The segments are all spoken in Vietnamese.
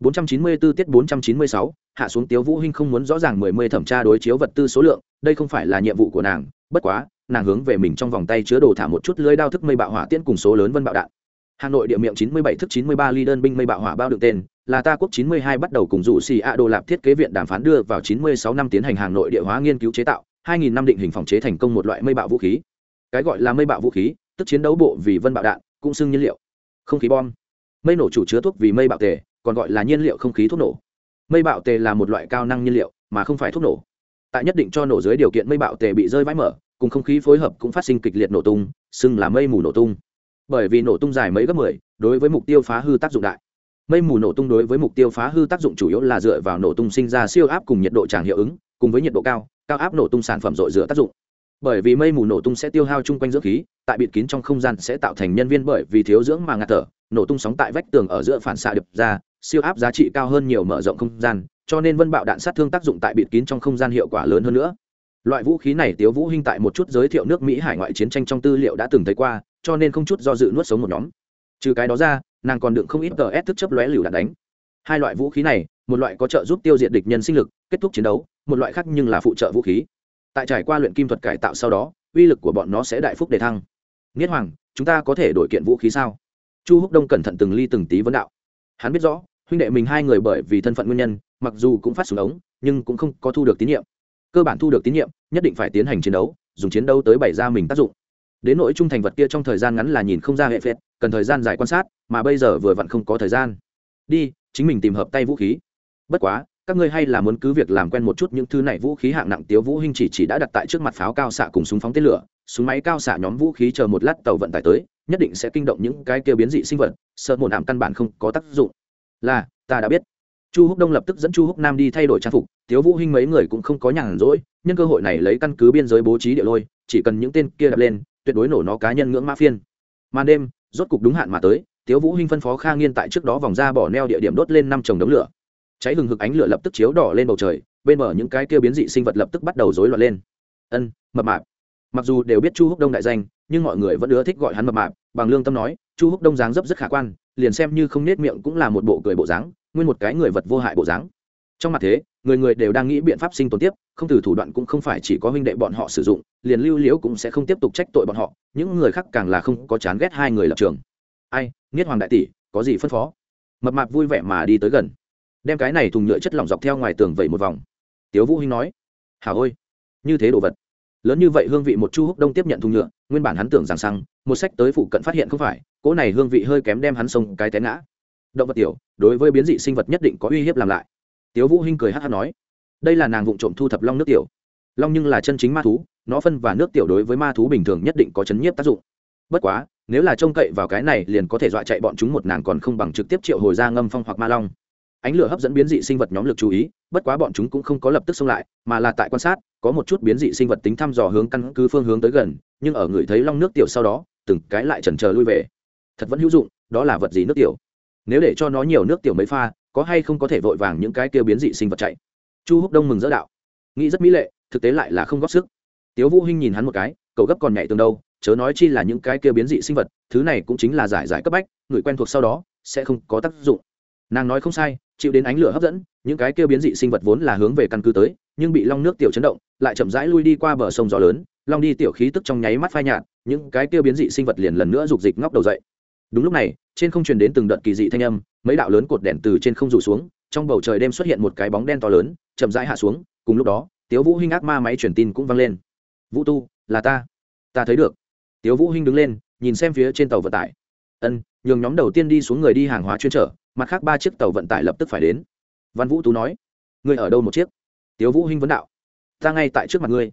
494 tiết 496, hạ xuống Tiếu Vũ Hinh không muốn rõ ràng mười mươi thẩm tra đối chiếu vật tư số lượng, đây không phải là nhiệm vụ của nàng, bất quá, nàng hướng về mình trong vòng tay chứa đồ thả một chút lưới đao thức mây bạo hỏa tiễn cùng số lớn vân bạo đạn. Hà Nội địa miệng 97 thức 93 ly đơn binh mây bạo hỏa bao được tên, là ta quốc 92 bắt đầu cùng dụ xì A đồ lạp thiết kế viện đàm phán đưa vào 96 năm tiến hành Hà Nội địa hóa nghiên cứu chế tạo, 2000 năm định hình phòng chế thành công một loại mây bạo vũ khí. Cái gọi là mây bạo vũ khí, tức chiến đấu bộ vì vân bạo đạn, cũng xưng nhiên liệu. Không khí bom. Mây nổ chủ chứa thuốc vì mây bạo tề, còn gọi là nhiên liệu không khí thuốc nổ. Mây bạo tề là một loại cao năng nhiên liệu, mà không phải thuốc nổ. Tại nhất định cho nổ dưới điều kiện mây bạo tề bị rơi vãi mở, cùng không khí phối hợp cũng phát sinh kịch liệt nổ tung, xưng là mây mù nổ tung. Bởi vì nổ tung dài mấy gấp mười, đối với mục tiêu phá hư tác dụng đại. Mây mù nổ tung đối với mục tiêu phá hư tác dụng chủ yếu là dựa vào nổ tung sinh ra siêu áp cùng nhiệt độ tràng hiệu ứng, cùng với nhiệt độ cao cao áp nổ tung sản phẩm dội dựa tác dụng. Bởi vì mây mù nổ tung sẽ tiêu hao chung quanh dưỡng khí, tại bịt kín trong không gian sẽ tạo thành nhân viên bởi vì thiếu dưỡng mà ngạt thở, nổ tung sóng tại vách tường ở giữa phản xạ đập ra siêu áp giá trị cao hơn nhiều mở rộng không gian, cho nên vân bạo đạn sát thương tác dụng tại bịt kín trong không gian hiệu quả lớn hơn nữa. Loại vũ khí này tiếu vũ hinh tại một chút giới thiệu nước mỹ hải ngoại chiến tranh trong tư liệu đã từng thấy qua, cho nên không chút do dự nuốt sống một nhóm. Trừ cái đó ra, nàng còn đựng không ít tờ ép thức chấp lóe liều đạn đánh. Hai loại vũ khí này, một loại có trợ giúp tiêu diệt địch nhân sinh lực, kết thúc chiến đấu, một loại khác nhưng là phụ trợ vũ khí. Tại trải qua luyện kim thuật cải tạo sau đó, uy lực của bọn nó sẽ đại phúc đề thăng. Nghiết hoàng, chúng ta có thể đổi kiện vũ khí sao? Chu húc đông cẩn thận từng ly từng tí vấn đạo. Hắn biết rõ huynh đệ mình hai người bởi vì thân phận nguyên nhân, mặc dù cũng phát xuống ống, nhưng cũng không có thu được tín nhiệm. Cơ bản thu được tín nhiệm, nhất định phải tiến hành chiến đấu, dùng chiến đấu tới bày ra mình tác dụng. Đến nỗi trung thành vật kia trong thời gian ngắn là nhìn không ra hệ phệt cần thời gian dài quan sát, mà bây giờ vừa vặn không có thời gian. Đi, chính mình tìm hợp tay vũ khí. Bất quá, các ngươi hay là muốn cứ việc làm quen một chút những thứ này vũ khí hạng nặng tiếu vũ hinh chỉ chỉ đã đặt tại trước mặt pháo cao xạ cùng súng phóng tên lửa, súng máy cao xạ nhóm vũ khí chờ một lát tàu vận tải tới, nhất định sẽ kinh động những cái kia biến dị sinh vật, sợ một ảm căn bản không có tác dụng là, ta đã biết. Chu húc đông lập tức dẫn chu húc nam đi thay đổi trang phục, tiếu vũ hinh mấy người cũng không có nhàn rỗi, nhân cơ hội này lấy căn cứ biên giới bố trí địa lôi, chỉ cần những tên kia đập lên, tuyệt đối nổ nó cá nhân ngưỡng mã phiên. Màn đêm, rốt cục đúng hạn mà tới, tiếu vũ hinh phân phó kha nghiên tại trước đó vòng ra bỏ neo địa điểm đốt lên năm chồng đống lửa. Cháy hừng hực ánh lửa lập tức chiếu đỏ lên bầu trời, bên bờ những cái kia biến dị sinh vật lập tức bắt đầu rối loạn lên. Ân, mập mạp. Mặc dù đều biết chu húc đông đại danh, nhưng mọi người vẫn ưa thích gọi hắn mập mạp, bằng lương tâm nói, chu húc đông dáng dấp rất khả quan liền xem như không nết miệng cũng là một bộ cười bộ dáng, nguyên một cái người vật vô hại bộ dáng. Trong mặt thế, người người đều đang nghĩ biện pháp sinh tồn tiếp, không từ thủ đoạn cũng không phải chỉ có huynh đệ bọn họ sử dụng, liền lưu liễu cũng sẽ không tiếp tục trách tội bọn họ, những người khác càng là không có chán ghét hai người lập trường. Ai nghiết hoàng đại tỷ, có gì phân phó? Mập mạp vui vẻ mà đi tới gần. Đem cái này thùng nhựa chất lỏng dọc theo ngoài tường vẩy một vòng. Tiếu vũ hinh nói hảo ôi như thế đồ vật. Lớn như vậy hương vị một chu húc đông tiếp nhận thùng nhựa, nguyên bản hắn tưởng rằng xăng một sách tới phụ cận phát hiện không phải, cỗ này hương vị hơi kém đem hắn sông cái té ngã. Động vật tiểu, đối với biến dị sinh vật nhất định có uy hiếp làm lại. Tiếu vũ hinh cười hát hát nói, đây là nàng vụng trộm thu thập long nước tiểu. Long nhưng là chân chính ma thú, nó phân và nước tiểu đối với ma thú bình thường nhất định có chấn nhiếp tác dụng. Bất quá, nếu là trông cậy vào cái này liền có thể dọa chạy bọn chúng một nàng còn không bằng trực tiếp triệu hồi ra ngâm phong hoặc ma long ánh lửa hấp dẫn biến dị sinh vật nhóm lực chú ý, bất quá bọn chúng cũng không có lập tức xông lại, mà là tại quan sát, có một chút biến dị sinh vật tính thăm dò hướng căn cứ phương hướng tới gần, nhưng ở người thấy long nước tiểu sau đó, từng cái lại chần chờ lui về. Thật vẫn hữu dụng, đó là vật gì nước tiểu? Nếu để cho nó nhiều nước tiểu mấy pha, có hay không có thể vội vàng những cái kia biến dị sinh vật chạy? Chu húc đông mừng dỡ đạo. Nghĩ rất mỹ lệ, thực tế lại là không góp sức. Tiếu vũ hinh nhìn hắn một cái, cậu gấp còn nhảy tường đâu, chớ nói chi là những cái kia biến dị sinh vật, thứ này cũng chính là giải giải cấp bách, người quen thuộc sau đó, sẽ không có tác dụng nàng nói không sai, chịu đến ánh lửa hấp dẫn, những cái kêu biến dị sinh vật vốn là hướng về căn cứ tới, nhưng bị long nước tiểu chấn động, lại chậm rãi lui đi qua bờ sông gió lớn, long đi tiểu khí tức trong nháy mắt phai nhạt, những cái kêu biến dị sinh vật liền lần nữa rục dịch ngóc đầu dậy. Đúng lúc này, trên không truyền đến từng đợt kỳ dị thanh âm, mấy đạo lớn cột đèn từ trên không rủ xuống, trong bầu trời đêm xuất hiện một cái bóng đen to lớn, chậm rãi hạ xuống, cùng lúc đó, tiếu vũ hinh ác ma máy truyền tin cũng vang lên. Vũ tu, là ta. Ta thấy được. Tiếu vũ hinh đứng lên, nhìn xem phía trên tàu vận tải. Ân, nhường nhóm đầu tiên đi xuống người đi hàng hóa chuyên trở mặt khác ba chiếc tàu vận tải lập tức phải đến. Văn vũ tú nói, ngươi ở đâu một chiếc? Tiếu vũ hinh vấn đạo, ta ngay tại trước mặt ngươi.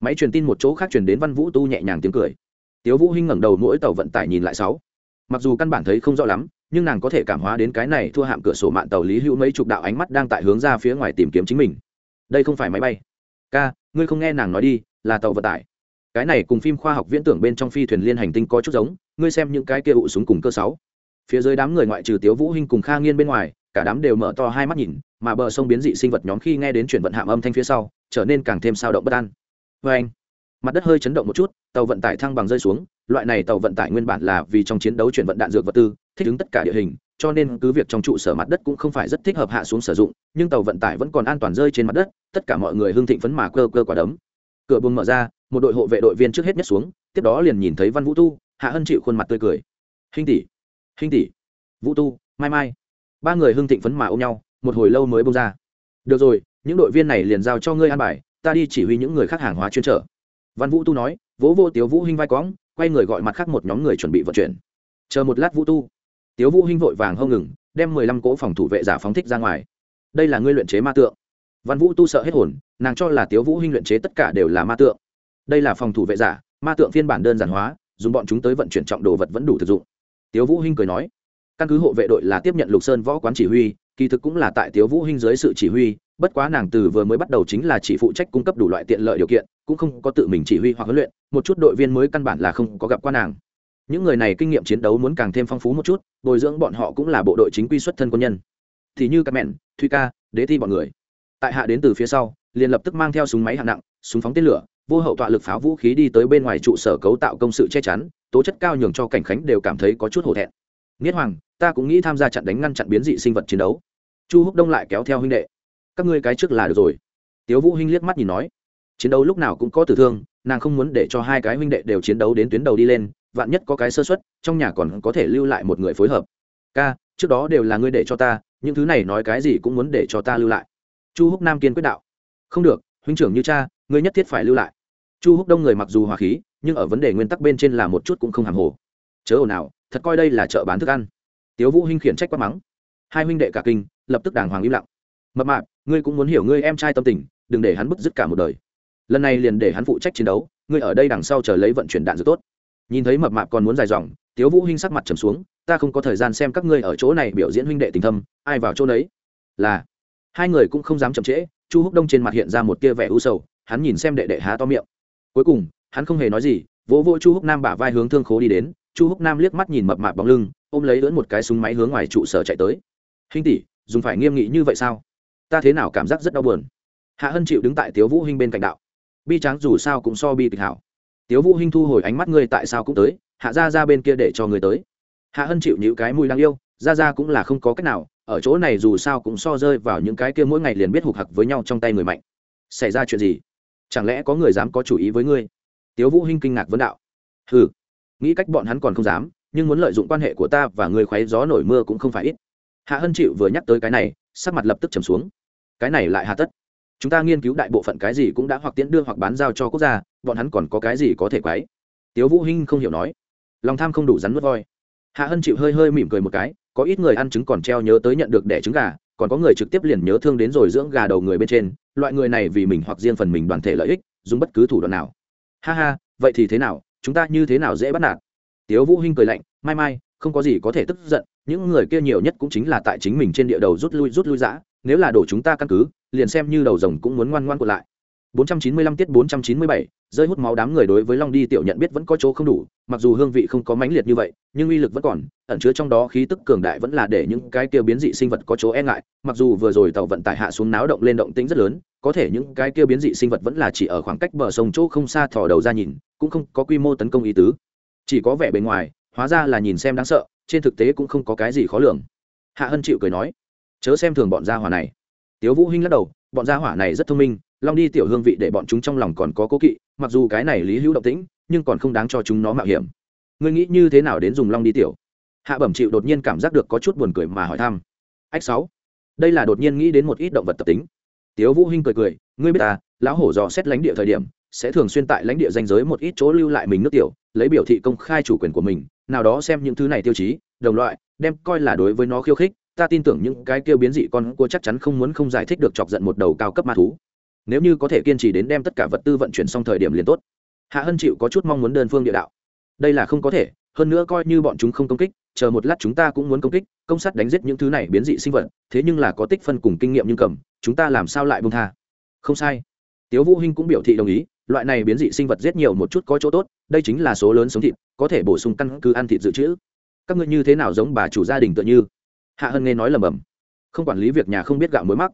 Máy truyền tin một chỗ khác truyền đến văn vũ tu nhẹ nhàng tiếng cười. Tiếu vũ hinh ngẩng đầu mỗi tàu vận tải nhìn lại sáu. Mặc dù căn bản thấy không rõ lắm, nhưng nàng có thể cảm hóa đến cái này thua hạm cửa sổ mạng tàu lý hữu mấy chục đạo ánh mắt đang tại hướng ra phía ngoài tìm kiếm chính mình. Đây không phải máy bay. Ca, ngươi không nghe nàng nói đi, là tàu vận tải. Cái này cùng phim khoa học viễn tưởng bên trong phi thuyền liên hành tinh có chút giống, ngươi xem những cái kia ụ súng cùng cơ sáu phía dưới đám người ngoại trừ tiếu vũ hinh cùng kha nghiên bên ngoài, cả đám đều mở to hai mắt nhìn, mà bờ sông biến dị sinh vật nhóm khi nghe đến chuyển vận hạm âm thanh phía sau, trở nên càng thêm sao động bất an. Với anh, mặt đất hơi chấn động một chút, tàu vận tải thăng bằng rơi xuống, loại này tàu vận tải nguyên bản là vì trong chiến đấu chuyển vận đạn dược vật tư, thích ứng tất cả địa hình, cho nên cứ việc trong trụ sở mặt đất cũng không phải rất thích hợp hạ xuống sử dụng, nhưng tàu vận tải vẫn còn an toàn rơi trên mặt đất, tất cả mọi người hưng thịnh phấn mà cơ cơ quả đấm. Cửa buông mở ra, một đội hộ vệ đội viên trước hết nhất xuống, tiếp đó liền nhìn thấy văn vũ tu, hạ hân chịu khuôn mặt tươi cười. Hình tỷ hình tỷ, vũ tu, mai mai. Ba người hưng thịnh phấn mà ôm nhau, một hồi lâu mới bông ra. Được rồi, những đội viên này liền giao cho ngươi an bài, ta đi chỉ huy những người khác hàng hóa chuyên trở. Văn vũ tu nói, vỗ vô tiếu vũ hinh vai quõng quay người gọi mặt khác một nhóm người chuẩn bị vận chuyển. Chờ một lát vũ tu. Tiếu vũ hinh vội vàng hông ngừng, đem mười lăm cỗ phòng thủ vệ giả phóng thích ra ngoài. Đây là ngươi luyện chế ma tượng. Văn vũ tu sợ hết hồn, nàng cho là tiếu vũ hinh luyện chế tất cả đều là ma tượng. Đây là phòng thủ vệ giả, ma tượng phiên bản đơn giản hóa, dùng bọn chúng tới vận chuyển trọng đồ vật vẫn đủ thực dụng tiếu vũ hinh cười nói, căn cứ hộ vệ đội là tiếp nhận lục sơn võ quán chỉ huy, kỳ thực cũng là tại tiếu vũ hinh dưới sự chỉ huy, bất quá nàng từ vừa mới bắt đầu chính là chỉ phụ trách cung cấp đủ loại tiện lợi điều kiện, cũng không có tự mình chỉ huy hoặc huấn luyện, một chút đội viên mới căn bản là không có gặp qua nàng. Những người này kinh nghiệm chiến đấu muốn càng thêm phong phú một chút, bồi dưỡng bọn họ cũng là bộ đội chính quy xuất thân quân nhân. Thì như các mẹn thuy ca, đế thi bọn người. Tại hạ đến từ phía sau, liền lập tức mang theo súng máy hạng nặng, súng phóng tên lửa vô hậu tọa lực pháo vũ khí đi tới bên ngoài trụ sở cấu tạo công sự che chắn, tố chất cao nhường cho cảnh khánh đều cảm thấy có chút hổ thẹn. Nghiết hoàng, ta cũng nghĩ tham gia trận đánh ngăn chặn biến dị sinh vật chiến đấu. Chu húc đông lại kéo theo huynh đệ. Các ngươi cái trước là được rồi. Tiếu vũ hinh liếc mắt nhìn nói. Chiến đấu lúc nào cũng có tử thương, nàng không muốn để cho hai cái huynh đệ đều chiến đấu đến tuyến đầu đi lên, vạn nhất có cái sơ suất, trong nhà còn có thể lưu lại một người phối hợp. Ca, trước đó đều là ngươi để cho ta, những thứ này nói cái gì cũng muốn để cho ta lưu lại. Chu húc nam kiên quyết đạo. Không được, huynh trưởng như cha, ngươi nhất thiết phải lưu lại chu húc đông người mặc dù hòa khí, nhưng ở vấn đề nguyên tắc bên trên là một chút cũng không hàng hồ. Chớ ồn ào, thật coi đây là chợ bán thức ăn. Tiếu vũ hinh khiển trách quát mắng. Hai huynh đệ cả kinh, lập tức đàng hoàng im lặng. Mập mạp, ngươi cũng muốn hiểu ngươi em trai tâm tình, đừng để hắn bức dứt cả một đời. Lần này liền để hắn phụ trách chiến đấu, ngươi ở đây đằng sau chờ lấy vận chuyển đạn dược tốt. Nhìn thấy mập mạp còn muốn dài dòng, tiếu vũ hinh sắc mặt trầm xuống, ta không có thời gian xem các ngươi ở chỗ này biểu diễn huynh đệ tình thâm, ai vào chỗ đấy? là, hai người cũng không dám chậm trễ, chu húc đông trên mặt hiện ra một tia vẻ u sầu, hắn nhìn xem đệ đệ há to miệng cuối cùng, hắn không hề nói gì, vỗ vỗ chu húc nam bả vai hướng thương khố đi đến, chu húc nam liếc mắt nhìn mập mạp bóng lưng, ôm lấy lưỡn một cái súng máy hướng ngoài trụ sở chạy tới. Hình tỷ, dùng phải nghiêm nghị như vậy sao? Ta thế nào cảm giác rất đau buồn. Hạ hân chịu đứng tại tiếu vũ hinh bên cạnh đạo. Bi tráng dù sao cũng so bi kịch hảo. Tiếu vũ hinh thu hồi ánh mắt ngươi tại sao cũng tới, hạ gia ra bên kia để cho người tới. Hạ hân chịu những cái mùi đáng yêu, gia gia cũng là không có cách nào, ở chỗ này dù sao cũng so rơi vào những cái kia mỗi ngày liền biết hụt hặc với nhau trong tay người mạnh. Xảy ra chuyện gì? Chẳng lẽ có người dám có chủ ý với ngươi? Tiếu vũ hinh kinh ngạc vấn đạo. Hừ, nghĩ cách bọn hắn còn không dám, nhưng muốn lợi dụng quan hệ của ta và ngươi khoáy gió nổi mưa cũng không phải ít. Hạ hân chịu vừa nhắc tới cái này, sắc mặt lập tức trầm xuống. Cái này lại hạ tất. Chúng ta nghiên cứu đại bộ phận cái gì cũng đã hoặc tiễn đưa hoặc bán giao cho quốc gia, bọn hắn còn có cái gì có thể quấy? Tiếu vũ hinh không hiểu nói. Lòng tham không đủ rắn nuốt voi. Hạ hân chịu hơi hơi mỉm cười một cái, có ít người ăn trứng còn treo nhớ tới nhận được đẻ trứng gà còn có người trực tiếp liền nhớ thương đến rồi dưỡng gà đầu người bên trên, loại người này vì mình hoặc riêng phần mình đoàn thể lợi ích, dùng bất cứ thủ đoạn nào. Ha ha, vậy thì thế nào, chúng ta như thế nào dễ bắt nạt? Tiếu vũ hinh cười lạnh, mai mai, không có gì có thể tức giận, những người kia nhiều nhất cũng chính là tại chính mình trên địa đầu rút lui rút lui dã, nếu là đổ chúng ta căn cứ, liền xem như đầu rồng cũng muốn ngoan ngoan của lại. 495 tiết 497, rơi hút máu đám người đối với long đi tiểu nhận biết vẫn có chỗ không đủ mặc dù hương vị không có mãnh liệt như vậy nhưng uy lực vẫn còn ẩn chứa trong đó khí tức cường đại vẫn là để những cái kia biến dị sinh vật có chỗ e ngại mặc dù vừa rồi tàu vận tải hạ xuống náo động lên động tĩnh rất lớn có thể những cái kia biến dị sinh vật vẫn là chỉ ở khoảng cách bờ sông chỗ không xa thò đầu ra nhìn cũng không có quy mô tấn công ý tứ. Chỉ có vẻ bề ngoài hóa ra là nhìn xem đáng sợ trên thực tế cũng không có cái gì khó lường. Hạ hân chịu cười nói chớ xem thường bọn gia hỏa này. Tiếu vũ hinh lắc đầu bọn gia hỏa này rất thông minh long đi tiểu hương vị để bọn chúng trong lòng còn có cố kỵ, mặc dù cái này lý hữu động tĩnh, nhưng còn không đáng cho chúng nó mạo hiểm. Ngươi nghĩ như thế nào đến dùng long đi tiểu? Hạ bẩm chịu đột nhiên cảm giác được có chút buồn cười mà hỏi thăm. Ách sáu, đây là đột nhiên nghĩ đến một ít động vật tập tính. Tiếu vũ hinh cười cười, ngươi biết ta lão hổ dò xét lãnh địa thời điểm, sẽ thường xuyên tại lãnh địa danh giới một ít chỗ lưu lại mình nước tiểu, lấy biểu thị công khai chủ quyền của mình, nào đó xem những thứ này tiêu chí, đồng loại, đem coi là đối với nó khiêu khích, ta tin tưởng những cái kêu biến dị con cua chắc chắn không muốn không giải thích được chọc giận một đầu cao cấp ma thú nếu như có thể kiên trì đến đem tất cả vật tư vận chuyển xong thời điểm liền tốt. Hạ hân chịu có chút mong muốn đơn phương địa đạo. Đây là không có thể, hơn nữa coi như bọn chúng không công kích, chờ một lát chúng ta cũng muốn công kích, công sát đánh giết những thứ này biến dị sinh vật, thế nhưng là có tích phân cùng kinh nghiệm nhưng cầm, chúng ta làm sao lại bông tha? Không sai. Tiếu vũ hinh cũng biểu thị đồng ý, loại này biến dị sinh vật giết nhiều một chút có chỗ tốt, đây chính là số lớn sống thịt, có thể bổ sung căn cứ ăn thịt dự trữ. Các ngươi như thế nào giống bà chủ gia đình tựa như? Hạ hân nghe nói lầm bầm không quản lý việc nhà không biết gạo mối mắc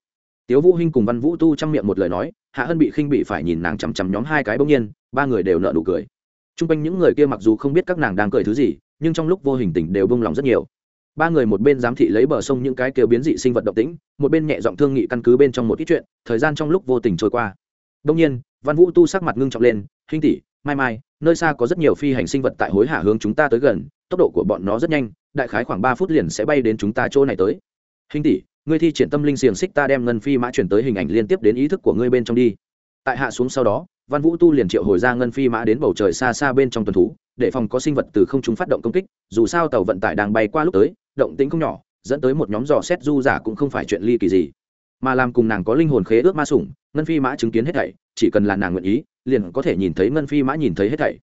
tiếu vũ hinh cùng văn vũ tu trong miệng một lời nói, hạ hân bị khinh bị phải nhìn nàng chằm chằm nhóm hai cái bỗng nhiên, ba người đều nợ nụ cười. Trung quanh những người kia mặc dù không biết các nàng đang cười thứ gì, nhưng trong lúc vô hình tình đều bông lòng rất nhiều. Ba người một bên giám thị lấy bờ sông những cái kêu biến dị sinh vật động tĩnh, một bên nhẹ giọng thương nghị căn cứ bên trong một ít chuyện, thời gian trong lúc vô tình trôi qua. Đông nhiên, văn vũ tu sắc mặt ngưng trọng lên, Hinh tỷ, mai mai, nơi xa có rất nhiều phi hành sinh vật tại hối hả hướng chúng ta tới gần, tốc độ của bọn nó rất nhanh, đại khái khoảng ba phút liền sẽ bay đến chúng ta chỗ này tới. Hinh tỷ ngươi thi triển tâm linh xiềng xích ta đem ngân phi mã chuyển tới hình ảnh liên tiếp đến ý thức của ngươi bên trong đi. Tại hạ xuống sau đó, văn vũ tu liền triệu hồi ra ngân phi mã đến bầu trời xa xa bên trong tuần thú, để phòng có sinh vật từ không chúng phát động công kích, dù sao tàu vận tải đang bay qua lúc tới, động tĩnh không nhỏ, dẫn tới một nhóm dò xét du giả cũng không phải chuyện ly kỳ gì. Mà làm cùng nàng có linh hồn khế ước ma sủng, ngân phi mã chứng kiến hết thảy, chỉ cần là nàng nguyện ý, liền có thể nhìn thấy ngân phi mã nhìn thấy hết thảy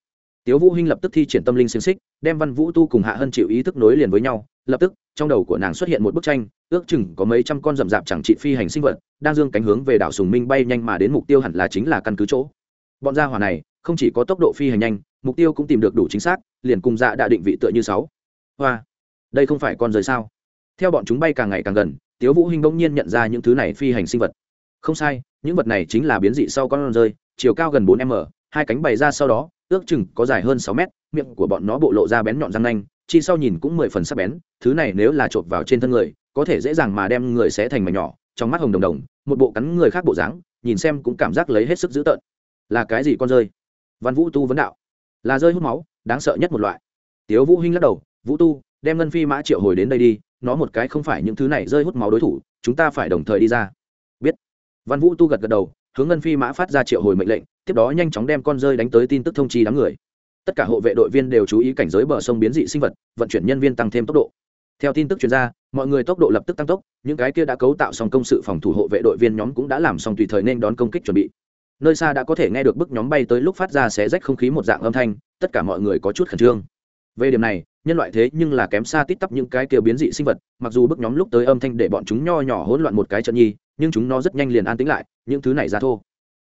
tiếu vũ hinh lập tức thi triển tâm linh xiềng xích, đem văn vũ tu cùng hạ hân chịu ý thức nối liền với nhau. Lập tức, trong đầu của nàng xuất hiện một bức tranh, ước chừng có mấy trăm con rậm rạp chẳng trị phi hành sinh vật, đang dương cánh hướng về đảo sùng minh bay nhanh mà đến mục tiêu hẳn là chính là căn cứ chỗ. Bọn gia hỏa này, không chỉ có tốc độ phi hành nhanh, mục tiêu cũng tìm được đủ chính xác, liền cùng dạ đã định vị tựa như sáu. Hoa, đây không phải con rời sao? Theo bọn chúng bay càng ngày càng gần, tiếu vũ hinh bỗng nhiên nhận ra những thứ này phi hành sinh vật. Không sai, những vật này chính là biến dị sau con rơi, chiều cao gần 4 m, hai cánh bày ra sau đó ước chừng có dài hơn 6 mét, miệng của bọn nó bộ lộ ra bén nhọn răng nanh, chi sau nhìn cũng mười phần sắc bén, thứ này nếu là chộp vào trên thân người, có thể dễ dàng mà đem người xé thành mảnh nhỏ, trong mắt hồng đồng đồng, một bộ cắn người khác bộ dáng, nhìn xem cũng cảm giác lấy hết sức dữ tợn. Là cái gì con rơi? Văn vũ tu vấn đạo. Là rơi hút máu, đáng sợ nhất một loại. Tiếu vũ hinh lắc đầu, vũ tu, đem ngân phi mã triệu hồi đến đây đi, nó một cái không phải những thứ này rơi hút máu đối thủ, chúng ta phải đồng thời đi ra. Biết. Văn vũ tu gật gật đầu, hướng ngân phi mã phát ra triệu hồi mệnh lệnh tiếp đó nhanh chóng đem con rơi đánh tới tin tức thông chi đám người. Tất cả hộ vệ đội viên đều chú ý cảnh giới bờ sông biến dị sinh vật, vận chuyển nhân viên tăng thêm tốc độ. Theo tin tức chuyên gia mọi người tốc độ lập tức tăng tốc, những cái kia đã cấu tạo xong công sự phòng thủ hộ vệ đội viên nhóm cũng đã làm xong tùy thời nên đón công kích chuẩn bị. Nơi xa đã có thể nghe được bức nhóm bay tới lúc phát ra xé rách không khí một dạng âm thanh, tất cả mọi người có chút khẩn trương. Về điểm này, nhân loại thế nhưng là kém xa tít tắp những cái kia biến dị sinh vật, mặc dù bức nhóm lúc tới âm thanh để bọn chúng nho nhỏ hỗn loạn một cái trận nhi, nhưng chúng nó rất nhanh liền an tĩnh lại, những thứ này ra thô.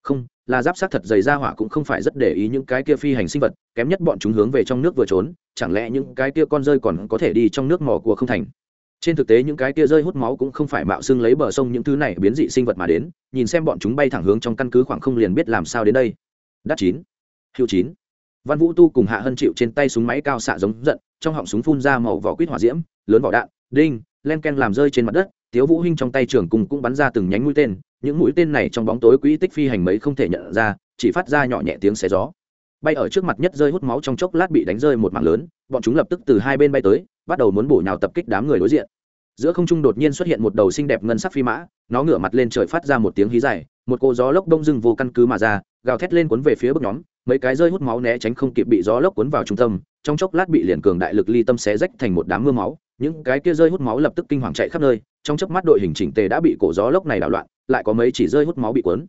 Không là giáp sát thật dày ra hỏa cũng không phải rất để ý những cái kia phi hành sinh vật, kém nhất bọn chúng hướng về trong nước vừa trốn, chẳng lẽ những cái kia con rơi còn có thể đi trong nước mỏ của không thành? Trên thực tế những cái kia rơi hút máu cũng không phải mạo xưng lấy bờ sông những thứ này biến dị sinh vật mà đến, nhìn xem bọn chúng bay thẳng hướng trong căn cứ khoảng không liền biết làm sao đến đây. Đắt chín. Hiệu chín. Văn vũ tu cùng hạ hân chịu trên tay súng máy cao xạ giống giận, trong họng súng phun ra màu vỏ quýt hỏa diễm, lớn vỏ đạn, đinh, len ken làm rơi trên mặt đất, tiếu vũ hinh trong tay trường cùng cũng bắn ra từng nhánh mũi tên những mũi tên này trong bóng tối quỹ tích phi hành mấy không thể nhận ra, chỉ phát ra nhỏ nhẹ tiếng xé gió. Bay ở trước mặt nhất rơi hút máu trong chốc lát bị đánh rơi một mảng lớn, bọn chúng lập tức từ hai bên bay tới, bắt đầu muốn bổ nhào tập kích đám người đối diện. Giữa không trung đột nhiên xuất hiện một đầu xinh đẹp ngân sắc phi mã, nó ngửa mặt lên trời phát ra một tiếng hí dài, một cô gió lốc đông dưng vô căn cứ mà ra, gào thét lên cuốn về phía bước nhóm, mấy cái rơi hút máu né tránh không kịp bị gió lốc cuốn vào trung tâm, trong chốc lát bị liền cường đại lực ly tâm xé rách thành một đám mưa máu, những cái kia rơi hút máu lập tức kinh hoàng chạy khắp nơi, trong chớp mắt đội hình chỉnh tề đã bị cổ gió lốc này đảo loạn lại có mấy chỉ rơi hút máu bị cuốn.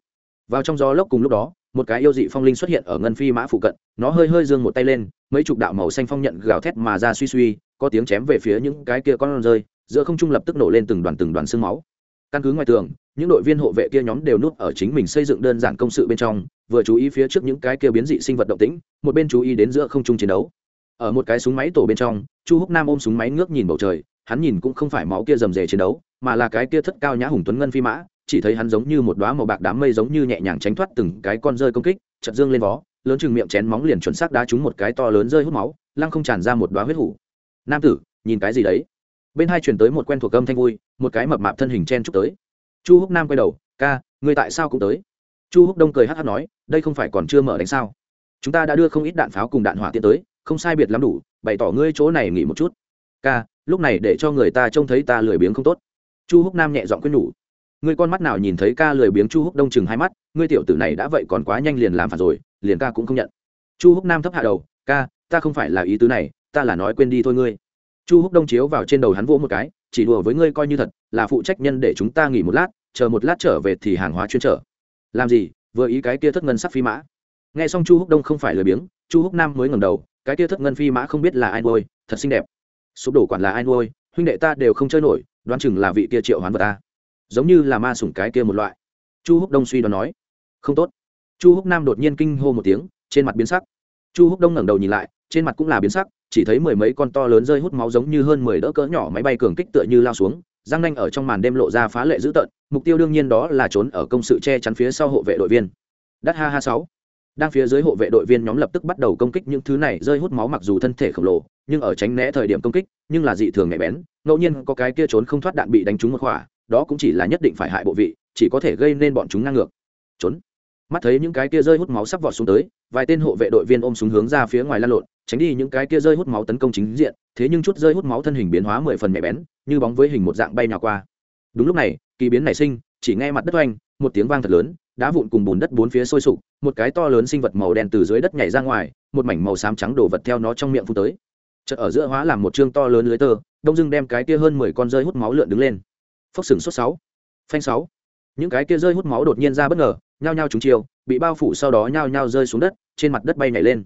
Vào trong gió lốc cùng lúc đó, một cái yêu dị phong linh xuất hiện ở ngân phi mã phụ cận, nó hơi hơi dương một tay lên, mấy chục đạo màu xanh phong nhận gào thét mà ra suy suy, có tiếng chém về phía những cái kia con rơi, giữa không trung lập tức nổ lên từng đoàn từng đoàn xương máu. Căn cứ ngoài tường, những đội viên hộ vệ kia nhóm đều núp ở chính mình xây dựng đơn giản công sự bên trong, vừa chú ý phía trước những cái kia biến dị sinh vật động tĩnh, một bên chú ý đến giữa không trung chiến đấu. Ở một cái súng máy tổ bên trong, chu húc nam ôm súng máy ngước nhìn bầu trời, hắn nhìn cũng không phải máu kia rầm rề chiến đấu, mà là cái kia thất cao nhã hùng tuấn ngân phi mã chỉ thấy hắn giống như một đóa màu bạc đám mây giống như nhẹ nhàng tránh thoát từng cái con rơi công kích, chợt dương lên vó, lớn chừng miệng chén móng liền chuẩn xác đá trúng một cái to lớn rơi hút máu, lăng không tràn ra một đóa huyết hủ. Nam tử, nhìn cái gì đấy? Bên hai truyền tới một quen thuộc âm thanh vui, một cái mập mạp thân hình chen chúc tới. Chu húc nam quay đầu, ca, ngươi tại sao cũng tới? Chu húc đông cười hắc hắc nói, đây không phải còn chưa mở đánh sao? Chúng ta đã đưa không ít đạn pháo cùng đạn hỏa tiễn tới, không sai biệt lắm đủ, bày tỏ ngươi chỗ này nghỉ một chút. Ca, lúc này để cho người ta trông thấy ta lười biếng không tốt. Chu húc nam nhẹ giọng khuyên nhủ ngươi con mắt nào nhìn thấy ca lười biếng chu húc đông chừng hai mắt, ngươi tiểu tử này đã vậy còn quá nhanh liền làm phản rồi, liền ca cũng không nhận. Chu húc nam thấp hạ đầu, ca, ta không phải là ý tứ này, ta là nói quên đi thôi ngươi. Chu húc đông chiếu vào trên đầu hắn vỗ một cái, chỉ đùa với ngươi coi như thật, là phụ trách nhân để chúng ta nghỉ một lát, chờ một lát trở về thì hàng hóa chuyên trở. Làm gì? Vừa ý cái kia thất ngân sắc phi mã. Nghe xong chu húc đông không phải lười biếng, chu húc nam mới ngầm đầu, cái kia thất ngân phi mã không biết là ai nuôi, thật xinh đẹp. Sụp đổ quản là ai nuôi, huynh đệ ta đều không chơi nổi, đoán chừng là vị kia triệu hoán vật ta giống như là ma sủng cái kia một loại. Chu húc đông suy đoán nói, không tốt. Chu húc nam đột nhiên kinh hô một tiếng, trên mặt biến sắc. Chu húc đông ngẩng đầu nhìn lại, trên mặt cũng là biến sắc, chỉ thấy mười mấy con to lớn rơi hút máu giống như hơn mười đỡ cỡ nhỏ máy bay cường kích tựa như lao xuống giang nanh ở trong màn đêm lộ ra phá lệ dữ tợn, mục tiêu đương nhiên đó là trốn ở công sự che chắn phía sau hộ vệ đội viên. Đắt ha ha sáu. Đang phía dưới hộ vệ đội viên nhóm lập tức bắt đầu công kích những thứ này, rơi hút máu mặc dù thân thể khổng lồ, nhưng ở tránh né thời điểm công kích, nhưng là dị thường nhạy bén, ngẫu nhiên có cái kia trốn không thoát đạn bị đánh trúng một khỏa đó cũng chỉ là nhất định phải hại bộ vị, chỉ có thể gây nên bọn chúng ngang ngược. Trốn. Mắt thấy những cái kia rơi hút máu sắp vọt xuống tới, vài tên hộ vệ đội viên ôm súng hướng ra phía ngoài lan lộn, tránh đi những cái kia rơi hút máu tấn công chính diện, thế nhưng chút rơi hút máu thân hình biến hóa mười phần mẹ bén, như bóng với hình một dạng bay nào qua. Đúng lúc này, kỳ biến nảy sinh, chỉ nghe mặt đất oanh, một tiếng vang thật lớn, đá vụn cùng bùn đất bốn phía sôi sục, một cái to lớn sinh vật màu đen từ dưới đất nhảy ra ngoài, một mảnh màu xám trắng đổ vật theo nó trong miệng phun tới. Chợt ở giữa hóa làm một chương to lớn lưới tơ, đông dưng đem cái kia hơn mười con rơi hút máu lượn đứng lên phốc sừng sốt sáu. Phanh sáu. Những cái kia rơi hút máu đột nhiên ra bất ngờ, nhao nhao trúng chiều bị bao phủ sau đó nhao nhao rơi xuống đất, trên mặt đất bay nhảy lên.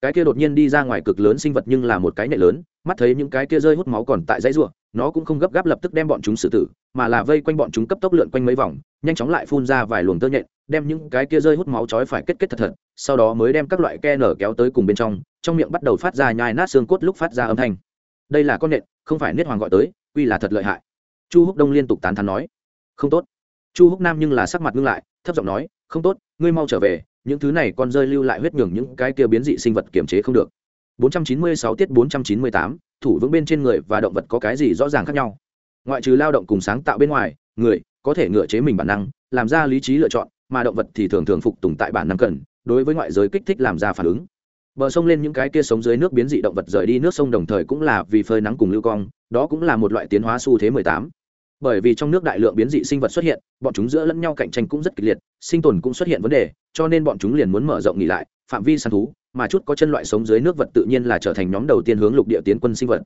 Cái kia đột nhiên đi ra ngoài cực lớn sinh vật nhưng là một cái nhảy lớn, mắt thấy những cái kia rơi hút máu còn tại dãy ruộng nó cũng không gấp gáp lập tức đem bọn chúng xử tử, mà là vây quanh bọn chúng cấp tốc lượn quanh mấy vòng, nhanh chóng lại phun ra vài luồng tơ nhện, đem những cái kia rơi hút máu chói phải kết kết thật thật, sau đó mới đem các loại ke nở kéo tới cùng bên trong trong miệng bắt đầu phát ra nhai nát xương cốt lúc phát ra âm thanh. Đây là con nện không phải niết hoàng gọi tới quy là thật lợi hại chu húc đông liên tục tán thán nói không tốt. Chu húc nam nhưng là sắc mặt ngưng lại thấp giọng nói không tốt ngươi mau trở về những thứ này con rơi lưu lại huyết nhường những cái kia biến dị sinh vật kiểm chế không được. 496 tiết 498, thủ vững bên trên người và động vật có cái gì rõ ràng khác nhau? Ngoại trừ lao động cùng sáng tạo bên ngoài người có thể ngựa chế mình bản năng làm ra lý trí lựa chọn mà động vật thì thường thường phục tùng tại bản năng cần đối với ngoại giới kích thích làm ra phản ứng. Bờ sông lên những cái kia sống dưới nước biến dị động vật rời đi nước sông đồng thời cũng là vì phơi nắng cùng lưu cong đó cũng là một loại tiến hóa xu thế 18 bởi vì trong nước đại lượng biến dị sinh vật xuất hiện, bọn chúng giữa lẫn nhau cạnh tranh cũng rất kịch liệt, sinh tồn cũng xuất hiện vấn đề, cho nên bọn chúng liền muốn mở rộng nghỉ lại, phạm vi săn thú, mà chút có chân loại sống dưới nước vật tự nhiên là trở thành nhóm đầu tiên hướng lục địa tiến quân sinh vật.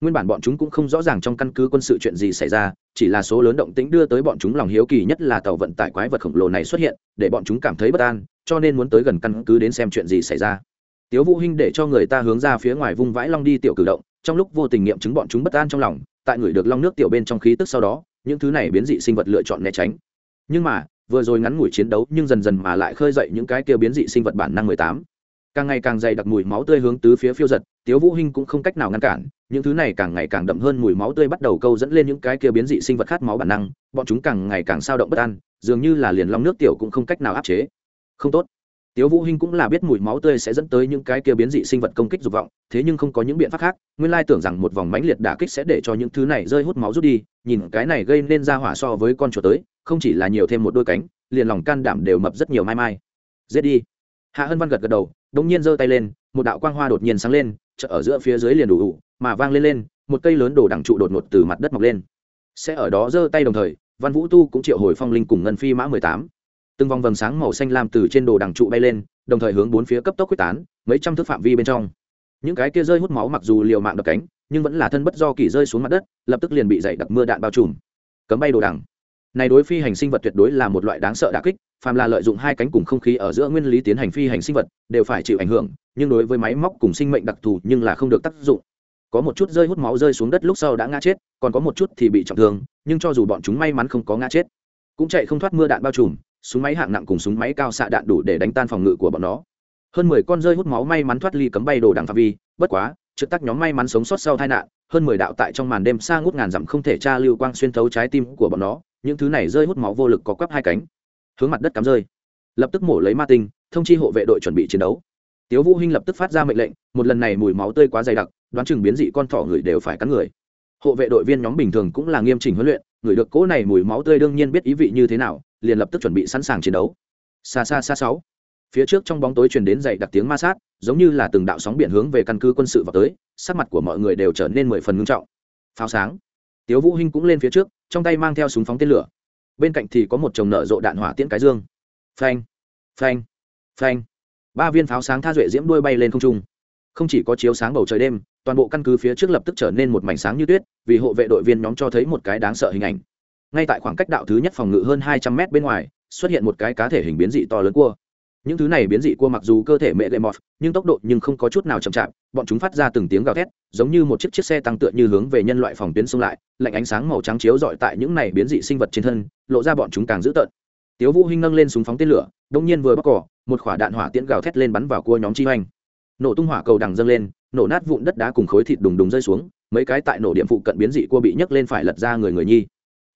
Nguyên bản bọn chúng cũng không rõ ràng trong căn cứ quân sự chuyện gì xảy ra, chỉ là số lớn động tĩnh đưa tới bọn chúng lòng hiếu kỳ nhất là tàu vận tải quái vật khổng lồ này xuất hiện, để bọn chúng cảm thấy bất an, cho nên muốn tới gần căn cứ đến xem chuyện gì xảy ra. Tiếu vũ hinh để cho người ta hướng ra phía ngoài vung vãi long đi tiểu cử động, trong lúc vô tình nghiệm chứng bọn chúng bất an trong lòng tại người được long nước tiểu bên trong khí tức sau đó, những thứ này biến dị sinh vật lựa chọn né tránh. Nhưng mà, vừa rồi ngắn ngủi chiến đấu nhưng dần dần mà lại khơi dậy những cái kia biến dị sinh vật bản năng mười tám. Càng ngày càng dày đặc mùi máu tươi hướng tứ phía phiêu giật, tiếu vũ hinh cũng không cách nào ngăn cản, những thứ này càng ngày càng đậm hơn mùi máu tươi bắt đầu câu dẫn lên những cái kia biến dị sinh vật khát máu bản năng, bọn chúng càng ngày càng sao động bất an, dường như là liền long nước tiểu cũng không cách nào áp chế. Không tốt tiếu vũ hinh cũng là biết mùi máu tươi sẽ dẫn tới những cái kia biến dị sinh vật công kích dục vọng, thế nhưng không có những biện pháp khác, nguyên lai tưởng rằng một vòng mãnh liệt đả kích sẽ để cho những thứ này rơi hút máu rút đi, nhìn cái này gây nên ra hỏa so với con chuột tới, không chỉ là nhiều thêm một đôi cánh, liền lòng can đảm đều mập rất nhiều mai mai. Giết đi. Hạ hân văn gật gật đầu, đống nhiên giơ tay lên, một đạo quang hoa đột nhiên sáng lên, chợ ở giữa phía dưới liền đủ ủ, mà vang lên lên, một cây lớn đổ đằng trụ đột ngột từ mặt đất mọc lên. Sẽ ở đó giơ tay đồng thời, văn vũ tu cũng triệu hồi phong linh cùng ngân phi mã mười tám từng vòng vầng sáng màu xanh lam từ trên đồ đằng trụ bay lên, đồng thời hướng bốn phía cấp tốc quyết tán, mấy trăm thước phạm vi bên trong. Những cái kia rơi hút máu mặc dù liều mạng đập cánh, nhưng vẫn là thân bất do kỳ rơi xuống mặt đất, lập tức liền bị dày đặc mưa đạn bao trùm. Cấm bay đồ đằng. Này đối phi hành sinh vật tuyệt đối là một loại đáng sợ đả kích, phàm là lợi dụng hai cánh cùng không khí ở giữa nguyên lý tiến hành phi hành sinh vật, đều phải chịu ảnh hưởng, nhưng đối với máy móc cùng sinh mệnh đặc thù nhưng là không được tác dụng. Có một chút rơi hút máu rơi xuống đất lúc sau đã ngã chết, còn có một chút thì bị trọng thương, nhưng cho dù bọn chúng may mắn không có ngã chết, cũng chạy không thoát mưa đạn bao trùm súng máy hạng nặng cùng súng máy cao xạ đạn đủ để đánh tan phòng ngự của bọn nó. Hơn mười con rơi hút máu may mắn thoát ly cấm bay đồ đằng phạm vi, bất quá, trực tắc nhóm may mắn sống sót sau tai nạn, hơn mười đạo tại trong màn đêm xa ngút ngàn dặm không thể tra lưu quang xuyên thấu trái tim của bọn nó, những thứ này rơi hút máu vô lực có quắp hai cánh. Hướng mặt đất cắm rơi. Lập tức mổ lấy ma tinh, thông chi hộ vệ đội chuẩn bị chiến đấu. Tiếu vũ hinh lập tức phát ra mệnh lệnh, một lần này mùi máu tươi quá dày đặc, đoán chừng biến dị con thỏ người đều phải cắn người. Hộ vệ đội viên nhóm bình thường cũng là nghiêm chỉnh huấn luyện, người được cỗ này mùi máu tươi đương nhiên biết ý vị như thế nào liền lập tức chuẩn bị sẵn sàng chiến đấu. Xa xa xa sáu. Phía trước trong bóng tối truyền đến dậy đặc tiếng ma sát, giống như là từng đạo sóng biển hướng về căn cứ quân sự vào tới, sắc mặt của mọi người đều trở nên mười phần ngưng trọng. Pháo sáng. Tiếu vũ hinh cũng lên phía trước, trong tay mang theo súng phóng tên lửa. Bên cạnh thì có một chồng nợ rộ đạn hỏa tiễn cái dương. Phanh phanh phanh. Ba viên pháo sáng tha duệ diễm đuôi bay lên không trung. Không chỉ có chiếu sáng bầu trời đêm, toàn bộ căn cứ phía trước lập tức trở nên một mảnh sáng như tuyết, vì hộ vệ đội viên nhóm cho thấy một cái đáng sợ hình ảnh ngay tại khoảng cách đạo thứ nhất phòng ngự hơn hai trăm mét bên ngoài, xuất hiện một cái cá thể hình biến dị to lớn cua. Những thứ này biến dị cua mặc dù cơ thể mẹ lệ mọt, nhưng tốc độ nhưng không có chút nào chậm chạp, bọn chúng phát ra từng tiếng gào thét, giống như một chiếc chiếc xe tăng tựa như hướng về nhân loại phòng tuyến xông lại, lạnh ánh sáng màu trắng chiếu dọi tại những này biến dị sinh vật trên thân, lộ ra bọn chúng càng dữ tợn. Tiếu vũ hinh nâng lên súng phóng tên lửa, đông nhiên vừa bóc cỏ một quả đạn hỏa tiễn gào thét lên bắn vào cua nhóm chi hoành. Nổ tung hỏa cầu đằng dâng lên, nổ nát vụn đất đá cùng khối thịt đùng đùng rơi xuống, mấy cái tại nổ điểm phụ cận biến dị cua bị nhấc lên phải lật ra người người nhi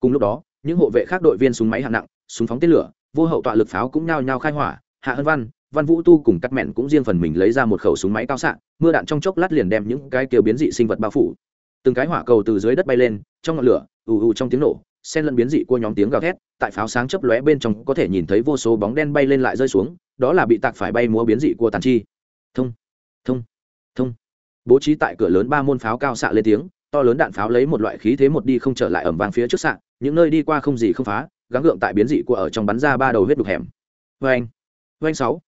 cùng lúc đó, những hộ vệ khác đội viên súng máy hạng nặng, súng phóng tên lửa, vô hậu tọa lực pháo cũng nhao nhao khai hỏa. Hạ hân văn văn vũ tu cùng cắt mẹn cũng riêng phần mình lấy ra một khẩu súng máy cao xạ, mưa đạn trong chốc lát liền đem những cái tiêu biến dị sinh vật bao phủ. Từng cái hỏa cầu từ dưới đất bay lên, trong ngọn lửa, ù ù trong tiếng nổ, xen lẫn biến dị của nhóm tiếng gào thét, tại pháo sáng chớp lóe bên trong có thể nhìn thấy vô số bóng đen bay lên lại rơi xuống, đó là bị tạc phải bay múa biến dị của tàn chi. Thông thông thông. Bố trí tại cửa lớn ba môn pháo cao xạ lên tiếng, to lớn đạn pháo lấy một loại khí thế một đi không trở lại ẩm vàng phía trước xạ những nơi đi qua không gì không phá, gắng gượng tại biến dị của ở trong bắn ra ba đầu huyết đục hẻm. Vê anh vê anh sáu.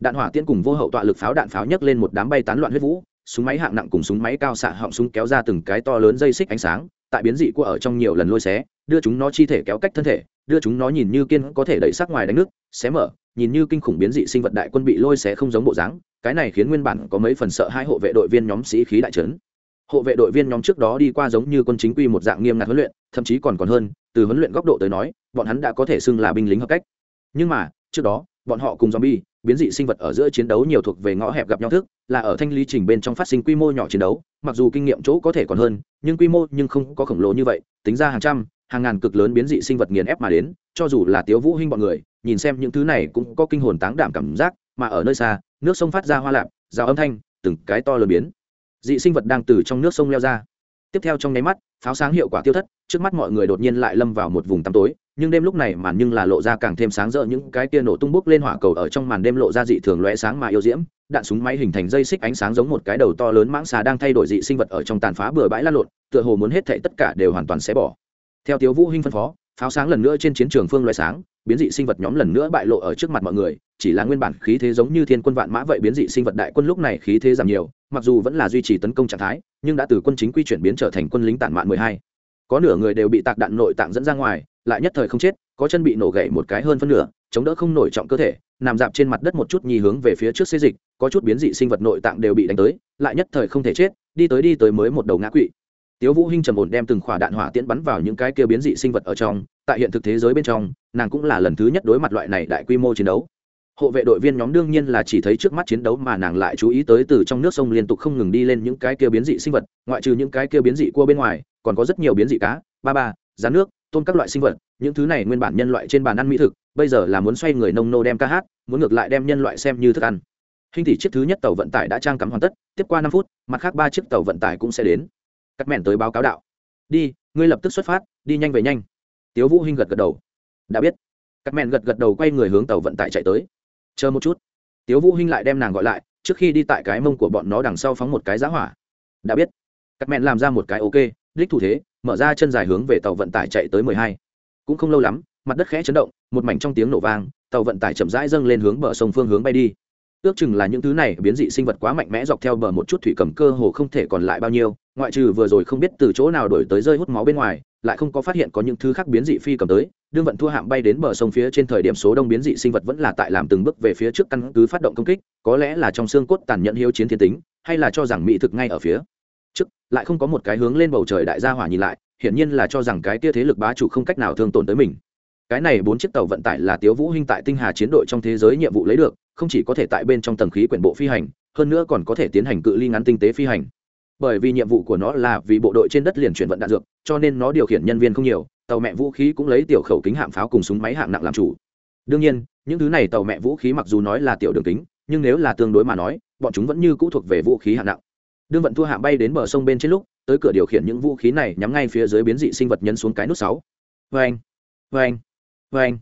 Đạn hỏa tiễn cùng vô hậu tọa lực pháo đạn pháo nhấc lên một đám bay tán loạn huyết vũ, súng máy hạng nặng cùng súng máy cao xạ họng súng kéo ra từng cái to lớn dây xích ánh sáng, tại biến dị của ở trong nhiều lần lôi xé, đưa chúng nó chi thể kéo cách thân thể, đưa chúng nó nhìn như kiên có thể đẩy sắc ngoài đánh nước, xé mở, nhìn như kinh khủng biến dị sinh vật đại quân bị lôi xé không giống bộ dáng, cái này khiến nguyên bản có mấy phần sợ hai hộ vệ đội viên nhóm sĩ khí đại trấn. Hộ vệ đội viên nhóm trước đó đi qua giống như quân chính quy một dạng nghiêm ngặt huấn luyện, thậm chí còn còn hơn từ huấn luyện góc độ tới nói, bọn hắn đã có thể xưng là binh lính hợp cách. Nhưng mà, trước đó, bọn họ cùng zombie, biến dị sinh vật ở giữa chiến đấu nhiều thuộc về ngõ hẹp gặp nhau thức, là ở thanh lý trình bên trong phát sinh quy mô nhỏ chiến đấu, mặc dù kinh nghiệm chỗ có thể còn hơn, nhưng quy mô nhưng không có khổng lồ như vậy, tính ra hàng trăm, hàng ngàn cực lớn biến dị sinh vật nghiền ép mà đến, cho dù là tiếu vũ hinh bọn người, nhìn xem những thứ này cũng có kinh hồn táng đảm cảm giác, mà ở nơi xa, nước sông phát ra hoa lạp, rào âm thanh, từng cái to lớn biến. Dị sinh vật đang từ trong nước sông leo ra tiếp theo trong nháy mắt, pháo sáng hiệu quả tiêu thất, trước mắt mọi người đột nhiên lại lâm vào một vùng tăm tối, nhưng đêm lúc này màn nhưng là lộ ra càng thêm sáng rỡ, những cái kia nổ tung bốc lên hỏa cầu ở trong màn đêm lộ ra dị thường lóe sáng mà yêu diễm, đạn súng máy hình thành dây xích ánh sáng giống một cái đầu to lớn mãng xà đang thay đổi dị sinh vật ở trong tàn phá bừa bãi lan lộn, tựa hồ muốn hết thảy tất cả đều hoàn toàn sẽ bỏ. Theo tiếu vũ hinh phân phó pháo sáng lần nữa trên chiến trường phương loại sáng, biến dị sinh vật nhóm lần nữa bại lộ ở trước mặt mọi người, chỉ là nguyên bản khí thế giống như thiên quân vạn mã vậy biến dị sinh vật đại quân lúc này khí thế giảm nhiều, mặc dù vẫn là duy trì tấn công trạng thái, nhưng đã từ quân chính quy chuyển biến trở thành quân lính tản mạn mười hai. Có nửa người đều bị tạc đạn nội tạng dẫn ra ngoài, lại nhất thời không chết, có chân bị nổ gãy một cái hơn phân nửa, chống đỡ không nổi trọng cơ thể, nằm dạp trên mặt đất một chút nhì hướng về phía trước xê dịch, có chút biến dị sinh vật nội tạng đều bị đánh tới, lại nhất thời không thể chết, đi tới đi tới mới một đầu ngã quỵ tiếu vũ hinh trầm ổn đem từng khỏa đạn hỏa tiễn bắn vào những cái kia biến dị sinh vật ở trong, tại hiện thực thế giới bên trong, nàng cũng là lần thứ nhất đối mặt loại này đại quy mô chiến đấu. Hộ vệ đội viên nhóm đương nhiên là chỉ thấy trước mắt chiến đấu mà nàng lại chú ý tới từ trong nước sông liên tục không ngừng đi lên những cái kia biến dị sinh vật, ngoại trừ những cái kia biến dị cua bên ngoài, còn có rất nhiều biến dị cá, ba ba rán nước, tôm các loại sinh vật. Những thứ này nguyên bản nhân loại trên bàn ăn mỹ thực, bây giờ là muốn xoay người nông nô đem ca hát, muốn ngược lại đem nhân loại xem như thức ăn. Hình tỷ chiếc thứ nhất tàu vận tải đã trang cắm hoàn tất, tiếp qua năm phút, mặt khác ba chiếc tàu vận tải cũng sẽ đến cắt mẹn tới báo cáo đạo. Đi, ngươi lập tức xuất phát, đi nhanh về nhanh. Tiếu vũ hinh gật gật đầu. Đã biết. Cắt mẹn gật gật đầu quay người hướng tàu vận tải chạy tới. Chờ một chút. Tiếu vũ hinh lại đem nàng gọi lại, trước khi đi tại cái mông của bọn nó đằng sau phóng một cái giá hỏa. Đã biết. Cắt mẹn làm ra một cái ok, đích thủ thế, mở ra chân dài hướng về tàu vận tải chạy tới mười hai. Cũng không lâu lắm, mặt đất khẽ chấn động, một mảnh trong tiếng nổ vang, tàu vận tải chậm rãi dâng lên hướng bờ sông phương hướng bay đi. Ước chừng là những thứ này biến dị sinh vật quá mạnh mẽ dọc theo bờ một chút thủy cầm cơ hồ không thể còn lại bao nhiêu ngoại trừ vừa rồi không biết từ chỗ nào đổi tới rơi hút máu bên ngoài, lại không có phát hiện có những thứ khác biến dị phi cầm tới. Đương vận thua hạm bay đến bờ sông phía trên thời điểm số đông biến dị sinh vật vẫn là tại làm từng bước về phía trước căn cứ phát động công kích, có lẽ là trong xương cốt tàn nhẫn hiếu chiến thiên tính, hay là cho rằng mỹ thực ngay ở phía trước, lại không có một cái hướng lên bầu trời đại gia hỏa nhìn lại, hiển nhiên là cho rằng cái tia thế lực bá chủ không cách nào thương tổn tới mình. Cái này bốn chiếc tàu vận tải là tiếu vũ hinh tại tinh hà chiến đội trong thế giới nhiệm vụ lấy được, không chỉ có thể tại bên trong tầng khí quyển bộ phi hành, hơn nữa còn có thể tiến hành cự ly ngắn tinh tế phi hành bởi vì nhiệm vụ của nó là vì bộ đội trên đất liền chuyển vận đạn dược, cho nên nó điều khiển nhân viên không nhiều, tàu mẹ vũ khí cũng lấy tiểu khẩu kính hạm pháo cùng súng máy hạng nặng làm chủ. Đương nhiên, những thứ này tàu mẹ vũ khí mặc dù nói là tiểu đường kính, nhưng nếu là tương đối mà nói, bọn chúng vẫn như cũ thuộc về vũ khí hạng nặng. Đương vận thua hạm bay đến bờ sông bên trên lúc, tới cửa điều khiển những vũ khí này nhắm ngay phía dưới biến dị sinh vật nhân xuống cái nút sáu. Vâng, vâng, vâng. Vê anh vê anh vê anh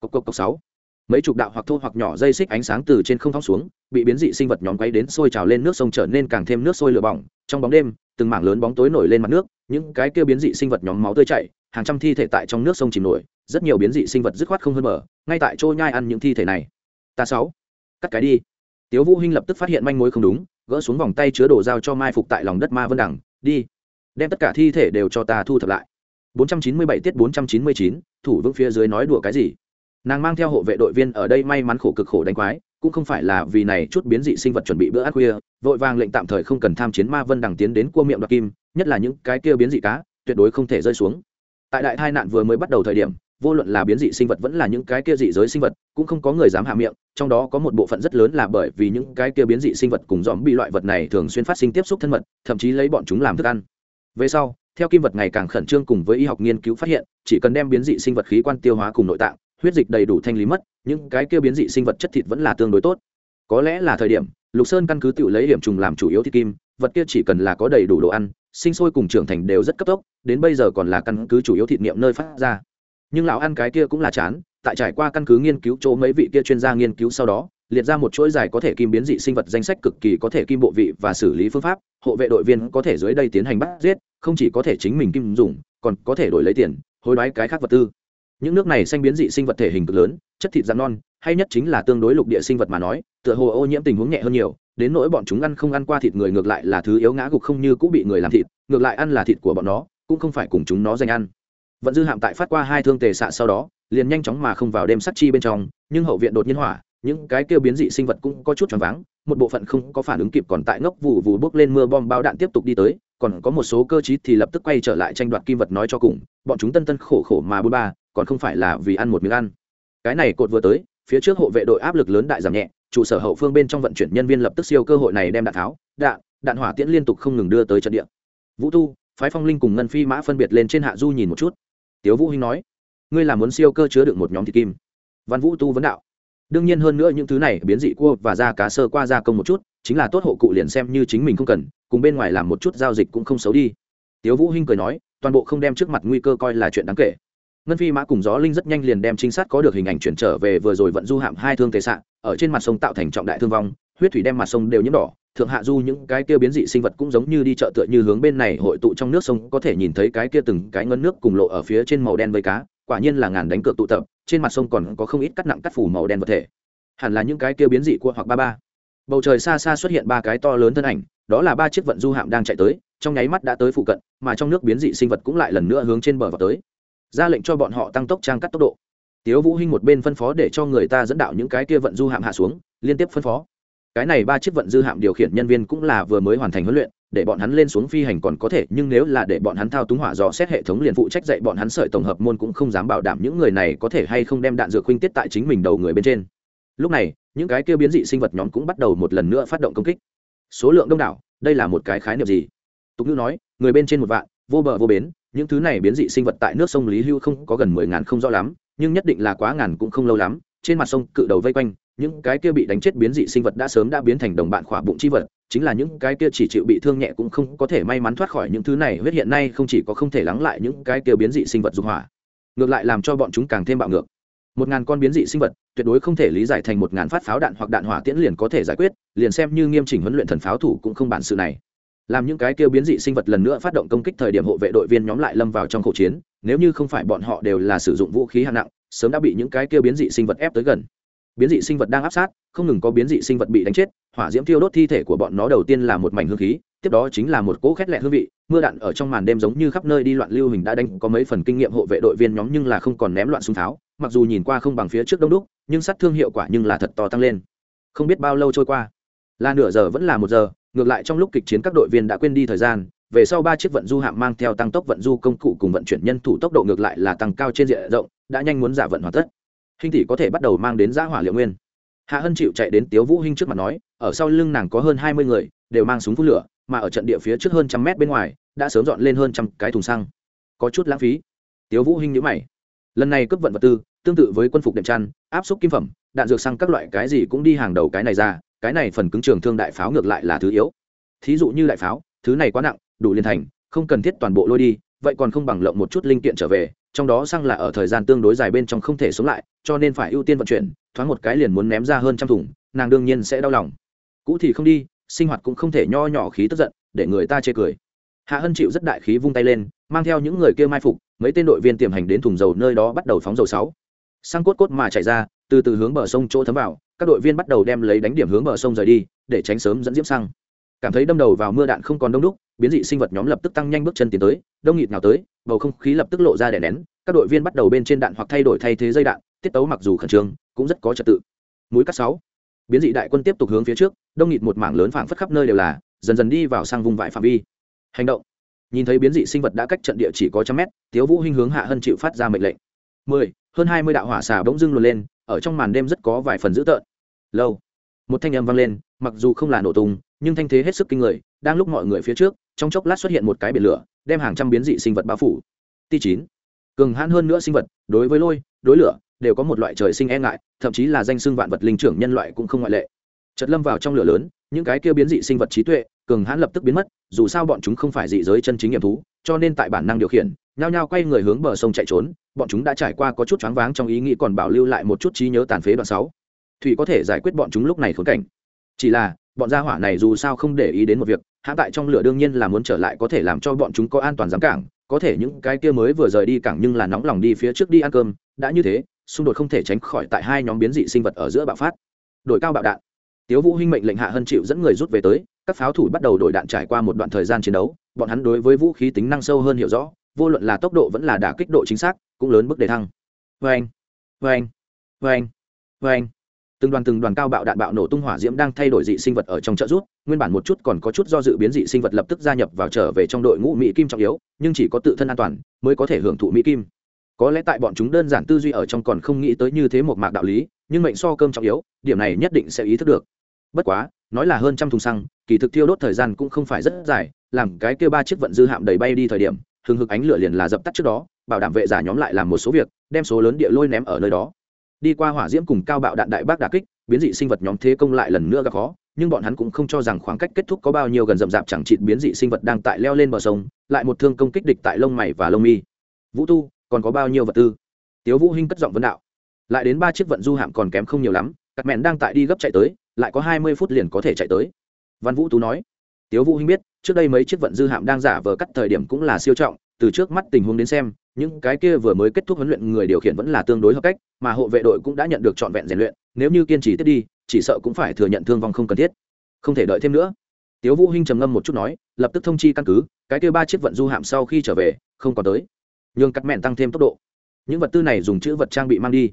cốc cốc cốc sáu mấy chục đạo hoặc thô hoặc nhỏ dây xích ánh sáng từ trên không thong xuống bị biến dị sinh vật nhóm quay đến sôi trào lên nước sông trở nên càng thêm nước sôi lửa bỏng. Trong bóng đêm từng mảng lớn bóng tối nổi lên mặt nước những cái kia biến dị sinh vật nhóm máu tươi chảy hàng trăm thi thể tại trong nước sông chìm nổi rất nhiều biến dị sinh vật dứt khoát không hơn mở ngay tại chỗ nhai ăn những thi thể này. Ta sáu cắt cái đi. Tiếu vũ hinh lập tức phát hiện manh mối không đúng gỡ xuống vòng tay chứa đồ dao cho mai phục tại lòng đất ma vân đẳng đi đem tất cả thi thể đều cho ta thu thập lại. 497 tiết 499, thủ vững phía dưới nói đùa cái gì? Nàng mang theo hộ vệ đội viên ở đây may mắn khổ cực khổ đánh quái, cũng không phải là vì này chút biến dị sinh vật chuẩn bị bữa ăn khuya, vội vàng lệnh tạm thời không cần tham chiến ma vân đằng tiến đến cua miệng đoạt kim, nhất là những cái kia biến dị cá, tuyệt đối không thể rơi xuống. Tại đại tai nạn vừa mới bắt đầu thời điểm, vô luận là biến dị sinh vật vẫn là những cái kia dị giới sinh vật, cũng không có người dám hạ miệng, trong đó có một bộ phận rất lớn là bởi vì những cái kia biến dị sinh vật cùng dòm bị loại vật này thường xuyên phát sinh tiếp xúc thân mật, thậm chí lấy bọn chúng làm thức ăn. Về sau, theo kim vật ngày càng khẩn trương cùng với y học nghiên cứu phát hiện, chỉ cần đem biến dị sinh vật khí quan tiêu hóa cùng nội tạng huyết dịch đầy đủ thanh lý mất, những cái kia biến dị sinh vật chất thịt vẫn là tương đối tốt. Có lẽ là thời điểm, lục sơn căn cứ tự lấy điểm trùng làm chủ yếu thịt kim, vật kia chỉ cần là có đầy đủ đồ ăn, sinh sôi cùng trưởng thành đều rất cấp tốc, đến bây giờ còn là căn cứ chủ yếu thịt niệm nơi phát ra. Nhưng lão ăn cái kia cũng là chán, tại trải qua căn cứ nghiên cứu chỗ mấy vị kia chuyên gia nghiên cứu sau đó, liệt ra một chuỗi dài có thể kim biến dị sinh vật danh sách cực kỳ có thể kim bộ vị và xử lý phương pháp, hộ vệ đội viên có thể dưới đây tiến hành bắt giết, không chỉ có thể chính mình kim dùng, còn có thể đổi lấy tiền, hối đoái cái khác vật tư những nước này xanh biến dị sinh vật thể hình cực lớn, chất thịt rắn non, hay nhất chính là tương đối lục địa sinh vật mà nói, tựa hồ ô nhiễm tình huống nhẹ hơn nhiều, đến nỗi bọn chúng ăn không ăn qua thịt người ngược lại là thứ yếu ngã gục không như cũng bị người làm thịt, ngược lại ăn là thịt của bọn nó, cũng không phải cùng chúng nó dành ăn. Vận dư hạm tại phát qua hai thương tề xạ sau đó, liền nhanh chóng mà không vào đêm sắt chi bên trong, nhưng hậu viện đột nhiên hỏa, những cái kêu biến dị sinh vật cũng có chút choáng váng, một bộ phận không có phản ứng kịp còn tại ngốc vụ vụ bước lên mưa bom bao đạn tiếp tục đi tới, còn có một số cơ chí thì lập tức quay trở lại tranh đoạt kim vật nói cho cùng, bọn chúng tân tân khổ khổ mà bôn ba còn không phải là vì ăn một miếng ăn. Cái này cột vừa tới, phía trước hộ vệ đội áp lực lớn đại giảm nhẹ, trụ sở hậu phương bên trong vận chuyển nhân viên lập tức siêu cơ hội này đem đạn tháo, đạn đạn hỏa tiễn liên tục không ngừng đưa tới trận địa. Vũ tu phái phong linh cùng ngân phi mã phân biệt lên trên hạ du nhìn một chút. Tiếu vũ hinh nói, ngươi là muốn siêu cơ chứa được một nhóm thịt kim? Văn vũ tu vấn đạo, đương nhiên hơn nữa những thứ này biến dị cua và da cá sơ qua gia công một chút, chính là tốt hộ cụ liền xem như chính mình không cần, cùng bên ngoài làm một chút giao dịch cũng không xấu đi. Tiếu vũ hinh cười nói, toàn bộ không đem trước mặt nguy cơ coi là chuyện đáng kể ngân phi mã cùng gió linh rất nhanh liền đem trinh sát có được hình ảnh chuyển trở về vừa rồi vận du hạm hai thương tề sạn ở trên mặt sông tạo thành trọng đại thương vong, huyết thủy đem mặt sông đều nhiễm đỏ, thượng hạ du những cái kia biến dị sinh vật cũng giống như đi chợ tựa như hướng bên này hội tụ trong nước sông, có thể nhìn thấy cái kia từng cái ngân nước cùng lộ ở phía trên màu đen với cá, quả nhiên là ngàn đánh cược tụ tập, trên mặt sông còn có không ít cắt nặng cắt phủ màu đen vật thể. Hẳn là những cái kia biến dị cua hoặc ba ba. Bầu trời xa xa xuất hiện ba cái to lớn thân ảnh, đó là ba chiếc vận du hạm đang chạy tới, trong nháy mắt đã tới phụ cận, mà trong nước biến dị sinh vật cũng lại lần nữa hướng trên bờ vào tới ra lệnh cho bọn họ tăng tốc trang cắt tốc độ. Tiếu vũ hinh một bên phân phó để cho người ta dẫn đạo những cái kia vận du hạm hạ xuống, liên tiếp phân phó. Cái này ba chiếc vận dư hạm điều khiển nhân viên cũng là vừa mới hoàn thành huấn luyện, để bọn hắn lên xuống phi hành còn có thể, nhưng nếu là để bọn hắn thao túng hỏa dò xét hệ thống liền phụ trách dạy bọn hắn sợi tổng hợp môn cũng không dám bảo đảm những người này có thể hay không đem đạn dược huynh tiết tại chính mình đầu người bên trên. Lúc này, những cái kia biến dị sinh vật nhóm cũng bắt đầu một lần nữa phát động công kích. Số lượng đông đảo, đây là một cái khái niệm gì? Tục ngữ nói, người bên trên một vạn, vô bờ vô bến những thứ này biến dị sinh vật tại nước sông lý hưu không có gần mười ngàn không rõ lắm, nhưng nhất định là quá ngàn cũng không lâu lắm, trên mặt sông cự đầu vây quanh, những cái kia bị đánh chết biến dị sinh vật đã sớm đã biến thành đồng bạn khỏa bụng chi vật, chính là những cái kia chỉ chịu bị thương nhẹ cũng không có thể may mắn thoát khỏi những thứ này, huyết hiện nay không chỉ có không thể lắng lại những cái kia biến dị sinh vật dục hỏa, ngược lại làm cho bọn chúng càng thêm bạo ngược. Một ngàn con biến dị sinh vật, tuyệt đối không thể lý giải thành một ngàn phát pháo đạn hoặc đạn hỏa tiễn liền có thể giải quyết, liền xem như nghiêm chỉnh huấn luyện thần pháo thủ cũng không bản sự này làm những cái kêu biến dị sinh vật lần nữa phát động công kích thời điểm hộ vệ đội viên nhóm lại lâm vào trong khẩu chiến, nếu như không phải bọn họ đều là sử dụng vũ khí hạng nặng, sớm đã bị những cái kêu biến dị sinh vật ép tới gần. Biến dị sinh vật đang áp sát, không ngừng có biến dị sinh vật bị đánh chết, hỏa diễm tiêu đốt thi thể của bọn nó đầu tiên là một mảnh hương khí, tiếp đó chính là một cỗ khét lẹ hương vị, mưa đạn ở trong màn đêm giống như khắp nơi đi loạn lưu hình đã đánh có mấy phần kinh nghiệm hộ vệ đội viên nhóm nhưng là không còn ném loạn súng tháo, mặc dù nhìn qua không bằng phía trước đông đúc, nhưng sát thương hiệu quả nhưng là thật to tăng lên. Không biết bao lâu trôi qua, là nửa giờ vẫn là một giờ ngược lại trong lúc kịch chiến các đội viên đã quên đi thời gian, về sau ba chiếc vận du hạm mang theo tăng tốc vận du công cụ cùng vận chuyển nhân thủ tốc độ ngược lại là tăng cao trên diện rộng, đã nhanh muốn giả vận hoàn tất. Hình tỷ có thể bắt đầu mang đến giã hỏa liệu nguyên. Hạ hân chịu chạy đến tiếu vũ hinh trước mặt nói, ở sau lưng nàng có hơn hai mươi người, đều mang súng phun lửa, mà ở trận địa phía trước hơn trăm mét bên ngoài, đã sớm dọn lên hơn trăm cái thùng xăng. Có chút lãng phí. Tiếu vũ hinh nhíu mày. Lần này cướp vận vật tư, tương tự với quân phục đệm chăn, áp suất kim phẩm, đạn dược xăng các loại cái gì cũng đi hàng đầu cái này ra cái này phần cứng trường thương đại pháo ngược lại là thứ yếu. Thí dụ như đại pháo, thứ này quá nặng, đủ liên thành, không cần thiết toàn bộ lôi đi, vậy còn không bằng lộng một chút linh kiện trở về, trong đó xăng là ở thời gian tương đối dài bên trong không thể sống lại, cho nên phải ưu tiên vận chuyển, thoáng một cái liền muốn ném ra hơn trăm thùng, nàng đương nhiên sẽ đau lòng. Cũ thì không đi, sinh hoạt cũng không thể nho nhỏ khí tức giận, để người ta chê cười. Hạ hân chịu rất đại khí vung tay lên, mang theo những người kia mai phục, mấy tên đội viên tiềm hành đến thùng dầu nơi đó bắt đầu phóng dầu sáu. Xăng cốt cốt mà chạy ra từ từ hướng bờ sông chỗ thấm vào, các đội viên bắt đầu đem lấy đánh điểm hướng bờ sông rời đi, để tránh sớm dẫn diễm xăng. Cảm thấy đâm đầu vào mưa đạn không còn đông đúc, biến dị sinh vật nhóm lập tức tăng nhanh bước chân tiến tới, đông nghịt nào tới, bầu không khí lập tức lộ ra đè nén, các đội viên bắt đầu bên trên đạn hoặc thay đổi thay thế dây đạn, tiết tấu mặc dù khẩn trương, cũng rất có trật tự. Mũi cắt sáu. Biến dị đại quân tiếp tục hướng phía trước, đông nghịt một mảng lớn phảng phất khắp nơi đều là, dần dần đi vào sang vùng vải phạm vi. Hành động. Nhìn thấy biến dị sinh vật đã cách trận địa chỉ có trăm mét, tiếu vũ hinh hướng hạ hân chịu phát ra mệnh lệnh mười, hơn hai mươi đạo hỏa xà bỗng dưng luồn lên, ở trong màn đêm rất có vài phần dữ tợn. Lâu. Một thanh âm vang lên, mặc dù không là nổ tung, nhưng thanh thế hết sức kinh người, đang lúc mọi người phía trước, trong chốc lát xuất hiện một cái biển lửa, đem hàng trăm biến dị sinh vật bao phủ. T chín. Cường hãn hơn nữa sinh vật, đối với lôi, đối lửa, đều có một loại trời sinh e ngại, thậm chí là danh xưng vạn vật linh trưởng nhân loại cũng không ngoại lệ. Chật lâm vào trong lửa lớn, những cái kia biến dị sinh vật trí tuệ, cường hãn lập tức biến mất, dù sao bọn chúng không phải dị giới chân chính nghiệm thú, cho nên tại bản năng điều khiển nhao nhao quay người hướng bờ sông chạy trốn, bọn chúng đã trải qua có chút choáng váng trong ý nghĩ còn bảo lưu lại một chút trí nhớ tàn phế đoạn sáu. Thủy có thể giải quyết bọn chúng lúc này khốn cảnh. Chỉ là, bọn gia hỏa này dù sao không để ý đến một việc hạ tại trong lửa đương nhiên là muốn trở lại có thể làm cho bọn chúng có an toàn giám cảng, có thể những cái kia mới vừa rời đi cảng nhưng là nóng lòng đi phía trước đi ăn cơm, đã như thế, xung đột không thể tránh khỏi tại hai nhóm biến dị sinh vật ở giữa bạo phát. Đổi cao bạo đạn. Tiếu vũ hinh mệnh lệnh hạ hân chịu dẫn người rút về tới, các pháo thủ bắt đầu đổi đạn trải qua một đoạn thời gian chiến đấu, bọn hắn đối với vũ khí tính năng sâu hơn hiểu rõ vô luận là tốc độ vẫn là đả kích độ chính xác, cũng lớn mức đề thăng. Vâng vâng vâng vâng. Từng đoàn từng đoàn cao bạo đạn bạo nổ tung hỏa diễm đang thay đổi dị sinh vật ở trong trợ rút, nguyên bản một chút còn có chút do dự biến dị sinh vật lập tức gia nhập vào trở về trong đội ngũ mỹ kim trọng yếu, nhưng chỉ có tự thân an toàn mới có thể hưởng thụ mỹ kim. Có lẽ tại bọn chúng đơn giản tư duy ở trong còn không nghĩ tới như thế một mạc đạo lý, nhưng mệnh so cơm trọng yếu, điểm này nhất định sẽ ý thức được. Bất quá, nói là hơn trăm thùng xăng, kỳ thực tiêu đốt thời gian cũng không phải rất dài, làm cái kêu ba chiếc vận dư hạm đầy bay đi thời điểm hừng hực ánh lửa liền là dập tắt trước đó, bảo đảm vệ giả nhóm lại làm một số việc, đem số lớn địa lôi ném ở nơi đó. Đi qua hỏa diễm cùng cao bạo đạn đại bác đà kích, biến dị sinh vật nhóm thế công lại lần nữa gặp khó, nhưng bọn hắn cũng không cho rằng khoảng cách kết thúc có bao nhiêu gần rậm rạp chẳng chịt biến dị sinh vật đang tại leo lên bờ sông, lại một thương công kích địch tại lông mày và lông mi. Vũ tu, còn có bao nhiêu vật tư? Tiếu vũ hinh cất giọng vấn đạo. Lại đến ba chiếc vận du hạm còn kém không nhiều lắm, các mẹn đang tại đi gấp chạy tới, lại có hai mươi phút liền có thể chạy tới. Văn vũ tú nói tiếu vũ hinh biết, trước đây mấy chiếc vận dư hạm đang giả vờ cắt thời điểm cũng là siêu trọng, từ trước mắt tình huống đến xem, những cái kia vừa mới kết thúc huấn luyện người điều khiển vẫn là tương đối hợp cách, mà hộ vệ đội cũng đã nhận được trọn vẹn rèn luyện, nếu như kiên trì tiếp đi, chỉ sợ cũng phải thừa nhận thương vong không cần thiết. Không thể đợi thêm nữa. Tiếu vũ hinh trầm ngâm một chút nói, lập tức thông chi căn cứ, cái kia ba chiếc vận du hạm sau khi trở về, không còn tới. Nhường cắt mẹn tăng thêm tốc độ. Những vật tư này dùng chữ vật trang bị mang đi.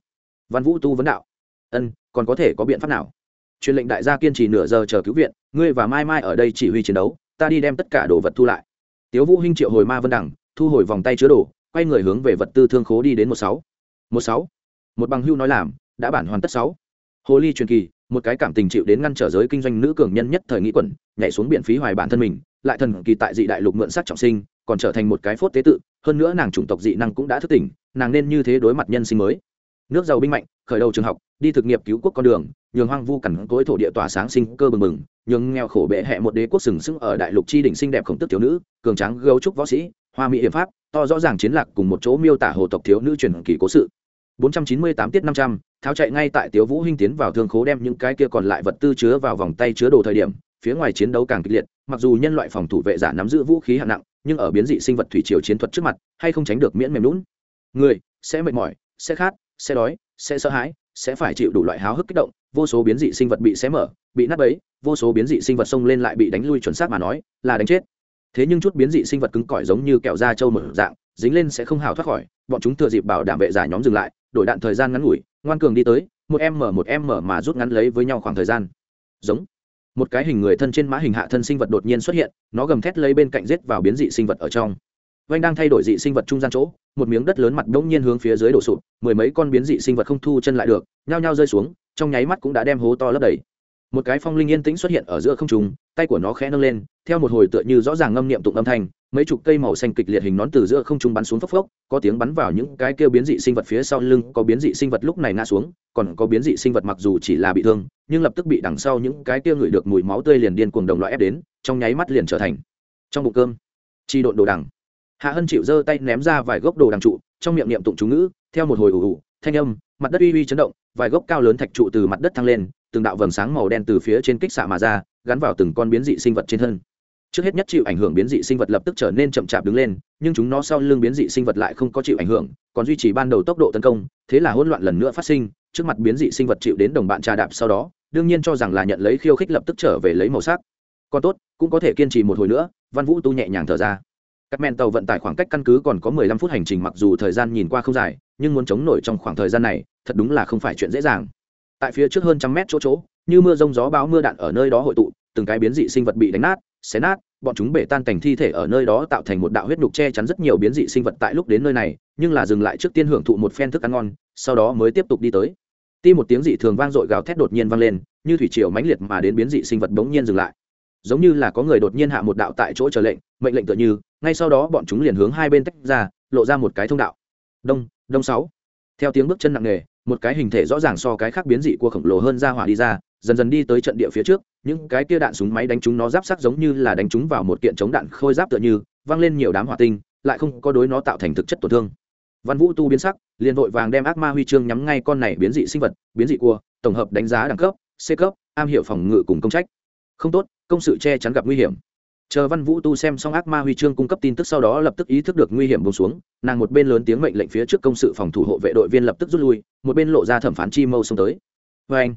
Văn vũ tu vấn đạo. Ân, còn có thể có biện pháp nào? Truyền lệnh đại gia kiên trì nửa giờ chờ cứu viện, ngươi và mai mai ở đây chỉ huy chiến đấu, ta đi đem tất cả đồ vật thu lại. Tiếu vũ hinh triệu hồi ma vân đẳng thu hồi vòng tay chứa đồ, quay người hướng về vật tư thương khố đi đến một sáu. Một sáu. Một bằng hưu nói làm, đã bản hoàn tất sáu. Hồ ly truyền kỳ, một cái cảm tình chịu đến ngăn trở giới kinh doanh nữ cường nhân nhất thời nghĩ quẩn, nhảy xuống biển phí hoài bản thân mình, lại thần kỳ tại dị đại lục mượn sắc trọng sinh, còn trở thành một cái phốt tế tự, hơn nữa nàng chủng tộc dị năng cũng đã thức tỉnh, nàng nên như thế đối mặt nhân sinh mới. Nước giàu binh mạnh khởi đầu trường học đi thực nghiệp cứu quốc con đường nhường hoang vu cằn cối thổ địa tỏa sáng sinh cơ bừng bừng nhường nghèo khổ bệ hẹ một đế quốc sừng sững ở đại lục chi đỉnh xinh đẹp khổng tức thiếu nữ cường tráng gấu trúc võ sĩ hoa mỹ hiểm pháp to rõ ràng chiến lạc cùng một chỗ miêu tả hồ tộc thiếu nữ truyền kỳ cố sự 498 tiết 500, tháo chạy ngay tại Tiếu Vũ Hinh tiến vào thương khố đem những cái kia còn lại vật tư chứa vào vòng tay chứa đồ thời điểm, phía ngoài chiến đấu càng kịch liệt, mặc dù nhân loại phòng thủ vệ giả nắm giữ vũ khí hạng nặng, nhưng ở biến dị sinh vật thủy triều chiến thuật trước mặt, hay không tránh được miễn mềm lún. Người sẽ mệt mỏi, sẽ khát, sẽ đói, sẽ sợ hãi, sẽ phải chịu đủ loại háo hức kích động, vô số biến dị sinh vật bị xé mở, bị nát bấy, vô số biến dị sinh vật xông lên lại bị đánh lui chuẩn xác mà nói, là đánh chết. Thế nhưng chút biến dị sinh vật cứng cỏi giống như kẹo da trâu mở dạng, dính lên sẽ không hào thoát khỏi, bọn chúng thừa dịp bảo đảm vệ giả nhóm dừng lại, đổi đạn thời gian ngắn ngủi ngoan cường đi tới một em mở một em mở mà rút ngắn lấy với nhau khoảng thời gian. Giống. Một cái hình người thân trên mã hình hạ thân sinh vật đột nhiên xuất hiện nó gầm thét lấy bên cạnh rết vào biến dị sinh vật ở trong vanh đang thay đổi dị sinh vật trung gian chỗ, một miếng đất lớn mặt đ ỗ n g nhiên hướng phía dưới đổ sụp, mười mấy con biến dị sinh vật không thu chân lại được, nhao nhao rơi xuống, trong nháy mắt cũng đã đem hố to lấp đầy. Một cái phong linh yên tĩnh xuất hiện ở giữa không trùng tay của nó khẽ nâng lên, theo một hồi tựa như rõ ràng ngâm niệm tụng âm thanh, mấy chục cây màu xanh kịch liệt hình nón từ giữa không trung bắn xuống phốc phốc, có tiếng bắn vào những cái kêu biến dị sinh vật phía sau lưng, có biến dị sinh vật lúc này ngã xuống, còn có biến dị sinh vật mặc dù chỉ là bị thương, nhưng lập tức bị đằng sau những cái kia ngửi được mùi máu tươi liền điên cuồng đồng loại ép đến, trong nháy mắt liền trở thành trong bụng cơm. Chi độn đồ đằng hạ hân chịu giơ tay ném ra vài gốc đồ đằng trụ, trong miệng niệm tụng chú ngữ, theo một hồi ủ ủ, thanh âm, mặt đất uy uy chấn động, vài gốc cao lớn thạch trụ từ mặt đất thăng lên, từng đạo vầng sáng màu đen từ phía trên kích xạ mà ra, gắn vào từng con biến dị sinh vật trên thân. Trước hết nhất chịu ảnh hưởng biến dị sinh vật lập tức trở nên chậm chạp đứng lên, nhưng chúng nó sau lưng biến dị sinh vật lại không có chịu ảnh hưởng, còn duy trì ban đầu tốc độ tấn công, thế là hỗn loạn lần nữa phát sinh, trước mặt biến dị sinh vật chịu đến đồng bạn trà đạp sau đó, đương nhiên cho rằng là nhận lấy khiêu khích lập tức trở về lấy màu sắc. Còn tốt, cũng có thể kiên trì một hồi nữa, văn vũ tu nhẹ nhàng thở ra các men tàu vận tải khoảng cách căn cứ còn có 15 phút hành trình mặc dù thời gian nhìn qua không dài, nhưng muốn chống nổi trong khoảng thời gian này, thật đúng là không phải chuyện dễ dàng. Tại phía trước hơn trăm mét chỗ chỗ, như mưa rông gió báo mưa đạn ở nơi đó hội tụ, từng cái biến dị sinh vật bị đánh nát, xé nát, bọn chúng bể tan thành thi thể ở nơi đó tạo thành một đạo huyết nhục che chắn rất nhiều biến dị sinh vật tại lúc đến nơi này, nhưng là dừng lại trước tiên hưởng thụ một phen thức ăn ngon, sau đó mới tiếp tục đi tới. Ti một tiếng dị thường vang dội gào thét đột nhiên vang lên, như thủy triều mãnh liệt mà đến biến dị sinh vật bỗng nhiên dừng lại giống như là có người đột nhiên hạ một đạo tại chỗ chờ lệnh, mệnh lệnh tựa như, ngay sau đó bọn chúng liền hướng hai bên tách ra, lộ ra một cái thông đạo. Đông đông sáu. Theo tiếng bước chân nặng nề, một cái hình thể rõ ràng so cái khác biến dị của khổng lồ hơn ra hỏa đi ra, dần dần đi tới trận địa phía trước, những cái kia đạn súng máy đánh chúng nó giáp sắc giống như là đánh chúng vào một kiện chống đạn khôi giáp tựa như văng lên nhiều đám hỏa tinh, lại không có đối nó tạo thành thực chất tổn thương. Văn vũ tu biến sắc, liền vội vàng đem ác ma huy chương nhắm ngay con này biến dị sinh vật, biến dị cua tổng hợp đánh giá đẳng cấp, c cấp, am hiểu phòng ngự cùng công trách. Không tốt công sự che chắn gặp nguy hiểm. Chờ văn vũ tu xem xong ác ma huy chương cung cấp tin tức sau đó lập tức ý thức được nguy hiểm bông xuống, nàng một bên lớn tiếng mệnh lệnh phía trước công sự phòng thủ hộ vệ đội viên lập tức rút lui, một bên lộ ra thẩm phán chi mâu xông tới. Vê anh,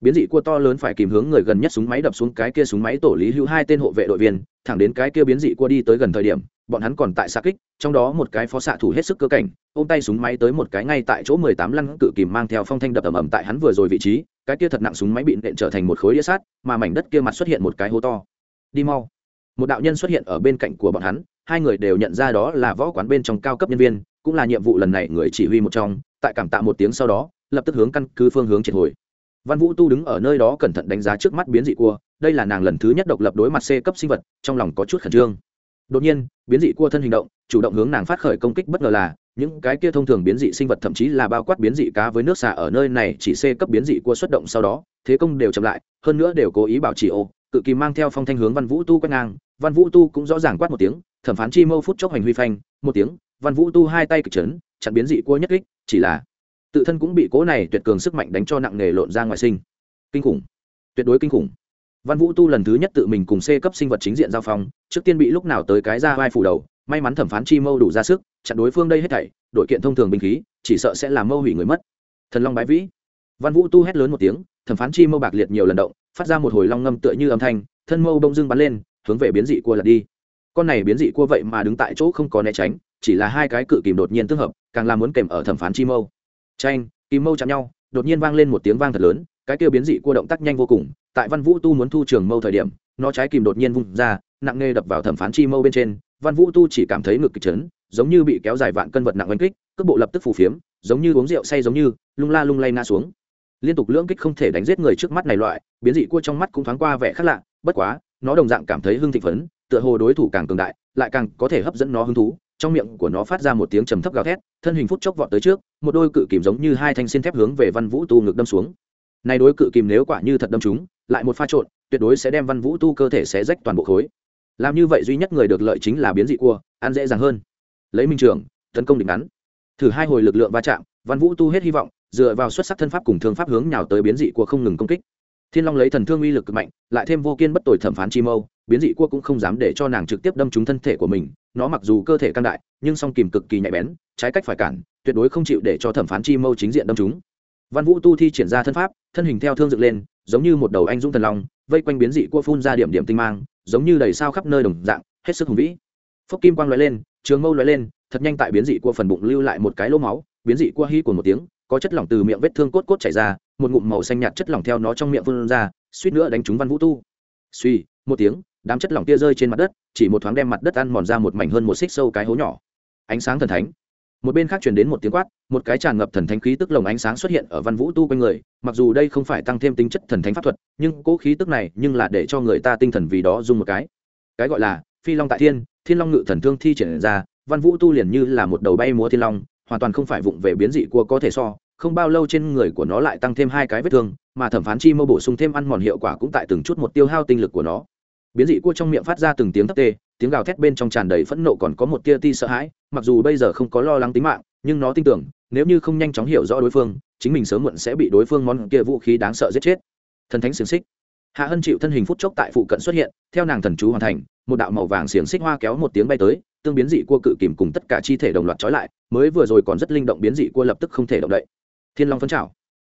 biến dị cua to lớn phải kìm hướng người gần nhất súng máy đập xuống cái kia súng máy tổ lý hữu hai tên hộ vệ đội viên, thẳng đến cái kia biến dị cua đi tới gần thời điểm bọn hắn còn tại xa kích, trong đó một cái phó xạ thủ hết sức cơ cảnh, ôm tay súng máy tới một cái ngay tại chỗ mười tám lăn cự kìm mang theo phong thanh đập ầm ầm tại hắn vừa rồi vị trí, cái kia thật nặng súng máy bị nện trở thành một khối đĩa sát mà mảnh đất kia mặt xuất hiện một cái hố to. Đi mau. Một đạo nhân xuất hiện ở bên cạnh của bọn hắn, hai người đều nhận ra đó là võ quán bên trong cao cấp nhân viên, cũng là nhiệm vụ lần này người chỉ huy một trong, tại cảm tạ một tiếng sau đó, lập tức hướng căn cứ phương hướng triệt hồi. Văn vũ tu đứng ở nơi đó cẩn thận đánh giá trước mắt biến dị cua, đây là nàng lần thứ nhất độc lập đối mặt c cấp sinh vật, trong lòng có chút khẩn trương đột nhiên, biến dị cua thân hình động, chủ động hướng nàng phát khởi công kích bất ngờ là, những cái kia thông thường biến dị sinh vật thậm chí là bao quát biến dị cá với nước xà ở nơi này chỉ c cấp biến dị cua xuất động sau đó, thế công đều chậm lại, hơn nữa đều cố ý bảo trì ô, cự kỳ mang theo phong thanh hướng văn vũ tu quét ngang. Văn vũ tu cũng rõ ràng quát một tiếng, thẩm phán chi mâu phút chốc hành huy phanh, một tiếng, văn vũ tu hai tay cực chấn, chặn biến dị cua nhất kích, chỉ là tự thân cũng bị cố này tuyệt cường sức mạnh đánh cho nặng nề lộn ra ngoài sinh. Kinh khủng. Tuyệt đối kinh khủng văn vũ tu lần thứ nhất tự mình cùng c cấp sinh vật chính diện giao phong, trước tiên bị lúc nào tới cái ra vai phủ đầu, may mắn thẩm phán chi mâu đủ ra sức, chặn đối phương đây hết thảy, đội kiện thông thường binh khí, chỉ sợ sẽ làm mâu hủy người mất. Thần long bái vĩ. Văn vũ tu hét lớn một tiếng, thẩm phán chi mâu bạc liệt nhiều lần động, phát ra một hồi long ngâm tựa như âm thanh, thân mâu bông dưng bắn lên, hướng về biến dị cua lật đi. Con này biến dị cua vậy mà đứng tại chỗ không có né tránh, chỉ là hai cái cự kìm đột nhiên tương hợp, càng làm muốn kèm ở thẩm phán chi mâu. Tranh kìm mâu chạm nhau, đột nhiên vang lên một tiếng vang thật lớn cái kia biến dị cua động tác nhanh vô cùng, tại văn vũ tu muốn thu trường mâu thời điểm, nó trái kìm đột nhiên vung ra, nặng nề đập vào thẩm phán chi mâu bên trên, văn vũ tu chỉ cảm thấy ngực kịch trấn giống như bị kéo dài vạn cân vật nặng oanh kích, cước bộ lập tức phù phiếm, giống như uống rượu say giống như, lung la lung lay ngã xuống. Liên tục lưỡng kích không thể đánh giết người trước mắt này loại, biến dị cua trong mắt cũng thoáng qua vẻ khác lạ, bất quá, nó đồng dạng cảm thấy hưng thịnh phấn, tựa hồ đối thủ càng cường đại, lại càng có thể hấp dẫn nó hứng thú. Trong miệng của nó phát ra một tiếng trầm thấp gào thét, thân hình phút chốc vọt tới trước, một đôi cự kìm giống như hai thanh xin thép hướng về văn vũ tu ngực đâm xuống này đối cự kìm nếu quả như thật đâm chúng lại một pha trộn, tuyệt đối sẽ đem văn vũ tu cơ thể xé rách toàn bộ khối. Làm như vậy duy nhất người được lợi chính là biến dị cua, ăn dễ dàng hơn. Lấy minh trường, tấn công đỉnh ngắn. Thử hai hồi lực lượng va chạm, văn vũ tu hết hy vọng, dựa vào xuất sắc thân pháp cùng thương pháp hướng nhào tới biến dị cua không ngừng công kích. Thiên long lấy thần thương uy lực cực mạnh, lại thêm vô kiên bất tội thẩm phán chi mâu, biến dị cua cũng không dám để cho nàng trực tiếp đâm trúng thân thể của mình, nó mặc dù cơ thể căng đại, nhưng song kìm cực kỳ nhạy bén, trái cách phải cản, tuyệt đối không chịu để cho thẩm phán chi mâu chính diện đâm trúng văn vũ tu thi triển ra thân pháp, thân hình theo thương dựng lên, giống như một đầu anh dũng thần long, vây quanh biến dị cua phun ra điểm điểm tinh mang, giống như đầy sao khắp nơi đồng dạng, hết sức hùng vĩ. Phốc kim quang loại lên, trường mâu loại lên, thật nhanh tại biến dị cua phần bụng lưu lại một cái lỗ máu, biến dị cua hí của một tiếng, có chất lỏng từ miệng vết thương cốt cốt chảy ra, một ngụm màu xanh nhạt chất lỏng theo nó trong miệng phun ra, suýt nữa đánh trúng văn vũ tu. Suy, một tiếng, đám chất lỏng tia rơi trên mặt đất, chỉ một thoáng đem mặt đất ăn mòn ra một mảnh hơn một xích sâu cái hố nhỏ. Ánh sáng thần thánh một bên khác truyền đến một tiếng quát, một cái tràn ngập thần thánh khí tức lồng ánh sáng xuất hiện ở văn vũ tu quanh người. Mặc dù đây không phải tăng thêm tính chất thần thánh pháp thuật, nhưng cỗ khí tức này nhưng là để cho người ta tinh thần vì đó dùng một cái. Cái gọi là phi long tại thiên thiên long ngự thần thương thi triển ra, văn vũ tu liền như là một đầu bay múa thiên long, hoàn toàn không phải vụng về biến dị của có thể so, không bao lâu trên người của nó lại tăng thêm hai cái vết thương, mà thẩm phán chi mâu bổ sung thêm ăn mòn hiệu quả cũng tại từng chút một tiêu hao tinh lực của nó. Biến dị cua trong miệng phát ra từng tiếng thấp tê tiếng gào thét bên trong tràn đầy phẫn nộ còn có một tia ti sợ hãi, mặc dù bây giờ không có lo lắng tính mạng, nhưng nó tin tưởng, nếu như không nhanh chóng hiểu rõ đối phương, chính mình sớm muộn sẽ bị đối phương món kia vũ khí đáng sợ giết chết. Thần thánh xiềng xích. Hạ hân chịu thân hình phút chốc tại phụ cận xuất hiện, theo nàng thần chú hoàn thành, một đạo màu vàng xiềng xích hoa kéo một tiếng bay tới, tương biến dị cua cự kìm cùng tất cả chi thể đồng loạt trói lại, mới vừa rồi còn rất linh động biến dị cua lập tức không thể động đậy. Thiên long phấn trào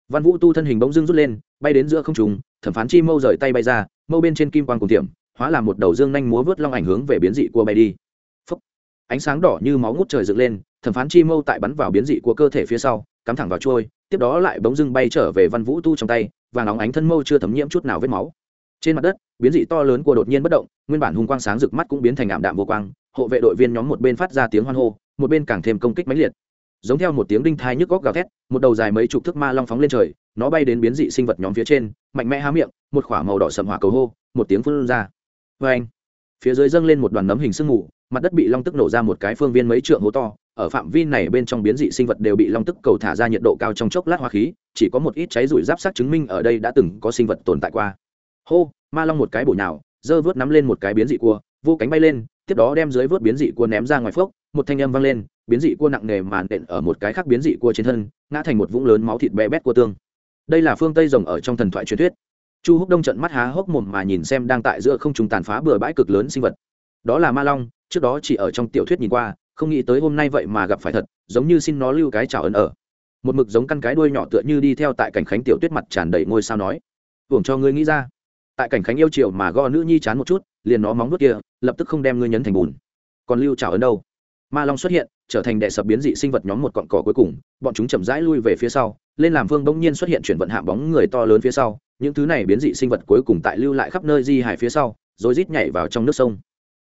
văn vũ tu thân hình bỗng dưng rút lên, bay đến giữa không trùng thẩm phán chi mâu rời tay bay ra, mâu bên trên kim quan cùng tiệm hóa làm một đầu dương nhanh múa vớt long ảnh hướng về biến dị cua bay đi. Phúc. ánh sáng đỏ như máu ngút trời dựng lên, thẩm phán chi mâu tại bắn vào biến dị của cơ thể phía sau, cắm thẳng vào trôi tiếp đó lại bỗng dưng bay trở về văn vũ tu trong tay và nóng ánh thân mâu chưa thấm nhiễm chút nào vết máu. Trên mặt đất, biến dị to lớn của đột nhiên bất động, nguyên bản hung quang sáng rực mắt cũng biến thành ảm đạm vô quang, hộ vệ đội viên nhóm một bên phát ra tiếng hoan hô, một bên càng thêm công kích mãnh liệt. Giống theo một tiếng đinh thai nhức góc gào thét, một đầu dài mấy chục thước ma long phóng lên trời, nó bay đến biến dị sinh vật nhóm phía trên, mạnh mẽ há miệng, một khỏa màu đỏ sầm hỏa cầu hô, một tiếng phun ra vê anh. Phía dưới dâng lên một đoàn nấm hình sương mù, mặt đất bị long tức nổ ra một cái phương viên mấy trượng hố to, ở phạm vi này bên trong biến dị sinh vật đều bị long tức cầu thả ra nhiệt độ cao trong chốc lát hoa khí, chỉ có một ít cháy rủi giáp sát chứng minh ở đây đã từng có sinh vật tồn tại qua. Hô, ma long một cái bổ nhào dơ vớt nắm lên một cái biến dị cua, vô cánh bay lên, tiếp đó đem dưới vớt biến dị cua ném ra ngoài phốc, một thanh âm vang lên, biến dị cua nặng nề màn đện ở một cái khác biến dị cua trên thân, ngã thành một vũng lớn máu thịt bé bét cua tương. Đây là phương tây rồng ở trong thần thoại truyền thuyết chu húc đông trận mắt há hốc mồm mà nhìn xem đang tại giữa không trùng tàn phá bừa bãi cực lớn sinh vật. Đó là ma long, trước đó chỉ ở trong tiểu thuyết nhìn qua, không nghĩ tới hôm nay vậy mà gặp phải thật, giống như xin nó lưu cái chào ấn ở. Một mực giống căn cái đuôi nhỏ tựa như đi theo tại cảnh khánh tiểu tuyết mặt tràn đầy ngôi sao nói. Hưởng cho ngươi nghĩ ra. Tại cảnh khánh yêu chiều mà go nữ nhi chán một chút, liền nó móng vuốt kia, lập tức không đem ngươi nhấn thành bùn. Còn lưu chào ấn đâu? Ma long xuất hiện trở thành đệ sập biến dị sinh vật nhóm một cọn cỏ cuối cùng bọn chúng chậm rãi lui về phía sau lên làm vương bỗng nhiên xuất hiện chuyển vận hạ bóng người to lớn phía sau những thứ này biến dị sinh vật cuối cùng tại lưu lại khắp nơi di hải phía sau rồi rít nhảy vào trong nước sông.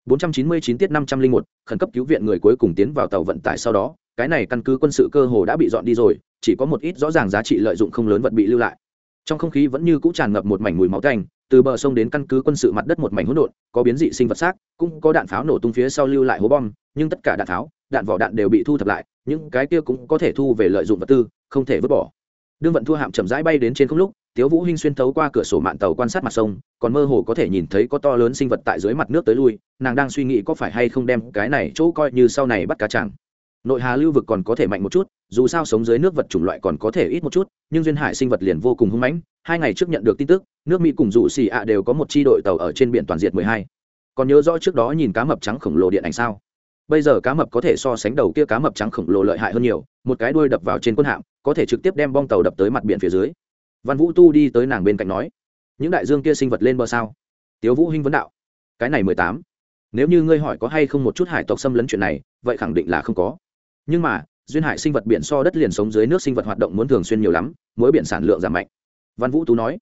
499 tiết 501, khẩn cấp cứu viện người cuối cùng tiến vào tàu vận tải sau đó cái này căn cứ quân sự cơ hồ đã bị dọn đi rồi chỉ có một ít rõ ràng giá trị lợi dụng không lớn vật bị lưu lại. Trong không khí vẫn như cũ tràn ngập một mảnh mùi máu tanh từ bờ sông đến căn cứ quân sự mặt đất một mảnh hỗn độn, có biến dị sinh vật xác, cũng có đạn pháo nổ tung phía sau lưu lại hố bom, nhưng tất cả đạn pháo, đạn vỏ đạn đều bị thu thập lại, những cái kia cũng có thể thu về lợi dụng vật tư, không thể vứt bỏ. Đương vận thua hạm chậm rãi bay đến trên không lúc, tiếu vũ hinh xuyên thấu qua cửa sổ mạn tàu quan sát mặt sông, còn mơ hồ có thể nhìn thấy có to lớn sinh vật tại dưới mặt nước tới lui, nàng đang suy nghĩ có phải hay không đem cái này chỗ coi như sau này bắt cá chẳng nội hà lưu vực còn có thể mạnh một chút, dù sao sống dưới nước vật chủng loại còn có thể ít một chút, nhưng duyên hải sinh vật liền vô cùng hung mãnh. Hai ngày trước nhận được tin tức, nước mỹ cùng dụ xì ạ đều có một chi đội tàu ở trên biển toàn diện mười hai. Còn nhớ rõ trước đó nhìn cá mập trắng khổng lồ điện ảnh sao? Bây giờ cá mập có thể so sánh đầu kia cá mập trắng khổng lồ lợi hại hơn nhiều, một cái đuôi đập vào trên quân hạm, có thể trực tiếp đem bong tàu đập tới mặt biển phía dưới. Văn vũ tu đi tới nàng bên cạnh nói, những đại dương kia sinh vật lên bờ sao? Tiếu vũ hinh vấn đạo. Cái này mười tám. Nếu như ngươi hỏi có hay không một chút hải tộc xâm lấn chuyện này, vậy khẳng định là không có nhưng mà, duyên hải sinh vật biển so đất liền sống dưới nước sinh vật hoạt động muốn thường xuyên nhiều lắm, mỗi biển sản lượng giảm mạnh. Văn vũ tú nói,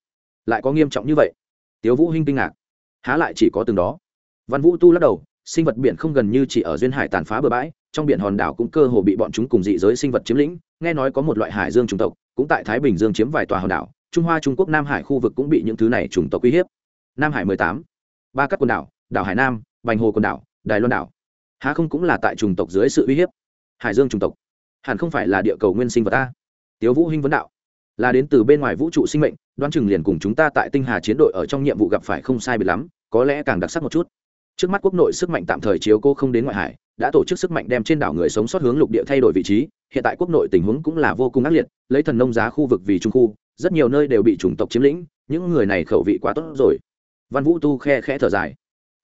lại có nghiêm trọng như vậy? Tiếu vũ hinh kinh ngạc, há lại chỉ có từng đó. Văn vũ tu lắc đầu, sinh vật biển không gần như chỉ ở duyên hải tàn phá bờ bãi, trong biển hòn đảo cũng cơ hồ bị bọn chúng cùng dị giới sinh vật chiếm lĩnh, nghe nói có một loại hải dương chủng tộc, cũng tại thái bình dương chiếm vài tòa hòn đảo, trung hoa, trung quốc, nam hải khu vực cũng bị những thứ này chủng tộc uy hiếp. Nam hải mười tám, ba các quần đảo đảo hải nam, bành hồ quần đảo, đài loan đảo. Há không cũng là tại chủng tộc dưới sự uy hiếp hải dương chủng tộc, hẳn không phải là địa cầu nguyên sinh vật ta. Tiếu vũ hinh vấn đạo, là đến từ bên ngoài vũ trụ sinh mệnh, đoán chừng liền cùng chúng ta tại tinh hà chiến đội ở trong nhiệm vụ gặp phải không sai biệt lắm, có lẽ càng đặc sắc một chút. Trước mắt quốc nội sức mạnh tạm thời chiếu cô không đến ngoại hải, đã tổ chức sức mạnh đem trên đảo người sống sót hướng lục địa thay đổi vị trí, hiện tại quốc nội tình huống cũng là vô cùng ác liệt, lấy thần nông giá khu vực vì trung khu, rất nhiều nơi đều bị chủng tộc chiếm lĩnh, những người này khẩu vị quá tốt rồi. Văn vũ tu khe khẽ thở dài,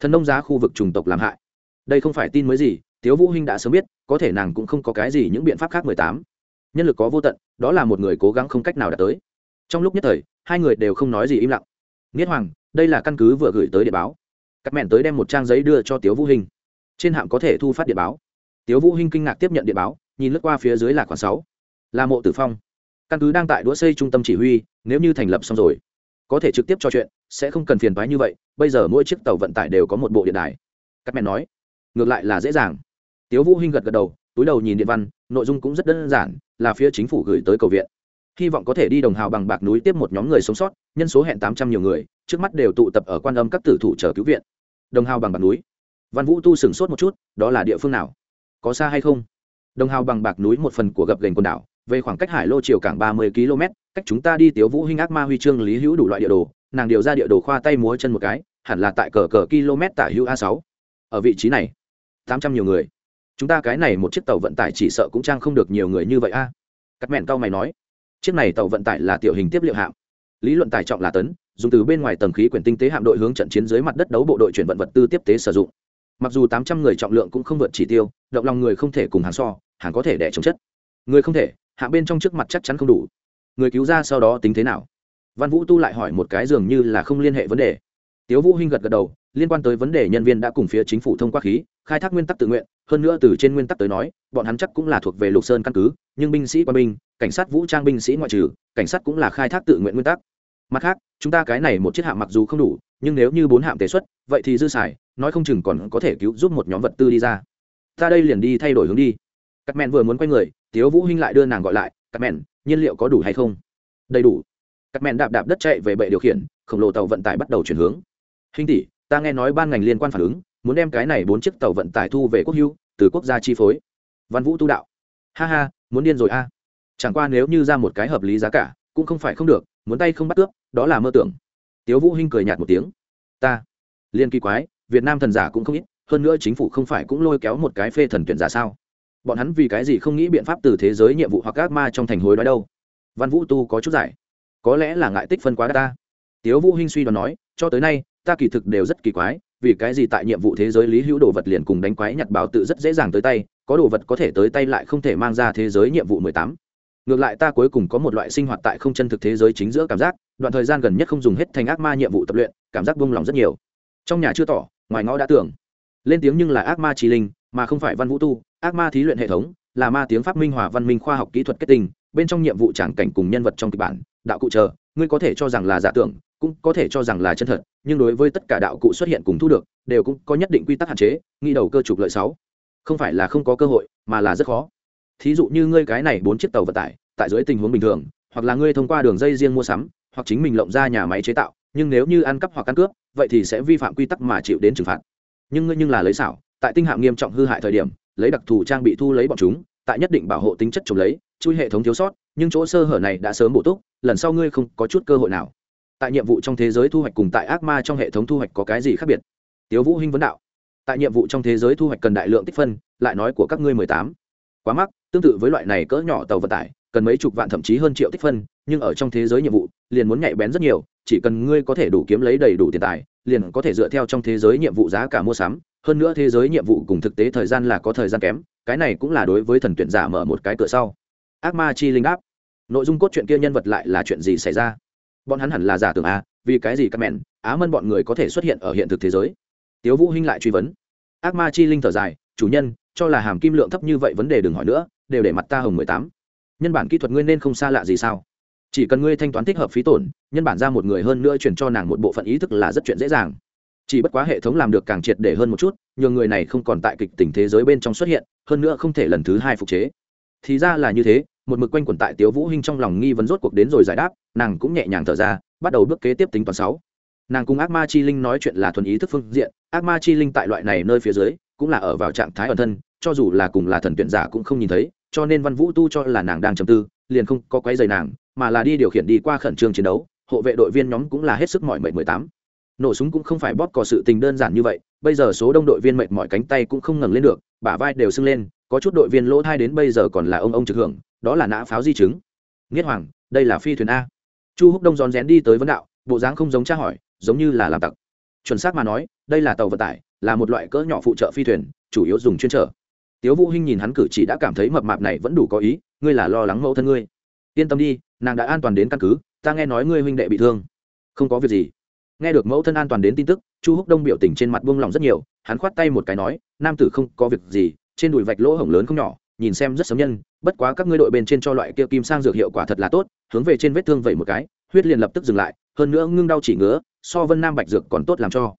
thần nông giá khu vực chủng tộc làm hại. Đây không phải tin mới gì tiếu vũ hinh đã sớm biết, có thể nàng cũng không có cái gì những biện pháp khác mười tám. Nhân lực có vô tận, đó là một người cố gắng không cách nào đạt tới. Trong lúc nhất thời, hai người đều không nói gì im lặng. Nghiết hoàng, đây là căn cứ vừa gửi tới địa báo. Các mẹn tới đem một trang giấy đưa cho tiếu vũ hinh. Trên hạm có thể thu phát điện báo. Tiếu vũ hinh kinh ngạc tiếp nhận điện báo, nhìn lướt qua phía dưới là khoảng sáu. Là mộ tử phong. Căn cứ đang tại đũa xây trung tâm chỉ huy, nếu như thành lập xong rồi, có thể trực tiếp trò chuyện, sẽ không cần phiền toái như vậy, bây giờ mỗi chiếc tàu vận tải đều có một bộ điện đài. Các mẹ nói, ngược lại là dễ dàng tiếu vũ hinh gật gật đầu, túi đầu nhìn điện văn, nội dung cũng rất đơn giản, là phía chính phủ gửi tới cầu viện. Hy vọng có thể đi đồng hào bằng bạc núi tiếp một nhóm người sống sót, nhân số hẹn tám trăm nhiều người, trước mắt đều tụ tập ở quan âm các tử thủ chờ cứu viện. Đồng hào bằng bạc núi. Văn vũ tu sửng sốt một chút, đó là địa phương nào? Có xa hay không? Đồng hào bằng bạc núi một phần của gập gành quần đảo, về khoảng cách hải lô chiều cảng ba mươi km, cách chúng ta đi tiếu vũ hinh ác ma huy chương lý hữu đủ loại địa đồ, nàng điều ra địa đồ khoa tay múa chân một cái, hẳn là tại cờ cờ km tả hữu a sáu. Ở vị trí này, tám trăm nhiều người chúng ta cái này một chiếc tàu vận tải chỉ sợ cũng trang không được nhiều người như vậy a. À? cắt mẹn cao mày nói, chiếc này tàu vận tải là tiểu hình tiếp liệu hạm. Lý luận tải trọng là tấn, dùng từ bên ngoài tầng khí quyển tinh tế hạm đội hướng trận chiến dưới mặt đất đấu bộ đội chuyển vận vật tư tiếp tế sử dụng. Mặc dù tám trăm người trọng lượng cũng không vượt chỉ tiêu, động lòng người không thể cùng hàng so, hàng có thể đẻ chống chất. Người không thể hạ bên trong trước mặt chắc chắn không đủ. Người cứu ra sau đó tính thế nào? Văn vũ tu lại hỏi một cái dường như là không liên hệ vấn đề. Tiếu vũ hinh gật gật đầu, liên quan tới vấn đề nhân viên đã cùng phía chính phủ thông qua khí khai thác nguyên tắc tự nguyện, hơn nữa từ trên nguyên tắc tới nói, bọn hắn chắc cũng là thuộc về lục sơn căn cứ, nhưng binh sĩ quân binh, cảnh sát vũ trang binh sĩ ngoại trừ, cảnh sát cũng là khai thác tự nguyện nguyên tắc. Mặt khác, chúng ta cái này một chiếc hạm mặc dù không đủ, nhưng nếu như bốn hạm tế xuất, vậy thì dư xài, nói không chừng còn có thể cứu giúp một nhóm vật tư đi ra. Ta đây liền đi thay đổi hướng đi. Các mẹn vừa muốn quay người, tiếu vũ hinh lại đưa nàng gọi lại các mẹn nhiên liệu có đủ hay không? Đầy đủ. Các mẹn đạp đạp đất chạy về bệ điều khiển, khổng lồ tàu vận tải bắt đầu chuyển hướng. Hình tỷ, ta nghe nói ban ngành liên quan phản ứng muốn đem cái này bốn chiếc tàu vận tải thu về quốc hưu từ quốc gia chi phối. Văn vũ tu đạo. Ha ha, muốn điên rồi a. Chẳng qua nếu như ra một cái hợp lý giá cả, cũng không phải không được, muốn tay không bắt cướp đó là mơ tưởng. Tiếu vũ hinh cười nhạt một tiếng. Ta, liên kỳ quái, việt nam thần giả cũng không ít, hơn nữa chính phủ không phải cũng lôi kéo một cái phê thần tuyển giả sao? Bọn hắn vì cái gì không nghĩ biện pháp từ thế giới nhiệm vụ hoặc ác ma trong thành hối đoái đâu? Văn vũ tu có chút giải. Có lẽ là ngại tích phân quá đa ta. Tiếu vũ hinh suy đoán nói, cho tới nay ta kỳ thực đều rất kỳ quái, vì cái gì tại nhiệm vụ thế giới lý hữu đồ vật liền cùng đánh quái nhặt bảo tự rất dễ dàng tới tay, có đồ vật có thể tới tay lại không thể mang ra thế giới nhiệm vụ mười tám. Ngược lại ta cuối cùng có một loại sinh hoạt tại không chân thực thế giới chính giữa cảm giác, đoạn thời gian gần nhất không dùng hết thành ác ma nhiệm vụ tập luyện, cảm giác buông lòng rất nhiều. Trong nhà chưa tỏ, ngoài ngõ đã tưởng. Lên tiếng nhưng là ác ma trí linh, mà không phải văn vũ tu, ác ma thí luyện hệ thống, là ma tiếng pháp minh hòa văn minh khoa học kỹ thuật kết tinh, bên trong nhiệm vụ tràng cảnh cùng nhân vật trong kịch bản, đạo cụ chờ, ngươi có thể cho rằng là giả tưởng cũng có thể cho rằng là chân thật, nhưng đối với tất cả đạo cụ xuất hiện cùng thu được, đều cũng có nhất định quy tắc hạn chế nghi đầu cơ trục lợi sáu. Không phải là không có cơ hội, mà là rất khó. Thí dụ như ngươi cái này bốn chiếc tàu vận tải, tại dưới tình huống bình thường, hoặc là ngươi thông qua đường dây riêng mua sắm, hoặc chính mình lộng ra nhà máy chế tạo, nhưng nếu như ăn cắp hoặc ăn cướp, vậy thì sẽ vi phạm quy tắc mà chịu đến trừng phạt. Nhưng ngươi nhưng là lấy xảo, tại tinh hạm nghiêm trọng hư hại thời điểm, lấy đặc thù trang bị thu lấy bọn chúng, tại nhất định bảo hộ tính chất trồng lấy, chui hệ thống thiếu sót, nhưng chỗ sơ hở này đã sớm bổ túc, lần sau ngươi không có chút cơ hội nào tại nhiệm vụ trong thế giới thu hoạch cùng tại ác ma trong hệ thống thu hoạch có cái gì khác biệt? Tiếu vũ hinh vấn đạo. Tại nhiệm vụ trong thế giới thu hoạch cần đại lượng tích phân, lại nói của các ngươi mười tám. Quá mắc, tương tự với loại này cỡ nhỏ tàu vận tải, cần mấy chục vạn thậm chí hơn triệu tích phân, nhưng ở trong thế giới nhiệm vụ, liền muốn nhạy bén rất nhiều, chỉ cần ngươi có thể đủ kiếm lấy đầy đủ tiền tài, liền có thể dựa theo trong thế giới nhiệm vụ giá cả mua sắm. Hơn nữa thế giới nhiệm vụ cùng thực tế thời gian là có thời gian kém, cái này cũng là đối với thần tuyển giả mở một cái cửa sau. Ác ma chi linh áp nội dung cốt truyện kia nhân vật lại là chuyện gì xảy ra? Bọn hắn hẳn là giả tưởng a, vì cái gì các mẹn, á mân bọn người có thể xuất hiện ở hiện thực thế giới? Tiếu vũ hinh lại truy vấn. Ác ma chi linh thở dài, chủ nhân, cho là hàm kim lượng thấp như vậy vấn đề đừng hỏi nữa, đều để mặt ta hồng mười tám. Nhân bản kỹ thuật ngươi nên không xa lạ gì sao? Chỉ cần ngươi thanh toán thích hợp phí tổn, nhân bản ra một người hơn nữa chuyển cho nàng một bộ phận ý thức là rất chuyện dễ dàng. Chỉ bất quá hệ thống làm được càng triệt để hơn một chút, nhường người này không còn tại kịch tình thế giới bên trong xuất hiện, hơn nữa không thể lần thứ hai phục chế. Thì ra là như thế một mực quanh quẩn tại tiếu vũ hinh trong lòng nghi vấn rốt cuộc đến rồi giải đáp, nàng cũng nhẹ nhàng thở ra, bắt đầu bước kế tiếp tính toán sáu. Nàng cùng ác ma chi linh nói chuyện là thuần ý thức phương diện, ác ma chi linh tại loại này nơi phía dưới, cũng là ở vào trạng thái ẩn thân, cho dù là cùng là thần tuyển giả cũng không nhìn thấy, cho nên văn vũ tu cho là nàng đang trầm tư, liền không có quấy giày nàng, mà là đi điều khiển đi qua khẩn trương chiến đấu, hộ vệ đội viên nhóm cũng là hết sức mỏi mệt mười tám. Nổ súng cũng không phải bóp cò sự tình đơn giản như vậy, bây giờ số đông đội viên mệt mỏi cánh tay cũng không ngẩng lên được, bả vai đều sưng lên, có chút đội viên lỗ thai đến bây giờ còn là ông ông trực hưởng đó là nã pháo di chứng. Nghiết hoàng, đây là phi thuyền a. Chu húc đông rón rén đi tới vấn đạo, bộ dáng không giống tra hỏi, giống như là làm tặc. Chuẩn xác mà nói, đây là tàu vận tải, là một loại cỡ nhỏ phụ trợ phi thuyền, chủ yếu dùng chuyên trở. Tiếu vũ hinh nhìn hắn cử chỉ đã cảm thấy mập mạp này vẫn đủ có ý, ngươi là lo lắng mẫu thân ngươi. Yên tâm đi, nàng đã an toàn đến căn cứ, ta nghe nói ngươi huynh đệ bị thương. Không có việc gì. Nghe được mẫu thân an toàn đến tin tức, chu húc đông biểu tình trên mặt buông lỏng rất nhiều, hắn khoát tay một cái nói, nam tử không có việc gì, trên đùi vạch lỗ hổng lớn không nhỏ nhìn xem rất sớm nhân, bất quá các ngươi đội bên trên cho loại kia kim sang dược hiệu quả thật là tốt, hướng về trên vết thương vậy một cái, huyết liền lập tức dừng lại, hơn nữa ngưng đau chỉ ngứa, so vân nam bạch dược còn tốt làm cho.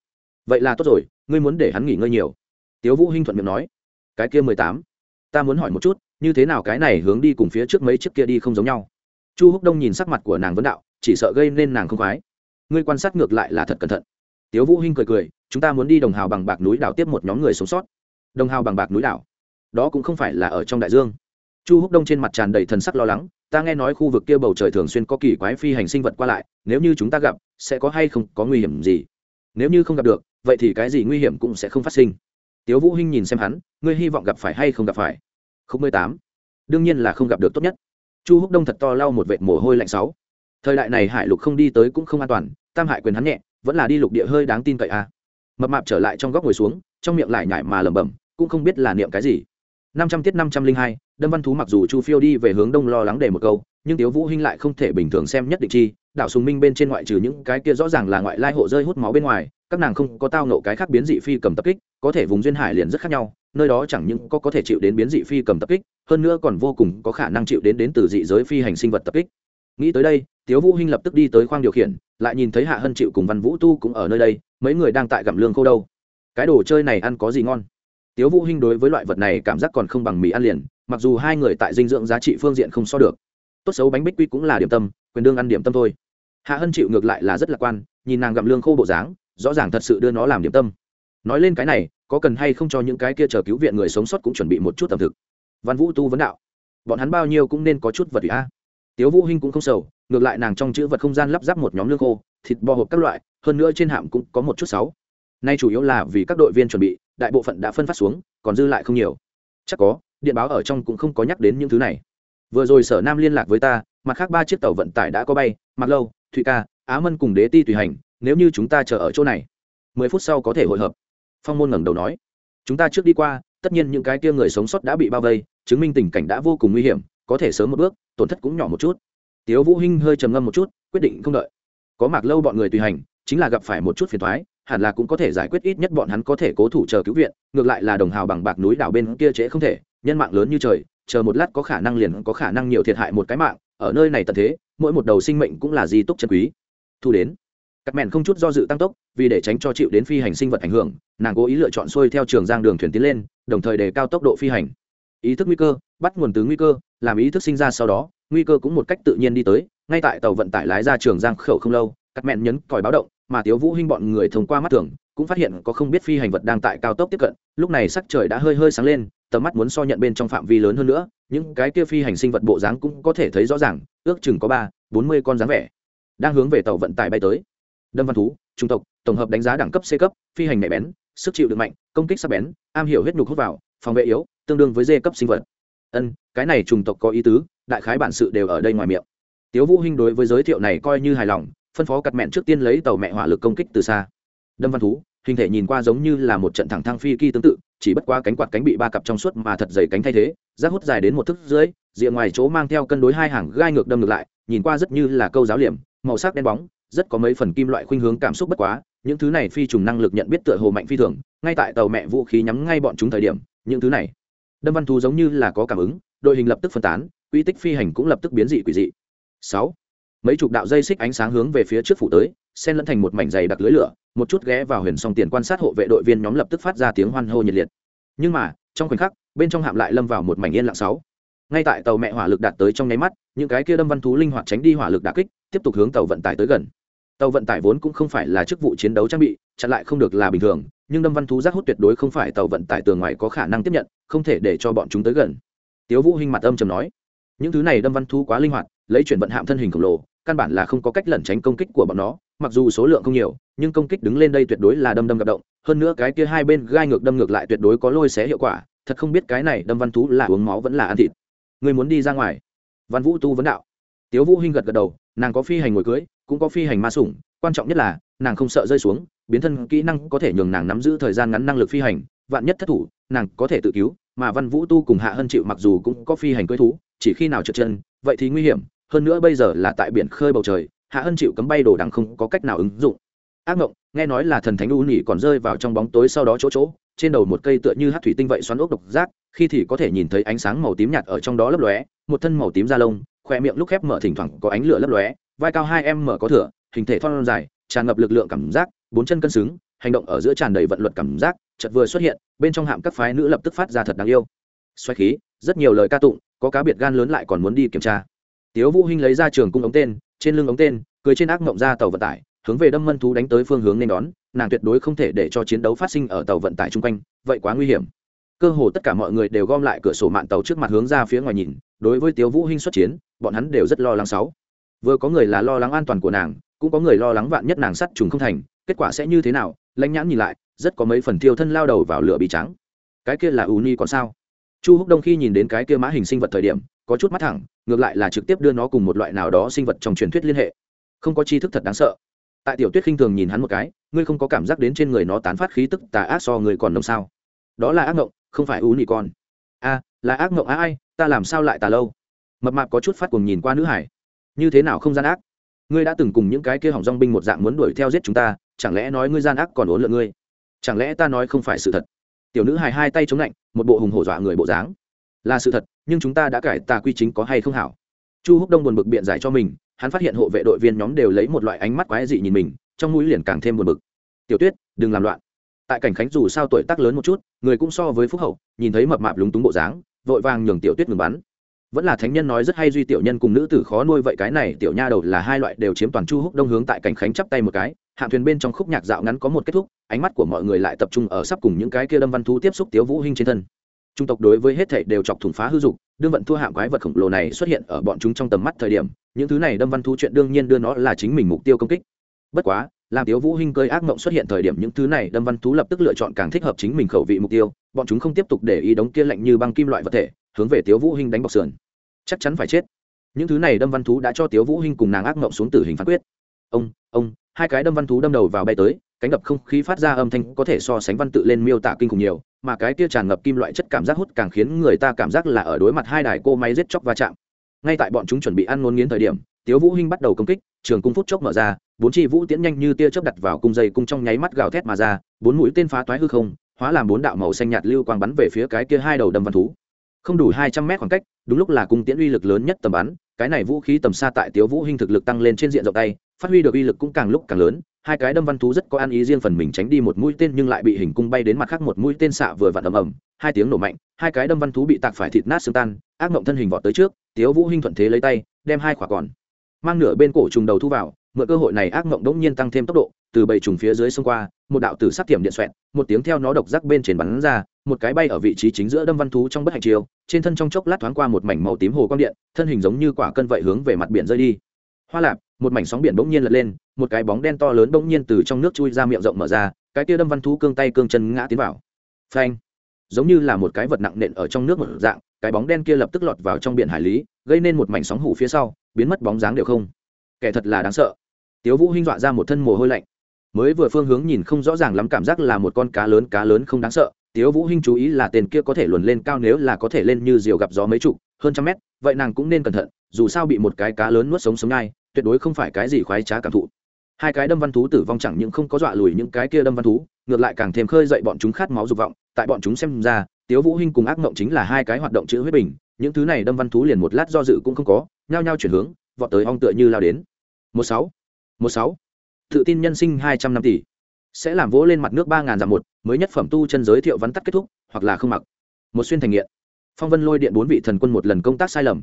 Vậy là tốt rồi, ngươi muốn để hắn nghỉ ngơi nhiều. Tiếu vũ hinh thuận miệng nói. Cái kia mười tám, ta muốn hỏi một chút, như thế nào cái này hướng đi cùng phía trước mấy chiếc kia đi không giống nhau? Chu húc đông nhìn sắc mặt của nàng vấn đạo, chỉ sợ gây nên nàng không khoái. Ngươi quan sát ngược lại là thật cẩn thận. Tiếu vũ hinh cười cười, chúng ta muốn đi đồng hào bằng bạc núi đảo tiếp một nhóm người sống sót. Đồng hào bằng bạc núi đảo đó cũng không phải là ở trong đại dương. Chu húc đông trên mặt tràn đầy thần sắc lo lắng, ta nghe nói khu vực kia bầu trời thường xuyên có kỳ quái phi hành sinh vật qua lại, nếu như chúng ta gặp, sẽ có hay không, có nguy hiểm gì? Nếu như không gặp được, vậy thì cái gì nguy hiểm cũng sẽ không phát sinh. Tiếu vũ hinh nhìn xem hắn, ngươi hy vọng gặp phải hay không gặp phải? Không mười tám. Đương nhiên là không gặp được tốt nhất. Chu húc đông thật to lau một vệt mồ hôi lạnh sáu. Thời đại này hải lục không đi tới cũng không an toàn, tam hải quyền hắn nhẹ, vẫn là đi lục địa hơi đáng tin cậy a à. mập mạp trở lại trong góc ngồi xuống, trong miệng lại nhải mà lẩm bẩm, cũng không biết là niệm cái gì năm trăm tiết năm trăm linh hai, đâm văn thú mặc dù chu phiêu đi về hướng đông lo lắng để một câu, nhưng tiếu vũ hinh lại không thể bình thường xem nhất định chi. Đảo sùng minh bên trên ngoại trừ những cái kia rõ ràng là ngoại lai hộ rơi hút máu bên ngoài, các nàng không có tao nộ cái khác biến dị phi cầm tập kích, có thể vùng duyên hải liền rất khác nhau, nơi đó chẳng những có có thể chịu đến biến dị phi cầm tập kích, hơn nữa còn vô cùng có khả năng chịu đến đến từ dị giới phi hành sinh vật tập kích. Nghĩ tới đây, tiếu vũ hinh lập tức đi tới khoang điều khiển, lại nhìn thấy hạ hân chịu cùng văn vũ tu cũng ở nơi đây, mấy người đang tại gặm lương khô đâu. Cái đồ chơi này ăn có gì ngon? Tiếu vũ hinh đối với loại vật này cảm giác còn không bằng mì ăn liền, mặc dù hai người tại dinh dưỡng giá trị phương diện không so được. Tốt xấu bánh bích quy cũng là điểm tâm, quyền đương ăn điểm tâm thôi. Hạ hân chịu ngược lại là rất lạc quan, nhìn nàng gặm lương khô bộ dáng, rõ ràng thật sự đưa nó làm điểm tâm. Nói lên cái này, có cần hay không cho những cái kia chờ cứu viện người sống sót cũng chuẩn bị một chút tầm thực. Văn vũ tu vấn đạo. Bọn hắn bao nhiêu cũng nên có chút vật ủy a. Tiếu vũ hinh cũng không sầu, ngược lại nàng trong chữ vật không gian lắp ráp một nhóm lương khô, thịt bò hộp các loại, hơn nữa trên hạm cũng có một chút sáu nay chủ yếu là vì các đội viên chuẩn bị, đại bộ phận đã phân phát xuống, còn dư lại không nhiều. Chắc có, điện báo ở trong cũng không có nhắc đến những thứ này. Vừa rồi sở nam liên lạc với ta, mặt khác ba chiếc tàu vận tải đã có bay mặc lâu, thụy ca, á mân cùng đế ti tùy hành, nếu như chúng ta chờ ở chỗ này, mười phút sau có thể hội hợp. Phong môn ngẩng đầu nói, chúng ta trước đi qua, tất nhiên những cái kia người sống sót đã bị bao vây, chứng minh tình cảnh đã vô cùng nguy hiểm, có thể sớm một bước, tổn thất cũng nhỏ một chút. Tiếu vũ hinh hơi trầm ngâm một chút, quyết định không đợi. Có mạc lâu bọn người tùy hành, chính là gặp phải một chút phiền toái hẳn là cũng có thể giải quyết ít nhất bọn hắn có thể cố thủ chờ cứu viện, ngược lại là đồng hào bằng bạc núi đảo bên kia trễ không thể, nhân mạng lớn như trời, chờ một lát có khả năng liền có khả năng nhiều thiệt hại một cái mạng, ở nơi này tận thế, mỗi một đầu sinh mệnh cũng là di túc chân quý. Thu đến. Các mẹn không chút do dự tăng tốc, vì để tránh cho chịu đến phi hành sinh vật ảnh hưởng, nàng cố ý lựa chọn xuôi theo trường giang đường thuyền tiến lên, đồng thời đề cao tốc độ phi hành. Ý thức nguy cơ, bắt nguồn từ nguy cơ, làm ý thức sinh ra sau đó, nguy cơ cũng một cách tự nhiên đi tới, ngay tại tàu vận tải lái ra trường giang khẩu không lâu, các mẹn nhấn còi báo động mà tiếu vũ hinh bọn người thông qua mắt thường, cũng phát hiện có không biết phi hành vật đang tại cao tốc tiếp cận, lúc này sắc trời đã hơi hơi sáng lên, tầm mắt muốn so nhận bên trong phạm vi lớn hơn nữa, những cái kia phi hành sinh vật bộ dáng cũng có thể thấy rõ ràng, ước chừng có ba, bốn mươi con dáng vẻ, đang hướng về tàu vận tải bay tới. Đâm văn thú, trung tộc, tổng hợp đánh giá đẳng cấp c cấp, phi hành nhạy bén, sức chịu đựng mạnh, công kích sắc bén, am hiểu huyết nhục hút vào, phòng vệ yếu, tương đương với d cấp sinh vật. Ân, cái này trùng tộc có ý tứ, đại khái bản sự đều ở đây ngoài miệng. Tiếu vũ hinh đối với giới thiệu này coi như hài lòng phân phó cặt mẹn trước tiên lấy tàu mẹ hỏa lực công kích từ xa. Đâm văn thú, hình thể nhìn qua giống như là một trận thẳng thang phi kỳ tương tự, chỉ bất quá cánh quạt cánh bị ba cặp trong suốt mà thật dày cánh thay thế, rác hút dài đến một thước dưới, rìa ngoài chỗ mang theo cân đối hai hàng gai ngược đâm ngược lại, nhìn qua rất như là câu giáo liềm, màu sắc đen bóng, rất có mấy phần kim loại khuynh hướng cảm xúc bất quá, những thứ này phi trùng năng lực nhận biết tựa hồ mạnh phi thường, ngay tại tàu mẹ vũ khí nhắm ngay bọn chúng thời điểm, những thứ này, đâm văn thú giống như là có cảm ứng, đội hình lập tức phân tán, quy tích phi hành cũng lập tức biến dị quỷ dị. Sáu mấy chục đạo dây xích ánh sáng hướng về phía trước phủ tới xen lẫn thành một mảnh dày đặc lưới lửa, một chút ghé vào huyền song tiền quan sát hộ vệ đội viên nhóm lập tức phát ra tiếng hoan hô nhiệt liệt. Nhưng mà, trong khoảnh khắc, bên trong hạm lại lâm vào một mảnh yên lặng sáu. Ngay tại tàu mẹ hỏa lực đạt tới trong nháy mắt, những cái kia đâm văn thú linh hoạt tránh đi hỏa lực đà kích, tiếp tục hướng tàu vận tải tới gần. Tàu vận tải vốn cũng không phải là chức vụ chiến đấu trang bị, chặn lại không được là bình thường, nhưng đâm văn thú giác hút tuyệt đối không phải tàu vận tải tường ngoài có khả năng tiếp nhận, không thể để cho bọn chúng tới gần. Tiếu vũ hinh mặt âm trầm nói, những thứ này đâm văn thú quá linh hoạt, lấy chuyển vận hạm thân hình khổng lồ căn bản là không có cách lẩn tránh công kích của bọn nó, mặc dù số lượng không nhiều, nhưng công kích đứng lên đây tuyệt đối là đâm đâm gặp động. Hơn nữa cái kia hai bên gai ngược đâm ngược lại tuyệt đối có lôi xé hiệu quả, thật không biết cái này đâm văn thú là uống máu vẫn là ăn thịt. Người muốn đi ra ngoài. Văn vũ tu vấn đạo. Tiếu vũ hinh gật gật đầu, nàng có phi hành ngồi cưới, cũng có phi hành ma sủng, quan trọng nhất là, nàng không sợ rơi xuống, biến thân kỹ năng có thể nhường nàng nắm giữ thời gian ngắn năng lực phi hành, vạn nhất thất thủ, nàng có thể tự cứu, mà văn vũ tu cùng hạ hân chịu mặc dù cũng có phi hành cưới thú, chỉ khi nào trượt chân, vậy thì nguy hiểm hơn nữa bây giờ là tại biển khơi bầu trời, hạ hân chịu cấm bay đồ đằng không có cách nào ứng dụng. Ác mộng, nghe nói là thần thánh u nhỉ còn rơi vào trong bóng tối sau đó chỗ chỗ, trên đầu một cây tựa như hát thủy tinh vậy xoắn ốc độc giác, khi thì có thể nhìn thấy ánh sáng màu tím nhạt ở trong đó lấp lóe, một thân màu tím da lông khoe miệng lúc khép mở thỉnh thoảng có ánh lửa lấp lóe, vai cao hai em mở có thửa, hình thể thon dài, tràn ngập lực lượng cảm giác, bốn chân cân xứng, hành động ở giữa tràn đầy vận luật cảm giác, chợt vừa xuất hiện, bên trong hạm các phái nữ lập tức phát ra thật đáng yêu. Xoay khí, rất nhiều lời ca tụng, có cá biệt gan lớn lại còn muốn đi kiểm tra tiếu vũ hinh lấy ra trường cung ống tên, trên lưng ống tên, cưới trên ác mộng ra tàu vận tải, hướng về đâm mân thú đánh tới phương hướng nên đón, nàng tuyệt đối không thể để cho chiến đấu phát sinh ở tàu vận tải chung quanh, vậy quá nguy hiểm. Cơ hồ tất cả mọi người đều gom lại cửa sổ mạn tàu trước mặt hướng ra phía ngoài nhìn, đối với tiếu vũ hinh xuất chiến, bọn hắn đều rất lo lắng sáu. Vừa có người là lo lắng an toàn của nàng, cũng có người lo lắng vạn nhất nàng sắt trùng không thành, kết quả sẽ như thế nào, lãnh nhãn nhìn lại, rất có mấy phần thiêu thân lao đầu vào lửa bị trắng. Cái kia là u ni còn sao? Chu húc đông khi nhìn đến cái kia mã hình sinh vật thời điểm có chút mắt thẳng, ngược lại là trực tiếp đưa nó cùng một loại nào đó sinh vật trong truyền thuyết liên hệ. Không có tri thức thật đáng sợ. Tại tiểu tuyết khinh thường nhìn hắn một cái, ngươi không có cảm giác đến trên người nó tán phát khí tức tà ác so người còn nông sao? Đó là ác ngộng, không phải ú nị con. A, là ác ngộng ai, ta làm sao lại tà lâu? Mập mạp có chút phát cùng nhìn qua nữ hải. Như thế nào không gian ác? Ngươi đã từng cùng những cái kia hỏng dong binh một dạng muốn đuổi theo giết chúng ta, chẳng lẽ nói ngươi gian ác còn ốn lượn ngươi? Chẳng lẽ ta nói không phải sự thật? Tiểu nữ hài hai tay chống lạnh, một bộ hùng hổ dọa người bộ dáng là sự thật, nhưng chúng ta đã cải tà quy chính có hay không hảo? Chu húc đông buồn bực biện giải cho mình, hắn phát hiện hộ vệ đội viên nhóm đều lấy một loại ánh mắt quái dị nhìn mình, trong mũi liền càng thêm buồn bực. Tiểu tuyết, đừng làm loạn. Tại cảnh khánh dù sao tuổi tác lớn một chút, người cũng so với phúc hậu, nhìn thấy mập mạp lúng túng bộ dáng, vội vàng nhường tiểu tuyết ngừng bắn. Vẫn là thánh nhân nói rất hay duy tiểu nhân cùng nữ tử khó nuôi vậy cái này, tiểu nha đầu là hai loại đều chiếm toàn chu húc đông hướng tại cảnh khánh chắp tay một cái, hạng thuyền bên trong khúc nhạc dạo ngắn có một kết thúc, ánh mắt của mọi người lại tập trung ở sắp cùng những cái kia Lâm văn thú tiếp xúc tiếu vũ hinh trên thân trung tộc đối với hết thảy đều chọc thủng phá hư dục, đương vận thua hạng quái vật khổng lồ này xuất hiện ở bọn chúng trong tầm mắt thời điểm, những thứ này đâm văn thú chuyện đương nhiên đưa nó là chính mình mục tiêu công kích. Bất quá, làm tiếu vũ hinh cơi ác mộng xuất hiện thời điểm những thứ này đâm văn thú lập tức lựa chọn càng thích hợp chính mình khẩu vị mục tiêu, bọn chúng không tiếp tục để ý đống kia lạnh như băng kim loại vật thể, hướng về tiếu vũ hinh đánh bọc sườn. Chắc chắn phải chết. Những thứ này đâm văn thú đã cho tiếu vũ hinh cùng nàng ác mộng xuống tử hình phán quyết. Ông ông, hai cái đâm văn thú đâm đầu vào bay tới, cánh đập không khí phát ra âm thanh có thể so sánh văn tự lên miêu tả kinh khủng nhiều mà cái kia tràn ngập kim loại chất cảm giác hút càng khiến người ta cảm giác là ở đối mặt hai đài cô máy giết chóc va chạm. Ngay tại bọn chúng chuẩn bị ăn ngôn nghiến thời điểm, tiếu vũ hinh bắt đầu công kích, trường cung phút chốc mở ra, bốn chi vũ tiễn nhanh như tia chớp đặt vào cung dây cung trong nháy mắt gào thét mà ra, bốn mũi tên phá toái hư không, hóa làm bốn đạo màu xanh nhạt lưu quang bắn về phía cái kia hai đầu đâm văn thú. Không đủ hai trăm mét khoảng cách, đúng lúc là cung tiễn uy lực lớn nhất tầm bắn, cái này vũ khí tầm xa tại tiếu vũ hinh thực lực tăng lên trên diện rộng tay phát huy được uy lực cũng càng lúc càng lớn, hai cái đâm văn thú rất có ăn ý riêng phần mình tránh đi một mũi tên nhưng lại bị hình cung bay đến mặt khác một mũi tên xạ vừa vặn ầm ầm, hai tiếng nổ mạnh, hai cái đâm văn thú bị tạc phải thịt nát xương tan, ác mộng thân hình vọt tới trước, tiếu vũ hinh thuận thế lấy tay, đem hai quả còn mang nửa bên cổ trùng đầu thu vào, mượn cơ hội này ác mộng đống nhiên tăng thêm tốc độ, từ bầy trùng phía dưới xông qua, một đạo tử sắc tiềm điện xoẹt, một tiếng theo nó độc giác bên trên bắn ra, một cái bay ở vị trí chính giữa đâm văn thú trong bất hành chiều trên thân trong chốc lát thoáng qua một mảnh màu tím hồ quang điện, thân hình giống như quả cân vậy hướng về mặt biển rơi đi hoa lạp, một mảnh sóng biển bỗng nhiên lật lên, một cái bóng đen to lớn bỗng nhiên từ trong nước chui ra miệng rộng mở ra, cái kia đâm văn thú cương tay cương chân ngã tiến vào. Phanh! Giống như là một cái vật nặng nện ở trong nước một dạng, cái bóng đen kia lập tức lọt vào trong biển hải lý, gây nên một mảnh sóng hủ phía sau, biến mất bóng dáng đều không. Kẻ thật là đáng sợ. Tiếu vũ hinh dọa ra một thân mồ hôi lạnh. Mới vừa phương hướng nhìn không rõ ràng lắm cảm giác là một con cá lớn cá lớn không đáng sợ. Tiếu vũ hinh chú ý là tên kia có thể luồn lên cao nếu là có thể lên như diều gặp gió mấy chục, hơn trăm mét, vậy nàng cũng nên cẩn thận, dù sao bị một cái cá lớn nuốt sống sống ngay tuyệt đối không phải cái gì khoái trá cảm thụ. Hai cái đâm văn thú tử vong chẳng những không có dọa lùi những cái kia đâm văn thú, ngược lại càng thêm khơi dậy bọn chúng khát máu dục vọng, tại bọn chúng xem ra, tiếu vũ hinh cùng ác mộng chính là hai cái hoạt động chữ huyết bình, những thứ này đâm văn thú liền một lát do dự cũng không có, nhao nhao chuyển hướng, vọt tới ong tựa như lao đến. Một sáu một sáu. Tự tin nhân sinh hai trăm năm tỷ. Sẽ làm vỗ lên mặt nước ba ngàn dặm một, mới nhất phẩm tu chân giới thiệu vắn tắt kết thúc, hoặc là không mặc. Một xuyên thành nghiện. Phong vân lôi điện bốn vị thần quân một lần công tác sai lầm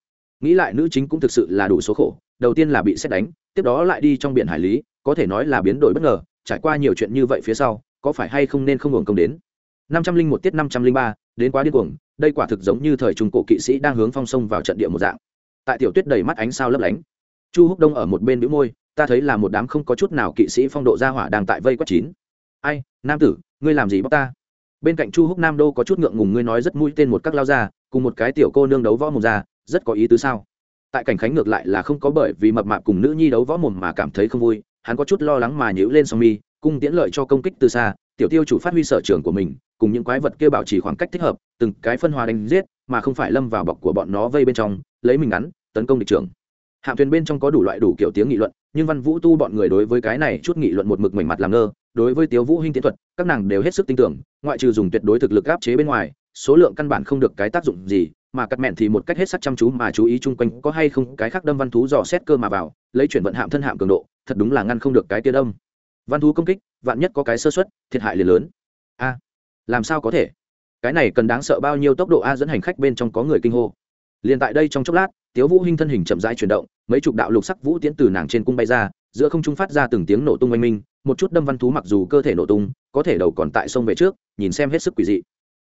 nghĩ lại nữ chính cũng thực sự là đủ số khổ, đầu tiên là bị xét đánh, tiếp đó lại đi trong biển hải lý, có thể nói là biến đổi bất ngờ, trải qua nhiều chuyện như vậy phía sau, có phải hay không nên không hưởng công đến? Năm trăm linh một tiết năm trăm linh ba, đến quá điên cuồng, đây quả thực giống như thời trung cổ kỵ sĩ đang hướng phong sông vào trận địa một dạng. Tại tiểu tuyết đầy mắt ánh sao lấp lánh. Chu húc đông ở một bên bĩu môi, ta thấy là một đám không có chút nào kỵ sĩ phong độ ra hỏa đang tại vây quất chín. Ai, nam tử, ngươi làm gì bóc ta? Bên cạnh chu húc nam đô có chút ngượng ngùng, ngươi nói rất mũi tên một các lao ra cùng một cái tiểu cô nương đấu võ một ra rất có ý tứ sao? Tại cảnh khánh ngược lại là không có bởi vì mập mạp cùng nữ nhi đấu võ mồm mà cảm thấy không vui, hắn có chút lo lắng mà nhíu lên song mi, cung tiễn lợi cho công kích từ xa, tiểu tiêu chủ phát huy sở trường của mình, cùng những quái vật kia bảo trì khoảng cách thích hợp, từng cái phân hòa đánh giết, mà không phải lâm vào bọc của bọn nó vây bên trong, lấy mình ngắn, tấn công địch trưởng. Hạm thuyền bên trong có đủ loại đủ kiểu tiếng nghị luận, nhưng văn vũ tu bọn người đối với cái này chút nghị luận một mực mảnh mặt làm ngơ, đối với tiếu vũ hinh tiến thuật, các nàng đều hết sức tin tưởng, ngoại trừ dùng tuyệt đối thực lực áp chế bên ngoài số lượng căn bản không được cái tác dụng gì, mà cắt mẹn thì một cách hết sức chăm chú mà chú ý chung quanh có hay không cái khác đâm văn thú dò xét cơ mà vào, lấy chuyển vận hạm thân hạm cường độ, thật đúng là ngăn không được cái tia đâm. Văn thú công kích, vạn nhất có cái sơ suất, thiệt hại liền lớn. A, làm sao có thể? Cái này cần đáng sợ bao nhiêu tốc độ a dẫn hành khách bên trong có người kinh hô. Liền tại đây trong chốc lát, tiếu vũ hinh thân hình chậm rãi chuyển động, mấy chục đạo lục sắc vũ tiễn từ nàng trên cung bay ra, giữa không trung phát ra từng tiếng nổ tung oanh minh, một chút đâm văn thú mặc dù cơ thể nổ tung, có thể đầu còn tại sông về trước, nhìn xem hết sức quỷ dị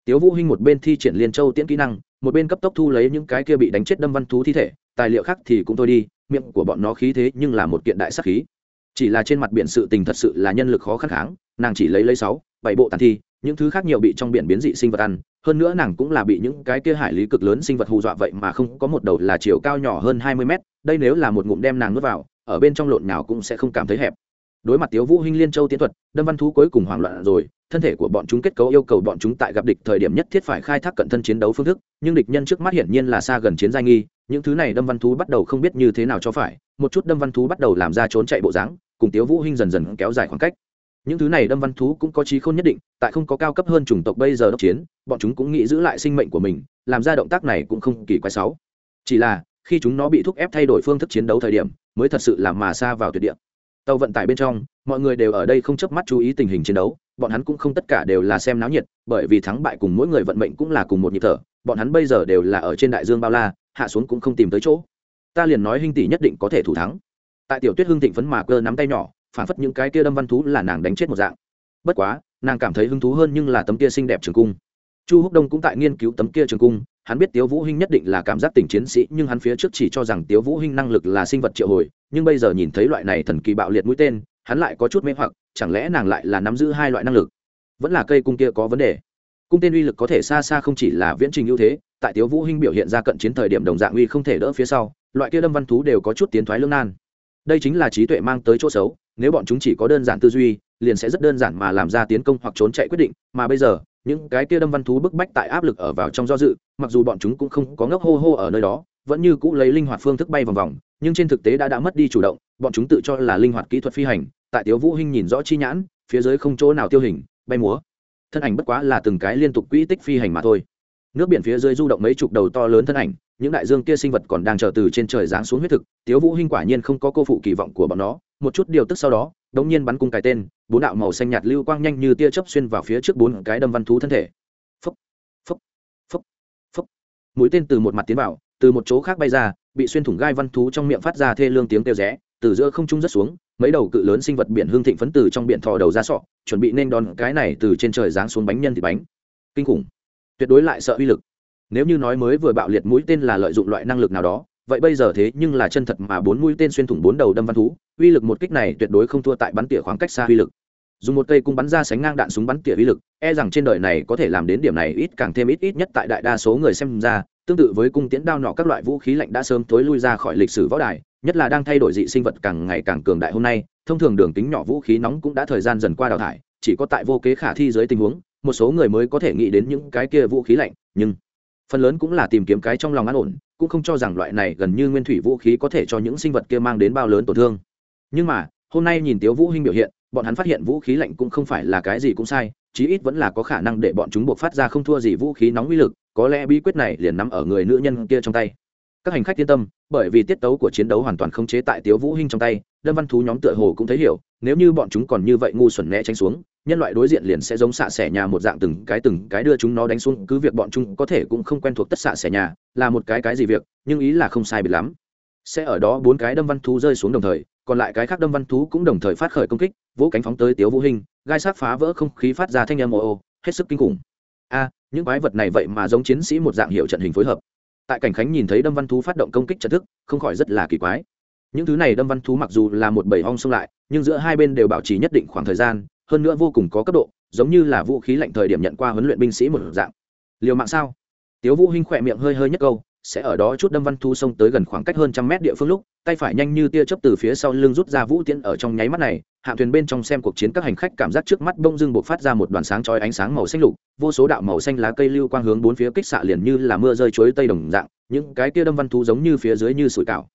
tiếu vũ hinh một bên thi triển liên châu tiễn kỹ năng, một bên cấp tốc thu lấy những cái kia bị đánh chết đâm văn thú thi thể, tài liệu khác thì cũng thôi đi, miệng của bọn nó khí thế nhưng là một kiện đại sắc khí. Chỉ là trên mặt biển sự tình thật sự là nhân lực khó khăn kháng, nàng chỉ lấy lấy sáu, bảy bộ tàn thi, những thứ khác nhiều bị trong biển biến dị sinh vật ăn, hơn nữa nàng cũng là bị những cái kia hải lý cực lớn sinh vật hù dọa vậy mà không có một đầu là chiều cao nhỏ hơn hai mươi mét, đây nếu là một ngụm đem nàng nuốt vào, ở bên trong lộn nào cũng sẽ không cảm thấy hẹp đối mặt tiếu vũ hinh liên châu tiến thuật, đâm văn thú cuối cùng hoảng loạn rồi, thân thể của bọn chúng kết cấu yêu cầu bọn chúng tại gặp địch thời điểm nhất thiết phải khai thác cận thân chiến đấu phương thức, nhưng địch nhân trước mắt hiển nhiên là xa gần chiến giai nghi, những thứ này đâm văn thú bắt đầu không biết như thế nào cho phải, một chút đâm văn thú bắt đầu làm ra trốn chạy bộ dáng, cùng tiếu vũ hinh dần dần kéo dài khoảng cách. Những thứ này đâm văn thú cũng có trí khôn nhất định, tại không có cao cấp hơn chủng tộc bây giờ đốc chiến, bọn chúng cũng nghĩ giữ lại sinh mệnh của mình, làm ra động tác này cũng không kỳ quái sáu chỉ là, khi chúng nó bị thúc ép thay đổi phương thức chiến đấu thời điểm, mới thật sự làm mà xa vào tuyệt địa tàu vận tải bên trong, mọi người đều ở đây không chớp mắt chú ý tình hình chiến đấu, bọn hắn cũng không tất cả đều là xem náo nhiệt, bởi vì thắng bại cùng mỗi người vận mệnh cũng là cùng một nhịp thở, bọn hắn bây giờ đều là ở trên đại dương bao la, hạ xuống cũng không tìm tới chỗ. Ta liền nói hinh tỷ nhất định có thể thủ thắng. Tại tiểu tuyết hưng thịnh phấn mà cơ nắm tay nhỏ, phản phất những cái kia đâm văn thú là nàng đánh chết một dạng. Bất quá, nàng cảm thấy hứng thú hơn nhưng là tấm kia xinh đẹp trường cung. Chu húc đông cũng tại nghiên cứu tấm kia trường cung hắn biết tiếu vũ hinh nhất định là cảm giác tình chiến sĩ, nhưng hắn phía trước chỉ cho rằng tiếu vũ hinh năng lực là sinh vật triệu hồi, nhưng bây giờ nhìn thấy loại này thần kỳ bạo liệt mũi tên, hắn lại có chút mê hoặc, chẳng lẽ nàng lại là nắm giữ hai loại năng lực? Vẫn là cây cung kia có vấn đề. Cung tên uy lực có thể xa xa không chỉ là viễn trình ưu thế, tại tiếu vũ hinh biểu hiện ra cận chiến thời điểm đồng dạng uy không thể đỡ phía sau, loại kia đâm văn thú đều có chút tiến thoái lưỡng nan. Đây chính là trí tuệ mang tới chỗ xấu, nếu bọn chúng chỉ có đơn giản tư duy, liền sẽ rất đơn giản mà làm ra tiến công hoặc trốn chạy quyết định, mà bây giờ những cái kia đâm văn thú bức bách tại áp lực ở vào trong do dự, mặc dù bọn chúng cũng không có ngốc hô hô ở nơi đó, vẫn như cũ lấy linh hoạt phương thức bay vòng vòng, nhưng trên thực tế đã đã mất đi chủ động, bọn chúng tự cho là linh hoạt kỹ thuật phi hành, tại tiếu vũ hinh nhìn rõ chi nhãn, phía dưới không chỗ nào tiêu hình, bay múa. Thân ảnh bất quá là từng cái liên tục quỹ tích phi hành mà thôi. Nước biển phía dưới du động mấy chục đầu to lớn thân ảnh, những đại dương kia sinh vật còn đang chờ từ trên trời giáng xuống huyết thực, tiếu vũ hinh quả nhiên không có cô phụ kỳ vọng của bọn nó, một chút điều tức sau đó đống nhiên bắn cung cái tên, bốn đạo màu xanh nhạt lưu quang nhanh như tia chớp xuyên vào phía trước bốn cái đâm văn thú thân thể. Phúc phúc phúc phúc mũi tên từ một mặt tiến vào, từ một chỗ khác bay ra, bị xuyên thủng gai văn thú trong miệng phát ra thê lương tiếng kêu rẽ, từ giữa không trung rất xuống, mấy đầu cự lớn sinh vật biển hương thịnh phấn từ trong biển thò đầu ra sọ, chuẩn bị nên đòn cái này từ trên trời giáng xuống bánh nhân thì bánh. Kinh khủng. Tuyệt đối lại sợ uy lực. Nếu như nói mới vừa bạo liệt mũi tên là lợi dụng loại năng lực nào đó vậy bây giờ thế nhưng là chân thật mà bốn mũi tên xuyên thủng bốn đầu đâm văn thú, uy lực một kích này tuyệt đối không thua tại bắn tỉa khoảng cách xa uy lực. Dùng một cây cung bắn ra sánh ngang đạn súng bắn tỉa uy lực e rằng trên đời này có thể làm đến điểm này ít càng thêm ít ít nhất tại đại đa số người xem ra, tương tự với cung tiễn đao nọ các loại vũ khí lạnh đã sớm tối lui ra khỏi lịch sử võ đài, nhất là đang thay đổi dị sinh vật càng ngày càng cường đại hôm nay, thông thường đường tính nhỏ vũ khí nóng cũng đã thời gian dần qua đào thải, chỉ có tại vô kế khả thi dưới tình huống, một số người mới có thể nghĩ đến những cái kia vũ khí lạnh, nhưng phần lớn cũng là tìm kiếm cái trong lòng an ổn cũng không cho rằng loại này gần như nguyên thủy vũ khí có thể cho những sinh vật kia mang đến bao lớn tổn thương. Nhưng mà, hôm nay nhìn tiếu vũ hinh biểu hiện, bọn hắn phát hiện vũ khí lạnh cũng không phải là cái gì cũng sai, chí ít vẫn là có khả năng để bọn chúng buộc phát ra không thua gì vũ khí nóng uy lực, có lẽ bí quyết này liền nắm ở người nữ nhân kia trong tay. Các hành khách yên tâm, bởi vì tiết tấu của chiến đấu hoàn toàn không chế tại tiếu vũ hinh trong tay đâm văn thú nhóm tựa hồ cũng thấy hiểu, nếu như bọn chúng còn như vậy ngu xuẩn né tránh xuống nhân loại đối diện liền sẽ giống xạ xẻ nhà một dạng từng cái từng cái đưa chúng nó đánh xuống, cứ việc bọn chúng có thể cũng không quen thuộc tất xạ xẻ nhà, là một cái cái gì việc, nhưng ý là không sai biệt lắm. Sẽ ở đó bốn cái đâm văn thú rơi xuống đồng thời, còn lại cái khác đâm văn thú cũng đồng thời phát khởi công kích vỗ cánh phóng tới tiếu vũ hình gai sát phá vỡ không khí phát ra thanh âm ồ ồ, hết sức kinh khủng. A, những quái vật này vậy mà giống chiến sĩ một dạng hiệu trận hình phối hợp. Tại cảnh khánh nhìn thấy đâm văn thú phát động công kích trận thức, không khỏi rất là kỳ quái. Những thứ này đâm văn thú mặc dù là một bầy hong xông lại, nhưng giữa hai bên đều bảo trì nhất định khoảng thời gian hơn nữa vô cùng có cấp độ, giống như là vũ khí lạnh thời điểm nhận qua huấn luyện binh sĩ một dạng. Liều mạng sao? Tiếu vũ hinh khỏe miệng hơi hơi nhất câu, sẽ ở đó chút đâm văn thu xông tới gần khoảng cách hơn trăm mét địa phương lúc, tay phải nhanh như tia chớp từ phía sau lưng rút ra vũ tiễn ở trong nháy mắt này hạ thuyền bên trong xem cuộc chiến các hành khách cảm giác trước mắt bông dưng bộc phát ra một đoàn sáng chói ánh sáng màu xanh lục, vô số đạo màu xanh lá cây lưu quang hướng bốn phía kích xạ liền như là mưa rơi chuối tây đồng dạng, những cái kia đâm văn thú giống như phía dưới như sủi cảo.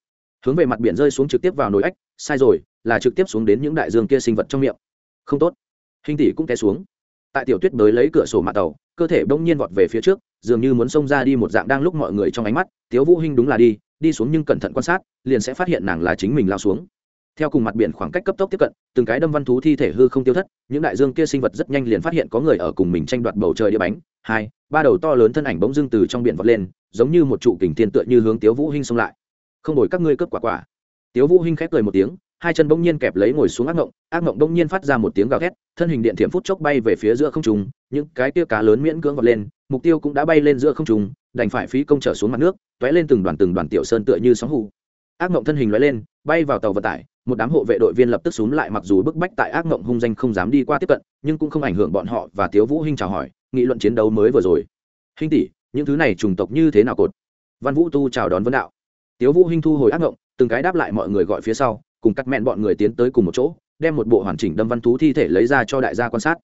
Hướng về mặt biển rơi xuống trực tiếp vào nồi ếch, sai rồi, là trực tiếp xuống đến những đại dương kia sinh vật trong miệng không tốt. Hình tỷ cũng té xuống. Tại tiểu tuyết mới lấy cửa sổ mạng tàu, cơ thể bỗng nhiên vọt về phía trước, dường như muốn xông ra đi một dạng đang lúc mọi người trong ánh mắt, tiếu vũ hinh đúng là đi đi xuống nhưng cẩn thận quan sát, liền sẽ phát hiện nàng là chính mình lao xuống. Theo cùng mặt biển khoảng cách cấp tốc tiếp cận, từng cái đâm văn thú thi thể hư không tiêu thất, những đại dương kia sinh vật rất nhanh liền phát hiện có người ở cùng mình tranh đoạt bầu trời đĩa bánh. Hai, ba đầu to lớn thân ảnh bỗng dưng từ trong biển vọt lên, giống như một trụ kình thiên tựa như hướng tiếu vũ hinh xông lại. Không đổi các ngươi cướp quả quả. Tiếu vũ hinh khép cười một tiếng hai chân bỗng nhiên kẹp lấy ngồi xuống ác ngộng ác ngộng bỗng nhiên phát ra một tiếng gào thét, thân hình điện thiểm phút chốc bay về phía giữa không trung, những cái tia cá lớn miễn cưỡng vọt lên, mục tiêu cũng đã bay lên giữa không trung, đành phải phí công trở xuống mặt nước t lên từng đoàn từng đoàn tiểu sơn tựa như sóng hụ. ác ngộng thân hình loại lên, bay vào tàu vận tải, một đám hộ vệ đội viên lập tức xuống lại mặc dù bức bách tại ác ngộng hung danh không dám đi qua tiếp cận, nhưng cũng không ảnh hưởng bọn họ và tiếu vũ hinh chào hỏi, nghị luận chiến đấu mới vừa rồi. Hinh tỷ, những thứ này trùng tộc như thế nào cột? Văn vũ tu chào đón vấn đạo. Tiếu vũ hinh thu hồi ác ngộng, từng cái đáp lại mọi người gọi phía sau cùng cắt mẹn bọn người tiến tới cùng một chỗ, đem một bộ hoàn chỉnh đâm văn thú thi thể lấy ra cho đại gia quan sát.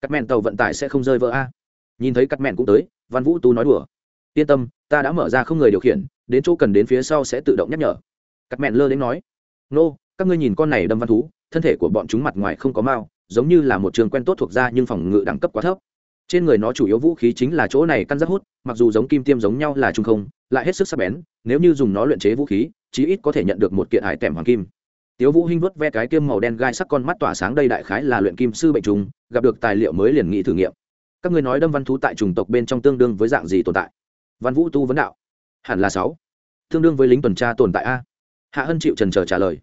Cắt mẹn tàu vận tải sẽ không rơi vỡ a. Nhìn thấy cắt mẹn cũng tới, văn vũ tu nói đùa. Yên tâm, ta đã mở ra không người điều khiển, đến chỗ cần đến phía sau sẽ tự động nhắc nhở. Cắt mẹn lơ đến nói. Nô, các ngươi nhìn con này đâm văn thú, thân thể của bọn chúng mặt ngoài không có mao, giống như là một trường quen tốt thuộc ra nhưng phòng ngự đẳng cấp quá thấp. Trên người nó chủ yếu vũ khí chính là chỗ này căn rất hút, mặc dù giống kim tiêm giống nhau là trung không, lại hết sức sắc bén, nếu như dùng nó luyện chế vũ khí, chí ít có thể nhận được một kiện hải tẻm hoàng kim tiếu vũ hinh vuốt ve cái kiêm màu đen gai sắc con mắt tỏa sáng đây đại khái là luyện kim sư bệnh trùng, gặp được tài liệu mới liền nghĩ thử nghiệm. Các ngươi nói đâm văn thú tại trùng tộc bên trong tương đương với dạng gì tồn tại? Văn vũ tu vấn đạo. Hẳn là sáu. Tương đương với lính tuần tra tồn tại a. Hạ hân chịu trần trờ trả lời.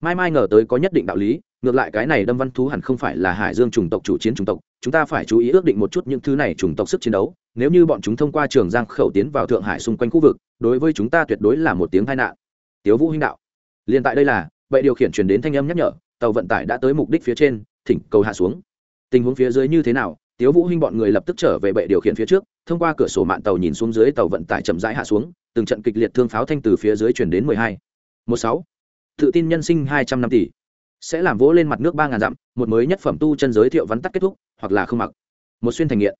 Mai mai ngờ tới có nhất định đạo lý, ngược lại cái này đâm văn thú hẳn không phải là hải dương chủng tộc chủ chiến chủng tộc, chúng ta phải chú ý ước định một chút những thứ này chủng tộc sức chiến đấu, nếu như bọn chúng thông qua trường giang khẩu tiến vào thượng hải xung quanh khu vực, đối với chúng ta tuyệt đối là một tiếng tai nạn. Tiếu vũ huynh đạo. Liền tại đây là vậy điều khiển truyền đến thanh âm nhắc nhở, tàu vận tải đã tới mục đích phía trên, thỉnh cầu hạ xuống. Tình huống phía dưới như thế nào? Tiếu vũ huynh bọn người lập tức trở về bệ điều khiển phía trước, thông qua cửa sổ mạng tàu nhìn xuống dưới tàu vận tải chậm rãi hạ xuống, từng trận kịch liệt thương pháo thanh từ phía dưới chuyển đến mười hai. Một sáu. Tự tin nhân sinh hai trăm năm tỷ. Sẽ làm vỗ lên mặt nước ba ngàn dặm, một mới nhất phẩm tu chân giới thiệu vắn tắt kết thúc, hoặc là không mặc. Một xuyên thành nghiện.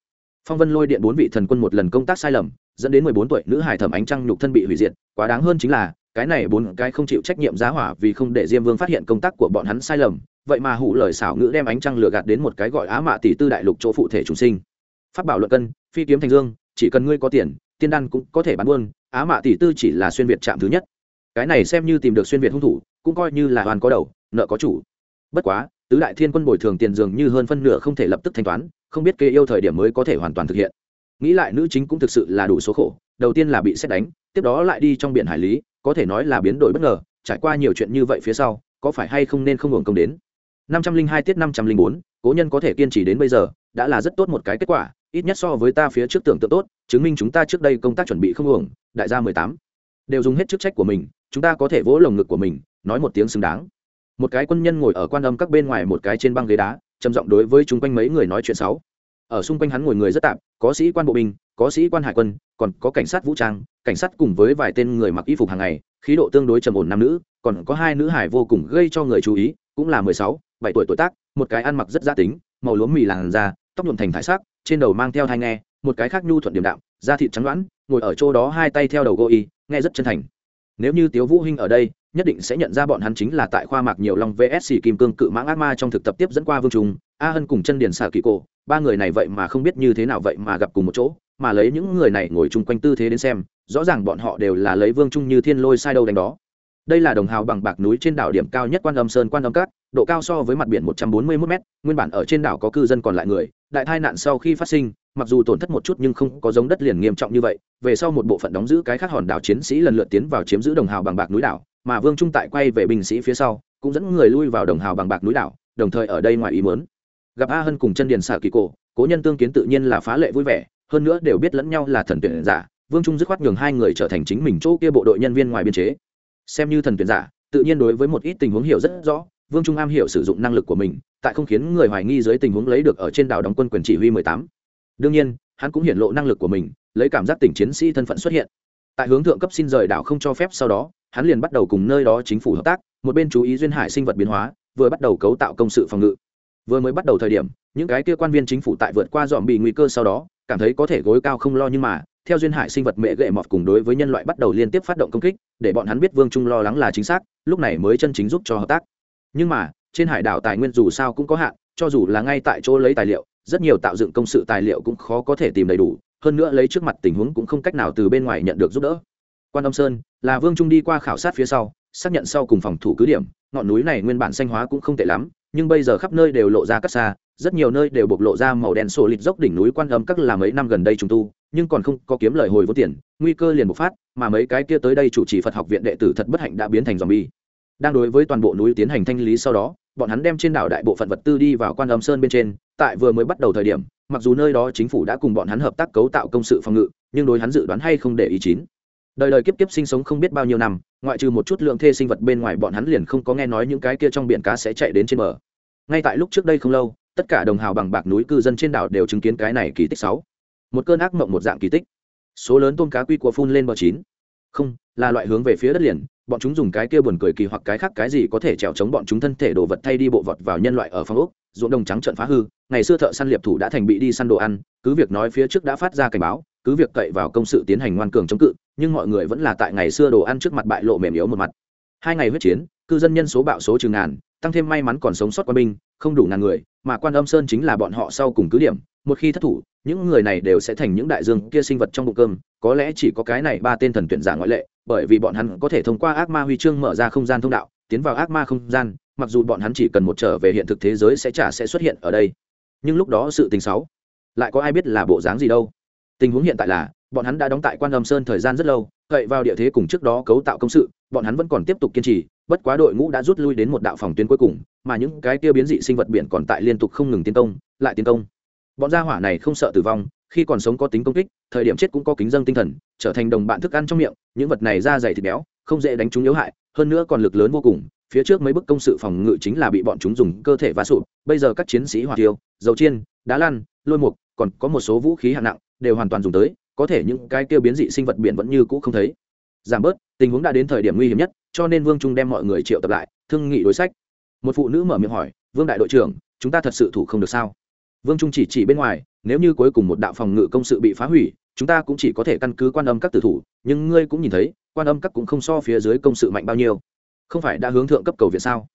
Phong vân lôi điện bốn vị thần quân một lần công tác sai lầm, dẫn đến mười bốn tuổi nữ hải thẩm ánh trăng nhục thân bị hủy diệt, quá đáng hơn chính là cái này bốn cái không chịu trách nhiệm giá hỏa vì không để diêm vương phát hiện công tác của bọn hắn sai lầm, vậy mà hủ lời xảo ngữ đem ánh trăng lừa gạt đến một cái gọi á mạ tỷ tư đại lục chỗ phụ thể chủ sinh. Phát bảo luận cân, phi kiếm thành dương, chỉ cần ngươi có tiền, tiên đan cũng có thể bán buôn, á mạ tỷ tư chỉ là xuyên việt chạm thứ nhất. Cái này xem như tìm được xuyên việt hung thủ, cũng coi như là hoàn có đầu, nợ có chủ. Bất quá, tứ đại thiên quân bồi thường tiền dường như hơn phân nửa không thể lập tức thanh toán, không biết kê yêu thời điểm mới có thể hoàn toàn thực hiện. Nghĩ lại nữ chính cũng thực sự là đủ số khổ, đầu tiên là bị xét đánh, tiếp đó lại đi trong biển hải lý có thể nói là biến đổi bất ngờ, trải qua nhiều chuyện như vậy phía sau, có phải hay không nên không hưởng công đến? năm trăm linh hai tiết năm trăm linh bốn, cố nhân có thể kiên trì đến bây giờ, đã là rất tốt một cái kết quả, ít nhất so với ta phía trước tưởng tượng tốt, chứng minh chúng ta trước đây công tác chuẩn bị không hưởng, đại gia mười tám. Đều dùng hết chức trách của mình, chúng ta có thể vỗ lồng ngực của mình, nói một tiếng xứng đáng. Một cái quân nhân ngồi ở quan âm các bên ngoài một cái trên băng ghế đá, trầm giọng đối với chung quanh mấy người nói chuyện sáu ở xung quanh hắn ngồi người rất tạm, có sĩ quan bộ binh, có sĩ quan hải quân còn có cảnh sát vũ trang cảnh sát cùng với vài tên người mặc y phục hàng ngày khí độ tương đối trầm ổn nam nữ còn có hai nữ hải vô cùng gây cho người chú ý cũng là mười sáu bảy tuổi tuổi tác một cái ăn mặc rất gia tính màu lúa mì làn da tóc nhuộm thành thải sắc trên đầu mang theo thai nghe một cái khác nhu thuận điểm đạm da thịt trắng đoán ngồi ở chỗ đó hai tay theo đầu gô y nghe rất chân thành. Nếu như tiếu vũ hinh ở đây nhất định sẽ nhận ra bọn hắn chính là tại khoa mạc nhiều long vsc kim cương cự mãng ác ma trong thực tập tiếp dẫn qua vương trùng, a hân cùng chân điền xả kỳ cổ ba người này vậy mà không biết như thế nào vậy mà gặp cùng một chỗ mà lấy những người này ngồi chung quanh tư thế đến xem, rõ ràng bọn họ đều là lấy vương trung như thiên lôi sai đâu đánh đó. Đây là đồng hào bằng bạc núi trên đảo điểm cao nhất quan âm sơn quan âm cát độ cao so với mặt biển một trăm bốn mươi 141 m nguyên bản ở trên đảo có cư dân còn lại người, đại tai nạn sau khi phát sinh, mặc dù tổn thất một chút nhưng không có giống đất liền nghiêm trọng như vậy, về sau một bộ phận đóng giữ cái khác hòn đảo chiến sĩ lần lượt tiến vào chiếm giữ đồng hào bằng bạc núi đảo, mà vương trung tại quay về binh sĩ phía sau, cũng dẫn người lui vào đồng hào bằng bạc núi đảo, đồng thời ở đây ngoài ý muốn. Gặp a hân cùng chân điền xạ kỳ cổ, cố nhân tương kiến tự nhiên là phá lệ vui vẻ hơn nữa đều biết lẫn nhau là thần tuyển giả, vương trung dứt khoát nhường hai người trở thành chính mình chỗ kia bộ đội nhân viên ngoài biên chế. Xem như thần tuyển giả, tự nhiên đối với một ít tình huống hiểu rất rõ, vương trung am hiểu sử dụng năng lực của mình, tại không khiến người hoài nghi dưới tình huống lấy được ở trên đảo đóng quân quyền chỉ huy mười tám. Đương nhiên, hắn cũng hiện lộ năng lực của mình, lấy cảm giác tỉnh chiến sĩ thân phận xuất hiện. Tại hướng thượng cấp xin rời đảo không cho phép sau đó, hắn liền bắt đầu cùng nơi đó chính phủ hợp tác, một bên chú ý duyên hải sinh vật biến hóa, vừa bắt đầu cấu tạo công sự phòng ngự. Vừa mới bắt đầu thời điểm, những cái kia quan viên chính phủ tại vượt qua dòm bị nguy cơ sau đó cảm thấy có thể gối cao không lo nhưng mà, theo duyên hải sinh vật mẹ gệ mọt cùng đối với nhân loại bắt đầu liên tiếp phát động công kích, để bọn hắn biết vương trung lo lắng là chính xác, lúc này mới chân chính giúp cho hợp tác. Nhưng mà, trên hải đảo tài nguyên dù sao cũng có hạn, cho dù là ngay tại chỗ lấy tài liệu, rất nhiều tạo dựng công sự tài liệu cũng khó có thể tìm đầy đủ, hơn nữa lấy trước mặt tình huống cũng không cách nào từ bên ngoài nhận được giúp đỡ. Quan âm sơn, là vương trung đi qua khảo sát phía sau, xác nhận sau cùng phòng thủ cứ điểm, ngọn núi này nguyên bản xanh hóa cũng không tệ lắm, nhưng bây giờ khắp nơi đều lộ ra cắt xa rất nhiều nơi đều bộc lộ ra màu đen sổ lịt dốc đỉnh núi quan âm các là mấy năm gần đây trùng tu, nhưng còn không có kiếm lời hồi vốn tiền, nguy cơ liền bộc phát, mà mấy cái kia tới đây chủ trì phật học viện đệ tử thật bất hạnh đã biến thành dòm bi đang đối với toàn bộ núi tiến hành thanh lý sau đó, bọn hắn đem trên đảo đại bộ phận vật tư đi vào quan âm sơn bên trên, tại vừa mới bắt đầu thời điểm, mặc dù nơi đó chính phủ đã cùng bọn hắn hợp tác cấu tạo công sự phòng ngự, nhưng đối hắn dự đoán hay không để ý chín. Đời đời kiếp kiếp sinh sống không biết bao nhiêu năm, ngoại trừ một chút lượng thê sinh vật bên ngoài bọn hắn liền không có nghe nói những cái kia trong biển cá sẽ chạy đến trên bờ. Ngay tại lúc trước đây không lâu tất cả đồng hào bằng bạc núi cư dân trên đảo đều chứng kiến cái này kỳ tích sáu. Một cơn ác mộng một dạng kỳ tích. Số lớn tôm cá quy của phun lên bờ chín. Không, là loại hướng về phía đất liền, bọn chúng dùng cái kia buồn cười kỳ hoặc cái khác cái gì có thể trèo chống bọn chúng thân thể đồ vật thay đi bộ vật vào nhân loại ở phòng ốc, ruộng đồng trắng trận phá hư, ngày xưa thợ săn liệp thủ đã thành bị đi săn đồ ăn, cứ việc nói phía trước đã phát ra cảnh báo, cứ việc cậy vào công sự tiến hành ngoan cường chống cự, nhưng mọi người vẫn là tại ngày xưa đồ ăn trước mặt bại lộ mềm yếu một mặt. Hai ngày huyết chiến, cư dân nhân số bạo số trừ ngàn tăng thêm may mắn còn sống sót quan binh, không đủ ngàn người, mà quan âm sơn chính là bọn họ sau cùng cứ điểm. Một khi thất thủ, những người này đều sẽ thành những đại dương kia sinh vật trong bụng cơm. Có lẽ chỉ có cái này ba tên thần tuyển giả ngoại lệ, bởi vì bọn hắn có thể thông qua ác ma huy chương mở ra không gian thông đạo, tiến vào ác ma không gian. Mặc dù bọn hắn chỉ cần một trở về hiện thực thế giới sẽ trả sẽ xuất hiện ở đây. Nhưng lúc đó sự tình xấu, lại có ai biết là bộ dáng gì đâu. Tình huống hiện tại là bọn hắn đã đóng tại quan âm sơn thời gian rất lâu, cậy vào địa thế cùng trước đó cấu tạo công sự, bọn hắn vẫn còn tiếp tục kiên trì, bất quá đội ngũ đã rút lui đến một đạo phòng tuyến cuối cùng, mà những cái tiêu biến dị sinh vật biển còn tại liên tục không ngừng tiến công, lại tiến công. Bọn gia hỏa này không sợ tử vong, khi còn sống có tính công kích, thời điểm chết cũng có kính dân tinh thần, trở thành đồng bạn thức ăn trong miệng, những vật này da dày thịt béo, không dễ đánh chúng yếu hại, hơn nữa còn lực lớn vô cùng, phía trước mấy bức công sự phòng ngự chính là bị bọn chúng dùng cơ thể va sụp, bây giờ các chiến sĩ hỏa tiêu dầu chiên, đá lăn, lôi mục, còn có một số vũ khí hạng nặng, đều hoàn toàn dùng tới có thể những cái tiêu biến dị sinh vật biển vẫn như cũ không thấy. Giảm bớt, tình huống đã đến thời điểm nguy hiểm nhất, cho nên vương trung đem mọi người triệu tập lại, thương nghị đối sách. Một phụ nữ mở miệng hỏi, vương đại đội trưởng, chúng ta thật sự thủ không được sao? Vương trung chỉ chỉ bên ngoài, nếu như cuối cùng một đạo phòng ngự công sự bị phá hủy, chúng ta cũng chỉ có thể căn cứ quan âm các tử thủ, nhưng ngươi cũng nhìn thấy, quan âm các cũng không so phía dưới công sự mạnh bao nhiêu. Không phải đã hướng thượng cấp cầu viện sao?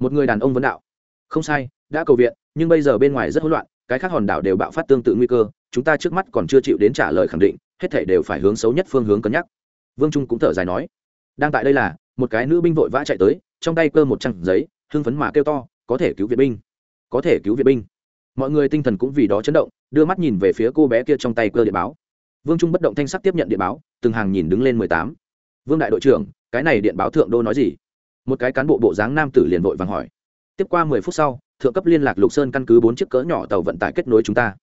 Một người đàn ông vấn đạo, không sai, đã cầu viện, nhưng bây giờ bên ngoài rất hỗn loạn, cái khác hòn đảo đều bạo phát tương tự nguy cơ chúng ta trước mắt còn chưa chịu đến trả lời khẳng định, hết thể đều phải hướng xấu nhất phương hướng cân nhắc. Vương trung cũng thở dài nói. Đang tại đây là, một cái nữ binh vội vã chạy tới, trong tay cơ một trang giấy, hưng phấn mà kêu to, có thể cứu viện binh! Có thể cứu viện binh! Mọi người tinh thần cũng vì đó chấn động, đưa mắt nhìn về phía cô bé kia trong tay cơ điện báo. Vương trung bất động thanh sắc tiếp nhận điện báo, từng hàng nhìn đứng lên mười tám. Vương đại đội trưởng, cái này điện báo thượng đô nói gì? Một cái cán bộ bộ dáng nam tử liền vội vàng hỏi. Tiếp qua mười phút sau, thượng cấp liên lạc lục sơn căn cứ bốn chiếc cỡ nhỏ tàu vận tải kết nối chúng ta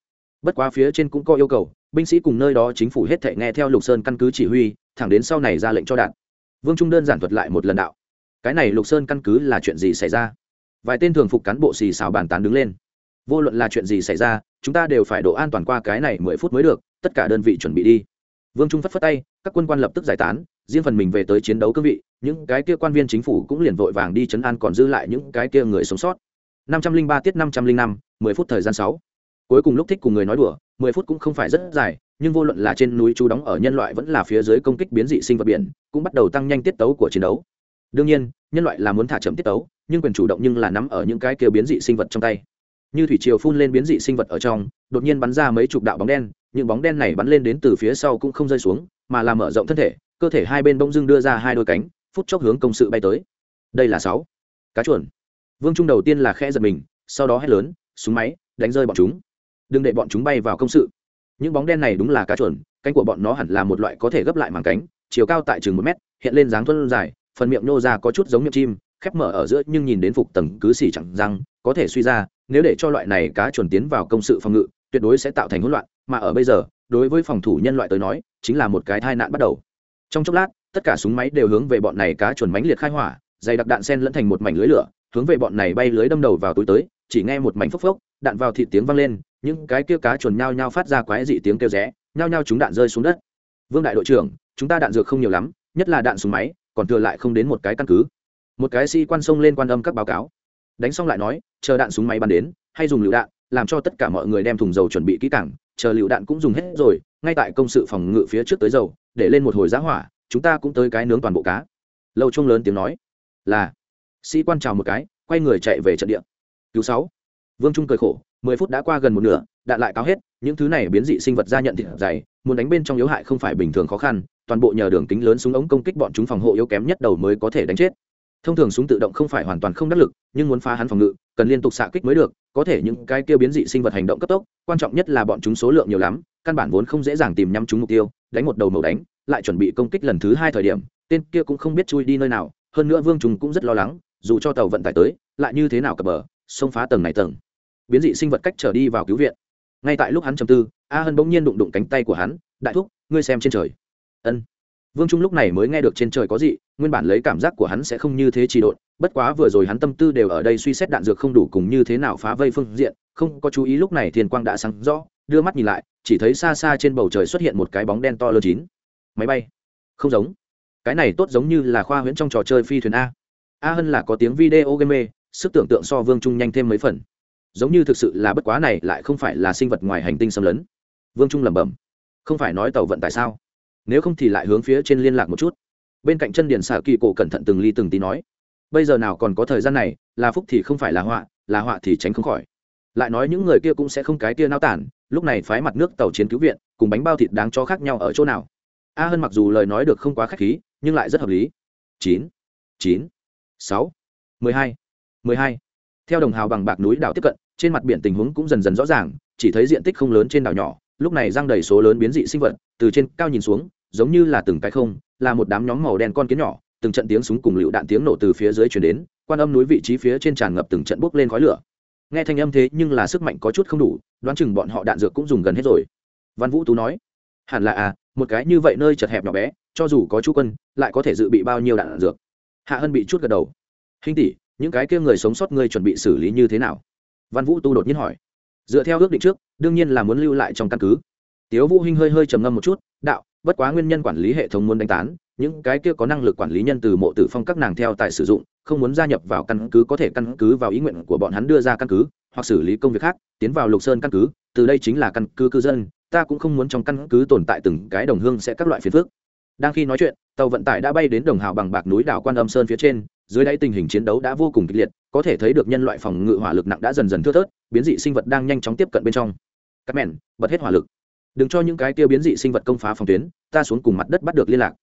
bất quá phía trên cũng có yêu cầu, binh sĩ cùng nơi đó chính phủ hết thể nghe theo lục sơn căn cứ chỉ huy, thẳng đến sau này ra lệnh cho đạn vương trung đơn giản thuật lại một lần đạo. Cái này lục sơn căn cứ là chuyện gì xảy ra? Vài tên thường phục cán bộ xì xào bàn tán đứng lên. Vô luận là chuyện gì xảy ra, chúng ta đều phải độ an toàn qua cái này mười phút mới được, tất cả đơn vị chuẩn bị đi. Vương trung phất phất tay, các quân quan lập tức giải tán, riêng phần mình về tới chiến đấu cương vị, những cái kia quan viên chính phủ cũng liền vội vàng đi chấn an còn dư lại những cái kia người sống sót. năm trăm linh ba tiết năm trăm linh năm, mười phút thời gian sáu cuối cùng lúc thích cùng người nói đùa, mười phút cũng không phải rất dài, nhưng vô luận là trên núi chú đóng ở nhân loại vẫn là phía dưới công kích biến dị sinh vật biển, cũng bắt đầu tăng nhanh tiết tấu của chiến đấu. Đương nhiên, nhân loại là muốn thả chậm tiết tấu, nhưng quyền chủ động nhưng là nắm ở những cái kia biến dị sinh vật trong tay. Như thủy triều phun lên biến dị sinh vật ở trong, đột nhiên bắn ra mấy chục đạo bóng đen, những bóng đen này bắn lên đến từ phía sau cũng không rơi xuống, mà là mở rộng thân thể, cơ thể hai bên bông dưng đưa ra hai đôi cánh, phút chốc hướng công sự bay tới. Đây là sáu. Cá chuẩn. vương trung đầu tiên là khe giật mình, sau đó hét lớn, súng máy, đánh rơi bọn chúng đừng để bọn chúng bay vào công sự. Những bóng đen này đúng là cá chuồn, cánh của bọn nó hẳn là một loại có thể gấp lại màng cánh, chiều cao tại chừng một mét, hiện lên dáng thuân dài, phần miệng nô ra có chút giống miệng chim, khép mở ở giữa nhưng nhìn đến phục tầng cứ xỉ chẳng răng, có thể suy ra, nếu để cho loại này cá chuồn tiến vào công sự phòng ngự, tuyệt đối sẽ tạo thành hỗn loạn, mà ở bây giờ, đối với phòng thủ nhân loại tới nói, chính là một cái tai nạn bắt đầu. Trong chốc lát, tất cả súng máy đều hướng về bọn này cá chuồn mánh liệt khai hỏa, dày đặc đạn sen lẫn thành một mảnh lưới lửa, hướng về bọn này bay lưới đâm đầu vào túi tới, chỉ nghe một mảnh phốc phốc, đạn vào thịt tiếng vang lên những cái kia cá chuồn nhao nhao phát ra quái dị tiếng kêu rẽ, nhao nhao chúng đạn rơi xuống đất. Vương đại đội trưởng, chúng ta đạn dược không nhiều lắm, nhất là đạn súng máy, còn thừa lại không đến một cái căn cứ. Một cái sĩ quan sông lên quan âm các báo cáo. Đánh xong lại nói, chờ đạn súng máy bắn đến, hay dùng lựu đạn, làm cho tất cả mọi người đem thùng dầu chuẩn bị kỹ càng, chờ lựu đạn cũng dùng hết rồi, ngay tại công sự phòng ngự phía trước tới dầu, để lên một hồi giá hỏa, chúng ta cũng tới cái nướng toàn bộ cá. Lâu trung lớn tiếng nói, là. Sĩ quan chào một cái, quay người chạy về trận địa. Cứu sáu. Vương trung cười khổ mười phút đã qua gần một nửa, đạn lại cáo hết, những thứ này biến dị sinh vật ra nhận thịt dày, muốn đánh bên trong yếu hại không phải bình thường khó khăn, toàn bộ nhờ đường kính lớn súng ống công kích bọn chúng phòng hộ yếu kém nhất đầu mới có thể đánh chết. Thông thường súng tự động không phải hoàn toàn không đắc lực, nhưng muốn phá hắn phòng ngự, cần liên tục xạ kích mới được, có thể những cái kia biến dị sinh vật hành động cấp tốc, quan trọng nhất là bọn chúng số lượng nhiều lắm, căn bản vốn không dễ dàng tìm nhắm chúng mục tiêu, đánh một đầu màu đánh, lại chuẩn bị công kích lần thứ hai thời điểm, tên kia cũng không biết chui đi nơi nào, hơn nữa vương trùng cũng rất lo lắng, dù cho tàu vận tải tới, lại như thế nào cập bờ, xông phá tầng này tầng biến dị sinh vật cách trở đi vào cứu viện. Ngay tại lúc hắn trầm tư a hân bỗng nhiên đụng đụng cánh tay của hắn đại thúc ngươi xem trên trời. Ân. Vương trung lúc này mới nghe được trên trời có gì nguyên bản lấy cảm giác của hắn sẽ không như thế trì độn bất quá vừa rồi hắn tâm tư đều ở đây suy xét đạn dược không đủ cùng như thế nào phá vây phương diện không có chú ý lúc này thiên quang đã sáng rõ đưa mắt nhìn lại chỉ thấy xa xa trên bầu trời xuất hiện một cái bóng đen to lớn chín. Máy bay. Không giống. Cái này tốt giống như là khoa huyễn trong trò chơi phi thuyền a. A hân là có tiếng video game mê, sức tưởng tượng so vương trung nhanh thêm mấy phần giống như thực sự là bất quá này lại không phải là sinh vật ngoài hành tinh xâm lấn. Vương trung lẩm bẩm, không phải nói tàu vận tải sao? Nếu không thì lại hướng phía trên liên lạc một chút. Bên cạnh chân điện xả kỳ cổ cẩn thận từng ly từng tí nói, bây giờ nào còn có thời gian này, là phúc thì không phải là họa là họa thì tránh không khỏi. Lại nói những người kia cũng sẽ không cái kia nao tản, lúc này phái mặt nước tàu chiến cứu viện, cùng bánh bao thịt đáng cho khác nhau ở chỗ nào? A hơn mặc dù lời nói được không quá khách khí, nhưng lại rất hợp lý. Chín chín, sáu, mười hai mười hai. Theo đồng hào bằng bạc núi đảo tiếp cận trên mặt biển tình huống cũng dần dần rõ ràng, chỉ thấy diện tích không lớn trên đảo nhỏ, lúc này giang đầy số lớn biến dị sinh vật, từ trên cao nhìn xuống, giống như là từng cái không, là một đám nhóm màu đen con kiến nhỏ, từng trận tiếng súng cùng lựu đạn tiếng nổ từ phía dưới chuyển đến, quan âm núi vị trí phía trên tràn ngập từng trận bốc lên khói lửa. Nghe thanh âm thế nhưng là sức mạnh có chút không đủ, đoán chừng bọn họ đạn dược cũng dùng gần hết rồi. Văn vũ tú nói, hẳn là à một cái như vậy nơi chật hẹp nhỏ bé, cho dù có chú quân, lại có thể dự bị bao nhiêu đạn dược? Hạ hân bị chút gật đầu. Hình tỷ, những cái kia người sống sót ngươi chuẩn bị xử lý như thế nào? Văn vũ tu đột nhiên hỏi. Dựa theo ước định trước, đương nhiên là muốn lưu lại trong căn cứ. Tiếu vũ hinh hơi hơi trầm ngâm một chút, đạo, bất quá nguyên nhân quản lý hệ thống muốn đánh tán, những cái kia có năng lực quản lý nhân từ mộ tử phong các nàng theo tại sử dụng, không muốn gia nhập vào căn cứ có thể căn cứ vào ý nguyện của bọn hắn đưa ra căn cứ, hoặc xử lý công việc khác, tiến vào lục sơn căn cứ, từ đây chính là căn cứ cư dân, ta cũng không muốn trong căn cứ tồn tại từng cái đồng hương sẽ các loại phiền phức. Đang khi nói chuyện, tàu vận tải đã bay đến đồng hào bằng bạc núi đảo quan âm sơn phía trên dưới đáy tình hình chiến đấu đã vô cùng kịch liệt, có thể thấy được nhân loại phòng ngự hỏa lực nặng đã dần dần thưa thớt, biến dị sinh vật đang nhanh chóng tiếp cận bên trong. Cắt mẹn, bật hết hỏa lực. Đừng cho những cái tiêu biến dị sinh vật công phá phòng tuyến, ta xuống cùng mặt đất bắt được liên lạc.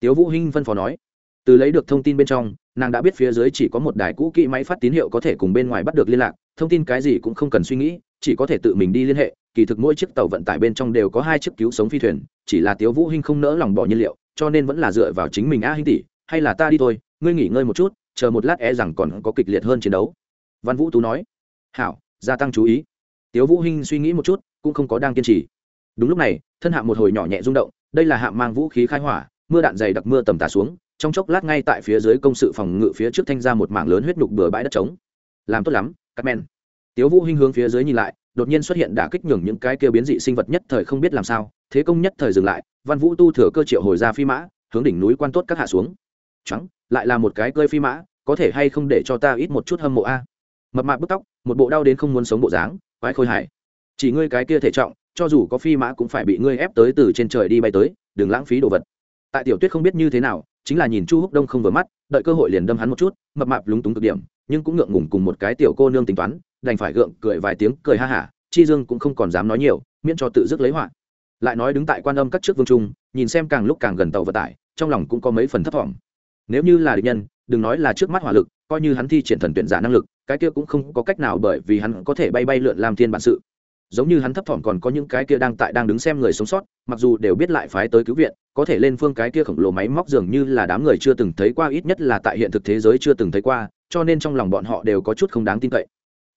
Tiếu vũ hinh phân phó nói. Từ lấy được thông tin bên trong, nàng đã biết phía dưới chỉ có một đài cũ kỹ máy phát tín hiệu có thể cùng bên ngoài bắt được liên lạc, thông tin cái gì cũng không cần suy nghĩ, chỉ có thể tự mình đi liên hệ, kỳ thực mỗi chiếc tàu vận tải bên trong đều có hai chiếc cứu sống phi thuyền, chỉ là tiếu vũ hinh không nỡ lòng bỏ nhiên liệu, cho nên vẫn là dựa vào chính mình a hinh tỷ, hay là ta đi thôi ngươi nghỉ ngơi một chút, chờ một lát e rằng còn có kịch liệt hơn chiến đấu. Văn vũ tú nói. Hảo, gia tăng chú ý. Tiếu vũ hinh suy nghĩ một chút, cũng không có đang kiên trì. Đúng lúc này, thân hạm một hồi nhỏ nhẹ rung động, đây là hạm mang vũ khí khai hỏa, mưa đạn dày đặc mưa tầm tà xuống, trong chốc lát ngay tại phía dưới công sự phòng ngự phía trước thanh ra một mảng lớn huyết nhục bừa bãi đất trống. Làm tốt lắm, cắt men. Tiếu vũ hinh hướng phía dưới nhìn lại, đột nhiên xuất hiện đả kích nhường những cái kia biến dị sinh vật nhất thời không biết làm sao, thế công nhất thời dừng lại, văn vũ tu thừa cơ triệu hồi ra phi mã, hướng đỉnh núi quan tốt các hạ xuống. Trắng lại là một cái cơi phi mã, có thể hay không để cho ta ít một chút hâm mộ a? Mập mạp bức tóc, một bộ đau đến không muốn sống bộ dáng, quái khôi hải chỉ ngươi cái kia thể trọng, cho dù có phi mã cũng phải bị ngươi ép tới từ trên trời đi bay tới, đừng lãng phí đồ vật. Tại tiểu tuyết không biết như thế nào, chính là nhìn chu húc đông không vừa mắt, đợi cơ hội liền đâm hắn một chút, mập mạp lúng túng cực điểm, nhưng cũng ngượng ngùng cùng một cái tiểu cô nương tính toán, đành phải gượng cười vài tiếng, cười ha hả, chi dương cũng không còn dám nói nhiều, miễn cho tự dứt lấy họa. Lại nói đứng tại quan âm các trước vương trung, nhìn xem càng lúc càng gần tàu vận tải, trong lòng cũng có mấy phần thấp thỏm nếu như là địch nhân, đừng nói là trước mắt hỏa lực, coi như hắn thi triển thần tuyển giả năng lực, cái kia cũng không có cách nào bởi vì hắn có thể bay bay lượn làm thiên bản sự. Giống như hắn thấp thỏm còn có những cái kia đang tại đang đứng xem người sống sót, mặc dù đều biết lại phái tới cứu viện, có thể lên phương cái kia khổng lồ máy móc dường như là đám người chưa từng thấy qua, ít nhất là tại hiện thực thế giới chưa từng thấy qua, cho nên trong lòng bọn họ đều có chút không đáng tin cậy.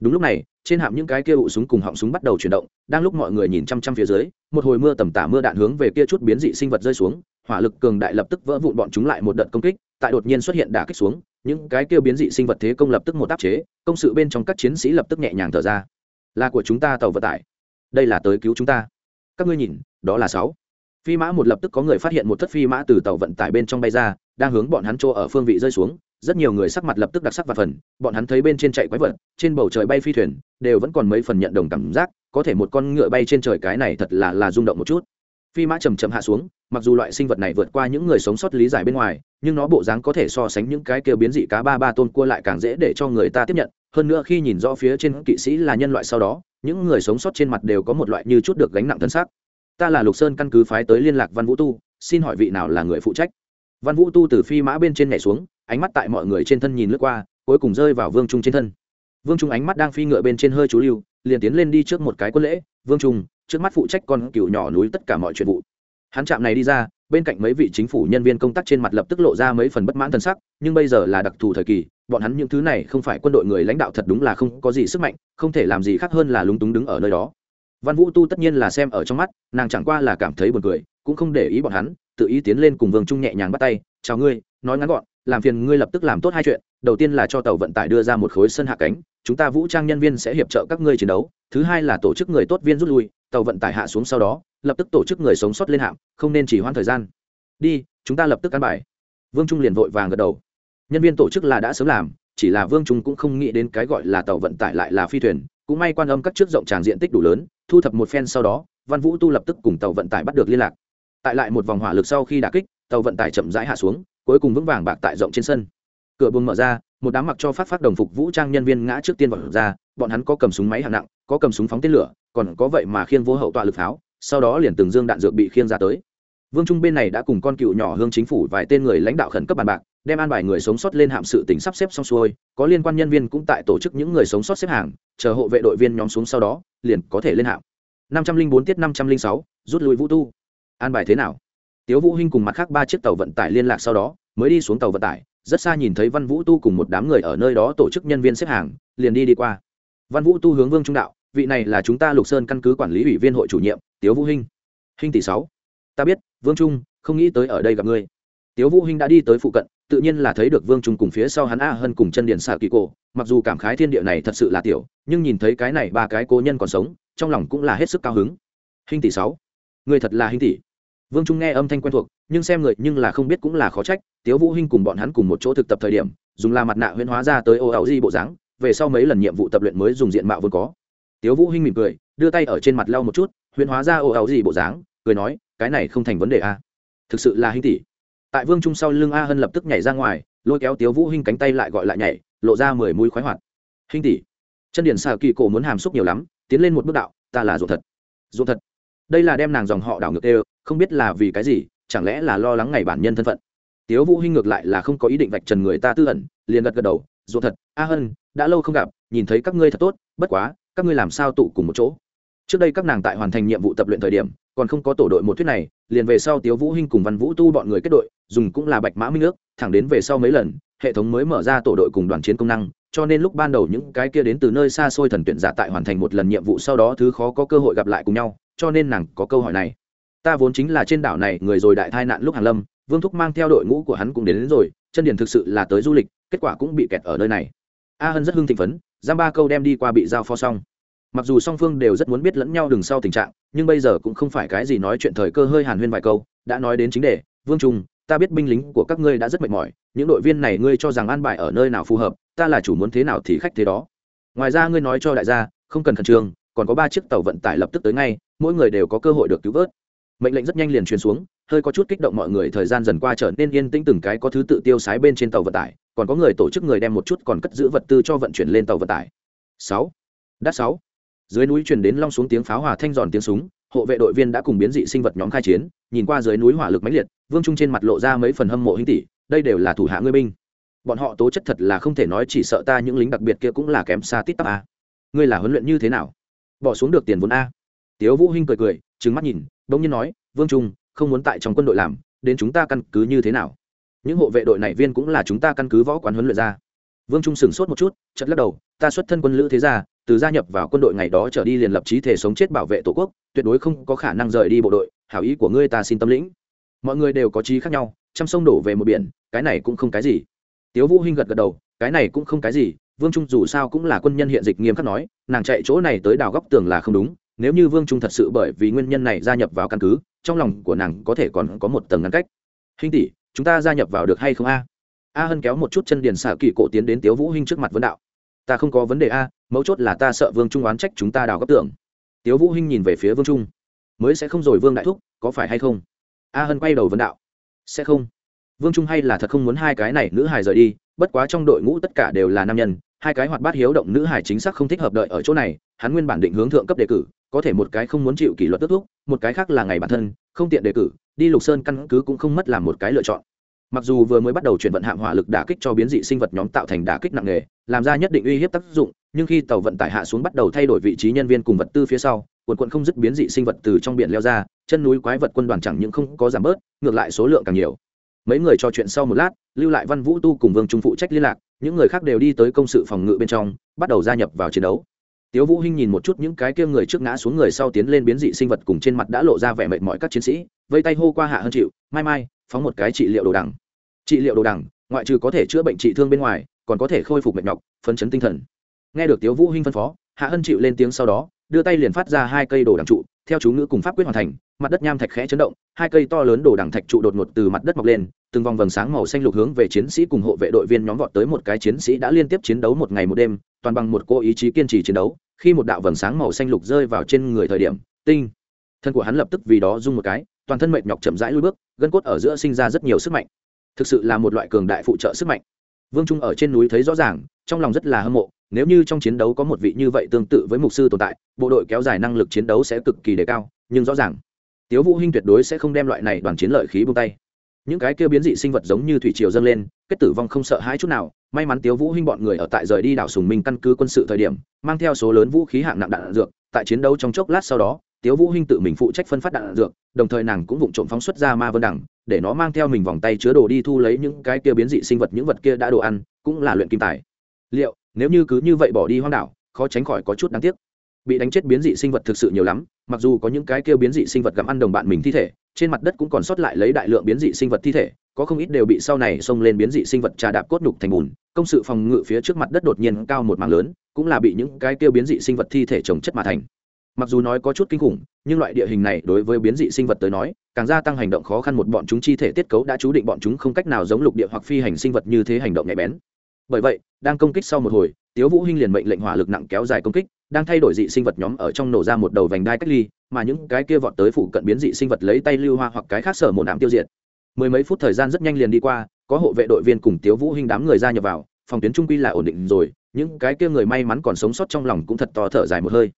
Đúng lúc này, trên hạm những cái kia ụ súng cùng họng súng bắt đầu chuyển động, đang lúc mọi người nhìn chăm chăm phía dưới, một hồi mưa tầm tả mưa đạn hướng về kia chút biến dị sinh vật rơi xuống, hỏa lực cường đại lập tức vỡ vụn bọn chúng lại một đợt công kích tại đột nhiên xuất hiện đả kích xuống, những cái kia biến dị sinh vật thế công lập tức một áp chế, công sự bên trong các chiến sĩ lập tức nhẹ nhàng thở ra. Là của chúng ta tàu vận tải. Đây là tới cứu chúng ta. Các ngươi nhìn, đó là sáu. Phi mã một lập tức có người phát hiện một thất phi mã từ tàu vận tải bên trong bay ra, đang hướng bọn hắn chỗ ở phương vị rơi xuống. Rất nhiều người sắc mặt lập tức đặc sắc và phần, bọn hắn thấy bên trên chạy quái vật, trên bầu trời bay phi thuyền, đều vẫn còn mấy phần nhận đồng cảm giác, có thể một con ngựa bay trên trời cái này thật là là rung động một chút. Phi mã chầm chậm hạ xuống mặc dù loại sinh vật này vượt qua những người sống sót lý giải bên ngoài, nhưng nó bộ dáng có thể so sánh những cái kêu biến dị cá ba ba tôn cua lại càng dễ để cho người ta tiếp nhận. Hơn nữa khi nhìn rõ phía trên kỵ sĩ là nhân loại sau đó, những người sống sót trên mặt đều có một loại như chút được gánh nặng thân xác. Ta là lục sơn căn cứ phái tới liên lạc văn vũ tu, xin hỏi vị nào là người phụ trách? Văn vũ tu từ phi mã bên trên nhảy xuống, ánh mắt tại mọi người trên thân nhìn lướt qua, cuối cùng rơi vào vương trung trên thân. Vương trung ánh mắt đang phi ngựa bên trên hơi chú lưu, liền tiến lên đi trước một cái quân lễ. Vương trung, trước mắt phụ trách con cựu nhỏ núi tất cả mọi chuyện vụ hắn chạm này đi ra, bên cạnh mấy vị chính phủ nhân viên công tác trên mặt lập tức lộ ra mấy phần bất mãn t sắc, nhưng bây giờ là đặc thù thời kỳ, bọn hắn những thứ này không phải quân đội người lãnh đạo thật đúng là không có gì sức mạnh, không thể làm gì khác hơn là lúng túng đứng ở nơi đó. Văn vũ tu tất nhiên là xem ở trong mắt, nàng chẳng qua là cảm thấy buồn cười, cũng không để ý bọn hắn, tự ý tiến lên cùng vương trung nhẹ nhàng bắt tay, chào ngươi, nói ngắn gọn, làm phiền ngươi lập tức làm tốt hai chuyện, đầu tiên là cho tàu vận tải đưa ra một khối sân hạ cánh, chúng ta vũ trang nhân viên sẽ hiệp trợ các ngươi chiến đấu, thứ hai là tổ chức người tốt viên rút lui tàu vận tải hạ xuống sau đó, lập tức tổ chức người sống sót lên hạm, không nên chỉ hoãn thời gian. Đi, chúng ta lập tức cán bài. Vương trung liền vội vàng gật đầu. Nhân viên tổ chức là đã sớm làm, chỉ là vương trung cũng không nghĩ đến cái gọi là tàu vận tải lại là phi thuyền, cũng may quan âm các trước rộng tràng diện tích đủ lớn, thu thập một phen sau đó, văn vũ tu lập tức cùng tàu vận tải bắt được liên lạc. Tại lại một vòng hỏa lực sau khi đà kích, tàu vận tải chậm rãi hạ xuống, cuối cùng vững vàng bạc tại rộng trên sân. Cửa buồng mở ra, một đám mặc cho phát phát đồng phục vũ trang nhân viên ngã trước tiên vào ra, bọn hắn có cầm súng máy hạng nặng, có cầm súng phóng tên lửa còn có vậy mà khiêng vô hậu tọa lực pháo, sau đó liền từng dương đạn dược bị khiêng ra tới. Vương trung bên này đã cùng con cựu nhỏ hương chính phủ vài tên người lãnh đạo khẩn cấp bàn bạc, đem an bài người sống sót lên hạm sự tỉnh sắp xếp xong xuôi, có liên quan nhân viên cũng tại tổ chức những người sống sót xếp hàng, chờ hộ vệ đội viên nhóm xuống sau đó, liền có thể lên hạm. năm trăm linh bốn tiết năm trăm linh sáu, rút lui vũ tu. An bài thế nào? Tiếu vũ hinh cùng mặt khác ba chiếc tàu vận tải liên lạc sau đó, mới đi xuống tàu vận tải, rất xa nhìn thấy văn vũ tu cùng một đám người ở nơi đó tổ chức nhân viên xếp hàng, liền đi đi qua. Văn vũ tu hướng vương trung đạo vị này là chúng ta lục sơn căn cứ quản lý ủy viên hội chủ nhiệm, tiếu vũ hinh. Hinh tỷ sáu. Ta biết, vương trung, không nghĩ tới ở đây gặp ngươi. Tiếu vũ hinh đã đi tới phụ cận, tự nhiên là thấy được vương trung cùng phía sau hắn a hơn cùng chân điền xạ kỳ cổ. Mặc dù cảm khái thiên địa này thật sự là tiểu, nhưng nhìn thấy cái này ba cái cố nhân còn sống, trong lòng cũng là hết sức cao hứng. Hinh tỷ sáu. Người thật là hinh tỷ. Vương trung nghe âm thanh quen thuộc, nhưng xem người nhưng là không biết cũng là khó trách, tiếu vũ hinh cùng bọn hắn cùng một chỗ thực tập thời điểm, dùng la mặt nạ huyễn hóa ra tới ô ảo di bộ dáng, về sau mấy lần nhiệm vụ tập luyện mới dùng diện mạo vốn có tiếu vũ hinh mỉm cười, đưa tay ở trên mặt lau một chút huyễn hóa ra ồ ảo gì bộ dáng, cười nói, cái này không thành vấn đề a thực sự là hinh tỷ. Tại vương trung sau lưng a hân lập tức nhảy ra ngoài, lôi kéo tiếu vũ hinh cánh tay lại gọi lại nhảy, lộ ra mười mũi khoái hoạt. Hinh tỷ, chân điển xà kỳ cổ muốn hàm xúc nhiều lắm, tiến lên một bước đạo, ta là ruột thật. Ruột thật? Đây là đem nàng dòng họ đảo ngược đều, không biết là vì cái gì, chẳng lẽ là lo lắng ngày bản nhân thân phận? Tiếu vũ hinh ngược lại là không có ý định vạch trần người ta tư ẩn, liền gật gật đầu, ruột thật, a hân, đã lâu không gặp, nhìn thấy các ngươi thật tốt, bất quá các ngươi làm sao tụ cùng một chỗ? Trước đây các nàng tại hoàn thành nhiệm vụ tập luyện thời điểm còn không có tổ đội một thuyết này liền về sau tiếu vũ hinh cùng văn vũ tu bọn người kết đội dùng cũng là bạch mã minh ước thẳng đến về sau mấy lần hệ thống mới mở ra tổ đội cùng đoàn chiến công năng cho nên lúc ban đầu những cái kia đến từ nơi xa xôi thần tuyển giả tại hoàn thành một lần nhiệm vụ sau đó thứ khó có cơ hội gặp lại cùng nhau cho nên nàng có câu hỏi này. Ta vốn chính là trên đảo này người rồi đại tai nạn lúc hàng lâm vương thúc mang theo đội ngũ của hắn cũng đến, đến rồi chân điền thực sự là tới du lịch kết quả cũng bị kẹt ở nơi này. A hân rất hưng thịnh phấn giam ba câu đem đi qua bị giao pho xong. Mặc dù song phương đều rất muốn biết lẫn nhau đừng sau tình trạng, nhưng bây giờ cũng không phải cái gì nói chuyện thời cơ hơi hàn huyên vài câu, đã nói đến chính đề, vương trung, ta biết binh lính của các ngươi đã rất mệt mỏi, những đội viên này ngươi cho rằng an bài ở nơi nào phù hợp, ta là chủ muốn thế nào thì khách thế đó. Ngoài ra ngươi nói cho đại gia, không cần khẩn trương, còn có ba chiếc tàu vận tải lập tức tới ngay, mỗi người đều có cơ hội được cứu vớt. Mệnh lệnh rất nhanh liền truyền xuống, hơi có chút kích động mọi người thời gian dần qua trở nên yên tĩnh từng cái có thứ tự tiêu sái bên trên tàu vận tải còn có người tổ chức người đem một chút còn cất giữ vật tư cho vận chuyển lên tàu vận tải. Sáu. Đắt sáu. Dưới núi truyền đến long xuống tiếng pháo hòa thanh giòn tiếng súng, hộ vệ đội viên đã cùng biến dị sinh vật nhóm khai chiến, nhìn qua dưới núi hỏa lực mãnh liệt, vương trung trên mặt lộ ra mấy phần hâm mộ hinh tỷ đây đều là thủ hạ ngươi binh. Bọn họ tố chất thật là không thể nói chỉ sợ ta những lính đặc biệt kia cũng là kém xa tít tắp a. Ngươi là huấn luyện như thế nào? Bỏ xuống được tiền vốn a. Tiếu vũ hinh cười cười, trừng mắt nhìn đống nhiên nói, vương trung, không muốn tại trong quân đội làm, đến chúng ta căn cứ như thế nào? Những hộ vệ đội này viên cũng là chúng ta căn cứ võ quán huấn luyện ra. Vương trung sửng sốt một chút chật lắc đầu, ta xuất thân quân lữ thế gia, từ gia nhập vào quân đội ngày đó trở đi liền lập trí thể sống chết bảo vệ tổ quốc, tuyệt đối không có khả năng rời đi bộ đội, hảo ý của ngươi ta xin tâm lĩnh. Mọi người đều có trí khác nhau, trăm sông đổ về một biển, cái này cũng không cái gì. Tiếu vũ hinh gật gật đầu, cái này cũng không cái gì, vương trung dù sao cũng là quân nhân hiện dịch nghiêm khắc nói, nàng chạy chỗ này tới đào góc tường là không đúng, nếu như vương trung thật sự bởi vì nguyên nhân này gia nhập vào căn cứ, trong lòng của nàng có thể còn có một tầng ngăn cách. Hinh tỷ chúng ta gia nhập vào được hay không a? A hân kéo một chút chân điền xả kỳ cổ tiến đến tiếu vũ hinh trước mặt vấn đạo. Ta không có vấn đề a, mấu chốt là ta sợ vương trung oán trách chúng ta đào góc tưởng tiếu vũ hinh nhìn về phía vương trung. Mới sẽ không rồi vương đại thúc, có phải hay không? A hân quay đầu vấn đạo. Sẽ không. Vương trung hay là thật không muốn hai cái này nữ hài rời đi, bất quá trong đội ngũ tất cả đều là nam nhân, hai cái hoạt bát hiếu động nữ hài chính xác không thích hợp đợi ở chỗ này, hắn nguyên bản định hướng thượng cấp đề cử, có thể một cái không muốn chịu kỷ luật tước thúc, một cái khác là ngày bản thân, không tiện đề cử đi lục sơn căn cứ cũng không mất làm một cái lựa chọn. Mặc dù vừa mới bắt đầu chuyển vận hạm hỏa lực đả kích cho biến dị sinh vật nhóm tạo thành đả kích nặng nề, làm ra nhất định uy hiếp tác dụng, nhưng khi tàu vận tải hạ xuống bắt đầu thay đổi vị trí nhân viên cùng vật tư phía sau, quần quận không dứt biến dị sinh vật từ trong biển leo ra, chân núi quái vật quân đoàn chẳng những không có giảm bớt, ngược lại số lượng càng nhiều. Mấy người trò chuyện sau một lát, lưu lại văn vũ tu cùng vương trung phụ trách liên lạc, những người khác đều đi tới công sự phòng ngự bên trong, bắt đầu gia nhập vào chiến đấu tiếu vũ hinh nhìn một chút những cái kia người trước ngã xuống người sau tiến lên biến dị sinh vật cùng trên mặt đã lộ ra vẻ mệt mỏi các chiến sĩ, vây tay hô qua hạ hơn chịu mai mai, phóng một cái trị liệu đồ đằng. Trị liệu đồ đằng, ngoại trừ có thể chữa bệnh trị thương bên ngoài, còn có thể khôi phục mệt nhọc, phấn chấn tinh thần. Nghe được tiếu vũ hinh phân phó, hạ hân chịu lên tiếng sau đó, đưa tay liền phát ra hai cây đồ đằng trụ, theo chú ngữ cùng pháp quyết hoàn thành, mặt đất nham thạch khẽ chấn động, hai cây to lớn đồ đằng thạch trụ đột ngột từ mặt đất mọc lên, từng vòng vầng sáng màu xanh lục hướng về chiến sĩ cùng hộ vệ đội viên nhóm vọt tới một cái chiến sĩ đã liên tiếp chiến đấu một ngày một đêm, toàn bằng một cô ý chí kiên trì chiến đấu khi một đạo vầng sáng màu xanh lục rơi vào trên người thời điểm, tinh thân của hắn lập tức vì đó rung một cái, toàn thân mệt nhọc chậm rãi lui bước, gân cốt ở giữa sinh ra rất nhiều sức mạnh. Thực sự là một loại cường đại phụ trợ sức mạnh. Vương trung ở trên núi thấy rõ ràng, trong lòng rất là hâm mộ, nếu như trong chiến đấu có một vị như vậy tương tự với mục sư tồn tại, bộ đội kéo dài năng lực chiến đấu sẽ cực kỳ đề cao, nhưng rõ ràng, tiếu vũ hinh tuyệt đối sẽ không đem loại này đoàn chiến lợi khí buông tay những cái kia biến dị sinh vật giống như thủy triều dâng lên, kết tử vong không sợ hãi chút nào. May mắn tiếu vũ hinh bọn người ở tại rời đi đảo sùng minh căn cứ quân sự thời điểm, mang theo số lớn vũ khí hạng nặng đạn dược. Tại chiến đấu trong chốc lát sau đó, tiếu vũ hinh tự mình phụ trách phân phát đạn dược, đồng thời nàng cũng vụng trộm phóng xuất ra ma vân đẳng, để nó mang theo mình vòng tay chứa đồ đi thu lấy những cái kia biến dị sinh vật, những vật kia đã đồ ăn, cũng là luyện kim tài. Liệu, nếu như cứ như vậy bỏ đi hoang đảo, khó tránh khỏi có chút đáng tiếc. Bị đánh chết biến dị sinh vật thực sự nhiều lắm, mặc dù có những cái kia biến dị sinh vật gặm ăn đồng bạn mình thi thể trên mặt đất cũng còn sót lại lấy đại lượng biến dị sinh vật thi thể, có không ít đều bị sau này xông lên biến dị sinh vật trà đạp cốt nhục thành bùn, công sự phòng ngự phía trước mặt đất đột nhiên cao một mảng lớn, cũng là bị những cái tiêu biến dị sinh vật thi thể trồng chất mà thành. Mặc dù nói có chút kinh khủng, nhưng loại địa hình này đối với biến dị sinh vật tới nói, càng gia tăng hành động khó khăn một bọn chúng chi thể tiết cấu đã chú định bọn chúng không cách nào giống lục địa hoặc phi hành sinh vật như thế hành động nhạy bén. Bởi vậy, đang công kích sau một hồi, tiếu vũ hinh liền mệnh lệnh hỏa lực nặng kéo dài công kích, đang thay đổi dị sinh vật nhóm ở trong nổ ra một đầu vành đai cách ly mà những cái kia vọt tới phụ cận biến dị sinh vật lấy tay lưu hoa hoặc cái khác sở mồn ảm tiêu diệt. Mười mấy phút thời gian rất nhanh liền đi qua, có hộ vệ đội viên cùng tiếu vũ hình đám người ra nhập vào, phòng tuyến trung quy là ổn định rồi, những cái kia người may mắn còn sống sót trong lòng cũng thật to thở dài một hơi.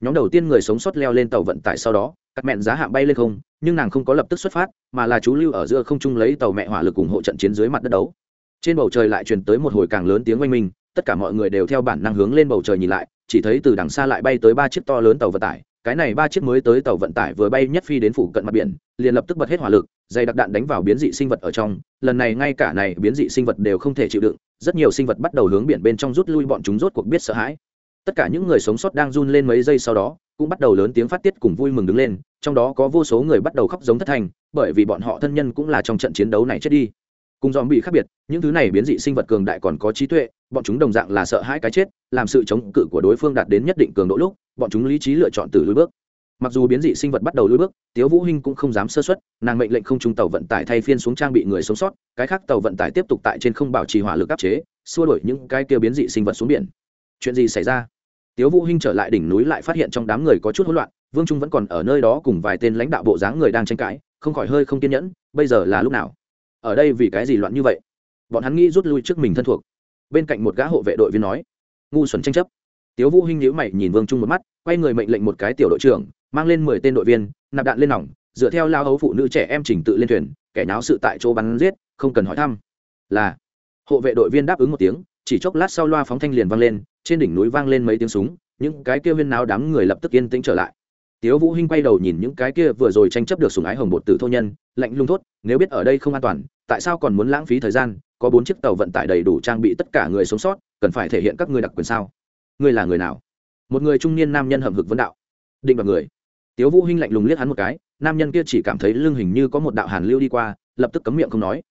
Nhóm đầu tiên người sống sót leo lên tàu vận tải sau đó các mẹn giá hạ bay lên không, nhưng nàng không có lập tức xuất phát, mà là chú lưu ở giữa không trung lấy tàu mẹ hỏa lực ủng hộ trận chiến dưới mặt đất đấu. Trên bầu trời lại truyền tới một hồi càng lớn tiếng oanh minh, tất cả mọi người đều theo bản năng hướng lên bầu trời nhìn lại, chỉ thấy từ đằng xa lại bay tới ba chiếc to lớn tàu vận tải cái này ba chiếc mới tới tàu vận tải vừa bay nhất phi đến phủ cận mặt biển, liền lập tức bật hết hỏa lực, dày đặc đạn đánh vào biến dị sinh vật ở trong, lần này ngay cả này biến dị sinh vật đều không thể chịu đựng, rất nhiều sinh vật bắt đầu hướng biển bên trong rút lui bọn chúng rốt cuộc biết sợ hãi. Tất cả những người sống sót đang run lên mấy giây sau đó, cũng bắt đầu lớn tiếng phát tiết cùng vui mừng đứng lên, trong đó có vô số người bắt đầu khóc giống thất thành bởi vì bọn họ thân nhân cũng là trong trận chiến đấu này chết đi cùng dòm bị khác biệt, những thứ này biến dị sinh vật cường đại còn có trí tuệ, bọn chúng đồng dạng là sợ hãi cái chết, làm sự chống cự của đối phương đạt đến nhất định cường độ lúc, bọn chúng lý trí lựa chọn từ lối bước. Mặc dù biến dị sinh vật bắt đầu lối bước, tiếu vũ hinh cũng không dám sơ suất, nàng mệnh lệnh không trung tàu vận tải thay phiên xuống trang bị người sống sót, cái khác tàu vận tải tiếp tục tại trên không bảo trì hỏa lực áp chế, xua đuổi những cái kia biến dị sinh vật xuống biển. Chuyện gì xảy ra? Tiếu vũ hinh trở lại đỉnh núi lại phát hiện trong đám người có chút hỗn loạn, vương trung vẫn còn ở nơi đó cùng vài tên lãnh đạo bộ dáng người đang tranh cãi, không khỏi hơi không kiên nhẫn, bây giờ là lúc nào? Ở đây vì cái gì loạn như vậy? Bọn hắn nghĩ rút lui trước mình thân thuộc. Bên cạnh một gã hộ vệ đội viên nói, ngu xuẩn tranh chấp. Tiếu vũ hinh nhíu mày nhìn vương trung một mắt, quay người mệnh lệnh một cái tiểu đội trưởng, mang lên mười tên đội viên, nạp đạn lên nòng, dựa theo lao hấu phụ nữ trẻ em chỉnh tự lên thuyền, kẻ náo sự tại chỗ bắn giết, không cần hỏi thăm. Là, hộ vệ đội viên đáp ứng một tiếng, chỉ chốc lát sau loa phóng thanh liền vang lên, trên đỉnh núi vang lên mấy tiếng súng, những cái kia viên náo đám người lập tức yên tĩnh trở lại tiếu vũ hinh quay đầu nhìn những cái kia vừa rồi tranh chấp được sủng ái hồng bột tử thô nhân, lạnh lùng thốt, nếu biết ở đây không an toàn, tại sao còn muốn lãng phí thời gian? Có bốn chiếc tàu vận tải đầy đủ trang bị tất cả người sống sót, cần phải thể hiện các ngươi đặc quyền sao? Ngươi là người nào? Một người trung niên nam nhân hậm hực vấn đạo. Định vào người. Tiếu vũ hinh lạnh lùng liếc hắn một cái, nam nhân kia chỉ cảm thấy lưng hình như có một đạo hàn lưu đi qua, lập tức cấm miệng không nói.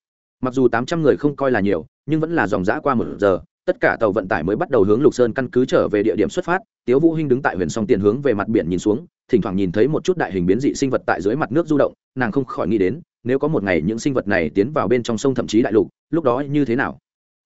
Mặc dù tám trăm người không coi là nhiều, nhưng vẫn là dòng dã qua một giờ tất cả tàu vận tải mới bắt đầu hướng lục sơn căn cứ trở về địa điểm xuất phát, tiếu vũ hinh đứng tại huyền song tiền hướng về mặt biển nhìn xuống, thỉnh thoảng nhìn thấy một chút đại hình biến dị sinh vật tại dưới mặt nước du động, nàng không khỏi nghĩ đến, nếu có một ngày những sinh vật này tiến vào bên trong sông thậm chí đại lục, lúc đó như thế nào?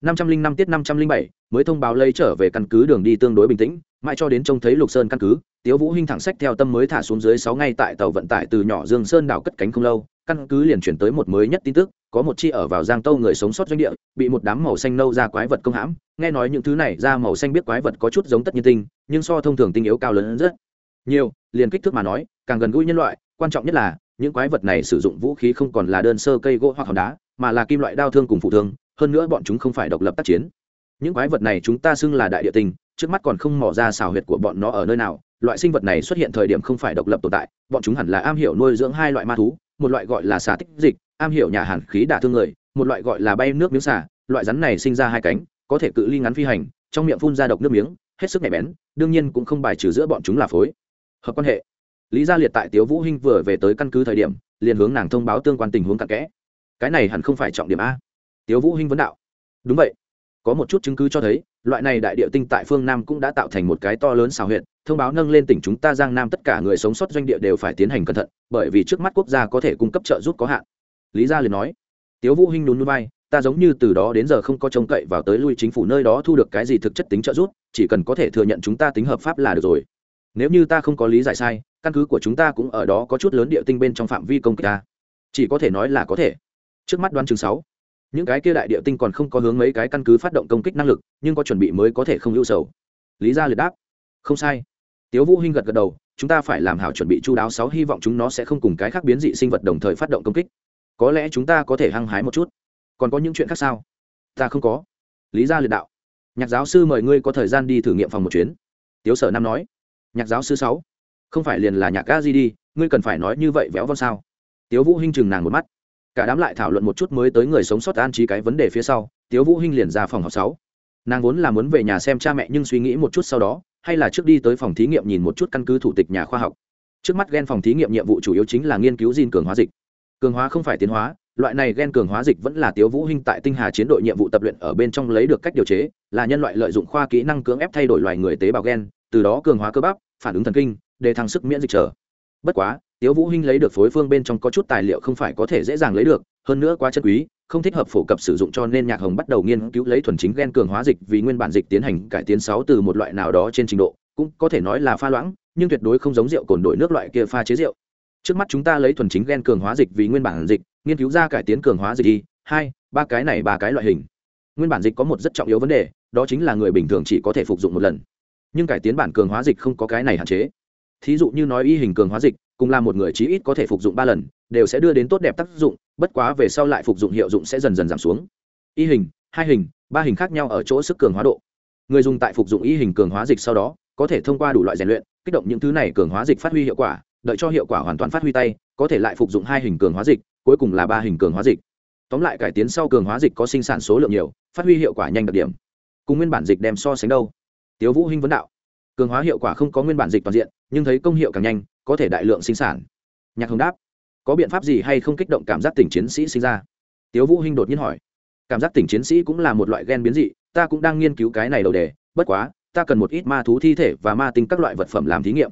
năm trăm linh năm tiết năm trăm linh bảy mới thông báo lấy trở về căn cứ đường đi tương đối bình tĩnh, mãi cho đến trông thấy lục sơn căn cứ, tiếu vũ hinh thẳng sách theo tâm mới thả xuống dưới sáu ngày tại tàu vận tải từ nhỏ dương sơn đảo cất cánh không lâu, căn cứ liền chuyển tới một mới nhất tin tức có một chi ở vào giang tâu người sống sót doanh địa, bị một đám màu xanh nâu ra quái vật công hãm. Nghe nói những thứ này ra màu xanh biết quái vật có chút giống tất nhiên tinh, nhưng so thông thường tinh yếu cao lớn rất nhiều. Liền kích thước mà nói, càng gần gũi nhân loại, quan trọng nhất là, những quái vật này sử dụng vũ khí không còn là đơn sơ cây gỗ hoặc hòn đá, mà là kim loại đao thương cùng phụ thương, hơn nữa bọn chúng không phải độc lập tác chiến. Những quái vật này chúng ta xưng là đại địa tinh, trước mắt còn không mỏ ra xào huyệt của bọn nó ở nơi nào. Loại sinh vật này xuất hiện thời điểm không phải độc lập tồn tại, bọn chúng hẳn là am hiểu nuôi dưỡng hai loại ma thú, một loại gọi là xà tích dịch am hiểu nhà hàn khí đả thương người, một loại gọi là bay nước miếng xà, loại rắn này sinh ra hai cánh, có thể cự ly ngắn phi hành, trong miệng phun ra độc nước miếng, hết sức nhạy bén, đương nhiên cũng không bài trừ giữa bọn chúng là phối. Hợp quan hệ. Lý gia liệt tại tiếu vũ hinh vừa về tới căn cứ thời điểm, liền hướng nàng thông báo tương quan tình huống cặn kẽ. Cái này hẳn không phải trọng điểm a. Tiếu vũ hinh vấn đạo. Đúng vậy. Có một chút chứng cứ cho thấy, loại này đại địa tinh tại phương nam cũng đã tạo thành một cái to lớn xào huyện thông báo nâng lên tỉnh chúng ta giang nam tất cả người sống sót doanh địa đều phải tiến hành cẩn thận, bởi vì trước mắt quốc gia có thể cung cấp trợ giúp có hạn lý gia liền nói, tiếu vũ hinh nhún nhún vai, ta giống như từ đó đến giờ không có trông cậy vào tới lui chính phủ nơi đó thu được cái gì thực chất tính trợ giúp, chỉ cần có thể thừa nhận chúng ta tính hợp pháp là được rồi. Nếu như ta không có lý giải sai, căn cứ của chúng ta cũng ở đó có chút lớn địa tinh bên trong phạm vi công kích ta. Chỉ có thể nói là có thể. Trước mắt đoán chừng sáu, những cái kia đại địa tinh còn không có hướng mấy cái căn cứ phát động công kích năng lực, nhưng có chuẩn bị mới có thể không ưu sầu. Lý gia liệt đáp, không sai. Tiếu vũ hinh gật gật đầu, chúng ta phải làm hảo chuẩn bị chu đáo sáu, hy vọng chúng nó sẽ không cùng cái khác biến dị sinh vật đồng thời phát động công kích có lẽ chúng ta có thể hăng hái một chút. Còn có những chuyện khác sao? Ta không có. Lý gia liệt đạo. Nhạc giáo sư mời ngươi có thời gian đi thử nghiệm phòng một chuyến. Tiếu sở nam nói. Nhạc giáo sư sáu. Không phải liền là nhạc ga gì đi, ngươi cần phải nói như vậy véo von sao? Tiếu vũ hinh chừng nàng một mắt. Cả đám lại thảo luận một chút mới tới người sống sót an trí cái vấn đề phía sau, tiếu vũ hinh liền ra phòng học sáu. Nàng vốn là muốn về nhà xem cha mẹ nhưng suy nghĩ một chút sau đó, hay là trước đi tới phòng thí nghiệm nhìn một chút căn cứ thủ tịch nhà khoa học. Trước mắt gen phòng thí nghiệm nhiệm vụ chủ yếu chính là nghiên cứu gene cường hóa dịch cường hóa không phải tiến hóa, loại này gen cường hóa dịch vẫn là tiếu vũ hinh tại tinh hà chiến đội nhiệm vụ tập luyện ở bên trong lấy được cách điều chế, là nhân loại lợi dụng khoa kỹ năng cưỡng ép thay đổi loài người tế bào gen, từ đó cường hóa cơ bắp, phản ứng thần kinh, để thăng sức miễn dịch trở. Bất quá, tiếu vũ hinh lấy được phối phương bên trong có chút tài liệu không phải có thể dễ dàng lấy được, hơn nữa quá chất quý, không thích hợp phổ cập sử dụng cho nên nhạc hồng bắt đầu nghiên cứu lấy thuần chính gen cường hóa dịch vì nguyên bản dịch tiến hành cải tiến sáu từ một loại nào đó trên trình độ, cũng có thể nói là pha loãng, nhưng tuyệt đối không giống rượu cồn đổi nước loại kia pha chế rượu trước mắt chúng ta lấy thuần chính gen cường hóa dịch vì nguyên bản dịch, nghiên cứu ra cải tiến cường hóa dịch đi hai, ba cái này ba cái loại hình. Nguyên bản dịch có một rất trọng yếu vấn đề, đó chính là người bình thường chỉ có thể phục dụng một lần. Nhưng cải tiến bản cường hóa dịch không có cái này hạn chế. Thí dụ như nói y hình cường hóa dịch, cùng là một người chí ít có thể phục dụng ba lần, đều sẽ đưa đến tốt đẹp tác dụng, bất quá về sau lại phục dụng hiệu dụng sẽ dần dần giảm xuống. Y hình, hai hình, ba hình khác nhau ở chỗ sức cường hóa độ. Người dùng tại phục dụng y hình cường hóa dịch sau đó, có thể thông qua đủ loại rèn luyện, kích động những thứ này cường hóa dịch phát huy hiệu quả đợi cho hiệu quả hoàn toàn phát huy tay, có thể lại phục dụng hai hình cường hóa dịch, cuối cùng là ba hình cường hóa dịch. Tóm lại cải tiến sau cường hóa dịch có sinh sản số lượng nhiều, phát huy hiệu quả nhanh đặc điểm. Cùng nguyên bản dịch đem so sánh đâu? Tiếu vũ hinh vấn đạo. Cường hóa hiệu quả không có nguyên bản dịch toàn diện, nhưng thấy công hiệu càng nhanh, có thể đại lượng sinh sản. Nhạc hồng đáp. Có biện pháp gì hay không kích động cảm giác tỉnh chiến sĩ sinh ra? Tiếu vũ hinh đột nhiên hỏi. Cảm giác tỉnh chiến sĩ cũng là một loại gen biến dị, ta cũng đang nghiên cứu cái này đầu đề, bất quá, ta cần một ít ma thú thi thể và ma tinh các loại vật phẩm làm thí nghiệm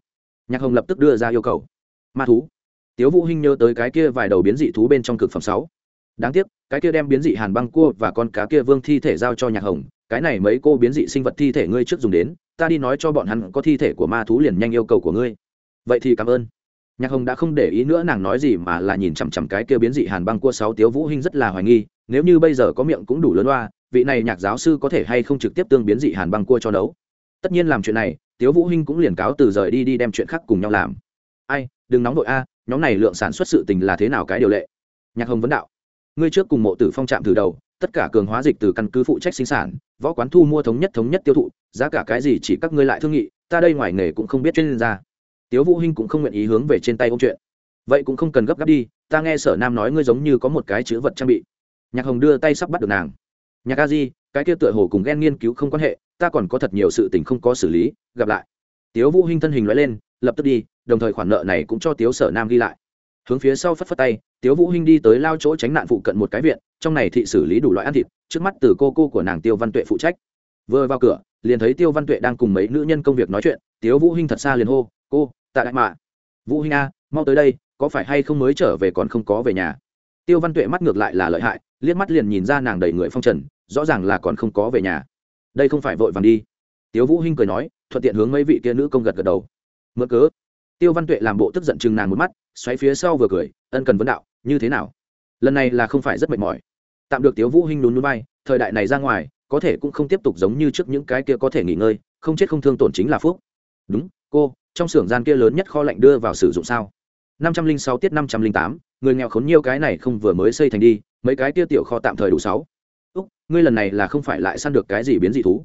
nhạc hồng lập tức đưa ra yêu cầu. Ma thú. Tiếu vũ hinh nhớ tới cái kia vài đầu biến dị thú bên trong cực phẩm sáu. Đáng tiếc, cái kia đem biến dị hàn băng cua và con cá kia vương thi thể giao cho nhạc hồng, cái này mấy cô biến dị sinh vật thi thể ngươi trước dùng đến, ta đi nói cho bọn hắn có thi thể của ma thú liền nhanh yêu cầu của ngươi. Vậy thì cảm ơn. Nhạc hồng đã không để ý nữa nàng nói gì mà là nhìn chằm chằm cái kia biến dị hàn băng cua sáu. Tiếu vũ hinh rất là hoài nghi, nếu như bây giờ có miệng cũng đủ lớn loa vị này nhạc giáo sư có thể hay không trực tiếp tương biến dị hàn băng cua cho đấu? Tất nhiên làm chuyện này tiếu vũ hinh cũng liền cáo từ rời đi đi đem chuyện khác cùng nhau làm. Ai, đừng nóng vội a, nhóm này lượng sản xuất sự tình là thế nào cái điều lệ? Nhạc hồng vấn đạo. Ngươi trước cùng mộ tử phong chạm từ đầu, tất cả cường hóa dịch từ căn cứ phụ trách sinh sản, võ quán thu mua thống nhất thống nhất tiêu thụ, giá cả cái gì chỉ các ngươi lại thương nghị, ta đây ngoài nghề cũng không biết chuyên gia. Tiếu vũ hinh cũng không nguyện ý hướng về trên tay ông chuyện. Vậy cũng không cần gấp gáp đi, ta nghe sở nam nói ngươi giống như có một cái chữ vật trang bị. Nhạc hồng đưa tay sắp bắt được nàng. Nhạc a di, cái kia tựa hồ cùng ghen nghiên cứu không quan hệ ta còn có thật nhiều sự tình không có xử lý, gặp lại. Tiếu vũ hinh thân hình nói lên, lập tức đi, đồng thời khoản nợ này cũng cho tiếu sở nam ghi lại. Hướng phía sau phất phất tay, tiếu vũ hinh đi tới lao chỗ tránh nạn phụ cận một cái viện, trong này thị xử lý đủ loại ăn thịt, trước mắt từ cô cô của nàng tiêu văn tuệ phụ trách. Vừa vào cửa, liền thấy tiêu văn tuệ đang cùng mấy nữ nhân công việc nói chuyện, tiếu vũ hinh thật xa liền hô, cô, tạ đại mạ. Vũ hinh a, mau tới đây, có phải hay không mới trở về còn không có về nhà? Tiêu văn tuệ mắt ngược lại là lợi hại, liếc mắt liền nhìn ra nàng đầy người phong trần, rõ ràng là còn không có về nhà đây không phải vội vàng đi. Tiếu vũ hinh cười nói, thuận tiện hướng mấy vị kia nữ công gật gật đầu. Mượn cớ. Tiêu văn tuệ làm bộ tức giận chừng nàng một mắt, xoáy phía sau vừa cười, ân cần vấn đạo, như thế nào? Lần này là không phải rất mệt mỏi. Tạm được tiếu vũ hinh lún núi bay thời đại này ra ngoài, có thể cũng không tiếp tục giống như trước những cái kia có thể nghỉ ngơi, không chết không thương tổn chính là phúc. Đúng, cô, trong xưởng gian kia lớn nhất kho lạnh đưa vào sử dụng sao? Năm trăm linh sáu tiết năm trăm linh tám, người nghèo khốn nhiêu cái này không vừa mới xây thành đi, mấy cái kia tiểu kho tạm thời đủ sáu úc, ngươi lần này là không phải lại săn được cái gì biến dị thú?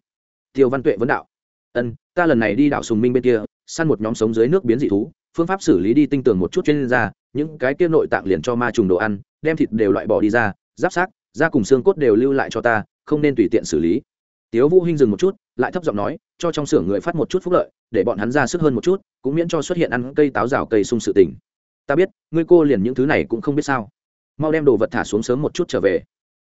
Tiêu văn tuệ vấn đạo. Ân, ta lần này đi đảo sùng minh bên kia, săn một nhóm sống dưới nước biến dị thú, phương pháp xử lý đi tinh tường một chút chuyên gia, những cái kia nội tạng liền cho ma trùng đồ ăn, đem thịt đều loại bỏ đi ra, giáp xác, da cùng xương cốt đều lưu lại cho ta, không nên tùy tiện xử lý. Tiếu vũ hinh dừng một chút, lại thấp giọng nói, cho trong xưởng người phát một chút phúc lợi, để bọn hắn ra sức hơn một chút, cũng miễn cho xuất hiện ăn cây táo rào cây sung sự tình. Ta biết, ngươi cô liền những thứ này cũng không biết sao. Mau đem đồ vật thả xuống sớm một chút trở về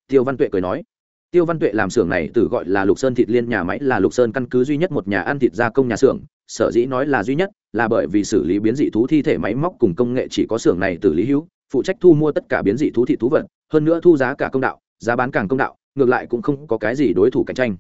tiêu văn tuệ cười nói, tiêu văn tuệ làm xưởng này từ gọi là lục sơn thịt liên nhà máy là lục sơn căn cứ duy nhất một nhà ăn thịt gia công nhà xưởng, sở dĩ nói là duy nhất là bởi vì xử lý biến dị thú thi thể máy móc cùng công nghệ chỉ có xưởng này từ lý hữu, phụ trách thu mua tất cả biến dị thú thị thú vật, hơn nữa thu giá cả công đạo, giá bán càng công đạo, ngược lại cũng không có cái gì đối thủ cạnh tranh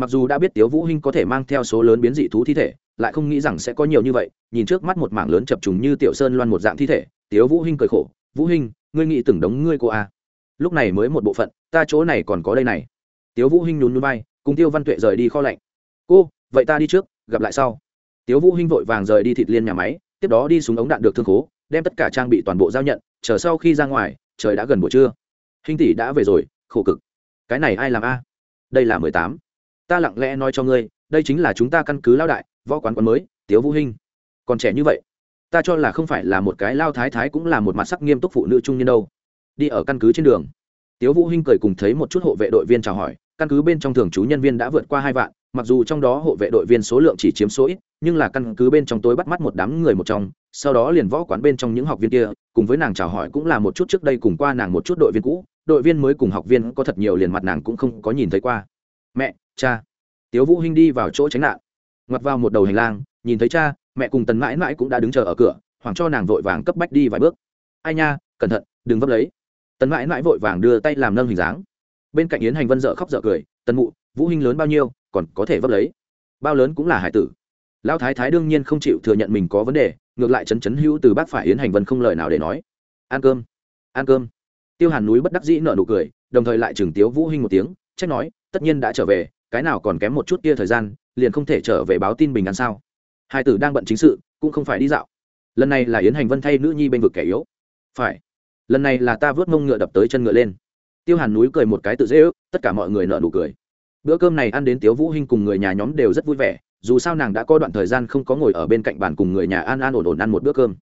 mặc dù đã biết tiếu vũ hinh có thể mang theo số lớn biến dị thú thi thể, lại không nghĩ rằng sẽ có nhiều như vậy, nhìn trước mắt một mảng lớn chập trùng như tiểu sơn loan một dạng thi thể, tiếu vũ hinh cười khổ, vũ hinh, ngươi nghĩ từng đống ngươi cô à lúc này mới một bộ phận, ta chỗ này còn có đây này. Tiếu vũ hinh nhún nhún vai, cùng tiêu văn tuệ rời đi kho lạnh. Cô, vậy ta đi trước, gặp lại sau. Tiếu vũ hinh vội vàng rời đi thịt liên nhà máy, tiếp đó đi xuống ống đạn được thương khố, đem tất cả trang bị toàn bộ giao nhận, chờ sau khi ra ngoài, trời đã gần buổi trưa. Hinh tỷ đã về rồi, khổ cực. Cái này ai làm a? Đây là mười tám. Ta lặng lẽ nói cho ngươi, đây chính là chúng ta căn cứ lao đại, võ quán quán mới, tiếu vũ hinh. Còn trẻ như vậy, ta cho là không phải là một cái lao thái thái cũng là một mặt sắc nghiêm túc phụ nữ trung niên đâu đi ở căn cứ trên đường. Tiếu vũ hinh cười cùng thấy một chút hộ vệ đội viên chào hỏi, căn cứ bên trong thường trú nhân viên đã vượt qua hai vạn, mặc dù trong đó hộ vệ đội viên số lượng chỉ chiếm số ít, nhưng là căn cứ bên trong tối bắt mắt một đám người một trong, sau đó liền võ quán bên trong những học viên kia, cùng với nàng chào hỏi cũng là một chút trước đây cùng qua nàng một chút đội viên cũ, đội viên mới cùng học viên có thật nhiều liền mặt nàng cũng không có nhìn thấy qua. Mẹ, cha. Tiếu vũ hinh đi vào chỗ tránh nạn, ngoặt vào một đầu hành lang, nhìn thấy cha, mẹ cùng tần mãi mãi cũng đã đứng chờ ở cửa hoàng cho nàng vội vàng cấp bách đi vài bước. Ai nha, cẩn thận, đừng vấp lấy tần mãi mãi vội vàng đưa tay làm nâng hình dáng. Bên cạnh yến hành vân dợ khóc dợ cười, tần mụ, vũ hinh lớn bao nhiêu, còn có thể vấp lấy? Bao lớn cũng là hải tử. Lão thái thái đương nhiên không chịu thừa nhận mình có vấn đề, ngược lại chấn chấn hữu từ bác phải yến hành vân không lời nào để nói. Ăn cơm ăn cơm. Tiêu hàn núi bất đắc dĩ nở nụ cười, đồng thời lại chừng tiếu vũ hinh một tiếng, trách nói, tất nhiên đã trở về, cái nào còn kém một chút kia thời gian, liền không thể trở về báo tin bình an sao? Hai tử đang bận chính sự, cũng không phải đi dạo. Lần này là yến hành vân thay nữ nhi bên vực kẻ yếu. Phải lần này là ta vớt mông ngựa đập tới chân ngựa lên. Tiêu hàn núi cười một cái tự dễ ước, tất cả mọi người nợ nụ cười. Bữa cơm này ăn đến tiếu vũ hinh cùng người nhà nhóm đều rất vui vẻ, dù sao nàng đã có đoạn thời gian không có ngồi ở bên cạnh bàn cùng người nhà an an ổn ổn ăn một bữa cơm.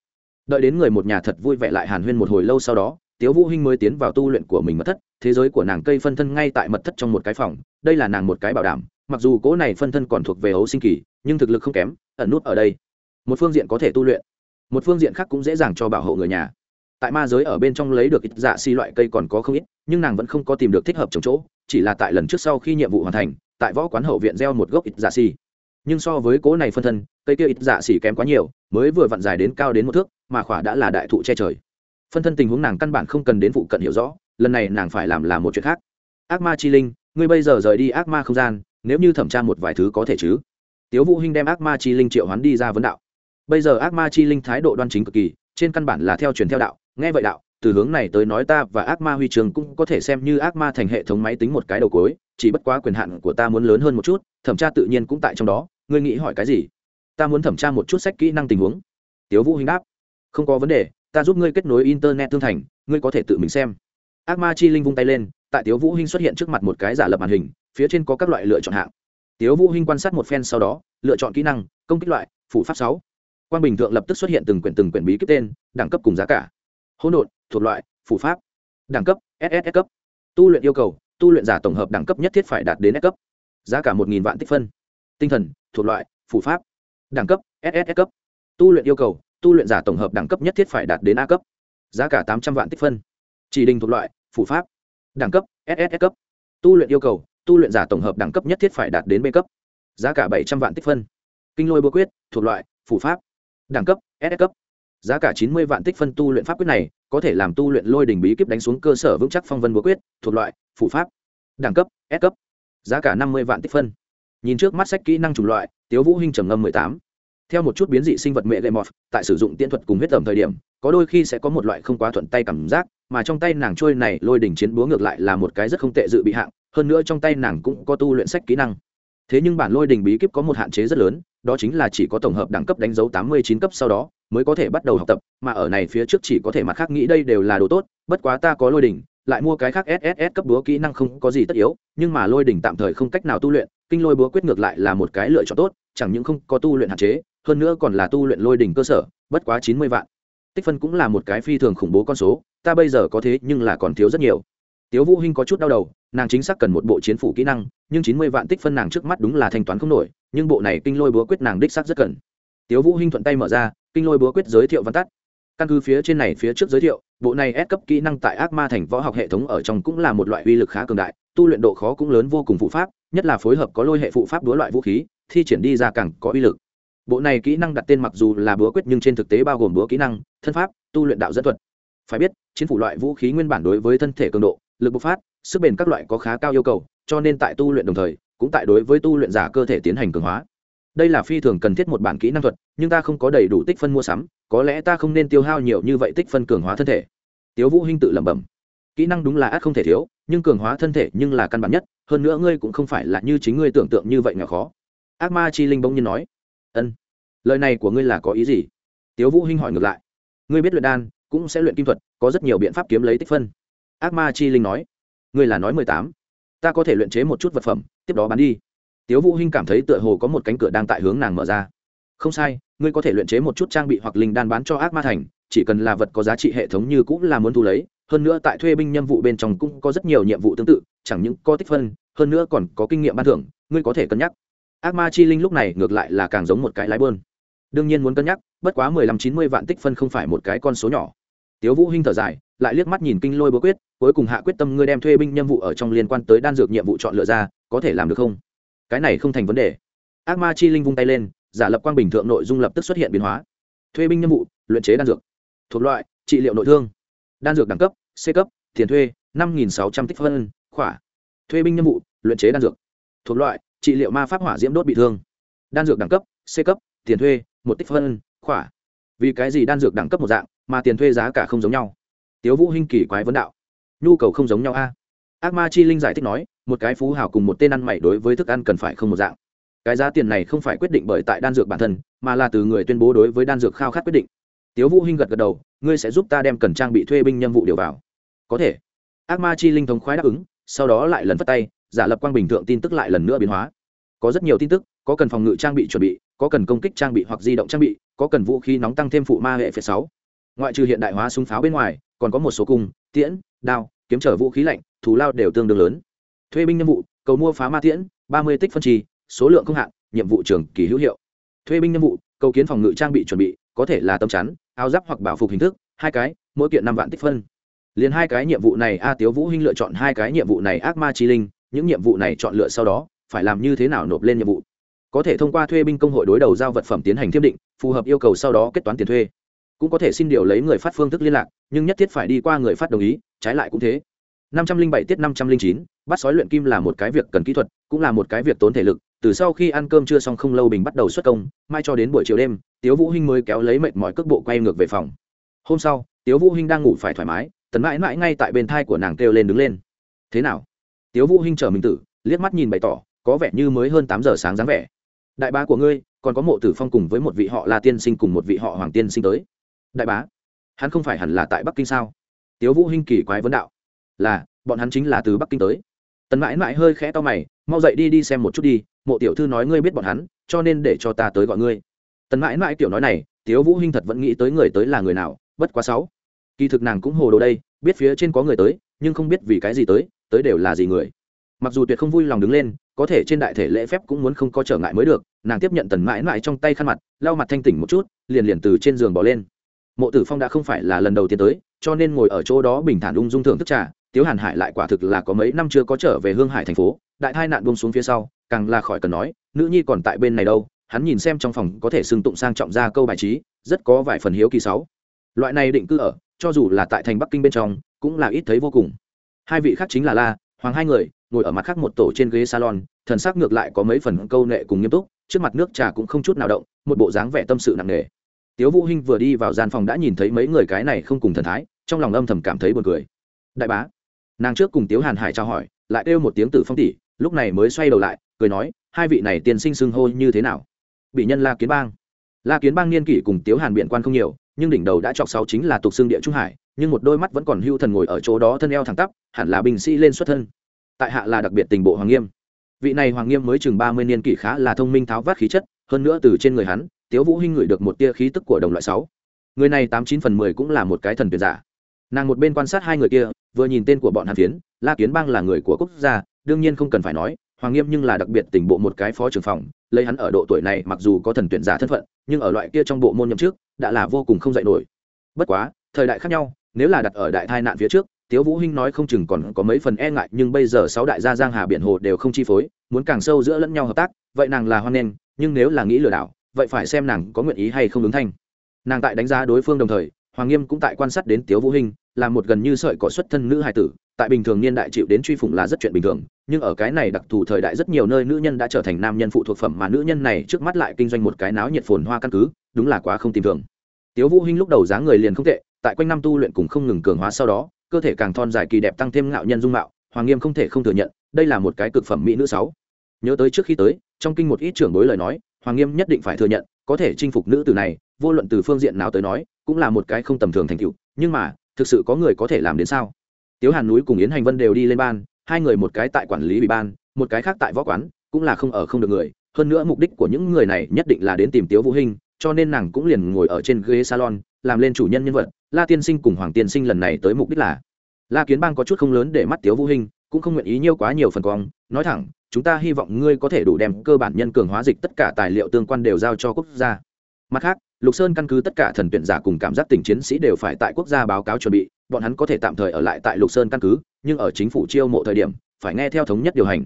Đợi đến người một nhà thật vui vẻ lại hàn huyên một hồi lâu sau đó, tiếu vũ hinh mới tiến vào tu luyện của mình mật thất, thế giới của nàng cây phân thân ngay tại mật thất trong một cái phòng, đây là nàng một cái bảo đảm, mặc dù cố này phân thân còn thuộc về hấu sinh kỳ, nhưng thực lực không kém, ẩn nút ở đây. Một phương diện có thể tu luyện, một phương diện khác cũng dễ dàng cho bảo hộ người nhà tại ma giới ở bên trong lấy được ít dạ xi loại cây còn có không ít, nhưng nàng vẫn không có tìm được thích hợp trồng chỗ, chỉ là tại lần trước sau khi nhiệm vụ hoàn thành, tại võ quán hậu viện gieo một gốc ít dạ xi. Nhưng so với cố này phân thân, cây kia ít dạ xỉ kém quá nhiều, mới vừa vặn dài đến cao đến một thước, mà khỏa đã là đại thụ che trời. Phân thân tình huống nàng căn bản không cần đến phụ cận hiểu rõ, lần này nàng phải làm là một chuyện khác. Ác ma chi linh, ngươi bây giờ rời đi ác ma không gian, nếu như thẩm tra một vài thứ có thể chứ? Tiếu vũ hinh đem ác ma chi linh triệu hoán đi ra vấn đạo. Bây giờ ác ma chi linh thái độ đoan chính cực kỳ trên căn bản là theo truyền theo đạo, nghe vậy đạo, từ hướng này tới nói ta và ác ma huy trường cũng có thể xem như ác ma thành hệ thống máy tính một cái đầu cuối, chỉ bất quá quyền hạn của ta muốn lớn hơn một chút, thẩm tra tự nhiên cũng tại trong đó, ngươi nghĩ hỏi cái gì? Ta muốn thẩm tra một chút sách kỹ năng tình huống. Tiếu vũ hình đáp, không có vấn đề, ta giúp ngươi kết nối internet thương thành, ngươi có thể tự mình xem. Ác ma chi linh vung tay lên, tại tiếu vũ hinh xuất hiện trước mặt một cái giả lập màn hình, phía trên có các loại lựa chọn hạng. Tiếu vũ hinh quan sát một phen sau đó, lựa chọn kỹ năng, công kích loại phụ pháp sáu quan bình thượng lập tức xuất hiện từng quyển từng quyển bí kíp tên, đẳng cấp cùng giá cả. Hỗn độn, thuộc loại phủ pháp. Đẳng cấp ss cấp. Tu luyện yêu cầu, tu luyện giả tổng hợp đẳng cấp nhất thiết phải đạt đến S cấp. Giá cả một vạn tích phân. Tinh thần, thuộc loại phủ pháp. Đẳng cấp ss cấp. Tu luyện yêu cầu, tu luyện giả tổng hợp đẳng cấp nhất thiết phải đạt đến a cấp. Giá cả tám trăm vạn tích phân. Chỉ định thuộc loại phủ pháp. Đẳng cấp ss cấp. Tu luyện yêu cầu, tu luyện giả tổng hợp đẳng cấp nhất thiết phải đạt đến b cấp. Giá cả bảy trăm vạn tích phân. Kinh lôi bô quyết, thuộc loại phủ pháp đẳng cấp ss cấp. Giá cả chín mươi vạn tích phân tu luyện pháp quyết này, có thể làm tu luyện lôi đỉnh bí kíp đánh xuống cơ sở vững chắc phong vân bố quyết, thuộc loại, phủ pháp. Đẳng cấp, s cấp. Giá cả năm mươi vạn tích phân. Nhìn trước mắt sách kỹ năng chủng loại, tiếu vũ hinh trầm ngâm mười tám. Theo một chút biến dị sinh vật mẹ lệ mọt, tại sử dụng tiễn thuật cùng huyết tầm thời điểm, có đôi khi sẽ có một loại không quá thuận tay cảm giác, mà trong tay nàng trôi này lôi đỉnh chiến búa ngược lại là một cái rất không tệ dự bị hạng, hơn nữa trong tay nàng cũng có tu luyện sách kỹ năng. Thế nhưng bản lôi đỉnh bí kíp có một hạn chế rất lớn đó chính là chỉ có tổng hợp đẳng cấp đánh dấu tám mươi chín cấp sau đó mới có thể bắt đầu học tập, mà ở này phía trước chỉ có thể mặt khác nghĩ đây đều là đồ tốt, bất quá ta có lôi đỉnh, lại mua cái khác sss cấp búa kỹ năng không có gì tất yếu, nhưng mà lôi đỉnh tạm thời không cách nào tu luyện, kinh lôi búa quyết ngược lại là một cái lựa chọn tốt, chẳng những không có tu luyện hạn chế, hơn nữa còn là tu luyện lôi đỉnh cơ sở, bất quá chín mươi vạn. Tích phân cũng là một cái phi thường khủng bố con số, ta bây giờ có thế nhưng là còn thiếu rất nhiều. Tiếu vũ hinh có chút đau đầu, nàng chính xác cần một bộ chiến phủ kỹ năng, nhưng chín mươi vạn tích phân nàng trước mắt đúng là thanh toán không nổi nhưng bộ này kinh lôi búa quyết nàng đích xác rất cần. Tiếu vũ hinh thuận tay mở ra, kinh lôi búa quyết giới thiệu văn tắt. Căn cứ phía trên này phía trước giới thiệu, bộ này ép cấp kỹ năng tại ác ma thành võ học hệ thống ở trong cũng là một loại uy lực khá cường đại, tu luyện độ khó cũng lớn vô cùng phụ pháp, nhất là phối hợp có lôi hệ phụ pháp đúa loại vũ khí, thi triển đi ra càng có uy lực. Bộ này kỹ năng đặt tên mặc dù là búa quyết nhưng trên thực tế bao gồm búa kỹ năng, thân pháp, tu luyện đạo dẫn thuật. Phải biết, chiến phủ loại vũ khí nguyên bản đối với thân thể cường độ, lực bộc phát, sức bền các loại có khá cao yêu cầu, cho nên tại tu luyện đồng thời cũng tại đối với tu luyện giả cơ thể tiến hành cường hóa. Đây là phi thường cần thiết một bản kỹ năng thuật, nhưng ta không có đầy đủ tích phân mua sắm, có lẽ ta không nên tiêu hao nhiều như vậy tích phân cường hóa thân thể. Tiếu vũ hinh tự lẩm bẩm. Kỹ năng đúng là ác không thể thiếu, nhưng cường hóa thân thể nhưng là căn bản nhất, hơn nữa ngươi cũng không phải là như chính ngươi tưởng tượng như vậy nghèo khó. Ác ma chi linh bỗng nhiên nói. Ân, lời này của ngươi là có ý gì? Tiếu vũ hinh hỏi ngược lại. Ngươi biết luyện đan, cũng sẽ luyện kim thuật, có rất nhiều biện pháp kiếm lấy tích phân. Ác ma chi linh nói. Ngươi là nói mười tám ta có thể luyện chế một chút vật phẩm, tiếp đó bán đi. Tiếu vũ hinh cảm thấy tựa hồ có một cánh cửa đang tại hướng nàng mở ra. Không sai, ngươi có thể luyện chế một chút trang bị hoặc linh đan bán cho ác ma thành, chỉ cần là vật có giá trị hệ thống như cũng là muốn thu lấy, hơn nữa tại thuê binh nhiệm vụ bên trong cũng có rất nhiều nhiệm vụ tương tự, chẳng những có tích phân, hơn nữa còn có kinh nghiệm ban thưởng, ngươi có thể cân nhắc. Ác ma chi linh lúc này ngược lại là càng giống một cái lái bơn. Đương nhiên muốn cân nhắc, bất quá mười lăm chín mươi vạn tích phân không phải một cái con số nhỏ. Tiếu vũ hinh thở dài, lại liếc mắt nhìn kinh lôi bố quyết cuối cùng hạ quyết tâm ngươi đem thuê binh nhiệm vụ ở trong liên quan tới đan dược nhiệm vụ chọn lựa ra, có thể làm được không? Cái này không thành vấn đề. Ác ma chi linh vung tay lên, giả lập quang bình thượng nội dung lập tức xuất hiện biến hóa. Thuê binh nhiệm vụ, luyện chế đan dược. Thuộc loại, trị liệu nội thương. Đan dược đẳng cấp, c cấp, tiền thuê, năm nghìn sáu trăm tích phân, khỏa. Thuê binh nhiệm vụ, luyện chế đan dược. Thuộc loại, trị liệu ma pháp hỏa diễm đốt bị thương. Đan dược đẳng cấp, c cấp, tiền thuê, một tích phân, khỏa. Vì cái gì đan dược đẳng cấp một dạng, mà tiền thuê giá cả không giống nhau? Tiếu vũ hinh kỳ quái vấn đạo nhu cầu không giống nhau a. Ác ma chi linh giải thích nói, một cái phú hào cùng một tên ăn mày đối với thức ăn cần phải không một dạng. Cái giá tiền này không phải quyết định bởi tại đan dược bản thân, mà là từ người tuyên bố đối với đan dược khao khát quyết định. Tiếu vũ hinh gật gật đầu, ngươi sẽ giúp ta đem cần trang bị thuê binh nhiệm vụ điều vào. Có thể. Ác ma chi linh thống khoái đáp ứng, sau đó lại lần vất tay, giả lập quang bình thượng tin tức lại lần nữa biến hóa. Có rất nhiều tin tức, có cần phòng ngự trang bị chuẩn bị, có cần công kích trang bị hoặc di động trang bị, có cần vũ khí nóng tăng thêm phụ ma hệ phệ sáu. Ngoại trừ hiện đại hóa súng pháo bên ngoài, còn có một số cung, tiễn, đao kiếm trở vũ khí lạnh, thù lao đều tương đương lớn. Thuê binh nhiệm vụ, cầu mua phá ma tiễn, ba mươi tích phân trì, số lượng không hạn, nhiệm vụ trường kỳ hữu hiệu. Thuê binh nhiệm vụ, cầu kiến phòng ngự trang bị chuẩn bị, có thể là tâm chắn, áo giáp hoặc bảo phục hình thức, hai cái, mỗi kiện năm vạn tích phân. Liền hai cái nhiệm vụ này, a tiếu vũ hinh lựa chọn hai cái nhiệm vụ này, ác ma chi linh, những nhiệm vụ này chọn lựa sau đó, phải làm như thế nào nộp lên nhiệm vụ? Có thể thông qua thuê binh công hội đối đầu giao vật phẩm tiến hành thiêm định, phù hợp yêu cầu sau đó kết toán tiền thuê. Cũng có thể xin điều lấy người phát phương thức liên lạc, nhưng nhất thiết phải đi qua người phát đồng ý trái lại cũng thế. năm trăm linh bảy tiết năm trăm linh chín, bắt sói luyện kim là một cái việc cần kỹ thuật, cũng là một cái việc tốn thể lực. Từ sau khi ăn cơm trưa xong không lâu bình bắt đầu xuất công, mai cho đến buổi chiều đêm, tiếu vũ hinh mới kéo lấy mệt mỏi cước bộ quay ngược về phòng. Hôm sau, tiếu vũ hinh đang ngủ phải thoải mái, tần mãi mãi ngay tại bên thai của nàng kêu lên đứng lên. Thế nào? Tiếu vũ hinh trở mình tử, liếc mắt nhìn bày tỏ, có vẻ như mới hơn tám giờ sáng dáng vẻ. Đại bá của ngươi, còn có mộ tử phong cùng với một vị họ la tiên sinh cùng một vị họ hoàng tiên sinh tới. Đại bá? Hắn không phải hẳn là tại bắc kinh sao? Tiếu vũ hinh kỳ quái vấn đạo. Là, bọn hắn chính là từ bắc kinh tới. Tần mãi mãi hơi khẽ to mày, mau dậy đi đi xem một chút đi, mộ tiểu thư nói ngươi biết bọn hắn, cho nên để cho ta tới gọi ngươi. Tần mãi mãi tiểu nói này, tiếu vũ hinh thật vẫn nghĩ tới người tới là người nào, bất quá sáu. Kỳ thực nàng cũng hồ đồ đây, biết phía trên có người tới, nhưng không biết vì cái gì tới tới đều là gì người. Mặc dù tuyệt không vui lòng đứng lên, có thể trên đại thể lễ phép cũng muốn không có trở ngại mới được, nàng tiếp nhận tần mãi mãi trong tay khăn mặt, lau mặt thanh tỉnh một chút, liền liền từ trên giường bỏ lên. Mộ tử phong đã không phải là lần đầu tiên tới cho nên ngồi ở chỗ đó bình thản ung dung thưởng thức trà, tiếu hàn hải lại quả thực là có mấy năm chưa có trở về hương hải thành phố, đại tai nạn buông xuống phía sau, càng là khỏi cần nói, nữ nhi còn tại bên này đâu, hắn nhìn xem trong phòng có thể xưng tụng sang trọng ra câu bài trí, rất có vài phần hiếu kỳ sáu. Loại này định cư ở, cho dù là tại thành bắc kinh bên trong, cũng là ít thấy vô cùng. Hai vị khác chính là la, hoàng hai người, ngồi ở mặt khác một tổ trên ghế salon, thần sắc ngược lại có mấy phần câu nệ cùng nghiêm túc, trước mặt nước trà cũng không chút nào động, một bộ dáng vẻ tâm sự nặng nề. Tiếu vũ hinh vừa đi vào gian phòng đã nhìn thấy mấy người cái này không cùng thần thái trong lòng âm thầm cảm thấy buồn cười. Đại bá, nàng trước cùng tiếu hàn hải chào hỏi, lại kêu một tiếng tử phong tỷ, lúc này mới xoay đầu lại, cười nói, hai vị này tiền sinh xưng hô như thế nào? Bị nhân la kiến bang. La kiến bang niên kỷ cùng tiếu hàn biện quan không nhiều, nhưng đỉnh đầu đã chọc sáu chính là tục xương địa trung hải, nhưng một đôi mắt vẫn còn hưu thần ngồi ở chỗ đó thân eo thẳng tắp, hẳn là binh sĩ lên xuất thân. Tại hạ là đặc biệt tình bộ hoàng nghiêm. Vị này hoàng nghiêm mới chừng ba mươi niên kỷ khá là thông minh tháo vát khí chất, hơn nữa từ trên người hắn, tiếu vũ hinh ngửi được một tia khí tức của đồng loại sáu. Người này tám chín phần mười cũng là một cái thần tuyệt giả nàng một bên quan sát hai người kia, vừa nhìn tên của bọn hàn phiến, la kiến bang là người của quốc gia, đương nhiên không cần phải nói, hoàng nghiêm nhưng là đặc biệt tỉnh bộ một cái phó trưởng phòng, lấy hắn ở độ tuổi này mặc dù có thần tuyển giả thân phận, nhưng ở loại kia trong bộ môn nhậm trước đã là vô cùng không dạy nổi. Bất quá, thời đại khác nhau, nếu là đặt ở đại tai nạn phía trước, tiếu vũ hinh nói không chừng còn có mấy phần e ngại, nhưng bây giờ sáu đại gia giang hà biển hồ đều không chi phối, muốn càng sâu giữa lẫn nhau hợp tác, vậy nàng là hoan nghênh, nhưng nếu là nghĩ lừa đảo, vậy phải xem nàng có nguyện ý hay không ứng thanh. Nàng tại đánh giá đối phương đồng thời hoàng nghiêm cũng tại quan sát đến tiếu vũ hinh, là một gần như sợi cỏ xuất thân nữ hài tử, tại bình thường niên đại chịu đến truy phủng là rất chuyện bình thường, nhưng ở cái này đặc thù thời đại rất nhiều nơi nữ nhân đã trở thành nam nhân phụ thuộc phẩm mà nữ nhân này trước mắt lại kinh doanh một cái náo nhiệt phồn hoa căn cứ, đúng là quá không tìm thường. Tiếu vũ hinh lúc đầu dáng người liền không tệ, tại quanh năm tu luyện cùng không ngừng cường hóa sau đó, cơ thể càng thon dài kỳ đẹp tăng thêm ngạo nhân dung mạo, hoàng nghiêm không thể không thừa nhận, đây là một cái cực phẩm mỹ nữ sáu. Nhớ tới trước khi tới, trong kinh một ít trưởng bối lời nói, hoàng nghiêm nhất định phải thừa nhận, có thể chinh phục nữ tử này, vô luận từ phương diện nào tới nói cũng là một cái không tầm thường thành tựu, nhưng mà, thực sự có người có thể làm đến sao? Tiếu hàn núi cùng yến hành vân đều đi lên ban, hai người một cái tại quản lý ủy ban, một cái khác tại võ quán, cũng là không ở không được người. Hơn nữa mục đích của những người này nhất định là đến tìm tiếu vũ hinh, cho nên nàng cũng liền ngồi ở trên ghế salon, làm lên chủ nhân nhân vật. La tiên sinh cùng hoàng tiên sinh lần này tới mục đích là, la kiến bang có chút không lớn để mắt tiếu vũ hinh, cũng không nguyện ý nhiêu quá nhiều phần quang, nói thẳng, chúng ta hy vọng ngươi có thể đủ đem cơ bản nhân cường hóa dịch tất cả tài liệu tương quan đều giao cho quốc gia mặt khác, lục sơn căn cứ tất cả thần tuyển giả cùng cảm giác tình chiến sĩ đều phải tại quốc gia báo cáo chuẩn bị, bọn hắn có thể tạm thời ở lại tại lục sơn căn cứ, nhưng ở chính phủ chiêu mộ thời điểm, phải nghe theo thống nhất điều hành.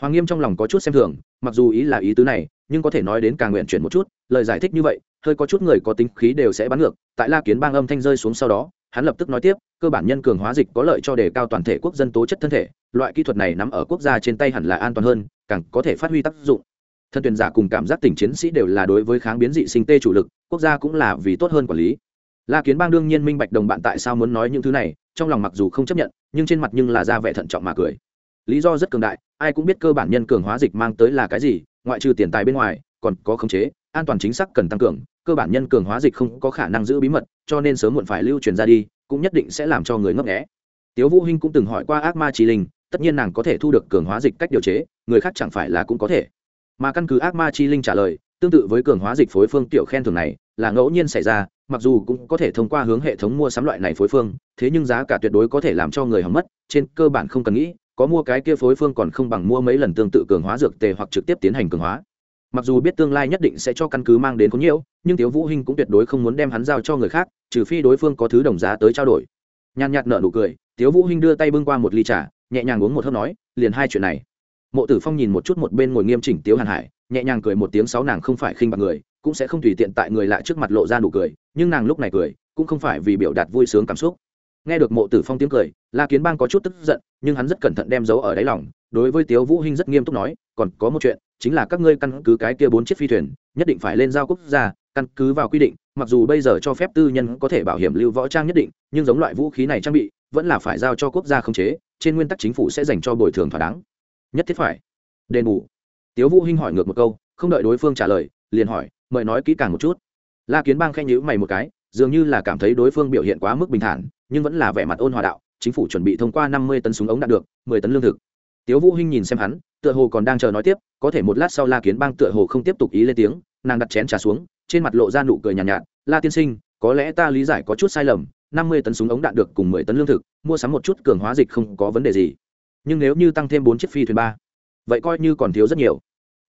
Hoàng nghiêm trong lòng có chút xem thường, mặc dù ý là ý tứ này, nhưng có thể nói đến càng nguyện chuyển một chút, lời giải thích như vậy, hơi có chút người có tính khí đều sẽ bắn ngược, tại la kiến bang âm thanh rơi xuống sau đó, hắn lập tức nói tiếp, cơ bản nhân cường hóa dịch có lợi cho đề cao toàn thể quốc dân tố chất thân thể, loại kỹ thuật này nắm ở quốc gia trên tay hẳn là an toàn hơn, càng có thể phát huy tác dụng thân tuyển giả cùng cảm giác tỉnh chiến sĩ đều là đối với kháng biến dị sinh tê chủ lực, quốc gia cũng là vì tốt hơn quản lý. La kiến bang đương nhiên minh bạch đồng bạn tại sao muốn nói những thứ này, trong lòng mặc dù không chấp nhận, nhưng trên mặt nhưng là ra vẻ thận trọng mà cười. Lý do rất cường đại, ai cũng biết cơ bản nhân cường hóa dịch mang tới là cái gì, ngoại trừ tiền tài bên ngoài, còn có khống chế, an toàn chính xác cần tăng cường, cơ bản nhân cường hóa dịch không có khả năng giữ bí mật, cho nên sớm muộn phải lưu truyền ra đi, cũng nhất định sẽ làm cho người ngấp nghẽ tiếu vũ hinh cũng từng hỏi qua ác ma trí linh, tất nhiên nàng có thể thu được cường hóa dịch cách điều chế, người khác chẳng phải là cũng có thể mà căn cứ ác ma chi linh trả lời, tương tự với cường hóa dịch phối phương tiểu khen thưởng này, là ngẫu nhiên xảy ra, mặc dù cũng có thể thông qua hướng hệ thống mua sắm loại này phối phương, thế nhưng giá cả tuyệt đối có thể làm cho người hỏng mất, trên cơ bản không cần nghĩ, có mua cái kia phối phương còn không bằng mua mấy lần tương tự cường hóa dược tề hoặc trực tiếp tiến hành cường hóa. Mặc dù biết tương lai nhất định sẽ cho căn cứ mang đến có nhiễu nhưng tiếu vũ hinh cũng tuyệt đối không muốn đem hắn giao cho người khác, trừ phi đối phương có thứ đồng giá tới trao đổi. Nhàn nhạt nở nụ cười, tiếu vũ hinh đưa tay bưng qua một ly trà, nhẹ nhàng uống một hớp nói, liền hai chuyện này mộ tử phong nhìn một chút một bên ngồi nghiêm chỉnh tiếu hàn hải, nhẹ nhàng cười một tiếng sáu nàng không phải khinh bạc người, cũng sẽ không tùy tiện tại người lạ trước mặt lộ ra nụ cười, nhưng nàng lúc này cười, cũng không phải vì biểu đạt vui sướng cảm xúc. Nghe được mộ tử phong tiếng cười, la kiến bang có chút tức giận, nhưng hắn rất cẩn thận đem giấu ở đáy lòng, đối với tiếu vũ hinh rất nghiêm túc nói, còn có một chuyện, chính là các ngươi căn cứ cái kia bốn chiếc phi thuyền, nhất định phải lên giao quốc gia, căn cứ vào quy định, mặc dù bây giờ cho phép tư nhân có thể bảo hiểm lưu võ trang nhất định, nhưng giống loại vũ khí này trang bị, vẫn là phải giao cho quốc gia khống chế, trên nguyên tắc chính phủ sẽ dành cho bồi thường thỏa đáng nhất thiết phải. Đền bù. Tiếu vũ hinh hỏi ngược một câu không đợi đối phương trả lời liền hỏi mời nói kỹ càng một chút. La kiến bang khen nhữ mày một cái dường như là cảm thấy đối phương biểu hiện quá mức bình thản nhưng vẫn là vẻ mặt ôn hòa đạo chính phủ chuẩn bị thông qua năm mươi tấn súng ống đạt được mười tấn lương thực. Tiếu vũ hinh nhìn xem hắn tựa hồ còn đang chờ nói tiếp có thể một lát sau la kiến bang tựa hồ không tiếp tục ý lên tiếng nàng đặt chén trà xuống trên mặt lộ ra nụ cười nhàn nhạt, nhạt la tiên sinh có lẽ ta lý giải có chút sai lầm năm mươi tấn súng ống đạn được cùng mười tấn lương thực mua sắm một chút cường hóa dịch không có vấn đề gì nhưng nếu như tăng thêm bốn chiếc phi thuyền ba, vậy coi như còn thiếu rất nhiều.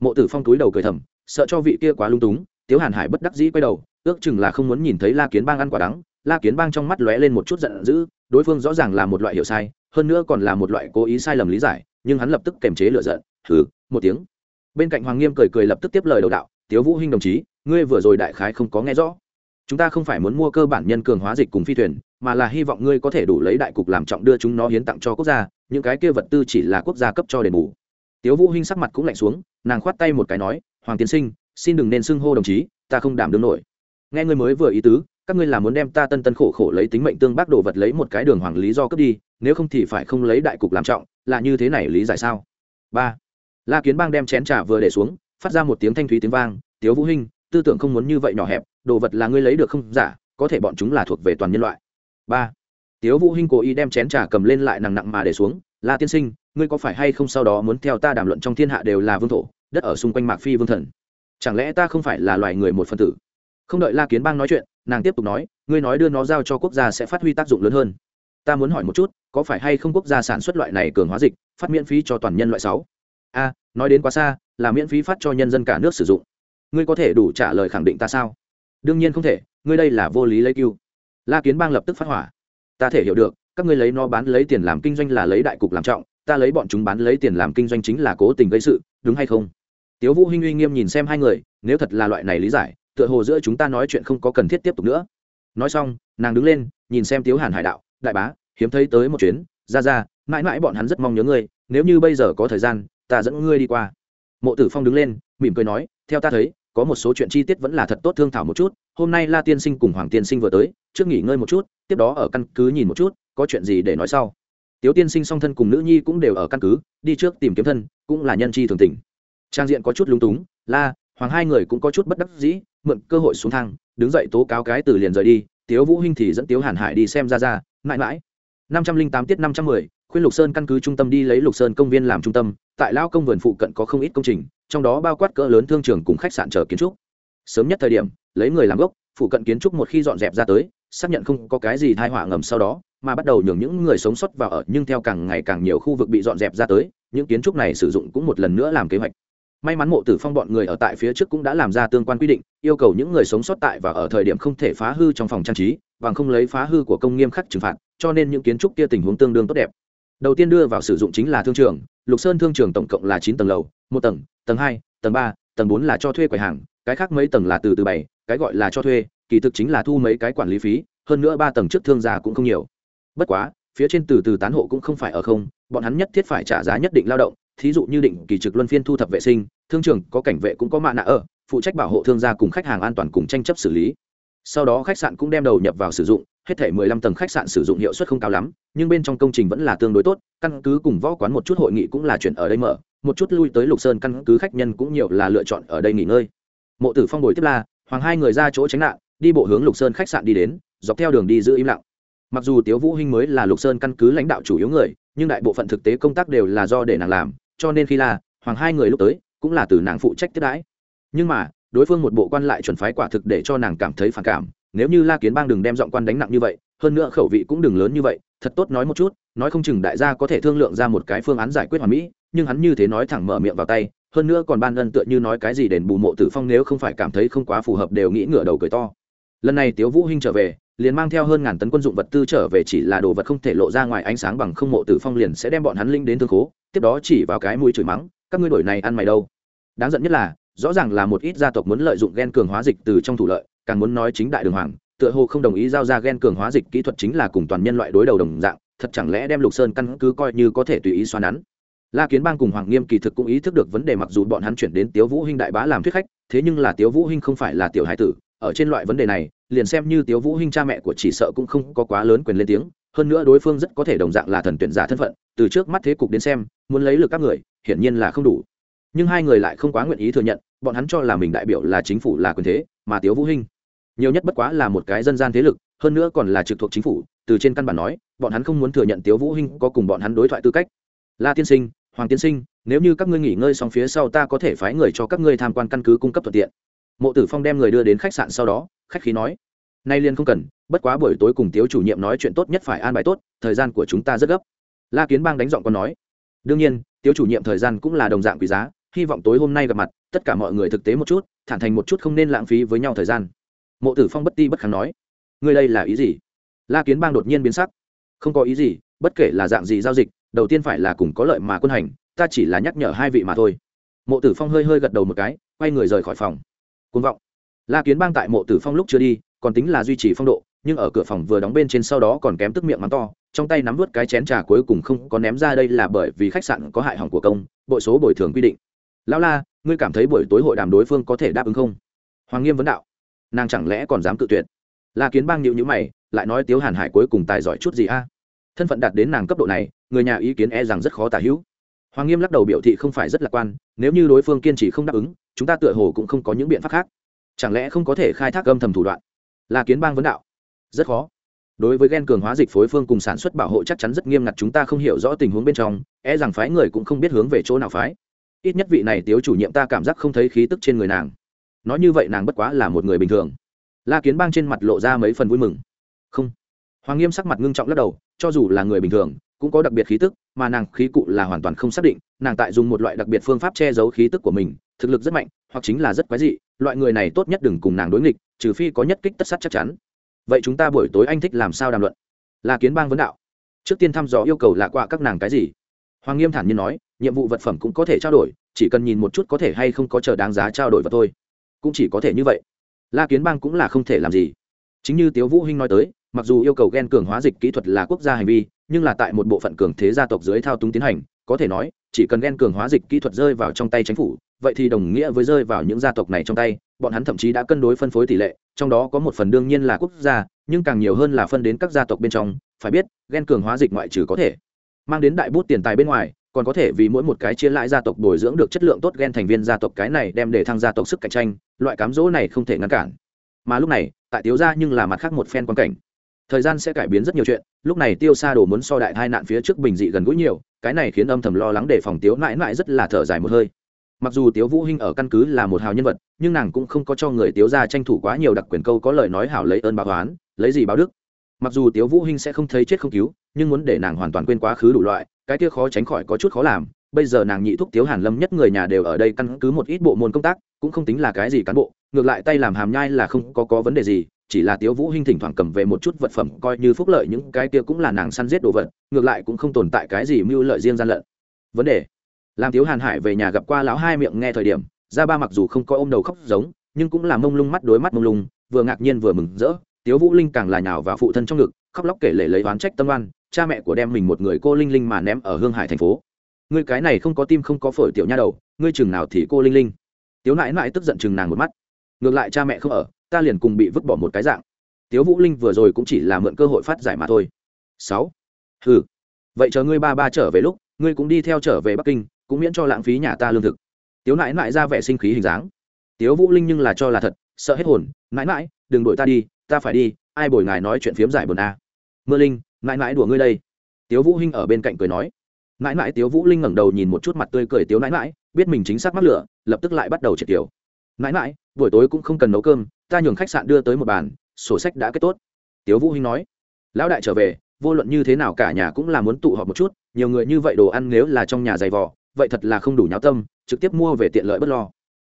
Mộ tử phong túi đầu cười thầm, sợ cho vị kia quá lung túng, tiếu hàn hải bất đắc dĩ quay đầu, ước chừng là không muốn nhìn thấy la kiến bang ăn quả đắng. La kiến bang trong mắt lóe lên một chút giận dữ, đối phương rõ ràng là một loại hiểu sai, hơn nữa còn là một loại cố ý sai lầm lý giải, nhưng hắn lập tức kềm chế lựa giận thử một tiếng. Bên cạnh hoàng nghiêm cười cười lập tức tiếp lời đầu đạo, tiếu vũ hinh đồng chí, ngươi vừa rồi đại khái không có nghe rõ chúng ta không phải muốn mua cơ bản nhân cường hóa dịch cùng phi thuyền, mà là hy vọng ngươi có thể đủ lấy đại cục làm trọng đưa chúng nó hiến tặng cho quốc gia, những cái kia vật tư chỉ là quốc gia cấp cho đền bù. Tiếu vũ hinh sắc mặt cũng lạnh xuống, nàng khoát tay một cái nói, hoàng tiến sinh, xin đừng nên xưng hô đồng chí, ta không đảm đương nổi. Nghe ngươi mới vừa ý tứ, các ngươi là muốn đem ta tân tân khổ khổ lấy tính mệnh tương bác đồ vật lấy một cái đường hoàng lý do cướp đi, nếu không thì phải không lấy đại cục làm trọng, là như thế này lý giải sao? Ba. La kiến bang đem chén trà vừa để xuống, phát ra một tiếng thanh thúy tiếng vang, tiếu vũ hinh, tư tưởng không muốn như vậy nhỏ hẹp đồ vật là ngươi lấy được không? Giả có thể bọn chúng là thuộc về toàn nhân loại. Ba, tiếu vũ hinh cố ý đem chén trà cầm lên lại nặng nặng mà để xuống. La tiên sinh, ngươi có phải hay không sau đó muốn theo ta đàm luận trong thiên hạ đều là vương thổ, đất ở xung quanh mạc phi vương thần? Chẳng lẽ ta không phải là loài người một phân tử? Không đợi la kiến bang nói chuyện, nàng tiếp tục nói, ngươi nói đưa nó giao cho quốc gia sẽ phát huy tác dụng lớn hơn. Ta muốn hỏi một chút, có phải hay không quốc gia sản xuất loại này cường hóa dịch, phát miễn phí cho toàn nhân loại sáu? A, nói đến quá xa, là miễn phí phát cho nhân dân cả nước sử dụng. Ngươi có thể đủ trả lời khẳng định ta sao? Đương nhiên không thể, ngươi đây là vô lý lấy cưu la kiến bang lập tức phát hỏa. Ta thể hiểu được, các ngươi lấy nó bán lấy tiền làm kinh doanh là lấy đại cục làm trọng, ta lấy bọn chúng bán lấy tiền làm kinh doanh chính là cố tình gây sự, đúng hay không? Tiếu vũ hinh uy nghiêm nhìn xem hai người, nếu thật là loại này lý giải, tựa hồ giữa chúng ta nói chuyện không có cần thiết tiếp tục nữa. Nói xong, nàng đứng lên, nhìn xem tiếu hàn hải đạo, đại bá, hiếm thấy tới một chuyến, ra ra, mãi mãi bọn hắn rất mong nhớ ngươi, nếu như bây giờ có thời gian, ta dẫn ngươi đi qua. Mộ tử phong đứng lên, mỉm cười nói, theo ta thấy có một số chuyện chi tiết vẫn là thật tốt thương thảo một chút, hôm nay la tiên sinh cùng hoàng tiên sinh vừa tới, trước nghỉ ngơi một chút, tiếp đó ở căn cứ nhìn một chút, có chuyện gì để nói sau. Tiếu tiên sinh song thân cùng nữ nhi cũng đều ở căn cứ, đi trước tìm kiếm thân, cũng là nhân chi thường tình. Trang diện có chút lúng túng, la, hoàng hai người cũng có chút bất đắc dĩ, mượn cơ hội xuống thang, đứng dậy tố cáo cái từ liền rời đi, tiếu vũ hinh thì dẫn tiếu hàn hải đi xem ra ra, mãi mãi. năm trăm linh tám tiết năm trăm mười, khuyên lục sơn căn cứ trung tâm đi lấy lục sơn công viên làm trung tâm tại lao công vườn phụ cận có không ít công trình, trong đó bao quát cỡ lớn thương trường cùng khách sạn chờ kiến trúc. Sớm nhất thời điểm, lấy người làm gốc, phụ cận kiến trúc một khi dọn dẹp ra tới, xác nhận không có cái gì thai họa ngầm sau đó, mà bắt đầu nhường những người sống sót vào ở, nhưng theo càng ngày càng nhiều khu vực bị dọn dẹp ra tới, những kiến trúc này sử dụng cũng một lần nữa làm kế hoạch. May mắn mộ tử phong bọn người ở tại phía trước cũng đã làm ra tương quan quy định, yêu cầu những người sống sót tại và ở thời điểm không thể phá hư trong phòng trang trí, bằng không lấy phá hư của công nghiêm khắc trừng phạt, cho nên những kiến trúc kia tình huống tương đương tốt đẹp đầu tiên đưa vào sử dụng chính là thương trường, lục sơn thương trường tổng cộng là chín tầng lầu, một tầng tầng hai, tầng ba, tầng bốn là cho thuê quầy hàng, cái khác mấy tầng là từ từ bảy cái gọi là cho thuê, kỳ thực chính là thu mấy cái quản lý phí, hơn nữa ba tầng trước thương gia cũng không nhiều. Bất quá, phía trên từ từ tán hộ cũng không phải ở không, bọn hắn nhất thiết phải trả giá nhất định lao động, thí dụ như định kỳ trực luân phiên thu thập vệ sinh, thương trường có cảnh vệ cũng có mạ nạ ở, phụ trách bảo hộ thương gia cùng khách hàng an toàn cùng tranh chấp xử lý. Sau đó khách sạn cũng đem đầu nhập vào sử dụng hết thể 15 tầng khách sạn sử dụng hiệu suất không cao lắm, nhưng bên trong công trình vẫn là tương đối tốt, căn cứ cùng võ quán một chút hội nghị cũng là chuyển ở đây mở, một chút lui tới lục sơn căn cứ khách nhân cũng nhiều là lựa chọn ở đây nghỉ ngơi. Mộ tử phong bồi tiếp la, hoàng hai người ra chỗ tránh nạn, đi bộ hướng lục sơn khách sạn đi đến, dọc theo đường đi giữ im lặng. Mặc dù tiếu vũ hinh mới là lục sơn căn cứ lãnh đạo chủ yếu người, nhưng đại bộ phận thực tế công tác đều là do để nàng làm, cho nên khi là hoàng hai người lúc tới, cũng là từ nàng phụ trách tiếp đãi. Nhưng mà, đối phương một bộ quan lại chuẩn phái quả thực để cho nàng cảm thấy phản cảm nếu như la kiến bang đừng đem giọng quan đánh nặng như vậy, hơn nữa khẩu vị cũng đừng lớn như vậy, thật tốt nói một chút, nói không chừng đại gia có thể thương lượng ra một cái phương án giải quyết hoàn mỹ, nhưng hắn như thế nói thẳng mở miệng vào tay, hơn nữa còn ban ân tựa như nói cái gì đền bù mộ tử phong nếu không phải cảm thấy không quá phù hợp đều nghĩ ngửa đầu cười to. Lần này tiếu vũ hinh trở về, liền mang theo hơn ngàn tấn quân dụng vật tư trở về chỉ là đồ vật không thể lộ ra ngoài ánh sáng bằng không mộ tử phong liền sẽ đem bọn hắn linh đến thương khố, tiếp đó chỉ vào cái mũi chửi mắng, các ngươi đổi này ăn mày đâu? Đáng giận nhất là, rõ ràng là một ít gia tộc muốn lợi dụng gen cường hóa dịch từ trong thủ lợi càng muốn nói chính đại đường hoàng, tựa hồ không đồng ý giao ra gen cường hóa dịch kỹ thuật chính là cùng toàn nhân loại đối đầu đồng dạng, thật chẳng lẽ đem lục sơn căn cứ coi như có thể tùy ý xoa nắn? La kiến bang cùng hoàng nghiêm kỳ thực cũng ý thức được vấn đề mặc dù bọn hắn chuyển đến tiếu vũ hinh đại bá làm thuyết khách, thế nhưng là tiếu vũ hinh không phải là tiểu hải tử, ở trên loại vấn đề này, liền xem như tiếu vũ hinh cha mẹ của chỉ sợ cũng không có quá lớn quyền lên tiếng, hơn nữa đối phương rất có thể đồng dạng là thần tuyển giả thân phận, từ trước mắt thế cục đến xem, muốn lấy lực các người, hiển nhiên là không đủ. Nhưng hai người lại không quá nguyện ý thừa nhận, bọn hắn cho là mình đại biểu là chính phủ là quyền thế, mà tiếu vũ hinh nhiều nhất bất quá là một cái dân gian thế lực, hơn nữa còn là trực thuộc chính phủ, từ trên căn bản nói, bọn hắn không muốn thừa nhận tiếu vũ hinh có cùng bọn hắn đối thoại tư cách. La tiên sinh, hoàng tiên sinh, nếu như các ngươi nghỉ ngơi xong phía sau ta có thể phái người cho các ngươi tham quan căn cứ cung cấp thuận tiện. Mộ tử phong đem người đưa đến khách sạn sau đó, khách khí nói, nay liền không cần, bất quá buổi tối cùng tiếu chủ nhiệm nói chuyện tốt nhất phải an bài tốt, thời gian của chúng ta rất gấp. La kiến bang đánh giọng con nói, đương nhiên, tiếu chủ nhiệm thời gian cũng là đồng dạng quý giá, hy vọng tối hôm nay gặp mặt, tất cả mọi người thực tế một chút, thản thành một chút không nên lãng phí với nhau thời gian mộ tử phong bất ti bất kháng nói, ngươi đây là ý gì? La kiến bang đột nhiên biến sắc, không có ý gì, bất kể là dạng gì giao dịch, đầu tiên phải là cùng có lợi mà quân hành, ta chỉ là nhắc nhở hai vị mà thôi. Mộ tử phong hơi hơi gật đầu một cái, quay người rời khỏi phòng. Côn vọng. La kiến bang tại mộ tử phong lúc chưa đi, còn tính là duy trì phong độ, nhưng ở cửa phòng vừa đóng bên trên sau đó còn kém tức miệng mắng to, trong tay nắm vớt cái chén trà cuối cùng không có ném ra đây là bởi vì khách sạn có hại hỏng của công, bội số bồi thường quy định. Lão la, ngươi cảm thấy buổi tối hội đàm đối phương có thể đáp ứng không? Hoàng nghiêm vấn đạo nàng chẳng lẽ còn dám cự tuyệt? La kiến bang nhịu nhữ mày, lại nói tiếu hàn hải cuối cùng tài giỏi chút gì a? Thân phận đạt đến nàng cấp độ này, người nhà ý kiến e rằng rất khó tả hữu. Hoàng nghiêm lắc đầu biểu thị không phải rất lạc quan, nếu như đối phương kiên trì không đáp ứng, chúng ta tựa hồ cũng không có những biện pháp khác. Chẳng lẽ không có thể khai thác âm thầm thủ đoạn? Là kiến bang vấn đạo. Rất khó. Đối với gen cường hóa dịch phối phương cùng sản xuất bảo hộ chắc chắn rất nghiêm ngặt, chúng ta không hiểu rõ tình huống bên trong e rằng phái người cũng không biết hướng về chỗ nào phái. Ít nhất vị này tiếu chủ nhiệm ta cảm giác không thấy khí tức trên người nàng nói như vậy nàng bất quá là một người bình thường. La kiến bang trên mặt lộ ra mấy phần vui mừng. Không. Hoàng nghiêm sắc mặt ngưng trọng lắc đầu, cho dù là người bình thường, cũng có đặc biệt khí tức, mà nàng khí cụ là hoàn toàn không xác định, nàng tại dùng một loại đặc biệt phương pháp che giấu khí tức của mình, thực lực rất mạnh, hoặc chính là rất quái dị, loại người này tốt nhất đừng cùng nàng đối nghịch, trừ phi có nhất kích tất sát chắc chắn. Vậy chúng ta buổi tối anh thích làm sao đàm luận? Là kiến bang vấn đạo. Trước tiên thăm dò yêu cầu lạ quạ các nàng cái gì? Hoàng nghiêm thản nhiên nói, nhiệm vụ vật phẩm cũng có thể trao đổi, chỉ cần nhìn một chút có thể hay không có chờ đáng giá trao đổi vật thôi cũng chỉ có thể như vậy. La kiến bang cũng là không thể làm gì. Chính như tiếu vũ hinh nói tới, mặc dù yêu cầu gen cường hóa dịch kỹ thuật là quốc gia hành vi, nhưng là tại một bộ phận cường thế gia tộc dưới thao túng tiến hành, có thể nói, chỉ cần gen cường hóa dịch kỹ thuật rơi vào trong tay chính phủ, vậy thì đồng nghĩa với rơi vào những gia tộc này trong tay, bọn hắn thậm chí đã cân đối phân phối tỷ lệ, trong đó có một phần đương nhiên là quốc gia, nhưng càng nhiều hơn là phân đến các gia tộc bên trong, phải biết, gen cường hóa dịch ngoại trừ có thể mang đến đại bút tiền tài bên ngoài, còn có thể vì mỗi một cái chia lãi gia tộc bồi dưỡng được chất lượng tốt gen thành viên gia tộc cái này đem để thăng gia tộc sức cạnh tranh loại cám dỗ này không thể ngăn cản. Mà lúc này, tại tiếu gia nhưng là mặt khác một phen quan cảnh. Thời gian sẽ cải biến rất nhiều chuyện, lúc này tiêu xa đồ muốn so đại hai nạn phía trước bình dị gần gũi nhiều, cái này khiến âm thầm lo lắng để phòng tiếu mãi mãi rất là thở dài một hơi. Mặc dù tiếu vũ hinh ở căn cứ là một hào nhân vật, nhưng nàng cũng không có cho người tiếu gia tranh thủ quá nhiều đặc quyền câu có lời nói hảo lấy ơn báo oán, lấy gì báo đức. Mặc dù tiếu vũ hinh sẽ không thấy chết không cứu, nhưng muốn để nàng hoàn toàn quên quá khứ đủ loại, cái kia khó tránh khỏi có chút khó làm bây giờ nàng nhị thúc tiếu hàn lâm nhất người nhà đều ở đây căn cứ một ít bộ môn công tác, cũng không tính là cái gì cán bộ, ngược lại tay làm hàm nhai là không có có vấn đề gì, chỉ là tiếu vũ hinh thỉnh thoảng cầm về một chút vật phẩm coi như phúc lợi, những cái kia cũng là nàng săn giết đồ vật, ngược lại cũng không tồn tại cái gì mưu lợi riêng gian lận. Vấn đề, làm tiếu hàn hải về nhà gặp qua lão hai miệng nghe thời điểm, Gia ba mặc dù không có ôm đầu khóc giống, nhưng cũng là mông lung mắt đối mắt mông lung, vừa ngạc nhiên vừa mừng rỡ, tiếu vũ linh càng là nhào vào phụ thân trong ngực, khóc lóc kể lể lấy oán trách tâm oan, cha mẹ của đem mình một người cô linh linh mà ném ở hương hải thành phố ngươi cái này không có tim không có phổi tiểu nha đầu, ngươi chừng nào thì cô linh linh. Tiếu nãi nãi tức giận chừng nàng một mắt. Ngược lại cha mẹ không ở, ta liền cùng bị vứt bỏ một cái dạng. Tiếu vũ linh vừa rồi cũng chỉ là mượn cơ hội phát giải mà thôi. Sáu. Ừ vậy chờ ngươi ba ba trở về lúc, ngươi cũng đi theo trở về bắc kinh, cũng miễn cho lãng phí nhà ta lương thực. Tiếu nãi nãi ra vẻ sinh khí hình dáng. Tiếu vũ linh nhưng là cho là thật, sợ hết hồn. Nãi nãi, đừng đuổi ta đi, ta phải đi, ai bồi ngài nói chuyện phiếm giải buồn a. À. mưa linh, nãi nãi đùa ngươi đây. Tiếu vũ hinh ở bên cạnh cười nói nãi nãi tiếu vũ linh ngẩng đầu nhìn một chút mặt tươi cười tiếu nãi nãi, biết mình chính xác mắc lửa, lập tức lại bắt đầu triệt tiểu. Nãi nãi, buổi tối cũng không cần nấu cơm, ta nhường khách sạn đưa tới một bàn, sổ sách đã kết tốt. Tiếu vũ hinh nói, lão đại trở về, vô luận như thế nào cả nhà cũng là muốn tụ họp một chút, nhiều người như vậy đồ ăn nếu là trong nhà dày vò, vậy thật là không đủ nháo tâm, trực tiếp mua về tiện lợi bất lo.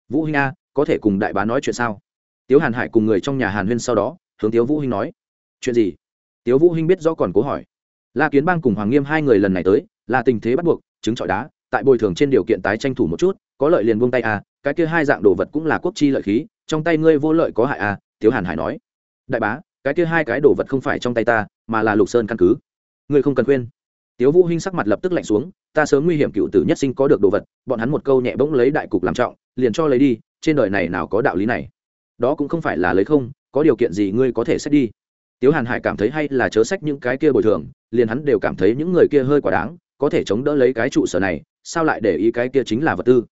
Vũ hinh a, có thể cùng đại bá nói chuyện sao? Tiếu hàn hải cùng người trong nhà hàn huyên sau đó, hướng tiếu vũ hinh nói, chuyện gì? Tiếu vũ hinh biết rõ còn cố hỏi. La kiến bang cùng hoàng nghiêm hai người lần này tới là tình thế bắt buộc chứng trọi đá, tại bồi thường trên điều kiện tái tranh thủ một chút, có lợi liền buông tay à cái kia hai dạng đồ vật cũng là quốc chi lợi khí, trong tay ngươi vô lợi có hại à tiếu hàn hải nói. Đại bá, cái kia hai cái đồ vật không phải trong tay ta, mà là lục sơn căn cứ. Ngươi không cần khuyên. Tiếu vũ hinh sắc mặt lập tức lạnh xuống, ta sớm nguy hiểm cựu tử nhất sinh có được đồ vật, bọn hắn một câu nhẹ bỗng lấy đại cục làm trọng, liền cho lấy đi, trên đời này nào có đạo lý này. Đó cũng không phải là lấy không, có điều kiện gì ngươi có thể xét đi. Tiếu hàn hải cảm thấy hay là chớ sách những cái kia bồi thường, liền hắn đều cảm thấy những người kia hơi quá đáng có thể chống đỡ lấy cái trụ sở này, sao lại để ý cái kia chính là vật tư?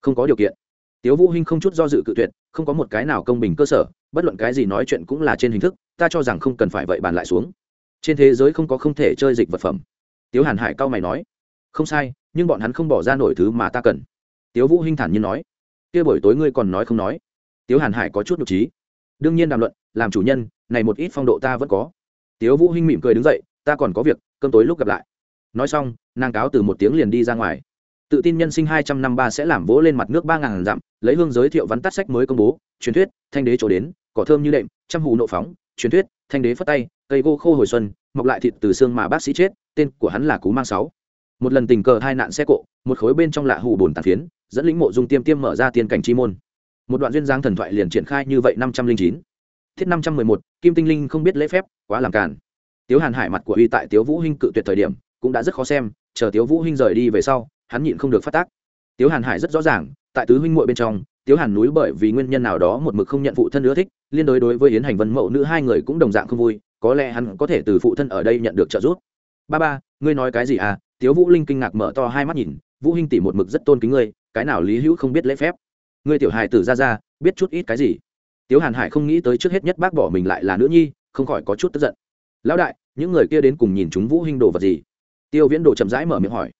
Không có điều kiện. Tiếu vũ hinh không chút do dự cự tuyệt, không có một cái nào công bình cơ sở, bất luận cái gì nói chuyện cũng là trên hình thức, ta cho rằng không cần phải vậy bàn lại xuống. Trên thế giới không có không thể chơi dịch vật phẩm. Tiếu hàn hải cao mày nói, không sai, nhưng bọn hắn không bỏ ra nổi thứ mà ta cần. Tiếu vũ hinh thản nhiên nói, kia buổi tối ngươi còn nói không nói. Tiếu hàn hải có chút nhục trí đương nhiên đàm luận, làm chủ nhân, này một ít phong độ ta vẫn có. Tiếu vũ hinh mỉm cười đứng dậy, ta còn có việc, cơm tối lúc gặp lại nói xong, nàng cáo từ một tiếng liền đi ra ngoài. Tự tin nhân sinh hai trăm năm ba sẽ làm vỗ lên mặt nước ba ngàn dặm, lấy hương giới thiệu vắn tắt sách mới công bố, truyền thuyết, thanh đế trổ đến, cỏ thơm như đệm, trăm hù nộ phóng, truyền thuyết, thanh đế phất tay, cây gô khô hồi xuân, mọc lại thịt từ xương mà bác sĩ chết, tên của hắn là cú mang sáu. Một lần tình cờ hai nạn xe cộ, một khối bên trong lạ hù bồn tàn phiến, dẫn lĩnh mộ dung tiêm tiêm mở ra tiên cảnh chi môn. Một đoạn duyên giang thần thoại liền triển khai như vậy năm trăm linh chín. Thiết năm trăm mười một, kim tinh linh không biết lễ phép, quá làm cản tiếu hàn hải mặt của uy tại tiếu vũ hinh cự tuyệt thời điểm cũng đã rất khó xem, chờ tiếu vũ hinh rời đi về sau, hắn nhịn không được phát tác. Tiếu hàn hải rất rõ ràng, tại tứ huynh muội bên trong, tiếu hàn núi bởi vì nguyên nhân nào đó một mực không nhận phụ thân ưa thích, liên đối đối với yến hành vân mậu nữ hai người cũng đồng dạng không vui, có lẽ hắn có thể từ phụ thân ở đây nhận được trợ giúp. Ba ba, ngươi nói cái gì à? Tiếu vũ linh kinh ngạc mở to hai mắt nhìn, vũ hinh tỷ một mực rất tôn kính ngươi, cái nào lý hữu không biết lễ phép? Ngươi tiểu hài tử ra ra, biết chút ít cái gì? Tiếu hàn hải không nghĩ tới trước hết nhất bác bỏ mình lại là nữ nhi, không khỏi có chút tức giận. Lão đại, những người kia đến cùng nhìn chúng vũ hinh đồ vật gì? Tiêu viễn đồ chậm rãi mở miệng hỏi.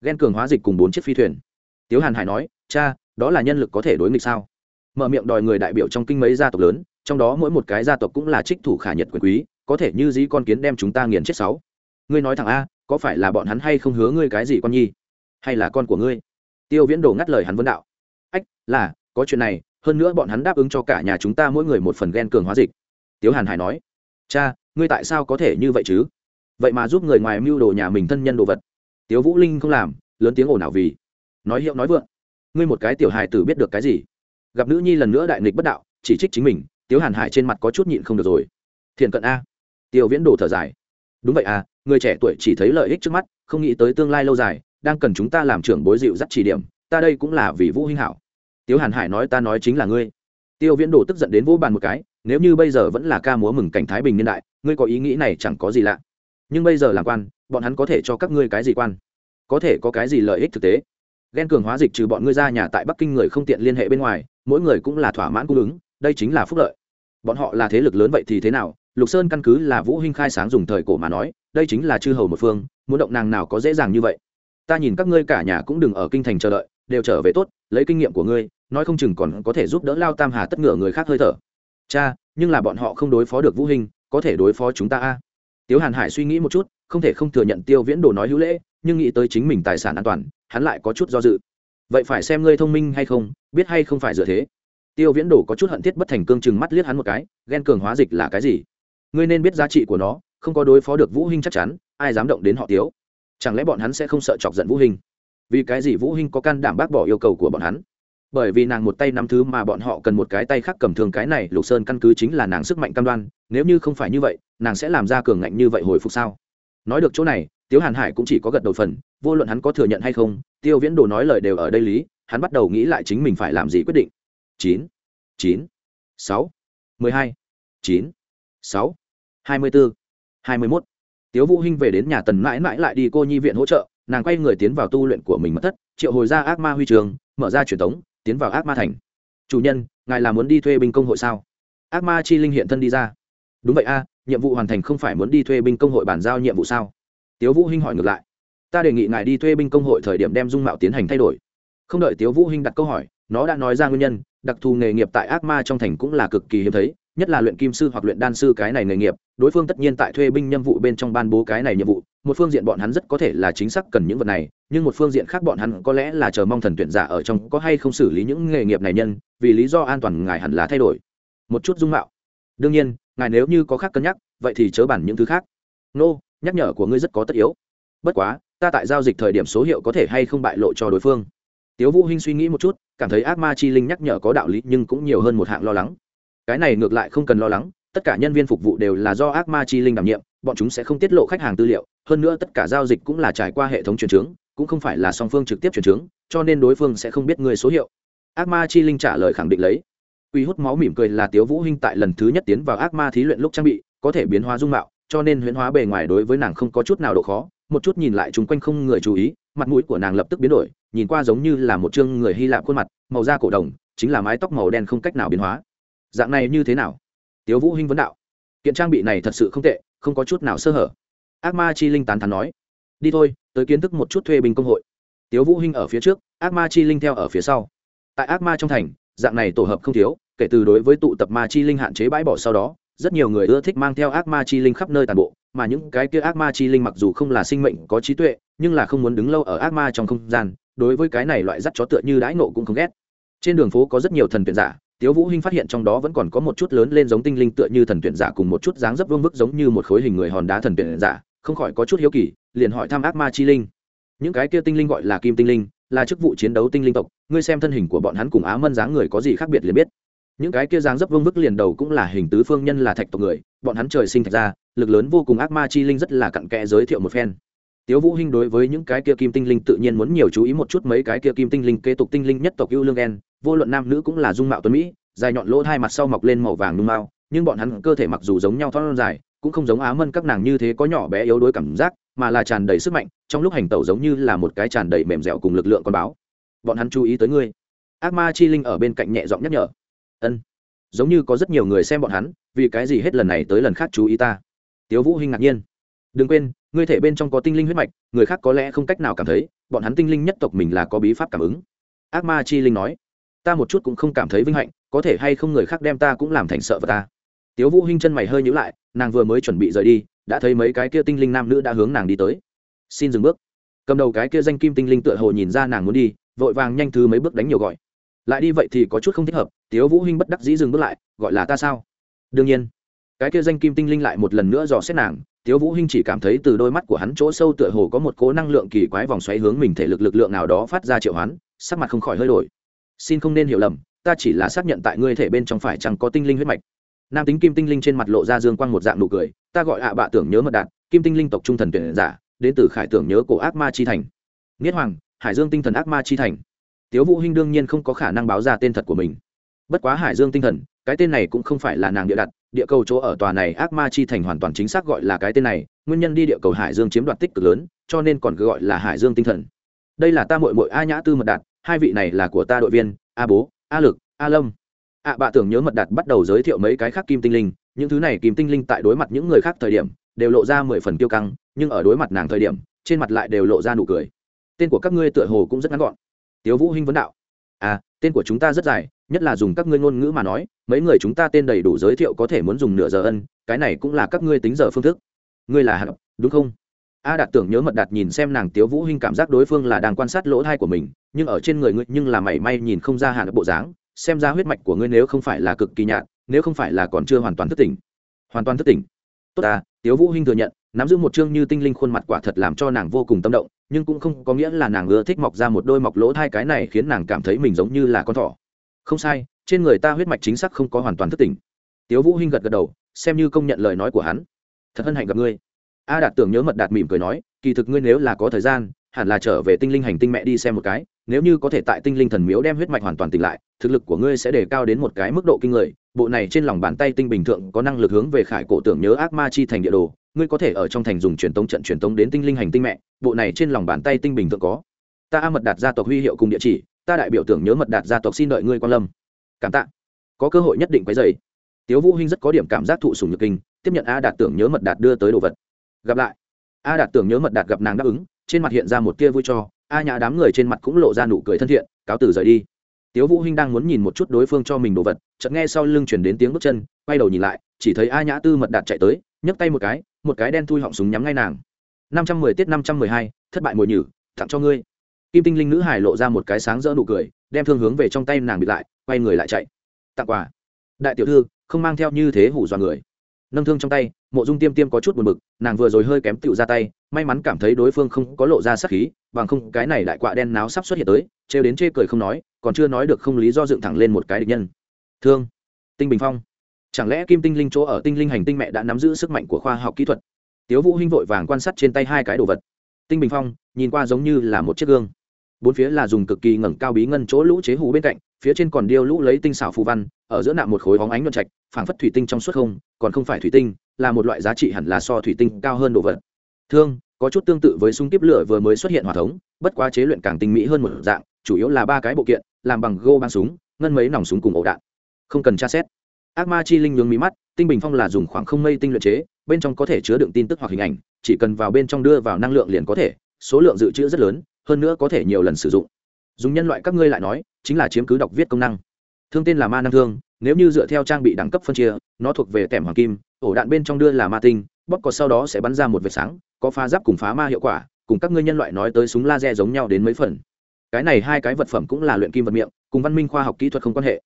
Ghen cường hóa dịch cùng bốn chiếc phi thuyền. Tiếu hàn hải nói, cha, đó là nhân lực có thể đối nghịch sao? Mở miệng đòi người đại biểu trong kinh mấy gia tộc lớn, trong đó mỗi một cái gia tộc cũng là trích thủ khả nhật quyền quý, có thể như dí con kiến đem chúng ta nghiền chết sáu. Ngươi nói thằng a, có phải là bọn hắn hay không hứa ngươi cái gì con nhi? Hay là con của ngươi? Tiêu viễn đồ ngắt lời hắn vấn đạo. Ách, là, có chuyện này, hơn nữa bọn hắn đáp ứng cho cả nhà chúng ta mỗi người một phần ghen cường hóa dịch. Tiếu hàn hải nói, cha, ngươi tại sao có thể như vậy chứ? Vậy mà giúp người ngoài mưu đồ nhà mình thân nhân đồ vật. Tiếu vũ linh không làm, lớn tiếng ồn ào vì. Nói hiệu nói vượng. Ngươi một cái tiểu hài tử biết được cái gì? Gặp nữ nhi lần nữa đại nghịch bất đạo, chỉ trích chính mình, tiếu hàn hải trên mặt có chút nhịn không được rồi. Thiện cận a. Tiêu viễn đồ thở dài. Đúng vậy à người trẻ tuổi chỉ thấy lợi ích trước mắt, không nghĩ tới tương lai lâu dài, đang cần chúng ta làm trưởng bối dịu dắt chỉ điểm, ta đây cũng là vì vũ hinh hảo. Tiếu hàn hải nói ta nói chính là ngươi. Tiêu viễn đồ tức giận đến vỗ bàn một cái, nếu như bây giờ vẫn là ca múa mừng cảnh thái bình niên đại, ngươi có ý nghĩ này chẳng có gì lạ nhưng bây giờ làm quan, bọn hắn có thể cho các ngươi cái gì quan? Có thể có cái gì lợi ích thực tế? Ghen cường hóa dịch trừ bọn ngươi ra nhà tại bắc kinh người không tiện liên hệ bên ngoài, mỗi người cũng là thỏa mãn cung ứng, đây chính là phúc lợi. Bọn họ là thế lực lớn vậy thì thế nào? Lục sơn căn cứ là vũ huynh khai sáng dùng thời cổ mà nói, đây chính là chư hầu một phương, muốn động nàng nào có dễ dàng như vậy. Ta nhìn các ngươi cả nhà cũng đừng ở kinh thành chờ đợi, đều trở về tốt, lấy kinh nghiệm của ngươi, nói không chừng còn có thể giúp đỡ lao tam hà tất ngựa người khác hơi thở. Cha, nhưng là bọn họ không đối phó được vũ hình có thể đối phó chúng ta a? Tiếu hàn hải suy nghĩ một chút, không thể không thừa nhận tiêu viễn đồ nói hữu lễ, nhưng nghĩ tới chính mình tài sản an toàn, hắn lại có chút do dự. Vậy phải xem ngươi thông minh hay không, biết hay không phải dựa thế. Tiêu viễn đồ có chút hận thiết bất thành cương chừng mắt liếc hắn một cái, ghen cường hóa dịch là cái gì? Ngươi nên biết giá trị của nó, không có đối phó được vũ hinh chắc chắn, ai dám động đến họ tiếu? Chẳng lẽ bọn hắn sẽ không sợ chọc giận vũ hinh? Vì cái gì vũ hinh có can đảm bác bỏ yêu cầu của bọn hắn? Bởi vì nàng một tay nắm thứ mà bọn họ cần một cái tay khác cầm thường cái này, lục sơn căn cứ chính là nàng sức mạnh cam đoan, nếu như không phải như vậy, nàng sẽ làm ra cường ngạnh như vậy hồi phục sao? Nói được chỗ này, tiếu hàn hải cũng chỉ có gật đầu phần, vô luận hắn có thừa nhận hay không, tiêu viễn đồ nói lời đều ở đây lý, hắn bắt đầu nghĩ lại chính mình phải làm gì quyết định. Chín chín, sáu, mười hai, chín, sáu, hai mươi bốn hai mươi mốt. Tiếu vũ hinh về đến nhà tần mãi mãi lại đi cô nhi viện hỗ trợ, nàng quay người tiến vào tu luyện của mình mất thất, triệu hồi ra ác ma huy trường, mở ra truyền thống tiến vào ác ma thành. Chủ nhân, ngài là muốn đi thuê binh công hội sao? Ác ma chi linh hiện thân đi ra. Đúng vậy a, nhiệm vụ hoàn thành không phải muốn đi thuê binh công hội bàn giao nhiệm vụ sao? Tiếu vũ hinh hỏi ngược lại. Ta đề nghị ngài đi thuê binh công hội thời điểm đem dung mạo tiến hành thay đổi. Không đợi tiếu vũ hinh đặt câu hỏi, nó đã nói ra nguyên nhân, đặc thù nghề nghiệp tại ác ma trong thành cũng là cực kỳ hiếm thấy nhất là luyện kim sư hoặc luyện đan sư cái này nghề nghiệp đối phương tất nhiên tại thuê binh nhiệm vụ bên trong ban bố cái này nhiệm vụ một phương diện bọn hắn rất có thể là chính xác cần những vật này nhưng một phương diện khác bọn hắn có lẽ là chờ mong thần tuyển giả ở trong có hay không xử lý những nghề nghiệp này nhân vì lý do an toàn ngài hẳn là thay đổi. Một chút dung mạo. Đương nhiên ngài nếu như có khác cân nhắc vậy thì chớ bản những thứ khác. Nô、no, nhắc nhở của ngươi rất có tất yếu. Bất quá ta tại giao dịch thời điểm số hiệu có thể hay không bại lộ cho đối phương. Tiếu vũ hinh suy nghĩ một chút cảm thấy ác ma chi linh nhắc nhở có đạo lý nhưng cũng nhiều hơn một hạng lo lắng cái này ngược lại không cần lo lắng, tất cả nhân viên phục vụ đều là do ác ma chi linh đảm nhiệm, bọn chúng sẽ không tiết lộ khách hàng tư liệu, hơn nữa tất cả giao dịch cũng là trải qua hệ thống truyền chứng, cũng không phải là song phương trực tiếp truyền chứng, cho nên đối phương sẽ không biết người số hiệu. Ác ma chi linh trả lời khẳng định lấy. Uy hút máu mỉm cười là tiếu vũ hinh tại lần thứ nhất tiến vào ác ma thí luyện lúc trang bị, có thể biến hóa dung mạo, cho nên huyễn hóa bề ngoài đối với nàng không có chút nào độ khó, một chút nhìn lại chung quanh không người chú ý, mặt mũi của nàng lập tức biến đổi, nhìn qua giống như là một chương người hy lạp khuôn mặt, màu da cổ đồng, chính là mái tóc màu đen không cách nào biến hóa dạng này như thế nào? Tiếu vũ hinh vấn đạo. Kiện trang bị này thật sự không tệ, không có chút nào sơ hở. Ác ma chi linh tán thán nói. Đi thôi, tới kiến thức một chút thuê binh công hội. Tiếu vũ hinh ở phía trước, ác ma chi linh theo ở phía sau. Tại ác ma trong thành, dạng này tổ hợp không thiếu, kể từ đối với tụ tập ma chi linh hạn chế bãi bỏ sau đó, rất nhiều người ưa thích mang theo ác ma chi linh khắp nơi toàn bộ, mà những cái kia ác ma chi linh mặc dù không là sinh mệnh có trí tuệ, nhưng là không muốn đứng lâu ở ác ma trong không gian, đối với cái này loại dắt chó tựa như đãi nộ cũng không ghét. Trên đường phố có rất nhiều thần tuyển giả tiếu vũ hinh phát hiện trong đó vẫn còn có một chút lớn lên giống tinh linh tựa như thần tuyển giả cùng một chút dáng dấp vương vức giống như một khối hình người hòn đá thần tuyển giả, không khỏi có chút hiếu kỳ, liền hỏi thăm ác ma chi linh những cái kia tinh linh gọi là kim tinh linh, là chức vụ chiến đấu tinh linh tộc, ngươi xem thân hình của bọn hắn cùng á mân dáng người có gì khác biệt liền biết những cái kia dáng dấp vương vức liền đầu cũng là hình tứ phương nhân là thạch tộc người, bọn hắn trời sinh thạch ra lực lớn vô cùng ác ma chi linh rất là cặn kẽ giới thiệu một phen tiếu vũ hinh đối với những cái kia kim tinh linh tự nhiên muốn nhiều chú ý một chút mấy cái kia kim tinh linh kế tục tinh linh nhất tộc yêu lương en vô luận nam nữ cũng là dung mạo tuấn mỹ, dài nhọn lỗ hai mặt sau mọc lên màu vàng nung mao, nhưng bọn hắn cơ thể mặc dù giống nhau thon dài, cũng không giống á mân các nàng như thế có nhỏ bé yếu đuối cảm giác, mà là tràn đầy sức mạnh, trong lúc hành tẩu giống như là một cái tràn đầy mềm dẻo cùng lực lượng con báo. Bọn hắn chú ý tới ngươi. Ác ma chi linh ở bên cạnh nhẹ giọng nhắc nhở. Ân. Giống như có rất nhiều người xem bọn hắn, vì cái gì hết lần này tới lần khác chú ý ta? Tiếu vũ hinh ngạc nhiên. Đừng quên, ngươi thể bên trong có tinh linh huyết mạch, người khác có lẽ không cách nào cảm thấy, bọn hắn tinh linh nhất tộc mình là có bí pháp cảm ứng. Ác ma chi linh nói ta một chút cũng không cảm thấy vinh hạnh, có thể hay không người khác đem ta cũng làm thành sợ vật ta. Tiếu vũ hinh chân mày hơi nhíu lại, nàng vừa mới chuẩn bị rời đi, đã thấy mấy cái kia tinh linh nam nữ đã hướng nàng đi tới. Xin dừng bước. Cầm đầu cái kia danh kim tinh linh tựa hồ nhìn ra nàng muốn đi, vội vàng nhanh thứ mấy bước đánh nhiều gọi. Lại đi vậy thì có chút không thích hợp, tiếu vũ hinh bất đắc dĩ dừng bước lại, gọi là ta sao? Đương nhiên. Cái kia danh kim tinh linh lại một lần nữa dò xét nàng, tiếu vũ hinh chỉ cảm thấy từ đôi mắt của hắn chỗ sâu tựa hồ có một cố năng lượng kỳ quái vòng xoáy hướng mình thể lực lực lượng nào đó phát ra triệu hoán, sắc mặt không khỏi hơi đổi xin không nên hiểu lầm, ta chỉ là xác nhận tại ngươi thể bên trong phải chẳng có tinh linh huyết mạch. Nam tính kim tinh linh trên mặt lộ ra dương quang một dạng nụ cười, ta gọi ạ bạ tưởng nhớ mật đạt, kim tinh linh tộc trung thần tuyển giả, đến từ khải tưởng nhớ cổ ác ma chi thành. Nghiết hoàng, hải dương tinh thần ác ma chi thành. Tiếu vũ hinh đương nhiên không có khả năng báo ra tên thật của mình. Bất quá hải dương tinh thần, cái tên này cũng không phải là nàng địa đặt, địa cầu chỗ ở tòa này ác ma chi thành hoàn toàn chính xác gọi là cái tên này, nguyên nhân đi địa cầu hải dương chiếm đoạt tích cực lớn, cho nên còn gọi là hải dương tinh thần. Đây là ta muội muội a nhã tư mật đạt hai vị này là của ta đội viên, a bố, a lực, a lâm. À, Ạ bạ tưởng nhớ mật đạt bắt đầu giới thiệu mấy cái khác kim tinh linh, những thứ này kim tinh linh tại đối mặt những người khác thời điểm, đều lộ ra mười phần kiêu căng, nhưng ở đối mặt nàng thời điểm, trên mặt lại đều lộ ra nụ cười. Tên của các ngươi tựa hồ cũng rất ngắn gọn. Tiếu vũ hinh vấn đạo. À tên của chúng ta rất dài, nhất là dùng các ngươi ngôn ngữ mà nói, mấy người chúng ta tên đầy đủ giới thiệu có thể muốn dùng nửa giờ ân, cái này cũng là các ngươi tính giờ phương thức. Ngươi là hạt đúng không? A đạt tưởng nhớ mật đạt nhìn xem nàng tiếu vũ hinh cảm giác đối phương là đang quan sát lỗ thai của mình, nhưng ở trên người ngươi nhưng là mảy may nhìn không ra hạt bộ dáng, xem ra huyết mạch của ngươi nếu không phải là cực kỳ nhạt, nếu không phải là còn chưa hoàn toàn thức tỉnh. Hoàn toàn thức tỉnh. Tốt à tiếu vũ hinh thừa nhận, nắm giữ một chương như tinh linh khuôn mặt quả thật làm cho nàng vô cùng tâm động, nhưng cũng không có nghĩa là nàng ưa thích mọc ra một đôi mọc lỗ thai cái này khiến nàng cảm thấy mình giống như là con thỏ. Không sai, trên người ta huyết mạch chính xác không có hoàn toàn thức tỉnh. Tiếu vũ hinh gật gật đầu, xem như công nhận lời nói của hắn. Thật hân hạnh gặp ngươi a đạt tưởng nhớ mật đạt mỉm cười nói, kỳ thực ngươi nếu là có thời gian, hẳn là trở về tinh linh hành tinh mẹ đi xem một cái, nếu như có thể tại tinh linh thần miếu đem huyết mạch hoàn toàn tỉnh lại, thực lực của ngươi sẽ đề cao đến một cái mức độ kinh người. Bộ này trên lòng bàn tay tinh bình thượng có năng lực hướng về khải cổ tưởng nhớ ác ma chi thành địa đồ, ngươi có thể ở trong thành dùng truyền tống trận truyền tống đến tinh linh hành tinh mẹ, bộ này trên lòng bàn tay tinh bình thượng có. Ta a mật đạt gia tộc huy hiệu cùng địa chỉ, ta đại biểu tưởng nhớ mật đạt gia tộc xin đợi ngươi quan lâm. Cảm tạ. Có cơ hội nhất định quấy dày tiếu vũ hinh rất có điểm cảm giác thụ sủng nhược kinh, tiếp nhận a đạt tưởng nhớ mật đạt đưa tới đồ vật gặp lại. A đạt tưởng nhớ mật đạt gặp nàng đáp ứng, trên mặt hiện ra một tia vui cho, a nhã đám người trên mặt cũng lộ ra nụ cười thân thiện, cáo từ rời đi. Tiếu vũ hinh đang muốn nhìn một chút đối phương cho mình đồ vật, chợt nghe sau lưng truyền đến tiếng bước chân, quay đầu nhìn lại, chỉ thấy a nhã tư mật đạt chạy tới, nhấc tay một cái một cái đen thui họng súng nhắm ngay nàng. Năm trăm mười tiết năm trăm mười hai, thất bại mồi nhử, tặng cho ngươi. Kim tinh linh nữ hải lộ ra một cái sáng rỡ nụ cười, đem thương hướng về trong tay nàng bị lại, quay người lại chạy. Tặng quà. Đại tiểu thư, không mang theo như thế hủ dọa người. Nâng thương trong tay mộ dung tiêm tiêm có chút buồn bực, nàng vừa rồi hơi kém tựu ra tay, may mắn cảm thấy đối phương không có lộ ra sắc khí, bằng không cái này đại quạ đen náo sắp xuất hiện tới, trêu đến chê cười không nói, còn chưa nói được không lý do dựng thẳng lên một cái địch nhân. Thương, tinh bình phong. Chẳng lẽ kim tinh linh chỗ ở tinh linh hành tinh mẹ đã nắm giữ sức mạnh của khoa học kỹ thuật? Tiếu vũ hinh vội vàng quan sát trên tay hai cái đồ vật. Tinh bình phong, nhìn qua giống như là một chiếc gương. Bốn phía là dùng cực kỳ ngẩng cao bí ngân chỗ lũ chế hù bên cạnh, phía trên còn điêu lũ lấy tinh xảo phù văn, ở giữa nạm một khối bóng ánh luận trạch phảng phất thủy tinh trong suốt không, còn không phải thủy tinh, là một loại giá trị hẳn là so thủy tinh cao hơn đồ vật. Thương, có chút tương tự với súng tiếp lửa vừa mới xuất hiện hỏa thống, bất quá chế luyện càng tinh mỹ hơn một dạng, chủ yếu là ba cái bộ kiện, làm bằng gô băng súng, ngân mấy nòng súng cùng ổ đạn. Không cần tra xét. Ác ma chi linh nhướng mí mắt, tinh bình phong là dùng khoảng không mây tinh luyện chế, bên trong có thể chứa đựng tin tức hoặc hình ảnh, chỉ cần vào bên trong đưa vào năng lượng liền có thể, số lượng dự trữ rất lớn, hơn nữa có thể nhiều lần sử dụng. Dùng nhân loại các ngươi lại nói, chính là chiếm cứ đọc viết công năng thương tên là ma năng thương, nếu như dựa theo trang bị đẳng cấp phân chia, nó thuộc về tẻm hoàng kim, ổ đạn bên trong đưa là ma tinh bóc có sau đó sẽ bắn ra một vệt sáng, có phá giáp cùng phá ma hiệu quả, cùng các ngươi nhân loại nói tới súng laser giống nhau đến mấy phần. Cái này hai cái vật phẩm cũng là luyện kim vật miệng, cùng văn minh khoa học kỹ thuật không quan hệ.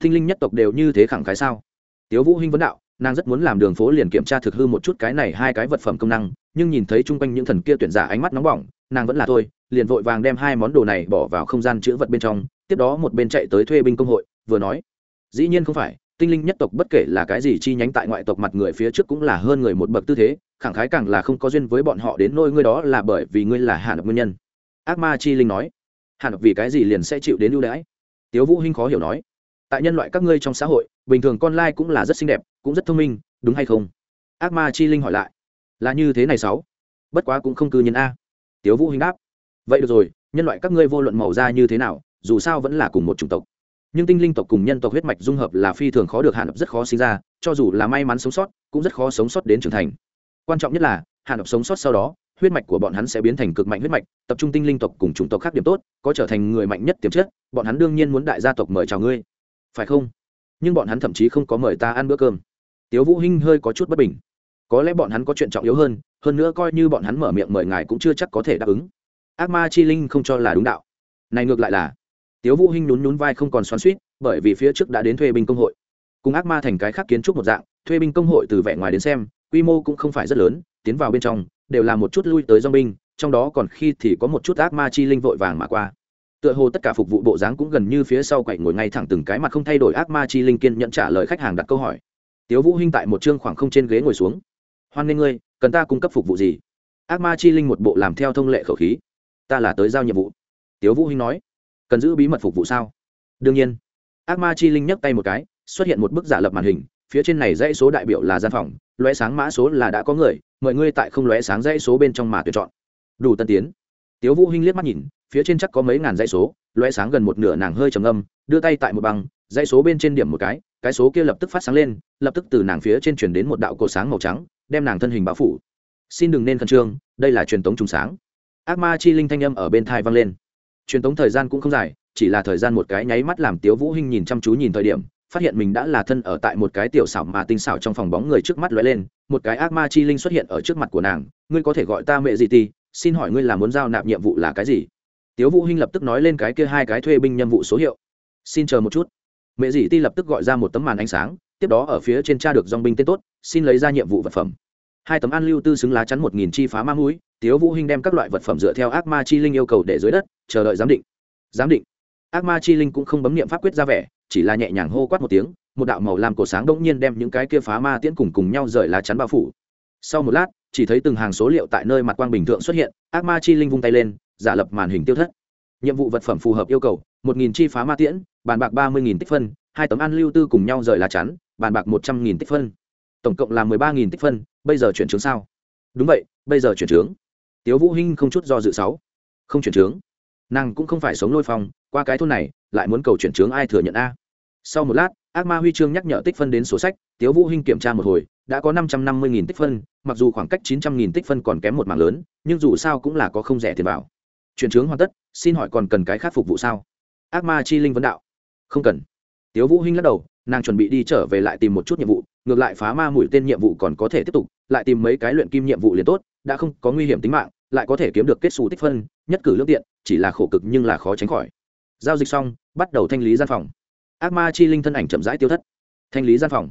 Thinh linh nhất tộc đều như thế khẳng khái sao? Tiếu vũ hinh vấn đạo, nàng rất muốn làm đường phố liền kiểm tra thực hư một chút cái này hai cái vật phẩm công năng, nhưng nhìn thấy chung quanh những thần kia tuyển giả ánh mắt nóng bỏng, nàng vẫn là thôi, liền vội vàng đem hai món đồ này bỏ vào không gian chữ vật bên trong, tiếp đó một bên chạy tới thuê binh công hội vừa nói, dĩ nhiên không phải, tinh linh nhất tộc bất kể là cái gì chi nhánh tại ngoại tộc mặt người phía trước cũng là hơn người một bậc tư thế, khẳng khái càng là không có duyên với bọn họ đến nôi ngươi đó là bởi vì ngươi là hạ nập nguyên nhân. Ác ma chi linh nói hạ nập vì cái gì liền sẽ chịu đến ưu đãi? Tiếu vũ hinh khó hiểu nói, tại nhân loại các ngươi trong xã hội, bình thường con lai cũng là rất xinh đẹp, cũng rất thông minh, đúng hay không? Ác ma chi linh hỏi lại, là như thế này sáu, bất quá cũng không cư nhân a. Tiếu vũ hinh đáp, vậy được rồi, nhân loại các ngươi vô luận màu da như thế nào, dù sao vẫn là cùng một chủng tộc nhưng tinh linh tộc cùng nhân tộc huyết mạch dung hợp là phi thường khó được hạn độc rất khó sinh ra, cho dù là may mắn sống sót, cũng rất khó sống sót đến trưởng thành. Quan trọng nhất là hạn độc sống sót sau đó, huyết mạch của bọn hắn sẽ biến thành cực mạnh huyết mạch, tập trung tinh linh tộc cùng chủng tộc khác điểm tốt, có trở thành người mạnh nhất tiềm chất, bọn hắn đương nhiên muốn đại gia tộc mời chào ngươi. Phải không? Nhưng bọn hắn thậm chí không có mời ta ăn bữa cơm. Tiếu vũ hinh hơi có chút bất bình. Có lẽ bọn hắn có chuyện trọng yếu hơn hơn nữa coi như bọn hắn mở miệng mời ngài cũng chưa chắc có thể đáp ứng. Ác ma chi linh không cho là đúng đạo. Này ngược lại là tiếu vũ hinh nhún nhún vai không còn xoắn xuýt, bởi vì phía trước đã đến thuê binh công hội. Cùng ác ma thành cái khác kiến trúc một dạng, thuê binh công hội từ vẻ ngoài đến xem, quy mô cũng không phải rất lớn, tiến vào bên trong, đều là một chút lui tới dòng binh trong đó còn khi thì có một chút ác ma chi linh vội vàng mà qua. Tựa hồ tất cả phục vụ bộ dáng cũng gần như phía sau quậy ngồi ngay thẳng từng cái mặt không thay đổi ác ma chi linh kiên nhận trả lời khách hàng đặt câu hỏi. Tiếu vũ hinh tại một trương khoảng không trên ghế ngồi xuống. Hoan nghênh ngươi, cần ta cung cấp phục vụ gì? Ác ma chi linh một bộ làm theo thông lệ khẩu khí. Ta là tới giao nhiệm vụ. Tiếu vũ hinh nói cần giữ bí mật phục vụ sao? Đương nhiên. Ác ma chi linh nhấc tay một cái, xuất hiện một bức giả lập màn hình, phía trên này dãy số đại biểu là gian phòng, lóe sáng mã số là đã có người, mời ngươi tại không lóe sáng dãy số bên trong mà tuyển chọn. Đủ tân tiến. Tiếu vũ hinh liếc mắt nhìn, phía trên chắc có mấy ngàn dãy số, lóe sáng gần một nửa nàng hơi trầm âm đưa tay tại một băng, dãy số bên trên điểm một cái cái số kia lập tức phát sáng lên, lập tức từ nàng phía trên chuyển đến một đạo cột sáng màu trắng, đem nàng thân hình bao phủ. Xin đừng nên khẩn trương, đây là truyền tống trùng sáng. Ác ma chi linh thanh âm ở bên thai vang lên truyền tống thời gian cũng không dài, chỉ là thời gian một cái nháy mắt làm tiếu vũ hinh nhìn chăm chú nhìn thời điểm, phát hiện mình đã là thân ở tại một cái tiểu xảo mà tinh xảo trong phòng bóng người trước mắt lóe lên, một cái ác ma chi linh xuất hiện ở trước mặt của nàng, ngươi có thể gọi ta mẹ gì ti xin hỏi ngươi là muốn giao nạp nhiệm vụ là cái gì? Tiếu vũ hinh lập tức nói lên cái kia hai cái thuê binh nhiệm vụ số hiệu. Xin chờ một chút. Mẹ dì ti lập tức gọi ra một tấm màn ánh sáng, tiếp đó ở phía trên tra được dòng binh tên tốt, xin lấy ra nhiệm vụ vật phẩm. Hai tấm an lưu tư xứng lá chắn một nghìn chi phá ma mũi tiếu vũ hinh đem các loại vật phẩm dựa theo ác ma chi linh yêu cầu để dưới đất, chờ đợi giám định. Giám định. Ác ma chi linh cũng không bấm niệm pháp quyết ra vẻ, chỉ là nhẹ nhàng hô quát một tiếng, một đạo màu lam cổ sáng đống nhiên đem những cái kia phá ma tiễn cùng cùng nhau rời lá chắn bao phủ. Sau một lát, chỉ thấy từng hàng số liệu tại nơi mặt quang bình thường xuất hiện, ác ma chi linh vung tay lên, giả lập màn hình tiêu thất. Nhiệm vụ vật phẩm phù hợp yêu cầu, một nghìn chi phá ma tiễn, bàn bạc ba mươi nghìn tích phân, hai tấm ăn lưu tư cùng nhau rời lá chắn, bàn bạc một trăm nghìn tích phân. Tổng cộng là mười ba nghìn tích phân, bây giờ chuyển chứng sao? Đúng vậy, bây giờ chuyển chứng tiếu vũ hinh không chút do dự sáu. Không chuyển trướng. Nàng cũng không phải sống lôi phong, qua cái thôn này, lại muốn cầu chuyển trướng ai thừa nhận a. Sau một lát, ác ma huy chương nhắc nhở tích phân đến sổ sách, tiếu vũ hinh kiểm tra một hồi, đã có năm trăm năm mươi nghìn tích phân, mặc dù khoảng cách chín trăm nghìn tích phân còn kém một mảng lớn, nhưng dù sao cũng là có không rẻ tiền vào. chuyển trướng hoàn tất, xin hỏi còn cần cái khác phục vụ sao? Ác ma chi linh vấn đạo. Không cần. Tiếu vũ hinh lắc đầu, nàng chuẩn bị đi trở về lại tìm một chút nhiệm vụ, ngược lại phá ma mũi tên nhiệm vụ còn có thể tiếp tục, lại tìm mấy cái luyện kim nhiệm vụ liền tốt đã không có nguy hiểm tính mạng, lại có thể kiếm được kết xù tích phân, nhất cử lương tiện, chỉ là khổ cực nhưng là khó tránh khỏi. Giao dịch xong, bắt đầu thanh lý gian phòng. Ác ma chi linh thân ảnh chậm rãi tiêu thất. Thanh lý gian phòng.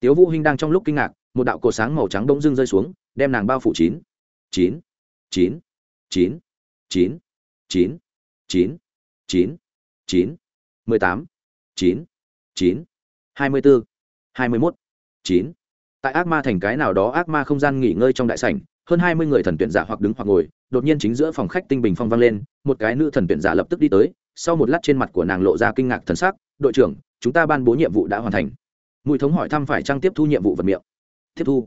Tiếu vũ hinh đang trong lúc kinh ngạc, một đạo cổ sáng màu trắng bỗng dưng rơi xuống, đem nàng bao phủ chín. Chín. Chín. Chín. Chín. Chín. Chín. Chín. Chín. Mười tám. Chín. Chín. Hai mươi bốn. Hai mươi mốt. Chín. Tại ác ma thành cái nào đó ác ma không gian nghỉ ngơi trong đại sảnh hơn hai mươi người thần tuyển giả hoặc đứng hoặc ngồi, đột nhiên chính giữa phòng khách tinh bình phong vang lên, một cái nữ thần tuyển giả lập tức đi tới, sau một lát trên mặt của nàng lộ ra kinh ngạc thần sắc, đội trưởng, chúng ta ban bố nhiệm vụ đã hoàn thành. Mùi thống hỏi thăm phải trang tiếp thu nhiệm vụ vật miệng. Tiếp thu?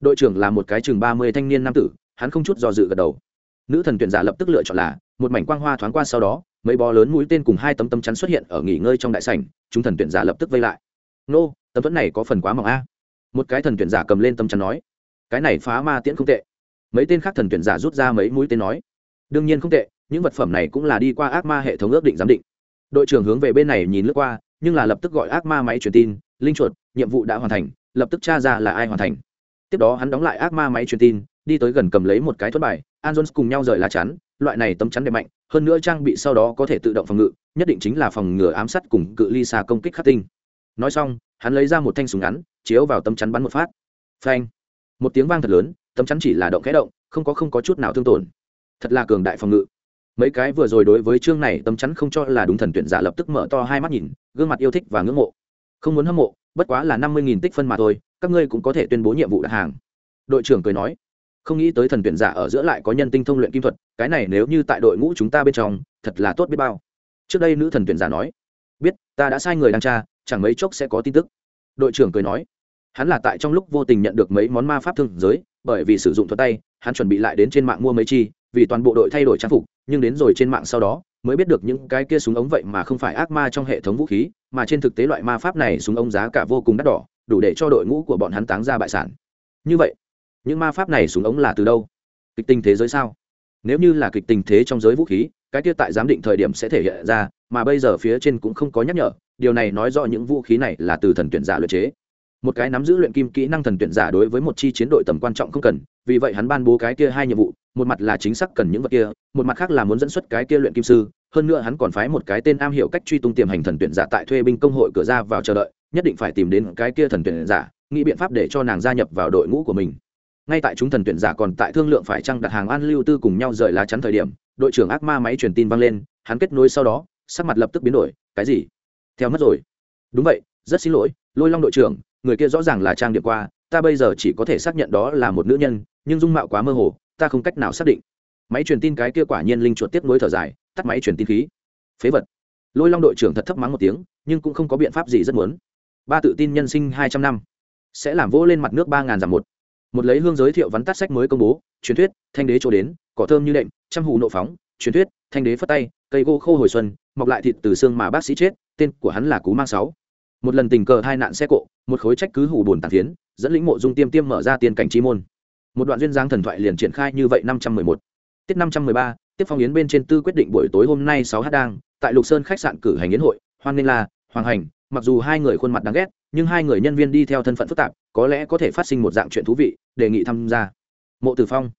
Đội trưởng là một cái chừng ba mươi thanh niên nam tử, hắn không chút do dự gật đầu. Nữ thần tuyển giả lập tức lựa chọn là, một mảnh quang hoa thoáng qua sau đó, mấy bó lớn mũi tên cùng hai tấm tấm chắn xuất hiện ở nghỉ ngơi trong đại sảnh, chúng thần tuyển giả lập tức vây lại. Nô, tấm thuẫn này có phần quá mỏng a. Một cái thần tuyển giả cầm lên tấm chắn nói, cái này phá ma tiễn không tệ mấy tên khác thần tuyển giả rút ra mấy mũi tên nói, đương nhiên không tệ, những vật phẩm này cũng là đi qua ác ma hệ thống ước định giám định. Đội trưởng hướng về bên này nhìn lướt qua, nhưng là lập tức gọi ác ma máy truyền tin, linh chuột, nhiệm vụ đã hoàn thành, lập tức tra ra là ai hoàn thành. Tiếp đó hắn đóng lại ác ma máy truyền tin, đi tới gần cầm lấy một cái thuất bài, an jones cùng nhau rời lá chắn, loại này tấm chắn đẹp mạnh, hơn nữa trang bị sau đó có thể tự động phòng ngự, nhất định chính là phòng ngừa ám sát cùng cự ly xa công kích khắc tinh. Nói xong, hắn lấy ra một thanh súng ngắn, chiếu vào tấm chắn bắn một phát. Phanh! Một tiếng vang thật lớn tấm chắn chỉ là động khẽ động, không có không có chút nào thương tổn. Thật là cường đại phòng ngự. Mấy cái vừa rồi đối với chương này tấm chắn không cho là đúng thần tuyển giả lập tức mở to hai mắt nhìn, gương mặt yêu thích và ngưỡng mộ. Không muốn hâm mộ, bất quá là năm mươi nghìn tích phân mà thôi, các ngươi cũng có thể tuyên bố nhiệm vụ đặt hàng. Đội trưởng cười nói, không nghĩ tới thần tuyển giả ở giữa lại có nhân tinh thông luyện kim thuật, cái này nếu như tại đội ngũ chúng ta bên trong, thật là tốt biết bao. Trước đây nữ thần tuyển giả nói, biết, ta đã sai người đang tra, chẳng mấy chốc sẽ có tin tức. Đội trưởng cười nói, hắn là tại trong lúc vô tình nhận được mấy món ma pháp thương giới bởi vì sử dụng thuật tay, hắn chuẩn bị lại đến trên mạng mua mấy chi, vì toàn bộ đội thay đổi trang phục, nhưng đến rồi trên mạng sau đó, mới biết được những cái kia súng ống vậy mà không phải ác ma trong hệ thống vũ khí, mà trên thực tế loại ma pháp này súng ống giá cả vô cùng đắt đỏ, đủ để cho đội ngũ của bọn hắn táng ra bại sản. Như vậy, những ma pháp này súng ống là từ đâu? Kịch tình thế giới sao? Nếu như là kịch tình thế trong giới vũ khí, cái kia tại giám định thời điểm sẽ thể hiện ra, mà bây giờ phía trên cũng không có nhắc nhở, điều này nói rõ những vũ khí này là từ thần tuyển giả luyện chế một cái nắm giữ luyện kim kỹ năng thần tuyển giả đối với một chi chiến đội tầm quan trọng không cần, vì vậy hắn ban bố cái kia hai nhiệm vụ, một mặt là chính xác cần những vật kia, một mặt khác là muốn dẫn xuất cái kia luyện kim sư, hơn nữa hắn còn phái một cái tên am hiểu cách truy tung tiềm hành thần tuyển giả tại thuê binh công hội cửa ra vào chờ đợi, nhất định phải tìm đến cái kia thần tuyển giả, nghĩ biện pháp để cho nàng gia nhập vào đội ngũ của mình. Ngay tại chúng thần tuyển giả còn tại thương lượng phải chăng đặt hàng an lưu tư cùng nhau rời lá chắn thời điểm, đội trưởng ác ma máy truyền tin vang lên, hắn kết nối sau đó, sắc mặt lập tức biến đổi, cái gì? Theo mất rồi. Đúng vậy, rất xin lỗi, lôi long đội trưởng người kia rõ ràng là trang điểm qua, ta bây giờ chỉ có thể xác nhận đó là một nữ nhân, nhưng dung mạo quá mơ hồ, ta không cách nào xác định. Máy truyền tin cái kia quả nhiên linh chuột tiếp nối thở dài, tắt máy truyền tin khí. Phế vật. Lôi long đội trưởng thật thấp mắng một tiếng, nhưng cũng không có biện pháp gì rất muốn. Ba tự tin nhân sinh hai trăm năm. Sẽ làm vỗ lên mặt nước ba ngàn dặm một. Một lấy hương giới thiệu vắn tắt sách mới công bố, truyền thuyết, thanh đế chỗ đến, cỏ thơm như đệm, trăm hù nộ phóng, truyền thuyết, thanh đế phất tay, cây gỗ khô hồi xuân, mọc lại thịt từ xương mà bác sĩ chết, tên của hắn là cú mang sáu một lần tình cờ hai nạn xe cộ một khối trách cứ hủ bồn tàn phiến dẫn lĩnh mộ dung tiêm tiêm mở ra tiên cảnh chi môn. Một đoạn duyên giang thần thoại liền triển khai như vậy năm trăm mười một. Tiết năm trăm mười ba tiếp phong yến bên trên tư quyết định buổi tối hôm nay sáu h đang tại lục sơn khách sạn cử hành yến hội hoan nghênh là hoàng hành mặc dù hai người khuôn mặt đáng ghét nhưng hai người nhân viên đi theo thân phận phức tạp có lẽ có thể phát sinh một dạng chuyện thú vị đề nghị tham gia. Mộ tử phong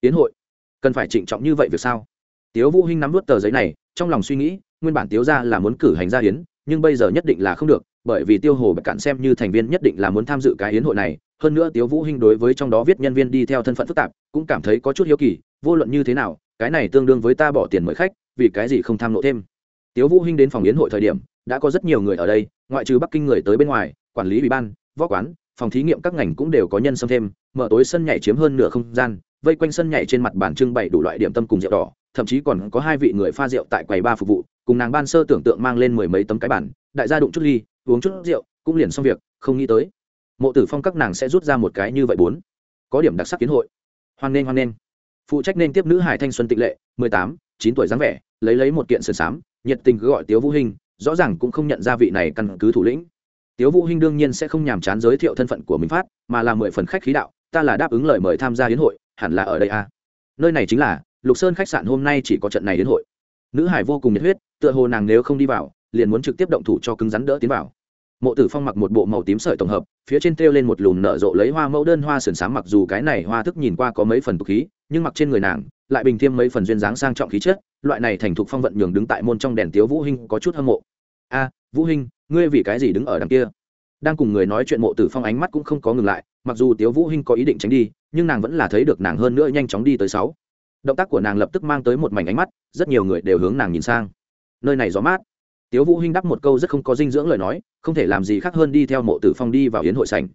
yến hội cần phải trịnh trọng như vậy việc sao? Tiếu vũ hinh nắm vút tờ giấy này trong lòng suy nghĩ nguyên bản tiếu ra là muốn cử hành gia yến, nhưng bây giờ nhất định là không được bởi vì tiêu hồ bạch cạn xem như thành viên nhất định là muốn tham dự cái hiến hội này, hơn nữa tiếu vũ hinh đối với trong đó viết nhân viên đi theo thân phận phức tạp, cũng cảm thấy có chút hiếu kỳ, vô luận như thế nào, cái này tương đương với ta bỏ tiền mời khách, vì cái gì không tham nộ thêm. Tiếu vũ hinh đến phòng yến hội thời điểm, đã có rất nhiều người ở đây, ngoại trừ bắc kinh người tới bên ngoài, quản lý ủy ban, võ quán, phòng thí nghiệm các ngành cũng đều có nhân xâm thêm, mở tối sân nhảy chiếm hơn nửa không gian, vây quanh sân nhảy trên mặt bàn trưng bày đủ loại điểm tâm cùng rượu đỏ, thậm chí còn có hai vị người pha rượu tại quầy ba phục vụ, cùng nàng ban sơ tưởng tượng mang lên mười mấy tấm cái bản đại gia đụng chút ly uống chút rượu, cũng liền xong việc, không nghĩ tới. Mộ tử phong các nàng sẽ rút ra một cái như vậy bốn. Có điểm đặc sắc kiến hội. Hoan nghênh hoan nghênh. Phụ trách nên tiếp nữ hải thanh xuân tịnh lệ, mười tám, chín tuổi dáng vẻ, lấy lấy một kiện sườn xám nhiệt tình cứ gọi tiếu vũ hình rõ ràng cũng không nhận ra vị này căn cứ thủ lĩnh. Tiếu vũ Hình đương nhiên sẽ không nhàm chán giới thiệu thân phận của mình phát, mà là mười phần khách khí đạo, ta là đáp ứng lời mời tham gia hiến hội, hẳn là ở đây a à. nơi này chính là lục sơn khách sạn hôm nay chỉ có trận này đến hội. Nữ hải vô cùng nhiệt huyết, tựa hồ nàng nếu không đi vào, liền muốn trực tiếp động thủ cho cứng rắn đỡ tiến vào mộ tử phong mặc một bộ màu tím sợi tổng hợp, phía trên treo lên một lùn nở rộ lấy hoa mẫu đơn hoa sườn sáng mặc dù cái này hoa thức nhìn qua có mấy phần tục khí, nhưng mặc trên người nàng, lại bình thêm mấy phần duyên dáng sang trọng khí chất, loại này thành thục phong vận nhường đứng tại môn trong đèn tiếu vũ hinh có chút hâm mộ. A, vũ hinh, ngươi vì cái gì đứng ở đằng kia? Đang cùng người nói chuyện mộ tử phong ánh mắt cũng không có ngừng lại, mặc dù tiếu vũ hinh có ý định tránh đi, nhưng nàng vẫn là thấy được nàng hơn nữa nhanh chóng đi tới sáu. Động tác của nàng lập tức mang tới một mảnh ánh mắt, rất nhiều người đều hướng nàng nhìn sang. Nơi này gió mát tiếu vũ hinh đáp một câu rất không có dinh dưỡng lời nói, không thể làm gì khác hơn đi theo mộ tử phong đi vào yến hội sảnh.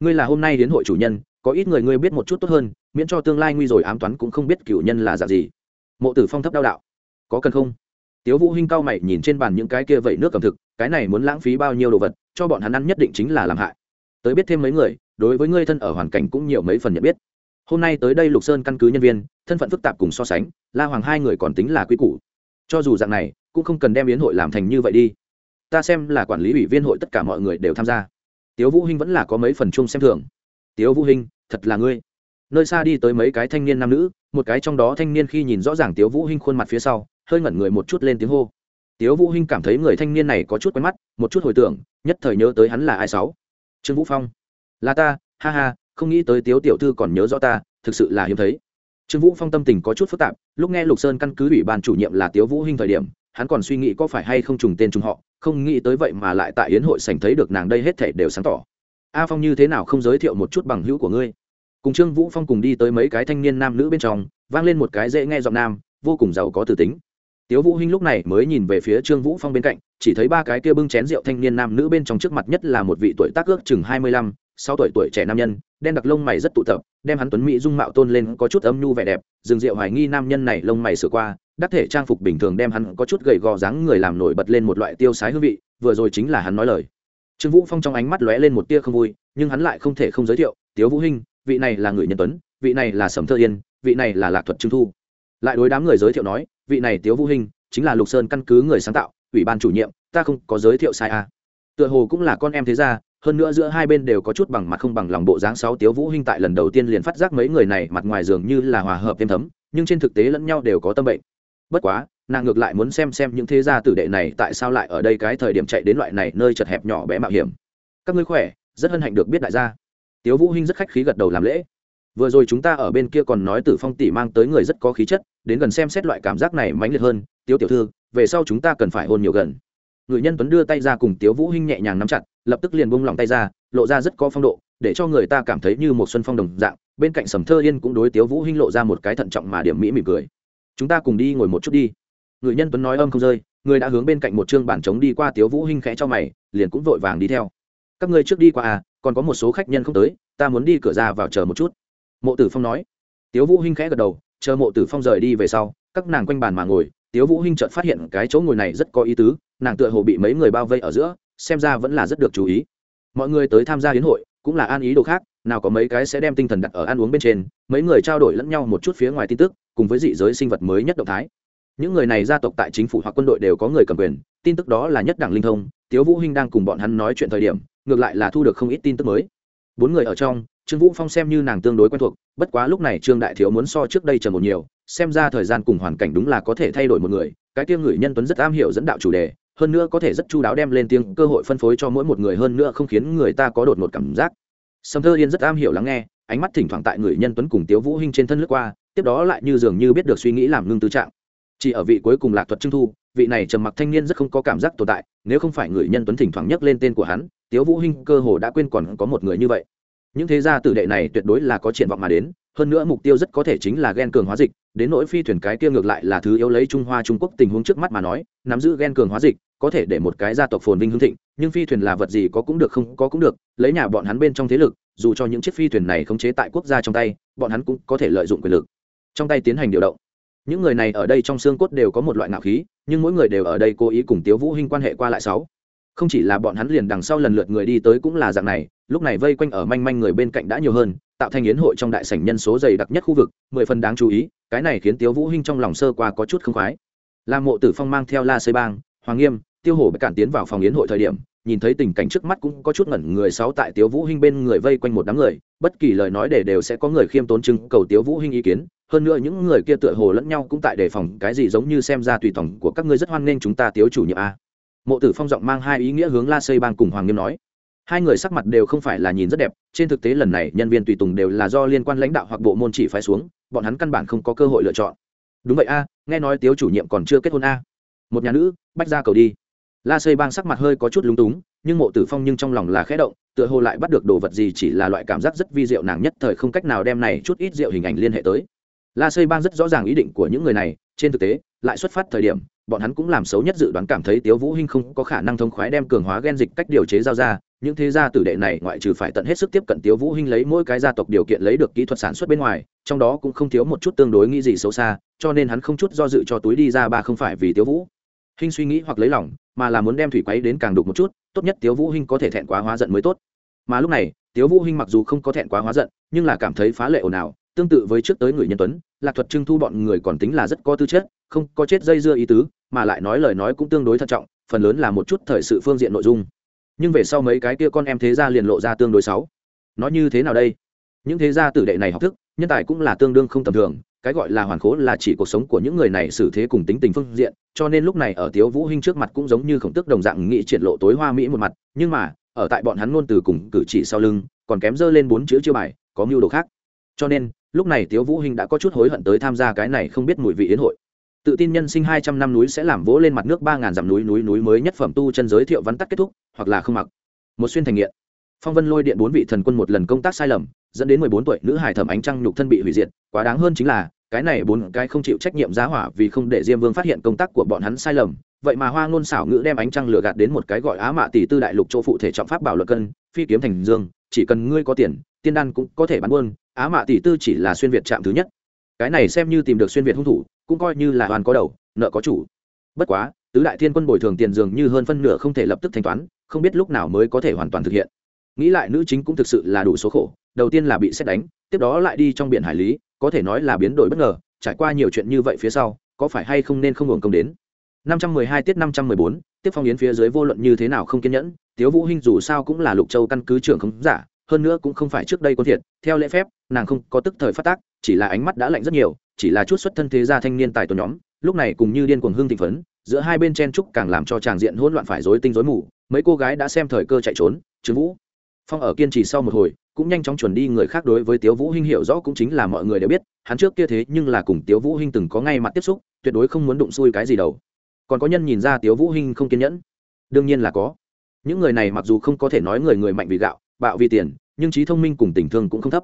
Ngươi là hôm nay yến hội chủ nhân, có ít người ngươi biết một chút tốt hơn, miễn cho tương lai nguy rồi ám toán cũng không biết cửu nhân là dạng gì. Mộ tử phong thấp đau đạo. Có cần không? Tiếu vũ hinh cao mày nhìn trên bàn những cái kia vậy nước cầm thực, cái này muốn lãng phí bao nhiêu đồ vật, cho bọn hắn ăn nhất định chính là làm hại. Tới biết thêm mấy người, đối với ngươi thân ở hoàn cảnh cũng nhiều mấy phần nhận biết. Hôm nay tới đây lục sơn căn cứ nhân viên, thân phận phức tạp cùng so sánh, la hoàng hai người còn tính là quý cũ cho dù dạng này cũng không cần đem yến hội làm thành như vậy đi. Ta xem là quản lý ủy viên hội tất cả mọi người đều tham gia. Tiếu vũ hinh vẫn là có mấy phần chung xem thường. Tiếu vũ hinh, thật là ngươi. Nơi xa đi tới mấy cái thanh niên nam nữ, một cái trong đó thanh niên khi nhìn rõ ràng tiếu vũ hinh khuôn mặt phía sau, hơi ngẩn người một chút lên tiếng hô. Tiếu vũ hinh cảm thấy người thanh niên này có chút quen mắt, một chút hồi tưởng, nhất thời nhớ tới hắn là ai sáu? Trương vũ phong. Là ta, ha ha, không nghĩ tới tiếu tiểu thư còn nhớ rõ ta, thực sự là hiếm thấy. Trương vũ phong tâm tình có chút phức tạp, lúc nghe lục sơn căn cứ ủy ban chủ nhiệm là tiếu vũ hinh thời điểm hắn còn suy nghĩ có phải hay không trùng tên trùng họ, không nghĩ tới vậy mà lại tại yến hội sảnh thấy được nàng đây hết thể đều sáng tỏ. A phong như thế nào không giới thiệu một chút bằng hữu của ngươi? Cùng trương vũ phong cùng đi tới mấy cái thanh niên nam nữ bên trong, vang lên một cái dễ nghe giọng nam, vô cùng giàu có từ tính. Tiếu vũ hinh lúc này mới nhìn về phía trương vũ phong bên cạnh, chỉ thấy ba cái kia bưng chén rượu thanh niên nam nữ bên trong trước mặt nhất là một vị tuổi tác ước chừng hai mươi lăm, sáu tuổi tuổi trẻ nam nhân, đen đặc lông mày rất tụ tập, đem hắn tuấn mỹ dung mạo tôn lên có chút âm nhu vẻ đẹp, dừng rượu hoài nghi nam nhân này lông mày sửa qua đắc thể trang phục bình thường đem hắn có chút gầy gò dáng người làm nổi bật lên một loại tiêu sái hương vị, vừa rồi chính là hắn nói lời. Trương vũ phong trong ánh mắt lóe lên một tia không vui, nhưng hắn lại không thể không giới thiệu, tiếu vũ hinh, vị này là người nhân tuấn, vị này là sầm thơ yên, vị này là lạc thuật trương thu. Lại đối đám người giới thiệu nói, vị này tiếu vũ hinh, chính là lục sơn căn cứ người sáng tạo, ủy ban chủ nhiệm, ta không có giới thiệu sai à. tựa hồ cũng là con em thế gia, hơn nữa giữa hai bên đều có chút bằng mặt không bằng lòng bộ dáng sáu tiếu vũ hinh tại lần đầu tiên liền phát giác mấy người này mặt ngoài dường như là hòa hợp thêm thấm, nhưng trên thực tế lẫn nhau đều có tâm bệnh bất quá, nàng ngược lại muốn xem xem những thế gia tử đệ này tại sao lại ở đây cái thời điểm chạy đến loại này nơi chật hẹp nhỏ bé mạo hiểm. Các ngươi khỏe, rất hân hạnh được biết đại gia. Tiếu vũ hinh rất khách khí gật đầu làm lễ. Vừa rồi chúng ta ở bên kia còn nói tử phong tỷ mang tới người rất có khí chất, đến gần xem xét loại cảm giác này mãnh liệt hơn, tiếu tiểu thư, về sau chúng ta cần phải hôn nhiều gần. Người nhân tuấn đưa tay ra cùng tiếu vũ hinh nhẹ nhàng nắm chặt, lập tức liền buông lòng tay ra, lộ ra rất có phong độ, để cho người ta cảm thấy như một xuân phong đồng dạng. Bên cạnh sầm thơ yên cũng đối tiếu vũ hinh lộ ra một cái thận trọng mà điểm mỹ mỉm cười chúng ta cùng đi ngồi một chút đi. Người nhân tuấn nói âm không rơi, người đã hướng bên cạnh một trương bản trống đi qua tiếu vũ hinh khẽ cho mày, liền cũng vội vàng đi theo. Các ngươi trước đi qua à còn có một số khách nhân không tới, ta muốn đi cửa ra vào chờ một chút. Mộ tử phong nói. Tiếu vũ hinh khẽ gật đầu, chờ mộ tử phong rời đi về sau, các nàng quanh bàn mà ngồi, tiếu vũ hinh chợt phát hiện cái chỗ ngồi này rất có ý tứ, nàng tựa hồ bị mấy người bao vây ở giữa, xem ra vẫn là rất được chú ý. Mọi người tới tham gia hiến hội cũng là an ý đồ khác, nào có mấy cái sẽ đem tinh thần đặt ở ăn uống bên trên, mấy người trao đổi lẫn nhau một chút phía ngoài tin tức, cùng với dị giới sinh vật mới nhất động thái. Những người này gia tộc tại chính phủ hoặc quân đội đều có người cầm quyền, tin tức đó là nhất đảng linh thông, tiếu vũ hinh đang cùng bọn hắn nói chuyện thời điểm, ngược lại là thu được không ít tin tức mới. Bốn người ở trong, trương vũ phong xem như nàng tương đối quen thuộc, bất quá lúc này trương đại thiếu muốn so trước đây trầm một nhiều, xem ra thời gian cùng hoàn cảnh đúng là có thể thay đổi một người, cái tiêu người nhân tuấn rất am hiểu dẫn đạo chủ đề hơn nữa có thể rất chu đáo đem lên tiếng cơ hội phân phối cho mỗi một người hơn nữa không khiến người ta có đột một cảm giác. Sầm thơ yên rất am hiểu lắng nghe, ánh mắt thỉnh thoảng tại người nhân tuấn cùng tiếu vũ hinh trên thân lướt qua, tiếp đó lại như dường như biết được suy nghĩ làm ngưng tư trạng. Chỉ ở vị cuối cùng lạc thuật trưng thu, vị này trầm mặc thanh niên rất không có cảm giác tồn tại, nếu không phải người nhân tuấn thỉnh thoảng nhắc lên tên của hắn, tiếu vũ hinh cơ hồ đã quên còn có một người như vậy. Những thế gia tử đệ này tuyệt đối là có triển vọng mà đến hơn nữa mục tiêu rất có thể chính là ghen cường hóa dịch, đến nỗi phi thuyền cái kia ngược lại là thứ yếu lấy trung hoa trung quốc tình huống trước mắt mà nói, nắm giữ ghen cường hóa dịch, có thể để một cái gia tộc phồn vinh hưng thịnh, nhưng phi thuyền là vật gì có cũng được không có cũng được, lấy nhà bọn hắn bên trong thế lực, dù cho những chiếc phi thuyền này khống chế tại quốc gia trong tay, bọn hắn cũng có thể lợi dụng quyền lực, trong tay tiến hành điều động. Những người này ở đây trong xương cốt đều có một loại ngạo khí, nhưng mỗi người đều ở đây cố ý cùng tiếu vũ hinh quan hệ qua lại sáu. Không chỉ là bọn hắn liền đằng sau lần lượt người đi tới cũng là dạng này, lúc này vây quanh ở manh manh người bên cạnh đã nhiều hơn tạo thành yến hội trong đại sảnh nhân số dày đặc nhất khu vực, mười phần đáng chú ý, cái này khiến tiếu vũ hinh trong lòng sơ qua có chút không khoái. Lam mộ tử phong mang theo la xây bang, hoàng nghiêm, tiêu hổ bị cản tiến vào phòng yến hội thời điểm, nhìn thấy tình cảnh trước mắt cũng có chút ngẩn người sáu tại tiếu vũ hinh bên người vây quanh một đám người, bất kỳ lời nói để đều sẽ có người khiêm tốn chứng cầu tiếu vũ hinh ý kiến. Hơn nữa những người kia tựa hồ lẫn nhau cũng tại đề phòng, cái gì giống như xem ra tùy tổng của các ngươi rất hoan nghênh chúng ta tiếu chủ nhiệm a. Mộ tử phong giọng mang hai ý nghĩa hướng la xây bang cùng hoàng nghiêm nói hai người sắc mặt đều không phải là nhìn rất đẹp, trên thực tế lần này nhân viên tùy tùng đều là do liên quan lãnh đạo hoặc bộ môn chỉ phái xuống, bọn hắn căn bản không có cơ hội lựa chọn. Đúng vậy a, nghe nói tiếu chủ nhiệm còn chưa kết hôn a. Một nhà nữ, bách ra cầu đi. La xây bang sắc mặt hơi có chút lúng túng, nhưng mộ tử phong nhưng trong lòng là khẽ động, tựa hồ lại bắt được đồ vật gì chỉ là loại cảm giác rất vi diệu nàng nhất thời không cách nào đem này chút ít diệu hình ảnh liên hệ tới. La xây bang rất rõ ràng ý định của những người này, trên thực tế, lại xuất phát thời điểm, bọn hắn cũng làm xấu nhất dự đoán cảm thấy tiếu vũ hinh không có khả năng thông khoái đem cường hóa gen dịch cách điều chế giao ra những thế gia tử đệ này ngoại trừ phải tận hết sức tiếp cận tiếu vũ hinh lấy mỗi cái gia tộc điều kiện lấy được kỹ thuật sản xuất bên ngoài, trong đó cũng không thiếu một chút tương đối nghĩ gì xấu xa, cho nên hắn không chút do dự cho túi đi ra ba không phải vì tiếu vũ. Hinh suy nghĩ hoặc lấy lòng, mà là muốn đem thủy quấy đến càng đục một chút, tốt nhất tiếu vũ hinh có thể thẹn quá hóa giận mới tốt. Mà lúc này, tiếu vũ hinh mặc dù không có thẹn quá hóa giận, nhưng là cảm thấy phá lệ ồn ào, tương tự với trước tới người nhân tuấn, lạc thuật trưng thu bọn người còn tính là rất có tư chất, không có chết dây dưa ý tứ, mà lại nói lời nói cũng tương đối thận trọng, phần lớn là một chút thời sự phương diện nội dung nhưng về sau mấy cái kia con em thế gia liền lộ ra tương đối xấu. Nói như thế nào đây? Những thế gia tử đệ này học thức, nhân tài cũng là tương đương không tầm thường, cái gọi là hoàn khố là chỉ cuộc sống của những người này xử thế cùng tính tình phương diện, cho nên lúc này ở tiếu vũ hinh trước mặt cũng giống như khổng tức đồng dạng nghị triển lộ tối hoa mỹ một mặt, nhưng mà, ở tại bọn hắn ngôn từ cùng cử chỉ sau lưng, còn kém dơ lên bốn chữ chiêu bài, có mưu đồ khác. Cho nên, lúc này tiếu vũ hinh đã có chút hối hận tới tham gia cái này không biết mùi vị yến hội tự tin nhân sinh hai trăm năm núi sẽ làm vỗ lên mặt nước ba ngàn dặm núi núi núi mới nhất phẩm tu chân giới thiệu vắn tắt kết thúc, hoặc là không mặc. Một xuyên thành nghiện. Phong vân lôi điện bốn vị thần quân một lần công tác sai lầm, dẫn đến mười bốn tuổi nữ hải thẩm ánh trăng nhục thân bị hủy diệt, quá đáng hơn chính là, cái này bốn cái không chịu trách nhiệm giá hỏa vì không để diêm vương phát hiện công tác của bọn hắn sai lầm, vậy mà hoa ngôn xảo ngữ đem ánh trăng lừa gạt đến một cái gọi á mạ tỷ tư đại lục chỗ phụ thể trọng pháp bảo luật cân, phi kiếm thành dương, chỉ cần ngươi có tiền, tiên đan cũng có thể bán buôn, á mạ tỷ tư chỉ là xuyên việt chạm thứ nhất cái này xem như tìm được xuyên việt hung thủ cũng coi như là hoàn có đầu nợ có chủ. Bất quá tứ đại thiên quân bồi thường tiền dường như hơn phân nửa không thể lập tức thanh toán không biết lúc nào mới có thể hoàn toàn thực hiện. Nghĩ lại nữ chính cũng thực sự là đủ số khổ đầu tiên là bị xét đánh tiếp đó lại đi trong biển hải lý có thể nói là biến đổi bất ngờ trải qua nhiều chuyện như vậy phía sau có phải hay không nên không hưởng công đến? 512 tiết 514, tiếp phong yến phía dưới vô luận như thế nào không kiên nhẫn tiếu vũ hinh dù sao cũng là lục châu căn cứ trưởng không giả hơn nữa cũng không phải trước đây quân thiệt, theo lễ phép, nàng không có tức thời phát tác, chỉ là ánh mắt đã lạnh rất nhiều, chỉ là chút xuất thân thế gia thanh niên tài tổ nhóm, lúc này cùng như điên cuồng hương thịnh phấn, giữa hai bên chen trúc càng làm cho tràng diện hỗn loạn phải rối tinh rối mù, mấy cô gái đã xem thời cơ chạy trốn, trương vũ. Phong ở kiên trì sau một hồi, cũng nhanh chóng chuẩn đi người khác đối với tiếu vũ hinh hiểu rõ cũng chính là mọi người đều biết, hắn trước kia thế nhưng là cùng tiếu vũ hinh từng có ngay mặt tiếp xúc, tuyệt đối không muốn đụng xui cái gì đâu. Còn có nhân nhìn ra tiếu vũ hinh không kiên nhẫn? Đương nhiên là có. Những người này mặc dù không có thể nói người người mạnh vì gạo bạo vì tiền, nhưng trí thông minh cùng tình thương cũng không thấp.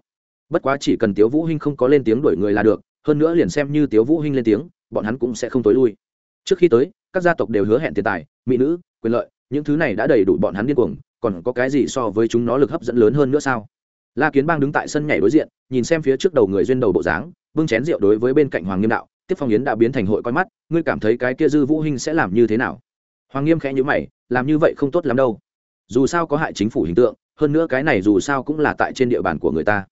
Bất quá chỉ cần tiếu vũ hinh không có lên tiếng đuổi người là được, hơn nữa liền xem như tiếu vũ hinh lên tiếng, bọn hắn cũng sẽ không tối lui. Trước khi tới, các gia tộc đều hứa hẹn tiền tài, mỹ nữ, quyền lợi, những thứ này đã đầy đủ bọn hắn điên cuồng, còn có cái gì so với chúng nó lực hấp dẫn lớn hơn nữa sao? La kiến bang đứng tại sân nhảy đối diện, nhìn xem phía trước đầu người duyên đầu bộ dáng, bưng chén rượu đối với bên cạnh hoàng nghiêm đạo, tiếp phong yến đã biến thành hội coi mắt, ngươi cảm thấy cái kia dư vũ hinh sẽ làm như thế nào? Hoàng nghiêm khẽ nhíu mày, làm như vậy không tốt lắm đâu. Dù sao có hại chính phủ hình tượng hơn nữa cái này dù sao cũng là tại trên địa bàn của người ta.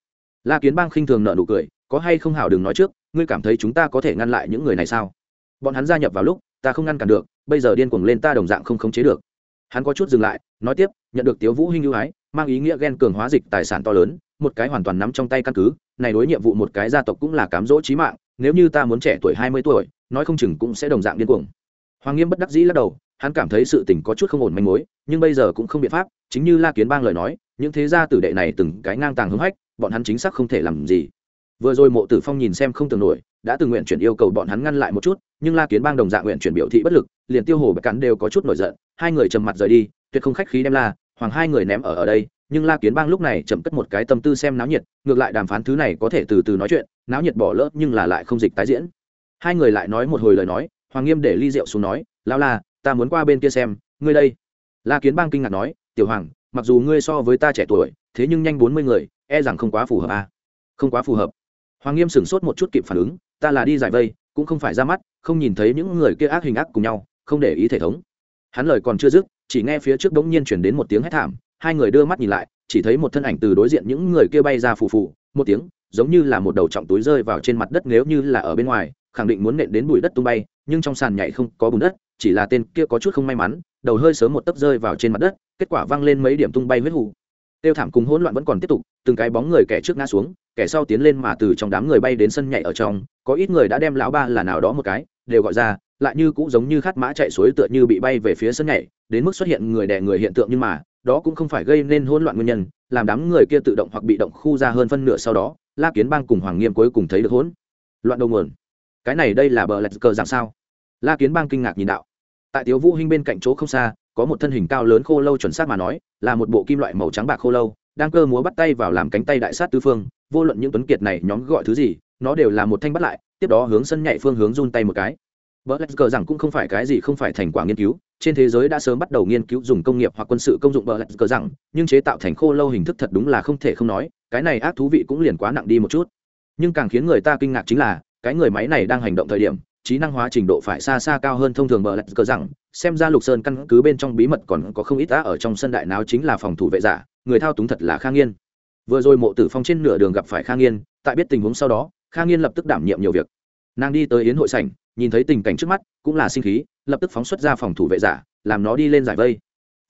La kiến bang khinh thường nợ nụ cười, có hay không hảo đừng nói trước, ngươi cảm thấy chúng ta có thể ngăn lại những người này sao? Bọn hắn gia nhập vào lúc, ta không ngăn cản được, bây giờ điên cuồng lên ta đồng dạng không khống chế được. Hắn có chút dừng lại, nói tiếp, nhận được tiếu vũ hinh ưu ái, mang ý nghĩa ghen cường hóa dịch tài sản to lớn, một cái hoàn toàn nắm trong tay căn cứ, này đối nhiệm vụ một cái gia tộc cũng là cám dỗ chí mạng, nếu như ta muốn trẻ tuổi hai mươi tuổi, nói không chừng cũng sẽ đồng dạng điên cuồng. Hoàng nghiêm bất đắc dĩ lắc đầu hắn cảm thấy sự tình có chút không ổn manh mối, nhưng bây giờ cũng không biện pháp, chính như la kiến bang lời nói, những thế gia tử đệ này từng cái ngang tàng hứng hách, bọn hắn chính xác không thể làm gì. Vừa rồi mộ tử phong nhìn xem không tưởng nổi, đã từng nguyện chuyển yêu cầu bọn hắn ngăn lại một chút, nhưng la kiến bang đồng dạng nguyện chuyển biểu thị bất lực, liền tiêu hồ bạch cắn đều có chút nổi giận, hai người trầm mặt rời đi, tuyệt không khách khí đem la, hoàng hai người ném ở ở đây, nhưng la kiến bang lúc này chậm cất một cái tâm tư xem náo nhiệt, ngược lại đàm phán thứ này có thể từ từ nói chuyện, náo nhiệt bỏ lỡ nhưng là lại không dịch tái diễn. Hai người lại nói một hồi lời nói, hoàng nghiêm để ly rượu xuống nói lao la ta muốn qua bên kia xem, ngươi đây. La kiến bang kinh ngạc nói, tiểu hoàng, mặc dù ngươi so với ta trẻ tuổi, thế nhưng nhanh bốn mươi người e rằng không quá phù hợp à. không quá phù hợp. Hoàng nghiêm sửng sốt một chút kịp phản ứng, ta là đi giải vây, cũng không phải ra mắt, không nhìn thấy những người kia ác hình ác cùng nhau, không để ý thể thống. Hắn lời còn chưa dứt, chỉ nghe phía trước bỗng nhiên chuyển đến một tiếng hét thảm, hai người đưa mắt nhìn lại, chỉ thấy một thân ảnh từ đối diện những người kia bay ra phù phù, một tiếng, giống như là một đầu trọng túi rơi vào trên mặt đất nếu như là ở bên ngoài, khẳng định muốn nện đến bụi đất tung bay, nhưng trong sàn nhảy không có bùn đất chỉ là tên kia có chút không may mắn, đầu hơi sớm một tấc rơi vào trên mặt đất, kết quả văng lên mấy điểm tung bay huyết hụ tiêu thảm cùng hỗn loạn vẫn còn tiếp tục, từng cái bóng người kẻ trước ngã xuống, kẻ sau tiến lên mà từ trong đám người bay đến sân nhảy ở trong, có ít người đã đem lão ba là nào đó một cái, đều gọi ra, lại như cũng giống như khát mã chạy suối tựa như bị bay về phía sân nhảy, đến mức xuất hiện người đè người hiện tượng nhưng mà, đó cũng không phải gây nên hỗn loạn nguyên nhân, làm đám người kia tự động hoặc bị động khu ra hơn phân nửa sau đó, la kiến bang cùng hoàng nghiêm cuối cùng thấy được hỗn loạn đầu nguồn. Cái này đây là bờ lạch cờ giảm sao? La kiến bang kinh ngạc nhìn đạo. Tại tiếu vũ hinh bên cạnh chỗ không xa, có một thân hình cao lớn khô lâu chuẩn xác mà nói, là một bộ kim loại màu trắng bạc khô lâu, đang cơ múa bắt tay vào làm cánh tay đại sát tứ phương, vô luận những tuấn kiệt này nhóm gọi thứ gì, nó đều là một thanh bắt lại, tiếp đó hướng sân nhảy phương hướng run tay một cái. Vợ lạch cờ rằng cũng không phải cái gì không phải thành quả nghiên cứu, trên thế giới đã sớm bắt đầu nghiên cứu dùng công nghiệp hoặc quân sự công dụng bờ lạch cờ rằng, nhưng chế tạo thành khô lâu hình thức thật đúng là không thể không nói, cái này ác thú vị cũng liền quá nặng đi một chút. Nhưng càng khiến người ta kinh ngạc chính là, cái người máy này đang hành động thời điểm trí năng hóa trình độ phải xa xa cao hơn thông thường bờ lạch cờ rằng, xem ra lục sơn căn cứ bên trong bí mật còn có không ít đã ở trong sân đại nào chính là phòng thủ vệ giả, người thao túng thật là khang nghiên. Vừa rồi mộ tử phong trên nửa đường gặp phải khang nghiên, tại biết tình huống sau đó, khang nghiên lập tức đảm nhiệm nhiều việc. Nàng đi tới yến hội sảnh, nhìn thấy tình cảnh trước mắt, cũng là sinh khí, lập tức phóng xuất ra phòng thủ vệ giả, làm nó đi lên giải vây.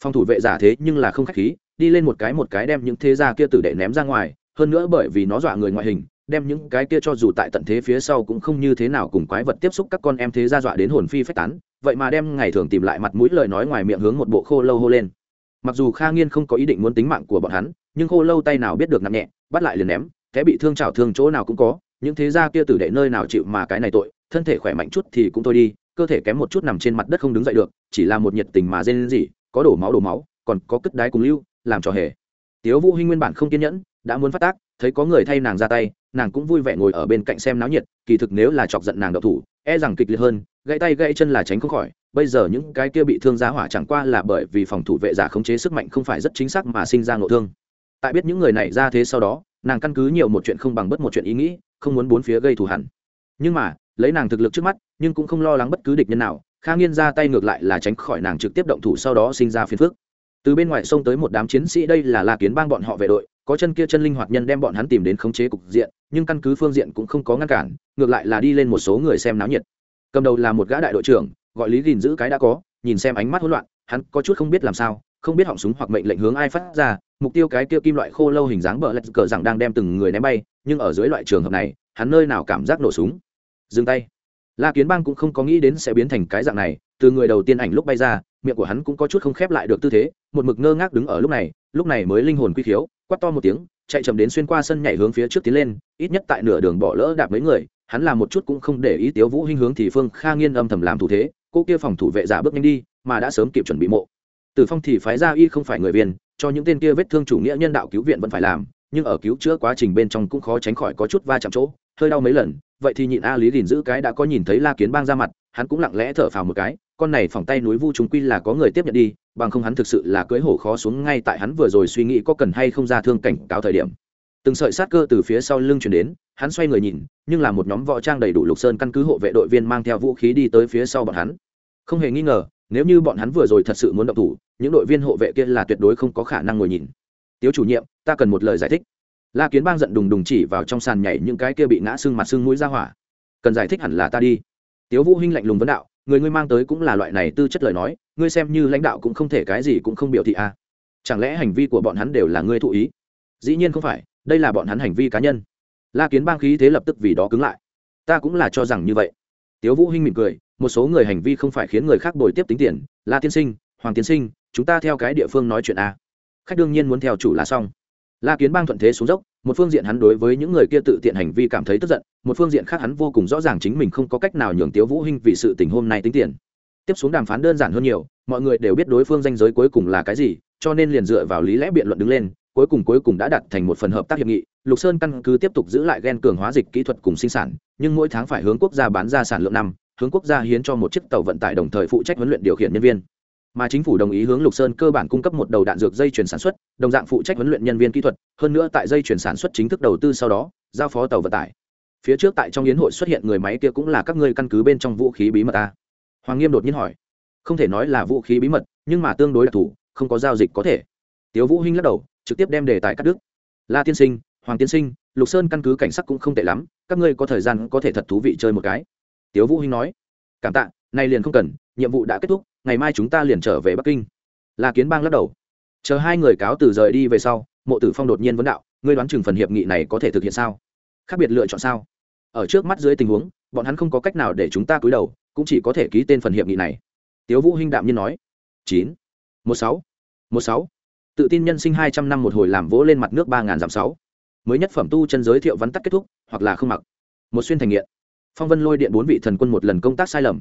Phòng thủ vệ giả thế nhưng là không khách khí, đi lên một cái một cái đem những thế gia kia tử đệ ném ra ngoài, hơn nữa bởi vì nó dọa người ngoại hình đem những cái kia cho dù tại tận thế phía sau cũng không như thế nào cùng quái vật tiếp xúc các con em thế gia dọa đến hồn phi phách tán, vậy mà đem ngày thường tìm lại mặt mũi lời nói ngoài miệng hướng một bộ khô lâu hô lên. Mặc dù kha nghiên không có ý định muốn tính mạng của bọn hắn, nhưng khô lâu tay nào biết được nặng nhẹ, bắt lại liền ném thế bị thương trào thương chỗ nào cũng có, những thế gia kia tử đệ nơi nào chịu mà cái này tội, thân thể khỏe mạnh chút thì cũng thôi đi, cơ thể kém một chút nằm trên mặt đất không đứng dậy được, chỉ là một nhiệt tình mà dên gì có đổ máu đổ máu, còn có cất đái cùng lưu, làm cho hề. Tiếu vũ hinh nguyên bản không kiên nhẫn, đã muốn phát tác thấy có người thay nàng ra tay, nàng cũng vui vẻ ngồi ở bên cạnh xem náo nhiệt, kỳ thực nếu là chọc giận nàng đậu thủ e rằng kịch liệt hơn, gãy tay gãy chân là tránh không khỏi. Bây giờ những cái kia bị thương giá hỏa chẳng qua là bởi vì phòng thủ vệ giả khống chế sức mạnh không phải rất chính xác mà sinh ra ngộ thương. Tại biết những người này ra thế sau đó, nàng căn cứ nhiều một chuyện không bằng bất một chuyện ý nghĩ, không muốn bốn phía gây thù hẳn nhưng mà, lấy nàng thực lực trước mắt, nhưng cũng không lo lắng bất cứ địch nhân nào, kha nghiên ra tay ngược lại là tránh khỏi nàng trực tiếp động thủ sau đó sinh ra phiền phức. Từ bên ngoài sông tới một đám chiến sĩ, đây là la kiến bang bọn họ về đội có chân kia chân linh hoạt nhân đem bọn hắn tìm đến khống chế cục diện, nhưng căn cứ phương diện cũng không có ngăn cản, ngược lại là đi lên một số người xem náo nhiệt. Cầm đầu là một gã đại đội trưởng, gọi lý gìn giữ cái đã có, nhìn xem ánh mắt hỗn loạn, hắn có chút không biết làm sao, không biết họng súng hoặc mệnh lệnh hướng ai phát ra, mục tiêu cái kia kim loại khô lâu hình dáng bờ lạch cờ rằng đang đem từng người ném bay, nhưng ở dưới loại trường hợp này, hắn nơi nào cảm giác nổ súng. Dừng tay. La kiến bang cũng không có nghĩ đến sẽ biến thành cái dạng này, từ người đầu tiên ảnh lúc bay ra, miệng của hắn cũng có chút không khép lại được tư thế, một mực ngơ ngác đứng ở lúc này lúc này mới linh hồn quy khiếu, quát to một tiếng, chạy chậm đến xuyên qua sân nhảy hướng phía trước tiến lên, ít nhất tại nửa đường bỏ lỡ đạp mấy người, hắn làm một chút cũng không để ý tiếu vũ hinh hướng thì phương kha nghiên âm thầm làm thủ thế, cô kia phòng thủ vệ giả bước nhanh đi, mà đã sớm kịp chuẩn bị mộ. Tử phong thì phái ra y không phải người viên, cho những tên kia vết thương chủ nghĩa nhân đạo cứu viện vẫn phải làm, nhưng ở cứu chữa quá trình bên trong cũng khó tránh khỏi có chút va chạm chỗ, hơi đau mấy lần, vậy thì nhịn a lý gìn giữ cái đã có nhìn thấy la kiến bang ra mặt, hắn cũng lặng lẽ thở phào một cái, con này phòng tay núi vu chúng quy là có người tiếp nhận đi bằng không hắn thực sự là cưới hổ khó xuống ngay tại hắn vừa rồi suy nghĩ có cần hay không ra thương cảnh cáo thời điểm. Từng sợi sát cơ từ phía sau lưng chuyển đến, hắn xoay người nhìn, nhưng là một nhóm võ trang đầy đủ lục sơn căn cứ hộ vệ đội viên mang theo vũ khí đi tới phía sau bọn hắn. Không hề nghi ngờ, nếu như bọn hắn vừa rồi thật sự muốn động thủ, những đội viên hộ vệ kia là tuyệt đối không có khả năng ngồi nhìn. Tiếu chủ nhiệm, ta cần một lời giải thích. La kiến bang giận đùng đùng chỉ vào trong sàn nhảy những cái kia bị ngã xương mặt xương mũi ra hỏa. Cần giải thích hẳn là ta đi. Tiếu vũ hinh lạnh lùng vấn đạo người ngươi mang tới cũng là loại này tư chất lời nói, ngươi xem như lãnh đạo cũng không thể cái gì cũng không biểu thị à. chẳng lẽ hành vi của bọn hắn đều là ngươi thụ ý? Dĩ nhiên không phải, đây là bọn hắn hành vi cá nhân. La kiến bang khí thế lập tức vì đó cứng lại. Ta cũng là cho rằng như vậy. Tiếu vũ hinh mỉm cười, một số người hành vi không phải khiến người khác bồi tiếp tính tiền, la tiên sinh, hoàng tiên sinh, chúng ta theo cái địa phương nói chuyện a khách đương nhiên muốn theo chủ là xong. La kiến bang thuận thế xuống dốc một phương diện hắn đối với những người kia tự tiện hành vi cảm thấy tức giận, một phương diện khác hắn vô cùng rõ ràng chính mình không có cách nào nhường tiếu vũ hinh vì sự tình hôm nay tính tiền. Tiếp xuống đàm phán đơn giản hơn nhiều, mọi người đều biết đối phương danh giới cuối cùng là cái gì, cho nên liền dựa vào lý lẽ biện luận đứng lên, cuối cùng cuối cùng đã đặt thành một phần hợp tác hiệp nghị. Lục sơn căn cứ tiếp tục giữ lại gen cường hóa dịch kỹ thuật cùng sinh sản, nhưng mỗi tháng phải hướng quốc gia bán ra sản lượng năm, hướng quốc gia hiến cho một chiếc tàu vận tải đồng thời phụ trách huấn luyện điều khiển nhân viên mà chính phủ đồng ý hướng lục sơn cơ bản cung cấp một đầu đạn dược dây chuyển sản xuất, đồng dạng phụ trách huấn luyện nhân viên kỹ thuật, hơn nữa tại dây chuyển sản xuất chính thức đầu tư sau đó, giao phó tàu vận tải. Phía trước tại trong yến hội xuất hiện người máy kia cũng là các ngươi căn cứ bên trong vũ khí bí mật ta. Hoàng nghiêm đột nhiên hỏi. Không thể nói là vũ khí bí mật, nhưng mà tương đối đặc thù, không có giao dịch có thể. Tiếu vũ hinh lắc đầu, trực tiếp đem đề tài cắt đứt. La tiên sinh, hoàng tiên sinh, lục sơn căn cứ cảnh sắc cũng không tệ lắm, các ngươi có thời gian có thể thật thú vị chơi một cái. Tiếu vũ hinh nói. Cảm tạ, nay liền không cần, nhiệm vụ đã kết thúc ngày mai chúng ta liền trở về bắc kinh. La kiến bang lắc đầu. Chờ hai người cáo từ rời đi về sau, mộ tử phong đột nhiên vấn đạo, ngươi đoán chừng phần hiệp nghị này có thể thực hiện sao? Khác biệt lựa chọn sao? Ở trước mắt dưới tình huống, bọn hắn không có cách nào để chúng ta cúi đầu, cũng chỉ có thể ký tên phần hiệp nghị này. Tiếu vũ hinh đạm nhiên nói, chín, một sáu một sáu. Tự tin nhân sinh hai trăm năm một hồi làm vỗ lên mặt nước ba ngàn dặm sáu. Mới nhất phẩm tu chân giới thiệu vắn tắt kết thúc, hoặc là không mặc. Một xuyên thành nghiện. Phong vân lôi điện bốn vị thần quân một lần công tác sai lầm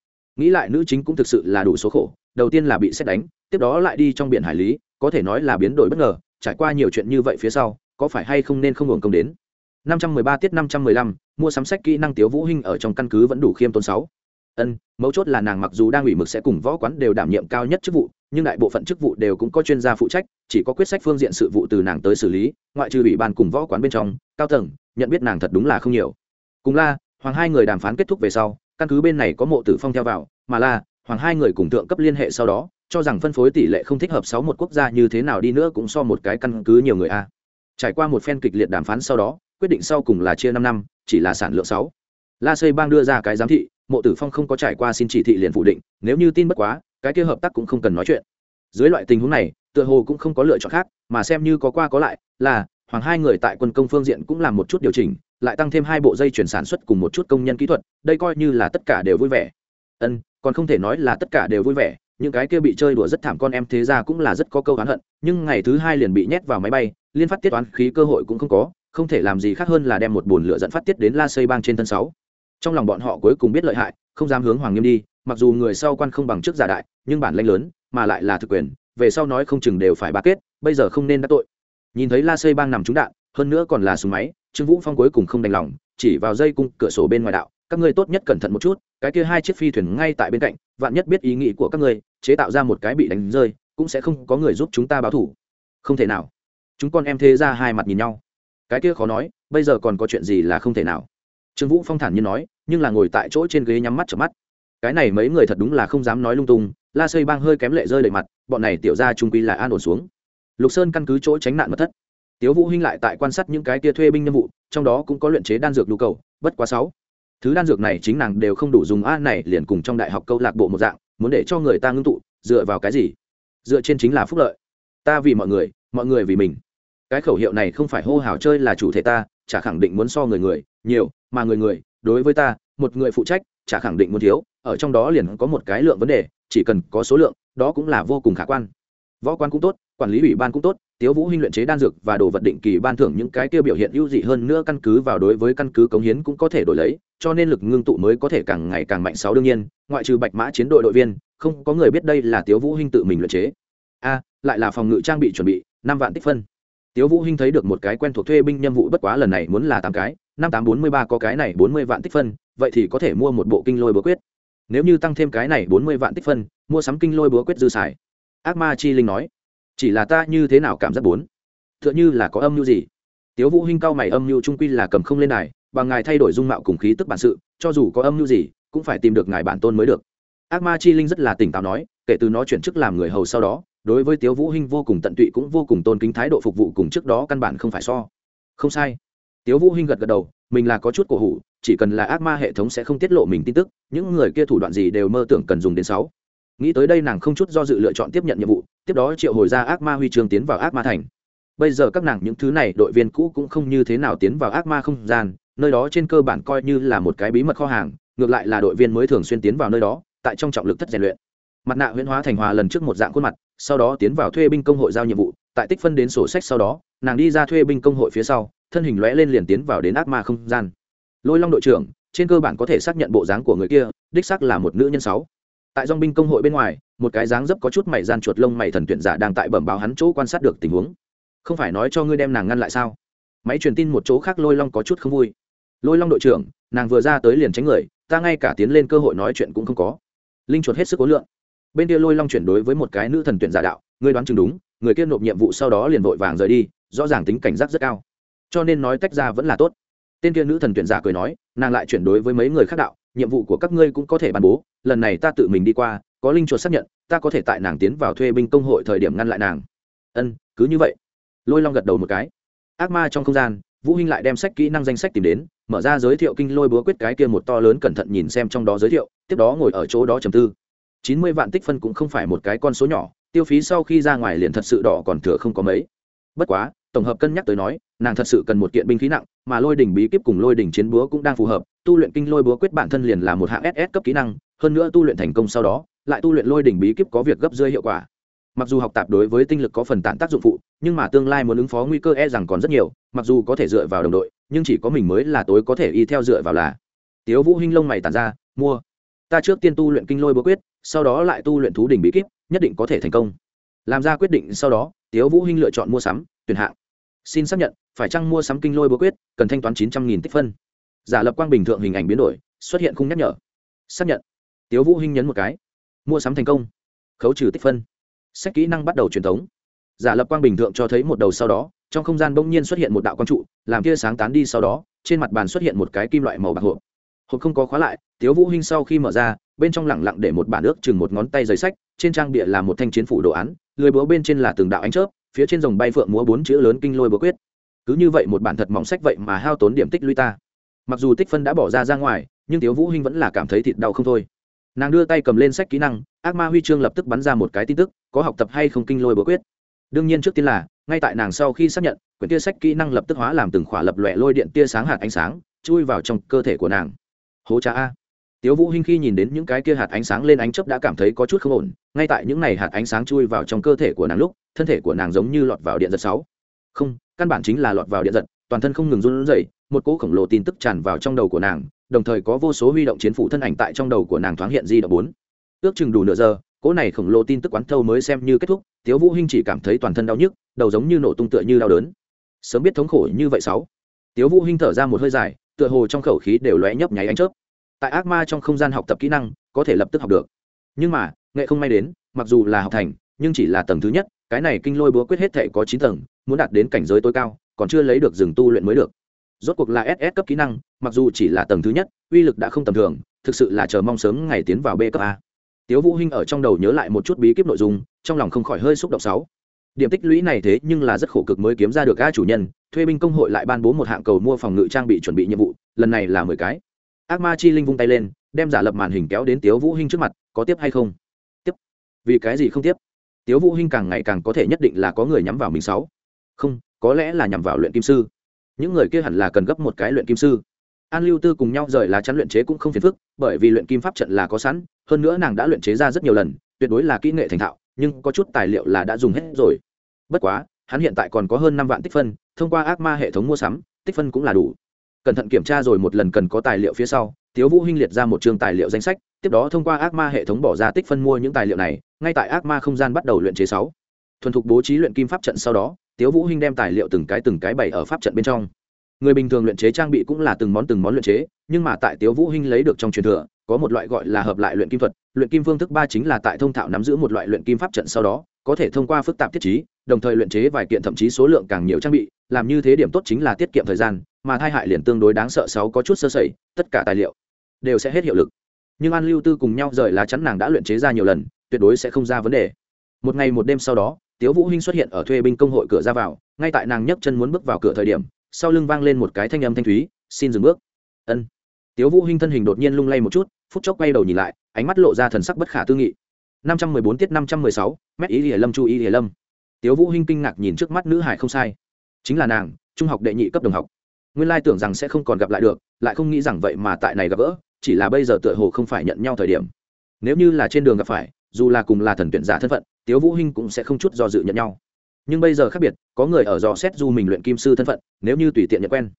nghĩ lại nữ chính cũng thực sự là đủ số khổ đầu tiên là bị xét đánh tiếp đó lại đi trong biển hải lý có thể nói là biến đổi bất ngờ trải qua nhiều chuyện như vậy phía sau có phải hay không nên không hưởng công đến 513 tiết 515, mua sắm sách kỹ năng Tiếu Vũ Hinh ở trong căn cứ vẫn đủ khiêm tốn sáu. Ân, mấu chốt là nàng mặc dù đang ủy mực sẽ cùng võ quán đều đảm nhiệm cao nhất chức vụ, nhưng đại bộ phận chức vụ đều cũng có chuyên gia phụ trách, chỉ có quyết sách phương diện sự vụ từ nàng tới xử lý, ngoại trừ ủy ban cùng võ quán bên trong, cao tầng, nhận biết nàng thật đúng là không nhiều. Cùng la, hoàng hai người đàm phán kết thúc về sau, căn cứ bên này có mộ tử phong theo vào, mà là, hoàng hai người cùng thượng cấp liên hệ sau đó, cho rằng phân phối tỷ lệ không thích hợp sáu một quốc gia như thế nào đi nữa cũng so một cái căn cứ nhiều người a. Trải qua một phen kịch liệt đàm phán sau đó, quyết định sau cùng là chia năm năm, chỉ là sản lượng sáu. La Xây Bang đưa ra cái giám thị, Mộ Tử Phong không có trải qua xin chỉ thị liền phủ định, nếu như tin bất quá, cái kia hợp tác cũng không cần nói chuyện. Dưới loại tình huống này, tựa hồ cũng không có lựa chọn khác, mà xem như có qua có lại, là hoàng hai người tại quân công phương diện cũng làm một chút điều chỉnh, lại tăng thêm hai bộ dây chuyển sản xuất cùng một chút công nhân kỹ thuật, đây coi như là tất cả đều vui vẻ. Ân, còn không thể nói là tất cả đều vui vẻ, những cái kia bị chơi đùa rất thảm con em thế ra cũng là rất có câu oán hận nhưng ngày thứ hai liền bị nhét vào máy bay liên phát tiết toán khí cơ hội cũng không có không thể làm gì khác hơn là đem một bồn lửa dẫn phát tiết đến la xây bang trên thân sáu trong lòng bọn họ cuối cùng biết lợi hại không dám hướng hoàng nghiêm đi mặc dù người sau quan không bằng trước giả đại nhưng bản lãnh lớn mà lại là thực quyền về sau nói không chừng đều phải bá kết bây giờ không nên đã tội nhìn thấy la xây bang nằm trúng đạn, hơn nữa còn là súng máy, trương vũ phong cuối cùng không đành lòng, chỉ vào dây cung cửa sổ bên ngoài đạo, các ngươi tốt nhất cẩn thận một chút, cái kia hai chiếc phi thuyền ngay tại bên cạnh, vạn nhất biết ý nghĩ của các ngươi, chế tạo ra một cái bị đánh rơi, cũng sẽ không có người giúp chúng ta báo thủ. Không thể nào. Chúng con em thế ra hai mặt nhìn nhau. Cái kia khó nói, bây giờ còn có chuyện gì là không thể nào. Trương vũ phong thản nhiên nói, nhưng là ngồi tại chỗ trên ghế nhắm mắt chở mắt. Cái này mấy người thật đúng là không dám nói lung tung, la xây bang hơi kém lệ rơi đầy mặt, bọn này tiểu ra trung quy là an ổn xuống lục sơn căn cứ chỗ tránh nạn mất thất. Tiếu vũ hinh lại tại quan sát những cái kia thuê binh nhiệm vụ, trong đó cũng có luyện chế đan dược nhu cầu, bất quá sáu. Thứ đan dược này chính nàng đều không đủ dùng, a, này liền cùng trong đại học câu lạc bộ một dạng, muốn để cho người ta ngưng tụ, dựa vào cái gì? Dựa trên chính là phúc lợi. Ta vì mọi người mọi người vì mình. Cái khẩu hiệu này không phải hô hào chơi là chủ thể ta, chả khẳng định muốn so người người, nhiều, mà người người, đối với ta, một người phụ trách, chả khẳng định muốn thiếu, ở trong đó liền có một cái lượng vấn đề, chỉ cần có số lượng, đó cũng là vô cùng khả quan. Võ quan cũng tốt quản lý ủy ban cũng tốt, tiếu vũ huynh luyện chế đan dược và đồ vật định kỳ ban thưởng những cái tiêu biểu hiện ưu dị hơn nữa căn cứ vào đối với căn cứ cống hiến cũng có thể đổi lấy, cho nên lực ngưng tụ mới có thể càng ngày càng mạnh sáu đương nhiên, ngoại trừ bạch mã chiến đội đội viên, không có người biết đây là tiếu vũ huynh tự mình luyện chế. A, lại là phòng ngự trang bị chuẩn bị, năm vạn tích phân. Tiếu vũ huynh thấy được một cái quen thuộc thuê binh nhiệm vụ bất quá lần này muốn là tám cái, năm tám bốn mươi ba có cái này bốn mươi vạn tích phân, vậy thì có thể mua một bộ kinh lôi búa quyết. Nếu như tăng thêm cái này bốn mươi vạn tích phân, mua sắm kinh lôi búa quyết dư xài. Ác ma chi linh nói chỉ là ta như thế nào cảm giác bốn? Tựa như là có âm mưu gì? Tiếu vũ hinh cao mày âm mưu trung quy là cầm không lên này bằng ngài thay đổi dung mạo cùng khí tức bản sự, cho dù có âm mưu gì, cũng phải tìm được ngài bản tôn mới được. Ác ma chi linh rất là tỉnh táo nói, kể từ nó chuyển chức làm người hầu sau đó, đối với tiếu vũ hinh vô cùng tận tụy cũng vô cùng tôn kính thái độ phục vụ cùng trước đó căn bản không phải so. Không sai. Tiếu vũ hinh gật gật đầu, mình là có chút cổ hủ, chỉ cần là ác ma hệ thống sẽ không tiết lộ mình tin tức, những người kia thủ đoạn gì đều mơ tưởng cần dùng đến sáu nghĩ tới đây nàng không chút do dự lựa chọn tiếp nhận nhiệm vụ, tiếp đó triệu hồi ra ác ma huy chương tiến vào ác ma thành. Bây giờ các nàng những thứ này đội viên cũ cũng không như thế nào tiến vào ác ma không gian, nơi đó trên cơ bản coi như là một cái bí mật kho hàng, ngược lại là đội viên mới thường xuyên tiến vào nơi đó, tại trong trọng lực thất rèn luyện. Mặt nạ huyễn hóa thành hòa lần trước một dạng khuôn mặt, sau đó tiến vào thuê binh công hội giao nhiệm vụ, tại tích phân đến sổ sách sau đó, nàng đi ra thuê binh công hội phía sau, thân hình lõe lên liền tiến vào đến ác ma không gian. Lôi long đội trưởng, trên cơ bản có thể xác nhận bộ dáng của người kia, đích xác là một nữ nhân sáu tại dong binh công hội bên ngoài, một cái dáng dấp có chút mày gian chuột lông mày thần tuyển giả đang tại bẩm báo hắn chỗ quan sát được tình huống. Không phải nói cho ngươi đem nàng ngăn lại sao? Máy truyền tin một chỗ khác lôi long có chút không vui. Lôi long đội trưởng, nàng vừa ra tới liền tránh người, ta ngay cả tiến lên cơ hội nói chuyện cũng không có. Linh chuột hết sức cố lượng. Bên kia lôi long chuyển đối với một cái nữ thần tuyển giả đạo, ngươi đoán chừng đúng, người kia nộp nhiệm vụ sau đó liền vội vàng rời đi, rõ ràng tính cảnh giác rất cao. Cho nên nói tách ra vẫn là tốt. Tên kia nữ thần tuyển giả cười nói, nàng lại chuyển đối với mấy người khác đạo nhiệm vụ của các ngươi cũng có thể bàn bố, lần này ta tự mình đi qua, có linh chuột xác nhận, ta có thể tại nàng tiến vào thuê binh công hội thời điểm ngăn lại nàng. Ân, cứ như vậy. Lôi long gật đầu một cái. Ác ma trong không gian, vũ hinh lại đem sách kỹ năng danh sách tìm đến, mở ra giới thiệu kinh lôi búa quyết cái kia một to lớn cẩn thận nhìn xem trong đó giới thiệu, tiếp đó ngồi ở chỗ đó trầm tư. Chín mươi vạn tích phân cũng không phải một cái con số nhỏ, tiêu phí sau khi ra ngoài liền thật sự đỏ còn thừa không có mấy. Bất quá, tổng hợp cân nhắc tới nói, nàng thật sự cần một kiện binh khí nặng, mà lôi đỉnh bí kíp cùng lôi đỉnh chiến búa cũng đang phù hợp tu luyện kinh lôi búa quyết bản thân liền là một hạng ss cấp kỹ năng, hơn nữa tu luyện thành công sau đó, lại tu luyện lôi đỉnh bí kíp có việc gấp rơi hiệu quả. Mặc dù học tạp đối với tinh lực có phần tản tác dụng phụ, nhưng mà tương lai muốn ứng phó nguy cơ e rằng còn rất nhiều, mặc dù có thể dựa vào đồng đội, nhưng chỉ có mình mới là tối có thể y theo dựa vào là. Tiếu vũ hinh lông mày tản ra, mua. Ta trước tiên tu luyện kinh lôi búa quyết, sau đó lại tu luyện thú đỉnh bí kíp, nhất định có thể thành công. Làm ra quyết định sau đó, tiếu vũ hinh lựa chọn mua sắm, tuyển hạng. Xin xác nhận, phải chăng mua sắm kinh lôi búa quyết, cần thanh toán chín trăm nghìn tích phân? Giả lập quang bình thượng hình ảnh biến đổi, xuất hiện khung nhắc nhở. Xác nhận. Tiếu vũ hinh nhấn một cái. Mua sắm thành công. Khấu trừ tích phân. Sách kỹ năng bắt đầu truyền thống. Giả lập quang bình thượng cho thấy một đầu sau đó, trong không gian bỗng nhiên xuất hiện một đạo quang trụ, làm tia sáng tán đi sau đó, trên mặt bàn xuất hiện một cái kim loại màu bạc hộp. Hộp không có khóa lại, tiếu vũ hinh sau khi mở ra, bên trong lẳng lặng để một bản ước chừng một ngón tay giấy sách, trên trang bìa là một thanh chiến phủ đồ án, lưới búa bên trên là từng đạo ánh chớp, phía trên dòng bay phượng múa bốn chữ lớn kinh lôi búa quyết. Cứ như vậy một bản thật mỏng sách vậy mà hao tốn điểm tích lũy ta mặc dù tích phân đã bỏ ra ra ngoài, nhưng tiếu vũ hinh vẫn là cảm thấy thịt đau không thôi. Nàng đưa tay cầm lên sách kỹ năng, ác ma huy chương lập tức bắn ra một cái tin tức, có học tập hay không kinh lôi búa quyết. Đương nhiên trước tiên là, ngay tại nàng sau khi xác nhận, quyển tia sách kỹ năng lập tức hóa làm từng khỏa lập lòe lôi điện tia sáng hạt ánh sáng, chui vào trong cơ thể của nàng. Hố cha a. Tiếu vũ hinh khi nhìn đến những cái kia hạt ánh sáng lên ánh chớp đã cảm thấy có chút không ổn, ngay tại những này hạt ánh sáng chui vào trong cơ thể của nàng lúc, thân thể của nàng giống như lọt vào điện giật sáu. Không, căn bản chính là lọt vào điện giật, toàn thân không ngừng run rẩy một cỗ khổng lồ tin tức tràn vào trong đầu của nàng, đồng thời có vô số huy động chiến phủ thân ảnh tại trong đầu của nàng thoáng hiện di động bốn. Ước chừng đủ nửa giờ, cỗ này khổng lồ tin tức quán thâu mới xem như kết thúc, tiếu vũ hinh chỉ cảm thấy toàn thân đau nhức, đầu giống như nổ tung tựa như đau đớn. Sớm biết thống khổ như vậy sáu. Tiếu vũ hinh thở ra một hơi dài, tựa hồ trong khẩu khí đều lóe nhấp nháy ánh chớp. Tại ác ma trong không gian học tập kỹ năng, có thể lập tức học được. Nhưng mà, nghệ không may đến, mặc dù là học thành, nhưng chỉ là tầng thứ nhất, cái này kinh lôi búa quyết hết thể có chín tầng, muốn đạt đến cảnh giới tối cao, còn chưa lấy được dừng tu luyện mới được rốt cuộc là ss cấp kỹ năng, mặc dù chỉ là tầng thứ nhất, uy lực đã không tầm thường, thực sự là chờ mong sớm ngày tiến vào b cấp a. Tiếu vũ hinh ở trong đầu nhớ lại một chút bí kíp nội dung, trong lòng không khỏi hơi xúc động sáu. Điểm tích lũy này thế nhưng là rất khổ cực mới kiếm ra được a chủ nhân, thuê binh công hội lại ban bố một hạng cầu mua phòng ngự trang bị chuẩn bị nhiệm vụ, lần này là mười cái. Ác ma chi linh vung tay lên, đem giả lập màn hình kéo đến tiếu vũ hinh trước mặt, có tiếp hay không? Tiếp. Vì cái gì không tiếp? Tiếu vũ hinh càng ngày càng có thể nhất định là có người nhắm vào mình sáu. Không, có lẽ là nhắm vào luyện kim sư những người kia hẳn là cần gấp một cái luyện kim sư. An lưu tư cùng nhau rời lá chắn luyện chế cũng không phiền phức, bởi vì luyện kim pháp trận là có sẵn, hơn nữa nàng đã luyện chế ra rất nhiều lần, tuyệt đối là kỹ nghệ thành thạo, nhưng có chút tài liệu là đã dùng hết rồi. Bất quá, hắn hiện tại còn có hơn năm vạn tích phân, thông qua ác ma hệ thống mua sắm, tích phân cũng là đủ. Cẩn thận kiểm tra rồi một lần cần có tài liệu phía sau, tiếu vũ hinh liệt ra một chương tài liệu danh sách, tiếp đó thông qua ác ma hệ thống bỏ ra tích phân mua những tài liệu này, ngay tại ác ma không gian bắt đầu luyện chế sáu. Thuần thục bố trí luyện kim pháp trận sau đó tiếu vũ hinh đem tài liệu từng cái từng cái bày ở pháp trận bên trong. Người bình thường luyện chế trang bị cũng là từng món từng món luyện chế, nhưng mà tại tiếu vũ hinh lấy được trong truyền thừa, có một loại gọi là hợp lại luyện kim thuật. Luyện kim phương thức ba chính là tại thông thạo nắm giữ một loại luyện kim pháp trận sau đó, có thể thông qua phức tạp thiết trí, đồng thời luyện chế vài kiện thậm chí số lượng càng nhiều trang bị, làm như thế điểm tốt chính là tiết kiệm thời gian, mà thai hại liền tương đối đáng sợ sáu có chút sơ sẩy, tất cả tài liệu đều sẽ hết hiệu lực. Nhưng an lưu tư cùng nhau rời lá chắn nàng đã luyện chế ra nhiều lần, tuyệt đối sẽ không ra vấn đề. Một ngày một đêm sau đó tiếu vũ hinh xuất hiện ở thuê binh công hội cửa ra vào ngay tại nàng nhấc chân muốn bước vào cửa thời điểm sau lưng vang lên một cái thanh âm thanh thúy xin dừng bước. Ân. Tiếu vũ hinh thân hình đột nhiên lung lay một chút phút chốc quay đầu nhìn lại ánh mắt lộ ra thần sắc bất khả tư nghị. 514 tiết 516, mét ý lìa lâm chu ý lìa lâm. Tiếu vũ hinh kinh ngạc nhìn trước mắt nữ hải không sai. Chính là nàng trung học đệ nhị cấp đồng học. Nguyên lai tưởng rằng sẽ không còn gặp lại được lại không nghĩ rằng vậy mà tại này gặp gỡ chỉ là bây giờ tựa hồ không phải nhận nhau thời điểm. Nếu như là trên đường gặp phải dù là cùng là thần tuyển giả thân phận tiếu vũ hinh cũng sẽ không chút do dự nhận nhau. Nhưng bây giờ khác biệt, có người ở dò xét du mình luyện kim sư thân phận, nếu như tùy tiện nhận quen.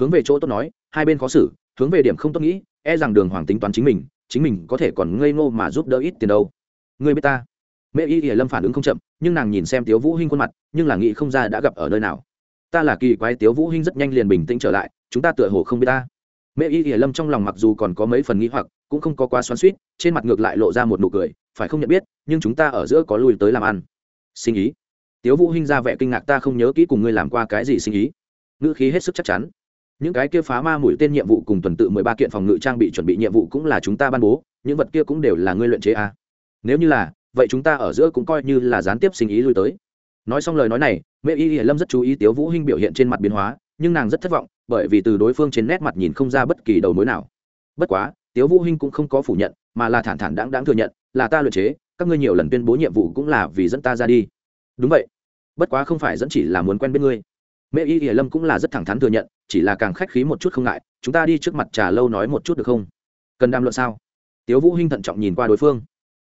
Hướng về chỗ tốt nói, hai bên khó xử, hướng về điểm không tốt nghĩ e rằng đường hoàng tính toán chính mình chính mình có thể còn ngây ngô mà giúp đỡ ít tiền đâu. Người biết ta. Mẹ y hiển lâm phản ứng không chậm, nhưng nàng nhìn xem tiếu vũ hinh khuôn mặt, nhưng là nghĩ không ra đã gặp ở nơi nào. Ta là kỳ quái, tiếu vũ hinh rất nhanh liền bình tĩnh trở lại, chúng ta tựa hồ không biết ta. Mẹ y hiển lâm trong lòng mặc dù còn có mấy phần nghi hoặc, cũng không có quá xoắn xuýt, trên mặt ngược lại lộ ra một nụ cười phải không nhận biết, nhưng chúng ta ở giữa có lui tới làm ăn. Sinh ý. Tiếu vũ hinh ra vẻ kinh ngạc ta không nhớ kỹ cùng ngươi làm qua cái gì sinh ý. Ngữ khí hết sức chắc chắn. Những cái kia phá ma mũi tên nhiệm vụ cùng tuần tự mười ba kiện phòng ngự trang bị chuẩn bị nhiệm vụ cũng là chúng ta ban bố, những vật kia cũng đều là ngươi luyện chế à. nếu như là, vậy chúng ta ở giữa cũng coi như là gián tiếp sinh ý lui tới. Nói xong lời nói này mẹ y lâm rất chú ý tiếu vũ hinh biểu hiện trên mặt biến hóa, nhưng nàng rất thất vọng, bởi vì từ đối phương trên nét mặt nhìn không ra bất kỳ đầu mối nào. Bất quá, tiếu vũ hinh cũng không có phủ nhận, mà là thản thản đáng đáng thừa nhận là ta luyện chế, các ngươi nhiều lần tuyên bố nhiệm vụ cũng là vì dẫn ta ra đi. Đúng vậy. Bất quá không phải dẫn chỉ là muốn quen biết ngươi. Mẹ y hiền lâm cũng là rất thẳng thắn thừa nhận, chỉ là càng khách khí một chút không ngại, chúng ta đi trước mặt trà lâu nói một chút được không? Cần đàm luận sao? Tiếu vũ hinh thận trọng nhìn qua đối phương.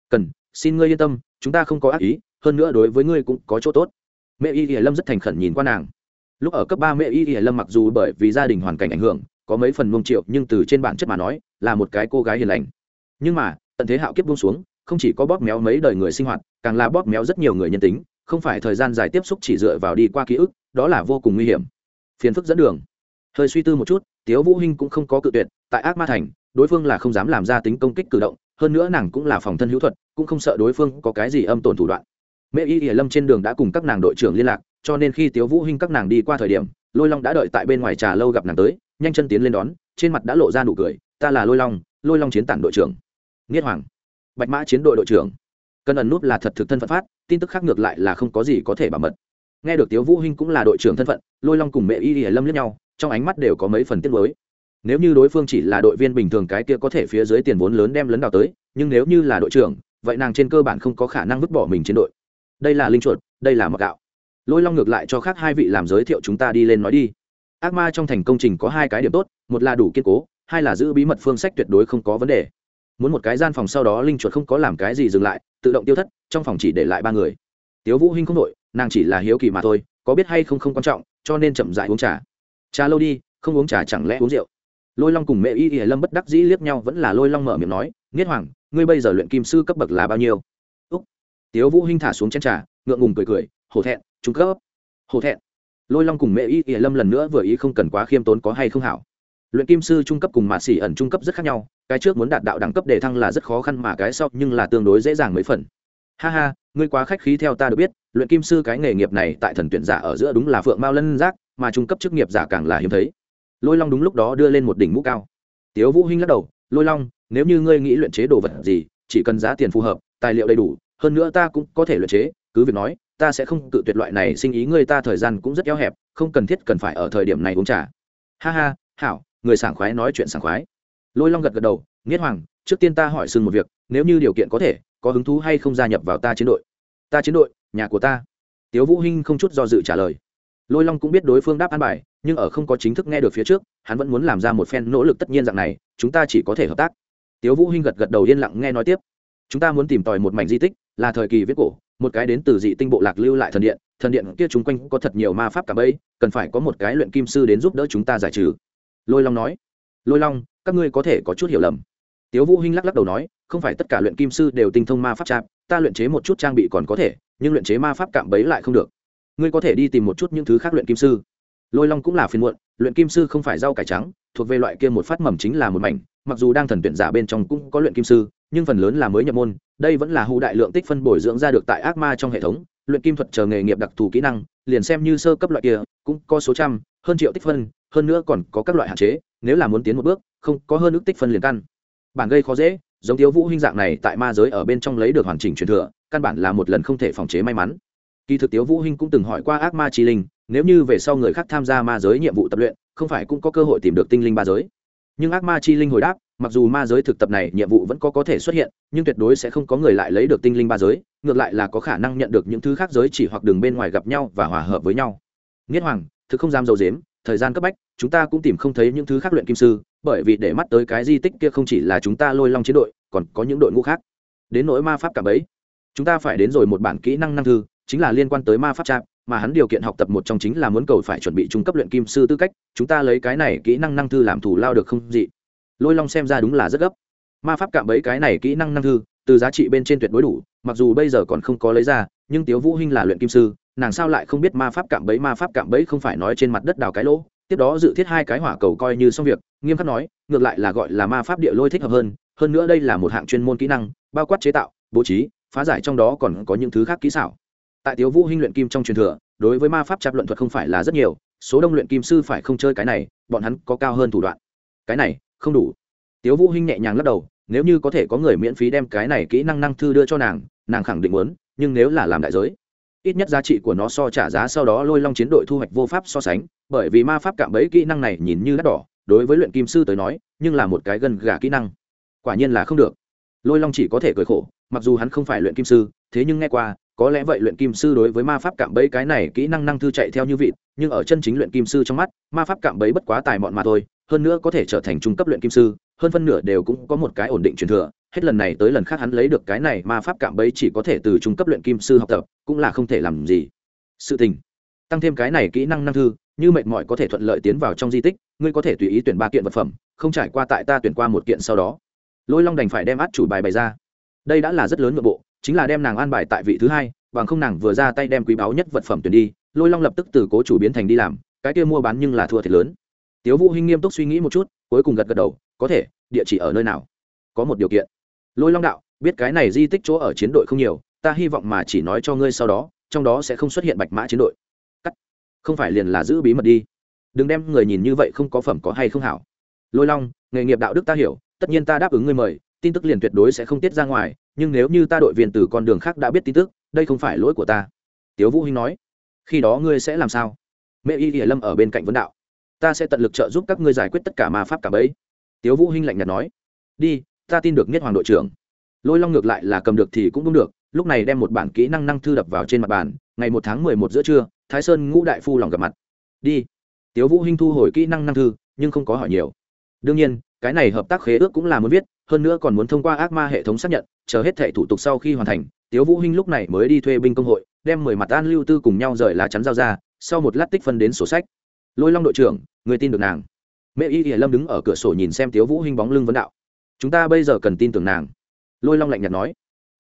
Cần, xin ngươi yên tâm, chúng ta không có ác ý, hơn nữa đối với ngươi cũng có chỗ tốt. Mẹ y hiền lâm rất thành khẩn nhìn qua nàng. Lúc ở cấp ba mẹ y hiền lâm mặc dù bởi vì gia đình hoàn cảnh ảnh hưởng, có mấy phần mông triệu nhưng từ trên bản chất mà nói, là một cái cô gái hiền lành. Nhưng mà, tận thế hạo kiếp buông xuống không chỉ có bóp méo mấy đời người sinh hoạt, càng là bóp méo rất nhiều người nhân tính, không phải thời gian dài tiếp xúc chỉ dựa vào đi qua ký ức, đó là vô cùng nguy hiểm. Phiền phức dẫn đường. Hơi suy tư một chút, tiếu vũ hinh cũng không có cự tuyệt, tại ác ma thành, đối phương là không dám làm ra tính công kích cử động, hơn nữa nàng cũng là phòng thân hữu thuật, cũng không sợ đối phương có cái gì âm tổn thủ đoạn. Mẹ y ỉa lâm trên đường đã cùng các nàng đội trưởng liên lạc, cho nên khi tiếu vũ hinh các nàng đi qua thời điểm, lôi long đã đợi tại bên ngoài trà lâu gặp nàng tới, nhanh chân tiến lên đón, trên mặt đã lộ ra nụ cười, ta là lôi long lôi long chiến tản đội trưởng. Nghiết hoàng bạch mã chiến đội đội trưởng. Cần ẩn nút là thật thực thân phận phát, tin tức khác ngược lại là không có gì có thể bảo mật. Nghe được tiếu vũ hinh cũng là đội trưởng thân phận, lôi long cùng mẹ y y lâm lẫn nhau, trong ánh mắt đều có mấy phần tiếc nuối. Nếu như đối phương chỉ là đội viên bình thường cái kia có thể phía dưới tiền vốn lớn đem lấn đào tới, nhưng nếu như là đội trưởng, vậy nàng trên cơ bản không có khả năng vứt bỏ mình trên đội. Đây là linh chuột, đây là mật gạo. Lôi long ngược lại cho khác hai vị làm giới thiệu chúng ta đi lên nói đi. Ác ma trong thành công trình có hai cái điểm tốt, một là đủ kiên cố, hai là giữ bí mật phương sách tuyệt đối không có vấn đề muốn một cái gian phòng sau đó linh chuột không có làm cái gì dừng lại, tự động tiêu thất, trong phòng chỉ để lại ba người. Tiếu vũ hinh không đội nàng chỉ là hiếu kỳ mà thôi, có biết hay không không quan trọng, cho nên chậm rãi uống trà. Trà lâu đi, không uống trà chẳng lẽ uống rượu? Lôi long cùng mẹ y y lâm bất đắc dĩ liếc nhau, vẫn là lôi long mở miệng nói, nghiết hoàng, ngươi bây giờ luyện kim sư cấp bậc là bao nhiêu? Úc. Tiếu vũ hinh thả xuống chén trà, ngượng ngùng cười cười, hổ thẹn, trung cấp. Hổ thẹn. Lôi long cùng mẹ y y lâm lần nữa vừa ý không cần quá khiêm tốn có hay không hảo luyện kim sư trung cấp cùng mạ xỉ ẩn trung cấp rất khác nhau, cái trước muốn đạt đạo đẳng cấp để thăng là rất khó khăn mà cái sau nhưng là tương đối dễ dàng mấy phần. Ha ha, ngươi quá khách khí theo ta được biết, luyện kim sư cái nghề nghiệp này tại thần tuyển giả ở giữa đúng là phượng mao lân giác, mà trung cấp chức nghiệp giả càng là hiếm thấy. Lôi long đúng lúc đó đưa lên một đỉnh mũ cao. Tiếu vũ hinh lắc đầu, lôi long, nếu như ngươi nghĩ luyện chế đồ vật gì, chỉ cần giá tiền phù hợp, tài liệu đầy đủ, hơn nữa ta cũng có thể luyện chế, cứ việc nói, ta sẽ không cự tuyệt loại này sinh ý ngươi ta thời gian cũng rất eo hẹp, không cần thiết cần phải ở thời điểm này uống trà. Ha ha, hảo người sảng khoái nói chuyện sảng khoái. Lôi long gật gật đầu, nghiết hoàng, trước tiên ta hỏi sừng một việc, nếu như điều kiện có thể, có hứng thú hay không gia nhập vào ta chiến đội? Ta chiến đội, nhà của ta. Tiếu vũ hinh không chút do dự trả lời. Lôi long cũng biết đối phương đáp an bài, nhưng ở không có chính thức nghe được phía trước, hắn vẫn muốn làm ra một phen nỗ lực tất nhiên dạng này, chúng ta chỉ có thể hợp tác. Tiếu vũ hinh gật gật đầu yên lặng nghe nói tiếp. Chúng ta muốn tìm tòi một mảnh di tích, là thời kỳ viết cổ, một cái đến từ dị tinh bộ lạc lưu lại thần điện thần điện kia chúng quanh có thật nhiều ma pháp cả bấy cần phải có một cái luyện kim sư đến giúp đỡ chúng ta giải trừ lôi long nói. Lôi long, các ngươi có thể có chút hiểu lầm. Tiếu vũ hinh lắc lắc đầu nói, không phải tất cả luyện kim sư đều tinh thông ma pháp chạm ta luyện chế một chút trang bị còn có thể, nhưng luyện chế ma pháp cạm bấy lại không được. Ngươi có thể đi tìm một chút những thứ khác luyện kim sư. Lôi long cũng là phiền muộn, luyện kim sư không phải rau cải trắng, thuộc về loại kia một phát mầm chính là một mảnh, mặc dù đang thần tuyển giả bên trong cũng có luyện kim sư, nhưng phần lớn là mới nhập môn, đây vẫn là hụ đại lượng tích phân bồi dưỡng ra được tại ác ma trong hệ thống, luyện kim thuật chờ nghề nghiệp đặc thù kỹ năng, liền xem như sơ cấp loại kia, cũng có số trăm, hơn triệu tích phân hơn nữa còn có các loại hạn chế, nếu là muốn tiến một bước, không có hơn ước tích phân liền căn. Bản gây khó dễ, giống thiếu vũ huynh dạng này tại ma giới ở bên trong lấy được hoàn chỉnh truyền thừa, căn bản là một lần không thể phòng chế may mắn. Kỳ thực tiếu vũ huynh cũng từng hỏi qua ác ma chi linh, nếu như về sau người khác tham gia ma giới nhiệm vụ tập luyện, không phải cũng có cơ hội tìm được tinh linh ba giới. Nhưng ác ma chi linh hồi đáp, mặc dù ma giới thực tập này nhiệm vụ vẫn có có thể xuất hiện, nhưng tuyệt đối sẽ không có người lại lấy được tinh linh ba giới, ngược lại là có khả năng nhận được những thứ khác giới chỉ hoặc đường bên ngoài gặp nhau và hòa hợp với nhau. Nghiết hoàng, thực không dám dầu dếm thời gian cấp bách, chúng ta cũng tìm không thấy những thứ khác luyện kim sư, bởi vì để mắt tới cái di tích kia không chỉ là chúng ta lôi long chiến đội, còn có những đội ngũ khác. Đến nỗi ma pháp cả bấy chúng ta phải đến rồi một bản kỹ năng năng thư, chính là liên quan tới ma pháp trạm, mà hắn điều kiện học tập một trong chính là muốn cầu phải chuẩn bị trung cấp luyện kim sư tư cách, chúng ta lấy cái này kỹ năng năng thư làm thủ lao được không dị lôi long xem ra đúng là rất gấp. Ma pháp cạm bẫy cái này kỹ năng năng thư, từ giá trị bên trên tuyệt đối đủ, mặc dù bây giờ còn không có lấy ra, nhưng tiếu vũ hinh là luyện kim sư nàng sao lại không biết ma pháp cạm bẫy, ma pháp cạm bẫy không phải nói trên mặt đất đào cái lỗ, tiếp đó dự thiết hai cái hỏa cầu coi như xong việc, nghiêm khắc nói, ngược lại là gọi là ma pháp địa lôi thích hợp hơn hơn nữa đây là một hạng chuyên môn kỹ năng, bao quát chế tạo, bố trí, phá giải trong đó còn có những thứ khác kỹ xảo. Tại tiếu vũ hinh luyện kim trong truyền thừa, đối với ma pháp chạp luận thuật không phải là rất nhiều, số đông luyện kim sư phải không chơi cái này, bọn hắn có cao hơn thủ đoạn. Cái này, không đủ. Tiếu vũ hinh nhẹ nhàng lắc đầu, nếu như có thể có người miễn phí đem cái này kỹ năng năng thư đưa cho nàng nàng khẳng định muốn, nhưng nếu là làm đại giới ít nhất giá trị của nó so trả giá sau đó lôi long chiến đội thu hoạch vô pháp so sánh, bởi vì ma pháp cạm bẫy kỹ năng này nhìn như đắt đỏ, đối với luyện kim sư tới nói, nhưng là một cái gần gà kỹ năng. Quả nhiên là không được. Lôi long chỉ có thể cười khổ, mặc dù hắn không phải luyện kim sư, thế nhưng nghe qua, có lẽ vậy luyện kim sư đối với ma pháp cạm bẫy cái này kỹ năng năng thư chạy theo như vị nhưng ở chân chính luyện kim sư trong mắt, ma pháp cạm bẫy bất quá tài mọn mà thôi, hơn nữa có thể trở thành trung cấp luyện kim sư, hơn phân nửa đều cũng có một cái ổn định truyền thừa hết lần này tới lần khác hắn lấy được cái này ma pháp cạm bẫy chỉ có thể từ trung cấp luyện kim sư học tập, cũng là không thể làm gì. Sự tình. Tăng thêm cái này kỹ năng năng thư, như mệt mỏi có thể thuận lợi tiến vào trong di tích, ngươi có thể tùy ý tuyển ba kiện vật phẩm, không trải qua tại ta tuyển qua một kiện sau đó. Lôi long đành phải đem át chủ bài bày ra. Đây đã là rất lớn nội bộ, chính là đem nàng an bài tại vị thứ hai, bằng không nàng vừa ra tay đem quý báu nhất vật phẩm tuyển đi, lôi long lập tức từ cố chủ biến thành đi làm, cái kia mua bán nhưng là thua thiệt lớn. Tiếu vũ hinh nghiêm túc suy nghĩ một chút, cuối cùng gật gật đầu, có thể, địa chỉ ở nơi nào? Có một điều kiện lôi long đạo, biết cái này di tích chỗ ở chiến đội không nhiều, ta hy vọng mà chỉ nói cho ngươi sau đó, trong đó sẽ không xuất hiện bạch mã chiến đội. Cắt. Không phải liền là giữ bí mật đi. Đừng đem người nhìn như vậy không có phẩm có hay không hảo. Lôi long, nghề nghiệp đạo đức ta hiểu, tất nhiên ta đáp ứng ngươi mời, tin tức liền tuyệt đối sẽ không tiết ra ngoài, nhưng nếu như ta đội viên từ con đường khác đã biết tin tức, đây không phải lỗi của ta. Tiếu vũ hinh nói. Khi đó ngươi sẽ làm sao? Mẹ y hiển lâm ở bên cạnh vấn đạo. Ta sẽ tận lực trợ giúp các ngươi giải quyết tất cả ma pháp cả bấy tiếu vũ hinh lạnh nhạt nói. Đi ta tin được nhất hoàng đội trưởng. Lôi long ngược lại là cầm được thì cũng đúng được, lúc này đem một bản kỹ năng năng thư đập vào trên mặt bàn, ngày một tháng mười một giữa trưa, thái sơn ngũ đại phu lòng gặp mặt. Đi. Tiếu vũ hinh thu hồi kỹ năng năng thư, nhưng không có hỏi nhiều. Đương nhiên, cái này hợp tác khế ước cũng là muốn viết, hơn nữa còn muốn thông qua ác ma hệ thống xác nhận, chờ hết thệ thủ tục sau khi hoàn thành, tiếu vũ hinh lúc này mới đi thuê binh công hội, đem mười mặt an lưu tư cùng nhau rời lá chắn giao ra, sau một lát tích phân đến sổ sách. Lôi long đội trưởng, người tin được nàng. Mẹ y hiển lâm đứng ở cửa sổ nhìn xem tiếu vũ hinh bóng lưng vấn đạo chúng ta bây giờ cần tin tưởng nàng. Lôi long lạnh nhạt nói.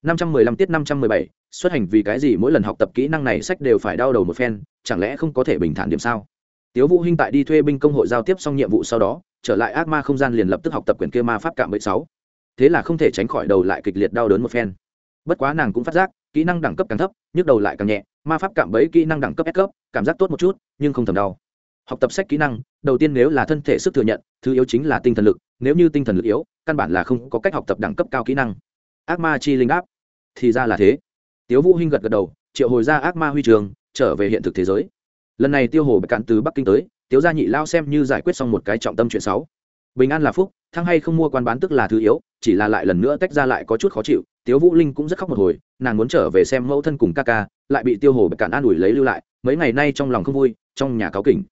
Năm trăm mười lăm tiết năm trăm mười bảy, xuất hành vì cái gì mỗi lần học tập kỹ năng này sách đều phải đau đầu một phen, chẳng lẽ không có thể bình thản điểm sao? Tiếu vũ hinh tại đi thuê binh công hội giao tiếp xong nhiệm vụ sau đó, trở lại ác ma không gian liền lập tức học tập quyển kia ma pháp cạm bẫy sáu. Thế là không thể tránh khỏi đầu lại kịch liệt đau đớn một phen. Bất quá nàng cũng phát giác, kỹ năng đẳng cấp càng thấp, nhức đầu lại càng nhẹ, ma pháp cạm bẫy kỹ năng đẳng cấp S cấp, cảm giác tốt một chút, nhưng không thầm đau học tập sách kỹ năng, đầu tiên nếu là thân thể sức thừa nhận, thứ yếu chính là tinh thần lực, nếu như tinh thần lực yếu, căn bản là không có cách học tập đẳng cấp cao kỹ năng. Ác ma chi linh áp thì ra là thế. Tiếu vũ hinh gật gật đầu, triệu hồi ra ác ma huy trường, trở về hiện thực thế giới. Lần này tiêu hồ bị cạn từ bắc kinh tới, tiếu gia nhị lao xem như giải quyết xong một cái trọng tâm chuyện sáu bình an là phúc, thăng hay không mua quan bán tức là thứ yếu, chỉ là lại lần nữa tách ra lại có chút khó chịu, tiếu vũ linh cũng rất khóc một hồi, nàng muốn trở về xem mẫu thân cùng ca ca, lại bị tiêu hồ bị cạn an ủi lấy lưu lại, mấy ngày nay trong lòng không vui, trong nhà cáo kỉnh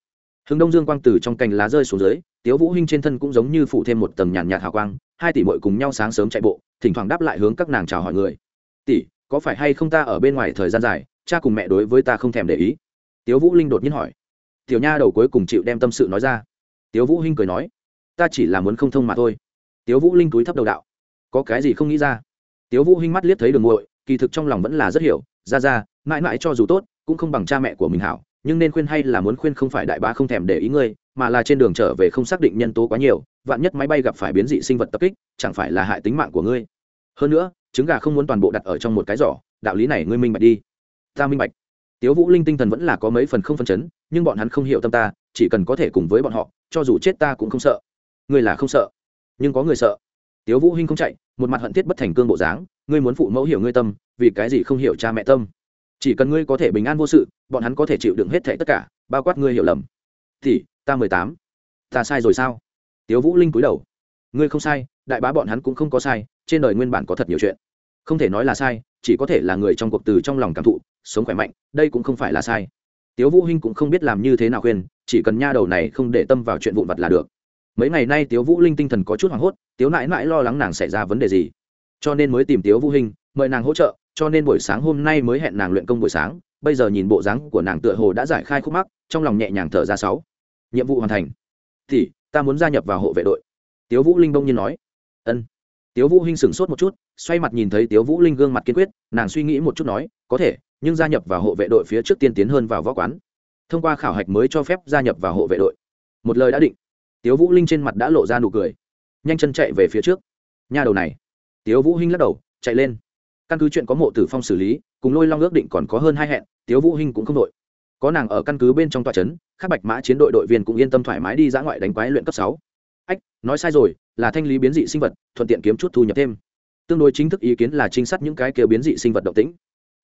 hướng đông dương quang từ trong cành lá rơi xuống dưới, tiếu vũ hinh trên thân cũng giống như phủ thêm một tầng nhàn nhạt hào quang, hai tỷ muội cùng nhau sáng sớm chạy bộ, thỉnh thoảng đáp lại hướng các nàng chào hỏi người. Tỷ, có phải hay không ta ở bên ngoài thời gian dài, cha cùng mẹ đối với ta không thèm để ý? Tiếu vũ linh đột nhiên hỏi. Tiểu nha đầu cuối cùng chịu đem tâm sự nói ra. Tiếu vũ hinh cười nói, ta chỉ là muốn không thông mà thôi. Tiếu vũ linh cúi thấp đầu đạo. Có cái gì không nghĩ ra? Tiếu vũ hinh mắt liếc thấy đường muội, kỳ thực trong lòng vẫn là rất hiểu. Ra ra, mãi mãi cho dù tốt, cũng không bằng cha mẹ của mình hảo nhưng nên khuyên hay là muốn khuyên không phải đại bá không thèm để ý ngươi, mà là trên đường trở về không xác định nhân tố quá nhiều, vạn nhất máy bay gặp phải biến dị sinh vật tập kích, chẳng phải là hại tính mạng của ngươi. Hơn nữa, trứng gà không muốn toàn bộ đặt ở trong một cái giỏ, đạo lý này ngươi minh bạch đi. Ta minh bạch. Tiếu vũ linh tinh thần vẫn là có mấy phần không phân chấn, nhưng bọn hắn không hiểu tâm ta, chỉ cần có thể cùng với bọn họ, cho dù chết ta cũng không sợ. Ngươi là không sợ, nhưng có người sợ. Tiếu vũ hinh không chạy, một mặt hận thiết bất thành cương bộ dáng, ngươi muốn phụ mẫu hiểu ngươi tâm, vì cái gì không hiểu cha mẹ tâm? Chỉ cần ngươi có thể bình an vô sự, bọn hắn có thể chịu đựng hết thảy tất cả, bao quát ngươi hiểu lầm. Thì, ta mười tám. Ta sai rồi sao? Tiếu vũ linh cúi đầu. Ngươi không sai, đại bá bọn hắn cũng không có sai, trên đời nguyên bản có thật nhiều chuyện. Không thể nói là sai, chỉ có thể là người trong cuộc từ trong lòng cảm thụ, sống khỏe mạnh, đây cũng không phải là sai. Tiếu vũ hinh cũng không biết làm như thế nào khuyên, chỉ cần nha đầu này không để tâm vào chuyện vụn vặt là được. Mấy ngày nay tiếu vũ linh tinh thần có chút hoảng hốt, tiếu nãi nãi lo lắng nàng xảy ra vấn đề gì. Cho nên mới tìm tiếu vũ hinh, mời nàng hỗ trợ cho nên buổi sáng hôm nay mới hẹn nàng luyện công buổi sáng, bây giờ nhìn bộ dáng của nàng tựa hồ đã giải khai khúc mắc, trong lòng nhẹ nhàng thở ra sáu. Nhiệm vụ hoàn thành. Thì, ta muốn gia nhập vào hộ vệ đội. Tiếu vũ linh bông nhiên nói. Ân. Tiếu vũ hinh sửng sốt một chút, xoay mặt nhìn thấy tiếu vũ linh gương mặt kiên quyết, nàng suy nghĩ một chút nói, có thể, nhưng gia nhập vào hộ vệ đội phía trước tiên tiến hơn vào võ quán. Thông qua khảo hạch mới cho phép gia nhập vào hộ vệ đội. Một lời đã định. Tiếu vũ linh trên mặt đã lộ ra nụ cười. Nhanh chân chạy về phía trước. Nha đầu này. Tiếu vũ hinh lắc đầu, chạy lên căn cứ chuyện có mộ tử phong xử lý, cùng lôi long ước định còn có hơn hai hẹn, tiếu vũ hinh cũng không đội. Có nàng ở căn cứ bên trong tòa chấn các bạch mã chiến đội đội viên cũng yên tâm thoải mái đi ra ngoại đánh quái luyện cấp sáu. Ách, nói sai rồi, là thanh lý biến dị sinh vật, thuận tiện kiếm chút thu nhập thêm. Tương đối chính thức ý kiến là trinh sát những cái kia biến dị sinh vật động tĩnh.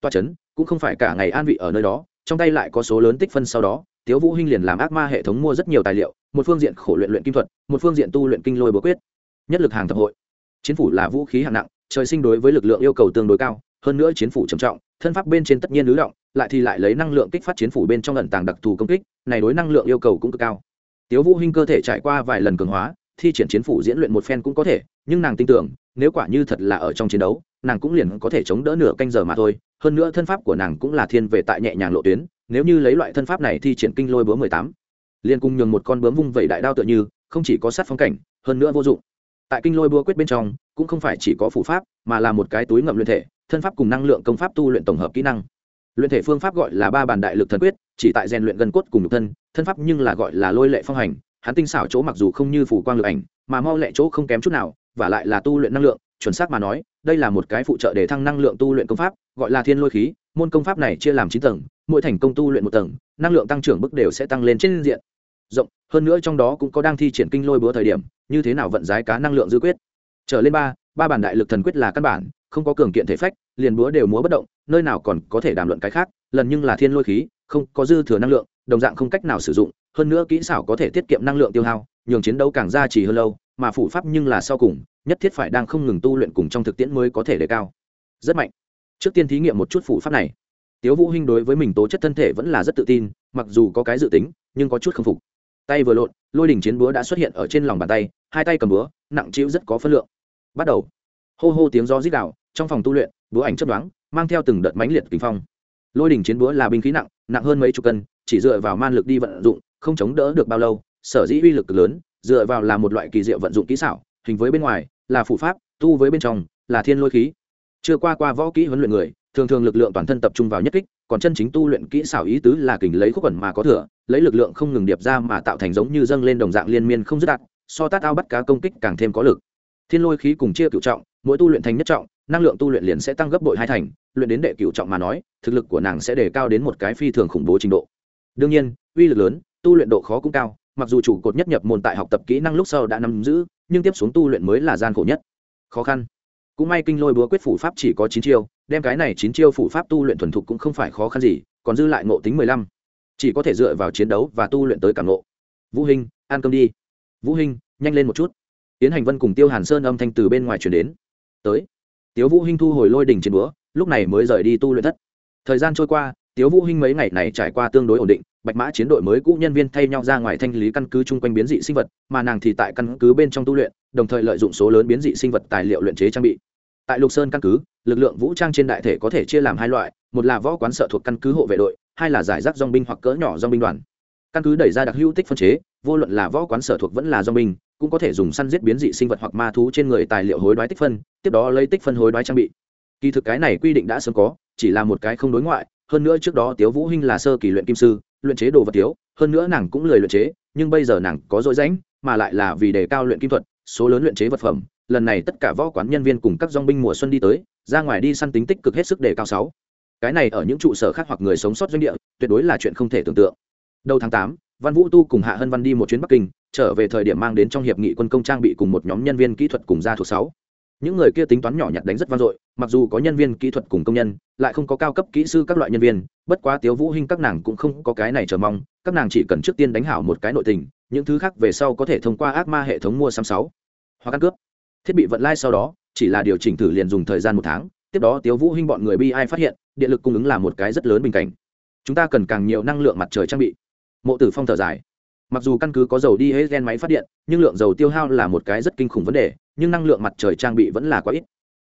Tòa chấn cũng không phải cả ngày an vị ở nơi đó, trong tay lại có số lớn tích phân sau đó, tiếu vũ hinh liền làm ác ma hệ thống mua rất nhiều tài liệu, một phương diện khổ luyện luyện kim thuật, một phương diện tu luyện kinh lôi búa quyết. Nhất lực hàng thập hội chiến phủ là vũ khí hạng nặng, trời sinh đối với lực lượng yêu cầu tương đối cao, hơn nữa chiến phủ trầm trọng, thân pháp bên trên tất nhiên ứ động, lại thì lại lấy năng lượng kích phát chiến phủ bên trong ẩn tàng đặc thù công kích, này đối năng lượng yêu cầu cũng cực cao. Tiếu vũ hinh cơ thể trải qua vài lần cường hóa, thi triển chiến phủ diễn luyện một phen cũng có thể, nhưng nàng tin tưởng, nếu quả như thật là ở trong chiến đấu, nàng cũng liền có thể chống đỡ nửa canh giờ mà thôi, hơn nữa thân pháp của nàng cũng là thiên về tại nhẹ nhàng lộ tuyến, nếu như lấy loại thân pháp này thi triển kinh lôi búa mười tám liên cung nhường một con bướm vung vẩy đại đao tựa như, không chỉ có sát phong cảnh, hơn nữa vô dụng tại kinh lôi búa quyết bên trong, cũng không phải chỉ có phụ pháp, mà là một cái túi ngậm luyện thể, thân pháp cùng năng lượng công pháp tu luyện tổng hợp kỹ năng. Luyện thể phương pháp gọi là ba bản đại lực thần quyết, chỉ tại rèn luyện gần cốt cùng nhục thân thân pháp nhưng là gọi là lôi lệ phong hành, hắn tinh xảo chỗ mặc dù không như phủ quang lực ảnh, mà mau lệ chỗ không kém chút nào, và lại là tu luyện năng lượng, chuẩn xác mà nói, đây là một cái phụ trợ để thăng năng lượng tu luyện công pháp, gọi là thiên lôi khí, môn công pháp này chia làm chín tầng, mỗi thành công tu luyện một tầng, năng lượng tăng trưởng bước đều sẽ tăng lên trên diện. Rộng hơn nữa trong đó cũng có đang thi triển kinh lôi búa thời điểm, như thế nào vận giải cá năng lượng dư quyết. Trở lên ba ba bản đại lực thần quyết là căn bản, không có cường kiện thể phách, liền búa đều múa bất động, nơi nào còn có thể đàm luận cái khác, lần nhưng là thiên lôi khí, không có dư thừa năng lượng, đồng dạng không cách nào sử dụng, hơn nữa kỹ xảo có thể tiết kiệm năng lượng tiêu hao, nhường chiến đấu càng ra chỉ hơn lâu, mà phủ pháp nhưng là sau cùng, nhất thiết phải đang không ngừng tu luyện cùng trong thực tiễn mới có thể đề cao. Rất mạnh. Trước tiên thí nghiệm một chút phủ pháp này. Tiếu vũ hinh đối với mình tố chất thân thể vẫn là rất tự tin, mặc dù có cái dự tính, nhưng có chút không phục tay vừa lộn, lôi đỉnh chiến búa đã xuất hiện ở trên lòng bàn tay, hai tay cầm búa, nặng chịu rất có phân lượng. Bắt đầu. Hô hô tiếng gió rít đạo trong phòng tu luyện, búa ảnh chất đoán mang theo từng đợt mãnh liệt kinh phong. Lôi đỉnh chiến búa là binh khí nặng nặng hơn mấy chục cân, chỉ dựa vào man lực đi vận dụng, không chống đỡ được bao lâu, sở dĩ uy lực lớn, dựa vào là một loại kỳ diệu vận dụng kỹ xảo, hình với bên ngoài, là phủ pháp, tu với bên trong, là thiên lôi khí. Chưa qua qua võ kỹ huấn luyện người thường thường lực lượng toàn thân tập trung vào nhất kích, còn chân chính tu luyện kỹ xảo ý tứ là kình lấy khúc quẩn mà có thừa, lấy lực lượng không ngừng điệp ra mà tạo thành giống như dâng lên đồng dạng liên miên không dứt đạt so tát ao bắt cá công kích càng thêm có lực. Thiên lôi khí cùng chia cựu trọng, mỗi tu luyện thành nhất trọng, năng lượng tu luyện liền sẽ tăng gấp bội hai thành, luyện đến đệ cựu trọng mà nói, thực lực của nàng sẽ đề cao đến một cái phi thường khủng bố trình độ. Đương nhiên, uy lực lớn, tu luyện độ khó cũng cao, mặc dù chủ cột nhất nhập môn tại học tập kỹ năng lúc sau đã nắm giữ, nhưng tiếp xuống tu luyện mới là gian khổ nhất. Khó khăn. Cũng may kinh lôi búa quyết phủ pháp chỉ có chín chiêu đem cái này chín chiêu phủ pháp tu luyện thuần thục cũng không phải khó khăn gì, còn dư lại ngộ tính mười lăm. Chỉ có thể dựa vào chiến đấu và tu luyện tới cảm ngộ. Vũ hình ăn cơm đi. Vũ hình nhanh lên một chút. Tiến hành vân cùng tiêu hàn sơn âm thanh từ bên ngoài chuyển đến. Tới. Tiếu vũ hinh thu hồi lôi đỉnh chiến búa, lúc này mới rời đi tu luyện thất. Thời gian trôi qua, tiếu vũ hinh mấy ngày này trải qua tương đối ổn định, bạch mã chiến đội mới cũ nhân viên thay nhau ra ngoài thanh lý căn cứ chung quanh biến dị sinh vật, mà nàng thì tại căn cứ bên trong tu luyện, đồng thời lợi dụng số lớn biến dị sinh vật tài liệu luyện chế trang bị. Tại lục sơn căn cứ lực lượng vũ trang trên đại thể có thể chia làm hai loại, một là võ quán sợ thuộc căn cứ hộ vệ đội, hai là giải rác dong binh hoặc cỡ nhỏ dong binh đoàn. Căn cứ đẩy ra đặc hữu tích phân chế, vô luận là võ quán sở thuộc vẫn là dong binh, cũng có thể dùng săn giết biến dị sinh vật hoặc ma thú trên người tài liệu hối đoái tích phân, tiếp đó lấy tích phân hối đoái trang bị. Kỳ thực cái này quy định đã sớm có, chỉ là một cái không đối ngoại, hơn nữa trước đó tiếu vũ hinh là sơ kỳ luyện kim sư, luyện chế đồ vật tiếu hơn nữa nàng cũng lười luyện chế, nhưng bây giờ nàng có dối rãnh, mà lại là vì đề cao luyện kim thuật, số lớn luyện chế vật phẩm, lần này tất cả võ quán nhân viên cùng các dong binh mùa xuân đi tới ra ngoài đi săn tính tích cực hết sức đề cao sáu. Cái này ở những trụ sở khác hoặc người sống sót doanh địa, tuyệt đối là chuyện không thể tưởng tượng. Đầu tháng tám, văn vũ tu cùng hạ hân văn đi một chuyến bắc kinh, trở về thời điểm mang đến trong hiệp nghị quân công trang bị cùng một nhóm nhân viên kỹ thuật cùng gia thuộc sáu. Những người kia tính toán nhỏ nhặt đánh rất vang dội, mặc dù có nhân viên kỹ thuật cùng công nhân, lại không có cao cấp kỹ sư các loại nhân viên, bất quá tiếu vũ hinh các nàng cũng không có cái này chờ mong, các nàng chỉ cần trước tiên đánh hảo một cái nội tình, những thứ khác về sau có thể thông qua ác ma hệ thống mua sắm sáu. Hoặc căn cướp. Thiết bị vận lai sau đó chỉ là điều chỉnh thử liền dùng thời gian một tháng, tiếp đó tiếu vũ hinh bọn người bi ai phát hiện, điện lực cung ứng là một cái rất lớn bình cảnh. Chúng ta cần càng nhiều năng lượng mặt trời trang bị. Mộ tử phong thở dài. Mặc dù căn cứ có dầu đi hết gen máy phát điện, nhưng lượng dầu tiêu hao là một cái rất kinh khủng vấn đề, nhưng năng lượng mặt trời trang bị vẫn là quá ít.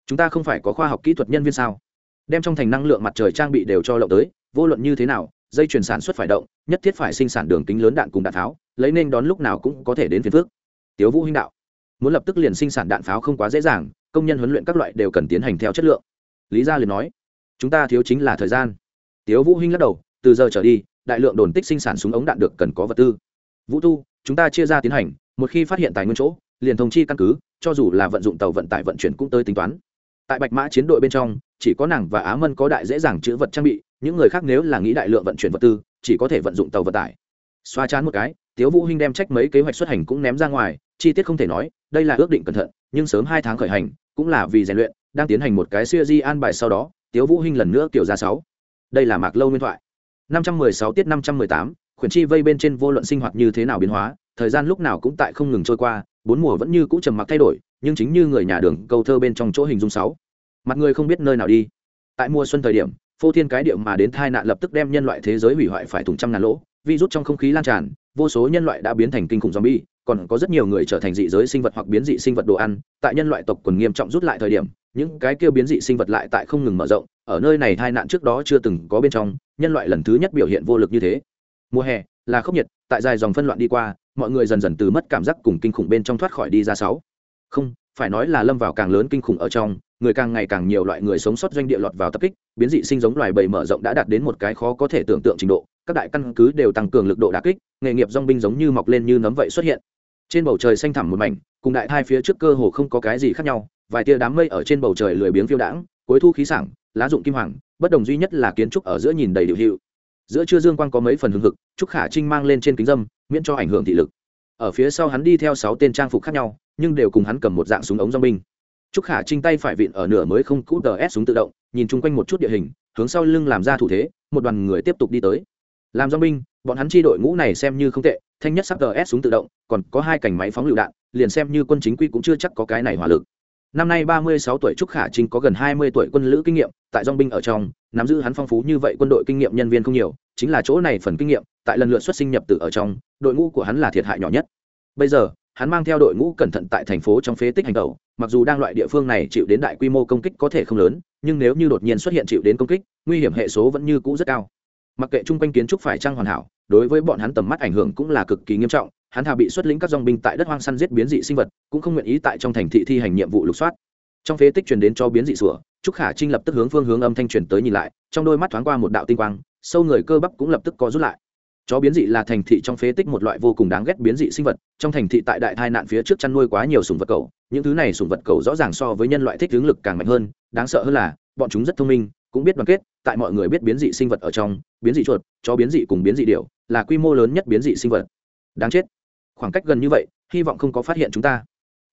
Chúng ta không phải có khoa học kỹ thuật nhân viên sao? Đem trong thành năng lượng mặt trời trang bị đều cho lộng tới, vô luận như thế nào, dây chuyển sản xuất phải động, nhất thiết phải sinh sản đường kính lớn đạn cùng đạn pháo, lấy nên đón lúc nào cũng có thể đến phiền phước tiếu vũ huynh đạo. Muốn lập tức liền sinh sản đạn pháo không quá dễ dàng công nhân huấn luyện các loại đều cần tiến hành theo chất lượng. Lý gia liền nói, chúng ta thiếu chính là thời gian. Tiếu vũ huynh lắc đầu, từ giờ trở đi, đại lượng đồn tích sinh sản súng ống đạn được cần có vật tư. Vũ tu, chúng ta chia ra tiến hành, một khi phát hiện tài nguyên chỗ, liền thông chi căn cứ, cho dù là vận dụng tàu vận tải vận chuyển cũng tới tính toán. Tại bạch mã chiến đội bên trong, chỉ có nàng và á mân có đại dễ dàng chữ vật trang bị, những người khác nếu là nghĩ đại lượng vận chuyển vật tư, chỉ có thể vận dụng tàu vận tải. Xoa chán một cái, tiếu vũ hinh đem trách mấy kế hoạch xuất hành cũng ném ra ngoài, chi tiết không thể nói, đây là ước định cẩn thận, nhưng sớm hai tháng khởi hành cũng là vì rèn luyện đang tiến hành một cái siêu di an bài sau đó tiếu vũ hinh lần nữa kiểu ra sáu. Đây là mạc lâu nguyên thoại. 516 tiết 518, khuyển chi vây bên trên vô luận sinh hoạt như thế nào biến hóa thời gian lúc nào cũng tại không ngừng trôi qua bốn mùa vẫn như cũ trầm mặc thay đổi nhưng chính như người nhà đường câu thơ bên trong chỗ hình dung sáu. Mặt người không biết nơi nào đi. Tại mùa xuân thời điểm phô thiên cái điệu mà đến tai nạn lập tức đem nhân loại thế giới hủy hoại phải thùng trăm ngàn lỗ virus trong không khí lan tràn vô số nhân loại đã biến thành kinh khủng zombie, còn có rất nhiều người trở thành dị giới sinh vật hoặc biến dị sinh vật đồ ăn. Tại nhân loại tộc quần nghiêm trọng rút lại thời điểm, những cái kêu biến dị sinh vật lại tại không ngừng mở rộng. Ở nơi này tai nạn trước đó chưa từng có bên trong, nhân loại lần thứ nhất biểu hiện vô lực như thế. Mùa hè, là khốc nhiệt, tại dài dòng phân loạn đi qua, mọi người dần dần từ mất cảm giác cùng kinh khủng bên trong thoát khỏi đi ra sáu. Không, phải nói là lâm vào càng lớn kinh khủng ở trong, người càng ngày càng nhiều loại người sống sót doanh địa lọt vào tập kích, biến dị sinh giống loài bầy mở rộng đã đạt đến một cái khó có thể tưởng tượng trình độ các đại căn cứ đều tăng cường lực độ đà kích, nghề nghiệp dong binh giống như mọc lên như nấm vậy xuất hiện. Trên bầu trời xanh thẳm một mảnh, cùng đại hai phía trước cơ hồ không có cái gì khác nhau, vài tia đám mây ở trên bầu trời lười biếng phiêu đãng, cuối thu khí sảng, lá dụng kim hoàng, bất đồng duy nhất là kiến trúc ở giữa nhìn đầy điệu hiệu. Giữa trưa dương quang có mấy phần hưng hực, trúc khả trinh mang lên trên kính dâm, miễn cho ảnh hưởng thị lực. Ở phía sau hắn đi theo sáu tên trang phục khác nhau, nhưng đều cùng hắn cầm một dạng súng ống dong binh. Trúc khả trinh tay phải vịn ở nửa mới không cũ tờ súng tự động, nhìn chung quanh một chút địa hình, hướng sau lưng làm ra thủ thế, một đoàn người tiếp tục đi tới làm do binh, bọn hắn chi đội ngũ này xem như không tệ, thanh nhất sắp GS súng tự động, còn có hai cảnh máy phóng lựu đạn, liền xem như quân chính quy cũng chưa chắc có cái này hỏa lực. Năm nay ba mươi sáu tuổi trúc khả trinh có gần hai mươi tuổi quân lữ kinh nghiệm, tại dong binh ở trong, nắm giữ hắn phong phú như vậy quân đội kinh nghiệm nhân viên không nhiều, chính là chỗ này phần kinh nghiệm, tại lần lượt xuất sinh nhập tử ở trong, đội ngũ của hắn là thiệt hại nhỏ nhất. Bây giờ, hắn mang theo đội ngũ cẩn thận tại thành phố trong phế tích hành tẩu, mặc dù đang loại địa phương này chịu đến đại quy mô công kích có thể không lớn, nhưng nếu như đột nhiên xuất hiện chịu đến công kích, nguy hiểm hệ số vẫn như cũ rất cao mặc kệ chung quanh kiến trúc phải trăng hoàn hảo, đối với bọn hắn tầm mắt ảnh hưởng cũng là cực kỳ nghiêm trọng, hắn thà bị xuất lĩnh các dòng binh tại đất hoang săn giết biến dị sinh vật, cũng không nguyện ý tại trong thành thị thi hành nhiệm vụ lục soát. Trong phế tích truyền đến cho biến dị sủa, trúc khả trinh lập tức hướng phương hướng âm thanh truyền tới nhìn lại, trong đôi mắt thoáng qua một đạo tinh quang, sâu người cơ bắp cũng lập tức có rút lại. Chó biến dị là thành thị trong phế tích một loại vô cùng đáng ghét biến dị sinh vật, trong thành thị tại đại tai nạn phía trước chăn nuôi quá nhiều sùng vật cầu, những thứ này sùng vật cầu rõ ràng so với nhân loại thích hướng lực càng mạnh hơn, đáng sợ hơn là, bọn chúng rất thông minh, cũng biết đoàn kết tại mọi người biết biến dị sinh vật ở trong, biến dị chuột, chó biến dị cùng biến dị điệu là quy mô lớn nhất biến dị sinh vật. Đáng chết. Khoảng cách gần như vậy, hy vọng không có phát hiện chúng ta.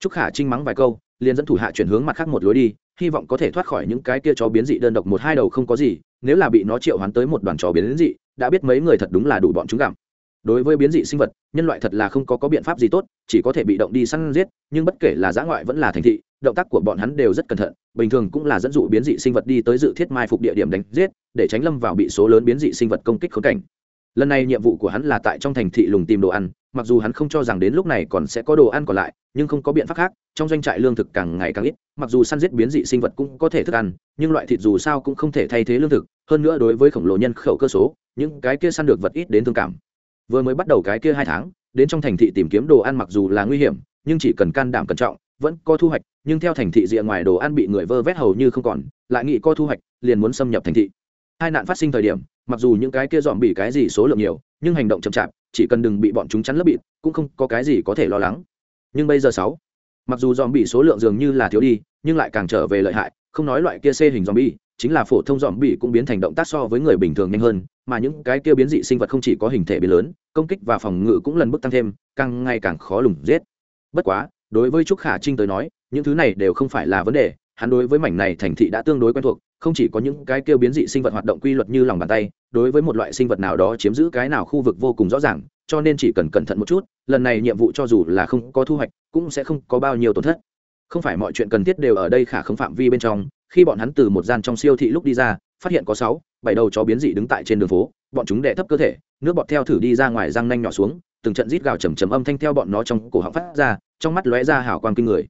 Trúc khả trinh mắng vài câu, liền dẫn thủ hạ chuyển hướng mặt khác một lối đi, hy vọng có thể thoát khỏi những cái kia chó biến dị đơn độc một hai đầu không có gì, nếu là bị nó triệu hoán tới một đoàn chó biến dị, đã biết mấy người thật đúng là đủ bọn chúng gặm. Đối với biến dị sinh vật, nhân loại thật là không có có biện pháp gì tốt, chỉ có thể bị động đi săn giết, nhưng bất kể là giã ngoại vẫn là thành thị động tác của bọn hắn đều rất cẩn thận, bình thường cũng là dẫn dụ biến dị sinh vật đi tới dự thiết mai phục địa điểm đánh giết, để tránh lâm vào bị số lớn biến dị sinh vật công kích khốn cảnh. Lần này nhiệm vụ của hắn là tại trong thành thị lùng tìm đồ ăn, mặc dù hắn không cho rằng đến lúc này còn sẽ có đồ ăn còn lại, nhưng không có biện pháp khác, trong doanh trại lương thực càng ngày càng ít, mặc dù săn giết biến dị sinh vật cũng có thể thức ăn, nhưng loại thịt dù sao cũng không thể thay thế lương thực, hơn nữa đối với khổng lồ nhân khẩu cơ số, những cái kia săn được vật ít đến thương cảm. Vừa mới bắt đầu cái kia hai tháng, đến trong thành thị tìm kiếm đồ ăn mặc dù là nguy hiểm, nhưng chỉ cần can đảm cẩn trọng vẫn có thu hoạch, nhưng theo thành thị rìa ngoài đồ ăn bị người vơ vét hầu như không còn, lại nghĩ có thu hoạch, liền muốn xâm nhập thành thị. Hai nạn phát sinh thời điểm, mặc dù những cái kia dòm bị cái gì số lượng nhiều, nhưng hành động chậm chạp, chỉ cần đừng bị bọn chúng chắn lớp bịt, cũng không có cái gì có thể lo lắng. Nhưng bây giờ sáu, mặc dù dòm bị số lượng dường như là thiếu đi, nhưng lại càng trở về lợi hại, không nói loại kia xê hình dòm bi chính là phổ thông dòm bị cũng biến thành động tác so với người bình thường nhanh hơn, mà những cái kia biến dị sinh vật không chỉ có hình thể biến lớn, công kích và phòng ngự cũng lần bước tăng thêm, càng ngày càng khó lùng giết. Bất quá đối với trúc khả trinh tới nói, những thứ này đều không phải là vấn đề, hắn đối với mảnh này thành thị đã tương đối quen thuộc, không chỉ có những cái kêu biến dị sinh vật hoạt động quy luật như lòng bàn tay, đối với một loại sinh vật nào đó chiếm giữ cái nào khu vực vô cùng rõ ràng, cho nên chỉ cần cẩn thận một chút, lần này nhiệm vụ cho dù là không có thu hoạch, cũng sẽ không có bao nhiêu tổn thất. Không phải mọi chuyện cần thiết đều ở đây khả không phạm vi bên trong, khi bọn hắn từ một gian trong siêu thị lúc đi ra, phát hiện có sáu, bảy đầu chó biến dị đứng tại trên đường phố, bọn chúng đẻ thấp cơ thể, nước bọt theo thử đi ra ngoài răng nanh nhỏ xuống, từng trận rít gào chầm chầm âm thanh theo bọn nó trong cổ họng phát ra trong mắt lóe ra hào quang kinh người.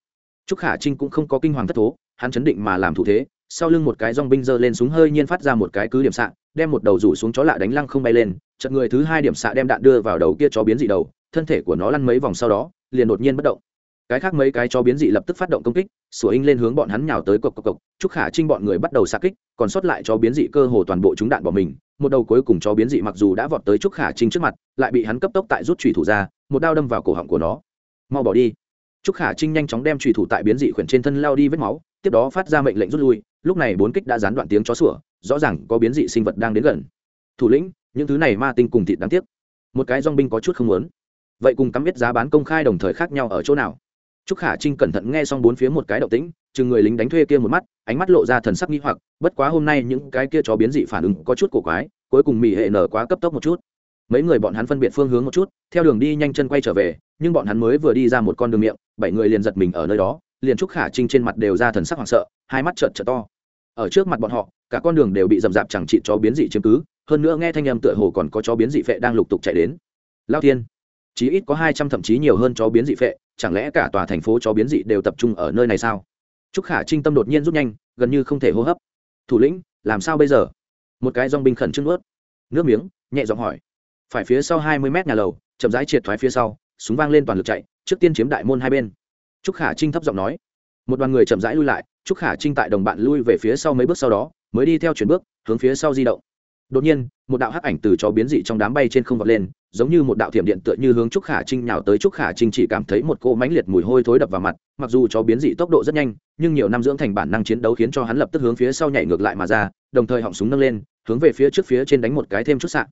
Trúc khả trinh cũng không có kinh hoàng thất thố, hắn chấn định mà làm thủ thế, sau lưng một cái dòng binh giơ lên súng hơi nhiên phát ra một cái cứ điểm xạ, đem một đầu rủ xuống chó lạ đánh lăng không bay lên chật người thứ hai điểm xạ đem đạn đưa vào đầu kia chó biến dị đầu, thân thể của nó lăn mấy vòng sau đó, liền đột nhiên bất động. Cái khác mấy cái chó biến dị lập tức phát động công kích, sủa in lên hướng bọn hắn nhào tới cộc cộc cộc chúc khả trinh bọn người bắt đầu xa kích, còn sót lại chó biến dị cơ hồ toàn bộ chúng đạn bỏ mình, một đầu cuối cùng chó biến dị mặc dù đã vọt tới trúc khả trinh trước mặt, lại bị hắn cấp tốc tại rút trùy thủ ra, một đao đâm vào cổ họng của nó mau bỏ đi. Trúc khả trinh nhanh chóng đem trùy thủ tại biến dị khuyển trên thân lao đi vết máu, tiếp đó phát ra mệnh lệnh rút lui, lúc này bốn kích đã gián đoạn tiếng chó sủa, rõ ràng có biến dị sinh vật đang đến gần. Thủ lĩnh, những thứ này ma tinh cùng thịt đáng tiếc. Một cái dong binh có chút không muốn. Vậy cùng cắm biết giá bán công khai đồng thời khác nhau ở chỗ nào? Trúc khả trinh cẩn thận nghe xong bốn phía một cái động tĩnh, chừng người lính đánh thuê kia một mắt, ánh mắt lộ ra thần sắc nghi hoặc, bất quá hôm nay những cái kia chó biến dị phản ứng có chút cổ quái, cuối cùng mỹ hệ nở quá cấp tốc một chút. Mấy người bọn hắn phân biệt phương hướng một chút, theo đường đi nhanh chân quay trở về nhưng bọn hắn mới vừa đi ra một con đường miệng, bảy người liền giật mình ở nơi đó, liền trúc khả trinh trên mặt đều ra thần sắc hoảng sợ, hai mắt trợn trợn to. Ở trước mặt bọn họ, cả con đường đều bị rậm rạp chẳng trị cho biến dị chiếm cứ, hơn nữa nghe thanh âm tựa hồ còn có chó biến dị phệ đang lục tục chạy đến. Lao thiên, chí ít có hai trăm thậm chí nhiều hơn chó biến dị phệ, chẳng lẽ cả tòa thành phố chó biến dị đều tập trung ở nơi này sao? Trúc khả trinh tâm đột nhiên rút nhanh, gần như không thể hô hấp. Thủ lĩnh, làm sao bây giờ? Một cái dong binh khẩn trương ướt nước miếng, nhẹ giọng hỏi. Phải phía sau hai mươi mét nhà lầu, chậm rãi triệt thoái phía sau súng vang lên toàn lực chạy, trước tiên chiếm đại môn hai bên. Trúc khả trinh thấp giọng nói. Một đoàn người chậm rãi lui lại, trúc khả trinh tại đồng bạn lui về phía sau mấy bước sau đó, mới đi theo chuyển bước, hướng phía sau di động. Đột nhiên, một đạo hắc ảnh từ chó biến dị trong đám bay trên không vọt lên, giống như một đạo thiểm điện tựa như hướng trúc khả trinh nhào tới. Trúc khả trinh chỉ cảm thấy một cô mánh liệt mùi hôi thối đập vào mặt, mặc dù chó biến dị tốc độ rất nhanh, nhưng nhiều năm dưỡng thành bản năng chiến đấu khiến cho hắn lập tức hướng phía sau nhảy ngược lại mà ra, đồng thời họng súng nâng lên, hướng về phía trước phía trên đánh một cái thêm chút sạn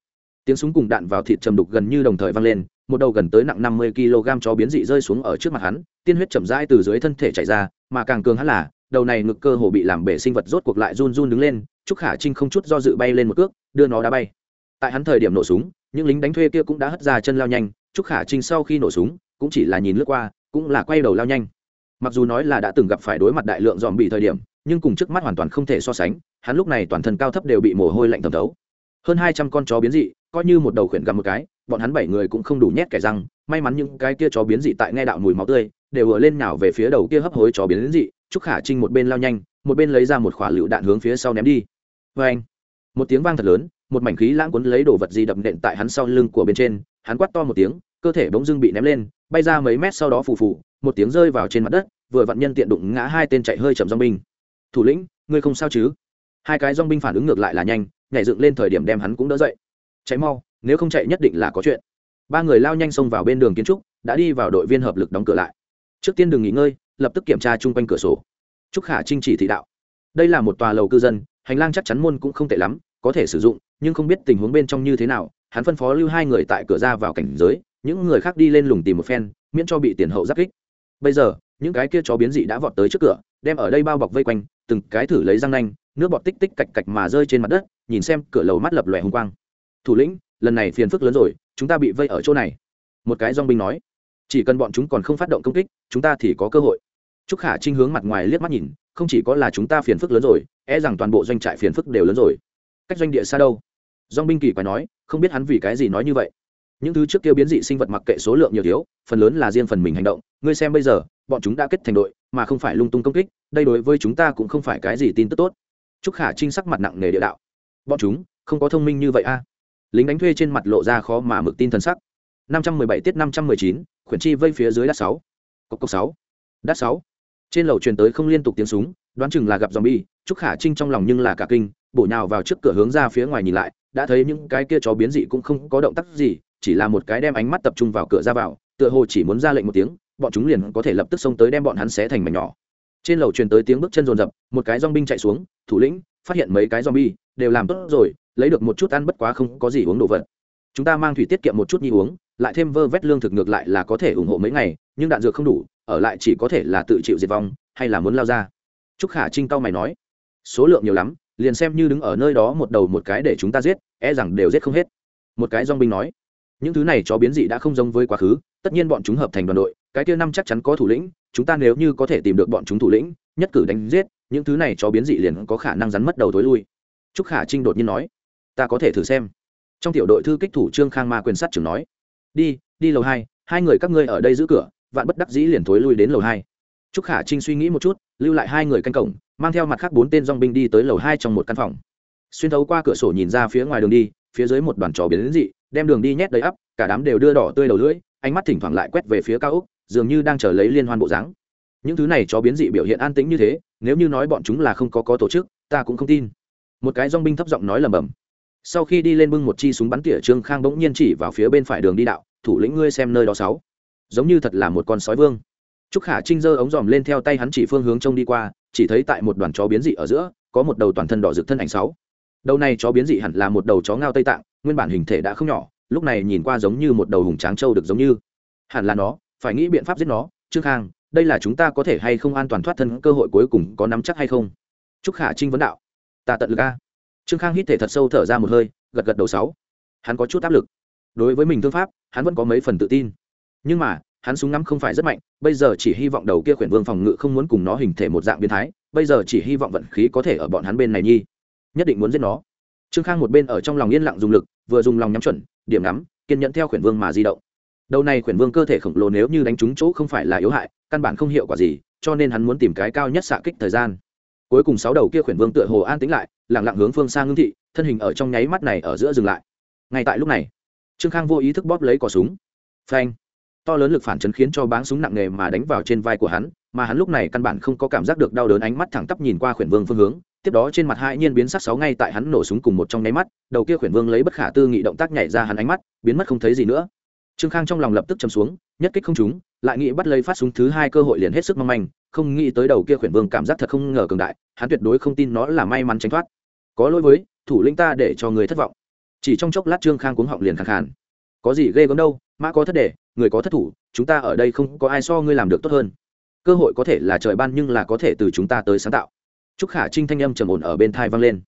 tiếng súng cùng đạn vào thịt trầm đục gần như đồng thời vang lên, một đầu gần tới nặng năm mươi kg chó biến dị rơi xuống ở trước mặt hắn, tiên huyết chậm rãi từ dưới thân thể chảy ra, mà càng cường hắn là, đầu này ngực cơ hồ bị làm bể sinh vật rốt cuộc lại run run đứng lên, trúc khả trinh không chút do dự bay lên một cước, đưa nó đá bay. Tại hắn thời điểm nổ súng, những lính đánh thuê kia cũng đã hất ra chân lao nhanh, trúc khả trinh sau khi nổ súng, cũng chỉ là nhìn lướt qua, cũng là quay đầu lao nhanh. Mặc dù nói là đã từng gặp phải đối mặt đại lượng dòm bị thời điểm, nhưng cùng trước mắt hoàn toàn không thể so sánh, hắn lúc này toàn thân cao thấp đều bị mồ hôi lạnh thẩm thấu. Hơn hai trăm con chó biến dị coi như một đầu khuyển gặm một cái, bọn hắn bảy người cũng không đủ nhét kẻ răng, may mắn những cái kia chó biến dị tại nghe đạo mùi máu tươi, đều vừa lên nào về phía đầu kia hấp hối chó biến dị, trúc khả trinh một bên lao nhanh, một bên lấy ra một khỏa lựu đạn hướng phía sau ném đi. Vê anh một tiếng vang thật lớn, một mảnh khí lãng cuốn lấy đồ vật gì đập nện tại hắn sau lưng của bên trên, hắn quát to một tiếng, cơ thể bỗng dưng bị ném lên, bay ra mấy mét sau đó phù phù, một tiếng rơi vào trên mặt đất, vừa vặn nhân tiện đụng ngã hai tên chạy hơi chậm dong binh. Thủ lĩnh, ngươi không sao chứ? Hai cái dong binh phản ứng ngược lại là nhanh, nhảy dựng lên thời điểm đem hắn cũng đỡ dậy cháy mau, nếu không chạy nhất định là có chuyện. Ba người lao nhanh xông vào bên đường kiến trúc, đã đi vào đội viên hợp lực đóng cửa lại. Trước tiên đừng nghỉ ngơi, lập tức kiểm tra chung quanh cửa sổ. Trúc khả trinh chỉ thị đạo. Đây là một tòa lầu cư dân, hành lang chắc chắn môn cũng không tệ lắm, có thể sử dụng, nhưng không biết tình huống bên trong như thế nào, hắn phân phó lưu hai người tại cửa ra vào cảnh giới, những người khác đi lên lùng tìm một phen, miễn cho bị tiền hậu giáp kích. Bây giờ, những cái kia chó biến dị đã vọt tới trước cửa, đem ở đây bao bọc vây quanh, từng cái thử lấy răng nanh, nước bọt tích tích cạch cạch mà rơi trên mặt đất, nhìn xem cửa lầu mắt lập lòe hùng quang thủ lĩnh, lần này phiền phức lớn rồi, chúng ta bị vây ở chỗ này. Một cái dong binh nói, chỉ cần bọn chúng còn không phát động công kích, chúng ta thì có cơ hội. Trúc khả trinh hướng mặt ngoài liếc mắt nhìn, không chỉ có là chúng ta phiền phức lớn rồi e rằng toàn bộ doanh trại phiền phức đều lớn rồi. Cách doanh địa xa đâu? Dong binh kỳ quái nói, không biết hắn vì cái gì nói như vậy. Những thứ trước kia biến dị sinh vật mặc kệ số lượng nhiều thiếu, phần lớn là riêng phần mình hành động. Ngươi xem bây giờ, bọn chúng đã kết thành đội, mà không phải lung tung công kích, đây đối với chúng ta cũng không phải cái gì tin tức tốt. Trúc khả trinh sắc mặt nặng nề địa đạo. Bọn chúng, không có thông minh như vậy a lính đánh thuê trên mặt lộ ra khó mà mực tin thần sắc. Năm trăm mười bảy tiết năm trăm mười chín, khuyển chi vây phía dưới đắt sáu. Cốc cốc sáu. Đắt sáu. Trên lầu truyền tới không liên tục tiếng súng, đoán chừng là gặp zombie, trúc khả trinh trong lòng nhưng là cả kinh, bổ nhào vào trước cửa hướng ra phía ngoài nhìn lại, đã thấy những cái kia chó biến dị cũng không có động tác gì, chỉ là một cái đem ánh mắt tập trung vào cửa ra vào, tựa hồ chỉ muốn ra lệnh một tiếng, bọn chúng liền có thể lập tức xông tới đem bọn hắn xé thành mảnh nhỏ trên lầu truyền tới tiếng bước chân rồn rập một cái dong binh chạy xuống, thủ lĩnh, phát hiện mấy cái dong bi đều làm tốt rồi, lấy được một chút ăn bất quá không có gì uống đồ vật. Chúng ta mang thủy tiết kiệm một chút nhi uống, lại thêm vơ vét lương thực ngược lại là có thể ủng hộ mấy ngày, nhưng đạn dược không đủ, ở lại chỉ có thể là tự chịu diệt vong, hay là muốn lao ra. Trúc khả trinh cao mày nói, số lượng nhiều lắm, liền xem như đứng ở nơi đó một đầu một cái để chúng ta giết e rằng đều giết không hết. Một cái dong binh nói, những thứ này chó biến dị đã không giống với quá khứ, tất nhiên bọn chúng hợp thành đoàn đội cái kia năm chắc chắn có thủ lĩnh, chúng ta nếu như có thể tìm được bọn chúng thủ lĩnh, nhất cử đánh giết, những thứ này chó biến dị liền có khả năng rắn mất đầu thối lui. Trúc khả trinh đột nhiên nói, ta có thể thử xem. Trong tiểu đội thư kích thủ trương khang ma quyền sát trưởng nói, đi đi lầu hai hai người các ngươi ở đây giữ cửa, vạn bất đắc dĩ liền thối lui đến lầu hai. Trúc khả trinh suy nghĩ một chút, lưu lại hai người canh cổng, mang theo mặt khác bốn tên dong binh đi tới lầu hai trong một căn phòng. Xuyên thấu qua cửa sổ nhìn ra phía ngoài đường đi, phía dưới một đoàn trò biến dị, đem đường đi nhét đầy ắp, cả đám đều đưa đỏ tươi đầu lưỡi, ánh mắt thỉnh thoảng lại quét về phía cao úc dường như đang chờ lấy liên hoan bộ dáng. Những thứ này chó biến dị biểu hiện an tĩnh như thế, nếu như nói bọn chúng là không có có tổ chức, ta cũng không tin. Một cái dong binh thấp giọng nói lầm bầm sau khi đi lên bưng một chi súng bắn tỉa trương khang bỗng nhiên chỉ vào phía bên phải đường đi đạo, thủ lĩnh ngươi xem nơi đó sáu. Giống như thật là một con sói vương. Trúc khả trinh giơ ống dòm lên theo tay hắn chỉ phương hướng trông đi qua, chỉ thấy tại một đoàn chó biến dị ở giữa, có một đầu toàn thân đỏ rực thân ảnh sáu. Đầu này chó biến dị hẳn là một đầu chó ngao tây tạng, nguyên bản hình thể đã không nhỏ, lúc này nhìn qua giống như một đầu hùng tráng trâu được giống như. Hẳn là nó phải nghĩ biện pháp giết nó. Trương khang, đây là chúng ta có thể hay không an toàn thoát thân, cơ hội cuối cùng có nắm chắc hay không? Trúc khả trinh vấn đạo. Ta tận lực a. Trương khang hít thể thật sâu, thở ra một hơi, gật gật đầu sáu. Hắn có chút áp lực. Đối với mình thương pháp, hắn vẫn có mấy phần tự tin. Nhưng mà, hắn súng ngắm không phải rất mạnh, bây giờ chỉ hy vọng đầu kia khuyển vương phòng ngự không muốn cùng nó hình thể một dạng biến thái, bây giờ chỉ hy vọng vận khí có thể ở bọn hắn bên này nhi. Nhất định muốn giết nó. Trương khang một bên ở trong lòng yên lặng dùng lực, vừa dùng lòng nhắm chuẩn, điểm ngắm, kiên nhẫn theo khuyển vương mà di động đầu này khuyển vương cơ thể khổng lồ nếu như đánh trúng chỗ không phải là yếu hại, căn bản không hiệu quả gì, cho nên hắn muốn tìm cái cao nhất xạ kích thời gian. Cuối cùng sáu đầu kia khuyển vương tựa hồ an tính lại lẳng lặng hướng phương sang ngưng thị, thân hình ở trong nháy mắt này ở giữa dừng lại. Ngay tại lúc này, trương khang vô ý thức bóp lấy cỏ súng. Phanh! To lớn lực phản chấn khiến cho báng súng nặng nề mà đánh vào trên vai của hắn, mà hắn lúc này căn bản không có cảm giác được đau đớn ánh mắt thẳng tắp nhìn qua khuyển vương phương hướng. Tiếp đó trên mặt hai nhiên biến sắc sáu ngay tại hắn nổ súng cùng một trong nháy mắt, đầu kia khuyển vương lấy bất khả tư nghị động tác nhảy ra hắn ánh mắt, biến mất không thấy gì nữa trương khang trong lòng lập tức chầm xuống, nhất kích không trúng, lại nghĩ bắt lấy phát súng thứ hai cơ hội liền hết sức mong manh, không nghĩ tới đầu kia khuyển vương cảm giác thật không ngờ cường đại, hắn tuyệt đối không tin nó là may mắn tránh thoát. Có lỗi với, thủ lĩnh ta để cho người thất vọng. Chỉ trong chốc lát trương khang cuống họng liền khẳng khàn. Có gì ghê gớm đâu, mã có thất đề, người có thất thủ, chúng ta ở đây không có ai so ngươi làm được tốt hơn. Cơ hội có thể là trời ban nhưng là có thể từ chúng ta tới sáng tạo. Trúc khả trinh thanh âm trầm ổn ở bên thai vang lên.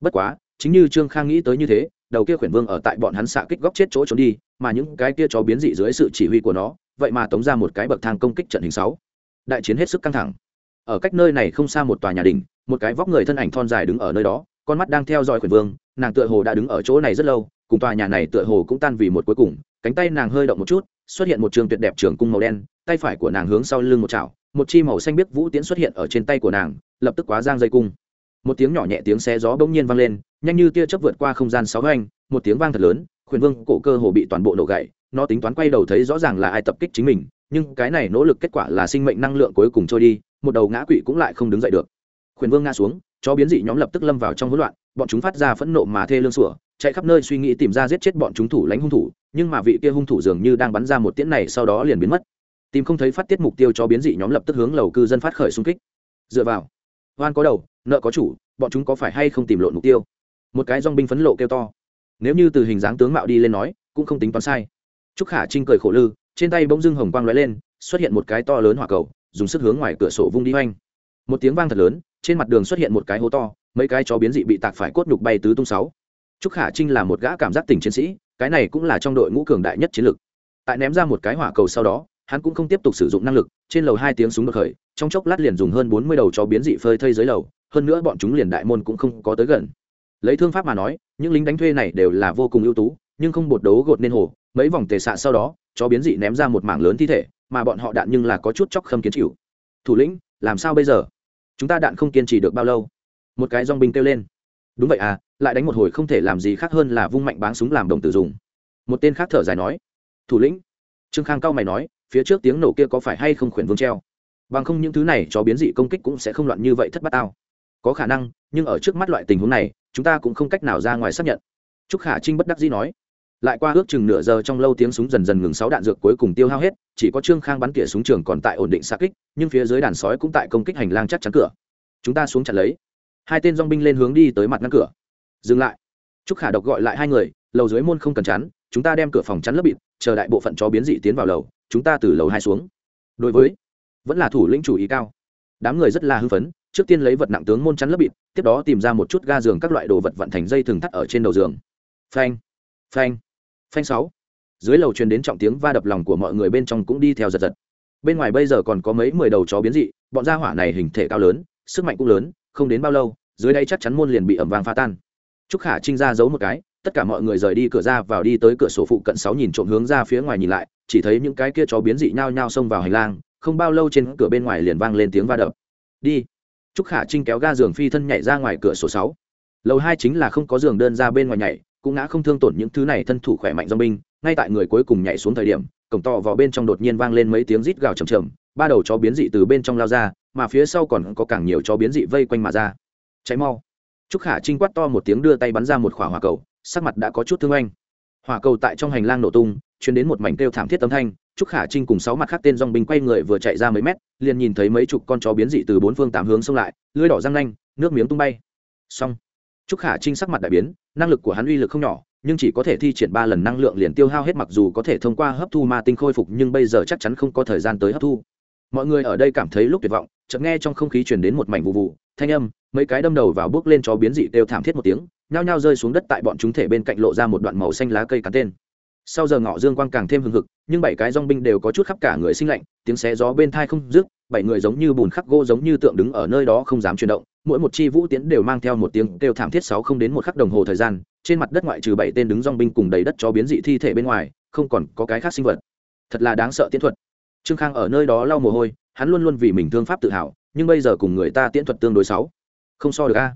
Bất quá, chính như trương khang nghĩ tới như thế đầu kia khuyển vương ở tại bọn hắn xạ kích góc chết chỗ trốn đi, mà những cái kia chó biến dị dưới sự chỉ huy của nó, vậy mà tống ra một cái bậc thang công kích trận hình sáu. Đại chiến hết sức căng thẳng. Ở cách nơi này không xa một tòa nhà đình một cái vóc người thân ảnh thon dài đứng ở nơi đó, con mắt đang theo dõi khuyển vương, nàng tựa hồ đã đứng ở chỗ này rất lâu, cùng tòa nhà này tựa hồ cũng tan vì một cuối cùng, cánh tay nàng hơi động một chút, xuất hiện một trường tuyệt đẹp trường cung màu đen, tay phải của nàng hướng sau lưng một chảo, một chi màu xanh biếc vũ tiễn xuất hiện ở trên tay của nàng, lập tức quá giang dây cung một tiếng nhỏ nhẹ tiếng xe gió bỗng nhiên vang lên, nhanh như tia chớp vượt qua không gian sáu anh một tiếng vang thật lớn, khuyển vương cổ cơ hồ bị toàn bộ nổ gãy, nó tính toán quay đầu thấy rõ ràng là ai tập kích chính mình, nhưng cái này nỗ lực kết quả là sinh mệnh năng lượng cuối cùng trôi đi, một đầu ngã quỵ cũng lại không đứng dậy được. Khuyển vương ngã xuống, chó biến dị nhóm lập tức lâm vào trong hỗn loạn, bọn chúng phát ra phẫn nộ mà thê lương sủa, chạy khắp nơi suy nghĩ tìm ra giết chết bọn chúng thủ lãnh hung thủ, nhưng mà vị kia hung thủ dường như đang bắn ra một tiễn này sau đó liền biến mất. Tìm không thấy phát tiết mục tiêu cho biến dị nhóm lập tức hướng lầu cư dân phát khởi xung kích. Dựa vào hoan có đầu, nợ có chủ, bọn chúng có phải hay không tìm lộn mục tiêu? Một cái dong binh phấn lộ kêu to. Nếu như từ hình dáng tướng mạo đi lên nói, cũng không tính toán sai. Trúc khả trinh cười khổ lư, trên tay bỗng dưng hồng quang lóe lên, xuất hiện một cái to lớn hỏa cầu, dùng sức hướng ngoài cửa sổ vung đi hoanh một tiếng vang thật lớn, trên mặt đường xuất hiện một cái hố to, mấy cái chó biến dị bị tạc phải cốt nhục bay tứ tung sáu. Trúc khả trinh là một gã cảm giác tình chiến sĩ, cái này cũng là trong đội ngũ cường đại nhất chiến lực tại ném ra một cái hỏa cầu sau đó hắn cũng không tiếp tục sử dụng năng lực, trên lầu hai tiếng súng được khởi, trong chốc lát liền dùng hơn bốn mươi đầu chó biến dị phơi thây dưới lầu, hơn nữa bọn chúng liền đại môn cũng không có tới gần. Lấy thương pháp mà nói, những lính đánh thuê này đều là vô cùng ưu tú, nhưng không bột đấu gột nên hồ, mấy vòng tề xạ sau đó, chó biến dị ném ra một mảng lớn thi thể, mà bọn họ đạn nhưng là có chút chóc khâm kiến chịu. Thủ lĩnh, làm sao bây giờ? Chúng ta đạn không kiên trì được bao lâu? Một cái dong binh kêu lên. Đúng vậy à lại đánh một hồi không thể làm gì khác hơn là vung mạnh báng súng làm đồng tử dùng. Một tên khác thở dài nói. Thủ lĩnh. Trương khang cao mày nói phía trước tiếng nổ kia có phải hay không khuyển vương treo? Bằng không những thứ này cho biến dị công kích cũng sẽ không loạn như vậy thất bát tao. Có khả năng, nhưng ở trước mắt loại tình huống này, chúng ta cũng không cách nào ra ngoài xác nhận. Trúc khả trinh bất đắc dĩ nói. Lại qua ước chừng nửa giờ trong lâu tiếng súng dần dần ngừng sáu đạn dược cuối cùng tiêu hao hết, chỉ có trương khang bắn tỉa súng trường còn tại ổn định xa kích, nhưng phía dưới đàn sói cũng tại công kích hành lang chắc chắn cửa. Chúng ta xuống chặn lấy. Hai tên dong binh lên hướng đi tới mặt ngăn cửa. Dừng lại. Trúc khả độc gọi lại hai người, lầu dưới môn không cần chắn, chúng ta đem cửa phòng chắn lớp bịt, chờ đại bộ phận chó biến dị tiến vào lầu chúng ta từ lầu hai xuống. Đối với, vẫn là thủ lĩnh chủ ý cao. Đám người rất là hưng phấn, trước tiên lấy vật nặng tướng môn chắn lớp bịt, tiếp đó tìm ra một chút ga giường các loại đồ vật vận thành dây thừng thắt ở trên đầu giường. Phanh phanh phanh sáu. Dưới lầu truyền đến trọng tiếng va đập lòng của mọi người bên trong cũng đi theo giật giật. Bên ngoài bây giờ còn có mấy mười đầu chó biến dị, bọn gia hỏa này hình thể cao lớn, sức mạnh cũng lớn, không đến bao lâu, dưới đây chắc chắn môn liền bị ẩm vang phá tan. Trúc khả trinh ra giấu một cái tất cả mọi người rời đi cửa ra vào đi tới cửa sổ phụ cận sáu nhìn trộm hướng ra phía ngoài nhìn lại, chỉ thấy những cái kia chó biến dị nhao nhao xông vào hành lang, không bao lâu trên cửa bên ngoài liền vang lên tiếng va đập. Đi! Trúc khả trinh kéo ga giường phi thân nhảy ra ngoài cửa sổ sáu. Lầu hai chính là không có giường đơn ra bên ngoài nhảy, cũng ngã không thương tổn những thứ này thân thủ khỏe mạnh do binh, ngay tại người cuối cùng nhảy xuống thời điểm, cổng to vào bên trong đột nhiên vang lên mấy tiếng rít gào chầm chầm ba đầu chó biến dị từ bên trong lao ra, mà phía sau còn có càng nhiều chó biến dị vây quanh mà ra. Cháy mau! Trúc khả trinh quát to một tiếng đưa tay bắn ra một khỏa hỏa cầu sắc mặt đã có chút thương anh hỏa cầu tại trong hành lang nổ tung chuyển đến một mảnh kêu thảm thiết âm thanh, trúc khả trinh cùng sáu mặt khác tên dong binh quay người vừa chạy ra mấy mét, liền nhìn thấy mấy chục con chó biến dị từ bốn phương tám hướng xông lại lưới đỏ răng nanh, nước miếng tung bay. Xong, trúc khả trinh sắc mặt đại biến, năng lực của hắn uy lực không nhỏ, nhưng chỉ có thể thi triển ba lần năng lượng liền tiêu hao hết mặc dù có thể thông qua hấp thu ma tinh khôi phục, nhưng bây giờ chắc chắn không có thời gian tới hấp thu. Mọi người ở đây cảm thấy lúc tuyệt vọng, chợt nghe trong không khí truyền đến một mảnh vụ vụ, thanh âm, mấy cái đâm đầu vào bước lên chó biến dị đều thảm thiết một tiếng nhao nhao rơi xuống đất tại bọn chúng thể bên cạnh lộ ra một đoạn màu xanh lá cây cắn tên. Sau giờ ngọ dương quang càng thêm hừng hực, nhưng bảy cái dong binh đều có chút khắp cả người sinh lạnh, tiếng xé gió bên thai không dứt, bảy người giống như bùn khắc gỗ giống như tượng đứng ở nơi đó không dám chuyển động, mỗi một chi vũ tiến đều mang theo một tiếng kêu thảm thiết sáu không đến một khắc đồng hồ thời gian, trên mặt đất ngoại trừ bảy tên đứng dong binh cùng đầy đất cho biến dị thi thể bên ngoài, không còn có cái khác sinh vật. Thật là đáng sợ tiến thuật. Trương khang ở nơi đó lau mồ hôi, hắn luôn luôn vì mình thương pháp tự hào, nhưng bây giờ cùng người ta tiễn thuật tương đối sáu. Không so được a.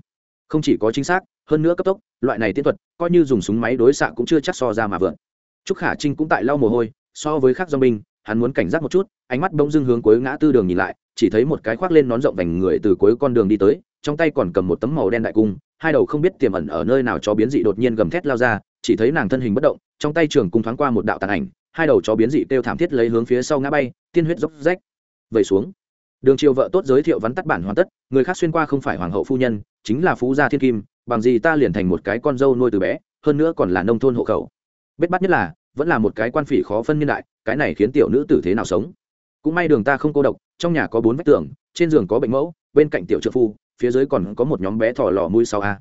Không chỉ có chính xác hơn nữa cấp tốc, loại này tiến thuật, coi như dùng súng máy đối xạ cũng chưa chắc so ra mà vượn. Trúc khả trinh cũng tại lau mồ hôi, so với khác do binh, hắn muốn cảnh giác một chút, ánh mắt bỗng dưng hướng cuối ngã tư đường nhìn lại, chỉ thấy một cái khoác lên nón rộng vành người từ cuối con đường đi tới, trong tay còn cầm một tấm màu đen đại cung, hai đầu không biết tiềm ẩn ở nơi nào cho biến dị đột nhiên gầm thét lao ra, chỉ thấy nàng thân hình bất động, trong tay trường cung thoáng qua một đạo tàn ảnh, hai đầu chó biến dị kêu thảm thiết lấy hướng phía sau ngã bay, tiên huyết dốc rách, vẩy xuống. Đường triều vợ tốt giới thiệu vắn tắt bản hoàn tất, người khác xuyên qua không phải hoàng hậu phu nhân, chính là phú gia thiên kim bằng gì ta liền thành một cái con dâu nuôi từ bé, hơn nữa còn là nông thôn hộ khẩu. Bết bắt nhất là, vẫn là một cái quan phỉ khó phân niên đại, cái này khiến tiểu nữ tử thế nào sống? Cũng may đường ta không cô độc, trong nhà có bốn vách tường, trên giường có bệnh mẫu, bên cạnh tiểu trợ phu, phía dưới còn có một nhóm bé thỏ lò mui sau a.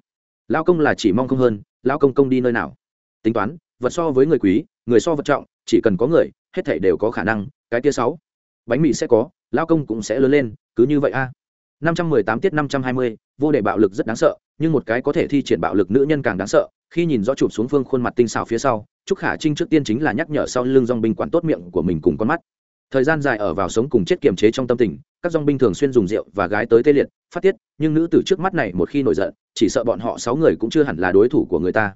Lao công là chỉ mong không hơn lao công công đi nơi nào? Tính toán, vật so với người quý, người so vật trọng, chỉ cần có người, hết thảy đều có khả năng, cái kia sáu bánh mì sẽ có lao công cũng sẽ lớn lên, cứ như vậy a. 518 tiết 520, vô đề bạo lực rất đáng sợ, nhưng một cái có thể thi triển bạo lực nữ nhân càng đáng sợ, khi nhìn rõ chụp xuống phương khuôn mặt tinh xảo phía sau, Trúc Khả Trinh trước tiên chính là nhắc nhở sau lưng dòng binh quản tốt miệng của mình cùng con mắt. Thời gian dài ở vào sống cùng chết kiềm chế trong tâm tình, các dòng binh thường xuyên dùng rượu và gái tới tê liệt, phát tiết, nhưng nữ tử trước mắt này một khi nổi giận, chỉ sợ bọn họ 6 người cũng chưa hẳn là đối thủ của người ta.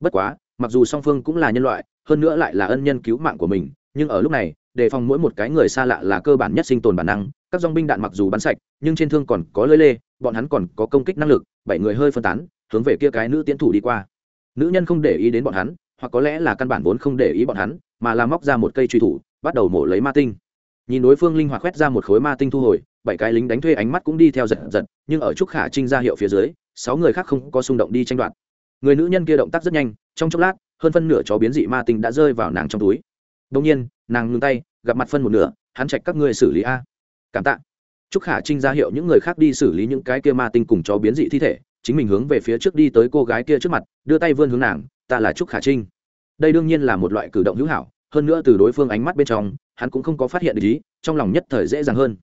Bất quá, mặc dù song phương cũng là nhân loại, hơn nữa lại là ân nhân cứu mạng của mình, nhưng ở lúc này, đề phòng mỗi một cái người xa lạ là cơ bản nhất sinh tồn bản năng, các dòng binh đạn mặc dù bắn sạch, nhưng trên thương còn có lưỡi lê, bọn hắn còn có công kích năng lực, bảy người hơi phân tán, hướng về kia cái nữ tiến thủ đi qua. Nữ nhân không để ý đến bọn hắn, hoặc có lẽ là căn bản vốn không để ý bọn hắn, mà là móc ra một cây truy thủ, bắt đầu mổ lấy ma tinh. Nhìn đối phương linh hoạt quét ra một khối ma tinh thu hồi, bảy cái lính đánh thuê ánh mắt cũng đi theo giật giật, nhưng ở trúc khả trinh ra hiệu phía dưới, sáu người khác không có xung động đi tranh đoạt. Người nữ nhân kia động tác rất nhanh, trong chốc lát, hơn phân nửa chó biến dị ma tinh đã rơi vào nàng trong túi. Đông nhiên, nàng ngừng tay, gặp mặt phân một nửa, hắn chạch các ngươi xử lý a cảm tạ. Trúc khả trinh ra hiệu những người khác đi xử lý những cái kia ma tinh cùng chó biến dị thi thể, chính mình hướng về phía trước đi tới cô gái kia trước mặt, đưa tay vươn hướng nàng, ta là trúc khả trinh. Đây đương nhiên là một loại cử động hữu hảo, hơn nữa từ đối phương ánh mắt bên trong, hắn cũng không có phát hiện ý, trong lòng nhất thời dễ dàng hơn.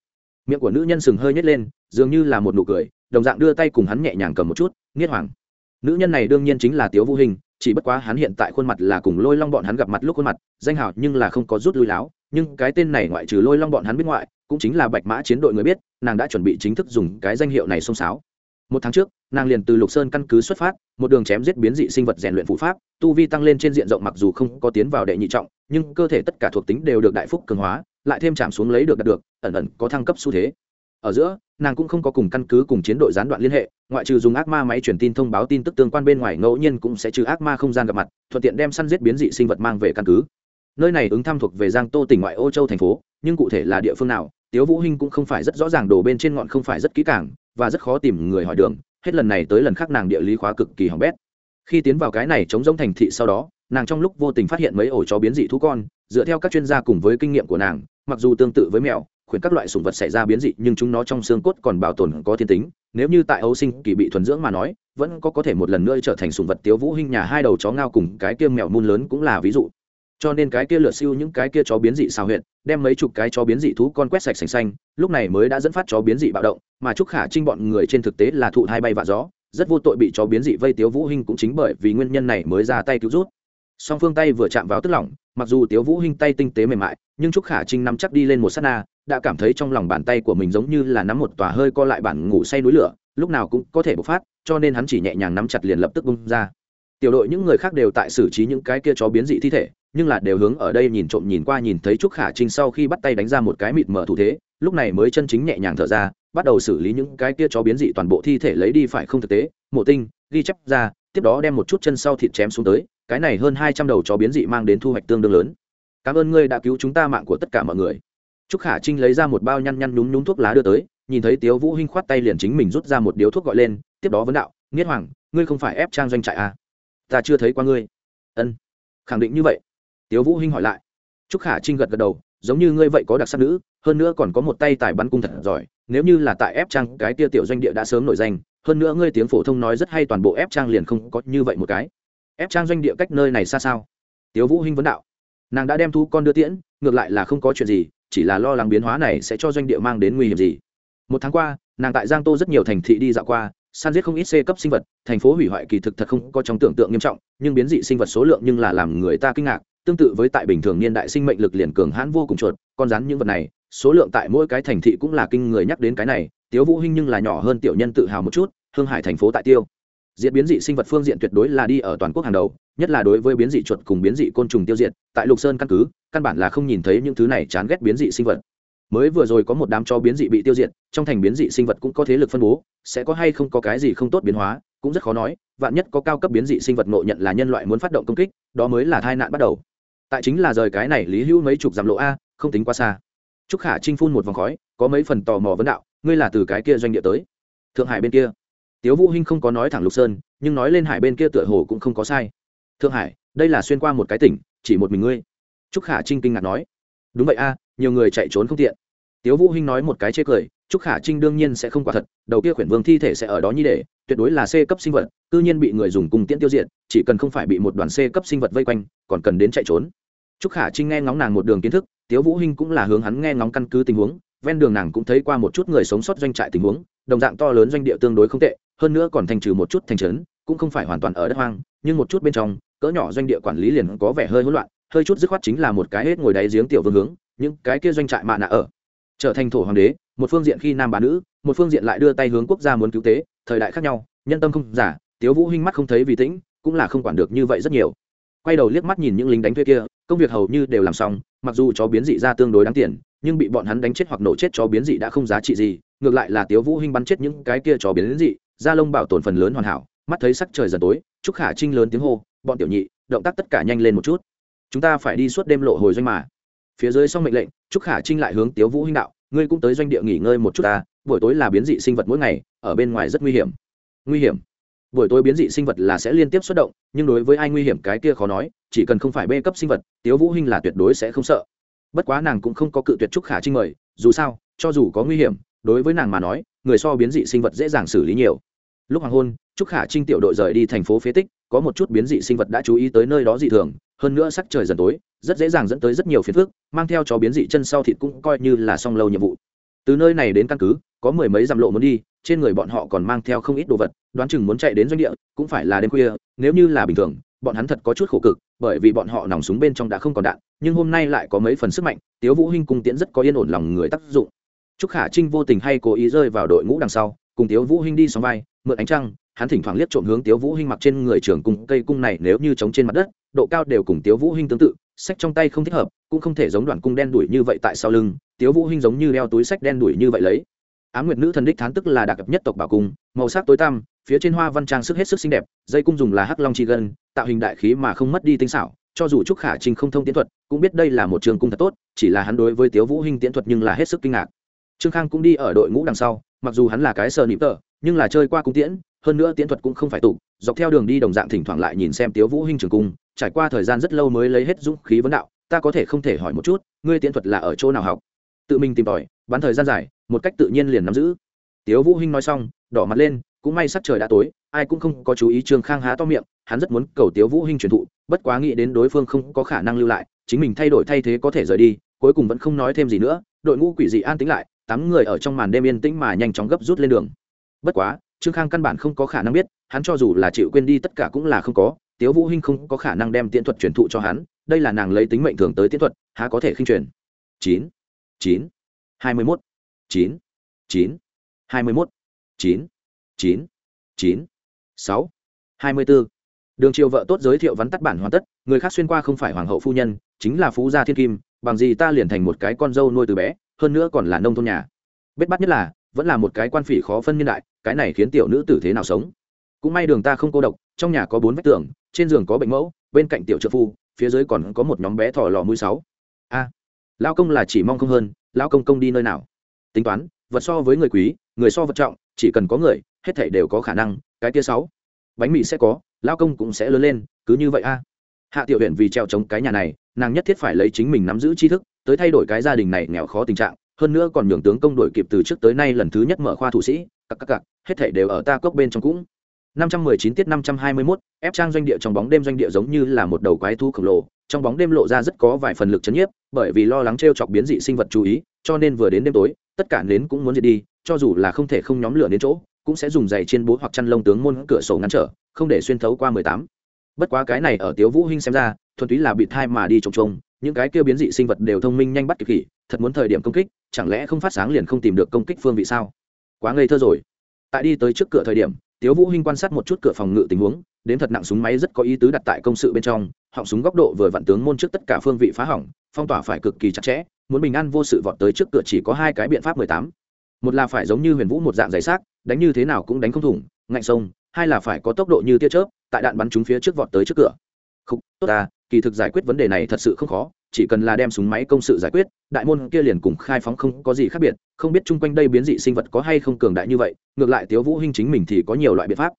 Miệng của nữ nhân sừng hơi nhét lên, dường như là một nụ cười, đồng dạng đưa tay cùng hắn nhẹ nhàng cầm một chút, nghiết hoàng. Nữ nhân này đương nhiên chính là tiếu vũ hình, chỉ bất quá hắn hiện tại khuôn mặt là cùng lôi long bọn hắn gặp mặt lúc khuôn mặt, danh hào nhưng là không có rút lui láo, nhưng cái tên này ngoại trừ lôi long bọn hắn biết ngoại cũng chính là bạch mã chiến đội người biết, nàng đã chuẩn bị chính thức dùng cái danh hiệu này xông xáo. Một tháng trước, nàng liền từ lục sơn căn cứ xuất phát, một đường chém giết biến dị sinh vật rèn luyện phụ pháp, tu vi tăng lên trên diện rộng mặc dù không có tiến vào đệ nhị trọng, nhưng cơ thể tất cả thuộc tính đều được đại phúc cường hóa, lại thêm chạm xuống lấy được đạt được, ẩn ẩn có thăng cấp xu thế. Ở giữa, nàng cũng không có cùng căn cứ cùng chiến đội gián đoạn liên hệ, ngoại trừ dùng ác ma máy truyền tin thông báo tin tức tương quan bên ngoài, ngẫu nhiên cũng sẽ trừ ác ma không gian gặp mặt, thuận tiện đem săn giết biến dị sinh vật mang về căn cứ nơi này ứng thăm thuộc về giang tô tỉnh ngoại ô châu thành phố, nhưng cụ thể là địa phương nào, tiếu vũ hinh cũng không phải rất rõ ràng đổ bên trên ngọn không phải rất kỹ càng và rất khó tìm người hỏi đường, hết lần này tới lần khác nàng địa lý khóa cực kỳ hỏng bét. Khi tiến vào cái này chống giống thành thị sau đó, nàng trong lúc vô tình phát hiện mấy ổ chó biến dị thú con, dựa theo các chuyên gia cùng với kinh nghiệm của nàng, mặc dù tương tự với mèo, khuyển các loại sủng vật xảy ra biến dị, nhưng chúng nó trong xương cốt còn bảo tồn có thiên tính, nếu như tại ấu sinh kỳ bị thuần dưỡng mà nói, vẫn có có thể một lần nữa trở thành sủng vật tiếu vũ hinh nhà hai đầu chó ngao cùng cái kia mèo mun lớn cũng là ví dụ cho nên cái kia lượt siêu những cái kia chó biến dị xào huyện đem mấy chục cái chó biến dị thú con quét sạch sành xanh, lúc này mới đã dẫn phát chó biến dị bạo động, mà trúc khả trinh bọn người trên thực tế là thụ hai bay vạ gió, rất vô tội bị chó biến dị vây tiếu vũ hinh cũng chính bởi vì nguyên nhân này mới ra tay cứu rút. Song phương tay vừa chạm vào tức lỏng, mặc dù tiếu vũ hinh tay tinh tế mềm mại, nhưng trúc khả trinh nắm chắc đi lên một sát na, đã cảm thấy trong lòng bàn tay của mình giống như là nắm một tòa hơi co lại bản ngủ say núi lửa, lúc nào cũng có thể bộc phát, cho nên hắn chỉ nhẹ nhàng nắm chặt liền lập tức bung ra tiểu đội những người khác đều tại xử trí những cái kia chó biến dị thi thể, nhưng là đều hướng ở đây nhìn trộm nhìn qua nhìn thấy trúc khả trinh sau khi bắt tay đánh ra một cái mịt mở thủ thế, lúc này mới chân chính nhẹ nhàng thở ra, bắt đầu xử lý những cái kia chó biến dị toàn bộ thi thể lấy đi phải không thực tế, mộ tinh, ghi chép ra, tiếp đó đem một chút chân sau thịt chém xuống tới, cái này hơn hai trăm đầu chó biến dị mang đến thu hoạch tương đương lớn cảm ơn ngươi đã cứu chúng ta mạng của tất cả mọi người trúc khả trinh lấy ra một bao nhăn nhăn nhúng nhúng thuốc lá đưa tới, nhìn thấy tiếu vũ hinh khoát tay liền chính mình rút ra một điếu thuốc gọi lên, tiếp đó vấn đạo, nghiết hoàng, ngươi không phải ép trang doanh trại à? Ta chưa thấy qua ngươi. Ân, khẳng định như vậy. Tiếu vũ hinh hỏi lại. Trúc khả trinh gật gật đầu, giống như ngươi vậy có đặc sắc nữ, hơn nữa còn có một tay tài bắn cung thật giỏi, nếu như là tại ép trang cái tia tiểu doanh địa đã sớm nổi danh, hơn nữa ngươi tiếng phổ thông nói rất hay toàn bộ ép trang liền không có như vậy một cái. Ép trang doanh địa cách nơi này xa sao? Tiếu vũ hinh vấn đạo. Nàng đã đem thu con đưa tiễn, ngược lại là không có chuyện gì, chỉ là lo lắng biến hóa này sẽ cho doanh địa mang đến nguy hiểm gì. Một tháng qua, nàng tại giang tô rất nhiều thành thị đi dạo qua san giết không ít c cấp sinh vật, thành phố hủy hoại kỳ thực thật không có trong tưởng tượng nghiêm trọng, nhưng biến dị sinh vật số lượng nhưng là làm người ta kinh ngạc, tương tự với tại bình thường niên đại sinh mệnh lực liền cường hãn vô cùng chuột, con rắn những vật này, số lượng tại mỗi cái thành thị cũng là kinh người nhắc đến cái này, tiếu vũ hinh nhưng là nhỏ hơn tiểu nhân tự hào một chút, hương hải thành phố tại tiêu. Diễn biến dị sinh vật phương diện tuyệt đối là đi ở toàn quốc hàng đầu, nhất là đối với biến dị chuột cùng biến dị côn trùng tiêu diệt, tại lục sơn căn cứ, căn bản là không nhìn thấy những thứ này chán ghét biến dị sinh vật mới vừa rồi có một đám cho biến dị bị tiêu diệt, trong thành biến dị sinh vật cũng có thế lực phân bố, sẽ có hay không có cái gì không tốt biến hóa, cũng rất khó nói, vạn nhất có cao cấp biến dị sinh vật ngộ nhận là nhân loại muốn phát động công kích, đó mới là tai nạn bắt đầu. Tại chính là rời cái này lý hữu mấy chục dặm lộ a, không tính quá xa. Trúc khả trinh phun một vòng khói, có mấy phần tò mò vấn đạo, ngươi là từ cái kia doanh địa tới? Thượng hải bên kia. Tiếu vũ hinh không có nói thẳng lục sơn, nhưng nói lên hải bên kia tựa hồ cũng không có sai. Thượng hải, đây là xuyên qua một cái tỉnh, chỉ một mình ngươi. Trúc khả trinh kinh ngạc nói. Đúng vậy a nhiều người chạy trốn không tiện. Tiếu vũ hinh nói một cái chê cười, trúc khả trinh đương nhiên sẽ không quả thật, đầu kia khuyển vương thi thể sẽ ở đó như để, tuyệt đối là c cấp sinh vật tự nhiên bị người dùng cùng tiễn tiêu diệt, chỉ cần không phải bị một đoàn c cấp sinh vật vây quanh, còn cần đến chạy trốn. Trúc khả trinh nghe ngóng nàng một đường kiến thức, tiếu vũ hinh cũng là hướng hắn nghe ngóng căn cứ tình huống, ven đường nàng cũng thấy qua một chút người sống sót doanh trại tình huống, đồng dạng to lớn doanh địa tương đối không tệ, hơn nữa còn thành trừ một chút thành trấn, cũng không phải hoàn toàn ở đất hoang, nhưng một chút bên trong, cỡ nhỏ doanh địa quản lý liền có vẻ hơi hỗn loạn, hơi chút dứt khoát chính là một cái hết ngồi đáy giếng tiểu vương hướng những cái kia doanh trại mạ nạ ở. Trở thành thổ hoàng đế, một phương diện khi nam bà nữ, một phương diện lại đưa tay hướng quốc gia muốn cứu tế, thời đại khác nhau, nhân tâm không giả, tiếu vũ hinh mắt không thấy vì tĩnh, cũng là không quản được như vậy rất nhiều. Quay đầu liếc mắt nhìn những lính đánh thuê kia, công việc hầu như đều làm xong, mặc dù chó biến dị ra tương đối đáng tiền, nhưng bị bọn hắn đánh chết hoặc nổ chết chó biến dị đã không giá trị gì, ngược lại là tiếu vũ hinh bắn chết những cái kia chó biến dị, da lông bảo tồn phần lớn hoàn hảo, mắt thấy sắc trời dần tối, trúc khả trinh lớn tiếng hô, bọn tiểu nhị, động tác tất cả nhanh lên một chút. Chúng ta phải đi suốt đêm lộ hồi doanh mà phía dưới xong mệnh lệnh, trúc khả trinh lại hướng tiếu vũ hinh đạo, ngươi cũng tới doanh địa nghỉ ngơi một chút ta, buổi tối là biến dị sinh vật mỗi ngày, ở bên ngoài rất nguy hiểm. Nguy hiểm? Buổi tối biến dị sinh vật là sẽ liên tiếp xuất động, nhưng đối với ai nguy hiểm cái kia khó nói, chỉ cần không phải bê cấp sinh vật, tiếu vũ hinh là tuyệt đối sẽ không sợ. Bất quá nàng cũng không có cự tuyệt trúc khả trinh mời, dù sao, cho dù có nguy hiểm, đối với nàng mà nói, người so biến dị sinh vật dễ dàng xử lý nhiều. Lúc hoàng hôn, trúc khả trinh tiểu đội rời đi thành phố phế tích, có một chút biến dị sinh vật đã chú ý tới nơi đó dị thường, hơn nữa sắc trời dần tối rất dễ dàng dẫn tới rất nhiều phiền phức, mang theo chó biến dị chân sau thịt cũng coi như là xong lâu nhiệm vụ. Từ nơi này đến căn cứ, có mười mấy dặm lộ muốn đi, trên người bọn họ còn mang theo không ít đồ vật, đoán chừng muốn chạy đến doanh địa, cũng phải là đêm khuya, nếu như là bình thường, bọn hắn thật có chút khổ cực, bởi vì bọn họ nòng súng bên trong đã không còn đạn, nhưng hôm nay lại có mấy phần sức mạnh, tiếu vũ hinh cung tiễn rất có yên ổn lòng người tác dụng. Trúc khả trinh vô tình hay cố ý rơi vào đội ngũ đằng sau, cùng tiếu vũ hinh đi song vai, mượn ánh trăng, hắn thỉnh thoảng liếc trộm hướng tiếu vũ hinh mặc trên người trưởng cùng cây cung này, nếu như chống trên mặt đất, độ cao đều cùng tiếu vũ hinh tương tự sách trong tay không thích hợp, cũng không thể giống đoạn cung đen đuổi như vậy tại sau lưng, tiếu vũ hinh giống như đeo túi sách đen đuổi như vậy lấy. Á nguyệt nữ thần đích thán tức là đặc nhất tộc bảo cung, màu sắc tối tăm, phía trên hoa văn trang sức hết sức xinh đẹp, dây cung dùng là hắc long chi gân, tạo hình đại khí mà không mất đi tinh xảo, cho dù trúc khả trinh không thông tiến thuật, cũng biết đây là một trường cung thật tốt, chỉ là hắn đối với tiếu vũ hinh tiến thuật nhưng là hết sức kinh ngạc. Trương khang cũng đi ở đội ngũ đằng sau, mặc dù hắn là cái sờ nịp tờ, nhưng là chơi qua cung tiễn, hơn nữa tiến thuật cũng không phải tụ, dọc theo đường đi đồng dạng thỉnh thoảng lại nhìn xem tiếu vũ hinh trường cung trải qua thời gian rất lâu mới lấy hết dũng khí vấn đạo, ta có thể không thể hỏi một chút, ngươi tiến thuật là ở chỗ nào học? Tự mình tìm tòi, bán thời gian dài, một cách tự nhiên liền nắm giữ. Tiếu vũ hinh nói xong, đỏ mặt lên, cũng may sắc trời đã tối, ai cũng không có chú ý trương khang há to miệng, hắn rất muốn cầu tiếu vũ hinh truyền thụ, bất quá nghĩ đến đối phương không có khả năng lưu lại, chính mình thay đổi thay thế có thể rời đi, cuối cùng vẫn không nói thêm gì nữa, đội ngũ quỷ dị an tĩnh lại, tám người ở trong màn đêm yên tĩnh mà nhanh chóng gấp rút lên đường. Bất quá, trương khang căn bản không có khả năng biết, hắn cho dù là chịu quên đi tất cả cũng là không có tiếu vũ hinh không có khả năng đem tiễn thuật truyền thụ cho hắn, đây là nàng lấy tính mệnh thường tới tiễn thuật, há có thể khinh truyền? Chín. Chín. Hai mươi mốt. Chín. Chín. Hai mươi mốt. Chín. Chín. Chín. Sáu. Hai mươi bốn đường triều vợ tốt giới thiệu vắn tắt bản hoàn tất, người khác xuyên qua không phải hoàng hậu phu nhân, chính là phú gia thiên kim, bằng gì ta liền thành một cái con dâu nuôi từ bé, hơn nữa còn là nông thôn nhà. Bết bắt nhất là, vẫn là một cái quan phỉ khó phân nhân đại, cái này khiến tiểu nữ tử thế nào sống? Cũng may đường ta không cô độc trong nhà có bốn vách tường trên giường có bệnh mẫu bên cạnh tiểu trợ phu phía dưới còn có một nhóm bé thỏ lò mũi sáu. A à, lao công là chỉ mong không hơn lao công công đi nơi nào? Tính toán vật so với người quý người so vật trọng chỉ cần có người hết thảy đều có khả năng cái tia sáu. Bánh mì sẽ có lao công cũng sẽ lớn lên cứ như vậy a. Hạ tiểu huyện vì treo chống cái nhà này nàng nhất thiết phải lấy chính mình nắm giữ tri thức tới thay đổi cái gia đình này nghèo khó tình trạng hơn nữa còn nhường tướng công đổi kịp từ trước tới nay lần thứ nhất mở khoa thủ sĩ cặp cặp cặp hết thảy đều ở ta cốc bên trong cũng. 519 tiết 521, ép trang doanh địa trong bóng đêm doanh địa giống như là một đầu quái thú khổng lồ, trong bóng đêm lộ ra rất có vài phần lực chấn nhiếp, bởi vì lo lắng trêu chọc biến dị sinh vật chú ý, cho nên vừa đến đêm tối, tất cả nến cũng muốn diệt đi, cho dù là không thể không nhóm lửa đến chỗ, cũng sẽ dùng giày trên bố hoặc chăn lông tướng môn cửa sổ ngăn trở, không để xuyên thấu qua 18. Bất quá cái này ở Tiếu Vũ Hinh xem ra, thuần túy là bị thai mà đi trùng trùng. những cái kia biến dị sinh vật đều thông minh nhanh bắt kịp kỳ, thật muốn thời điểm công kích, chẳng lẽ không phát sáng liền không tìm được công kích phương vị sao? Quá ngây thơ rồi. Tại đi tới trước cửa thời điểm, tiếu vũ hinh quan sát một chút cửa phòng ngự tình huống, đến thật nặng súng máy rất có ý tứ đặt tại công sự bên trong, họng súng góc độ vừa vặn tướng môn trước tất cả phương vị phá hỏng, phong tỏa phải cực kỳ chặt chẽ, muốn bình an vô sự vọt tới trước cửa chỉ có hai cái biện pháp mười tám. Một là phải giống như huyền vũ một dạng giày xác, đánh như thế nào cũng đánh không thủng, ngạnh sông, hai là phải có tốc độ như tia chớp, tại đạn bắn chúng phía trước vọt tới trước cửa. Không tốt à kỳ thực giải quyết vấn đề này thật sự không khó chỉ cần là đem súng máy công sự giải quyết, đại môn kia liền cùng khai phóng không có gì khác biệt, không biết chung quanh đây biến dị sinh vật có hay không cường đại như vậy, ngược lại tiếu vũ hinh chính mình thì có nhiều loại biện pháp.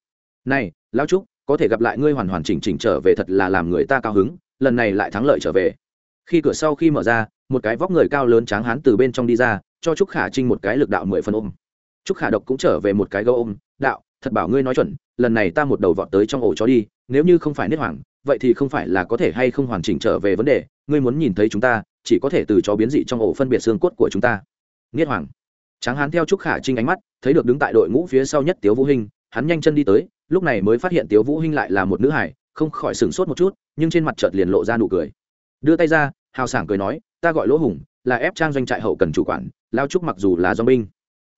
Này, lão trúc, có thể gặp lại ngươi hoàn hoàn chỉnh chỉnh trở về thật là làm người ta cao hứng, lần này lại thắng lợi trở về. Khi cửa sau khi mở ra, một cái vóc người cao lớn tráng hán từ bên trong đi ra, cho trúc khả trinh một cái lực đạo mười phần ôm. Trúc khả độc cũng trở về một cái gấu ôm, đạo, thật bảo ngươi nói chuẩn, lần này ta một đầu vọt tới trong ổ chó đi, nếu như không phải nết hoàng vậy thì không phải là có thể hay không hoàn chỉnh trở về vấn đề, ngươi muốn nhìn thấy chúng ta, chỉ có thể từ chó biến dị trong ổ phân biệt xương cốt của chúng ta. Nghiết hoàng. Tráng hán theo trúc khả trinh ánh mắt, thấy được đứng tại đội ngũ phía sau nhất tiếu vũ hinh, hắn nhanh chân đi tới, lúc này mới phát hiện tiếu vũ hinh lại là một nữ hải không khỏi sửng sốt một chút, nhưng trên mặt chợt liền lộ ra nụ cười. Đưa tay ra, hào sảng cười nói, ta gọi lỗ hùng, là ép trang doanh trại hậu cần chủ quản lao trúc mặc dù là do binh,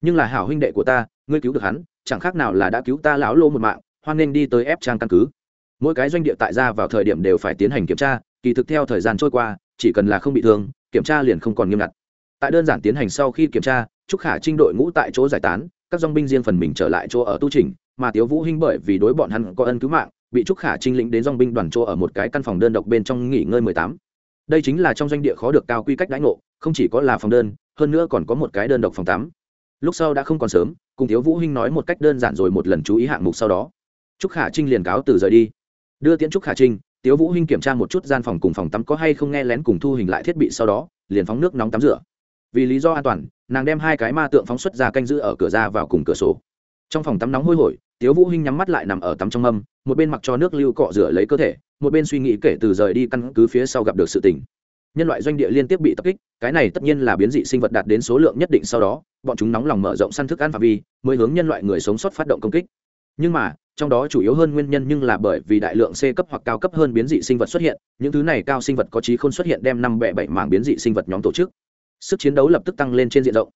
nhưng là hảo huynh đệ của ta, ngươi cứu được hắn, chẳng khác nào là đã cứu ta lão lô một mạng, hoan nên đi tới ép trang căn cứ mỗi cái doanh địa tại ra vào thời điểm đều phải tiến hành kiểm tra, kỳ thực theo thời gian trôi qua, chỉ cần là không bị thương, kiểm tra liền không còn nghiêm ngặt. Tại đơn giản tiến hành sau khi kiểm tra, trúc khả trinh đội ngũ tại chỗ giải tán, các dong binh riêng phần mình trở lại chỗ ở tu trình mà tiếu vũ hinh bởi vì đối bọn hắn có ân cứu mạng, bị trúc khả trinh lĩnh đến dong binh đoàn chỗ ở một cái căn phòng đơn độc bên trong nghỉ ngơi mười tám. Đây chính là trong doanh địa khó được cao quy cách đãi ngộ, không chỉ có là phòng đơn, hơn nữa còn có một cái đơn độc phòng tắm. Lúc sau đã không còn sớm, cùng tiếu vũ hinh nói một cách đơn giản rồi một lần chú ý hạng mục sau đó. Trúc khả trinh liền cáo từ rời đi đưa tiễn trúc khả trinh, tiếu vũ hinh kiểm tra một chút gian phòng cùng phòng tắm có hay không nghe lén cùng thu hình lại thiết bị sau đó, liền phóng nước nóng tắm rửa. Vì lý do an toàn, nàng đem hai cái ma tượng phóng xuất ra canh giữ ở cửa ra vào cùng cửa sổ. Trong phòng tắm nóng hôi hổi, tiếu vũ hinh nhắm mắt lại nằm ở tắm trong mâm, một bên mặc cho nước lưu cọ rửa lấy cơ thể, một bên suy nghĩ kể từ rời đi căn cứ phía sau gặp được sự tình. Nhân loại doanh địa liên tiếp bị tập kích, cái này tất nhiên là biến dị sinh vật đạt đến số lượng nhất định sau đó, bọn chúng nóng lòng mở rộng săn thức ăn phạm vi, mới hướng nhân loại người sống sót phát động công kích. Nhưng mà trong đó chủ yếu hơn nguyên nhân nhưng là bởi vì đại lượng c cấp hoặc cao cấp hơn biến dị sinh vật xuất hiện, những thứ này cao sinh vật có trí khôn xuất hiện đem năm bẻ bảy mảng biến dị sinh vật nhóm tổ chức. Sức chiến đấu lập tức tăng lên trên diện rộng.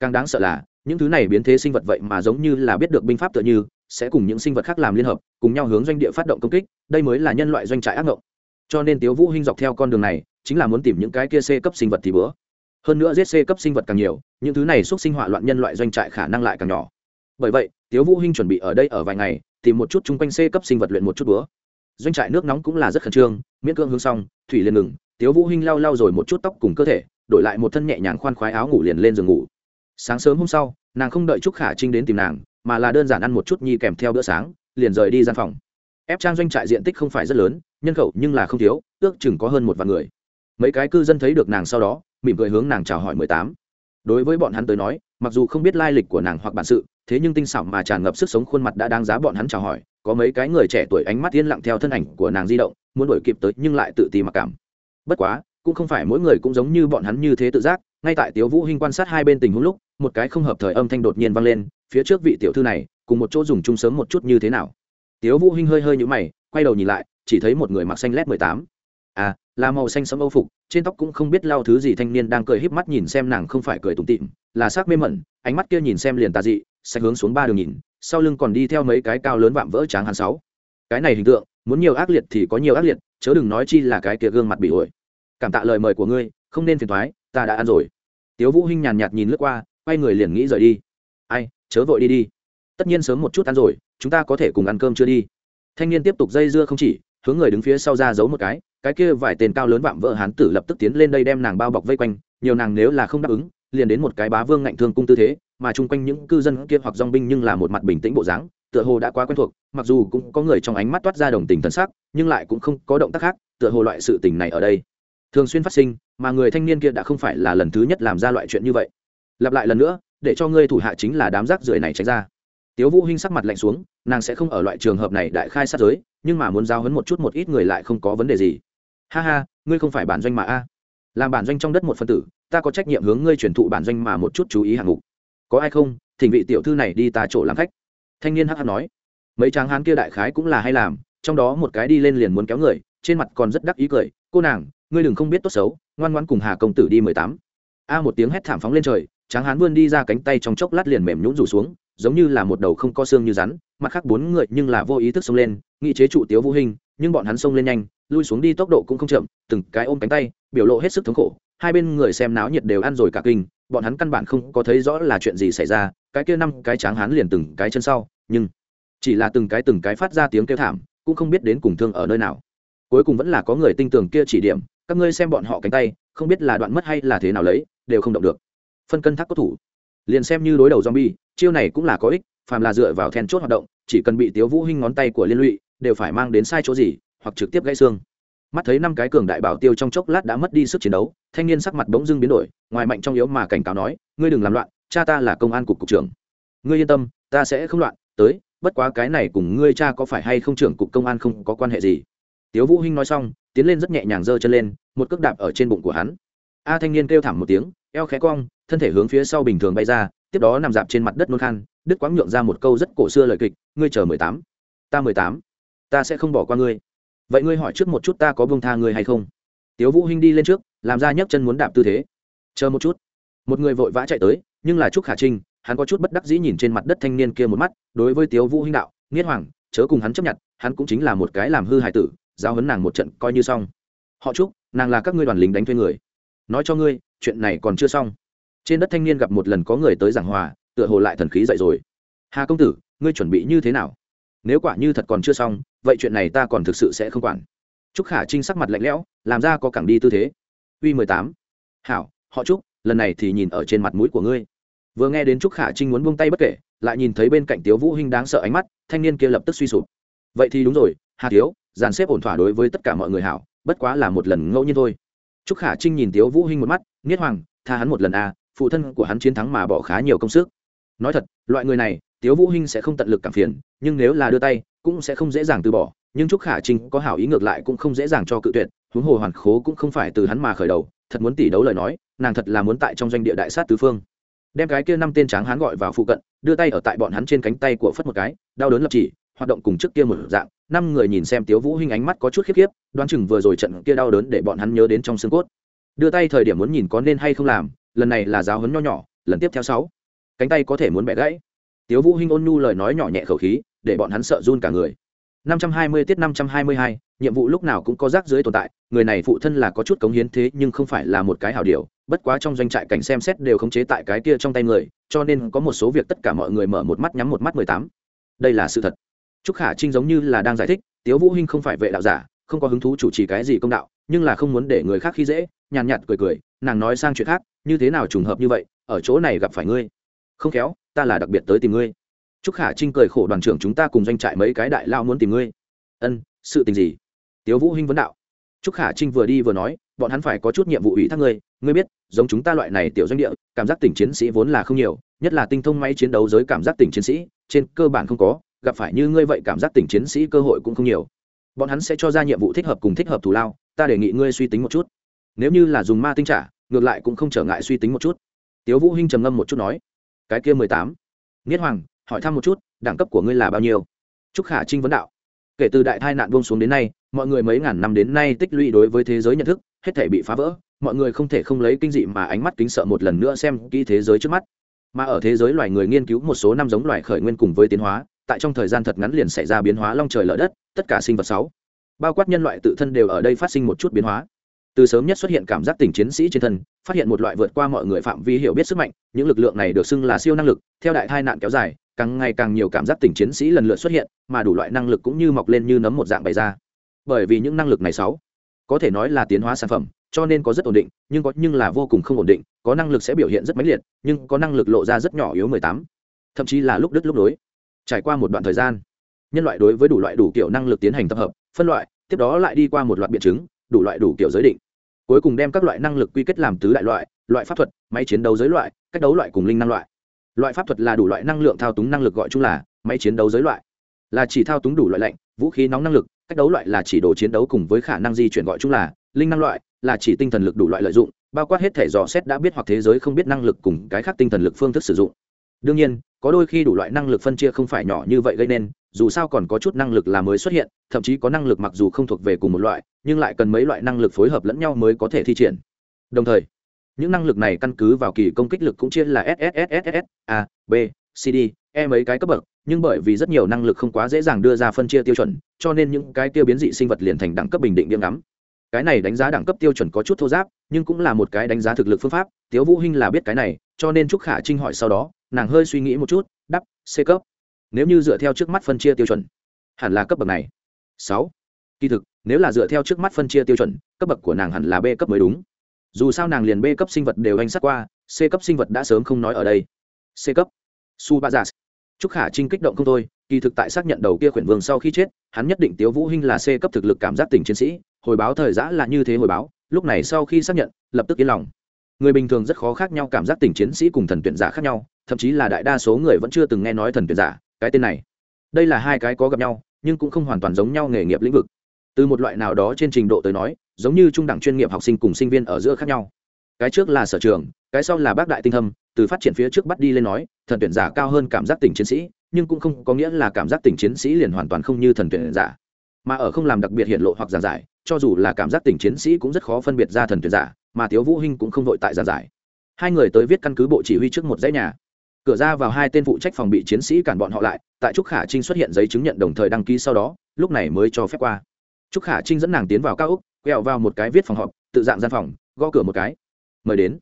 Càng đáng sợ là, những thứ này biến thế sinh vật vậy mà giống như là biết được binh pháp tựa như, sẽ cùng những sinh vật khác làm liên hợp, cùng nhau hướng doanh địa phát động công kích, đây mới là nhân loại doanh trại ác ngộng. Cho nên tiếu vũ hinh dọc theo con đường này, chính là muốn tìm những cái kia c cấp sinh vật thì bữa. Hơn nữa giết c cấp sinh vật càng nhiều, những thứ này xúc sinh hỏa loạn nhân loại doanh trại khả năng lại càng nhỏ. Bởi vậy tiếu vũ hinh chuẩn bị ở đây ở vài ngày, tìm một chút chung quanh c cấp sinh vật luyện một chút búa. Doanh trại nước nóng cũng là rất khẩn trương, miễn cưỡng hướng xong, thủy liền ngừng, tiếu vũ hinh lau lau rồi một chút tóc cùng cơ thể, đổi lại một thân nhẹ nhàng khoan khoái áo ngủ liền lên giường ngủ. Sáng sớm hôm sau, nàng không đợi trúc khả trinh đến tìm nàng, mà là đơn giản ăn một chút nhi kèm theo bữa sáng, liền rời đi gian phòng. Ép trang doanh trại diện tích không phải rất lớn, nhân khẩu nhưng là không thiếu, ước chừng có hơn một vạn người. Mấy cái cư dân thấy được nàng sau đó, mỉm cười hướng nàng chào hỏi mười tám. Đối với bọn hắn tới nói, mặc dù không biết lai lịch của nàng hoặc bản sự thế nhưng tinh xảo mà tràn ngập sức sống khuôn mặt đã đáng giá bọn hắn chào hỏi, có mấy cái người trẻ tuổi ánh mắt yên lặng theo thân ảnh của nàng di động, muốn đổi kịp tới nhưng lại tự ti mặc cảm. Bất quá, cũng không phải mỗi người cũng giống như bọn hắn như thế tự giác, ngay tại tiếu vũ hinh quan sát hai bên tình huống lúc, một cái không hợp thời âm thanh đột nhiên vang lên, phía trước vị tiểu thư này, cùng một chỗ dùng chung sớm một chút như thế nào. Tiếu vũ hinh hơi hơi nhũ mày, quay đầu nhìn lại, chỉ thấy một người mặc xanh lét mười tám. À là màu xanh sẫm âu phục, trên tóc cũng không biết lau thứ gì thanh niên đang cười híp mắt nhìn xem nàng không phải cười tủm tỉm, là sắc mê mẩn, ánh mắt kia nhìn xem liền tà dị sạch hướng xuống ba đường nhìn, sau lưng còn đi theo mấy cái cao lớn vạm vỡ tráng hắn sáu. Cái này hình tượng, muốn nhiều ác liệt thì có nhiều ác liệt, chớ đừng nói chi là cái kia gương mặt bị ổi. Cảm tạ lời mời của ngươi, không nên phiền thoái ta đã ăn rồi. Tiếu vũ hinh nhàn nhạt nhìn lướt qua, quay người liền nghĩ rời đi. Ai, chớ vội đi đi. Tất nhiên sớm một chút ăn rồi, chúng ta có thể cùng ăn cơm chưa đi. Thanh niên tiếp tục dây dưa không chỉ, hướng người đứng phía sau ra giấu một cái cái kia vài tên cao lớn vạm vỡ hán tử lập tức tiến lên đây đem nàng bao bọc vây quanh, nhiều nàng nếu là không đáp ứng, liền đến một cái bá vương ngạnh thương cung tư thế mà chung quanh những cư dân kia hoặc dong binh nhưng là một mặt bình tĩnh bộ dáng, tựa hồ đã quá quen thuộc, mặc dù cũng có người trong ánh mắt toát ra đồng tình thân sắc, nhưng lại cũng không có động tác khác, tựa hồ loại sự tình này ở đây thường xuyên phát sinh, mà người thanh niên kia đã không phải là lần thứ nhất làm ra loại chuyện như vậy. Lặp lại lần nữa, để cho ngươi thủ hạ chính là đám rác rưởi này tránh ra. Tiếu vũ hinh sắc mặt lạnh xuống, nàng sẽ không ở loại trường hợp này đại khai sát giới, nhưng mà muốn giao hấn một chút một ít người lại không có vấn đề gì. Ha ha, ngươi không phải bản doanh mà a. Làm bản doanh trong đất một phân tử, ta có trách nhiệm hướng ngươi truyền thụ bản doanh mà một chút chú ý hạng mục có ai không, thỉnh vị tiểu thư này đi ta chỗ làm khách. Thanh niên hắc hắc nói. Mấy tráng hán kia đại khái cũng là hay làm, trong đó một cái đi lên liền muốn kéo người, trên mặt còn rất đắc ý cười, cô nàng, ngươi đừng không biết tốt xấu, ngoan ngoan cùng hà công tử đi mười tám. A một tiếng hét thảm phóng lên trời, tráng hán vươn đi ra cánh tay trong chốc lát liền mềm nhũn rủ xuống, giống như là một đầu không có xương như rắn, mặt khác bốn người nhưng là vô ý thức xông lên nghị chế trụ tiếu vũ hình nhưng bọn hắn xông lên nhanh, lui xuống đi tốc độ cũng không chậm, từng cái ôm cánh tay, biểu lộ hết sức thống khổ, hai bên người xem náo nhiệt đều ăn rồi cả kinh bọn hắn căn bản không có thấy rõ là chuyện gì xảy ra, cái kia năm cái tráng hán liền từng cái chân sau, nhưng chỉ là từng cái từng cái phát ra tiếng kêu thảm, cũng không biết đến cùng thương ở nơi nào. Cuối cùng vẫn là có người tinh tường kia chỉ điểm, các ngươi xem bọn họ cánh tay, không biết là đoạn mất hay là thế nào lấy, đều không động được. Phân cân thác có thủ. Liền xem như đối đầu zombie, chiêu này cũng là có ích, phàm là dựa vào then chốt hoạt động, chỉ cần bị tiếu vũ hinh ngón tay của liên lụy, đều phải mang đến sai chỗ gì, hoặc trực tiếp gãy xương mắt thấy năm cái cường đại bảo tiêu trong chốc lát đã mất đi sức chiến đấu, thanh niên sắc mặt bỗng dưng biến đổi, ngoài mạnh trong yếu mà cảnh cáo nói, ngươi đừng làm loạn, cha ta là công an cục cục trưởng. Ngươi yên tâm, ta sẽ không loạn, tới, bất quá cái này cùng ngươi cha có phải hay không trưởng cục công an không có quan hệ gì. Tiếu vũ hinh nói xong, tiến lên rất nhẹ nhàng giơ chân lên, một cước đạp ở trên bụng của hắn. A thanh niên kêu thảm một tiếng, eo khẽ cong, thân thể hướng phía sau bình thường bay ra, tiếp đó nằm dạp trên mặt đất nôn khan đức quáng nhượng ra một câu rất cổ xưa lời kịch, ngươi chờ mười tám, ta mười tám, ta sẽ không bỏ qua ngươi vậy ngươi hỏi trước một chút ta có buông tha ngươi hay không? Tiếu vũ hinh đi lên trước, làm ra nhấc chân muốn đạp tư thế. Chờ một chút. Một người vội vã chạy tới, nhưng là trúc khả trinh, hắn có chút bất đắc dĩ nhìn trên mặt đất thanh niên kia một mắt, đối với tiếu vũ hinh đạo, nghiết hoàng, chớ cùng hắn chấp nhận, hắn cũng chính là một cái làm hư hại tử giao hấn nàng một trận coi như xong. Họ trúc, nàng là các ngươi đoàn lính đánh thuê người. Nói cho ngươi, chuyện này còn chưa xong. Trên đất thanh niên gặp một lần có người tới giảng hòa, tựa hồ lại thần khí dậy rồi. Hà công tử, ngươi chuẩn bị như thế nào? Nếu quả như thật còn chưa xong vậy chuyện này ta còn thực sự sẽ không quản. Trúc khả trinh sắc mặt lạnh lẽo làm ra có cẳng đi tư thế. Uy mười tám. Hảo họ trúc lần này thì nhìn ở trên mặt mũi của ngươi. Vừa nghe đến trúc khả trinh muốn buông tay bất kể lại nhìn thấy bên cạnh tiếu vũ hinh đáng sợ ánh mắt thanh niên kia lập tức suy sụp. Vậy thì đúng rồi hà tiếu dàn xếp ổn thỏa đối với tất cả mọi người hảo bất quá là một lần ngẫu nhiên thôi. Trúc khả trinh nhìn tiếu vũ hinh một mắt niết hoàng tha hắn một lần a à, phụ thân của hắn chiến thắng mà bỏ khá nhiều công sức. Nói thật loại người này tiếu vũ hinh sẽ không tận lực cảm phiền, nhưng nếu là đưa tay, cũng sẽ không dễ dàng từ bỏ. Nhưng trúc khả trinh có hảo ý ngược lại cũng không dễ dàng cho cự tuyệt, huống hồ hoàn khố cũng không phải từ hắn mà khởi đầu, thật muốn tỷ đấu lời nói, nàng thật là muốn tại trong doanh địa đại sát tứ phương. Đem cái kia năm tên tráng hán gọi vào phụ cận, đưa tay ở tại bọn hắn trên cánh tay của phất một cái, đau đớn lập chỉ, hoạt động cùng trước kia một dạng. Năm người nhìn xem tiếu vũ hinh ánh mắt có chút khiếp khiếp, đoán chừng vừa rồi trận kia đau đớn để bọn hắn nhớ đến trong xương cốt. Đưa tay thời điểm muốn nhìn có nên hay không làm, lần này là giáo huấn nho nhỏ, lần tiếp theo sáu. Cánh tay có thể muốn bẻ gãy tiếu vũ hinh ôn nhu lời nói nhỏ nhẹ khẩu khí để bọn hắn sợ run cả người. 520 tiết 522, nhiệm vụ lúc nào cũng có rác dưới tồn tại người này phụ thân là có chút cống hiến thế nhưng không phải là một cái hảo điều bất quá trong doanh trại cảnh xem xét đều khống chế tại cái kia trong tay người cho nên có một số việc tất cả mọi người mở một mắt nhắm một mắt mười tám. Đây là sự thật. Trúc khả trinh giống như là đang giải thích tiếu vũ hinh không phải vệ đạo giả không có hứng thú chủ trì cái gì công đạo nhưng là không muốn để người khác khi dễ nhàn nhạt cười cười nàng nói sang chuyện khác như thế nào trùng hợp như vậy ở chỗ này gặp phải ngươi không khéo, ta là đặc biệt tới tìm ngươi. Trúc khả trinh cười khổ đoàn trưởng chúng ta cùng doanh trại mấy cái đại lao muốn tìm ngươi. Ân, sự tình gì? Tiếu vũ hinh vấn đạo. Trúc khả trinh vừa đi vừa nói, bọn hắn phải có chút nhiệm vụ ủy thác ngươi ngươi biết, giống chúng ta loại này tiểu doanh địa, cảm giác tỉnh chiến sĩ vốn là không nhiều, nhất là tinh thông máy chiến đấu giới cảm giác tỉnh chiến sĩ, trên cơ bản không có, gặp phải như ngươi vậy cảm giác tỉnh chiến sĩ cơ hội cũng không nhiều. Bọn hắn sẽ cho ra nhiệm vụ thích hợp cùng thích hợp thù lao, ta đề nghị ngươi suy tính một chút. Nếu như là dùng ma tinh trả, ngược lại cũng không trở ngại suy tính một chút. Tiếu vũ hinh trầm ngâm một chút nói cái kia mười tám. Nghiết hoàng, hỏi thăm một chút, đẳng cấp của ngươi là bao nhiêu? Trúc khả trinh vấn đạo. Kể từ đại tai nạn buông xuống đến nay, mọi người mấy ngàn năm đến nay tích lũy đối với thế giới nhận thức, hết thể bị phá vỡ, mọi người không thể không lấy kinh dị mà ánh mắt kính sợ một lần nữa xem kỹ thế giới trước mắt. Mà ở thế giới loài người nghiên cứu một số năm giống loài khởi nguyên cùng với tiến hóa, tại trong thời gian thật ngắn liền xảy ra biến hóa long trời lở đất, tất cả sinh vật sáu. Bao quát nhân loại tự thân đều ở đây phát sinh một chút biến hóa từ sớm nhất xuất hiện cảm giác tình chiến sĩ trên thân, phát hiện một loại vượt qua mọi người phạm vi hiểu biết sức mạnh, những lực lượng này được xưng là siêu năng lực, theo đại tai nạn kéo dài, càng ngày càng nhiều cảm giác tình chiến sĩ lần lượt xuất hiện, mà đủ loại năng lực cũng như mọc lên như nấm một dạng bày ra. Bởi vì những năng lực này sáu, có thể nói là tiến hóa sản phẩm, cho nên có rất ổn định, nhưng có nhưng là vô cùng không ổn định, có năng lực sẽ biểu hiện rất mãnh liệt, nhưng có năng lực lộ ra rất nhỏ yếu mười tám, thậm chí là lúc đứt lúc đối trải qua một đoạn thời gian, nhân loại đối với đủ loại đủ kiểu năng lực tiến hành tập hợp, phân loại, tiếp đó lại đi qua một loạt biện chứng, đủ loại đủ kiểu giới định cuối cùng đem các loại năng lực quy kết làm tứ đại loại loại pháp thuật, máy chiến đấu giới loại, cách đấu loại cùng linh năng loại. Loại pháp thuật là đủ loại năng lượng thao túng năng lực gọi chung là máy chiến đấu giới loại. Là chỉ thao túng đủ loại lạnh, vũ khí nóng năng lực, cách đấu loại là chỉ đồ chiến đấu cùng với khả năng di chuyển gọi chung là linh năng loại, là chỉ tinh thần lực đủ loại lợi dụng, bao quát hết thể dò xét đã biết hoặc thế giới không biết năng lực cùng cái khác tinh thần lực phương thức sử dụng. Đương nhiên, có đôi khi đủ loại năng lực phân chia không phải nhỏ như vậy gây nên dù sao còn có chút năng lực là mới xuất hiện, thậm chí có năng lực mặc dù không thuộc về cùng một loại, nhưng lại cần mấy loại năng lực phối hợp lẫn nhau mới có thể thi triển. Đồng thời, những năng lực này căn cứ vào kỳ công kích lực cũng chia là sss a, b, c, d e mấy cái cấp bậc, nhưng bởi vì rất nhiều năng lực không quá dễ dàng đưa ra phân chia tiêu chuẩn, cho nên những cái tiêu biến dị sinh vật liền thành đẳng cấp bình định điểm ngắm. Cái này đánh giá đẳng cấp tiêu chuẩn có chút thô giáp, nhưng cũng là một cái đánh giá thực lực phương pháp, tiếu vũ hinh là biết cái này, cho nên trúc khả trinh hỏi sau đó, nàng hơi suy nghĩ một chút đắp c cấp nếu như dựa theo trước mắt phân chia tiêu chuẩn hẳn là cấp bậc này. Sáu kỳ thực nếu là dựa theo trước mắt phân chia tiêu chuẩn cấp bậc của nàng hẳn là b cấp mới đúng. Dù sao nàng liền b cấp sinh vật đều anh sát qua c cấp sinh vật đã sớm không nói ở đây. C cấp. Su ba giả Trúc Khả Trinh kích động không thôi, kỳ thực tại xác nhận đầu kia khuyển vương sau khi chết, hắn nhất định Tiếu Vũ Hinh là C cấp thực lực cảm giác tình chiến sĩ, hồi báo thời giã là như thế hồi báo, lúc này sau khi xác nhận, lập tức yên lòng. Người bình thường rất khó khác nhau cảm giác tình chiến sĩ cùng thần tuyển giả khác nhau, thậm chí là đại đa số người vẫn chưa từng nghe nói thần tuyển giả, cái tên này. Đây là hai cái có gặp nhau, nhưng cũng không hoàn toàn giống nhau nghề nghiệp lĩnh vực. Từ một loại nào đó trên trình độ tới nói, giống như trung đẳng chuyên nghiệp học sinh cùng sinh viên ở giữa khác nhau. Cái trước là sở trường, cái sau là bác đại tinh thâm, từ phát triển phía trước bắt đi lên nói thần tuyển giả cao hơn cảm giác tỉnh chiến sĩ nhưng cũng không có nghĩa là cảm giác tỉnh chiến sĩ liền hoàn toàn không như thần tuyển giả mà ở không làm đặc biệt hiện lộ hoặc giảng giải cho dù là cảm giác tỉnh chiến sĩ cũng rất khó phân biệt ra thần tuyển giả mà thiếu vũ hinh cũng không vội tại giảng giải hai người tới viết căn cứ bộ chỉ huy trước một dãy nhà cửa ra vào hai tên phụ trách phòng bị chiến sĩ cản bọn họ lại, tại trúc khả trinh xuất hiện giấy chứng nhận đồng thời đăng ký sau đó, lúc này mới cho phép qua. Trúc khả trinh dẫn nàng tiến vào cao úc quẹo vào một cái viết phòng họp, tự dạng gian phòng, gõ cửa một cái. Mời đến.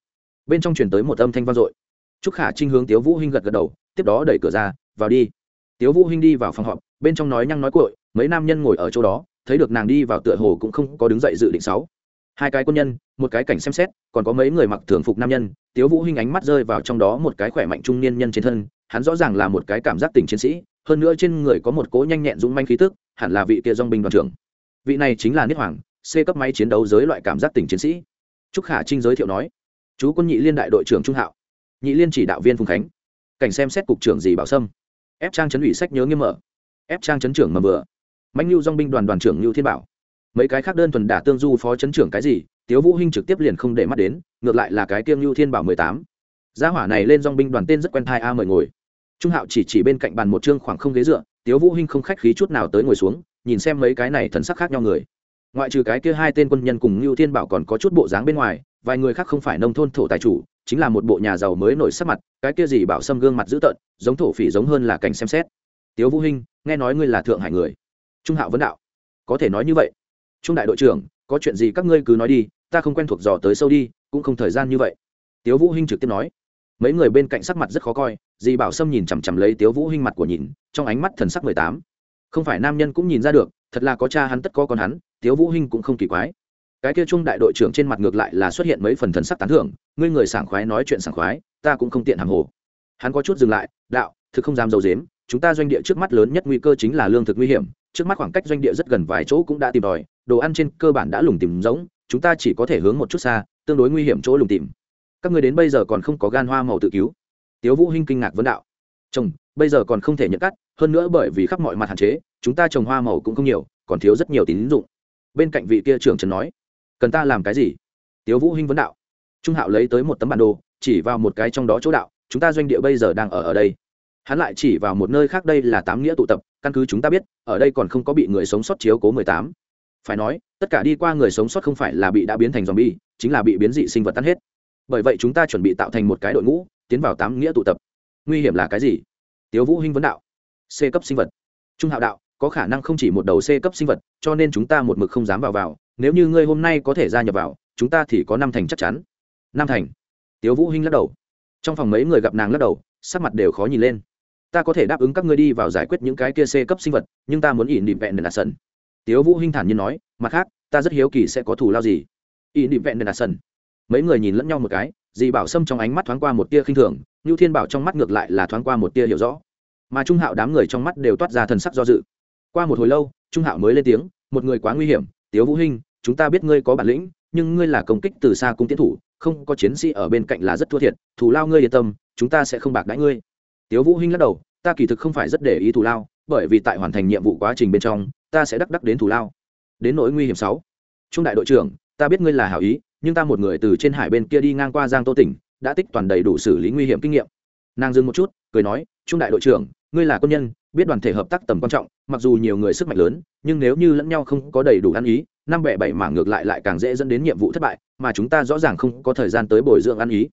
Bên trong truyền tới một âm thanh vang dội. Trúc khả trinh hướng tiếu vũ hinh gật gật đầu, tiếp đó đẩy cửa ra, vào đi. Tiếu vũ hinh đi vào phòng họp, bên trong nói nhăng nói cội mấy nam nhân ngồi ở chỗ đó, thấy được nàng đi vào tựa hồ cũng không có đứng dậy dự định sáu hai cái quân nhân, một cái cảnh xem xét, còn có mấy người mặc thường phục nam nhân, tiếu vũ hinh ánh mắt rơi vào trong đó một cái khỏe mạnh trung niên nhân trên thân, hắn rõ ràng là một cái cảm giác tình chiến sĩ, hơn nữa trên người có một cỗ nhanh nhẹn dũng manh khí tức, hẳn là vị kia dòng binh đoàn trưởng. Vị này chính là niết hoàng, c cấp máy chiến đấu giới loại cảm giác tình chiến sĩ. Trúc khả trinh giới thiệu nói, chú quân nhị liên đại đội trưởng trung hạo, nhị liên chỉ đạo viên phùng khánh, cảnh xem xét cục trưởng gì bảo sâm, ép trang chấn ủy sách nhớ nghiêm mở, ép trang chấn trưởng mà vừa, mạnh lưu dong binh đoàn đoàn trưởng lưu thiên bảo mấy cái khác đơn thuần đả tương du phó chấn trưởng cái gì, tiếu vũ hinh trực tiếp liền không để mắt đến, ngược lại là cái kiêng lưu thiên bảo mười tám. Gia hỏa này lên dong binh đoàn tên rất quen thai a mời ngồi. Trung hạo chỉ chỉ bên cạnh bàn một trương khoảng không ghế dựa, tiếu vũ hinh không khách khí chút nào tới ngồi xuống, nhìn xem mấy cái này thần sắc khác nhau người. Ngoại trừ cái kia hai tên quân nhân cùng lưu thiên bảo còn có chút bộ dáng bên ngoài, vài người khác không phải nông thôn thổ tài chủ, chính là một bộ nhà giàu mới nổi sắc mặt, cái kia gì bảo sâm gương mặt dữ tợn, giống thổ phỉ giống hơn là cảnh xem xét. Tiếu vũ hinh, nghe nói ngươi là thượng hải người. Trung hạo vấn đạo, có thể nói như vậy trung đại đội trưởng, có chuyện gì các ngươi cứ nói đi, ta không quen thuộc dò tới sâu đi, cũng không thời gian như vậy. Tiếu vũ hinh trực tiếp nói. Mấy người bên cạnh sắc mặt rất khó coi, dì bảo sâm nhìn chằm chằm lấy tiếu vũ hinh mặt của nhìn, trong ánh mắt thần sắc mười tám. Không phải nam nhân cũng nhìn ra được, thật là có cha hắn tất có con hắn, tiếu vũ hinh cũng không kỳ quái. Cái kia trung đại đội trưởng trên mặt ngược lại là xuất hiện mấy phần thần sắc tán thưởng, ngươi người sảng khoái nói chuyện sảng khoái, ta cũng không tiện hàng hồ. Hắn có chút dừng lại, đạo, thực không dám dầu dếm chúng ta doanh địa trước mắt lớn nhất nguy cơ chính là lương thực nguy hiểm, trước mắt khoảng cách doanh địa rất gần vài chỗ cũng đã tìm đòi đồ ăn trên cơ bản đã lùng tìm giống, chúng ta chỉ có thể hướng một chút xa, tương đối nguy hiểm chỗ lùng tìm. Các người đến bây giờ còn không có gan hoa màu tự cứu. Tiếu vũ hinh kinh ngạc vấn đạo. Chồng, bây giờ còn không thể nhận cắt, hơn nữa bởi vì khắp mọi mặt hạn chế, chúng ta trồng hoa màu cũng không nhiều, còn thiếu rất nhiều tín dụng. Bên cạnh vị kia trưởng trần nói. Cần ta làm cái gì? Tiếu vũ hinh vấn đạo. Trung hạo lấy tới một tấm bản đồ, chỉ vào một cái trong đó chỗ đạo, chúng ta doanh địa bây giờ đang ở ở đây. Hắn lại chỉ vào một nơi khác, đây là tám nghĩa tụ tập, căn cứ chúng ta biết, ở đây còn không có bị người sống sót chiếu cố mười tám phải nói, tất cả đi qua người sống sót không phải là bị đã biến thành zombie, chính là bị biến dị sinh vật tan hết. Bởi vậy chúng ta chuẩn bị tạo thành một cái đội ngũ, tiến vào tám nghĩa tụ tập. Nguy hiểm là cái gì? Tiếu vũ hinh vấn đạo. C cấp sinh vật. Trung hạo đạo, có khả năng không chỉ một đầu c cấp sinh vật, cho nên chúng ta một mực không dám vào vào. Nếu như ngươi hôm nay có thể gia nhập vào, chúng ta thì có năm thành chắc chắn. Năm thành. Tiếu vũ hinh lắc đầu. Trong phòng mấy người gặp nàng lắc đầu, sắc mặt đều khó nhìn lên. Ta có thể đáp ứng các ngươi đi vào giải quyết những cái kia c cấp sinh vật, nhưng ta muốn ỉn định vẹn để đạt sần tiếu vũ hinh thản nhiên nói, mặt khác, ta rất hiếu kỳ sẽ có thủ lao gì. Y định vẹn đền đạt sân mấy người nhìn lẫn nhau một cái, dì bảo sâm trong ánh mắt thoáng qua một tia khinh thường ngưu thiên bảo trong mắt ngược lại là thoáng qua một tia hiểu rõ. Mà trung hạo đám người trong mắt đều toát ra thần sắc do dự. Qua một hồi lâu, trung hạo mới lên tiếng, một người quá nguy hiểm, tiếu vũ hinh, chúng ta biết ngươi có bản lĩnh, nhưng ngươi là công kích từ xa cung tiến thủ, không có chiến sĩ ở bên cạnh là rất thua thiệt thủ lao ngươi yên tâm, chúng ta sẽ không bạc đãi ngươi. Tiếu vũ hinh lắc đầu, ta kỳ thực không phải rất để ý thủ lao, bởi vì tại hoàn thành nhiệm vụ quá trình bên trong ta sẽ đắc đắc đến thủ lao. Đến nỗi nguy hiểm sáu. Trung đại đội trưởng, ta biết ngươi là hảo ý, nhưng ta một người từ trên hải bên kia đi ngang qua giang tô tỉnh, đã tích toàn đầy đủ xử lý nguy hiểm kinh nghiệm. Nàng dừng một chút, cười nói, trung đại đội trưởng, ngươi là quân nhân, biết đoàn thể hợp tác tầm quan trọng, mặc dù nhiều người sức mạnh lớn, nhưng nếu như lẫn nhau không có đầy đủ ăn ý, năm bẻ bảy mảng ngược lại lại càng dễ dẫn đến nhiệm vụ thất bại, mà chúng ta rõ ràng không có thời gian tới bồi dưỡng ăn ý.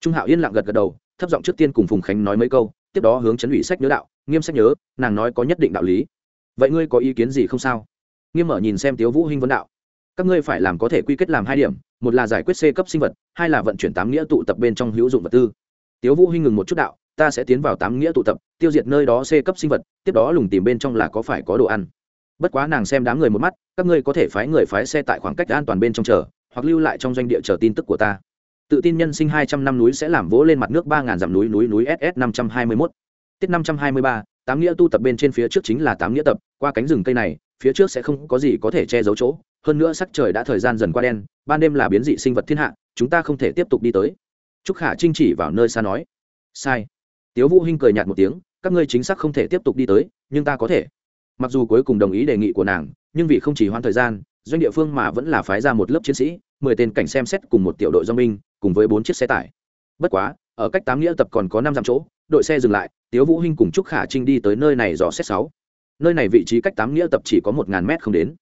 Trung hạo yên lặng gật gật đầu, thấp giọng trước tiên cùng phùng khánh nói mấy câu, tiếp đó hướng chấn ủy sách nhớ đạo, nghiêm sách nhớ, nàng nói có nhất định đạo lý vậy ngươi có ý kiến gì không sao? Nghiêm mở nhìn xem tiếu vũ hinh vấn đạo. Các ngươi phải làm có thể quy kết làm hai điểm, một là giải quyết c cấp sinh vật, hai là vận chuyển tám nghĩa tụ tập bên trong hữu dụng vật tư. Tiếu vũ hinh ngừng một chút đạo, ta sẽ tiến vào tám nghĩa tụ tập, tiêu diệt nơi đó c cấp sinh vật, tiếp đó lùng tìm bên trong là có phải có đồ ăn. Bất quá nàng xem đám người một mắt, các ngươi có thể phái người phái xe tại khoảng cách an toàn bên trong chờ, hoặc lưu lại trong doanh địa chờ tin tức của ta. Tự tin nhân sinh hai trăm năm núi sẽ làm vỗ lên mặt nước ba ngàn dặm núi núi núi ss năm trăm hai mươi mốt. Tiết năm trăm hai mươi ba tám nghĩa tu tập bên trên phía trước chính là tám nghĩa tập, qua cánh rừng cây này, phía trước sẽ không có gì có thể che giấu chỗ, hơn nữa sắc trời đã thời gian dần qua đen, ban đêm là biến dị sinh vật thiên hạ, chúng ta không thể tiếp tục đi tới. Trúc khả trinh chỉ vào nơi xa nói. Sai. Tiếu vũ hinh cười nhạt một tiếng, các ngươi chính xác không thể tiếp tục đi tới, nhưng ta có thể. Mặc dù cuối cùng đồng ý đề nghị của nàng, nhưng vì không chỉ hoãn thời gian, doanh địa phương mà vẫn là phái ra một lớp chiến sĩ, mười tên cảnh xem xét cùng một tiểu đội do minh cùng với bốn chiếc xe tải. Bất quá, ở cách tám nghĩa tập còn có năm dặm chỗ đội xe dừng lại, tiếu vũ hinh cùng trúc khả trinh đi tới nơi này dò xét sáu. Nơi này vị trí cách tám nghĩa tập chỉ có một ngàn mét không đến.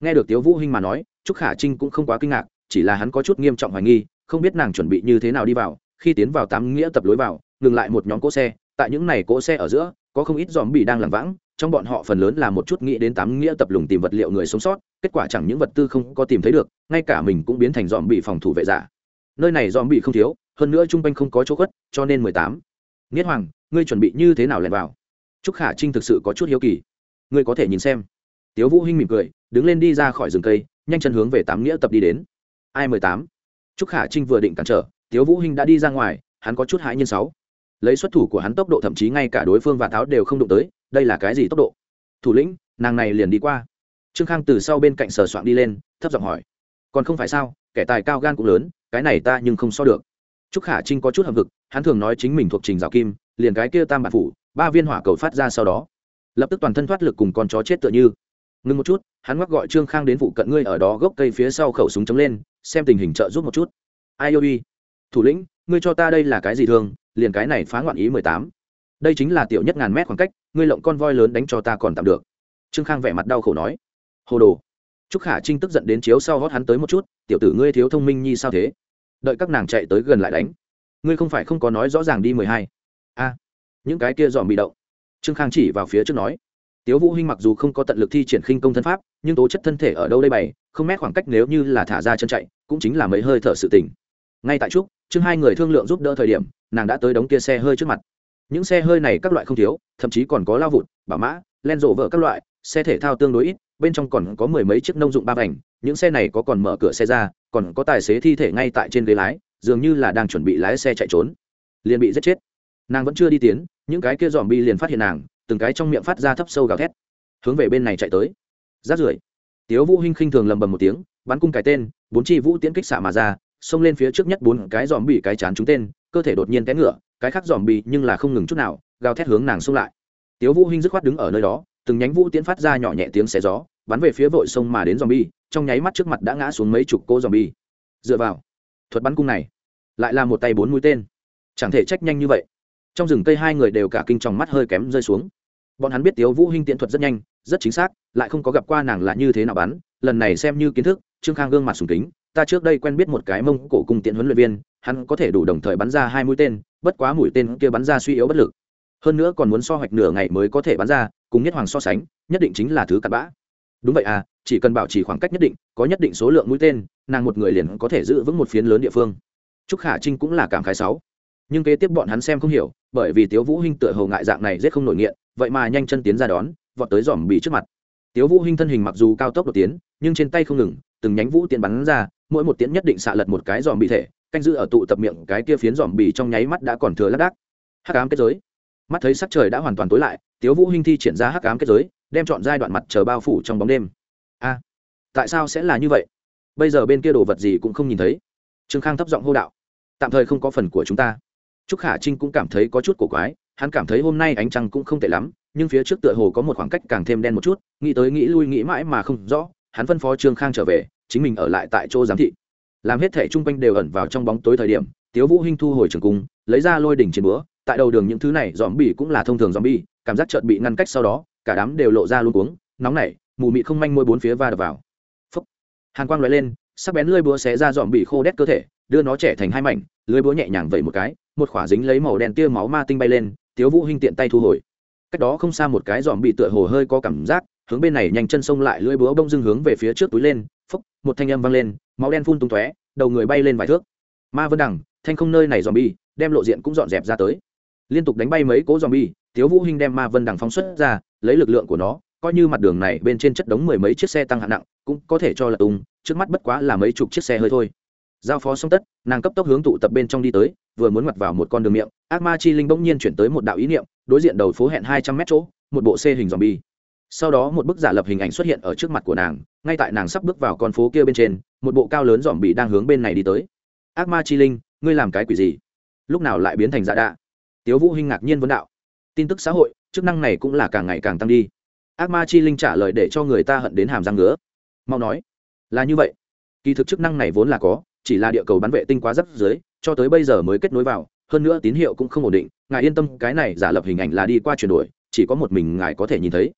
Nghe được tiếu vũ hinh mà nói, trúc khả trinh cũng không quá kinh ngạc, chỉ là hắn có chút nghiêm trọng hoài nghi, không biết nàng chuẩn bị như thế nào đi vào. Khi tiến vào tám nghĩa tập lối vào, ngừng lại một nhóm cỗ xe. Tại những này cỗ xe ở giữa, có không ít dòm bị đang lảng vãng, trong bọn họ phần lớn là một chút nghĩ đến tám nghĩa tập lùng tìm vật liệu người sống sót, kết quả chẳng những vật tư không có tìm thấy được, ngay cả mình cũng biến thành dòm bị phòng thủ vệ giả. Nơi này dòm bị không thiếu, hơn nữa trung quanh không có chỗ khuất, cho nên mười tám nghiết hoàng, ngươi chuẩn bị như thế nào lẻn vào? Trúc khả trinh thực sự có chút hiếu kỳ. Ngươi có thể nhìn xem. Tiếu vũ hinh mỉm cười, đứng lên đi ra khỏi rừng cây, nhanh chân hướng về tám nghĩa tập đi đến. Ai mười tám? Trúc khả trinh vừa định cản trở, tiếu vũ hinh đã đi ra ngoài, hắn có chút hãi nhiên sáu. Lấy xuất thủ của hắn tốc độ thậm chí ngay cả đối phương và tháo đều không đụng tới, đây là cái gì tốc độ? Thủ lĩnh, nàng này liền đi qua. Trương khang từ sau bên cạnh sờ soạn đi lên, thấp giọng hỏi. Còn không phải sao, kẻ tài cao gan cũng lớn, cái này ta nhưng không so được. Trúc khả trinh có chút hậm hực hắn thường nói chính mình thuộc trình rào kim, liền cái kia tam bản phủ, ba viên hỏa cầu phát ra sau đó. Lập tức toàn thân thoát lực cùng con chó chết tựa như. Ngưng một chút, hắn ngoắc gọi trương khang đến vụ cận ngươi ở đó gốc cây phía sau khẩu súng chống lên, xem tình hình trợ giúp một chút. Ai yêu đi thủ lĩnh, ngươi cho ta đây là cái gì thường, liền cái này phá ngoạn ý mười tám. Đây chính là tiểu nhất ngàn mét khoảng cách, ngươi lộng con voi lớn đánh cho ta còn tạm được. Trương khang vẻ mặt đau khổ nói. Hồ đồ. Trúc khả trinh tức giận đến chiếu sau hót hắn tới một chút, tiểu tử ngươi thiếu thông minh nhi sao thế? Đợi các nàng chạy tới gần lại đánh ngươi không phải không có nói rõ ràng đi mười hai. A, những cái kia dòm bị động. Trương khang chỉ vào phía trước nói, tiếu vũ hinh mặc dù không có tận lực thi triển khinh công thân pháp, nhưng tố chất thân thể ở đâu đây bày, không mét khoảng cách nếu như là thả ra chân chạy, cũng chính là mấy hơi thở sự tỉnh ngay tại trúc trương hai người thương lượng giúp đỡ thời điểm, nàng đã tới đống kia xe hơi trước mặt. Những xe hơi này các loại không thiếu, thậm chí còn có lao vụt bả mã, len rộ vợ các loại, xe thể thao tương đối ít, bên trong còn có mười mấy chiếc nông dụng ba vành, những xe này có còn mở cửa xe ra, còn có tài xế thi thể ngay tại trên ghế lái dường như là đang chuẩn bị lái xe chạy trốn. Liền bị giết chết. Nàng vẫn chưa đi tiến, những cái kia dòm bi liền phát hiện nàng, từng cái trong miệng phát ra thấp sâu gào thét. Hướng về bên này chạy tới. Rát rưởi. Tiếu vũ hinh khinh thường lầm bầm một tiếng, bắn cung cái tên, bốn chi vũ tiễn kích xạ mà ra, xông lên phía trước nhất bốn cái dòm bị cái chán trúng tên, cơ thể đột nhiên té ngựa, cái khác dòm bị nhưng là không ngừng chút nào, gào thét hướng nàng xông lại. Tiếu vũ hinh dứt khoát đứng ở nơi đó, từng nhánh vũ tiễn phát ra nhỏ nhẹ tiếng xé gió, bắn về phía vội sông mà đến dòm bi trong nháy mắt trước mặt đã ngã xuống mấy chục cô dòm bi dựa vào thuật bắn cung này lại là một tay bốn mũi tên. Chẳng thể trách nhanh như vậy. Trong rừng cây hai người đều cả kinh tròng mắt hơi kém rơi xuống. Bọn hắn biết tiếu vũ hinh tiện thuật rất nhanh, rất chính xác, lại không có gặp qua nàng là như thế nào bắn. Lần này xem như kiến thức, trương khang gương mặt sùng kính, ta trước đây quen biết một cái mông cổ cung tiện huấn luyện viên, hắn có thể đủ đồng thời bắn ra hai mũi tên, bất quá mũi tên kia bắn ra suy yếu bất lực. Hơn nữa còn muốn so hoạch nửa ngày mới có thể bắn ra, cùng nhất hoàng so sánh, nhất định chính là thứ cặn bã đúng vậy à chỉ cần bảo trì khoảng cách nhất định, có nhất định số lượng mũi tên, nàng một người liền có thể giữ vững một phiến lớn địa phương. Trúc khả trinh cũng là cảm khái sáu. Nhưng kế tiếp bọn hắn xem không hiểu, bởi vì tiếu vũ hinh tựa hồ ngại dạng này rất không nổi nghiện, vậy mà nhanh chân tiến ra đón, vọt tới dòm bị trước mặt. Tiếu vũ hinh thân hình mặc dù cao tốc đột tiến, nhưng trên tay không ngừng, từng nhánh vũ tiện bắn ra, mỗi một tiễn nhất định xạ lật một cái dòm bị thể, canh giữ ở tụ tập miệng cái kia phiến dòm bị trong nháy mắt đã còn thừa lác đác. Hắc ám kết giới. Mắt thấy sắc trời đã hoàn toàn tối lại, tiếu vũ hinh thi triển ra hắc ám kết giới đem chọn giai đoạn mặt trời bao phủ trong bóng đêm. A tại sao sẽ là như vậy? Bây giờ bên kia đồ vật gì cũng không nhìn thấy. Trương khang thấp giọng hô đạo. Tạm thời không có phần của chúng ta. Trúc khả trinh cũng cảm thấy có chút cổ quái hắn cảm thấy hôm nay ánh trăng cũng không tệ lắm nhưng phía trước tựa hồ có một khoảng cách càng thêm đen một chút nghĩ tới nghĩ lui nghĩ mãi mà không rõ hắn phân phó trương khang trở về chính mình ở lại tại chỗ giám thị. Làm hết thể chung quanh đều ẩn vào trong bóng tối thời điểm tiếu vũ hinh thu hồi trường cung lấy ra lôi đỉnh trên búa tại đầu đường những thứ này dòm bỉ cũng là thông thường dòm bỉ, cảm giác chợt bị ngăn cách sau đó cả đám đều lộ ra luôn cuống, nóng nảy, mù mị không manh môi bốn phía va đập vào. Phấp hàn quang lóe lên, sắc bén lưỡi búa xé ra dọn bỉ khô đét cơ thể, đưa nó trẻ thành hai mảnh, lưỡi búa nhẹ nhàng vẩy một cái, một khỏa dính lấy màu đen tia máu ma tinh bay lên, tiếu vũ hinh tiện tay thu hồi. Cách đó không xa một cái dọn bị tựa hồ hơi có cảm giác, hướng bên này nhanh chân xông lại, lưỡi búa bông dưng hướng về phía trước túi lên, phúc, một thanh âm vang lên, máu đen phun tung tóe, đầu người bay lên vài thước. Ma vân đằng, thanh không nơi này dòm bi đem lộ diện cũng dọn dẹp ra tới. Liên tục đánh bay mấy cố dòm bi tiếu vũ hinh đem ma vân đằng phóng xuất ra lấy lực lượng của nó, coi như mặt đường này bên trên chất đống mười mấy chiếc xe tăng hạng nặng, cũng có thể cho lật tung, trước mắt bất quá là mấy chục chiếc xe hơi thôi. Giao phó xong tất, nàng cấp tốc hướng tụ tập bên trong đi tới, vừa muốn ngoặt vào một con đường miệng, ác ma chi linh bỗng nhiên chuyển tới một đạo ý niệm, đối diện đầu phố hẹn hai trăm mét chỗ, một bộ xe hình dòm bi sau đó một bức giả lập hình ảnh xuất hiện ở trước mặt của nàng, ngay tại nàng sắp bước vào con phố kia bên trên, một bộ cao lớn dòm bị đang hướng bên này đi tới. Ác ma chi linh, ngươi làm cái quỷ gì? Lúc nào lại biến thành giả đạ? Tiếu vũ hinh ngạc nhiên vấn đạo. Tin tức xã hội chức năng này cũng là càng ngày càng tăng đi. Ác ma chi linh trả lời để cho người ta hận đến hàm răng ngứa. Mau nói, là như vậy. Kỳ thực chức năng này vốn là có, chỉ là địa cầu bắn vệ tinh quá rất dưới cho tới bây giờ mới kết nối vào, hơn nữa tín hiệu cũng không ổn định. Ngài yên tâm, cái này giả lập hình ảnh là đi qua chuyển đổi, chỉ có một mình ngài có thể nhìn thấy.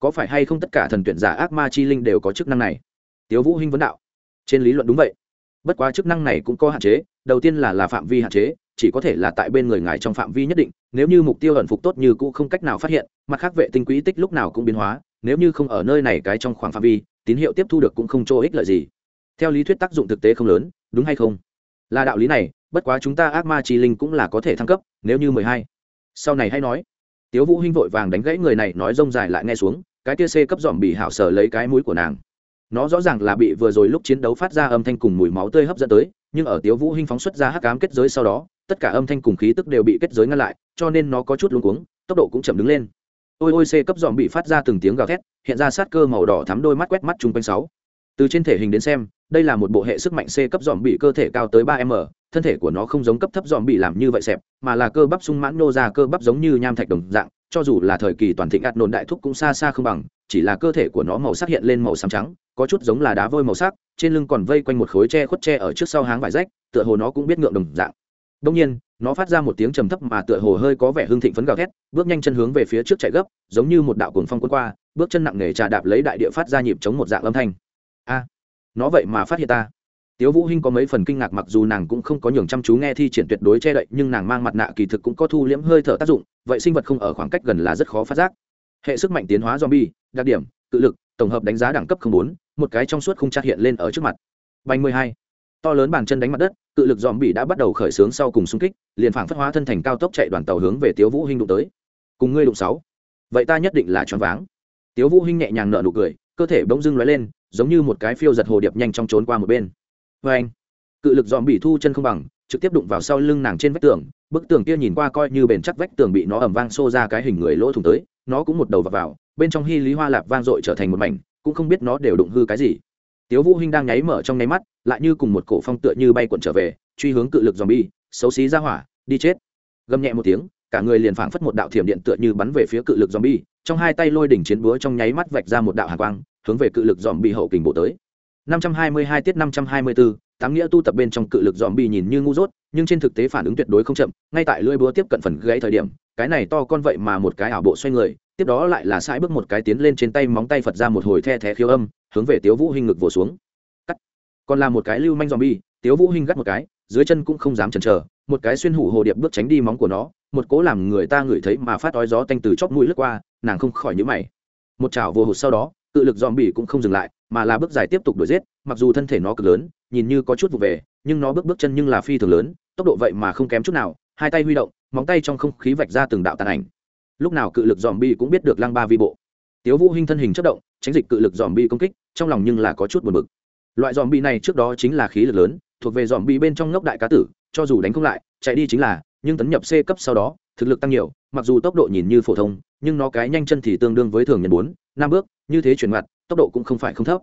Có phải hay không tất cả thần tuyển giả ác ma chi linh đều có chức năng này? Tiếu vũ hinh vấn đạo. Trên lý luận đúng vậy. Bất quá chức năng này cũng có hạn chế, đầu tiên là là phạm vi hạn chế chỉ có thể là tại bên người ngài trong phạm vi nhất định, nếu như mục tiêu ẩn phục tốt như cũ không cách nào phát hiện, mặt khác vệ tinh quỹ tích lúc nào cũng biến hóa, nếu như không ở nơi này cái trong khoảng phạm vi, tín hiệu tiếp thu được cũng không cho ích lợi gì. Theo lý thuyết tác dụng thực tế không lớn, đúng hay không? Là đạo lý này, bất quá chúng ta ác ma chi linh cũng là có thể thăng cấp, nếu như mười hai. Sau này hay nói. Tiếu vũ hinh vội vàng đánh gãy người này, nói rông dài lại nghe xuống, cái tia c cấp dòm bị hảo sở lấy cái mũi của nàng. Nó rõ ràng là bị vừa rồi lúc chiến đấu phát ra âm thanh cùng mùi máu tươi hấp dẫn tới, nhưng ở tiếu vũ hinh phóng xuất ra hắc ám kết giới sau đó tất cả âm thanh cùng khí tức đều bị kết giới ngăn lại, cho nên nó có chút luống cuống, tốc độ cũng chậm đứng lên. Ôi ôi c cấp dòm bị phát ra từng tiếng gào thét, hiện ra sát cơ màu đỏ thắm đôi mắt quét mắt chung quanh sáu. Từ trên thể hình đến xem, đây là một bộ hệ sức mạnh c cấp dòm bị cơ thể cao tới ba m, thân thể của nó không giống cấp thấp dòm bị làm như vậy xẹp, mà là cơ bắp sung mãn nô ra cơ bắp giống như nham thạch đồng dạng, cho dù là thời kỳ toàn thịnh ạt nồn đại thúc cũng xa xa không bằng, chỉ là cơ thể của nó màu sắc hiện lên màu xám trắng, có chút giống là đá vôi màu sắc, trên lưng còn vây quanh một khối tre khuất tre ở trước sau háng vải rách, tựa hồ nó cũng biết ngượng đồng dạng đông nhiên, nó phát ra một tiếng trầm thấp mà tựa hồ hơi có vẻ hưng thịnh phấn gào thét, bước nhanh chân hướng về phía trước chạy gấp, giống như một đạo cuồng phong quân qua, bước chân nặng nề trà đạp lấy đại địa phát ra nhịp chống một dạng âm thanh. A, nó vậy mà phát hiện ta. Tiếu vũ hinh có mấy phần kinh ngạc mặc dù nàng cũng không có nhường chăm chú nghe thi triển tuyệt đối che đậy, nhưng nàng mang mặt nạ kỳ thực cũng có thu liễm hơi thở tác dụng, vậy sinh vật không ở khoảng cách gần là rất khó phát giác. Hệ sức mạnh tiến hóa zombie, đặc điểm tự lực, tổng hợp đánh giá đẳng cấp không bốn, một cái trong suốt không chặt hiện lên ở trước mặt. Bành mười hai, to lớn bàn chân đánh mặt đất cự lực dòm bị đã bắt đầu khởi xướng sau cùng xung kích liền phảng phất hóa thân thành cao tốc chạy đoàn tàu hướng về tiếu vũ hinh đụng tới. Cùng ngươi đụng sáu. Vậy ta nhất định là choáng váng. Tiếu vũ hinh nhẹ nhàng nở nụ cười cơ thể bỗng dưng lóe lên giống như một cái phiêu giật hồ điệp nhanh chóng trốn qua một bên. Với anh cự lực dòm bị thu chân không bằng trực tiếp đụng vào sau lưng nàng trên vách tường bức tường kia nhìn qua coi như bền chắc vách tường bị nó ẩm vang xô ra cái hình người lỗ thủng tới nó cũng một đầu vào, vào bên trong hy lý hoa lạp vang dội trở thành một mảnh cũng không biết nó đều đụng hư cái gì tiếu vũ hinh đang nháy mở trong nháy mắt lại như cùng một cổ phong tựa như bay cuộn trở về truy hướng cự lực zombie xấu xí ra hỏa đi chết. Gầm nhẹ một tiếng cả người liền phảng phất một đạo thiểm điện tựa như bắn về phía cự lực zombie trong hai tay lôi đỉnh chiến búa trong nháy mắt vạch ra một đạo hàn quang hướng về cự lực zombie hậu kình bộ tới. 522 tiết 524, tám nghĩa tu tập bên trong cự lực zombie nhìn như ngu dốt nhưng trên thực tế phản ứng tuyệt đối không chậm ngay tại lưỡi búa tiếp cận phần gãy thời điểm cái này to con vậy mà một cái ảo bộ xoay người tiếp đó lại là sai bước một cái tiến lên trên tay móng tay phật ra một hồi the thé khiếu âm, hướng về tiếu vũ hinh ngực vồ xuống. Cắt. Còn là một cái lưu manh zombie, tiếu vũ hinh gắt một cái, dưới chân cũng không dám chần chờ, một cái xuyên hủ hồ điệp bước tránh đi móng của nó, một cố làm người ta ngửi thấy mà phát ói gió tanh từ chóp mũi lướt qua, nàng không khỏi nhíu mày. Một chảo vô hụt sau đó tự lực zombie cũng không dừng lại, mà là bước dài tiếp tục đuổi giết, mặc dù thân thể nó cực lớn, nhìn như có chút vụ về, nhưng nó bước bước chân nhưng là phi thường lớn, tốc độ vậy mà không kém chút nào, hai tay huy động, móng tay trong không khí vạch ra từng đạo tàn ảnh lúc nào cự lực dòm bi cũng biết được lăng ba vi bộ. Tiếu vũ hinh thân hình chất động, tránh dịch cự lực dòm bi công kích, trong lòng nhưng là có chút buồn bực. Loại dòm bi này trước đó chính là khí lực lớn, thuộc về dòm bi bên trong ngốc đại cá tử, cho dù đánh không lại, chạy đi chính là, nhưng tấn nhập c cấp sau đó, thực lực tăng nhiều, mặc dù tốc độ nhìn như phổ thông, nhưng nó cái nhanh chân thì tương đương với thường nhân bốn, năm bước, như thế chuyển mặt tốc độ cũng không phải không thấp.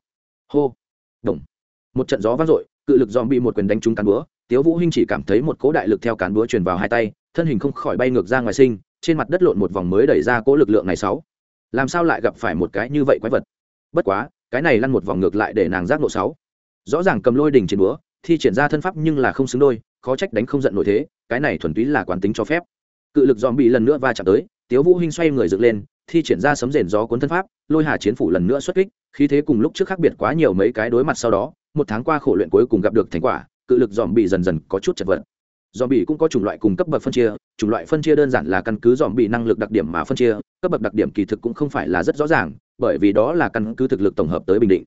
Hô động một trận gió vang dội, cự lực dòm bị một quyền đánh trúng cán búa, tiếu vũ hinh chỉ cảm thấy một cỗ đại lực theo cán búa truyền vào hai tay, thân hình không khỏi bay ngược ra ngoài sinh trên mặt đất lộn một vòng mới đẩy ra cỗ lực lượng này sáu. Làm sao lại gặp phải một cái như vậy quái vật? Bất quá, cái này lăn một vòng ngược lại để nàng giác nộ sáu. Rõ ràng cầm lôi đỉnh trên búa, thi triển ra thân pháp nhưng là không xứng đôi, khó trách đánh không giận nổi thế, cái này thuần túy là quán tính cho phép. Cự lực dòm bị lần nữa va chạm tới, tiếu vũ hinh xoay người dựng lên, thi triển ra sấm rền gió cuốn thân pháp, lôi hà chiến phủ lần nữa xuất kích, khí thế cùng lúc trước khác biệt quá nhiều mấy cái đối mặt sau đó, một tháng qua khổ luyện cuối cùng gặp được thành quả, cự lực dòm bị dần dần có chút chật vật dòm bị cũng có chủng loại cùng cấp bậc phân chia, chủng loại phân chia đơn giản là căn cứ dòm bị năng lực đặc điểm mà phân chia, cấp bậc đặc điểm kỳ thực cũng không phải là rất rõ ràng, bởi vì đó là căn cứ thực lực tổng hợp tới bình định.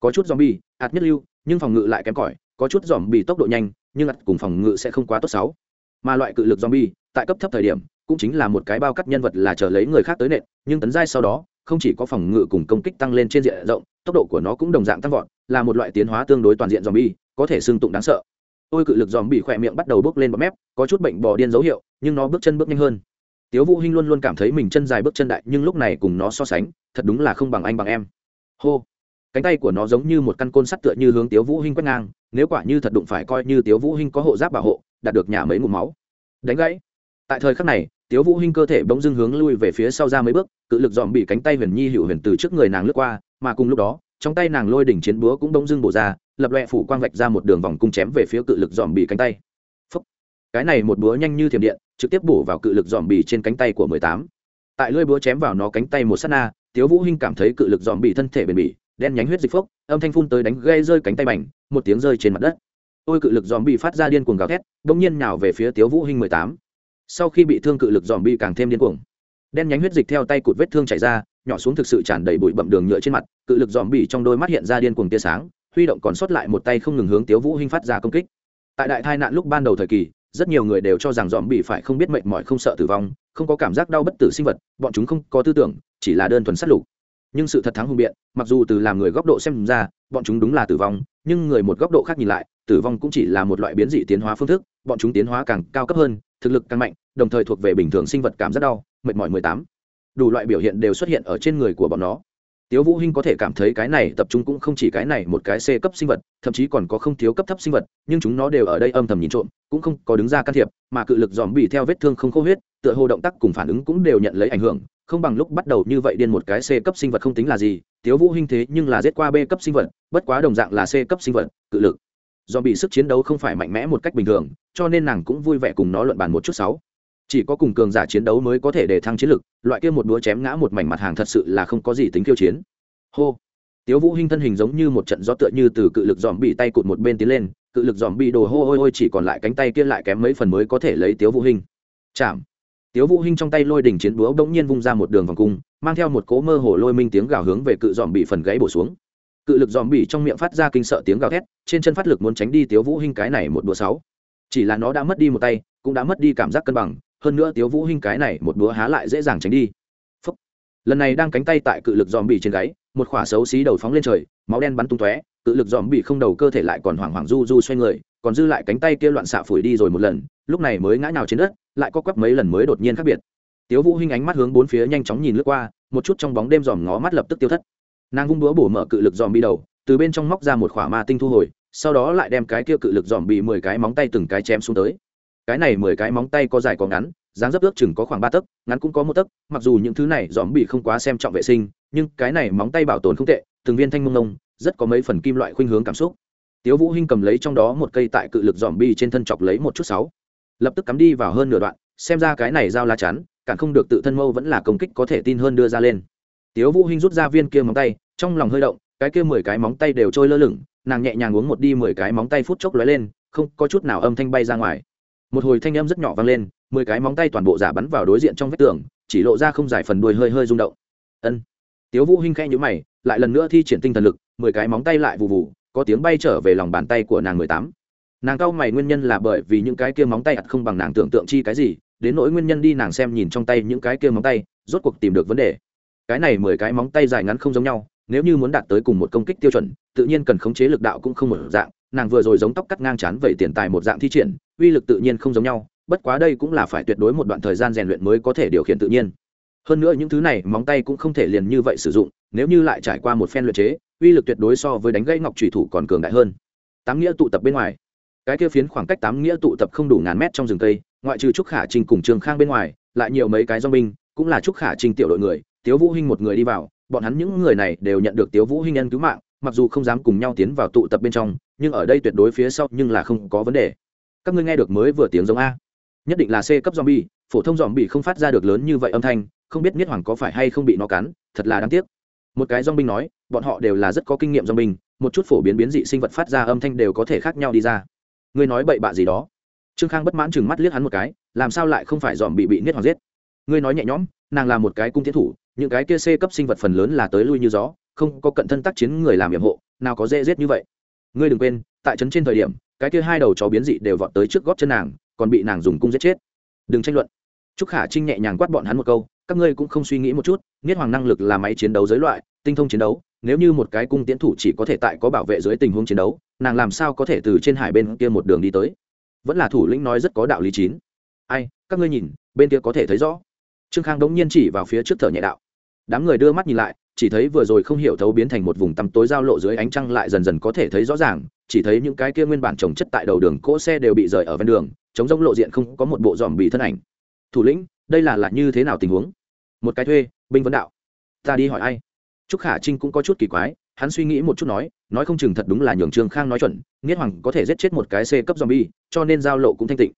Có chút dòm bị ạt nhất lưu, nhưng phòng ngự lại kém cỏi, có chút dòm bị tốc độ nhanh, nhưng ạt cùng phòng ngự sẽ không quá tốt xấu mà loại cự lực dòm bị tại cấp thấp thời điểm, cũng chính là một cái bao cắt nhân vật là chờ lấy người khác tới nện, nhưng tấn giai sau đó, không chỉ có phòng ngự cùng công kích tăng lên trên diện rộng, tốc độ của nó cũng đồng dạng tăng vọt, là một loại tiến hóa tương đối toàn diện dòm bi có thể xương tụng đáng sợ ôi cự lực dòm bị khỏe miệng bắt đầu bước lên bọt mép, có chút bệnh bò điên dấu hiệu, nhưng nó bước chân bước nhanh hơn. Tiếu vũ hinh luôn luôn cảm thấy mình chân dài bước chân đại, nhưng lúc này cùng nó so sánh, thật đúng là không bằng anh bằng em. Hô. Cánh tay của nó giống như một căn côn sắt tựa như hướng tiếu vũ hinh quét ngang, nếu quả như thật đụng phải coi như tiếu vũ hinh có hộ giáp bảo hộ, đạt được nhà mấy ngụm máu. Đánh gãy. Tại thời khắc này, tiếu vũ hinh cơ thể bỗng dưng hướng lui về phía sau ra mấy bước, cự lực dòm bị cánh tay huyền nhi hữu huyền từ trước người nàng lướt qua, mà cùng lúc đó trong tay nàng lôi đỉnh chiến búa cũng bỗng dưng bổ ra, lập loẹ phủ quang vạch ra một đường vòng cung chém về phía cự lực dòm bì cánh tay. Phúc. cái này một búa nhanh như thiểm điện, trực tiếp bổ vào cự lực dòm bì trên cánh tay của mười tám. Tại lưỡi búa chém vào nó cánh tay một sát na, tiếu vũ hinh cảm thấy cự lực dòm bì thân thể bền bỉ, đen nhánh huyết dịch phốc, âm thanh phun tới đánh gây rơi cánh tay mảnh một tiếng rơi trên mặt đất. Ôi cự lực dòm bì phát ra điên cuồng gào thét, bỗng nhiên nhào về phía tiếu vũ hinh mười tám. Sau khi bị thương cự lực dòm bì càng thêm điên cuồng. Đen nhánh huyết dịch theo tay cụt vết thương chảy ra nhỏ xuống thực sự tràn đầy bụi bậm đường nhựa trên mặt, cự lực dòm bị trong đôi mắt hiện ra điên cuồng tia sáng, huy động còn sót lại một tay không ngừng hướng tiếu vũ hinh phát ra công kích. Tại đại tai nạn lúc ban đầu thời kỳ, rất nhiều người đều cho rằng dòm bị phải không biết mệt mỏi không sợ tử vong, không có cảm giác đau bất tử sinh vật, bọn chúng không có tư tưởng, chỉ là đơn thuần sát lục. Nhưng sự thật thắng hùng biện, mặc dù từ làm người góc độ xem ra, bọn chúng đúng là tử vong, nhưng người một góc độ khác nhìn lại, tử vong cũng chỉ là một loại biến dị tiến hóa phương thức, bọn chúng tiến hóa càng cao cấp hơn, thực lực càng mạnh, đồng thời thuộc về bình thường sinh vật cảm giác đau, mệt mỏi mười tám đủ loại biểu hiện đều xuất hiện ở trên người của bọn nó. Tiếu vũ hinh có thể cảm thấy cái này tập trung cũng không chỉ cái này một cái c cấp sinh vật, thậm chí còn có không thiếu cấp thấp sinh vật, nhưng chúng nó đều ở đây âm thầm nhìn trộm, cũng không có đứng ra can thiệp, mà cự lực dòm bị theo vết thương không khô huyết, tựa hồ động tác cùng phản ứng cũng đều nhận lấy ảnh hưởng, không bằng lúc bắt đầu như vậy điên một cái c cấp sinh vật không tính là gì, tiếu vũ hinh thế nhưng là giết qua b cấp sinh vật, bất quá đồng dạng là c cấp sinh vật, cự lực. Do bị sức chiến đấu không phải mạnh mẽ một cách bình thường, cho nên nàng cũng vui vẻ cùng nó luận bàn một chút sáu chỉ có cùng cường giả chiến đấu mới có thể để thăng chiến lực, loại kia một đũa chém ngã một mảnh mặt hàng thật sự là không có gì tính khiêu chiến. Hô. Tiếu vũ hinh thân hình giống như một trận gió tựa như từ cự lực dòm bị tay cụt một bên tiến lên, cự lực dòm bị đồ hô hôi hôi chỉ còn lại cánh tay kia lại kém mấy phần mới có thể lấy tiếu vũ hinh. Chạm. Tiếu vũ hinh trong tay lôi đỉnh chiến búa bỗng nhiên vung ra một đường vòng cung, mang theo một cỗ mơ hồ lôi minh tiếng gào hướng về cự dòm bị phần gãy bổ xuống. Cự lực dòm bị trong miệng phát ra kinh sợ tiếng gào thét, trên chân phát lực muốn tránh đi tiếu vũ hinh cái này một đũa sáu. Chỉ là nó đã mất đi một tay, cũng đã mất đi cảm giác cân bằng hơn nữa tiếu vũ hinh cái này một búa há lại dễ dàng tránh đi. Phúc. lần này đang cánh tay tại cự lực dòm bỉ trên gáy, một khỏa xấu xí đầu phóng lên trời, máu đen bắn tung tóe, cự lực dòm bỉ không đầu cơ thể lại còn hoảng hoảng du du xoay người, còn dư lại cánh tay kia loạn xạ phủi đi rồi một lần, lúc này mới ngã nhào trên đất, lại có quắp mấy lần mới đột nhiên khác biệt. Tiếu vũ hinh ánh mắt hướng bốn phía nhanh chóng nhìn lướt qua, một chút trong bóng đêm dòm ngó mắt lập tức tiêu thất. Nàng vung búa bổ mở cự lực dòm bị đầu, từ bên trong móc ra một khỏa ma tinh thu hồi, sau đó lại đem cái kia cự lực dòm bị mười cái móng tay từng cái chém xuống tới cái này mười cái móng tay có dài có ngắn, dáng dấp ước chừng có khoảng ba tấc, ngắn cũng có một tấc, mặc dù những thứ này dòm bị không quá xem trọng vệ sinh, nhưng cái này móng tay bảo tồn không tệ, từng viên thanh mông nông rất có mấy phần kim loại khuynh hướng cảm xúc. Tiếu vũ hinh cầm lấy trong đó một cây tại cự lực dòm bi trên thân chọc lấy một chút sáu. Lập tức cắm đi vào hơn nửa đoạn, xem ra cái này dao lá chắn cản không được tự thân mâu vẫn là công kích có thể tin hơn đưa ra lên. Tiếu vũ hinh rút ra viên kia móng tay, trong lòng hơi động, cái kia mười cái móng tay đều trôi lơ lửng, nàng nhẹ nhàng uống một đi mười cái móng tay phút chốc lóe lên, không có chút nào âm thanh bay ra ngoài một hồi thanh âm rất nhỏ vang lên, mười cái móng tay toàn bộ giả bắn vào đối diện trong vách tường, chỉ lộ ra không dài phần đuôi hơi hơi rung động. Ân. Tiếu vũ hinh khẽ nhíu mày, lại lần nữa thi triển tinh thần lực, mười cái móng tay lại vụ vụ có tiếng bay trở về lòng bàn tay của nàng mười tám. Nàng cau mày nguyên nhân là bởi vì những cái kia móng tay ặt không bằng nàng tưởng tượng chi cái gì, đến nỗi nguyên nhân đi nàng xem nhìn trong tay những cái kia móng tay, rốt cuộc tìm được vấn đề. Cái này mười cái móng tay dài ngắn không giống nhau, nếu như muốn đạt tới cùng một công kích tiêu chuẩn, tự nhiên cần khống chế lực đạo cũng không một dạng nàng vừa rồi giống tóc cắt ngang chán vậy tiền tài một dạng thi triển, uy lực tự nhiên không giống nhau, bất quá đây cũng là phải tuyệt đối một đoạn thời gian rèn luyện mới có thể điều khiển tự nhiên. Hơn nữa những thứ này, móng tay cũng không thể liền như vậy sử dụng, nếu như lại trải qua một phen luyện chế, uy lực tuyệt đối so với đánh gãy ngọc trùy thủ còn cường đại hơn. Tám nghĩa tụ tập bên ngoài. Cái kia phiến khoảng cách tám nghĩa tụ tập không đủ ngàn mét trong rừng cây, ngoại trừ trúc khả trình cùng trường khang bên ngoài, lại nhiều mấy cái do binh cũng là trúc khả trình tiểu đội người, tiếu vũ hinh một người đi vào, bọn hắn những người này đều nhận được tiếu vũ hinh nhân cứu mạng, mặc dù không dám cùng nhau tiến vào tụ tập bên trong nhưng ở đây tuyệt đối phía sau nhưng là không có vấn đề. Các ngươi nghe được mới vừa tiếng giống a. Nhất định là c cấp zombie, phổ thông zombie không phát ra được lớn như vậy âm thanh, không biết niết hoàng có phải hay không bị nó cắn, thật là đáng tiếc. Một cái dong binh nói, bọn họ đều là rất có kinh nghiệm dong binh một chút phổ biến biến dị sinh vật phát ra âm thanh đều có thể khác nhau đi ra. Ngươi nói bậy bạ gì đó? Trương khang bất mãn chừng mắt liếc hắn một cái, làm sao lại không phải dòm bị bị niết hoàng giết? Ngươi nói nhẹ nhõm, nàng là một cái cung tiến thủ, những cái kia c cấp sinh vật phần lớn là tới lui như gió, không có cận thân tác chiến người làm nhiệm hộ, nào có dễ giết như vậy? Ngươi đừng quên, tại trấn trên thời điểm, cái kia hai đầu chó biến dị đều vọt tới trước gót chân nàng, còn bị nàng dùng cung giết chết. Đừng tranh luận. Trúc khả trinh nhẹ nhàng quát bọn hắn một câu, các ngươi cũng không suy nghĩ một chút, niết hoàng năng lực là máy chiến đấu giới loại, tinh thông chiến đấu, nếu như một cái cung tiến thủ chỉ có thể tại có bảo vệ dưới tình huống chiến đấu, nàng làm sao có thể từ trên hải bên kia một đường đi tới? Vẫn là thủ lĩnh nói rất có đạo lý chín. Ai, các ngươi nhìn, bên kia có thể thấy rõ. Trương khang đống nhiên chỉ vào phía trước thở nhẹ đạo. Đám người đưa mắt nhìn lại chỉ thấy vừa rồi không hiểu thấu biến thành một vùng tăm tối giao lộ dưới ánh trăng lại dần dần có thể thấy rõ ràng, chỉ thấy những cái kia nguyên bản trồng chất tại đầu đường cỗ xe đều bị rời ở ven đường, chống rông lộ diện không có một bộ dòm bị thân ảnh. Thủ lĩnh, đây là lại như thế nào tình huống? Một cái thuê, binh vấn đạo. Ta đi hỏi ai? Trúc khả trinh cũng có chút kỳ quái, hắn suy nghĩ một chút nói nói không chừng thật đúng là nhường trương khang nói chuẩn, nghiết hoàng có thể giết chết một cái c cấp zombie cho nên giao lộ cũng thanh tịnh.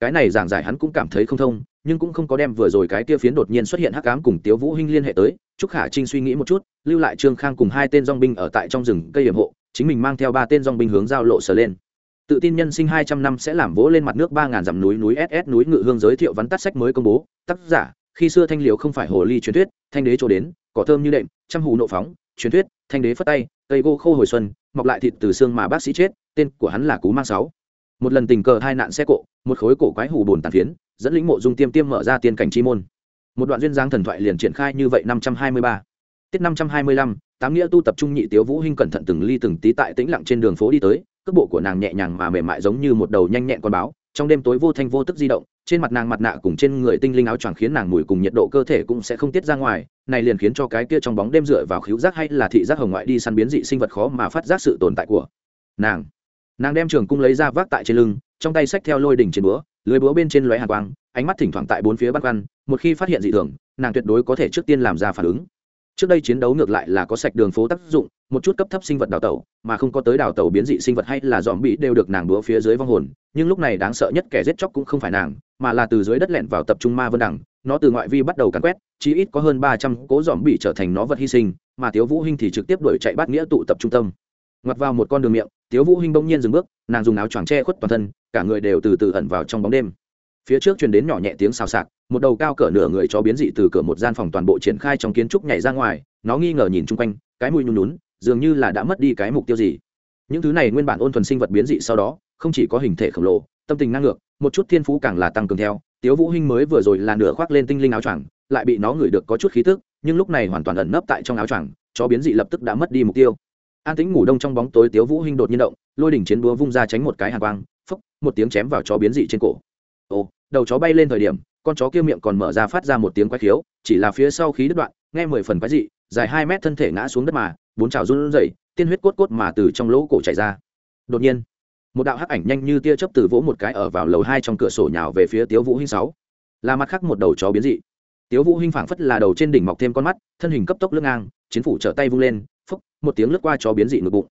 Cái này giảng giải hắn cũng cảm thấy không thông, nhưng cũng không có đem vừa rồi cái kia phiến đột nhiên xuất hiện hắc ám cùng tiếu vũ hinh liên hệ tới trúc khả trinh suy nghĩ một chút, lưu lại trương khang cùng hai tên dòng binh ở tại trong rừng cây hiểm hộ, chính mình mang theo ba tên dòng binh hướng giao lộ sở lên. Tự tin nhân sinh hai trăm năm sẽ làm vỗ lên mặt nước ba ngàn dặm núi núi ss núi ngự hương giới thiệu vắn tắt sách mới công bố. Tác giả, khi xưa thanh liễu không phải hồ ly truyền thuyết, thanh đế chỗ đến, cỏ thơm như đệm, trăm hù nộ phóng, truyền thuyết, thanh đế phất tay, cây gỗ khô hồi xuân, mọc lại thịt từ xương mà bác sĩ chết, tên của hắn là cú mang sáu. Một lần tình cờ hai nạn xe cộ, một khối cổ quái hủ bồn tàn phiến, dẫn lĩnh mộ dung tiêm tiêm mở ra tiên cảnh chi môn một đoạn duyên dáng thần thoại liền triển khai như vậy năm trăm hai mươi ba. Tiết năm trăm hai mươi lăm, tám nghĩa tu tập trung nhị tiếu vũ hinh cẩn thận từng ly từng tí tại tĩnh lặng trên đường phố đi tới, cước bộ của nàng nhẹ nhàng mà mềm mại giống như một đầu nhanh nhẹn con báo, trong đêm tối vô thanh vô tức di động, trên mặt nàng mặt nạ cùng trên người tinh linh áo choàng khiến nàng mùi cùng nhiệt độ cơ thể cũng sẽ không tiết ra ngoài, này liền khiến cho cái kia trong bóng đêm dựa vào khíu giác hay là thị giác hồng ngoại đi săn biến dị sinh vật khó mà phát giác sự tồn tại của nàng. Nàng đem trường cung lấy ra vác tại trên lưng, trong tay xách theo lôi đỉnh trên búa lưới búa bên trên lóe hàn quang, ánh mắt thỉnh thoảng tại bốn phía bắt khoăn, một khi phát hiện dị thường, nàng tuyệt đối có thể trước tiên làm ra phản ứng. Trước đây chiến đấu ngược lại là có sạch đường phố tác dụng, một chút cấp thấp sinh vật đào tẩu, mà không có tới đào tẩu biến dị sinh vật hay là dòm bị đều được nàng búa phía dưới vong hồn, nhưng lúc này đáng sợ nhất kẻ giết chóc cũng không phải nàng, mà là từ dưới đất lẹn vào tập trung ma vân đẳng, nó từ ngoại vi bắt đầu cắn quét, chí ít có hơn ba trăm cố dòm bị trở thành nó vật hy sinh, mà tiếu vũ hinh thì trực tiếp đuổi chạy bắt nghĩa tụ tập trung tâm. Ngoặt vào một con đường miệng, tiếu vũ hinh bỗng nhiên dừng bước, nàng dùng áo choàng che khuất toàn thân cả người đều từ từ ẩn vào trong bóng đêm. Phía trước truyền đến nhỏ nhẹ tiếng xào xạc, một đầu cao cỡ nửa người chó biến dị từ cửa một gian phòng toàn bộ triển khai trong kiến trúc nhảy ra ngoài, nó nghi ngờ nhìn chung quanh, cái mùi nhún nhún, dường như là đã mất đi cái mục tiêu gì. Những thứ này nguyên bản ôn thuần sinh vật biến dị sau đó, không chỉ có hình thể khổng lồ, tâm tình năng ngược, một chút thiên phú càng là tăng cường theo. Tiếu vũ hinh mới vừa rồi là nửa khoác lên tinh linh áo choàng, lại bị nó ngửi được có chút khí tức, nhưng lúc này hoàn toàn ẩn nấp tại trong áo choàng, chó biến dị lập tức đã mất đi mục tiêu. An tĩnh ngủ đông trong bóng tối tiếu vũ hinh đột nhiên động, lôi đỉnh chiến búa vung ra tránh một cái hàn quang một tiếng chém vào chó biến dị trên cổ. Ồ, đầu chó bay lên thời điểm, con chó kia miệng còn mở ra phát ra một tiếng quái khiếu, chỉ là phía sau khí đứt đoạn, nghe mười phần quái dị, dài hai mét thân thể ngã xuống đất mà, bốn chảo run rẩy, tiên huyết cốt cốt mà từ trong lỗ cổ chảy ra. Đột nhiên, một đạo hắc ảnh nhanh như tia chớp từ vỗ một cái ở vào lầu hai trong cửa sổ nhào về phía tiếu vũ hinh sáu. Là mặt khác một đầu chó biến dị. Tiếu vũ hinh phảng phất là đầu trên đỉnh mọc thêm con mắt, thân hình cấp tốc lướt ngang, chiến phủ trở tay vung lên, phúc, một tiếng lướt qua chó biến dị ngực bụng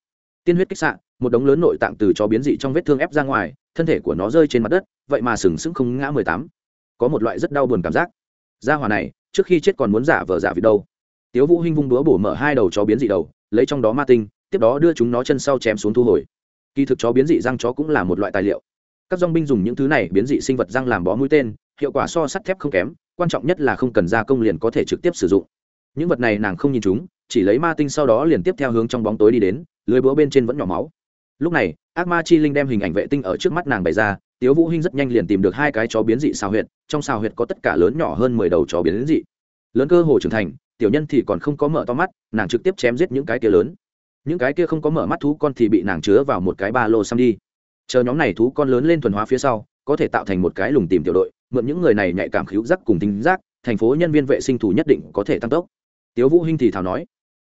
tiên huyết kích xạ, một đống lớn nội tạng từ chó biến dị trong vết thương ép ra ngoài, thân thể của nó rơi trên mặt đất, vậy mà sừng sững không ngã mười tám. Có một loại rất đau buồn cảm giác. Gia hỏa này, trước khi chết còn muốn giả vờ giả vịt đâu. Tiếu vũ hinh vung đũa bổ mở hai đầu chó biến dị đầu, lấy trong đó ma tinh, tiếp đó đưa chúng nó chân sau chém xuống thu hồi. Kỳ thực chó biến dị răng chó cũng là một loại tài liệu. Các dong binh dùng những thứ này, biến dị sinh vật răng làm bó mũi tên, hiệu quả so sắt thép không kém, quan trọng nhất là không cần gia công liền có thể trực tiếp sử dụng. Những vật này nàng không nhìn chúng chỉ lấy ma tinh sau đó liền tiếp theo hướng trong bóng tối đi đến, lưới búa bên trên vẫn nhỏ máu. Lúc này, ác ma chi linh đem hình ảnh vệ tinh ở trước mắt nàng bày ra, tiếu vũ hinh rất nhanh liền tìm được hai cái chó biến dị xào huyệt, trong xào huyệt có tất cả lớn nhỏ hơn mười đầu chó biến dị. Lớn cơ hồ trưởng thành, tiểu nhân thì còn không có mở to mắt, nàng trực tiếp chém giết những cái kia lớn. Những cái kia không có mở mắt thú con thì bị nàng chứa vào một cái ba lô xăm đi. Chờ nhóm này thú con lớn lên thuần hóa phía sau, có thể tạo thành một cái lùng tìm tiểu đội, mượn những người này nhạy cảm khíu giác cùng tính giác, thành phố nhân viên vệ sinh thủ nhất định có thể tăng tốc. Tiếu vũ hinh thì thảo nói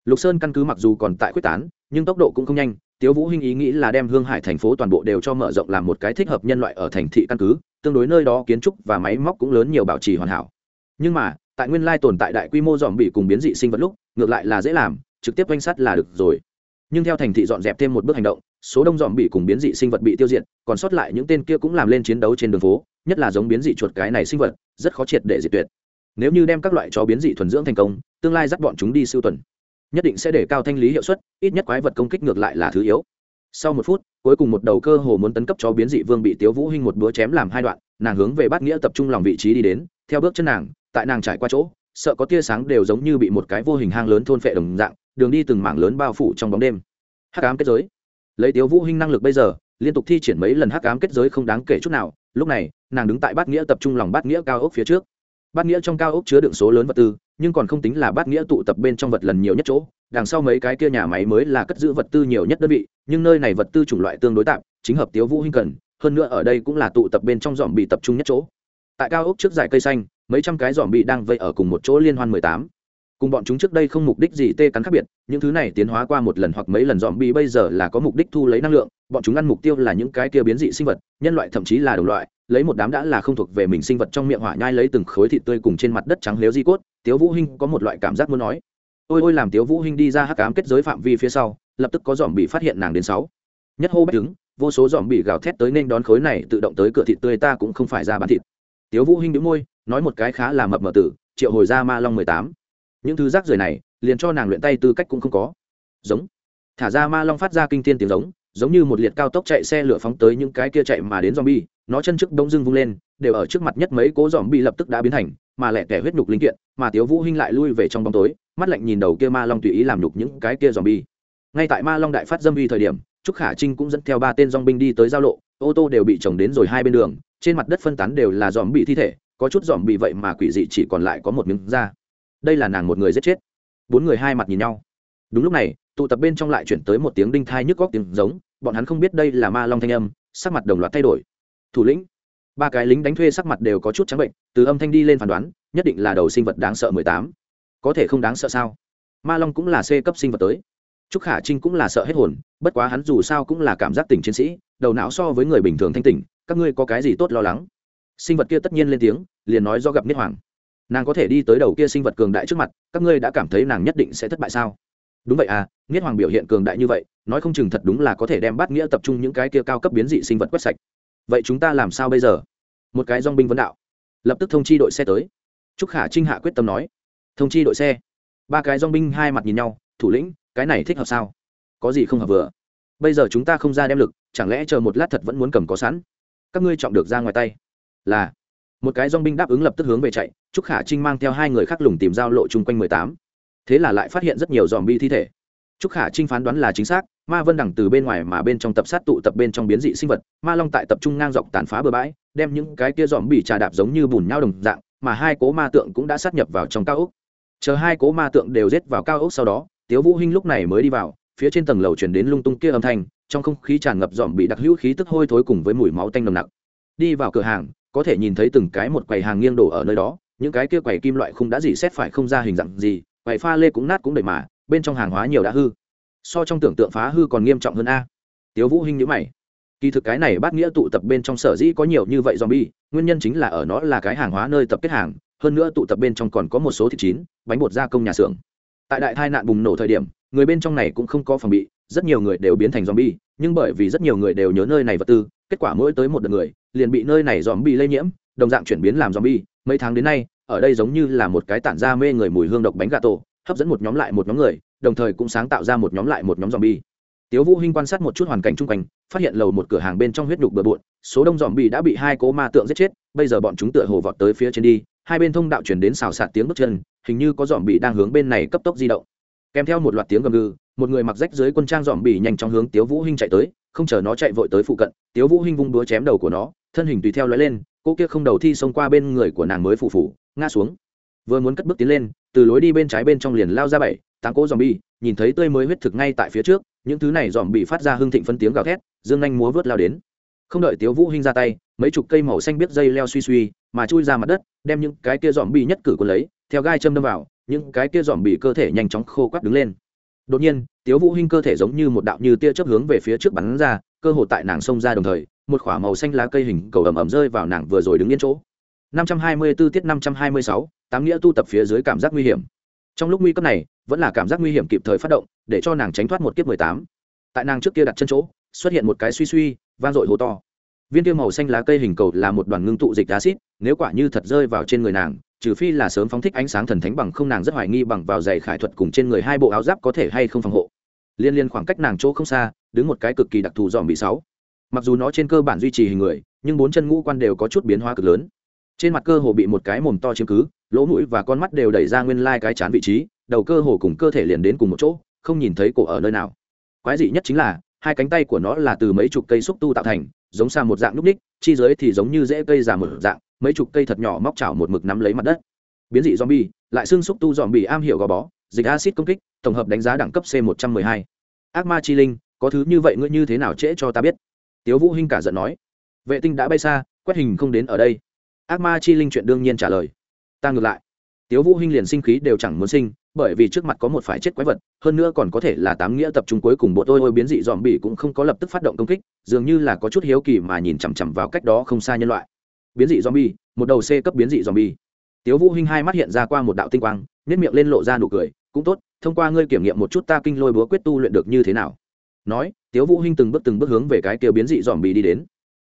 lục sơn căn cứ mặc dù còn tại quyết tán, nhưng tốc độ cũng không nhanh. Tiếu vũ hinh ý nghĩ là đem hương hải thành phố toàn bộ đều cho mở rộng làm một cái thích hợp nhân loại ở thành thị căn cứ, tương đối nơi đó kiến trúc và máy móc cũng lớn nhiều bảo trì hoàn hảo. Nhưng mà, tại nguyên lai tồn tại đại quy mô dòm bị cùng biến dị sinh vật lúc, ngược lại là dễ làm, trực tiếp quanh sát là được rồi. Nhưng theo thành thị dọn dẹp thêm một bước hành động, số đông dòm bị cùng biến dị sinh vật bị tiêu diệt, còn sót lại những tên kia cũng làm lên chiến đấu trên đường phố, nhất là giống biến dị chuột cái này sinh vật, rất khó triệt để diệt tuyệt. Nếu như đem các loại chó biến dị thuần dưỡng thành công, tương lai dắt bọn chúng đi siêu tuần nhất định sẽ để cao thanh lý hiệu suất, ít nhất quái vật công kích ngược lại là thứ yếu. Sau một phút, cuối cùng một đầu cơ hồ muốn tấn cấp cho biến dị vương bị tiếu vũ hinh một búa chém làm hai đoạn, nàng hướng về bát nghĩa tập trung lòng vị trí đi đến, theo bước chân nàng, tại nàng trải qua chỗ, sợ có tia sáng đều giống như bị một cái vô hình hang lớn thôn phệ đồng dạng, đường đi từng mảng lớn bao phủ trong bóng đêm. Hắc ám kết giới. Lấy tiếu vũ hinh năng lực bây giờ, liên tục thi triển mấy lần hắc ám kết giới không đáng kể chút nào, lúc này, nàng đứng tại bát nghĩa tập trung lòng bát nghĩa cao ốc phía trước. Bát nghĩa trong cao ốc chứa đựng số lớn vật tư nhưng còn không tính là bát nghĩa tụ tập bên trong vật lần nhiều nhất chỗ, đằng sau mấy cái kia nhà máy mới là cất giữ vật tư nhiều nhất đơn vị, nhưng nơi này vật tư chủng loại tương đối tạm, chính hợp tiếu vũ hinh cần, hơn nữa ở đây cũng là tụ tập bên trong dòm bị tập trung nhất chỗ. Tại cao ốc trước dải cây xanh, mấy trăm cái dòm bị đang vây ở cùng một chỗ liên hoan mười tám. Cùng bọn chúng trước đây không mục đích gì tê cắn khác biệt, những thứ này tiến hóa qua một lần hoặc mấy lần dòm bị bây giờ là có mục đích thu lấy năng lượng, bọn chúng ăn mục tiêu là những cái kia biến dị sinh vật, nhân loại thậm chí là đồng loại, lấy một đám đã là không thuộc về mình sinh vật trong miệng hỏa nhai lấy từng khối thịt tươi cùng trên mặt đất trắng lếu di cốt tiếu vũ hinh có một loại cảm giác muốn nói. Ôi ôi làm tiếu vũ hinh đi ra hắc ám kết giới phạm vi phía sau lập tức có dòm bị phát hiện nàng đến sáu. Nhất hô bách đứng vô số dòm bị gào thét tới nên đón khối này tự động tới cửa thịt tươi ta cũng không phải ra bán thịt. Tiếu vũ hinh đứng môi nói một cái khá là mập mờ tử triệu hồi ra ma long mười tám. Những thứ rác rưởi này liền cho nàng luyện tay tư cách cũng không có. Giống. Thả ra ma long phát ra kinh thiên tiếng giống giống như một liệt cao tốc chạy xe lửa phóng tới những cái kia chạy mà đến zombie, nó chân trước đông dưng vung lên, đều ở trước mặt nhất mấy cố bị lập tức đã biến thành, mà lẻ tẻ huyết nhục linh kiện, mà Tiếu Vũ Hinh lại lui về trong bóng tối, mắt lạnh nhìn đầu kia ma long tùy ý làm nhục những cái kia zombie. Ngay tại ma long đại phát dâm uy thời điểm, Trúc Khả Trinh cũng dẫn theo ba tên dòng binh đi tới giao lộ, ô tô đều bị chồng đến rồi hai bên đường, trên mặt đất phân tán đều là zombie thi thể, có chút zombie vậy mà quỷ dị chỉ còn lại có một miếng da. Đây là nàng một người giết chết. Bốn người hai mặt nhìn nhau. Đúng lúc này, tụ tập bên trong lại chuyển tới một tiếng đinh thai nhức góc tiếng giống, bọn hắn không biết đây là ma long thanh âm sắc mặt đồng loạt thay đổi thủ lĩnh. Ba cái lính đánh thuê sắc mặt đều có chút trắng bệnh, từ âm thanh đi lên phán đoán, nhất định là đầu sinh vật đáng sợ mười tám. Có thể không đáng sợ sao? Ma long cũng là c cấp sinh vật tới. Trúc khả trinh cũng là sợ hết hồn, bất quá hắn dù sao cũng là cảm giác tỉnh chiến sĩ, đầu não so với người bình thường thanh tỉnh, các ngươi có cái gì tốt lo lắng? Sinh vật kia tất nhiên lên tiếng, liền nói do gặp niết hoàng. Nàng có thể đi tới đầu kia sinh vật cường đại trước mặt, các ngươi đã cảm thấy nàng nhất định sẽ thất bại sao? Đúng vậy à niết hoàng biểu hiện cường đại như vậy, nói không chừng thật đúng là có thể đem bát nghĩa tập trung những cái kia cao cấp biến dị sinh vật quét sạch vậy chúng ta làm sao bây giờ? Một cái dong binh vấn đạo. Lập tức thông chi đội xe tới. Trúc khả trinh hạ quyết tâm nói. Thông chi đội xe. Ba cái dong binh hai mặt nhìn nhau, thủ lĩnh, cái này thích hợp sao? Có gì không hợp vừa? Bây giờ chúng ta không ra đem lực, chẳng lẽ chờ một lát thật vẫn muốn cầm có sẵn? Các ngươi chọn được ra ngoài tay. Là. Một cái dong binh đáp ứng lập tức hướng về chạy, trúc khả trinh mang theo hai người khác lùng tìm giao lộ chung quanh mười tám. Thế là lại phát hiện rất nhiều dòm bi thi thể. Trúc Khả Trinh phán đoán là chính xác, Ma Vân đẳng từ bên ngoài mà bên trong tập sát tụ tập bên trong biến dị sinh vật, Ma Long tại tập trung ngang dọc tàn phá bờ bãi, đem những cái kia giòm bị trà đạp giống như bùn nhau đồng dạng, mà hai cố ma tượng cũng đã sát nhập vào trong cao ốc. Chờ hai cố ma tượng đều giết vào cao ốc sau đó, Tiếu Vũ Hinh lúc này mới đi vào, phía trên tầng lầu truyền đến lung tung kia âm thanh, trong không khí tràn ngập giòm bị đặc hữu khí tức hôi thối cùng với mùi máu tanh nồng nặc. Đi vào cửa hàng, có thể nhìn thấy từng cái một quầy hàng nghiêng đổ ở nơi đó, những cái kia quầy kim loại không đã gì xét phải không ra hình dạng gì, quầy pha lê cũng nát cũng đầy mà, bên trong hàng hóa nhiều đã hư. So trong tưởng tượng phá hư còn nghiêm trọng hơn a. Tiếu vũ hinh nhíu mày. Kỳ thực cái này bát nghĩa tụ tập bên trong sở dĩ có nhiều như vậy zombie, nguyên nhân chính là ở nó là cái hàng hóa nơi tập kết hàng, hơn nữa tụ tập bên trong còn có một số thịt chín, bánh bột gia công nhà xưởng. Tại đại tai nạn bùng nổ thời điểm, người bên trong này cũng không có phòng bị, rất nhiều người đều biến thành zombie, nhưng bởi vì rất nhiều người đều nhớ nơi này vật tư, kết quả mỗi tới một đợt người, liền bị nơi này zombie lây nhiễm, đồng dạng chuyển biến làm zombie. Mấy tháng đến nay, ở đây giống như là một cái tản ra mê người mùi hương độc bánh gà tổ hấp dẫn một nhóm lại một nhóm người đồng thời cũng sáng tạo ra một nhóm lại một nhóm zombie. Tiếu Vũ Hinh quan sát một chút hoàn cảnh chung quanh, phát hiện lầu một cửa hàng bên trong huyết nhục bừa bộn, số đông zombie đã bị hai cố ma tượng giết chết, bây giờ bọn chúng tựa hồ vọt tới phía trên đi, hai bên thông đạo truyền đến xào xạc tiếng bước chân, hình như có zombie đang hướng bên này cấp tốc di động. Kèm theo một loạt tiếng gầm gừ, một người mặc rách dưới quân trang zombie nhanh chóng hướng Tiếu Vũ Hinh chạy tới, không chờ nó chạy vội tới phụ cận, Tiếu Vũ Hinh vung đũa chém đầu của nó, thân hình tùy theo lói lên, cô kia không đầu thi xông qua bên người của nàng mới phủ phủ, ngã xuống. Vừa muốn cất bước tiến lên, từ lối đi bên trái bên trong liền lao ra bảy, tám cỗ zombie, nhìn thấy tươi mới huyết thực ngay tại phía trước những thứ này dòm bị phát ra hưng thịnh phân tiếng gào thét dương nhanh múa vớt lao đến. Không đợi tiếu vũ hinh ra tay mấy chục cây màu xanh biết dây leo suy suy mà chui ra mặt đất đem những cái kia dòm bị nhất cử quân lấy theo gai châm đâm vào những cái kia dòm bị cơ thể nhanh chóng khô quắt đứng lên. Đột nhiên tiếu vũ hinh cơ thể giống như một đạo như tia chớp hướng về phía trước bắn ra cơ hồ tại nàng xông ra đồng thời một khỏa màu xanh lá cây hình cầu ẩm ẩm rơi vào nàng vừa rồi đứng yên chỗ. 524 tiết 526, tám nghĩa tu tập phía dưới cảm giác nguy hiểm. Trong lúc nguy cấp này, vẫn là cảm giác nguy hiểm kịp thời phát động, để cho nàng tránh thoát một kiếp mười tám. Tại nàng trước kia đặt chân chỗ, xuất hiện một cái suy suy, vang dội hố to. Viên tiêu màu xanh lá cây hình cầu là một đoàn ngưng tụ dịch acid nếu quả như thật rơi vào trên người nàng, trừ phi là sớm phóng thích ánh sáng thần thánh bằng không nàng rất hoài nghi bằng vào giày khải thuật cùng trên người hai bộ áo giáp có thể hay không phòng hộ. Liên liên khoảng cách nàng chỗ không xa, đứng một cái cực kỳ đặc thù dòm bị sáu. Mặc dù nó trên cơ bản duy trì hình người, nhưng bốn chân ngũ quan đều có chút biến hóa cực lớn. Trên mặt cơ hồ bị một cái mồm to chiếm cứ lỗ mũi và con mắt đều đẩy ra nguyên lai cái chán vị trí, đầu cơ hồ cùng cơ thể liền đến cùng một chỗ, không nhìn thấy cổ ở nơi nào. Quái dị nhất chính là, hai cánh tay của nó là từ mấy chục cây xúc tu tạo thành, giống xa một dạng núc ních chi dưới thì giống như rễ cây già một dạng, mấy chục cây thật nhỏ móc chảo một mực nắm lấy mặt đất. Biến dị zombie, lại xương xúc tu dòm bị am hiểu gò bó, dịch acid công kích, tổng hợp đánh giá đẳng cấp c một trăm mười hai. Ác ma chi linh, có thứ như vậy ngươi như thế nào trễ cho ta biết? Tiếu vũ hinh cả giận nói. Vệ tinh đã bay xa, quét hình không đến ở đây. Ác ma chi linh chuyện đương nhiên trả lời ta ngược lại. Tiếu vũ hinh liền sinh khí đều chẳng muốn sinh, bởi vì trước mặt có một phải chết quái vật, hơn nữa còn có thể là tám nghĩa tập trung cuối cùng bộ tôi ôi biến dị dòm bỉ cũng không có lập tức phát động công kích, dường như là có chút hiếu kỳ mà nhìn chằm chằm vào cách đó không xa nhân loại. Biến dị zombie, một đầu c cấp biến dị zombie. Tiếu vũ hinh hai mắt hiện ra qua một đạo tinh quang nét miệng lên lộ ra nụ cười, cũng tốt, thông qua ngươi kiểm nghiệm một chút ta kinh lôi búa quyết tu luyện được như thế nào. Nói, tiếu vũ hinh từng bước từng bước hướng về cái kia biến dị zombie đi đến.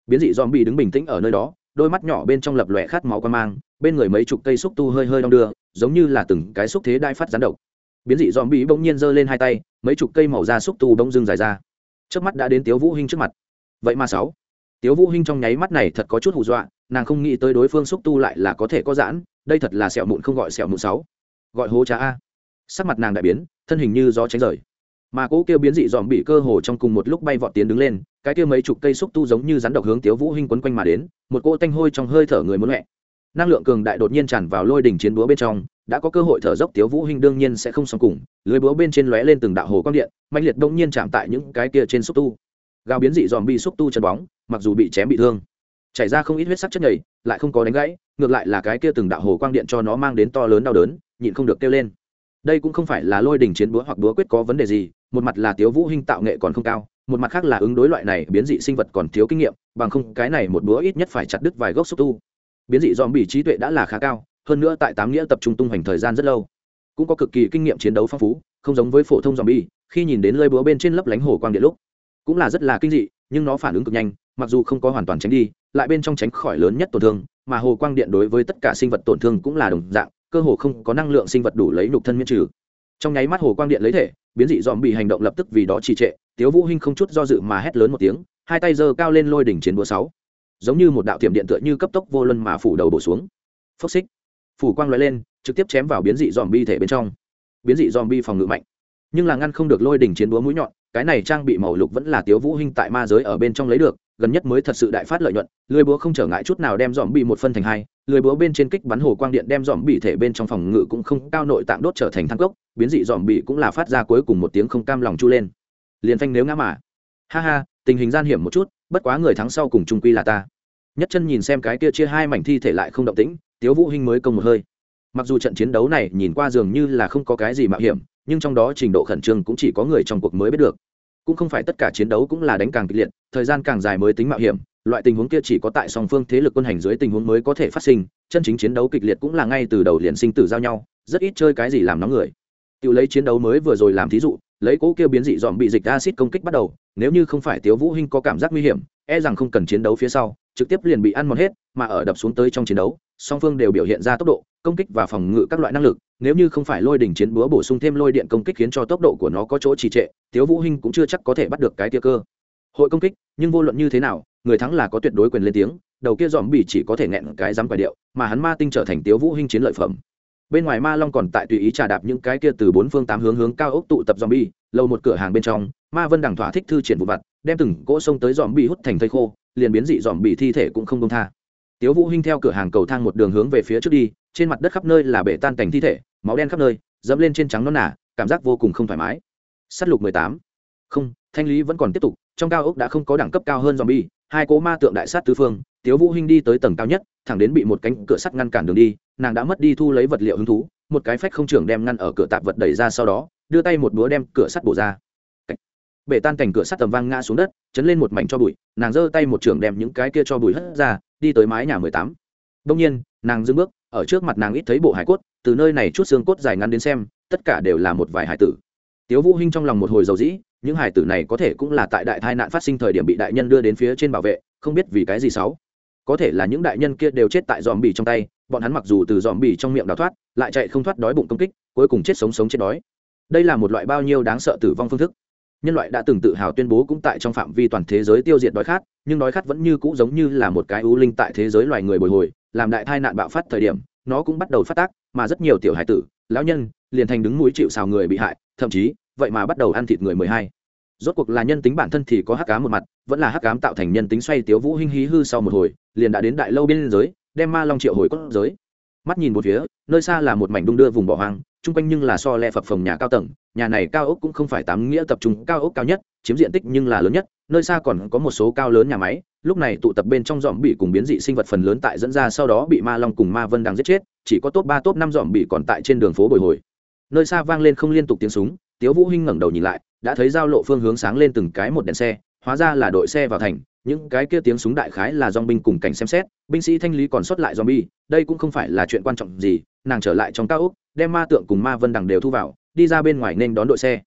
Biến dị zombie đứng bình tĩnh ở nơi đó, đôi mắt nhỏ bên trong lập lòe khát máu quan mang bên người mấy chục cây xúc tu hơi hơi đong đưa, giống như là từng cái xúc thế đai phát rán độc. Biến dị dòm bị bỗng nhiên giơ lên hai tay, mấy chục cây màu da xúc tu bỗng dưng dài ra. Trước mắt đã đến tiếu vũ hinh trước mặt. Vậy mà sáu. Tiếu vũ hinh trong nháy mắt này thật có chút hù dọa, nàng không nghĩ tới đối phương xúc tu lại là có thể có giãn, đây thật là sẹo mụn không gọi sẹo mụn sáu. Gọi hố trá a. Sắc mặt nàng đại biến, thân hình như gió tránh rời. Mà cỗ kêu biến dị dòm bị cơ hồ trong cùng một lúc bay vọt tiến đứng lên, cái kia mấy chục cây xúc tu giống như rắn độc hướng tiếu vũ hinh quấn quanh mà đến, một cỗ tanh hôi trong hơi thở người muốn mẹ năng lượng cường đại đột nhiên tràn vào lôi đỉnh chiến búa bên trong, đã có cơ hội thở dốc tiếu vũ hinh đương nhiên sẽ không xong cùng, lưới búa bên trên lóe lên từng đạo hồ quang điện mạnh liệt đông nhiên chạm tại những cái kia trên xúc tu. Gào biến dị dòm bị xúc tu chân bóng, mặc dù bị chém bị thương, chảy ra không ít huyết sắc chất nhầy, lại không có đánh gãy, ngược lại là cái kia từng đạo hồ quang điện cho nó mang đến to lớn đau đớn, nhịn không được kêu lên. Đây cũng không phải là lôi đỉnh chiến búa hoặc búa quyết có vấn đề gì, một mặt là tiếu vũ hinh tạo nghệ còn không cao, một mặt khác là ứng đối loại này biến dị sinh vật còn thiếu kinh nghiệm, bằng không cái này một búa ít nhất phải chặt đứt vài gốc xúc tu biến dị dòm bị trí tuệ đã là khá cao, hơn nữa tại tám nghĩa tập trung tung hoành thời gian rất lâu. Cũng có cực kỳ kinh nghiệm chiến đấu phong phú, không giống với phổ thông dòm bi khi nhìn đến lơi búa bên trên lấp lánh hồ quang điện lúc, cũng là rất là kinh dị, nhưng nó phản ứng cực nhanh, mặc dù không có hoàn toàn tránh đi, lại bên trong tránh khỏi lớn nhất tổn thương, mà hồ quang điện đối với tất cả sinh vật tổn thương cũng là đồng dạng, cơ hồ không có năng lượng sinh vật đủ lấy nhục thân miễn trừ. Trong nháy mắt hồ quang điện lấy thể, biến dị dòm bị hành động lập tức vì đó trì trệ, tiếu vũ hinh không chút do dự mà hét lớn một tiếng, hai tay giơ cao lên lôi đỉnh chiến búa sáu giống như một đạo tiệm điện tựa như cấp tốc vô luân mà phủ đầu bổ xuống. Phốc xích. Phủ quang loại lên, trực tiếp chém vào biến dị dòm bi thể bên trong. Biến dị dòm bi phòng ngự mạnh. Nhưng là ngăn không được lôi đỉnh chiến búa mũi nhọn, cái này trang bị màu lục vẫn là tiếu vũ hinh tại ma giới ở bên trong lấy được, gần nhất mới thật sự đại phát lợi nhuận, lưới búa không trở ngại chút nào đem dòm bị một phân thành hai, lưới búa bên trên kích bắn hồ quang điện đem dòm bị thể bên trong phòng ngự cũng không cao nội tạng đốt trở thành thang cốc, biến dị dòm bị cũng là phát ra cuối cùng một tiếng không cam lòng chu lên. Liền phanh nếu ngã mà. Ha ha tình hình gian hiểm một chút, bất quá người thắng sau cùng trung quy là ta. Nhất chân nhìn xem cái kia chia hai mảnh thi thể lại không động tĩnh, tiếu vũ hinh mới công một hơi. Mặc dù trận chiến đấu này nhìn qua dường như là không có cái gì mạo hiểm, nhưng trong đó trình độ khẩn trương cũng chỉ có người trong cuộc mới biết được. Cũng không phải tất cả chiến đấu cũng là đánh càng kịch liệt, thời gian càng dài mới tính mạo hiểm, loại tình huống kia chỉ có tại song phương thế lực quân hành dưới tình huống mới có thể phát sinh, chân chính chiến đấu kịch liệt cũng là ngay từ đầu liền sinh tử giao nhau, rất ít chơi cái gì làm nóng người. Tự lấy chiến đấu mới vừa rồi làm thí dụ lấy cỗ kia biến dị dòm bị dịch acid công kích bắt đầu, nếu như không phải tiếu vũ hinh có cảm giác nguy hiểm e rằng không cần chiến đấu phía sau, trực tiếp liền bị ăn mòn hết, mà ở đập xuống tới trong chiến đấu, song phương đều biểu hiện ra tốc độ, công kích và phòng ngự các loại năng lực, nếu như không phải lôi đỉnh chiến búa bổ sung thêm lôi điện công kích khiến cho tốc độ của nó có chỗ trì trệ, tiếu vũ hinh cũng chưa chắc có thể bắt được cái tia cơ. Hội công kích, nhưng vô luận như thế nào, người thắng là có tuyệt đối quyền lên tiếng, đầu kia dòm bị chỉ có thể nghẹn cái dám quả điệu, mà hắn ma tinh trở thành tiếu vũ hinh chiến lợi phẩm bên ngoài ma long còn tại tùy ý trà đạp những cái kia từ bốn phương tám hướng hướng cao ốc tụ tập zombie, lâu một cửa hàng bên trong, ma vân đằng thỏa thích thư triển vụ vặt, đem từng cỗ sông tới zombie hút thành thây khô, liền biến dị zombie thi thể cũng không công tha. Tiếu vũ hinh theo cửa hàng cầu thang một đường hướng về phía trước đi, trên mặt đất khắp nơi là bể tan cảnh thi thể, máu đen khắp nơi, dẫm lên trên trắng non nả cảm giác vô cùng không thoải mái. Sát lục mười tám. Không, thanh lý vẫn còn tiếp tục, trong cao ốc đã không có đẳng cấp cao hơn zombie, hai cố ma tượng đại sát tứ phương, tiếu vũ hinh đi tới tầng cao nhất, thẳng đến bị một cánh cửa sắt ngăn cản đường đi nàng đã mất đi thu lấy vật liệu hứng thú, một cái phách không trưởng đem ngăn ở cửa tạp vật đẩy ra sau đó, đưa tay một búa đem cửa sắt bổ ra. Bể tan cảnh cửa sắt tầm vang ngã xuống đất, chấn lên một mảnh cho bụi, nàng giơ tay một trưởng đem những cái kia cho bụi hất ra, đi tới mái nhà mười tám. Đông nhiên, nàng dưng bước, ở trước mặt nàng ít thấy bộ hải cốt, từ nơi này chút xương cốt dài ngắn đến xem, tất cả đều là một vài hải tử. Tiếu vũ hinh trong lòng một hồi dầu dĩ, những hải tử này có thể cũng là tại đại tai nạn phát sinh thời điểm bị đại nhân đưa đến phía trên bảo vệ, không biết vì cái gì xấu. Có thể là những đại nhân kia đều chết tại dòm bì trong tay bọn hắn mặc dù từ dòm bỉ trong miệng đào thoát, lại chạy không thoát đói bụng công kích, cuối cùng chết sống sống chết đói. Đây là một loại bao nhiêu đáng sợ tử vong phương thức. Nhân loại đã từng tự hào tuyên bố cũng tại trong phạm vi toàn thế giới tiêu diệt đói khát, nhưng đói khát vẫn như cũ giống như là một cái ưu linh tại thế giới loài người bồi hồi, làm đại tai nạn bạo phát thời điểm, nó cũng bắt đầu phát tác, mà rất nhiều tiểu hải tử, lão nhân, liền thành đứng mũi chịu xào người bị hại, thậm chí, vậy mà bắt đầu ăn thịt người mười hai. Rốt cuộc là nhân tính bản thân thì có hắc cám một mặt, vẫn là hắc cám tạo thành nhân tính xoay tiếu vũ hinh hí hư sau một hồi, liền đã đến đại lâu bên giới đem ma long triệu hồi cốt giới. Mắt nhìn một phía, nơi xa là một mảnh đung đưa vùng bỏ hoang, chung quanh nhưng là so le phập phồng nhà cao tầng, nhà này cao ốc cũng không phải tám nghĩa tập trung cao ốc cao nhất, chiếm diện tích nhưng là lớn nhất, nơi xa còn có một số cao lớn nhà máy, lúc này tụ tập bên trong dòm bị cùng biến dị sinh vật phần lớn tại dẫn ra sau đó bị ma long cùng ma vân đang giết chết, chỉ có top ba, top năm dòm bị còn tại trên đường phố bồi hồi. Nơi xa vang lên không liên tục tiếng súng, tiếu vũ hinh ngẩng đầu nhìn lại, đã thấy giao lộ phương hướng sáng lên từng cái một đèn xe, hóa ra là đội xe vào thành những cái kia tiếng súng đại khái là dòng binh cùng cảnh xem xét, binh sĩ thanh lý còn sót lại zombie, đây cũng không phải là chuyện quan trọng gì, nàng trở lại trong cao úc đem ma tượng cùng ma vân đằng đều thu vào, đi ra bên ngoài nên đón đội xe.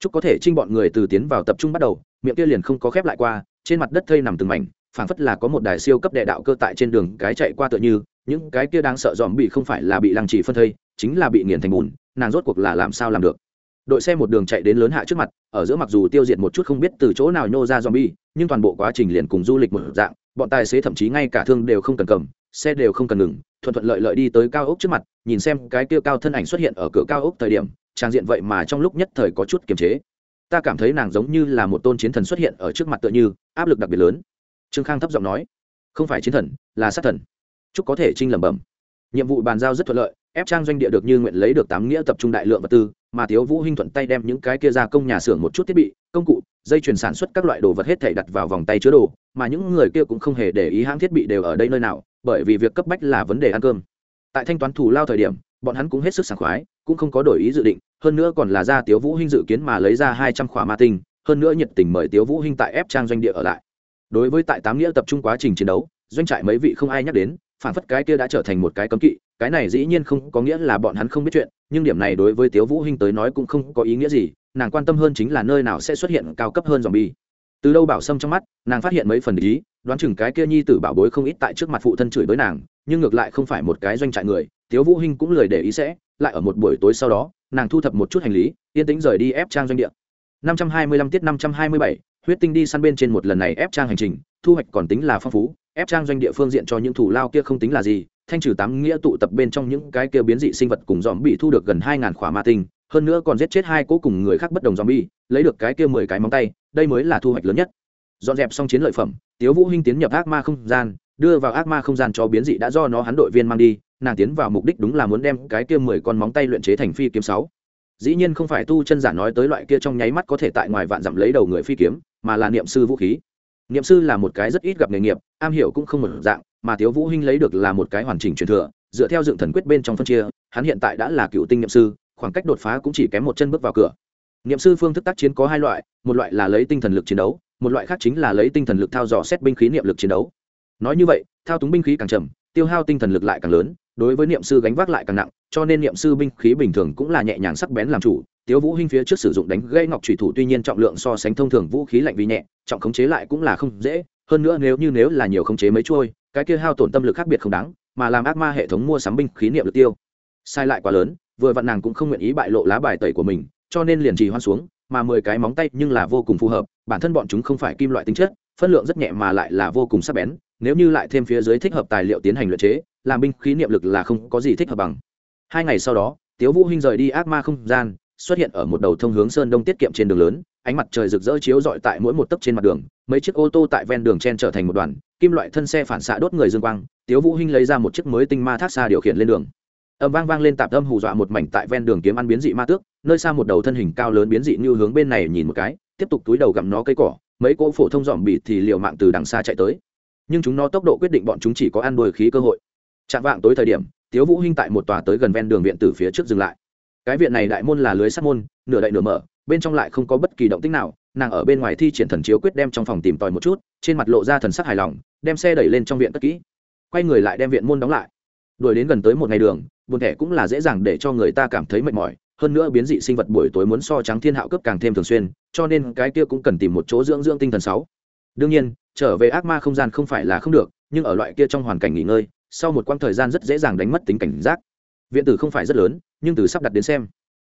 Chúc có thể trinh bọn người từ tiến vào tập trung bắt đầu, miệng kia liền không có khép lại qua, trên mặt đất thây nằm từng mảnh, phảng phất là có một đài siêu cấp đệ đạo cơ tại trên đường cái chạy qua tựa như, những cái kia đang sợ dòm bị không phải là bị lăng trì phân thây, chính là bị nghiền thành bùn, nàng rốt cuộc là làm sao làm được? Đội xe một đường chạy đến lớn hạ trước mặt, ở giữa mặc dù tiêu diệt một chút không biết từ chỗ nào nhô ra zombie, nhưng toàn bộ quá trình liền cùng du lịch một dạng, bọn tài xế thậm chí ngay cả thương đều không cần cầm, xe đều không cần ngừng, thuận thuận lợi lợi đi tới cao ốc trước mặt, nhìn xem cái kia cao thân ảnh xuất hiện ở cửa cao ốc thời điểm, trang diện vậy mà trong lúc nhất thời có chút kiềm chế. Ta cảm thấy nàng giống như là một tôn chiến thần xuất hiện ở trước mặt tựa như, áp lực đặc biệt lớn. Trương khang thấp giọng nói, không phải chiến thần, là sát thần. Chúc có thể trinh lẩm bẩm. Nhiệm vụ bàn giao rất thuận lợi ép trang doanh địa được như nguyện lấy được tám nghĩa tập trung đại lượng vật tư, mà thiếu vũ hinh thuận tay đem những cái kia ra công nhà xưởng một chút thiết bị, công cụ, dây chuyền sản xuất các loại đồ vật hết thảy đặt vào vòng tay chứa đồ, mà những người kia cũng không hề để ý hãng thiết bị đều ở đây nơi nào, bởi vì việc cấp bách là vấn đề ăn cơm. Tại thanh toán thủ lao thời điểm, bọn hắn cũng hết sức sảng khoái, cũng không có đổi ý dự định, hơn nữa còn là ra tiếu vũ hinh dự kiến mà lấy ra hai trăm khỏa ma tinh, hơn nữa nhiệt tình mời tiếu vũ hinh tại ép trang doanh địa ở lại. Đối với tại tám nghĩa tập trung quá trình chiến đấu, doanh trại mấy vị không ai nhắc đến, phản phất cái kia đã trở thành một cái cấm kỵ cái này dĩ nhiên không có nghĩa là bọn hắn không biết chuyện nhưng điểm này đối với tiếu vũ hinh tới nói cũng không có ý nghĩa gì nàng quan tâm hơn chính là nơi nào sẽ xuất hiện cao cấp hơn dòm bi từ đâu bảo sâm trong mắt nàng phát hiện mấy phần ý đoán chừng cái kia nhi tử bảo bối không ít tại trước mặt phụ thân chửi với nàng nhưng ngược lại không phải một cái doanh trại người tiếu vũ hinh cũng lời để ý sẽ lại ở một buổi tối sau đó nàng thu thập một chút hành lý yên tĩnh rời đi ép trang doanh địa. 525 tiết 527, huyết tinh đi săn bên trên một lần này ép trang hành trình thu hoạch còn tính là phong phú ép trang doanh địa phương diện cho những thủ lao kia không tính là gì thanh trừ tám nghĩa tụ tập bên trong những cái kia biến dị sinh vật cùng dòm bị thu được gần hai ngàn khỏa ma tinh, hơn nữa còn giết chết hai cỗ cùng người khác bất đồng zombie, lấy được cái kia mười cái móng tay, đây mới là thu hoạch lớn nhất. Dọn dẹp xong chiến lợi phẩm, tiếu vũ hinh tiến nhập ác ma không gian, đưa vào ác ma không gian cho biến dị đã do nó hắn đội viên mang đi, nàng tiến vào mục đích đúng là muốn đem cái kia mười con móng tay luyện chế thành phi kiếm sáu. Dĩ nhiên không phải tu chân giả nói tới loại kia trong nháy mắt có thể tại ngoài vạn dặm lấy đầu người phi kiếm, mà là niệm sư vũ khí. Niệm sư là một cái rất ít gặp nghề nghiệp, am hiểu cũng không một dạng mà thiếu vũ hinh lấy được là một cái hoàn chỉnh truyền thừa, dựa theo dựng thần quyết bên trong phân chia, hắn hiện tại đã là cựu tinh niệm sư, khoảng cách đột phá cũng chỉ kém một chân bước vào cửa. Niệm sư phương thức tác chiến có hai loại, một loại là lấy tinh thần lực chiến đấu, một loại khác chính là lấy tinh thần lực thao dò xét binh khí niệm lực chiến đấu. Nói như vậy, thao túng binh khí càng chậm, tiêu hao tinh thần lực lại càng lớn, đối với niệm sư gánh vác lại càng nặng, cho nên niệm sư binh khí bình thường cũng là nhẹ nhàng sắc bén làm chủ. Tiếu vũ hinh phía trước sử dụng đánh gây ngọc thủy thủ tuy nhiên trọng lượng so sánh thông thường vũ khí lạnh vì nhẹ, trọng khống chế lại cũng là không dễ, hơn nữa nếu như nếu là nhiều khống chế mấy chuôi cái kia hao tổn tâm lực khác biệt không đáng, mà làm ác ma hệ thống mua sắm binh khí niệm lực tiêu. Sai lại quá lớn, vừa vặn nàng cũng không nguyện ý bại lộ lá bài tẩy của mình, cho nên liền trì hoan xuống, mà mười cái móng tay nhưng là vô cùng phù hợp, bản thân bọn chúng không phải kim loại tính chất, phân lượng rất nhẹ mà lại là vô cùng sắc bén, nếu như lại thêm phía dưới thích hợp tài liệu tiến hành luyện chế, làm binh khí niệm lực là không có gì thích hợp bằng. Hai ngày sau đó, tiếu vũ hinh rời đi ác ma không gian, xuất hiện ở một đầu thông hướng sơn đông tiết kiệm trên đường lớn ánh mặt trời rực rỡ chiếu rọi tại mỗi một tấc trên mặt đường, mấy chiếc ô tô tại ven đường chen trở thành một đoàn, kim loại thân xe phản xạ đốt người dương quang, tiếu vũ hinh lấy ra một chiếc mới tinh ma thác xa điều khiển lên đường. Âm vang vang lên tạp âm hù dọa một mảnh tại ven đường kiếm ăn biến dị ma tước, nơi xa một đầu thân hình cao lớn biến dị như hướng bên này nhìn một cái, tiếp tục túi đầu gặm nó cây cỏ, mấy cỗ phổ thông dòm bị thì liều mạng từ đằng xa chạy tới. Nhưng chúng nó tốc độ quyết định bọn chúng chỉ có ăn đuổi khí cơ hội. Chạm vạng tối thời điểm, tiếu vũ hinh tại một tòa tới gần ven đường viện tử phía trước dừng lại cái viện này đại môn là lưới sắt môn, nửa đậy nửa mở, bên trong lại không có bất kỳ động tĩnh nào. Nàng ở bên ngoài thi triển thần chiếu quyết đem trong phòng tìm tòi một chút, trên mặt lộ ra thần sắc hài lòng, đem xe đẩy lên trong viện cất kỹ. Quay người lại đem viện môn đóng lại. Đuổi đến gần tới một ngày đường, buồn thẻ cũng là dễ dàng để cho người ta cảm thấy mệt mỏi. Hơn nữa biến dị sinh vật buổi tối muốn so trắng thiên hạo cấp càng thêm thường xuyên, cho nên cái kia cũng cần tìm một chỗ dưỡng dưỡng tinh thần sáu. Đương nhiên, trở về ác ma không gian không phải là không được, nhưng ở loại kia trong hoàn cảnh nghỉ ngơi, sau một quãng thời gian rất dễ dàng đánh mất tính cảnh giác viện tử không phải rất lớn, nhưng từ sắp đặt đến xem,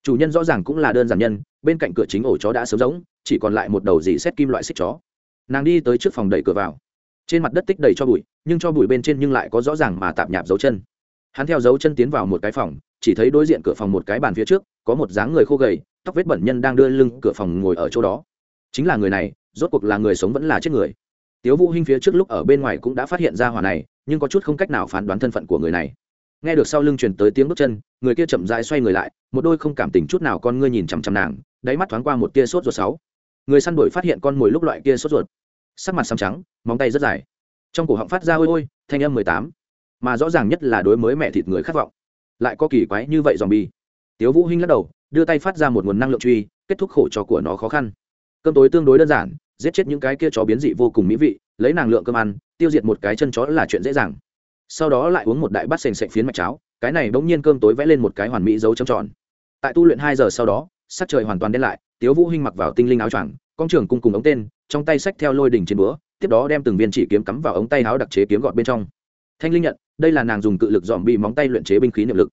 chủ nhân rõ ràng cũng là đơn giản nhân, bên cạnh cửa chính ổ chó đã sớm giống, chỉ còn lại một đầu dì xét kim loại xích chó. Nàng đi tới trước phòng đẩy cửa vào. Trên mặt đất tích đầy cho bụi, nhưng cho bụi bên trên nhưng lại có rõ ràng mà tạp nhạp dấu chân. Hắn theo dấu chân tiến vào một cái phòng, chỉ thấy đối diện cửa phòng một cái bàn phía trước, có một dáng người khô gầy, tóc vết bẩn nhân đang đưa lưng cửa phòng ngồi ở chỗ đó. Chính là người này, rốt cuộc là người sống vẫn là chết người. Tiếu vũ hinh phía trước lúc ở bên ngoài cũng đã phát hiện ra hỏa này, nhưng có chút không cách nào phán đoán thân phận của người này nghe được sau lưng truyền tới tiếng bước chân, người kia chậm rãi xoay người lại, một đôi không cảm tình chút nào con ngươi nhìn chằm chằm nàng, đáy mắt thoáng qua một tia sốt ruột sáu. Người săn đuổi phát hiện con mồi lúc loại kia sốt ruột. Sắc mặt xám trắng, móng tay rất dài. Trong cổ họng phát ra ôi ôi, thanh âm mười tám. Mà rõ ràng nhất là đối mới mẹ thịt người khát vọng. Lại có kỳ quái như vậy dòm bi tiếu vũ hinh lắc đầu, đưa tay phát ra một nguồn năng lượng truy, kết thúc khổ cho của nó khó khăn. Cơm tối tương đối đơn giản, giết chết những cái kia chó biến dị vô cùng mỹ vị, lấy nàng lượng cơm ăn, tiêu diệt một cái chân chó là chuyện dễ dàng sau đó lại uống một đại bát sền sệ phiến mạch cháo, cái này bỗng nhiên cơm tối vẽ lên một cái hoàn mỹ dấu trầm tròn. Tại tu luyện hai giờ sau đó, sắc trời hoàn toàn đen lại, tiếu vũ hinh mặc vào tinh linh áo choàng, con trưởng cung cùng ống tên, trong tay sách theo lôi đỉnh trên búa, tiếp đó đem từng viên chỉ kiếm cắm vào ống tay áo đặc chế kiếm gọt bên trong. Thanh linh nhận, đây là nàng dùng cự lực dòm bị móng tay luyện chế binh khí niệm lực.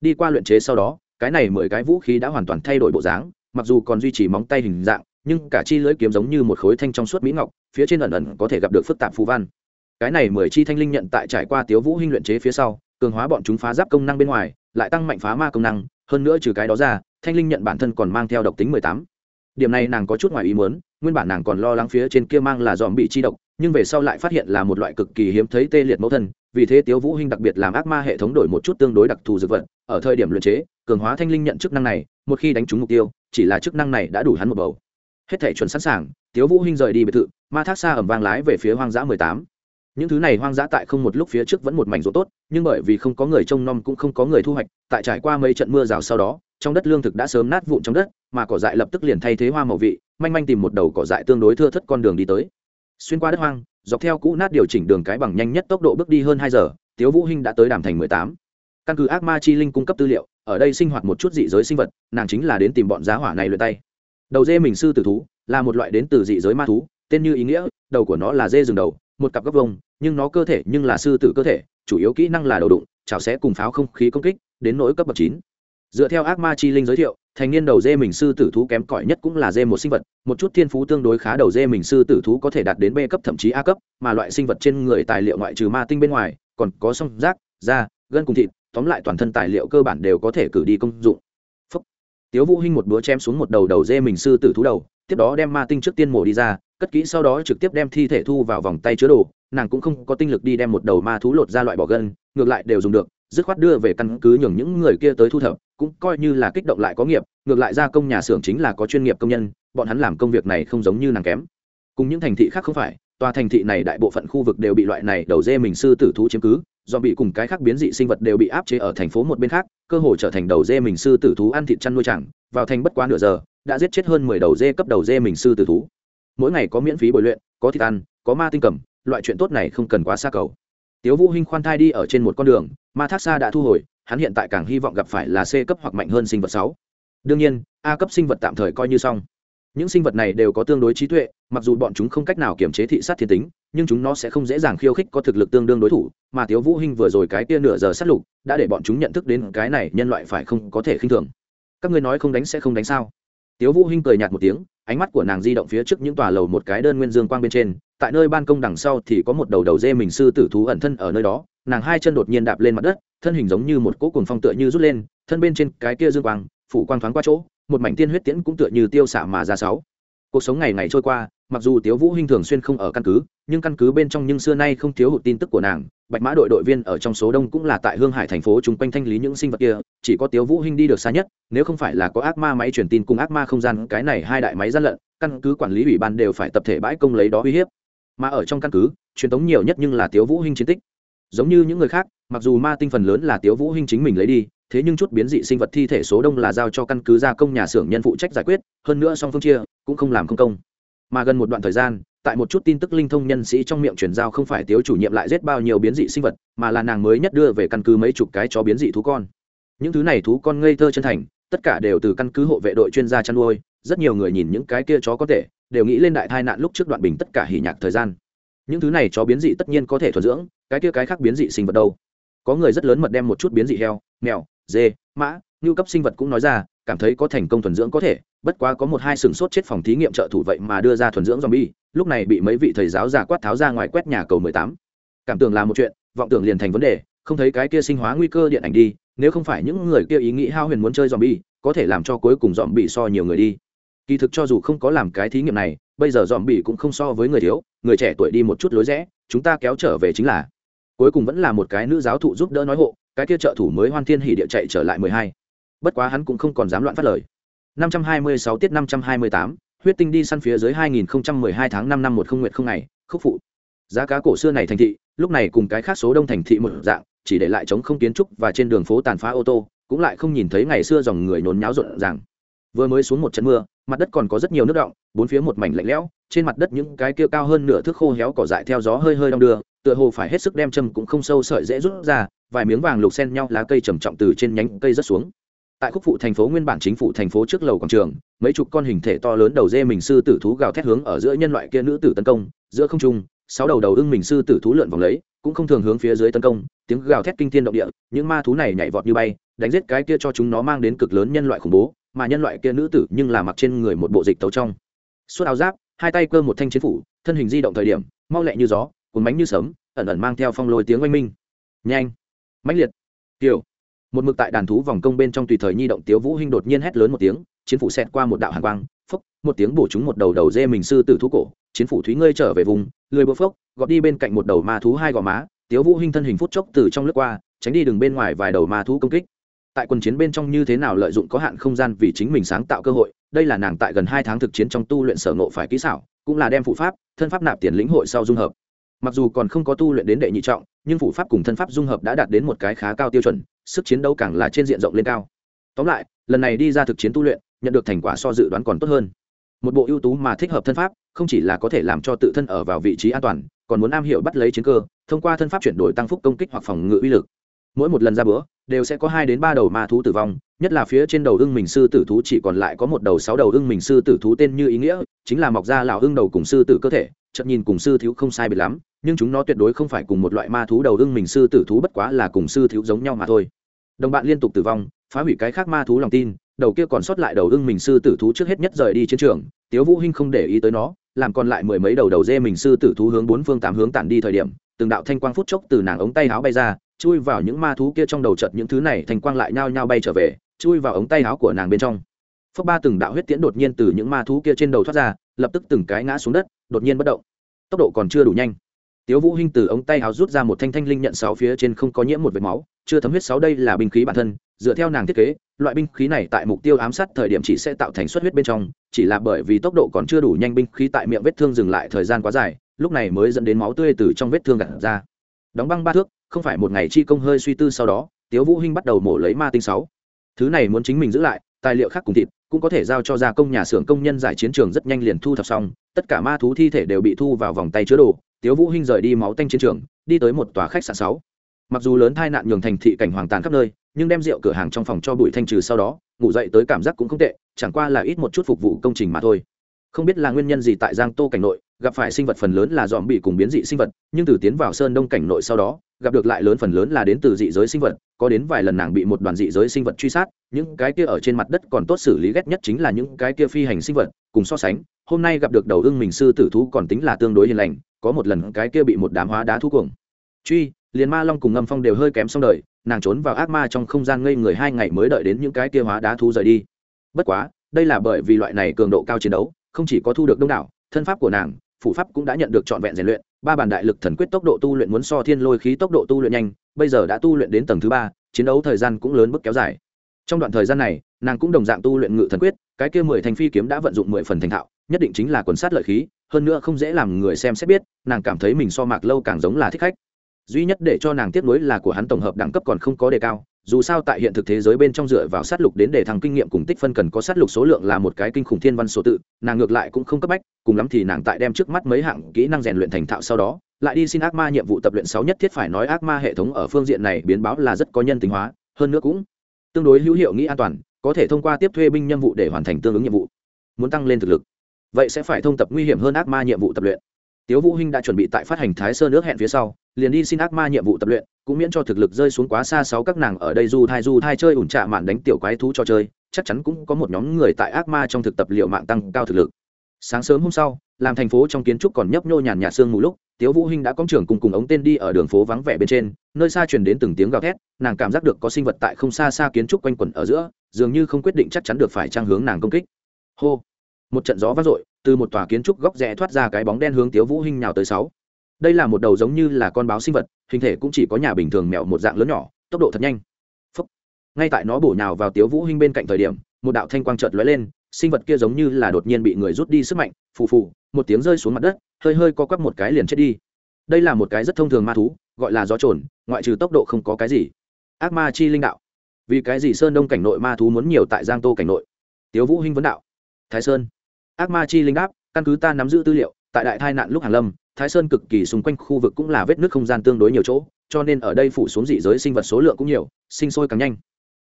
Đi qua luyện chế sau đó, cái này mười cái vũ khí đã hoàn toàn thay đổi bộ dáng, mặc dù còn duy trì móng tay hình dạng, nhưng cả chi lưỡi kiếm giống như một khối thanh trong suốt mỹ ngọc, phía trên ẩn ẩn có thể gặp được phức tạp phù văn cái này mười chi thanh linh nhận tại trải qua tiếu vũ hinh luyện chế phía sau, cường hóa bọn chúng phá giáp công năng bên ngoài, lại tăng mạnh phá ma công năng, hơn nữa trừ cái đó ra, thanh linh nhận bản thân còn mang theo độc tính mười tám. Điểm này nàng có chút ngoài ý muốn, nguyên bản nàng còn lo lắng phía trên kia mang là dòm bị chi độc, nhưng về sau lại phát hiện là một loại cực kỳ hiếm thấy tê liệt mẫu thân, vì thế tiếu vũ hinh đặc biệt làm ác ma hệ thống đổi một chút tương đối đặc thù dược vật, ở thời điểm luyện chế, cường hóa thanh linh nhận chức năng này, một khi đánh trúng mục tiêu, chỉ là chức năng này đã đủ hắn một bầu. Hết thể chuẩn sẵn sàng, tiếu vũ hinh rời đi biệt thự, ma thác xa ẩm vang lái về phía hoang dã mười tám những thứ này hoang dã tại không một lúc phía trước vẫn một mảnh ruộng tốt, nhưng bởi vì không có người trông nom cũng không có người thu hoạch, tại trải qua mấy trận mưa rào sau đó, trong đất lương thực đã sớm nát vụn trong đất, mà cỏ dại lập tức liền thay thế hoa màu vị, manh manh tìm một đầu cỏ dại tương đối thưa thất con đường đi tới. Xuyên qua đất hoang, dọc theo cũ nát điều chỉnh đường cái bằng nhanh nhất tốc độ bước đi hơn hai giờ, tiếu vũ hinh đã tới đàm thành mười tám. Căn cứ ác ma chi linh cung cấp tư liệu, ở đây sinh hoạt một chút dị giới sinh vật, nàng chính là đến tìm bọn giá hỏa này luyện tay. Đầu dê mình sư tử thú, là một loại đến từ dị giới ma thú, tên như ý nghĩa, đầu của nó là dê rừng đầu một cặp góc vông nhưng nó cơ thể nhưng là sư tử cơ thể, chủ yếu kỹ năng là đầu đụng, chảo sẽ cùng pháo không khí công kích, đến nỗi cấp bậc chín. Dựa theo ác ma chi linh giới thiệu, thành niên đầu dê mình sư tử thú kém cỏi nhất cũng là dê một sinh vật, một chút thiên phú tương đối khá đầu dê mình sư tử thú có thể đạt đến b cấp thậm chí a cấp, mà loại sinh vật trên người tài liệu ngoại trừ ma tinh bên ngoài, còn có song rác da, gân cùng thịt, tóm lại toàn thân tài liệu cơ bản đều có thể cử đi công dụng. Tiếu vũ hinh một búa chém xuống một đầu đầu dê mình sư tử thú đầu, tiếp đó đem ma tinh trước tiên mổ đi ra cất kỹ sau đó trực tiếp đem thi thể thu vào vòng tay chứa đồ, nàng cũng không có tinh lực đi đem một đầu ma thú lột ra loại bỏ gân, ngược lại đều dùng được, dứt khoát đưa về căn cứ nhường những người kia tới thu thập, cũng coi như là kích động lại có nghiệp, ngược lại gia công nhà xưởng chính là có chuyên nghiệp công nhân, bọn hắn làm công việc này không giống như nàng kém. Cùng những thành thị khác không phải, tòa thành thị này đại bộ phận khu vực đều bị loại này đầu dê mình sư tử thú chiếm cứ, do bị cùng cái khác biến dị sinh vật đều bị áp chế ở thành phố một bên khác, cơ hội trở thành đầu dê mình sư tử thú ăn thịt chăn nuôi chẳng, vào thành bất quá nửa giờ, đã giết chết hơn mười đầu dê cấp đầu dê mình sư tử thú mỗi ngày có miễn phí bồi luyện, có thịt ăn, có ma tinh cầm, loại chuyện tốt này không cần quá xa cầu. Tiếu vũ hinh khoan thai đi ở trên một con đường, ma thác xa đã thu hồi, hắn hiện tại càng hy vọng gặp phải là c cấp hoặc mạnh hơn sinh vật sáu. Đương nhiên, a cấp sinh vật tạm thời coi như xong. Những sinh vật này đều có tương đối trí tuệ, mặc dù bọn chúng không cách nào kiểm chế thị sát thiên tính, nhưng chúng nó sẽ không dễ dàng khiêu khích có thực lực tương đương đối thủ, mà tiếu vũ hinh vừa rồi cái kia nửa giờ sát lục, đã để bọn chúng nhận thức đến cái này nhân loại phải không có thể khinh thường. Các ngươi nói không đánh sẽ không đánh sao? Tiếu vũ hinh cười nhạt một tiếng ánh mắt của nàng di động phía trước những tòa lầu một cái đơn nguyên dương quang bên trên, tại nơi ban công đằng sau thì có một đầu đầu dê mình sư tử thú ẩn thân ở nơi đó, nàng hai chân đột nhiên đạp lên mặt đất, thân hình giống như một cỗ cuồng phong tựa như rút lên, thân bên trên cái kia dương quang, phủ quang thoáng qua chỗ, một mảnh tiên huyết tiễn cũng tựa như tiêu xạ mà ra sáu. Cuộc sống ngày ngày trôi qua, mặc dù tiếu vũ hinh thường xuyên không ở căn cứ nhưng căn cứ bên trong nhưng xưa nay không thiếu hụt tin tức của nàng, bạch mã đội đội viên ở trong số đông cũng là tại hương hải thành phố chung quanh thanh lý những sinh vật kia, chỉ có tiếu vũ hinh đi được xa nhất, nếu không phải là có ác ma máy truyền tin cùng ác ma không gian, cái này hai đại máy gian lận, căn cứ quản lý ủy ban đều phải tập thể bãi công lấy đó uy hiếp. Mà ở trong căn cứ, truyền thống nhiều nhất nhưng là tiếu vũ hinh chiến tích. Giống như những người khác, mặc dù ma tinh phần lớn là tiếu vũ hinh chính mình lấy đi, thế nhưng chút biến dị sinh vật thi thể số đông là giao cho căn cứ gia công nhà xưởng nhân phụ trách giải quyết, hơn nữa song phương chia, cũng không làm không công. Mà gần một đoạn thời gian tại một chút tin tức linh thông nhân sĩ trong miệng chuyển giao không phải tiếu chủ nhiệm lại giết bao nhiêu biến dị sinh vật, mà là nàng mới nhất đưa về căn cứ mấy chục cái chó biến dị thú con. Những thứ này thú con ngây thơ chân thành, tất cả đều từ căn cứ hộ vệ đội chuyên gia chăn nuôi, rất nhiều người nhìn những cái kia chó có thể, đều nghĩ lên đại tai nạn lúc trước đoạn bình tất cả hỉ nhạc thời gian. Những thứ này chó biến dị tất nhiên có thể thuần dưỡng, cái kia cái khác biến dị sinh vật đâu? Có người rất lớn mật đem một chút biến dị heo, mèo, dê, mã nhu cấp sinh vật cũng nói ra, cảm thấy có thành công thuần dưỡng có thể, bất quá có một hai sừng sốt chết phòng thí nghiệm trợ thủ vậy mà đưa ra thuần dưỡng zombie lúc này bị mấy vị thầy giáo giả quát tháo ra ngoài quét nhà cầu mười tám. Cảm tưởng là một chuyện, vọng tưởng liền thành vấn đề, không thấy cái kia sinh hóa nguy cơ điện ảnh đi, nếu không phải những người kia ý nghĩ hao huyền muốn chơi zombie, có thể làm cho cuối cùng zombie so nhiều người đi. Kỳ thực cho dù không có làm cái thí nghiệm này, bây giờ zombie cũng không so với người thiếu, người trẻ tuổi đi một chút lối rẽ, chúng ta kéo trở về chính là. Cuối cùng vẫn là một cái nữ giáo thụ giúp đỡ nói hộ, cái kia trợ thủ mới hoan thiên hỉ địa chạy trở lại mười hai. Bất quá hắn cũng không còn dám loạn phát lời. Năm trăm hai mươi sáu tiết năm trăm hai mươi tám huyết tinh đi săn phía dưới hai nghìn hai tháng năm năm một không nguyệt không ngày, khúc phụ. Giá cá cổ xưa này thành thị, lúc này cùng cái khác số đông thành thị một dạng, chỉ để lại trống không kiến trúc và trên đường phố tàn phá ô tô, cũng lại không nhìn thấy ngày xưa dòng người nhốn nháo rộn ràng. Vừa mới xuống một trận mưa, mặt đất còn có rất nhiều nước động bốn phía một mảnh lạnh lẽo, trên mặt đất những cái kia cao hơn nửa thước khô héo cỏ dại theo gió hơi hơi đong đưa, tựa hồ phải hết sức đem châm cũng không sâu sợi dễ rút ra, vài miếng vàng lục xen nhau lá cây trầm trọng từ trên nhánh cây rớt xuống tại khúc phụ thành phố nguyên bản chính phủ thành phố trước lầu quảng trường, mấy chục con hình thể to lớn đầu dê mình sư tử thú gào thét hướng ở giữa nhân loại kia nữ tử tấn công, giữa không trung, sáu đầu đầu ưng mình sư tử thú lượn vòng lấy, cũng không thường hướng phía dưới tấn công, tiếng gào thét kinh thiên động địa, những ma thú này nhảy vọt như bay, đánh giết cái kia cho chúng nó mang đến cực lớn nhân loại khủng bố, mà nhân loại kia nữ tử nhưng là mặc trên người một bộ dịch tấu trong. Suốt áo giáp, hai tay cơ một thanh chiến phủ, thân hình di động thời điểm, mau lẹ như gió, cuốn bánh như sấm, ẩn ẩn mang theo phong lôi tiếng oanh minh. Nhanh! Mãnh liệt! Kiểu một mực tại đàn thú vòng công bên trong tùy thời nhi động tiếu vũ hinh đột nhiên hét lớn một tiếng chiến phủ xẹt qua một đạo hàn quang phốc một tiếng bổ trúng một đầu đầu dê mình sư tử thú cổ chiến phủ thúy ngươi trở về vùng lười bơ phốc gọt đi bên cạnh một đầu ma thú hai gò má tiếu vũ hinh thân hình phút chốc từ trong lướt qua tránh đi đường bên ngoài vài đầu ma thú công kích tại quân chiến bên trong như thế nào lợi dụng có hạn không gian vì chính mình sáng tạo cơ hội đây là nàng tại gần hai tháng thực chiến trong tu luyện sở ngộ phải kỹ xảo cũng là đem phụ pháp thân pháp nạp tiền lĩnh hội sau dung hợp mặc dù còn không có tu luyện đến đệ nhị trọng nhưng phụ pháp cùng thân pháp dung hợp đã đạt đến một cái khá cao tiêu chuẩn sức chiến đấu càng là trên diện rộng lên cao. Tóm lại, lần này đi ra thực chiến tu luyện, nhận được thành quả so dự đoán còn tốt hơn. Một bộ ưu tú mà thích hợp thân pháp, không chỉ là có thể làm cho tự thân ở vào vị trí an toàn, còn muốn am hiểu bắt lấy chiến cơ, thông qua thân pháp chuyển đổi tăng phúc công kích hoặc phòng ngự uy lực. Mỗi một lần ra bữa, đều sẽ có hai đến ba đầu ma thú tử vong, nhất là phía trên đầu ưng mình sư tử thú chỉ còn lại có một đầu sáu đầu ưng mình sư tử thú tên như ý nghĩa, chính là mọc ra lão ưng đầu cùng sư tử cơ thể chậm nhìn cùng sư thiếu không sai biệt lắm, nhưng chúng nó tuyệt đối không phải cùng một loại ma thú đầu ưng mình sư tử thú bất quá là cùng sư thiếu giống nhau mà thôi đồng bạn liên tục tử vong, phá hủy cái khác ma thú lòng tin, đầu kia còn sót lại đầu ưng mình sư tử thú trước hết nhất rời đi chiến trường, tiếu vũ hinh không để ý tới nó, làm còn lại mười mấy đầu đầu dê mình sư tử thú hướng bốn phương tám hướng tản đi thời điểm, từng đạo thanh quang phút chốc từ nàng ống tay áo bay ra, chui vào những ma thú kia trong đầu chợt những thứ này thanh quang lại nhao nhao bay trở về, chui vào ống tay áo của nàng bên trong. Phước ba từng đạo huyết tiễn đột nhiên từ những ma thú kia trên đầu thoát ra, lập tức từng cái ngã xuống đất, đột nhiên bất động. Tốc độ còn chưa đủ nhanh. Tiếu vũ hinh từ ống tay áo rút ra một thanh thanh linh nhận sáu phía trên không có nhiễm một vệt máu chưa thấm huyết sáu đây là binh khí bản thân, dựa theo nàng thiết kế, loại binh khí này tại mục tiêu ám sát thời điểm chỉ sẽ tạo thành xuất huyết bên trong, chỉ là bởi vì tốc độ còn chưa đủ nhanh binh khí tại miệng vết thương dừng lại thời gian quá dài, lúc này mới dẫn đến máu tươi từ trong vết thương gạt ra. Đóng băng ba thước, không phải một ngày chi công hơi suy tư sau đó, tiếu vũ hinh bắt đầu mổ lấy ma tinh sáu. Thứ này muốn chính mình giữ lại, tài liệu khác cùng thịt, cũng có thể giao cho gia công nhà xưởng công nhân giải chiến trường rất nhanh liền thu thập xong, tất cả ma thú thi thể đều bị thu vào vòng tay chứa đồ. Tiếu vũ hinh rời đi máu tanh chiến trường, đi tới một tòa khách sạn sáu mặc dù lớn tai nạn nhường thành thị cảnh hoàng tàn khắp nơi, nhưng đem rượu cửa hàng trong phòng cho bụi thanh trừ sau đó, ngủ dậy tới cảm giác cũng không tệ, chẳng qua là ít một chút phục vụ công trình mà thôi. Không biết là nguyên nhân gì tại giang tô cảnh nội, gặp phải sinh vật phần lớn là dòm bị cùng biến dị sinh vật, nhưng từ tiến vào sơn đông cảnh nội sau đó, gặp được lại lớn phần lớn là đến từ dị giới sinh vật, có đến vài lần nàng bị một đoàn dị giới sinh vật truy sát, những cái kia ở trên mặt đất còn tốt xử lý ghét nhất chính là những cái kia phi hành sinh vật, cùng so sánh, hôm nay gặp được đầu ưng mình sư tử thú còn tính là tương đối hiền lành, có một lần cái kia bị một đám hóa đá thú cuồng. Truy liền ma long cùng ngâm phong đều hơi kém xong đời, nàng trốn vào ác ma trong không gian ngây người hai ngày mới đợi đến những cái kia hóa đá thú rời đi. Bất quá, đây là bởi vì loại này cường độ cao chiến đấu, không chỉ có thu được đông đảo, thân pháp của nàng, phủ pháp cũng đã nhận được trọn vẹn rèn luyện, ba bản đại lực thần quyết tốc độ tu luyện muốn so thiên lôi khí tốc độ tu luyện nhanh, bây giờ đã tu luyện đến tầng thứ ba, chiến đấu thời gian cũng lớn bước kéo dài. Trong đoạn thời gian này, nàng cũng đồng dạng tu luyện ngự thần quyết, cái kia mười thành phi kiếm đã vận dụng mười phần thành thạo, nhất định chính là quần sát lợi khí, hơn nữa không dễ làm người xem xét biết, nàng cảm thấy mình so mạc lâu càng giống là thích khách duy nhất để cho nàng tiếp nối là của hắn tổng hợp đẳng cấp còn không có đề cao, dù sao tại hiện thực thế giới bên trong dựa vào sát lục đến để thằng kinh nghiệm cùng tích phân cần có sát lục số lượng là một cái kinh khủng thiên văn số tự, nàng ngược lại cũng không cấp bách, cùng lắm thì nàng tại đem trước mắt mấy hạng kỹ năng rèn luyện thành thạo sau đó, lại đi xin ác ma nhiệm vụ tập luyện sáu nhất thiết phải nói ác ma hệ thống ở phương diện này biến báo là rất có nhân tính hóa, hơn nữa cũng tương đối hữu hiệu nghĩ an toàn, có thể thông qua tiếp thuê binh nhiệm vụ để hoàn thành tương ứng nhiệm vụ, muốn tăng lên thực lực, vậy sẽ phải thông tập nguy hiểm hơn ác ma nhiệm vụ tập luyện tiếu vũ hinh đã chuẩn bị tại phát hành thái sơn nước hẹn phía sau, liền đi xin ác ma nhiệm vụ tập luyện, cũng miễn cho thực lực rơi xuống quá xa sáu các nàng ở đây du thai du thai chơi ủn trạ mạn đánh tiểu quái thú cho chơi, chắc chắn cũng có một nhóm người tại ác ma trong thực tập liệu mạng tăng cao thực lực. Sáng sớm hôm sau, làm thành phố trong kiến trúc còn nhấp nhô nhàn nhạt sương mù lúc, tiếu vũ hinh đã có trưởng cùng cùng ống tên đi ở đường phố vắng vẻ bên trên, nơi xa truyền đến từng tiếng gào thét, nàng cảm giác được có sinh vật tại không xa xa kiến trúc quanh quẩn ở giữa, dường như không quyết định chắc chắn được phải trang hướng nàng công kích. Hô! Một trận gió vang dội từ một tòa kiến trúc góc rẽ thoát ra cái bóng đen hướng tiếu vũ hinh nhào tới sáu. Đây là một đầu giống như là con báo sinh vật, hình thể cũng chỉ có nhà bình thường mèo một dạng lớn nhỏ, tốc độ thật nhanh. Phúc. ngay tại nó bổ nhào vào tiếu vũ hinh bên cạnh thời điểm, một đạo thanh quang chợt lóe lên, sinh vật kia giống như là đột nhiên bị người rút đi sức mạnh, phù phù, một tiếng rơi xuống mặt đất, hơi hơi co quắp một cái liền chết đi. Đây là một cái rất thông thường ma thú, gọi là gió trồn, ngoại trừ tốc độ không có cái gì. Ác ma chi linh đạo. Vì cái gì sơn đông cảnh nội ma thú muốn nhiều tại giang tô cảnh nội? Tiếu vũ hinh vấn đạo. Thái sơn ác ma chi linh đáp, căn cứ ta nắm giữ tư liệu, tại đại tai nạn lúc hàng lâm, thái sơn cực kỳ xung quanh khu vực cũng là vết nước không gian tương đối nhiều chỗ, cho nên ở đây phủ xuống dị giới sinh vật số lượng cũng nhiều, sinh sôi càng nhanh.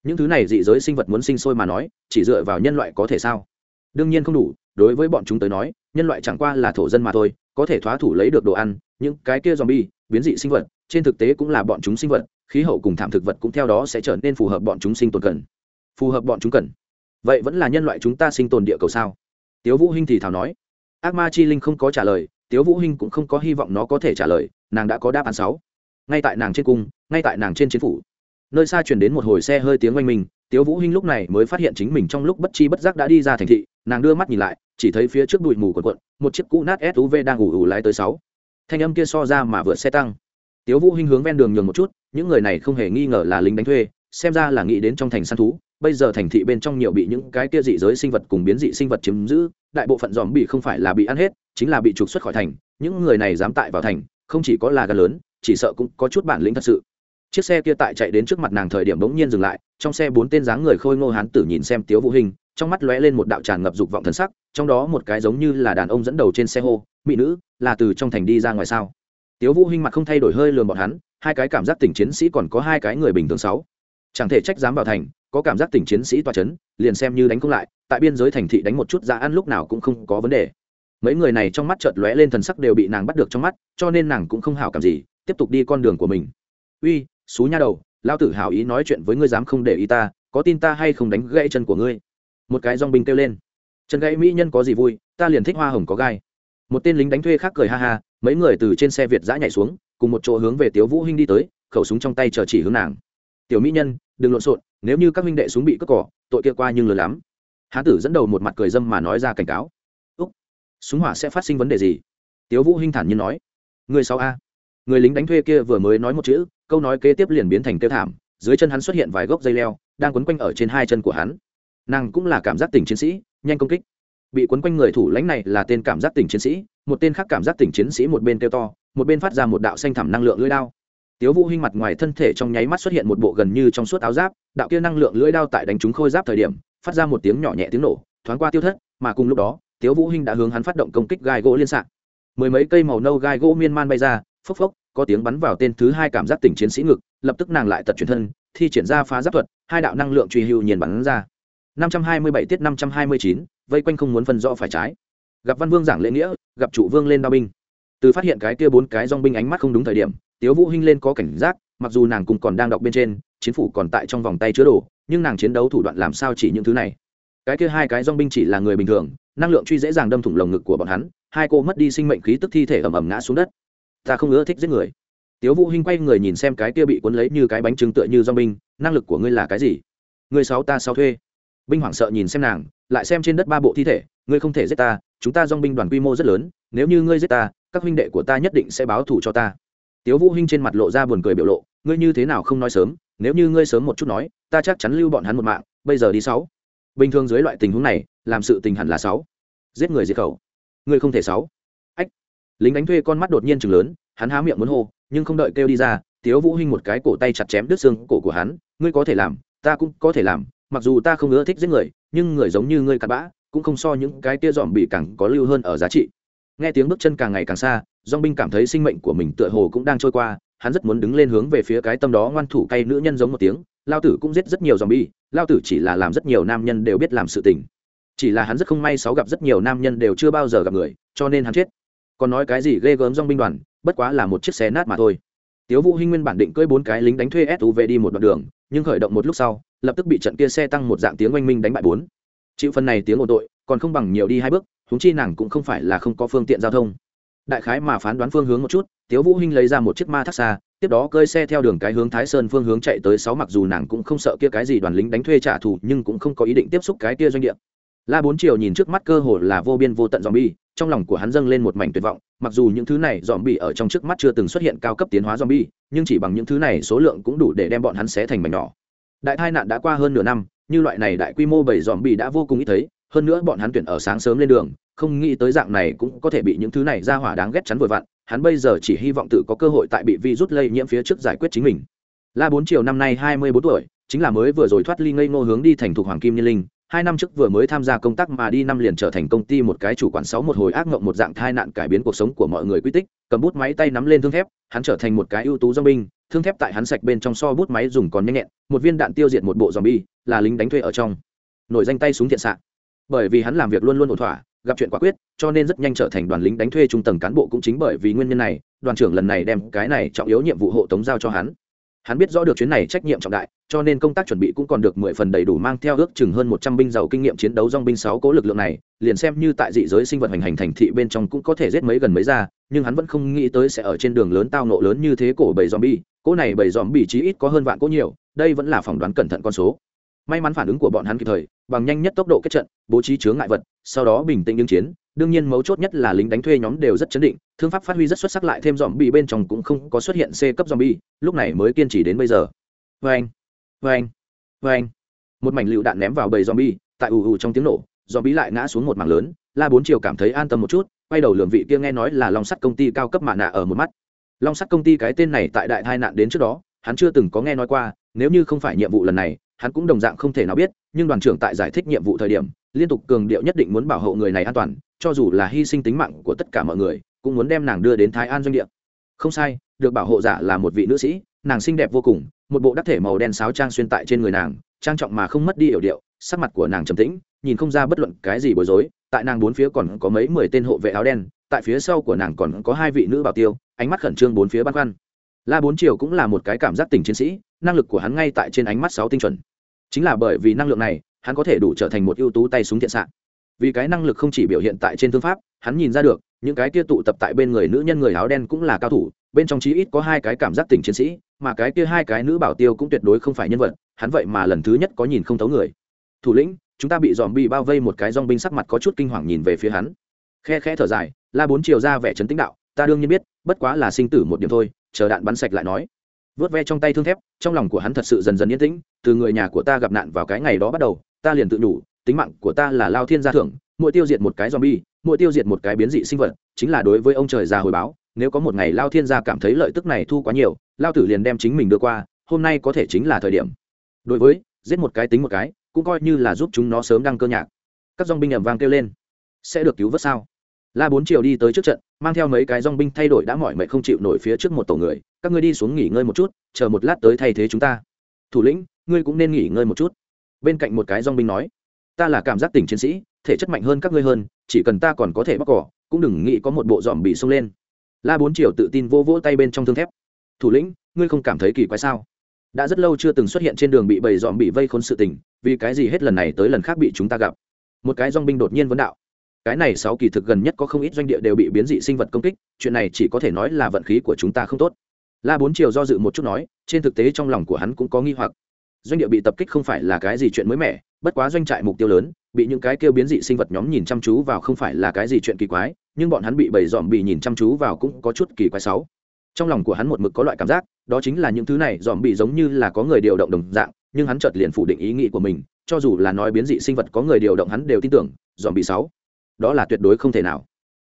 Những thứ này dị giới sinh vật muốn sinh sôi mà nói, chỉ dựa vào nhân loại có thể sao? Đương nhiên không đủ, đối với bọn chúng tới nói, nhân loại chẳng qua là thổ dân mà thôi, có thể thoá thủ lấy được đồ ăn, những cái kia zombie, biến dị sinh vật, trên thực tế cũng là bọn chúng sinh vật, khí hậu cùng thảm thực vật cũng theo đó sẽ trở nên phù hợp bọn chúng sinh tồn cần. Phù hợp bọn chúng cần. Vậy vẫn là nhân loại chúng ta sinh tồn địa cầu sao? Tiếu vũ hinh thì thào nói, ác ma chi linh không có trả lời, tiếu vũ hinh cũng không có hy vọng nó có thể trả lời, nàng đã có đáp án sáu. Ngay tại nàng trên cung, ngay tại nàng trên chiến phủ. Nơi xa truyền đến một hồi xe hơi tiếng oanh minh, tiếu vũ hinh lúc này mới phát hiện chính mình trong lúc bất chi bất giác đã đi ra thành thị, nàng đưa mắt nhìn lại, chỉ thấy phía trước bụi mù quần quận một chiếc cũ nát suv đang ủ ủ lái tới sáu. Thanh âm kia so ra mà vượt xe tăng. Tiếu vũ hinh hướng ven đường nhường một chút, những người này không hề nghi ngờ là lính đánh thuê, xem ra là nghĩ đến trong thành săn thú bây giờ thành thị bên trong nhiều bị những cái kia dị giới sinh vật cùng biến dị sinh vật chiếm giữ, đại bộ phận dòm bị không phải là bị ăn hết, chính là bị trục xuất khỏi thành. Những người này dám tại vào thành, không chỉ có là gà lớn, chỉ sợ cũng có chút bản lĩnh thật sự. Chiếc xe kia tại chạy đến trước mặt nàng thời điểm bỗng nhiên dừng lại, trong xe bốn tên dáng người khôi ngô hán tử nhìn xem tiếu vũ hình, trong mắt lóe lên một đạo tràn ngập dục vọng thần sắc, trong đó một cái giống như là đàn ông dẫn đầu trên xe hô, mỹ nữ, là từ trong thành đi ra ngoài sao? Tiếu vũ hình mặt không thay đổi hơi lườm bọn hắn, hai cái cảm giác tình chiến sĩ còn có hai cái người bình thường sáu. Chẳng thể trách dám vào thành có cảm giác tỉnh chiến sĩ toa chấn, liền xem như đánh không lại, tại biên giới thành thị đánh một chút ra ăn lúc nào cũng không có vấn đề. Mấy người này trong mắt chợt lóe lên thần sắc đều bị nàng bắt được trong mắt, cho nên nàng cũng không hảo cảm gì, tiếp tục đi con đường của mình. Uy, xú nha đầu, lao tử hảo ý nói chuyện với ngươi dám không để ý ta, có tin ta hay không đánh gãy chân của ngươi? Một cái dong binh kêu lên. Chân gãy mỹ nhân có gì vui, ta liền thích hoa hồng có gai. Một tên lính đánh thuê khác cười ha ha, mấy người từ trên xe việt giã nhảy xuống, cùng một chỗ hướng về tiếu vũ hinh đi tới, khẩu súng trong tay chờ chỉ hướng nàng. Tiểu mỹ nhân, đừng lộn xộn nếu như các huynh đệ súng bị cướp cỏ, tội kia qua nhưng lớn lắm. Hán tử dẫn đầu một mặt cười dâm mà nói ra cảnh cáo. Úc, súng hỏa sẽ phát sinh vấn đề gì? Tiếu vũ hinh thản nhiên nói. Người sáu a. Người lính đánh thuê kia vừa mới nói một chữ, câu nói kế tiếp liền biến thành tiêu thảm, dưới chân hắn xuất hiện vài gốc dây leo, đang quấn quanh ở trên hai chân của hắn. Nàng cũng là cảm giác tỉnh chiến sĩ, nhanh công kích. Bị quấn quanh người thủ lãnh này là tên cảm giác tỉnh chiến sĩ, một tên khác cảm giác tỉnh chiến sĩ một bên tiêu to, một bên phát ra một đạo xanh thẳm năng lượng lưỡi đao tiếu vũ hinh mặt ngoài thân thể trong nháy mắt xuất hiện một bộ gần như trong suốt áo giáp đạo kia năng lượng lưỡi đao tại đánh trúng khôi giáp thời điểm phát ra một tiếng nhỏ nhẹ tiếng nổ thoáng qua tiêu thất mà cùng lúc đó tiếu vũ hinh đã hướng hắn phát động công kích gai gỗ liên sạc mười mấy cây màu nâu gai gỗ miên man bay ra phốc phốc có tiếng bắn vào tên thứ hai cảm giác tỉnh chiến sĩ ngực lập tức nàng lại tật chuyển thân thi triển ra phá giáp thuật hai đạo năng lượng truy hưu nhiên bắn ra. 527 tiết 529, vây quanh không muốn phân rõ phải trái. Gặp văn vương giảng lễ nghĩa gặp trụ vương lên đao binh. Từ phát hiện cái kia bốn cái dòng binh ánh mắt không đúng thời điểm tiếu vũ hinh lên có cảnh giác, mặc dù nàng cùng còn đang đọc bên trên, chiến phủ còn tại trong vòng tay chứa đồ, nhưng nàng chiến đấu thủ đoạn làm sao chỉ những thứ này? Cái kia hai cái dòng binh chỉ là người bình thường, năng lượng truy dễ dàng đâm thủng lồng ngực của bọn hắn, hai cô mất đi sinh mệnh khí tức thi thể ẩm ẩm ngã xuống đất. Ta không ưa thích giết người. Tiếu vũ hinh quay người nhìn xem cái kia bị cuốn lấy như cái bánh trưng tựa như dòng binh năng lực của ngươi là cái gì? Người sáu ta sáu thuê. Binh hoảng sợ nhìn xem nàng, lại xem trên đất ba bộ thi thể, ngươi không thể giết ta, chúng ta dòng binh đoàn quy mô rất lớn, nếu như ngươi giết ta, các huynh đệ của ta nhất định sẽ báo thù cho ta tiếu vũ hinh trên mặt lộ ra buồn cười biểu lộ, ngươi như thế nào không nói sớm? Nếu như ngươi sớm một chút nói, ta chắc chắn lưu bọn hắn một mạng, bây giờ đi sáu. Bình thường dưới loại tình huống này, làm sự tình hẳn là sáu. Giết người diệt khẩu. Ngươi không thể sáu. Ách. Lính đánh thuê con mắt đột nhiên chừng lớn, hắn há miệng muốn hô, nhưng không đợi kêu đi ra, tiếu vũ hinh một cái cổ tay chặt chém đứt xương cổ của hắn, ngươi có thể làm, ta cũng có thể làm, mặc dù ta không ưa thích giết người, nhưng người giống như ngươi cặn bã, cũng không so những cái tia dòm bị càng có lưu hơn ở giá trị. Nghe tiếng bước chân càng ngày càng xa dong binh cảm thấy sinh mệnh của mình tựa hồ cũng đang trôi qua, hắn rất muốn đứng lên hướng về phía cái tâm đó ngoan thủ cay nữ nhân giống một tiếng. Lao tử cũng giết rất nhiều dòng bi, lao tử chỉ là làm rất nhiều nam nhân đều biết làm sự tình. Chỉ là hắn rất không may sáu gặp rất nhiều nam nhân đều chưa bao giờ gặp người, cho nên hắn chết. Còn nói cái gì ghê gớm dong binh đoàn, bất quá là một chiếc xe nát mà thôi. Tiếu vũ hinh nguyên bản định cưỡi bốn cái lính đánh thuê suv đi một đoạn đường, nhưng khởi động một lúc sau, lập tức bị trận kia xe tăng một dạng tiếng oanh minh đánh bại bốn. Chịu phần này tiếng ồn tội, còn không bằng nhiều đi hai bước chúng chi nàng cũng không phải là không có phương tiện giao thông đại khái mà phán đoán phương hướng một chút, tiếu vũ hinh lấy ra một chiếc ma thác xa, tiếp đó cơi xe theo đường cái hướng thái sơn phương hướng chạy tới sáu mặc dù nàng cũng không sợ kia cái gì đoàn lính đánh thuê trả thù, nhưng cũng không có ý định tiếp xúc cái kia doanh địa. La bốn triều nhìn trước mắt cơ hồ là vô biên vô tận dòm bi trong lòng của hắn dâng lên một mảnh tuyệt vọng, mặc dù những thứ này dòm bi ở trong trước mắt chưa từng xuất hiện cao cấp tiến hóa dòm bi nhưng chỉ bằng những thứ này số lượng cũng đủ để đem bọn hắn xé thành mảnh nhỏ. Đại tai nạn đã qua hơn nửa năm, như loại này đại quy mô bảy dòm bi đã vô cùng ít thấy, hơn nữa bọn hắn tuyển ở sáng sớm lên đường không nghĩ tới dạng này cũng có thể bị những thứ này ra hỏa đáng ghét chắn vội vặn, hắn bây giờ chỉ hy vọng tự có cơ hội tại bị virus lây nhiễm phía trước giải quyết chính mình. La bốn triều năm nay hai mươi bốn tuổi, chính là mới vừa rồi thoát ly ngây ngô hướng đi thành thục hoàng kim niên linh, hai năm trước vừa mới tham gia công tác mà đi năm liền trở thành công ty một cái chủ quản sáu một hồi ác mộng một dạng thai nạn cải biến cuộc sống của mọi người quy tích, cầm bút máy tay nắm lên thương thép, hắn trở thành một cái ưu tú do binh thương thép tại hắn sạch bên trong so bút máy dùng còn nhanh nhẹn, một viên đạn tiêu diệt một bộ dòm bi là lính đánh thuê ở trong. Nổi danh tay súng thiện xạ. Bởi vì hắn làm việc luôn luôn ổn thỏa gặp chuyện quả quyết, cho nên rất nhanh trở thành đoàn lính đánh thuê trung tầng cán bộ cũng chính bởi vì nguyên nhân này, đoàn trưởng lần này đem cái này trọng yếu nhiệm vụ hộ tống giao cho hắn. Hắn biết rõ được chuyến này trách nhiệm trọng đại, cho nên công tác chuẩn bị cũng còn được mười phần đầy đủ mang theo ước chừng hơn một trăm binh giàu kinh nghiệm chiến đấu dong binh sáu cố lực lượng này, liền xem như tại dị giới sinh vật hành hành thành thị bên trong cũng có thể giết mấy gần mấy ra, nhưng hắn vẫn không nghĩ tới sẽ ở trên đường lớn tao nộ lớn như thế cổ bầy dòm bi cỗ này bầy dòm bi chí ít có hơn vạn cỗ nhiều, đây vẫn là phỏng đoán cẩn thận con số may mắn phản ứng của bọn hắn kịp thời, bằng nhanh nhất tốc độ kết trận, bố trí chướng ngại vật, sau đó bình tĩnh ứng chiến. Đương nhiên mấu chốt nhất là lính đánh thuê nhóm đều rất chấn định, thương pháp phát huy rất xuất sắc lại thêm dòm bị bên trong cũng không có xuất hiện c cấp dòm bi lúc này mới kiên trì đến bây giờ. Vê anh vê anh vê anh một mảnh lựu đạn ném vào bầy dòm bi tại ù ù trong tiếng nổ dòm bi lại ngã xuống một mảng lớn. La bốn chiều cảm thấy an tâm một chút, quay đầu lường vị kia nghe nói là long sắt công ty cao cấp mạ nạ ở một mắt. Long sắt công ty cái tên này tại đại tai nạn đến trước đó, hắn chưa từng có nghe nói qua, nếu như không phải nhiệm vụ lần này hắn cũng đồng dạng không thể nào biết, nhưng đoàn trưởng tại giải thích nhiệm vụ thời điểm, liên tục cường điệu nhất định muốn bảo hộ người này an toàn, cho dù là hy sinh tính mạng của tất cả mọi người, cũng muốn đem nàng đưa đến thái an doanh địa. Không sai, được bảo hộ giả là một vị nữ sĩ, nàng xinh đẹp vô cùng, một bộ đắc thể màu đen sáo trang xuyên tại trên người nàng, trang trọng mà không mất đi hiểu điệu, sắc mặt của nàng trầm tĩnh, nhìn không ra bất luận cái gì bối rối, tại nàng bốn phía còn có mấy mười tên hộ vệ áo đen, tại phía sau của nàng còn có hai vị nữ bảo tiêu, ánh mắt khẩn trương bốn phía băn khoăn. La bốn triều cũng là một cái cảm giác tình chiến sĩ, năng lực của hắn ngay tại trên ánh mắt sáu tinh chuẩn chính là bởi vì năng lượng này, hắn có thể đủ trở thành một ưu tú tay súng thiện xạ. Vì cái năng lực không chỉ biểu hiện tại trên thương pháp, hắn nhìn ra được, những cái kia tụ tập tại bên người nữ nhân người áo đen cũng là cao thủ, bên trong chí ít có hai cái cảm giác tình chiến sĩ, mà cái kia hai cái nữ bảo tiêu cũng tuyệt đối không phải nhân vật, hắn vậy mà lần thứ nhất có nhìn không thấu người. Thủ lĩnh, chúng ta bị dòm bị bao vây một cái dong binh sắc mặt có chút kinh hoàng nhìn về phía hắn. Khe khe thở dài, la bốn chiều ra vẻ trấn tĩnh đạo, ta đương nhiên biết, bất quá là sinh tử một điểm thôi, chờ đạn bắn sạch lại nói. Vớt ve trong tay thương thép, trong lòng của hắn thật sự dần dần yên tĩnh từ người nhà của ta gặp nạn vào cái ngày đó bắt đầu, ta liền tự đủ tính mạng của ta là lao thiên gia thưởng, mỗi tiêu diệt một cái zombie, mỗi tiêu diệt một cái biến dị sinh vật, chính là đối với ông trời già hồi báo, nếu có một ngày lao thiên gia cảm thấy lợi tức này thu quá nhiều, lao tử liền đem chính mình đưa qua, hôm nay có thể chính là thời điểm. Đối với, giết một cái tính một cái, cũng coi như là giúp chúng nó sớm đăng cơ nhạc. Các zombie binh vang kêu lên. Sẽ được cứu vớt sao? La bốn chiều đi tới trước trận, mang theo mấy cái zombie binh thay đổi đã mỏi mệt không chịu nổi phía trước một tổ người, các ngươi đi xuống nghỉ ngơi một chút, chờ một lát tới thay thế chúng ta. Thủ lĩnh ngươi cũng nên nghỉ ngơi một chút. Bên cạnh một cái dong binh nói, ta là cảm giác tỉnh chiến sĩ, thể chất mạnh hơn các ngươi hơn, chỉ cần ta còn có thể bóc cỏ, cũng đừng nghĩ có một bộ dòm bị xông lên. La bốn triều tự tin vô vỗ tay bên trong thương thép. Thủ lĩnh, ngươi không cảm thấy kỳ quái sao? Đã rất lâu chưa từng xuất hiện trên đường bị bầy dòm bị vây khốn sự tình, vì cái gì hết lần này tới lần khác bị chúng ta gặp? Một cái dong binh đột nhiên vấn đạo. Cái này sáu kỳ thực gần nhất có không ít doanh địa đều bị biến dị sinh vật công kích, chuyện này chỉ có thể nói là vận khí của chúng ta không tốt. La bốn triều do dự một chút nói, trên thực tế trong lòng của hắn cũng có nghi hoặc doanh địa bị tập kích không phải là cái gì chuyện mới mẻ, bất quá doanh trại mục tiêu lớn, bị những cái kêu biến dị sinh vật nhóm nhìn chăm chú vào không phải là cái gì chuyện kỳ quái, nhưng bọn hắn bị bầy dòm bị nhìn chăm chú vào cũng có chút kỳ quái sáu trong lòng của hắn một mực có loại cảm giác, đó chính là những thứ này dòm bị giống như là có người điều động đồng dạng, nhưng hắn chợt liền phủ định ý nghĩ của mình, cho dù là nói biến dị sinh vật có người điều động hắn đều tin tưởng dòm bị sáu, đó là tuyệt đối không thể nào.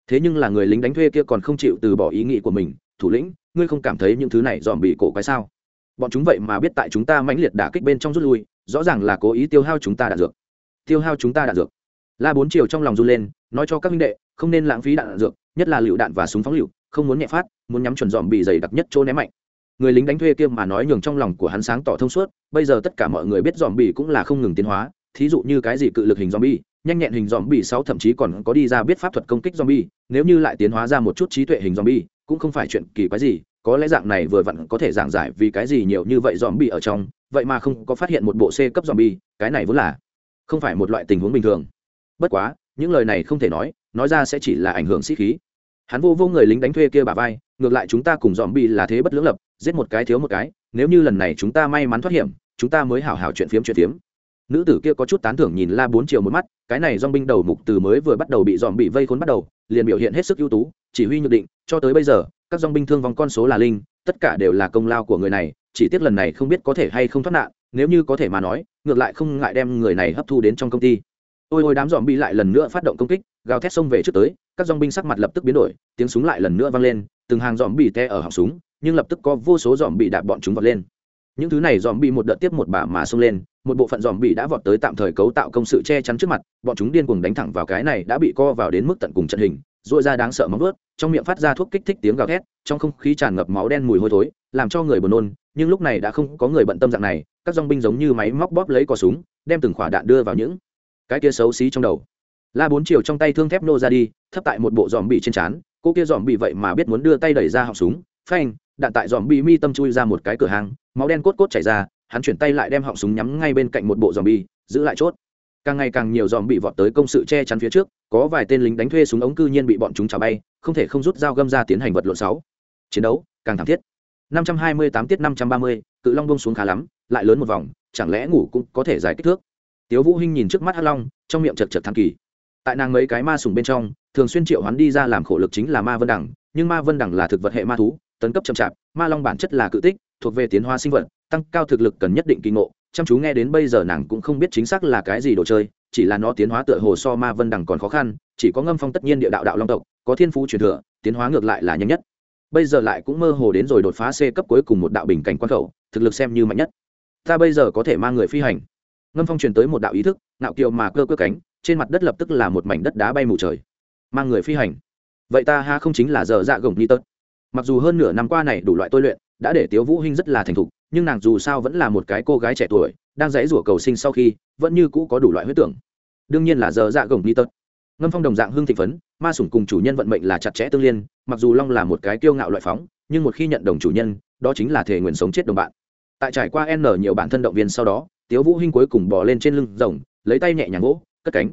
Thế nhưng là người lính đánh thuê kia còn không chịu từ bỏ ý nghĩ của mình, thủ lĩnh, ngươi không cảm thấy những thứ này dòm bị cổ quái sao? Bọn chúng vậy mà biết tại chúng ta mãnh liệt đả kích bên trong rút lui rõ ràng là cố ý tiêu hao chúng ta đạn dược. Tiêu hao chúng ta đạn dược. La bốn chiều trong lòng run lên nói cho các minh đệ không nên lãng phí đạn, đạn dược nhất là lựu đạn và súng phóng lựu không muốn nhẹ phát muốn nhắm chuẩn dòm bị dày đặc nhất chỗ ném mạnh. Người lính đánh thuê kia mà nói nhường trong lòng của hắn sáng tỏ thông suốt bây giờ tất cả mọi người biết dòm bị cũng là không ngừng tiến hóa thí dụ như cái gì cự lực hình dòm bi nhanh nhẹn hình dòm bi sáu thậm chí còn có đi ra biết pháp thuật công kích dòm bi nếu như lại tiến hóa ra một chút trí tuệ hình dòm bi cũng không phải chuyện kỳ quái gì có lẽ dạng này vừa vặn có thể giảng giải vì cái gì nhiều như vậy dòm bi ở trong, vậy mà không có phát hiện một bộ c cấp dòm bi cái này vốn là không phải một loại tình huống bình thường. Bất quá, những lời này không thể nói nói ra sẽ chỉ là ảnh hưởng sĩ khí. Hắn vô vô người lính đánh thuê kia bà vai, ngược lại chúng ta cùng dòm bi là thế bất lưỡng lập, giết một cái thiếu một cái, nếu như lần này chúng ta may mắn thoát hiểm, chúng ta mới hảo hảo chuyện phiếm chuyện phiếm. Nữ tử kia có chút tán thưởng nhìn la bốn chiều một mắt, cái này dong binh đầu mục từ mới vừa bắt đầu bị dòm bị vây khốn bắt đầu, liền biểu hiện hết sức ưu tú, chỉ huy nhược định, cho tới bây giờ các dòng binh thương vong con số là linh, tất cả đều là công lao của người này, chỉ tiếc lần này không biết có thể hay không thoát nạn, nếu như có thể mà nói, ngược lại không ngại đem người này hấp thu đến trong công ty. Ôi ôi, đám dòm bị lại lần nữa phát động công kích, gào thét xông về trước tới, các dòng binh sắc mặt lập tức biến đổi, tiếng súng lại lần nữa vang lên, từng hàng dòm bị te ở họng súng, nhưng lập tức có vô số dòm bị đạp bọn chúng vọt lên. Những thứ này dòm bị một đợt tiếp một bà mà xông lên, một bộ phận dòm bị đã vọt tới tạm thời cấu tạo công sự che chắn trước mặt, bọn chúng điên cuồng đánh thẳng vào cái này đã bị co vào đến mức tận cùng trận hình dội ra đáng sợ móng vớt trong miệng phát ra thuốc kích thích tiếng gào thét trong không khí tràn ngập máu đen mùi hôi thối làm cho người buồn nôn nhưng lúc này đã không có người bận tâm dạng này các dong binh giống như máy móc bóp lấy cò súng đem từng khỏa đạn đưa vào những cái kia xấu xí trong đầu. La bốn chiều trong tay thương thép nô ra đi thấp tại một bộ dòm bị trên trán cô kia dòm bị vậy mà biết muốn đưa tay đẩy ra họng súng phanh đạn tại dòm bị mi tâm chui ra một cái cửa hàng máu đen cốt cốt chảy ra hắn chuyển tay lại đem họng súng nhắm ngay bên cạnh một bộ dòm bị, giữ lại chốt càng ngày càng nhiều dòm bị vọt tới công sự che chắn phía trước có vài tên lính đánh thuê súng ống cư nhiên bị bọn chúng trả bay không thể không rút dao găm ra tiến hành vật lộn sáu. Chiến đấu càng thảm thiết. 528 tiết 530, cự long bông xuống khá lắm lại lớn một vòng chẳng lẽ ngủ cũng có thể giải kích thước? Tiếu vũ hinh nhìn trước mắt hắc long trong miệng chật chật thăng kỳ. Tại nàng mấy cái ma sùng bên trong thường xuyên triệu hắn đi ra làm khổ lực chính là ma vân đẳng nhưng ma vân đẳng là thực vật hệ ma thú tấn cấp chậm chạp ma long bản chất là cự tích thuộc về tiến hóa sinh vật tăng cao thực lực cần nhất định kỳ ngộ chăm chú nghe đến bây giờ nàng cũng không biết chính xác là cái gì đồ chơi, chỉ là nó tiến hóa tựa hồ so ma vân đằng còn khó khăn, chỉ có ngâm phong tất nhiên địa đạo đạo long tộc, có thiên phú truyền thừa, tiến hóa ngược lại là nhanh nhất. Bây giờ lại cũng mơ hồ đến rồi đột phá c cấp cuối cùng một đạo bình cảnh quan khẩu, thực lực xem như mạnh nhất. Ta bây giờ có thể mang người phi hành. Ngâm phong truyền tới một đạo ý thức nạo kiều mà cơ cơ cánh, trên mặt đất lập tức là một mảnh đất đá bay mù trời. Mang người phi hành. Vậy ta ha không chính là giờ dạ gồng ni tớt. Mặc dù hơn nửa năm qua này đủ loại tôi luyện, đã để tiếu vũ hinh rất là thành thục nhưng nàng dù sao vẫn là một cái cô gái trẻ tuổi, đang dãy rủa cầu sinh sau khi, vẫn như cũ có đủ loại huyết tưởng. Đương nhiên là giờ dạ gồng ni tật. Ngâm phong đồng dạng hương thị phấn, ma sủng cùng chủ nhân vận mệnh là chặt chẽ tương liên, mặc dù long là một cái kiêu ngạo loại phóng, nhưng một khi nhận đồng chủ nhân, đó chính là thể nguyện sống chết đồng bạn. Tại trải qua n nhiều bản thân động viên sau đó, tiếu vũ hinh cuối cùng bò lên trên lưng rồng, lấy tay nhẹ nhàng gỗ cất cánh.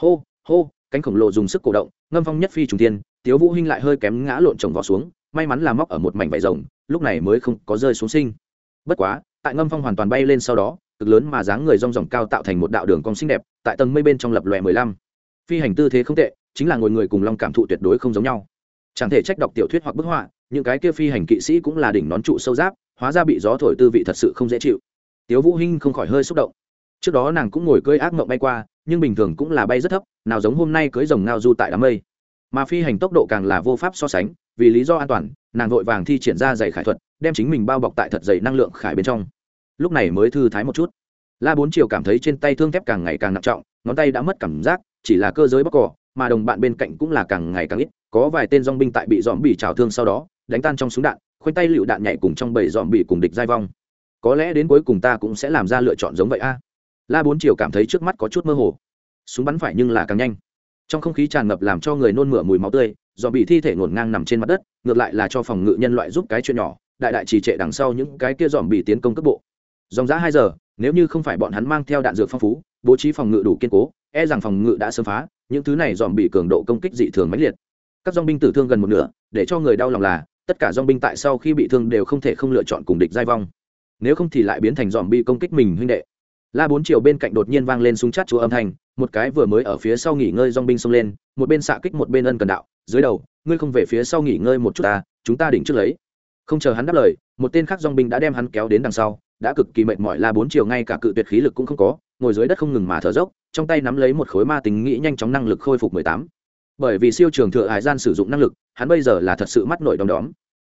Hô hô, cánh khổng lồ dùng sức cổ động, ngâm phong nhất phi trùng thiên, tiếu vũ hinh lại hơi kém ngã lộn chồng vào xuống, may mắn là móc ở một mảnh vải rồng, lúc này mới không có rơi xuống sinh bất quá, tại ngâm phong hoàn toàn bay lên sau đó, cực lớn mà dáng người rong ròng cao tạo thành một đạo đường cong xinh đẹp, tại tầng mây bên trong lập lòe mười lăm. Phi hành tư thế không tệ, chính là ngồi người cùng long cảm thụ tuyệt đối không giống nhau. Chẳng thể trách đọc tiểu thuyết hoặc bức họa, những cái kia phi hành kỵ sĩ cũng là đỉnh nón trụ sâu giáp, hóa ra bị gió thổi tư vị thật sự không dễ chịu. Tiếu vũ hinh không khỏi hơi xúc động. Trước đó nàng cũng ngồi cưỡi ác mộng bay qua, nhưng bình thường cũng là bay rất thấp, nào giống hôm nay cưỡi rồng ngao du tại đám mây. Mà phi hành tốc độ càng là vô pháp so sánh, vì lý do an toàn, nàng vội vàng thi triển ra dày khải thuật đem chính mình bao bọc tại thật dày năng lượng khải bên trong. Lúc này mới thư thái một chút. La bốn chiều cảm thấy trên tay thương thép càng ngày càng nặng trọng, ngón tay đã mất cảm giác, chỉ là cơ giới bóc cỏ, mà đồng bạn bên cạnh cũng là càng ngày càng ít, có vài tên dong binh tại bị dòm bị trào thương sau đó, đánh tan trong súng đạn, khoanh tay lựu đạn nhảy cùng trong bảy dòm bị cùng địch giai vong. Có lẽ đến cuối cùng ta cũng sẽ làm ra lựa chọn giống vậy a. La bốn chiều cảm thấy trước mắt có chút mơ hồ. Súng bắn phải nhưng là càng nhanh. Trong không khí tràn ngập làm cho người nôn mửa mùi máu tươi, dòm bị thi thể ngổn ngang nằm trên mặt đất, ngược lại là cho phòng ngự nhân loại giúp cái chuyện nhỏ đại đại trì trệ đằng sau những cái kia dòm bị tiến công cấp bộ. Dòng giã hai giờ, nếu như không phải bọn hắn mang theo đạn dược phong phú, bố trí phòng ngự đủ kiên cố e rằng phòng ngự đã sớm phá, những thứ này dòm bị cường độ công kích dị thường mãnh liệt. Các dong binh tử thương gần một nửa, để cho người đau lòng là, tất cả dong binh tại sau khi bị thương đều không thể không lựa chọn cùng địch giai vong. Nếu không thì lại biến thành dòm bị công kích mình huynh đệ. La bốn chiều bên cạnh đột nhiên vang lên súng chát chúa âm thanh, một cái vừa mới ở phía sau nghỉ ngơi dong binh xông lên, một bên xạ kích một bên ân cần đạo, dưới đầu, ngươi không về phía sau nghỉ ngơi một chút ta, chúng ta đỉnh trước lấy không chờ hắn đáp lời, một tên khác dong binh đã đem hắn kéo đến đằng sau, đã cực kỳ mệt mỏi la bốn chiều ngay cả cự tuyệt khí lực cũng không có, ngồi dưới đất không ngừng mà thở dốc, trong tay nắm lấy một khối ma tính nghĩ nhanh chóng năng lực khôi phục mười tám. Bởi vì siêu trường thừa hải gian sử dụng năng lực, hắn bây giờ là thật sự mắt nổi đom đóm.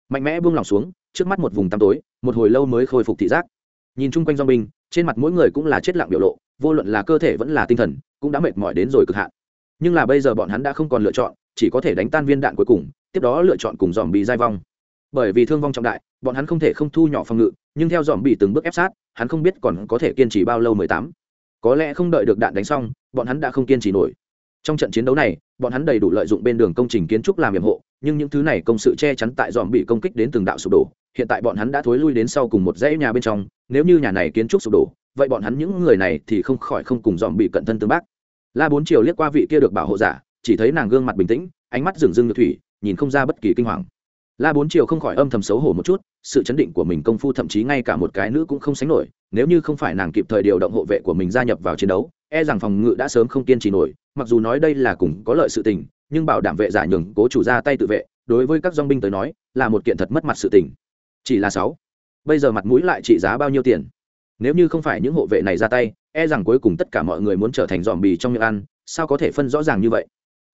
Mạnh mẽ buông lỏng xuống, trước mắt một vùng tăm tối, một hồi lâu mới khôi phục thị giác. Nhìn chung quanh dong binh, trên mặt mỗi người cũng là chết lặng biểu lộ, vô luận là cơ thể vẫn là tinh thần, cũng đã mệt mỏi đến rồi cực hạn. Nhưng là bây giờ bọn hắn đã không còn lựa chọn, chỉ có thể đánh tan viên đạn cuối cùng, tiếp đó lựa chọn cùng dòm bị dai vong bởi vì thương vong trọng đại, bọn hắn không thể không thu nhỏ phòng ngự, nhưng theo dòm bị từng bước ép sát, hắn không biết còn có thể kiên trì bao lâu mười tám có lẽ không đợi được đạn đánh xong, bọn hắn đã không kiên trì nổi. Trong trận chiến đấu này, bọn hắn đầy đủ lợi dụng bên đường công trình kiến trúc làm nhiệm hộ, nhưng những thứ này công sự che chắn tại dòm bị công kích đến từng đạo sụp đổ. Hiện tại bọn hắn đã thối lui đến sau cùng một dãy nhà bên trong, nếu như nhà này kiến trúc sụp đổ, vậy bọn hắn những người này thì không khỏi không cùng dòm bị cận thân tương bác. La bốn chiều liếc qua vị kia được bảo hộ giả, chỉ thấy nàng gương mặt bình tĩnh, ánh mắt rừng rưng như thủy, nhìn không ra bất kỳ kinh hoàng la bốn chiều không khỏi âm thầm xấu hổ một chút, sự chấn định của mình công phu thậm chí ngay cả một cái nữ cũng không sánh nổi, nếu như không phải nàng kịp thời điều động hộ vệ của mình gia nhập vào chiến đấu e rằng phòng ngự đã sớm không kiên trì nổi, mặc dù nói đây là cùng có lợi sự tình, nhưng bảo đảm vệ giả nhường cố chủ ra tay tự vệ, đối với các dong binh tới nói, là một kiện thật mất mặt sự tình. Chỉ là sáu. Bây giờ mặt mũi lại trị giá bao nhiêu tiền? Nếu như không phải những hộ vệ này ra tay e rằng cuối cùng tất cả mọi người muốn trở thành dòm bì trong miệng ăn, sao có thể phân rõ ràng như vậy?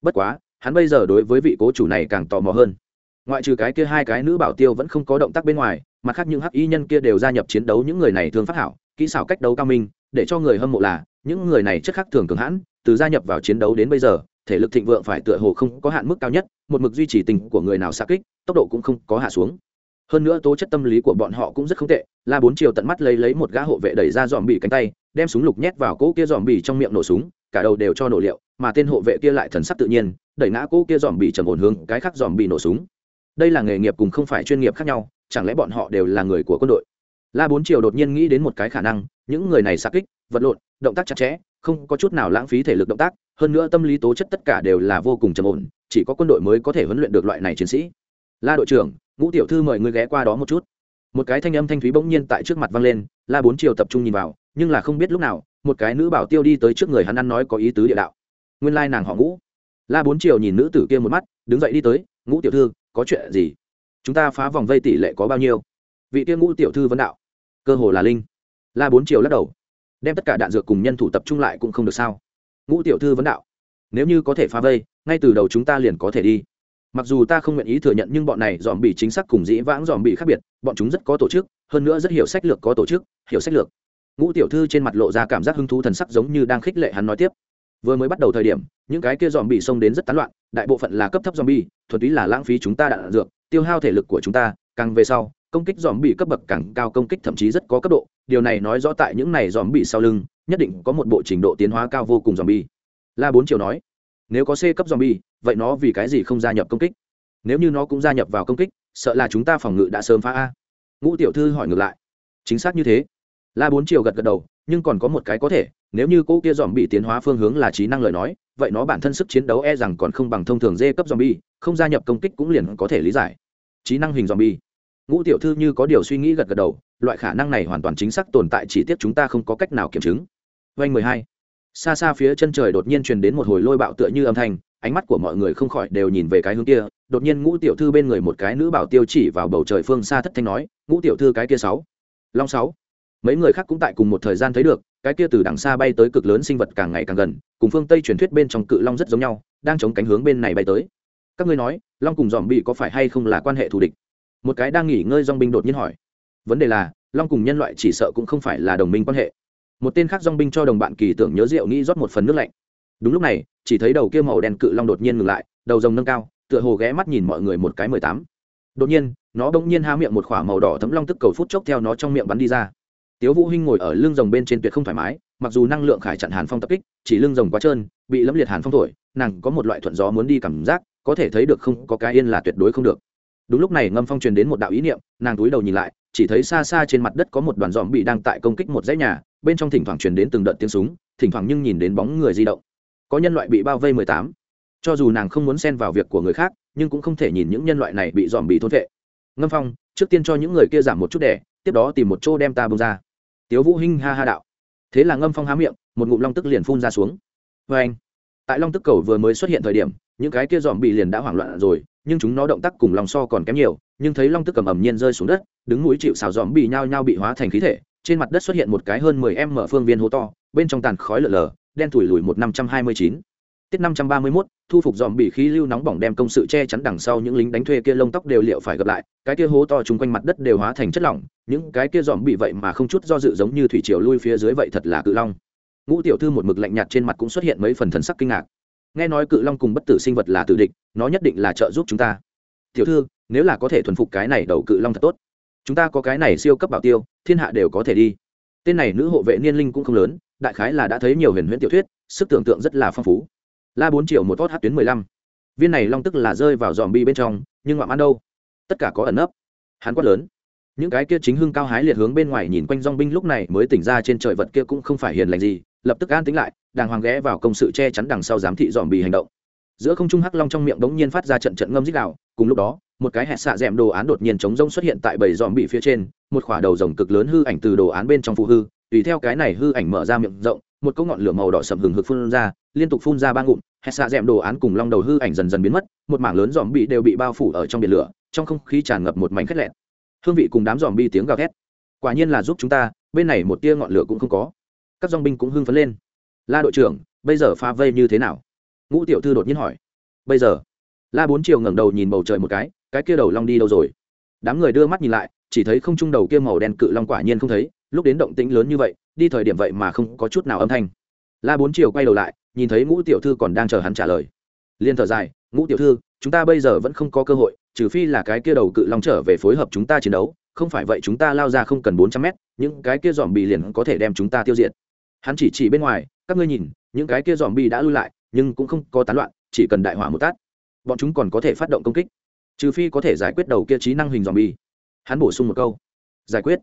Bất quá, hắn bây giờ đối với vị cố chủ này càng tò mò hơn ngoại trừ cái kia hai cái nữ bảo tiêu vẫn không có động tác bên ngoài mặt khác những hắc y nhân kia đều gia nhập chiến đấu những người này thường phát hảo, kỹ xảo cách đấu cao minh, để cho người hâm mộ là, những người này chất khắc thường cường hãn, từ gia nhập vào chiến đấu đến bây giờ, thể lực thịnh vượng phải tựa hồ không có hạn mức cao nhất, một mực duy trì tình của người nào xa kích, tốc độ cũng không có hạ xuống. Hơn nữa tố chất tâm lý của bọn họ cũng rất không tệ, la bốn chiều tận mắt lấy lấy một gã hộ vệ đẩy ra dòm bị cánh tay, đem súng lục nhét vào cỗ kia dòm bị trong miệng nổ súng, cả đầu đều cho nổ liệu, mà tên hộ vệ kia lại thần sắc tự nhiên, đẩy ngã cỗ kia dòm bị trầm ổn hướng cái khác dòm bị nổ súng đây là nghề nghiệp cùng không phải chuyên nghiệp khác nhau, chẳng lẽ bọn họ đều là người của quân đội? La bốn triều đột nhiên nghĩ đến một cái khả năng, những người này xa kích, vật lộn, động tác chặt chẽ, không có chút nào lãng phí thể lực động tác, hơn nữa tâm lý tố chất tất cả đều là vô cùng trầm ổn, chỉ có quân đội mới có thể huấn luyện được loại này chiến sĩ. La đội trưởng, ngũ tiểu thư mời ngươi ghé qua đó một chút. Một cái thanh âm thanh thúy bỗng nhiên tại trước mặt vang lên, la bốn triều tập trung nhìn vào, nhưng là không biết lúc nào, một cái nữ bảo tiêu đi tới trước người hắn ăn nói có ý tứ địa đạo. Nguyên lai nàng họ ngũ. La bốn triều nhìn nữ tử kia một mắt, đứng dậy đi tới, ngũ tiểu thư có chuyện gì? Chúng ta phá vòng vây tỷ lệ có bao nhiêu? Vị tiên ngũ tiểu thư vấn đạo. Cơ hồ là linh. La bốn chiều lắc đầu. Đem tất cả đạn dược cùng nhân thủ tập trung lại cũng không được sao? Ngũ tiểu thư vấn đạo. Nếu như có thể phá vây, ngay từ đầu chúng ta liền có thể đi. Mặc dù ta không nguyện ý thừa nhận nhưng bọn này dòm bị chính xác cùng dĩ vãng dòm bị khác biệt, bọn chúng rất có tổ chức, hơn nữa rất hiểu sách lược có tổ chức, hiểu sách lược. Ngũ tiểu thư trên mặt lộ ra cảm giác hứng thú thần sắc giống như đang khích lệ hắn nói tiếp. Vừa mới bắt đầu thời điểm, những cái kia dòm bị xông đến rất tán loạn đại bộ phận là cấp thấp zombie, thuần túy là lãng phí chúng ta đạn dược tiêu hao thể lực của chúng ta càng về sau công kích zombie cấp bậc càng cao công kích thậm chí rất có cấp độ. Điều này nói rõ tại những này zombie sau lưng nhất định có một bộ trình độ tiến hóa cao vô cùng zombie. la bốn triệu nói nếu có c cấp zombie, vậy nó vì cái gì không gia nhập công kích? Nếu như nó cũng gia nhập vào công kích sợ là chúng ta phòng ngự đã sớm phá a. Ngũ tiểu thư hỏi ngược lại chính xác như thế. La bốn triệu gật gật đầu nhưng còn có một cái có thể nếu như cô kia dòm bị tiến hóa phương hướng là trí năng lời nói, vậy nó bản thân sức chiến đấu e rằng còn không bằng thông thường dê cấp dòm bi không gia nhập công kích cũng liền có thể lý giải. Trí năng hình dòm bi ngũ tiểu thư như có điều suy nghĩ gật gật đầu, loại khả năng này hoàn toàn chính xác tồn tại chỉ tiếc chúng ta không có cách nào kiểm chứng. Vanh mười hai. Xa xa phía chân trời đột nhiên truyền đến một hồi lôi bạo tựa như âm thanh, ánh mắt của mọi người không khỏi đều nhìn về cái hướng kia, đột nhiên ngũ tiểu thư bên người một cái nữ bảo tiêu chỉ vào bầu trời phương xa thất thanh nói, ngũ tiểu thư cái kia sáu. Long sáu mấy người khác cũng tại cùng một thời gian thấy được, cái kia từ đằng xa bay tới cực lớn sinh vật càng ngày càng gần, cùng phương tây truyền thuyết bên trong cự long rất giống nhau, đang chống cánh hướng bên này bay tới. Các ngươi nói, long cùng dòm bị có phải hay không là quan hệ thù địch? Một cái đang nghỉ ngơi dong binh đột nhiên hỏi. Vấn đề là, long cùng nhân loại chỉ sợ cũng không phải là đồng minh quan hệ. Một tên khác dong binh cho đồng bạn kỳ tưởng nhớ rượu nghĩ rót một phần nước lạnh. Đúng lúc này, chỉ thấy đầu kia màu đen cự long đột nhiên ngừng lại, đầu rồng nâng cao, tựa hồ ghé mắt nhìn mọi người một cái mười tám. Đột nhiên, nó đ ỗ n g nhiên há miệng một k h ỏ a màu đỏ thấm long tức cầu phút chốc theo nó trong miệng bắn đi ra tiếu vũ hinh ngồi ở lưng rồng bên trên tuyệt không thoải mái, mặc dù năng lượng khải chặn hàn phong tập kích, chỉ lưng rồng quá trơn, bị lẫm liệt hàn phong thổi, nàng có một loại thuận gió muốn đi cảm giác, có thể thấy được không có cái yên là tuyệt đối không được. Đúng lúc này ngâm phong truyền đến một đạo ý niệm, nàng cúi đầu nhìn lại, chỉ thấy xa xa trên mặt đất có một đoàn dòm bị đang tại công kích một dãy nhà, bên trong thỉnh thoảng truyền đến từng đợt tiếng súng, thỉnh thoảng nhưng nhìn đến bóng người di động. Có nhân loại bị bao vây mười tám. Cho dù nàng không muốn xen vào việc của người khác, nhưng cũng không thể nhìn những nhân loại này bị dòm bị thôn vệ. Ngâm phong, trước tiên cho những người kia giảm một chút đẻ tiếp đó tìm một chỗ đem ta bông ra tiếu vũ hinh ha ha đạo. Thế là ngâm phong há miệng, một ngụm long tức liền phun ra xuống. Vê anh, tại long tức cầu vừa mới xuất hiện thời điểm, những cái kia dòm bị liền đã hoảng loạn rồi, nhưng chúng nó động tác cùng lòng so còn kém nhiều, nhưng thấy long tức cầm ẩm nhiên rơi xuống đất, đứng núi chịu xào dòm bị nhao nhao bị hóa thành khí thể, trên mặt đất xuất hiện một cái hơn mười em mở phương viên hố to, bên trong tàn khói lở lở, đen thủi lùi một năm trăm hai mươi chín tiết năm trăm ba mươi mốt, thu phục dòm bị khí lưu nóng bỏng đem công sự che chắn đằng sau những lính đánh thuê kia lông tóc đều liệu phải gặp lại, cái kia hố to chung quanh mặt đất đều hóa thành chất lỏng, những cái kia dòm bị vậy mà không chút do dự giống như thủy triều lui phía dưới vậy thật là cự long. Ngũ tiểu thư một mực lạnh nhạt trên mặt cũng xuất hiện mấy phần thần sắc kinh ngạc. Nghe nói cự long cùng bất tử sinh vật là tử địch, nó nhất định là trợ giúp chúng ta. Tiểu thư, nếu là có thể thuần phục cái này đầu cự long thật tốt. Chúng ta có cái này siêu cấp bảo tiêu, thiên hạ đều có thể đi. Tên này nữ hộ vệ niên linh cũng không lớn, đại khái là đã thấy nhiều huyền huyễn tiểu thuyết, sức tưởng tượng rất là phong phú la bốn triệu một tốt hát tuyến mười lăm. Viên này long tức là rơi vào dòm bi bên trong, nhưng ngoạm ăn đâu? Tất cả có ẩn nấp. Hắn quát lớn. Những cái kia chính hưng cao hái liệt hướng bên ngoài nhìn quanh dong binh lúc này mới tỉnh ra trên trời vật kia cũng không phải hiền lành gì, lập tức an tính lại, đàng hoàng ghé vào công sự che chắn đằng sau giám thị dòm bì hành động. Giữa không trung hắc long trong miệng đống nhiên phát ra trận trận ngâm dích đạo cùng lúc đó, một cái hẹn xạ d đồ án đột nhiên chống rông xuất hiện tại bầy dòm bị phía trên, một khỏa đầu rồng cực lớn hư ảnh từ đồ án bên trong phụ hư, tùy theo cái này hư ảnh mở ra miệng rộng, một cỗ ngọn lửa màu đỏ sầm hừng hực phun ra liên tục phun ra ba ngụm hẹn xạ d đồ án cùng long đầu hư ảnh dần dần biến mất, một mảng lớn dòm bị đều bị bao phủ ở trong biển lửa, trong không khí tràn ngập một mảnh khét lẹn hương vị cùng đám dòm bi tiếng gào thét. Quả nhiên là giúp chúng ta, bên này một tia ngọn lửa cũng không có. Các dong binh cũng hưng phấn lên. La đội trưởng, bây giờ pha vây như thế nào? Ngũ tiểu thư đột nhiên hỏi. Bây giờ. La bốn chiều ngẩng đầu nhìn bầu trời một cái cái kia đầu long đi đâu rồi? Đám người đưa mắt nhìn lại, chỉ thấy không trung đầu kia màu đen cự long quả nhiên không thấy, lúc đến động tĩnh lớn như vậy, đi thời điểm vậy mà không có chút nào âm thanh. La bốn chiều quay đầu lại nhìn thấy ngũ tiểu thư còn đang chờ hắn trả lời. Liên thở dài, ngũ tiểu thư, chúng ta bây giờ vẫn không có cơ hội, trừ phi là cái kia đầu cự long trở về phối hợp chúng ta chiến đấu, không phải vậy chúng ta lao ra không cần bốn trăm mét, những cái kia dòm bì liền có thể đem chúng ta tiêu diệt. Hắn chỉ chỉ bên ngoài, các ngươi nhìn, những cái kia dòm bì đã lui lại, nhưng cũng không có tán loạn, chỉ cần đại hỏa một tát, bọn chúng còn có thể phát động công kích. Trừ phi có thể giải quyết đầu kia trí năng hình dòm bì. Hắn bổ sung một câu, giải quyết.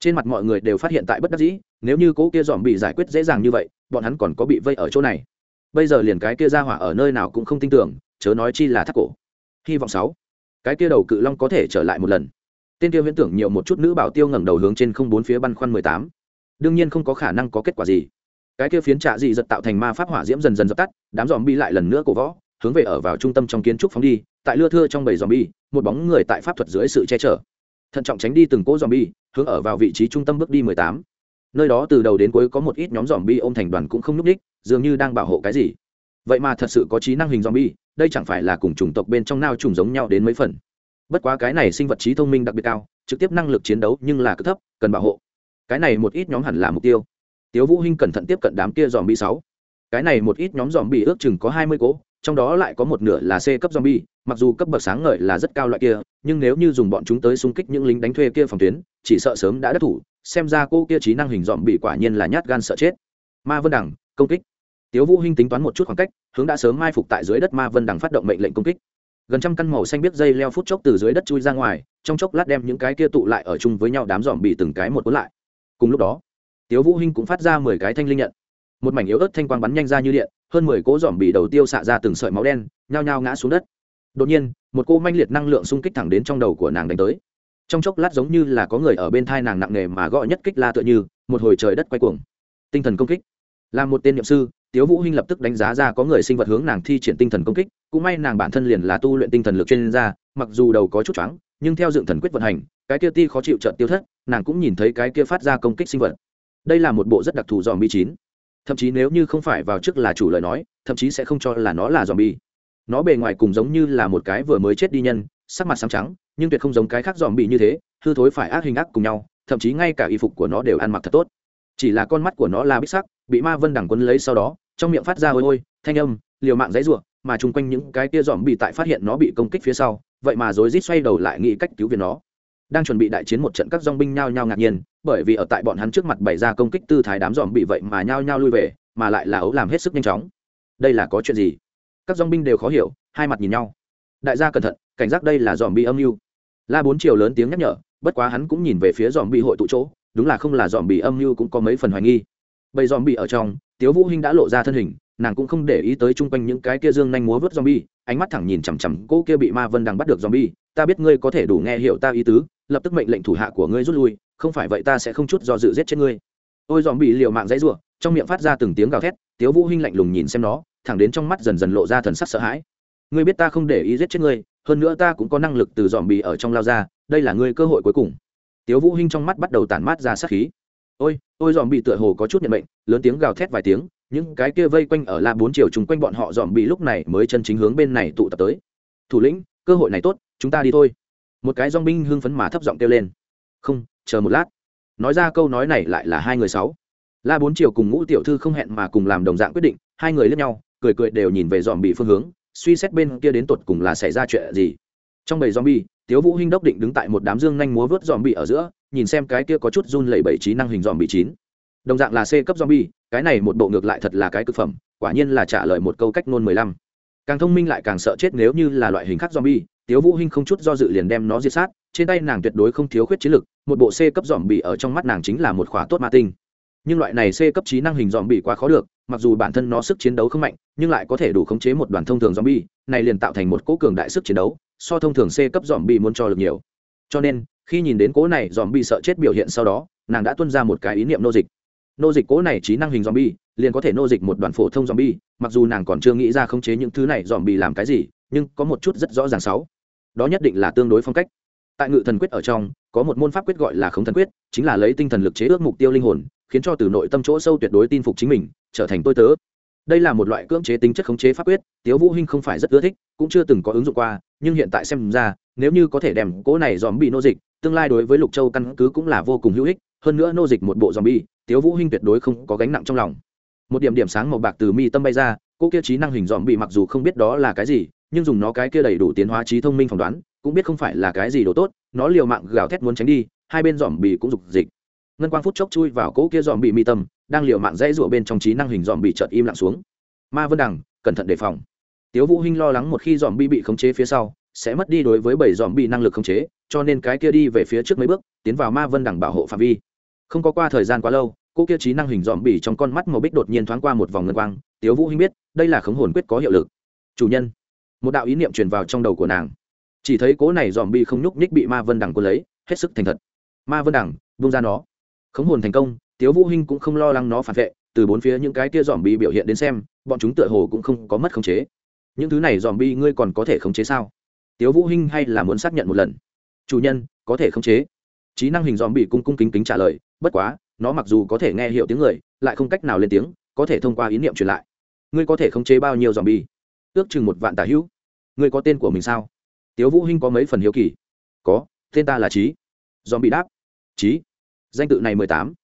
Trên mặt mọi người đều phát hiện tại bất đắc dĩ, nếu như cỗ kia dòm bị giải quyết dễ dàng như vậy, bọn hắn còn có bị vây ở chỗ này bây giờ liền cái kia ra hỏa ở nơi nào cũng không tin tưởng, chớ nói chi là thắt cổ. Hy vọng sáu. Cái kia đầu cự long có thể trở lại một lần. Tên kia viễn tưởng nhiều một chút nữ bảo tiêu ngẩng đầu hướng trên không bốn phía băn khoăn mười tám. Đương nhiên không có khả năng có kết quả gì. Cái kia phiến trạ dị giật tạo thành ma pháp hỏa diễm dần dần dập tắt, đám dòm bi lại lần nữa cổ võ, hướng về ở vào trung tâm trong kiến trúc phóng đi, tại lưa thưa trong bầy dòm bi, một bóng người tại pháp thuật dưới sự che chở. Thận trọng tránh đi từng cỗ dòm bi, hướng ở vào vị trí trung tâm bước đi mười tám nơi đó từ đầu đến cuối có một ít nhóm dòm bi ôm thành đoàn cũng không nhúc ních dường như đang bảo hộ cái gì. Vậy mà thật sự có trí năng hình dòm bi đây chẳng phải là cùng chủng tộc bên trong nao trùng giống nhau đến mấy phần. Bất quá cái này sinh vật trí thông minh đặc biệt cao, trực tiếp năng lực chiến đấu nhưng là cực thấp, cần bảo hộ. Cái này một ít nhóm hẳn là mục tiêu. Tiếu vũ hinh cẩn thận tiếp cận đám kia dòm bi sáu. Cái này một ít nhóm dòm bi ước chừng có hai mươi cỗ trong đó lại có một nửa là c cấp zombie, mặc dù cấp bậc sáng ngời là rất cao loại kia, nhưng nếu như dùng bọn chúng tới xung kích những lính đánh thuê kia phòng tuyến, chỉ sợ sớm đã đắc thủ xem ra cô kia trí năng hình dòm bị quả nhiên là nhát gan sợ chết. Ma vân đẳng công kích. Tiếu vũ hinh tính toán một chút khoảng cách, hướng đã sớm mai phục tại dưới đất ma vân đẳng phát động mệnh lệnh công kích. Gần trăm căn màu xanh biết dây leo phút chốc từ dưới đất chui ra ngoài, trong chốc lát đem những cái kia tụ lại ở chung với nhau đám dòm bị từng cái một cuốn lại. Cùng lúc đó, tiếu vũ hinh cũng phát ra mười cái thanh linh nhận. Một mảnh yếu ớt thanh quang bắn nhanh ra như điện, hơn mười cỗ dòm bị đầu tiêu xạ ra từng sợi máu đen, nhao nhao ngã xuống đất. Đột nhiên, một cô manh liệt năng lượng xung kích thẳng đến trong đầu của nàng đánh tới trong chốc lát giống như là có người ở bên thai nàng nặng nề mà gõ nhất kích la tựa như, một hồi trời đất quay cuồng. Tinh thần công kích. Là một tên niệm sư, tiếu vũ hinh lập tức đánh giá ra có người sinh vật hướng nàng thi triển tinh thần công kích, cũng may nàng bản thân liền là tu luyện tinh thần lực chuyên gia, mặc dù đầu có chút choáng, nhưng theo dựng thần quyết vận hành, cái kia ti khó chịu trận tiêu thất, nàng cũng nhìn thấy cái kia phát ra công kích sinh vật. Đây là một bộ rất đặc thù dòm bi chín. Thậm chí nếu như không phải vào trước là chủ lời nói, thậm chí sẽ không cho là nó là dòm bi nó bề ngoài cùng giống như là một cái vừa mới chết đi nhân, sắc mặt sáng trắng nhưng tuyệt không giống cái khác dòm bị như thế, hư thối phải ác hình ác cùng nhau, thậm chí ngay cả y phục của nó đều ăn mặc thật tốt. Chỉ là con mắt của nó là bích sắc, bị ma vân đằng quân lấy sau đó, trong miệng phát ra ôi ôi, thanh âm, liều mạng dãy ruộng mà chung quanh những cái kia dòm bị tại phát hiện nó bị công kích phía sau, vậy mà rối rít xoay đầu lại nghĩ cách cứu viện nó. Đang chuẩn bị đại chiến một trận các dong binh nhao nhao ngạc nhiên, bởi vì ở tại bọn hắn trước mặt bày ra công kích tư thái đám dòm bị vậy mà nhao nhao lui về, mà lại là ấu làm hết sức nhanh chóng. Đây là có chuyện gì? Các dong binh đều khó hiểu, hai mặt nhìn nhau. Đại gia cẩn thận, cảnh giác đây là dòm bị âm mưu la bốn chiều lớn tiếng nhắc nhở bất quá hắn cũng nhìn về phía dòm bị hội tụ chỗ đúng là không là dòm bị âm mưu cũng có mấy phần hoài nghi bầy dòm bị ở trong tiếu vũ hinh đã lộ ra thân hình nàng cũng không để ý tới chung quanh những cái kia dương nhanh múa vớt zombie, ánh mắt thẳng nhìn chằm chằm cô kia bị ma vân đang bắt được zombie, ta biết ngươi có thể đủ nghe hiểu ta ý tứ, lập tức mệnh lệnh thủ hạ của ngươi rút lui, không phải vậy ta sẽ không chút do dự giết chết ngươi. Ôi zombie liều mạng dãy rủa, trong miệng phát ra từng tiếng gào thét, Tiếu Vũ Hinh lạnh lùng nhìn xem nó, thẳng đến trong mắt dần dần lộ ra thần sắc sợ hãi. Ngươi biết ta không để ý giết chết ngươi, hơn nữa ta cũng có năng lực từ zombie ở trong lao ra, đây là ngươi cơ hội cuối cùng. Tiếu Vũ Hinh trong mắt bắt đầu tản mát ra sát khí. Ôi, ôi zombie tựa hồ có chút nhận mệnh, lớn tiếng gào thét vài tiếng, những cái kia vây quanh ở la bốn chiều chung quanh bọn họ dòm bì lúc này mới chân chính hướng bên này tụ tập tới. Thủ lĩnh cơ hội này tốt chúng ta đi thôi. Một cái dòng binh hưng phấn mà thấp giọng kêu lên. Không chờ một lát. Nói ra câu nói này lại là hai người sáu. La bốn chiều cùng ngũ tiểu thư không hẹn mà cùng làm đồng dạng quyết định hai người lẫn nhau cười cười đều nhìn về dòm bì phương hướng suy xét bên kia đến tột cùng là xảy ra chuyện gì. Trong bầy zombie, tiếu vũ hinh đốc định đứng tại một đám dương nhanh múa vớt zombie ở giữa, nhìn xem cái kia có chút run lẩy bẩy trí năng hình zombie bị chín. Đồng dạng là c cấp zombie, cái này một bộ ngược lại thật là cái cực phẩm, quả nhiên là trả lời một câu cách nôn mười lăm. Càng thông minh lại càng sợ chết nếu như là loại hình khác zombie, tiếu vũ hinh không chút do dự liền đem nó diệt sát, trên tay nàng tuyệt đối không thiếu khuyết chiến lực, một bộ c cấp zombie ở trong mắt nàng chính là một khóa tốt ma tinh. Nhưng loại này c cấp trí năng hình zombie quá khó được mặc dù bản thân nó sức chiến đấu không mạnh, nhưng lại có thể đủ khống chế một đoàn thông thường zombie, này liền tạo thành một cỗ cường đại sức chiến đấu, so thông thường c cấp zombie muốn cho lực nhiều. Cho nên, khi nhìn đến cỗ này zombie sợ chết biểu hiện sau đó, nàng đã tuân ra một cái ý niệm nô dịch. Nô dịch cố này trí năng hình zombie, liền có thể nô dịch một đoàn phổ thông zombie, mặc dù nàng còn chưa nghĩ ra khống chế những thứ này zombie làm cái gì, nhưng có một chút rất rõ ràng sáu. Đó nhất định là tương đối phong cách. Tại ngự thần quyết ở trong, có một môn pháp quyết gọi là khống thần quyết, chính là lấy tinh thần lực chế ước mục tiêu linh hồn, khiến cho từ nội tâm chỗ sâu tuyệt đối tin phục chính mình trở thành tôi tớ. Đây là một loại cưỡng chế tính chất khống chế pháp quyết, tiếu vũ hinh không phải rất ưa thích, cũng chưa từng có ứng dụng qua, nhưng hiện tại xem ra, nếu như có thể đem cỗ này dòm bị nô dịch, tương lai đối với lục châu căn cứ cũng là vô cùng hữu ích, hơn nữa nô dịch một bộ dòm bi tiếu vũ hinh tuyệt đối không có gánh nặng trong lòng. Một điểm điểm sáng màu bạc từ mi tâm bay ra cô kia trí năng hình dòm bị mặc dù không biết đó là cái gì, nhưng dùng nó cái kia đầy đủ tiến hóa trí thông minh phỏng đoán, cũng biết không phải là cái gì đồ tốt, nó liều mạng gào thét muốn tránh đi, hai bên dòm bị cũng dục dịch ngân quang phút chốc chui vào cỗ kia dòm bị mi tâm, đang liều mạng dãy rụa bên trong trí năng hình dòm bị chợt im lặng xuống. Ma vân đằng, cẩn thận đề phòng. Tiếu vũ hinh lo lắng một khi dòm bị bị khống chế phía sau, sẽ mất đi đối với bảy dòm bị năng lực khống chế, cho nên cái kia đi về phía trước mấy bước, tiến vào ma vân đằng bảo hộ phạm vi. Không có qua thời gian quá lâu cô kia trí năng hình dòm bỉ trong con mắt màu bích đột nhiên thoáng qua một vòng ngân quang, tiếu vũ hinh biết, đây là khống hồn quyết có hiệu lực. Chủ nhân, một đạo ý niệm truyền vào trong đầu của nàng. Chỉ thấy cố này dòm bỉ không nhúc nhích bị ma vân đằng quân lấy, hết sức thành thật. Ma vân đằng, buông ra nó khống hồn thành công, tiếu vũ hinh cũng không lo lắng nó phản vệ, từ bốn phía những cái kia dòm bi biểu hiện đến xem, bọn chúng tựa hồ cũng không có mất khống chế. Những thứ này dòm bi ngươi còn có thể khống chế sao? Tiếu vũ hinh hay là muốn xác nhận một lần? Chủ nhân, có thể khống chế. Trí năng hình dòm bị cung cung kính kính trả lời, bất quá, nó mặc dù có thể nghe hiểu tiếng người, lại không cách nào lên tiếng, có thể thông qua ý niệm truyền lại. Ngươi có thể khống chế bao nhiêu dòm bi ước chừng một vạn tả hữu. Ngươi có tên của mình sao? Tiếu vũ hinh có mấy phần hiếu kỳ. Có, tên ta là trí dòm bị đáp. Trí danh tự này mười tám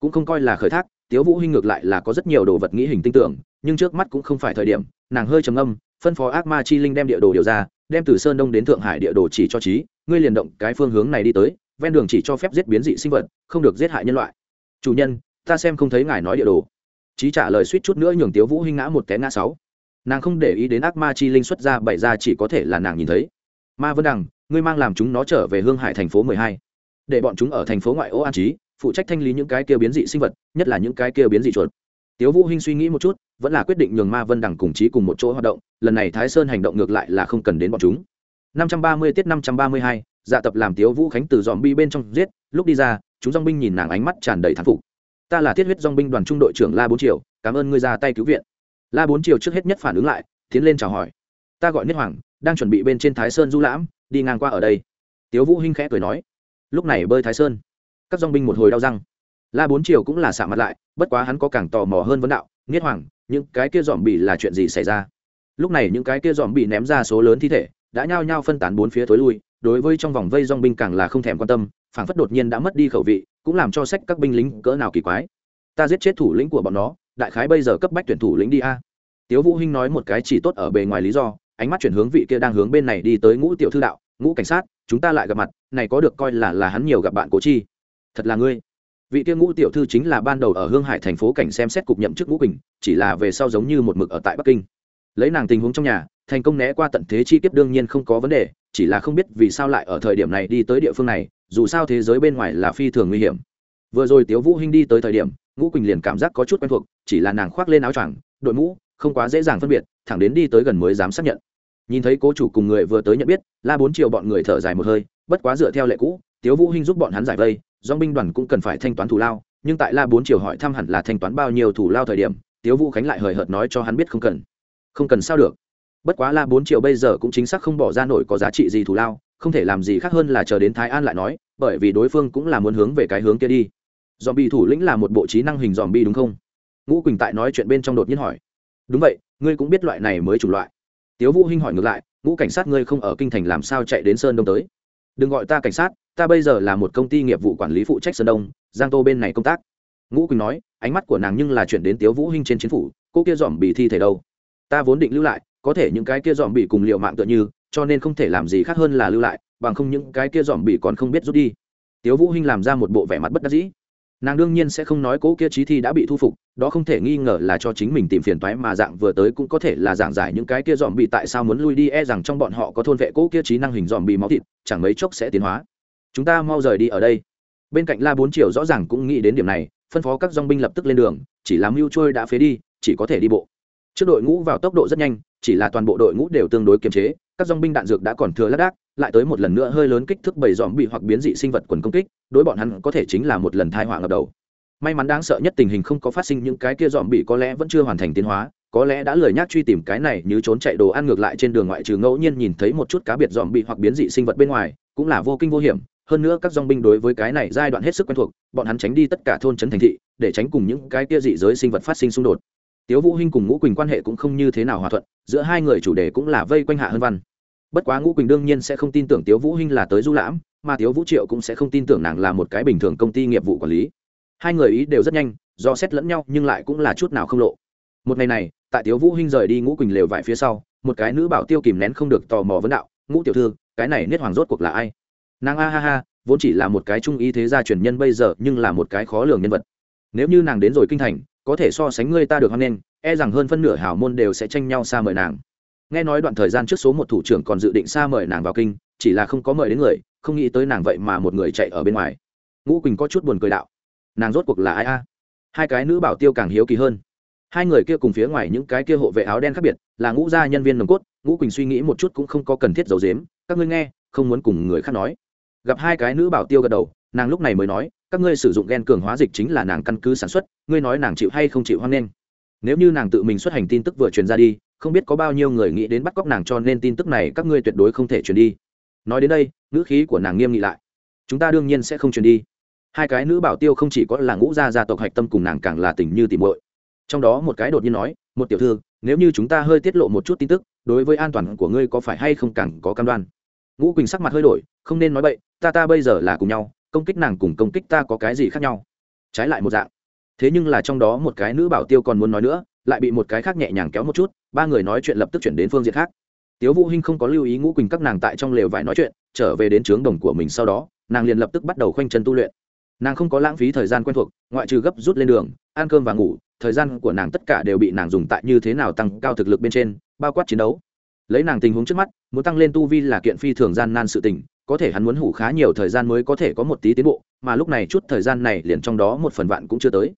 cũng không coi là khởi thác, tiếu vũ hinh ngược lại là có rất nhiều đồ vật nghĩ hình tinh tưởng, nhưng trước mắt cũng không phải thời điểm, nàng hơi trầm âm phân phó ác ma chi linh đem địa đồ điều ra, đem từ sơn đông đến thượng hải địa đồ chỉ cho trí ngươi liền động cái phương hướng này đi tới, ven đường chỉ cho phép giết biến dị sinh vật, không được giết hại nhân loại. Chủ nhân, ta xem không thấy ngài nói địa đồ. Trí trả lời suýt chút nữa nhường tiếu vũ hinh ngã một té ngã sáu. Nàng không để ý đến ác ma chi linh xuất ra bảy ra chỉ có thể là nàng nhìn thấy. Ma vân đằng, ngươi mang làm chúng nó trở về hương hải thành phố mười hai để bọn chúng ở thành phố ngoại ô an trí phụ trách thanh lý những cái kia biến dị sinh vật nhất là những cái kia biến dị chuột. Tiếu vũ hinh suy nghĩ một chút vẫn là quyết định nhường ma vân đằng cùng trí cùng một chỗ hoạt động lần này thái sơn hành động ngược lại là không cần đến bọn chúng. 530 tiết 532, dạ tập làm tiếu vũ khánh từ dòm bi bên trong giết lúc đi ra chúng dòng binh nhìn nàng ánh mắt tràn đầy thán phục. Ta là thiết huyết dòng binh đoàn trung đội trưởng la bốn triều cảm ơn ngươi ra tay cứu viện. La bốn triều trước hết nhất phản ứng lại tiến lên chào hỏi. Ta gọi niết hoàng đang chuẩn bị bên trên thái sơn du lãm đi ngang qua ở đây. Tiếu vũ hinh khẽ cười nói lúc này bơi thái sơn, các dong binh một hồi đau răng. La bốn triều cũng là xạ mặt lại, bất quá hắn có càng tò mò hơn vấn đạo nghiết hoàng, những cái kia dòm bị là chuyện gì xảy ra? Lúc này những cái kia dòm bị ném ra số lớn thi thể, đã nhao nhao phân tán bốn phía tối lui, đối với trong vòng vây dong binh càng là không thèm quan tâm, phảng phất đột nhiên đã mất đi khẩu vị, cũng làm cho sách các binh lính cỡ nào kỳ quái. Ta giết chết thủ lĩnh của bọn nó, đại khái bây giờ cấp bách tuyển thủ lĩnh đi a. Tiếu vũ hinh nói một cái chỉ tốt ở bề ngoài lý do, ánh mắt chuyển hướng vị kia đang hướng bên này đi tới ngũ tiểu thư đạo, ngũ cảnh sát chúng ta lại gặp mặt, này có được coi là là hắn nhiều gặp bạn cố chi. Thật là ngươi. Vị tiên ngũ tiểu thư chính là ban đầu ở hương hải thành phố cảnh xem xét cục nhậm chức ngũ quỳnh, chỉ là về sau giống như một mực ở tại bắc kinh. Lấy nàng tình huống trong nhà, thành công né qua tận thế chi kiếp đương nhiên không có vấn đề, chỉ là không biết vì sao lại ở thời điểm này đi tới địa phương này, dù sao thế giới bên ngoài là phi thường nguy hiểm. Vừa rồi tiếu vũ hinh đi tới thời điểm, ngũ quỳnh liền cảm giác có chút quen thuộc, chỉ là nàng khoác lên áo choàng, đội mũ, không quá dễ dàng phân biệt, thẳng đến đi tới gần mới dám xác nhận nhìn thấy cố chủ cùng người vừa tới nhận biết, la bốn triệu bọn người thở dài một hơi, bất quá dựa theo lệ cũ, tiếu vũ hinh giúp bọn hắn giải vây do binh đoàn cũng cần phải thanh toán thù lao, nhưng tại la bốn triệu hỏi thăm hẳn là thanh toán bao nhiêu thù lao thời điểm, tiếu vũ khánh lại hời hợt nói cho hắn biết không cần. Không cần sao được. Bất quá la bốn triệu bây giờ cũng chính xác không bỏ ra nổi có giá trị gì thù lao, không thể làm gì khác hơn là chờ đến thái an lại nói, bởi vì đối phương cũng là muốn hướng về cái hướng kia đi. Dòm bị thủ lĩnh là một bộ trí năng hình dòm bi đúng không? Ngũ quỳnh tại nói chuyện bên trong đột nhiên hỏi. Đúng vậy, ngươi cũng biết loại này mới chủng loại tiếu vũ hinh hỏi ngược lại, ngũ cảnh sát ngươi không ở kinh thành làm sao chạy đến sơn đông tới? Đừng gọi ta cảnh sát, ta bây giờ là một công ty nghiệp vụ quản lý phụ trách sơn đông, giang tô bên này công tác. Ngũ quỳnh nói, ánh mắt của nàng nhưng là chuyển đến tiếu vũ hinh trên chiến phủ, cô kia dòm bị thi thể đâu? Ta vốn định lưu lại, có thể những cái kia dòm bị cùng liệu mạng tựa như, cho nên không thể làm gì khác hơn là lưu lại, bằng không những cái kia dòm bị còn không biết rút đi. Tiếu vũ hinh làm ra một bộ vẻ mặt bất đắc dĩ nàng đương nhiên sẽ không nói cố kia trí thi đã bị thu phục, đó không thể nghi ngờ là cho chính mình tìm phiền toái mà dạng vừa tới cũng có thể là giảng giải những cái kia dòm bị tại sao muốn lui đi e rằng trong bọn họ có thôn vệ cố kia trí năng hình dòm bị máu thịt, chẳng mấy chốc sẽ tiến hóa. Chúng ta mau rời đi ở đây. Bên cạnh la bốn triều rõ ràng cũng nghĩ đến điểm này, phân phó các dong binh lập tức lên đường, chỉ làm mưu trôi đã phế đi, chỉ có thể đi bộ. Trước đội ngũ vào tốc độ rất nhanh, chỉ là toàn bộ đội ngũ đều tương đối kiềm chế các dòng binh đạn dược đã còn thừa lác đác, lại tới một lần nữa hơi lớn kích thước bảy dòm bị hoặc biến dị sinh vật quần công kích, đối bọn hắn có thể chính là một lần thai họa ngập đầu. May mắn đáng sợ nhất tình hình không có phát sinh những cái kia dòm bị có lẽ vẫn chưa hoàn thành tiến hóa, có lẽ đã lười nhác truy tìm cái này như trốn chạy đồ ăn ngược lại trên đường ngoại trừ ngẫu nhiên nhìn thấy một chút cá biệt dòm bị hoặc biến dị sinh vật bên ngoài, cũng là vô kinh vô hiểm. Hơn nữa các dòng binh đối với cái này giai đoạn hết sức quen thuộc, bọn hắn tránh đi tất cả thôn trấn thành thị, để tránh cùng những cái kia dị giới sinh vật phát sinh xung đột. Tiếu vũ hinh cùng ngũ quỳnh quan hệ cũng không như thế nào hòa thuận, giữa hai người chủ đề cũng là vây quanh hạ hơn văn bất quá ngũ quỳnh đương nhiên sẽ không tin tưởng tiếu vũ hinh là tới du lãm, mà tiếu vũ triệu cũng sẽ không tin tưởng nàng là một cái bình thường công ty nghiệp vụ quản lý. Hai người ý đều rất nhanh, do xét lẫn nhau nhưng lại cũng là chút nào không lộ. Một ngày này, tại tiếu vũ hinh rời đi ngũ quỳnh lều vải phía sau, một cái nữ bảo tiêu kìm nén không được tò mò vấn đạo, ngũ tiểu thư, cái này niết hoàng rốt cuộc là ai? Nàng a ha ha, vốn chỉ là một cái trung y thế gia truyền nhân bây giờ, nhưng là một cái khó lường nhân vật. Nếu như nàng đến rồi kinh thành, có thể so sánh ngươi ta được hoan nghênh e rằng hơn phân nửa hảo môn đều sẽ tranh nhau xa mời nàng nghe nói đoạn thời gian trước số một thủ trưởng còn dự định xa mời nàng vào kinh, chỉ là không có mời đến người, không nghĩ tới nàng vậy mà một người chạy ở bên ngoài. Ngũ quỳnh có chút buồn cười đạo, nàng rốt cuộc là ai a? Hai cái nữ bảo tiêu càng hiếu kỳ hơn. Hai người kia cùng phía ngoài những cái kia hộ vệ áo đen khác biệt, là ngũ gia nhân viên nồng cốt, ngũ quỳnh suy nghĩ một chút cũng không có cần thiết giấu dếm các ngươi nghe, không muốn cùng người khác nói. Gặp hai cái nữ bảo tiêu gật đầu, nàng lúc này mới nói, các ngươi sử dụng g e n cường hóa dịch chính là nàng căn cứ sản xuất, ngươi nói nàng chịu hay không chịu hoan nghênh? Nếu như nàng tự mình xuất hành tin tức vừa truyền ra đi không biết có bao nhiêu người nghĩ đến bắt cóc nàng cho nên tin tức này các ngươi tuyệt đối không thể truyền đi. Nói đến đây, ngữ khí của nàng nghiêm nghị lại. Chúng ta đương nhiên sẽ không truyền đi. Hai cái nữ bảo tiêu không chỉ có là ngũ gia gia tộc hạch tâm cùng nàng càng là tình như tìm muội. Trong đó một cái đột nhiên nói, một tiểu thư, nếu như chúng ta hơi tiết lộ một chút tin tức, đối với an toàn của ngươi có phải hay không càng có cam đoan? Ngũ quỳnh sắc mặt hơi đổi, không nên nói bậy, ta ta bây giờ là cùng nhau, công kích nàng cùng công kích ta có cái gì khác nhau? Trái lại một dạng. Thế nhưng là trong đó một cái nữ bảo tiêu còn muốn nói nữa lại bị một cái khác nhẹ nhàng kéo một chút, ba người nói chuyện lập tức chuyển đến phương diện khác. Tiếu vũ hinh không có lưu ý ngũ quỳnh các nàng tại trong lều vải nói chuyện, trở về đến trướng đồng của mình sau đó, nàng liền lập tức bắt đầu khoanh chân tu luyện. Nàng không có lãng phí thời gian quen thuộc, ngoại trừ gấp rút lên đường, ăn cơm và ngủ, thời gian của nàng tất cả đều bị nàng dùng tại như thế nào tăng cao thực lực bên trên, bao quát chiến đấu. Lấy nàng tình huống trước mắt, muốn tăng lên tu vi là kiện phi thường gian nan sự tình, có thể hắn muốn hủ khá nhiều thời gian mới có thể có một tí tiến bộ, mà lúc này chút thời gian này liền trong đó một phần vạn cũng chưa tới.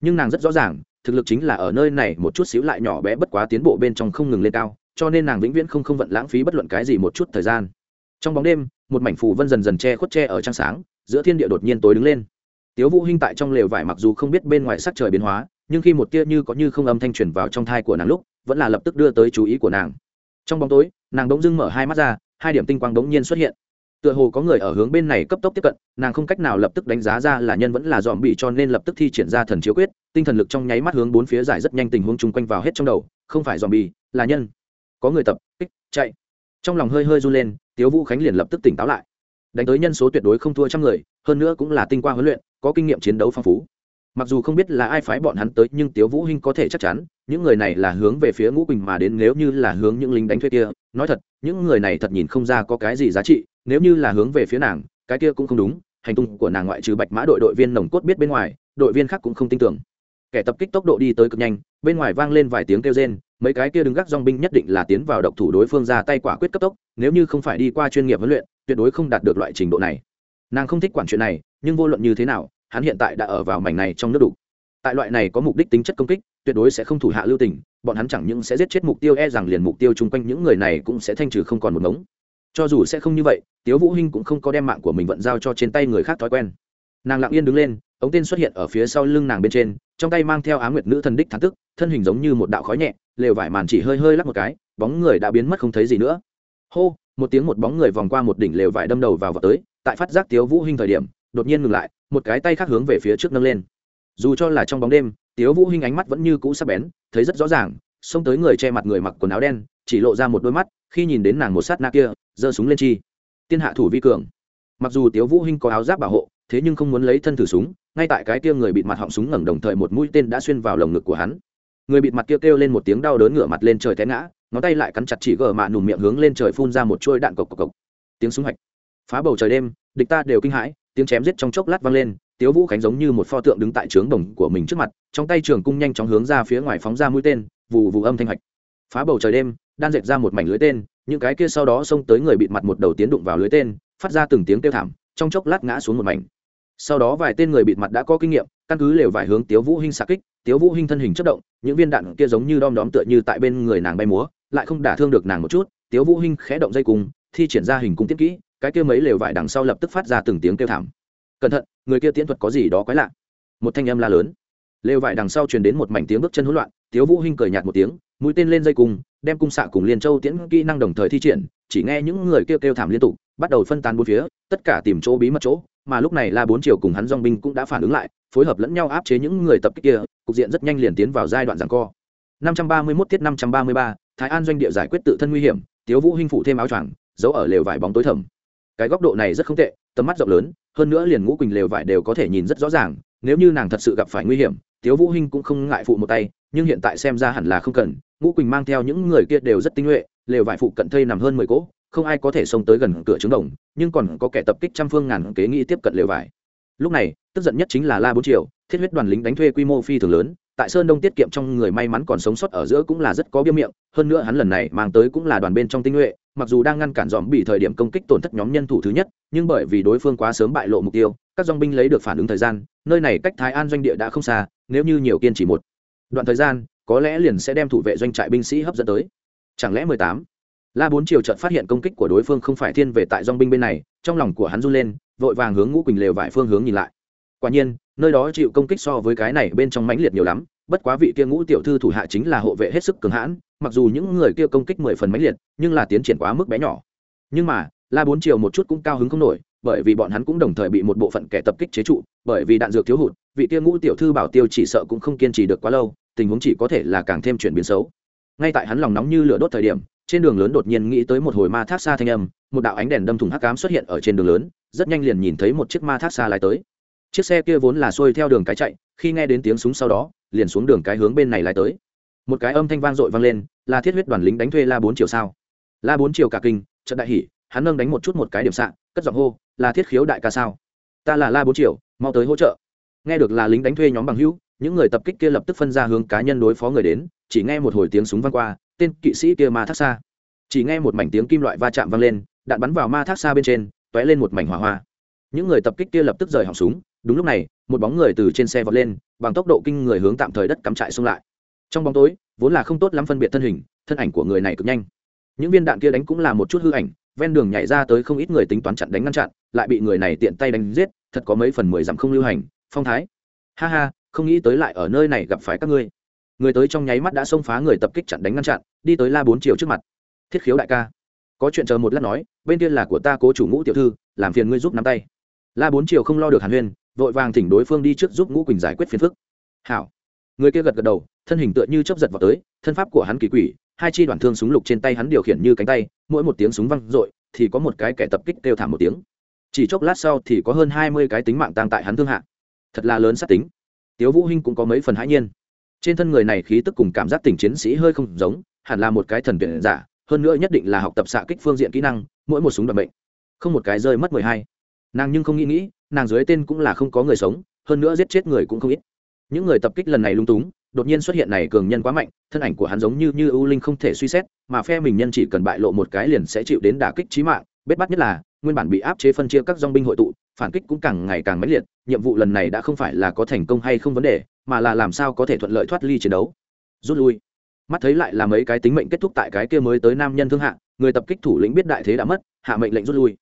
Nhưng nàng rất rõ ràng thực lực chính là ở nơi này một chút xíu lại nhỏ bé bất quá tiến bộ bên trong không ngừng lên cao, cho nên nàng vĩnh viễn không không vận lãng phí bất luận cái gì một chút thời gian. Trong bóng đêm, một mảnh phù vân dần dần che khuất che ở trăng sáng, giữa thiên địa đột nhiên tối đứng lên. Tiếu vũ hinh tại trong lều vải mặc dù không biết bên ngoài sắc trời biến hóa, nhưng khi một tia như có như không âm thanh truyền vào trong thai của nàng lúc, vẫn là lập tức đưa tới chú ý của nàng. Trong bóng tối, nàng đống dưng mở hai mắt ra, hai điểm tinh quang đống nhiên xuất hiện tựa hồ có người ở hướng bên này cấp tốc tiếp cận, nàng không cách nào lập tức đánh giá ra là nhân vẫn là dòm bị cho nên lập tức thi triển ra thần chiếu quyết, tinh thần lực trong nháy mắt hướng bốn phía giải rất nhanh tình huống chung quanh vào hết trong đầu, không phải dòm bị, là nhân. Có người tập, kích, chạy. Trong lòng hơi hơi run lên, tiếu vũ khánh liền lập tức tỉnh táo lại. Đánh tới nhân số tuyệt đối không thua trăm người, hơn nữa cũng là tinh qua huấn luyện, có kinh nghiệm chiến đấu phong phú. Mặc dù không biết là ai phái bọn hắn tới, nhưng tiếu vũ hinh có thể chắc chắn, những người này là hướng về phía ngũ quỳnh mà đến, nếu như là hướng những lính đánh thuê kia. Nói thật, những người này thật nhìn không ra có cái gì giá trị nếu như là hướng về phía nàng, cái kia cũng không đúng, hành tung của nàng ngoại trừ bạch mã đội đội viên nồng cốt biết bên ngoài, đội viên khác cũng không tin tưởng. Kẻ tập kích tốc độ đi tới cực nhanh, bên ngoài vang lên vài tiếng kêu rên, mấy cái kia đứng gác dong binh nhất định là tiến vào độc thủ đối phương ra tay quả quyết cấp tốc, nếu như không phải đi qua chuyên nghiệp huấn luyện, tuyệt đối không đạt được loại trình độ này. Nàng không thích quản chuyện này, nhưng vô luận như thế nào, hắn hiện tại đã ở vào mảnh này trong nước đủ. Tại loại này có mục đích tính chất công kích, tuyệt đối sẽ không thủ hạ lưu tình, bọn hắn chẳng những sẽ giết chết mục tiêu e rằng liền mục tiêu chung quanh những người này cũng sẽ thanh trừ không còn một ngống cho dù sẽ không như vậy, tiếu vũ hinh cũng không có đem mạng của mình vận giao cho trên tay người khác thói quen. Nàng lặng yên đứng lên, ống tên xuất hiện ở phía sau lưng nàng bên trên, trong tay mang theo á nguyệt nữ thần đích thắng tức, thân hình giống như một đạo khói nhẹ, lều vải màn chỉ hơi hơi lắc một cái, bóng người đã biến mất không thấy gì nữa. Hô, một tiếng một bóng người vòng qua một đỉnh lều vải đâm đầu vào vào tới, tại phát giác tiếu vũ hinh thời điểm, đột nhiên ngừng lại, một cái tay khác hướng về phía trước nâng lên. Dù cho là trong bóng đêm, tiếu vũ hinh ánh mắt vẫn như cũ sắc bén, thấy rất rõ ràng, xông tới người che mặt người mặc quần áo đen chỉ lộ ra một đôi mắt, khi nhìn đến nàng một sát na kia, giơ súng lên chi. Tiên hạ thủ vi cường. Mặc dù tiếu vũ hinh có áo giáp bảo hộ, thế nhưng không muốn lấy thân thử súng, ngay tại cái kia người bịt mặt họng súng ngẩng đồng thời một mũi tên đã xuyên vào lồng ngực của hắn. Người bịt mặt kia kêu lên một tiếng đau đớn ngửa mặt lên trời té ngã, ngón tay lại cắn chặt chỉ gờ mạ nùm miệng hướng lên trời phun ra một chuôi đạn cộc cộc cộc. Tiếng súng hạch. Phá bầu trời đêm, địch ta đều kinh hãi, tiếng chém giết trong chốc lát vang lên, tiếu vũ khánh giống như một pho tượng đứng tại trướng đồng của mình trước mặt, trong tay trường cung nhanh chóng hướng ra phía ngoài phóng ra mũi tên vụ vụ âm thanh hạch. Phá bầu trời đêm đan dệt ra một mảnh lưới tên, những cái kia sau đó xông tới người bịt mặt một đầu tiến đụng vào lưới tên, phát ra từng tiếng kêu thảm, trong chốc lát ngã xuống một mảnh. Sau đó vài tên người bịt mặt đã có kinh nghiệm, căn cứ lều vài hướng tiếu vũ hinh xạ kích, tiếu vũ hinh thân hình chất động, những viên đạn kia giống như đom đóm tựa như tại bên người nàng bay múa, lại không đả thương được nàng một chút, tiếu vũ hinh khẽ động dây cung, thi triển ra hình cung tiết kỹ, cái kia mấy lều vải đằng sau lập tức phát ra từng tiếng kêu thảm. Cẩn thận, người kia tiễn thuật có gì đó quái lạ. Một thanh âm la lớn. Lều vải đằng sau truyền đến một mảnh tiếng bước chân hỗn loạn, tiếu vũ hinh cười nhạt một tiếng mũi tên lên dây cung đem cung xạ cùng liên châu tiễn kỹ năng đồng thời thi triển chỉ nghe những người kêu kêu thảm liên tục bắt đầu phân tán bốn phía tất cả tìm chỗ bí mật chỗ mà lúc này la bốn triều cùng hắn dong binh cũng đã phản ứng lại phối hợp lẫn nhau áp chế những người tập kích kia cục diện rất nhanh liền tiến vào giai đoạn giằng co. 531 tiết 533, thái an doanh địa giải quyết tự thân nguy hiểm tiếu vũ hinh phụ thêm áo choàng giấu ở lều vải bóng tối thầm. Cái góc độ này rất không tệ tầm mắt rộng lớn hơn nữa liền ngũ quỳnh lều vải đều có thể nhìn rất rõ ràng nếu như nàng thật sự gặp phải nguy hiểm tiếu vũ hinh cũng không ngại phụ một tay nhưng hiện tại xem ra hẳn là không cần ngũ quỳnh mang theo những người kia đều rất tinh nhuệ, lều vải phụ cận thây nằm hơn mười cỗ, không ai có thể xông tới gần cửa trứng đồng, nhưng còn có kẻ tập kích trăm phương ngàn kế nghĩ tiếp cận lều vải. Lúc này, tức giận nhất chính là la bốn triệu thiết huyết đoàn lính đánh thuê quy mô phi thường lớn, tại sơn đông tiết kiệm trong người may mắn còn sống sót ở giữa cũng là rất có biêu miệng, hơn nữa hắn lần này mang tới cũng là đoàn bên trong tinh nhuệ, mặc dù đang ngăn cản dòm bị thời điểm công kích tổn thất nhóm nhân thủ thứ nhất, nhưng bởi vì đối phương quá sớm bại lộ mục tiêu, các dong binh lấy được phản ứng thời gian, nơi này cách thái an doanh địa đã không xa, nếu như nhiều kiên chỉ một đoạn thời gian có lẽ liền sẽ đem thủ vệ doanh trại binh sĩ hấp dẫn tới. Chẳng lẽ mười tám? La bốn triều trận phát hiện công kích của đối phương không phải thiên về tại dong binh bên này, trong lòng của hắn run lên, vội vàng hướng ngũ quỳnh lều vải phương hướng nhìn lại. Quả nhiên, nơi đó chịu công kích so với cái này bên trong mãnh liệt nhiều lắm, bất quá vị kia ngũ tiểu thư thủ hạ chính là hộ vệ hết sức cường hãn, mặc dù những người kia công kích mười phần mãnh liệt, nhưng là tiến triển quá mức bé nhỏ. Nhưng mà, la bốn triều một chút cũng cao hứng không nổi, bởi vì bọn hắn cũng đồng thời bị một bộ phận kẻ tập kích chế trụ, bởi vì đạn dược thiếu hụt, vị kia ngũ tiểu thư bảo tiêu chỉ sợ cũng không kiên trì được quá lâu tình huống chỉ có thể là càng thêm chuyển biến xấu. Ngay tại hắn lòng nóng như lửa đốt thời điểm, trên đường lớn đột nhiên nghĩ tới một hồi ma thác xa thanh âm, một đạo ánh đèn đâm thùng hắc cám xuất hiện ở trên đường lớn, rất nhanh liền nhìn thấy một chiếc ma thác xa lái tới. Chiếc xe kia vốn là xuôi theo đường cái chạy, khi nghe đến tiếng súng sau đó, liền xuống đường cái hướng bên này lái tới. Một cái âm thanh vang dội vang lên, là thiết huyết đoàn lính đánh thuê la bốn chiều sao? La bốn chiều cả kinh trận đại hỉ, hắn nâng đánh một chút một cái điểm sạn cất giọng hô, là thiết khiếu đại ca sao? Ta là la bốn chiều mau tới hỗ trợ. Nghe được là lính đánh thuê nhóm bằng hữu những người tập kích kia lập tức phân ra hướng cá nhân đối phó người đến, chỉ nghe một hồi tiếng súng vang qua, tên kỵ sĩ kia ma thác xa. Chỉ nghe một mảnh tiếng kim loại va chạm văng lên, đạn bắn vào ma thác xa bên trên t ó é lên một mảnh hỏa hoa. Những người tập kích kia lập tức rời họng súng, đúng lúc này, một bóng người từ trên xe vọt lên, bằng tốc độ kinh người hướng tạm thời đất cắm trại xông lại. Trong bóng tối, vốn là không tốt lắm phân biệt thân hình, thân ảnh của người này cực nhanh. Những viên đạn kia đánh cũng là một chút hư ảnh, ven đường nhảy ra tới không ít người tính toán chặn đánh ngăn chặn, lại bị người này tiện tay đánh giết, thật có mấy phần mười dặm không lưu hành, phong thái. Ha ha không nghĩ tới lại ở nơi này gặp phải các ngươi. Người tới trong nháy mắt đã xông phá người tập kích chặn đánh ngăn chặn, đi tới la bốn triệu trước mặt. Thiết khiếu đại ca, có chuyện chờ một lát nói, bên kia là của ta cố chủ ngũ tiểu thư, làm phiền ngươi giúp nắm tay. La bốn triệu không lo được hàn huyên, vội vàng thỉnh đối phương đi trước giúp ngũ quỳnh giải quyết phiền phức. Hảo. Người kia gật gật đầu, thân hình tựa như chấp giật vào tới, thân pháp của hắn kỳ quỷ, hai chi đoạn thương súng lục trên tay hắn điều khiển như cánh tay, mỗi một tiếng súng văng r thì có một cái kẻ tập kích kêu thảm một tiếng. Chỉ chốc lát sau thì có hơn hai mươi cái tính mạng tang tại hắn thương hạ. Thật là lớn sát tính tiếu vũ hinh cũng có mấy phần hãi nhiên. Trên thân người này khí tức cùng cảm giác tình chiến sĩ hơi không giống, hẳn là một cái thần tuyển giả, hơn nữa nhất định là học tập xạ kích phương diện kỹ năng, mỗi một súng đoạn bệnh không một cái rơi mất mười hai. Nàng nhưng không nghĩ nghĩ, nàng dưới tên cũng là không có người sống, hơn nữa giết chết người cũng không ít. Những người tập kích lần này lung túng, đột nhiên xuất hiện này cường nhân quá mạnh, thân ảnh của hắn giống như như ưu linh không thể suy xét, mà phe mình nhân chỉ cần bại lộ một cái liền sẽ chịu đến đả kích trí mạng. Bết bắt nhất là, nguyên bản bị áp chế phân chia các dong binh hội tụ, phản kích cũng càng ngày càng mãnh liệt nhiệm vụ lần này đã không phải là có thành công hay không vấn đề, mà là làm sao có thể thuận lợi thoát ly chiến đấu. Rút lui. Mắt thấy lại là mấy cái tính mệnh kết thúc tại cái kia mới tới nam nhân thương hạ, người tập kích thủ lĩnh biết đại thế đã mất, hạ mệnh lệnh rút lui.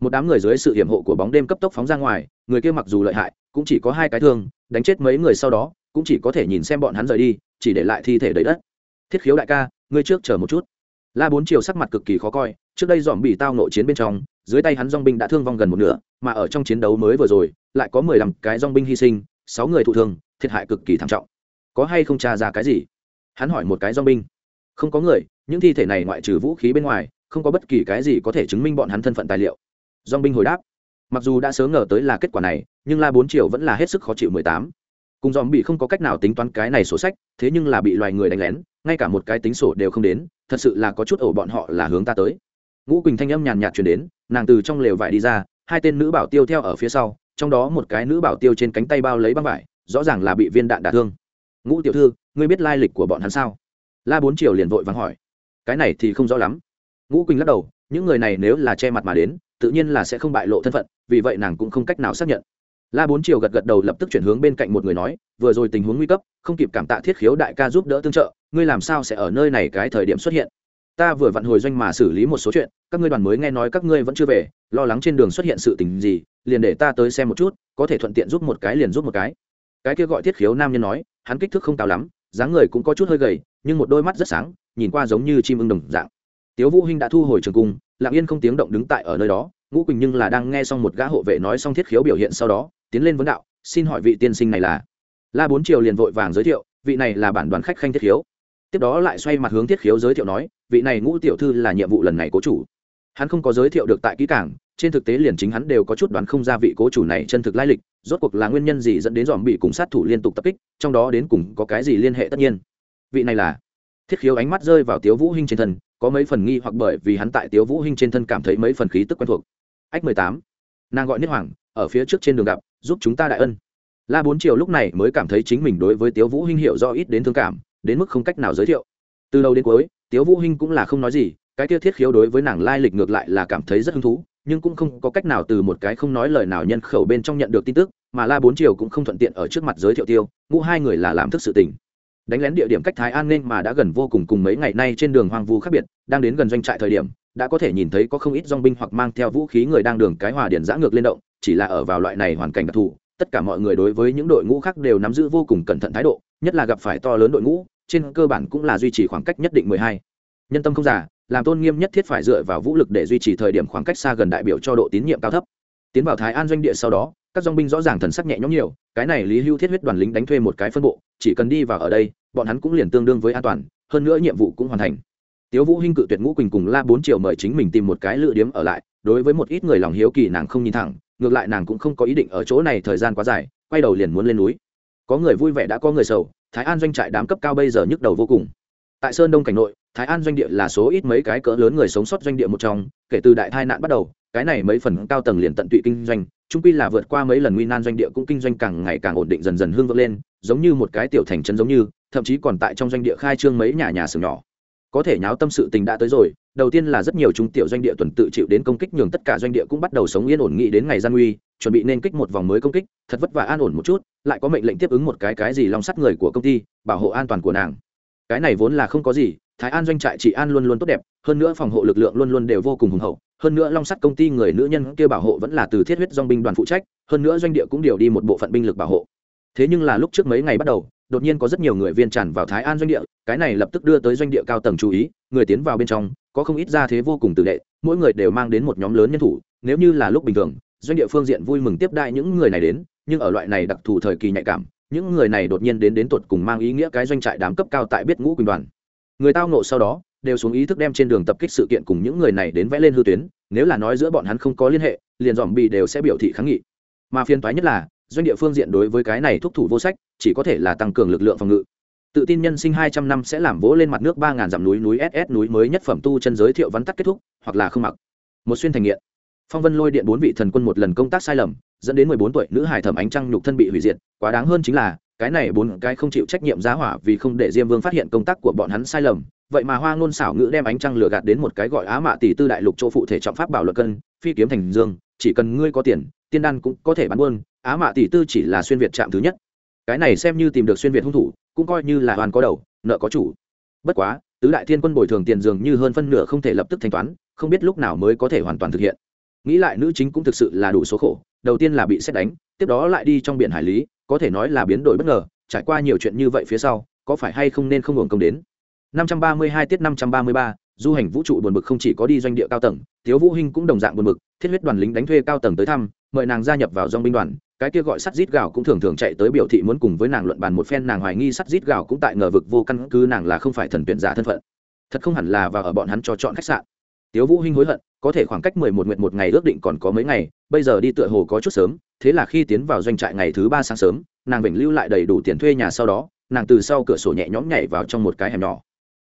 Một đám người dưới sự hiểm hộ của bóng đêm cấp tốc phóng ra ngoài, người kia mặc dù lợi hại, cũng chỉ có hai cái thương, đánh chết mấy người sau đó, cũng chỉ có thể nhìn xem bọn hắn rời đi, chỉ để lại thi thể đầy đất. Thiết khiếu đại ca, ngươi trước chờ một chút. La bốn chiều sắc mặt cực kỳ khó coi, trước đây dòm bị tao nội chiến bên trong, dưới tay hắn dong binh đã thương vong gần một nửa, mà ở trong chiến đấu mới vừa rồi lại có mười lăm cái dong binh hy sinh, sáu người thụ thương, thiệt hại cực kỳ thảm trọng. Có hay không tra ra cái gì? Hắn hỏi một cái dong binh. Không có người, những thi thể này ngoại trừ vũ khí bên ngoài, không có bất kỳ cái gì có thể chứng minh bọn hắn thân phận tài liệu. Dong binh hồi đáp. Mặc dù đã sớm ngờ tới là kết quả này, nhưng la bốn triệu vẫn là hết sức khó chịu mười tám. Cùng dòm bị không có cách nào tính toán cái này sổ sách, thế nhưng là bị loài người đánh lén, ngay cả một cái tính sổ đều không đến, thật sự là có chút ổ bọn họ là hướng ta tới. Ngũ quỳnh thanh âm nhàn nhạt chuyển đến, nàng từ trong lều vải đi ra, hai tên nữ bảo tiêu theo ở phía sau trong đó một cái nữ bảo tiêu trên cánh tay bao lấy băng vải, rõ ràng là bị viên đạn đả thương. Ngũ tiểu thư, ngươi biết lai lịch của bọn hắn sao? La bốn triều liền vội vắng hỏi. Cái này thì không rõ lắm. Ngũ quỳnh lắc đầu, những người này nếu là che mặt mà đến, tự nhiên là sẽ không bại lộ thân phận, vì vậy nàng cũng không cách nào xác nhận. La bốn triều gật gật đầu lập tức chuyển hướng bên cạnh một người nói, vừa rồi tình huống nguy cấp, không kịp cảm tạ thiết khiếu đại ca giúp đỡ tương trợ, ngươi làm sao sẽ ở nơi này cái thời điểm xuất hiện? Ta vừa vặn hồi doanh mà xử lý một số chuyện, các ngươi đoàn mới nghe nói các ngươi vẫn chưa về, lo lắng trên đường xuất hiện sự tình gì, liền để ta tới xem một chút, có thể thuận tiện giúp một cái liền giúp một cái. Cái kia gọi thiết khiếu nam nhân nói, hắn kích thước không cao lắm, dáng người cũng có chút hơi gầy, nhưng một đôi mắt rất sáng, nhìn qua giống như chim ưng đồng dạng. Tiếu vũ hinh đã thu hồi trường cung, lặng yên không tiếng động đứng tại ở nơi đó, ngũ quỳnh nhưng là đang nghe xong một gã hộ vệ nói xong thiết khiếu biểu hiện sau đó, tiến lên vấn đạo, xin hỏi vị tiên sinh này là? La bốn triều liền vội vàng giới thiệu, vị này là bản đoàn khách khanh thiết khiếu tiếp đó lại xoay mặt hướng thiết khiếu giới thiệu nói, vị này ngũ tiểu thư là nhiệm vụ lần này cố chủ. Hắn không có giới thiệu được tại kỹ cảng trên thực tế liền chính hắn đều có chút đoán không ra vị cố chủ này chân thực lai lịch, rốt cuộc là nguyên nhân gì dẫn đến dòm bị cùng sát thủ liên tục tập kích, trong đó đến cùng có cái gì liên hệ tất nhiên. Vị này là? Thiết khiếu ánh mắt rơi vào tiếu vũ hinh trên thân, có mấy phần nghi hoặc bởi vì hắn tại tiếu vũ hinh trên thân cảm thấy mấy phần khí tức quen thuộc. Ách mười tám. Nàng gọi niết hoàng, ở phía trước trên đường gặp, giúp chúng ta đại ân. La bốn triều lúc này mới cảm thấy chính mình đối với tiếu vũ hinh hiểu rõ ít đến thương cảm đến mức không cách nào giới thiệu. Từ đầu đến cuối, tiếu vũ hinh cũng là không nói gì, cái kia thiết khiếu đối với nàng lai lịch ngược lại là cảm thấy rất hứng thú, nhưng cũng không có cách nào từ một cái không nói lời nào nhân khẩu bên trong nhận được tin tức, mà la bốn triều cũng không thuận tiện ở trước mặt giới thiệu tiêu ngũ hai người là làm thức sự tình. Đánh lén địa điểm cách thái an nên mà đã gần vô cùng cùng mấy ngày nay trên đường hoang vu khác biệt, đang đến gần doanh trại thời điểm, đã có thể nhìn thấy có không ít dòng binh hoặc mang theo vũ khí người đang đường cái hòa điển giã ngược lên động, chỉ là ở vào loại này hoàn cảnh đặc thù, tất cả mọi người đối với những đội ngũ khác đều nắm giữ vô cùng cẩn thận thái độ, nhất là gặp phải to lớn đội ngũ trên cơ bản cũng là duy trì khoảng cách nhất định mười hai. Nhân tâm không giả làm tôn nghiêm nhất thiết phải dựa vào vũ lực để duy trì thời điểm khoảng cách xa gần đại biểu cho độ tín nhiệm cao thấp. Tiến vào thái an doanh địa sau đó, các dong binh rõ ràng thần sắc nhẹ nhõm nhiều, cái này lý hưu thiết huyết đoàn lính đánh thuê một cái phân bộ, chỉ cần đi vào ở đây, bọn hắn cũng liền tương đương với an toàn, hơn nữa nhiệm vụ cũng hoàn thành. Tiếu vũ hinh cự tuyệt ngũ quỳnh cùng la bốn triệu mời chính mình tìm một cái lựa điếm ở lại, đối với một ít người lòng hiếu kỳ nàng không nhìn thẳng, ngược lại nàng cũng không có ý định ở chỗ này thời gian quá dài, quay đầu liền muốn lên núi có người vui vẻ đã có người sầu, thái an doanh trại đám cấp cao bây giờ nhức đầu vô cùng. Tại sơn đông cảnh nội, thái an doanh địa là số ít mấy cái cỡ lớn người sống sót doanh địa một trong, kể từ đại tai nạn bắt đầu, cái này mấy phần cao tầng liền tận tụy kinh doanh trung quy là vượt qua mấy lần nguy nan doanh địa cũng kinh doanh càng ngày càng ổn định dần dần hương vững lên, giống như một cái tiểu thành trấn giống như, thậm chí còn tại trong doanh địa khai trương mấy nhà nhà xưởng nhỏ có thể nháo tâm sự tình đã tới rồi, đầu tiên là rất nhiều trung tiểu doanh địa tuần tự chịu đến công kích nhường tất cả doanh địa cũng bắt đầu sống yên ổn nghị đến ngày gian nguy, chuẩn bị nên kích một vòng mới công kích, thật vất vả an ổn một chút, lại có mệnh lệnh tiếp ứng một cái cái gì long sắt người của công ty, bảo hộ an toàn của nàng. Cái này vốn là không có gì, thái an doanh trại trị an luôn luôn tốt đẹp, hơn nữa phòng hộ lực lượng luôn luôn đều vô cùng hùng hậu, hơn nữa long sắt công ty người nữ nhân kia bảo hộ vẫn là từ thiết huyết dong binh đoàn phụ trách, hơn nữa doanh địa cũng điều đi một bộ phận binh lực bảo hộ. Thế nhưng là lúc trước mấy ngày bắt đầu đột nhiên có rất nhiều người viên tràn vào thái an doanh địa, cái này lập tức đưa tới doanh địa cao tầng chú ý, người tiến vào bên trong, có không ít ra thế vô cùng tự đệ, mỗi người đều mang đến một nhóm lớn nhân thủ, nếu như là lúc bình thường, doanh địa phương diện vui mừng tiếp đại những người này đến, nhưng ở loại này đặc thù thời kỳ nhạy cảm, những người này đột nhiên đến đến tuột cùng mang ý nghĩa cái doanh trại đám cấp cao tại biết ngũ quỳnh đoàn. Người tao nộ sau đó, đều xuống ý thức đem trên đường tập kích sự kiện cùng những người này đến vẽ lên hư tuyến, nếu là nói giữa bọn hắn không có liên hệ, liền dòm bị đều sẽ biểu thị kháng nghị. Mà phiên toái nhất là doanh địa phương diện đối với cái này thúc thủ vô sách, chỉ có thể là tăng cường lực lượng phòng ngự. Tự tin nhân sinh hai trăm năm sẽ làm vỗ lên mặt nước ba ngàn dặm núi núi ss núi mới nhất phẩm tu chân giới thiệu vắn tắt kết thúc, hoặc là không mặc. Một xuyên thành nghiện. Phong vân lôi điện bốn vị thần quân một lần công tác sai lầm, dẫn đến mười bốn tuổi nữ hải thẩm ánh trăng nhục thân bị hủy diệt, quá đáng hơn chính là, cái này bốn cái không chịu trách nhiệm giá hỏa vì không để diêm vương phát hiện công tác của bọn hắn sai lầm, vậy mà hoa ngôn xảo ngữ đem ánh trăng lừa gạt đến một cái gọi á mạ tỷ tư đại lục chỗ phụ thể trọng pháp bảo luật cân, phi kiếm thành dương, chỉ cần ngươi có tiền, tiên đan cũng có thể bán buôn á mạ tỷ tư chỉ là xuyên việt chạm thứ nhất. Cái này xem như tìm được xuyên việt hung thủ cũng coi như là hoàn có đầu nợ có chủ. Bất quá tứ đại thiên quân bồi thường tiền dường như hơn phân nửa không thể lập tức thanh toán không biết lúc nào mới có thể hoàn toàn thực hiện. Nghĩ lại nữ chính cũng thực sự là đủ số khổ đầu tiên là bị xét đánh tiếp đó lại đi trong biển hải lý có thể nói là biến đổi bất ngờ trải qua nhiều chuyện như vậy phía sau có phải hay không nên không hưởng công đến? 532 tiết 533, du hành vũ trụ buồn bực không chỉ có đi doanh địa cao tầng thiếu vũ hinh cũng đồng dạng buồn bực thiết huyết đoàn lính đánh thuê cao tầng tới thăm mời nàng gia nhập vào dòng binh đoàn cái kia gọi sắt rít gạo cũng thường thường chạy tới biểu thị muốn cùng với nàng luận bàn một phen, nàng hoài nghi sắt rít gạo cũng tại ngờ vực vô căn cứ, nàng là không phải thần tuyển giả thân phận. Thật không hẳn là và ở bọn hắn cho chọn khách sạn. Tiếu vũ hinh hối hận, có thể khoảng cách mười một nguyện một ngày ước định còn có mấy ngày, bây giờ đi tựa hồ có chút sớm, thế là khi tiến vào doanh trại ngày thứ ba sáng sớm, nàng vĩnh lưu lại đầy đủ tiền thuê nhà sau đó, nàng từ sau cửa sổ nhẹ nhõm nhảy vào trong một cái hẻm nhỏ.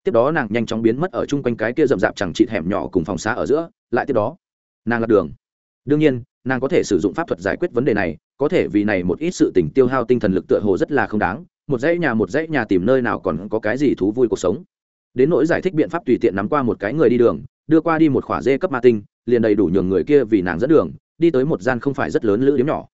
Tiếp đó nàng nhanh chóng biến mất ở chung quanh cái kia rậm rạp chẳng chịt hẻm nhỏ cùng phòng xá ở giữa, lại tiếp đó, nàng lạc đường. Đương nhiên, nàng có thể sử dụng pháp thuật giải quyết vấn đề này có thể vì này một ít sự tình tiêu hao tinh thần lực tựa hồ rất là không đáng, một dãy nhà một dãy nhà tìm nơi nào còn có cái gì thú vui cuộc sống. Đến nỗi giải thích biện pháp tùy tiện nắm qua một cái người đi đường, đưa qua đi một khỏa dê cấp ma tinh, liền đầy đủ nhường người kia vì nàng dẫn đường, đi tới một gian không phải rất lớn lữ điếm nhỏ.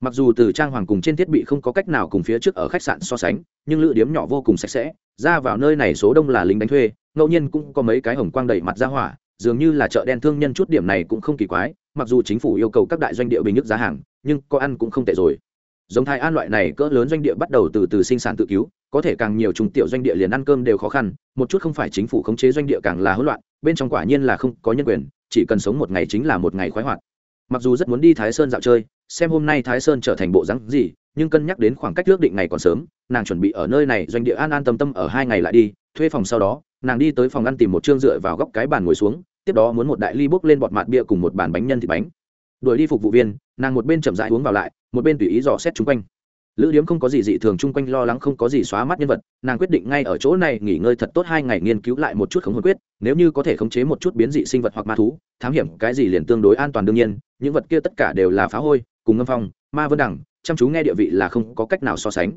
Mặc dù từ trang hoàng cùng trên thiết bị không có cách nào cùng phía trước ở khách sạn so sánh, nhưng lữ điếm nhỏ vô cùng sạch sẽ, ra vào nơi này số đông là lính đánh thuê, ngẫu nhiên cũng có mấy cái hồng quang đầy mặt ra hỏa, dường như là chợ đen thương nhân chút điểm này cũng không kỳ quái, mặc dù chính phủ yêu cầu các đại doanh địa bình nước giá hàng nhưng có ăn cũng không tệ rồi. Giống thái an loại này cỡ lớn doanh địa bắt đầu từ từ sinh sản tự cứu, có thể càng nhiều trung tiểu doanh địa liền ăn cơm đều khó khăn, một chút không phải chính phủ khống chế doanh địa càng là hỗn loạn, bên trong quả nhiên là không có nhân quyền, chỉ cần sống một ngày chính là một ngày khoái hoạt. Mặc dù rất muốn đi thái sơn dạo chơi, xem hôm nay thái sơn trở thành bộ rắn gì, nhưng cân nhắc đến khoảng cách ước định ngày còn sớm, nàng chuẩn bị ở nơi này doanh địa an an tâm tâm ở hai ngày lại đi, thuê phòng sau đó, nàng đi tới phòng ăn tìm một chương dựa vào góc cái bàn ngồi xuống, tiếp đó muốn một đại ly bốc lên bọt mạt bia cùng một bàn bánh nhân thịt bánh. Đuổi đi phục vụ viên nàng một bên chậm rãi uống vào lại, một bên tùy ý dò xét chung quanh. Lữ điếm không có gì dị thường chung quanh, lo lắng không có gì xóa mắt nhân vật, nàng quyết định ngay ở chỗ này nghỉ ngơi thật tốt hai ngày nghiên cứu lại một chút khống hồn quyết, nếu như có thể khống chế một chút biến dị sinh vật hoặc ma thú, thám hiểm cái gì liền tương đối an toàn đương nhiên, những vật kia tất cả đều là phá hôi, cùng ngâm phong, ma vân đẳng, chăm chú nghe địa vị là không có cách nào so sánh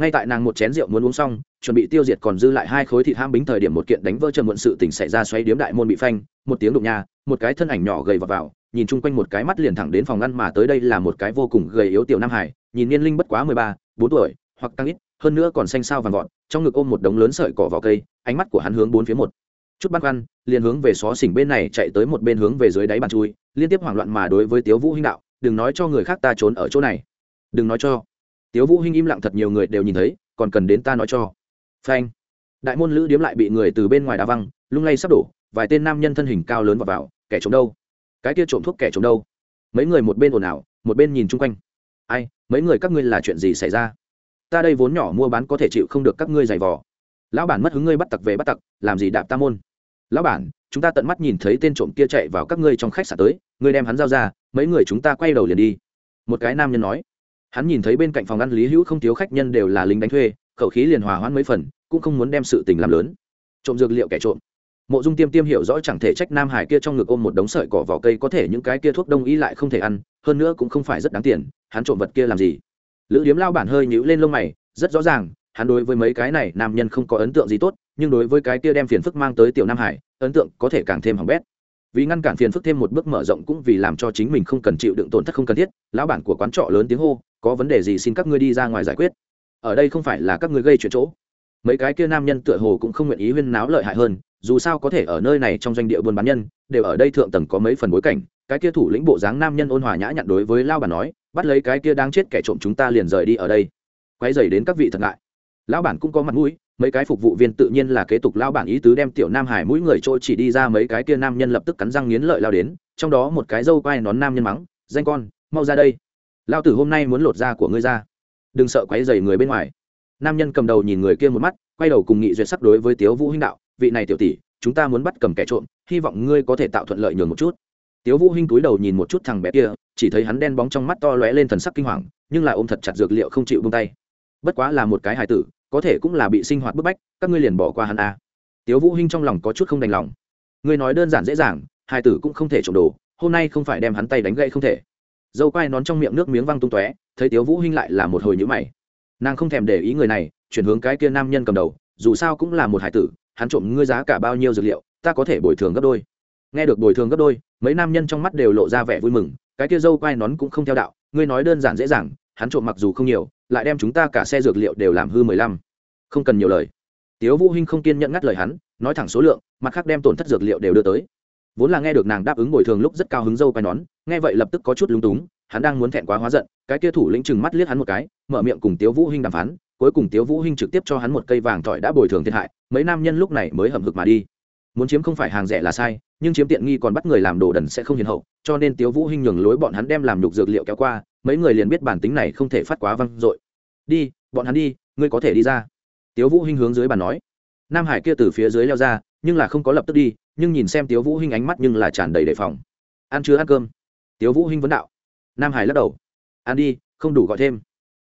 ngay tại nàng một chén rượu muốn uống xong chuẩn bị tiêu diệt còn dư lại hai khối thịt ham bính thời điểm một kiện đánh vỡ trầm muộn sự tỉnh xảy ra xoáy điếm đại môn bị phanh một tiếng đụng nhà một cái thân ảnh nhỏ gầy vào, vào nhìn chung quanh một cái mắt liền thẳng đến phòng ngăn mà tới đây là một cái vô cùng gầy yếu tiểu nam hải nhìn niên linh bất quá mười ba bốn tuổi hoặc tăng ít hơn nữa còn xanh sao vàng vọt trong ngực ôm một đống lớn sợi cỏ vào cây ánh mắt của hắn hướng bốn phía một. Chút băn khoăn liền hướng về xó xỉnh bên này chạy tới một bên hướng về dưới đáy bàn chui liên tiếp hoảng loạn mà đối với tiếu vũ hinh đạo đừng nói cho người khác ta trốn ở chỗ này. Đừng nói cho tiếu vũ hinh im lặng thật nhiều người đều nhìn thấy, còn cần đến ta nói cho. Phanh. Đại môn lữ điếm lại bị người từ bên ngoài đá văng, lung lay sắp đổ, vài tên nam nhân thân hình cao lớn vào vào, kẻ trộm đâu? Cái kia trộm thuốc kẻ trộm đâu? Mấy người một bên ồn ào, một bên nhìn chung quanh. Ai, mấy người các ngươi là chuyện gì xảy ra? Ta đây vốn nhỏ mua bán có thể chịu không được các ngươi giày vò. Lão bản mất hứng ngươi bắt tặc về bắt tặc, làm gì đạp ta môn? Lão bản, chúng ta tận mắt nhìn thấy tên trộm kia chạy vào các ngươi trong khách sạn tới, ngươi đem hắn giao ra, mấy người chúng ta quay đầu liền đi. Một cái nam nhân nói hắn nhìn thấy bên cạnh phòng ăn lý hữu không thiếu khách nhân đều là lính đánh thuê, khẩu khí liền hòa hoãn mấy phần, cũng không muốn đem sự tình làm lớn. Trộm dược liệu kẻ trộm. Mộ dung tiêm tiêm hiểu rõ chẳng thể trách nam hải kia trong ngực ôm một đống sợi cỏ vỏ cây có thể những cái kia thuốc đông y lại không thể ăn, hơn nữa cũng không phải rất đáng tiền, hắn trộm vật kia làm gì? Lữ điếm lao bản hơi nhíu lên lông mày, rất rõ ràng, hắn đối với mấy cái này nam nhân không có ấn tượng gì tốt, nhưng đối với cái kia đem phiền phức mang tới tiểu nam hải, ấn tượng có thể càng thêm hỏng bét. Vì ngăn cản phiền phức thêm một bước mở rộng cũng vì làm cho chính mình không cần chịu đựng tổn thất không cần thiết, lão bản của quán trọ lớn tiếng hô có vấn đề gì xin các ngươi đi ra ngoài giải quyết. Ở đây không phải là các ngươi gây chuyện chỗ. Mấy cái kia nam nhân tựa hồ cũng không nguyện ý huyên náo lợi hại hơn, dù sao có thể ở nơi này trong doanh địa buôn bán nhân, đều ở đây thượng tầng có mấy phần bối cảnh. Cái kia thủ lĩnh bộ dáng nam nhân ôn hòa nhã nhặn đối với lao bản nói, bắt lấy cái kia đang chết kẻ trộm chúng ta liền rời đi ở đây. Quay dày đến các vị thật ngại. Lão bản cũng có mặt mũi, mấy cái phục vụ viên tự nhiên là kế tục lao bản ý tứ đem tiểu nam hải mũi người trôi chỉ đi ra mấy cái kia nam nhân lập tức cắn răng nghiến lợi lao đến, trong đó một cái dâu quai nón nam nhân mắng, danh con, mau ra đây lao tử hôm nay muốn lột da của ngươi ra. Đừng sợ quấy dày người bên ngoài. Nam nhân cầm đầu nhìn người kia một mắt, quay đầu cùng nghị duyệt sắc đối với tiếu vũ hinh đạo, vị này tiểu tỷ, chúng ta muốn bắt cầm kẻ trộm, hy vọng ngươi có thể tạo thuận lợi nhường một chút. Tiếu vũ hinh cúi đầu nhìn một chút thằng bé kia, chỉ thấy hắn đen bóng trong mắt to lóe lên thần sắc kinh hoàng, nhưng lại ôm thật chặt dược liệu không chịu buông tay. Bất quá là một cái hài tử, có thể cũng là bị sinh hoạt bức bách, các ngươi liền bỏ qua hắn a. À. tiếu vũ hinh trong lòng có chút không đành lòng. Ngươi nói đơn giản dễ dàng, hài tử cũng không thể trộm đồ, hôm nay không phải đem hắn tay đánh gãy không thể dâu quai nón trong miệng nước miếng văng tung tóe, thấy tiếu vũ hinh lại là một hồi nhữ mày. Nàng không thèm để ý người này, chuyển hướng cái kia nam nhân cầm đầu, dù sao cũng là một hải tử, hắn trộm ngươi giá cả bao nhiêu dược liệu, ta có thể bồi thường gấp đôi. Nghe được bồi thường gấp đôi, mấy nam nhân trong mắt đều lộ ra vẻ vui mừng, cái kia dâu quai nón cũng không theo đạo, ngươi nói đơn giản dễ dàng, hắn trộm mặc dù không nhiều, lại đem chúng ta cả xe dược liệu đều làm hư mười lăm. Không cần nhiều lời. Tiếu vũ hinh không kiên nhẫn ngắt lời hắn, nói thẳng số lượng, mặt khác đem tổn thất dược liệu đều đưa tới vốn là nghe được nàng đáp ứng bồi thường lúc rất cao hứng dâu quai nón, nghe vậy lập tức có chút lúng túng, hắn đang muốn thẹn quá hóa giận, cái kia thủ lĩnh chừng mắt liếc hắn một cái, mở miệng cùng tiếu vũ hinh đàm phán, cuối cùng tiếu vũ hinh trực tiếp cho hắn một cây vàng thỏi đã bồi thường thiệt hại, mấy nam nhân lúc này mới hầm hực mà đi. Muốn chiếm không phải hàng rẻ là sai, nhưng chiếm tiện nghi còn bắt người làm đồ đần sẽ không hiền hậu, cho nên tiếu vũ hinh nhường lối bọn hắn đem làm nhục dược liệu kéo qua, mấy người liền biết bản tính này không thể phát quá văng dội. Đi, bọn hắn đi, ngươi có thể đi ra. Tiếu vũ hinh hướng dưới bàn nói. Nam hải kia từ phía dưới leo ra, nhưng là không có lập tức đi nhưng nhìn xem tiếu vũ hinh ánh mắt nhưng là tràn đầy đề phòng. Ăn chưa ăn cơm? Tiếu vũ hinh vấn đạo. Nam hải lắc đầu. Ăn đi, không đủ gọi thêm.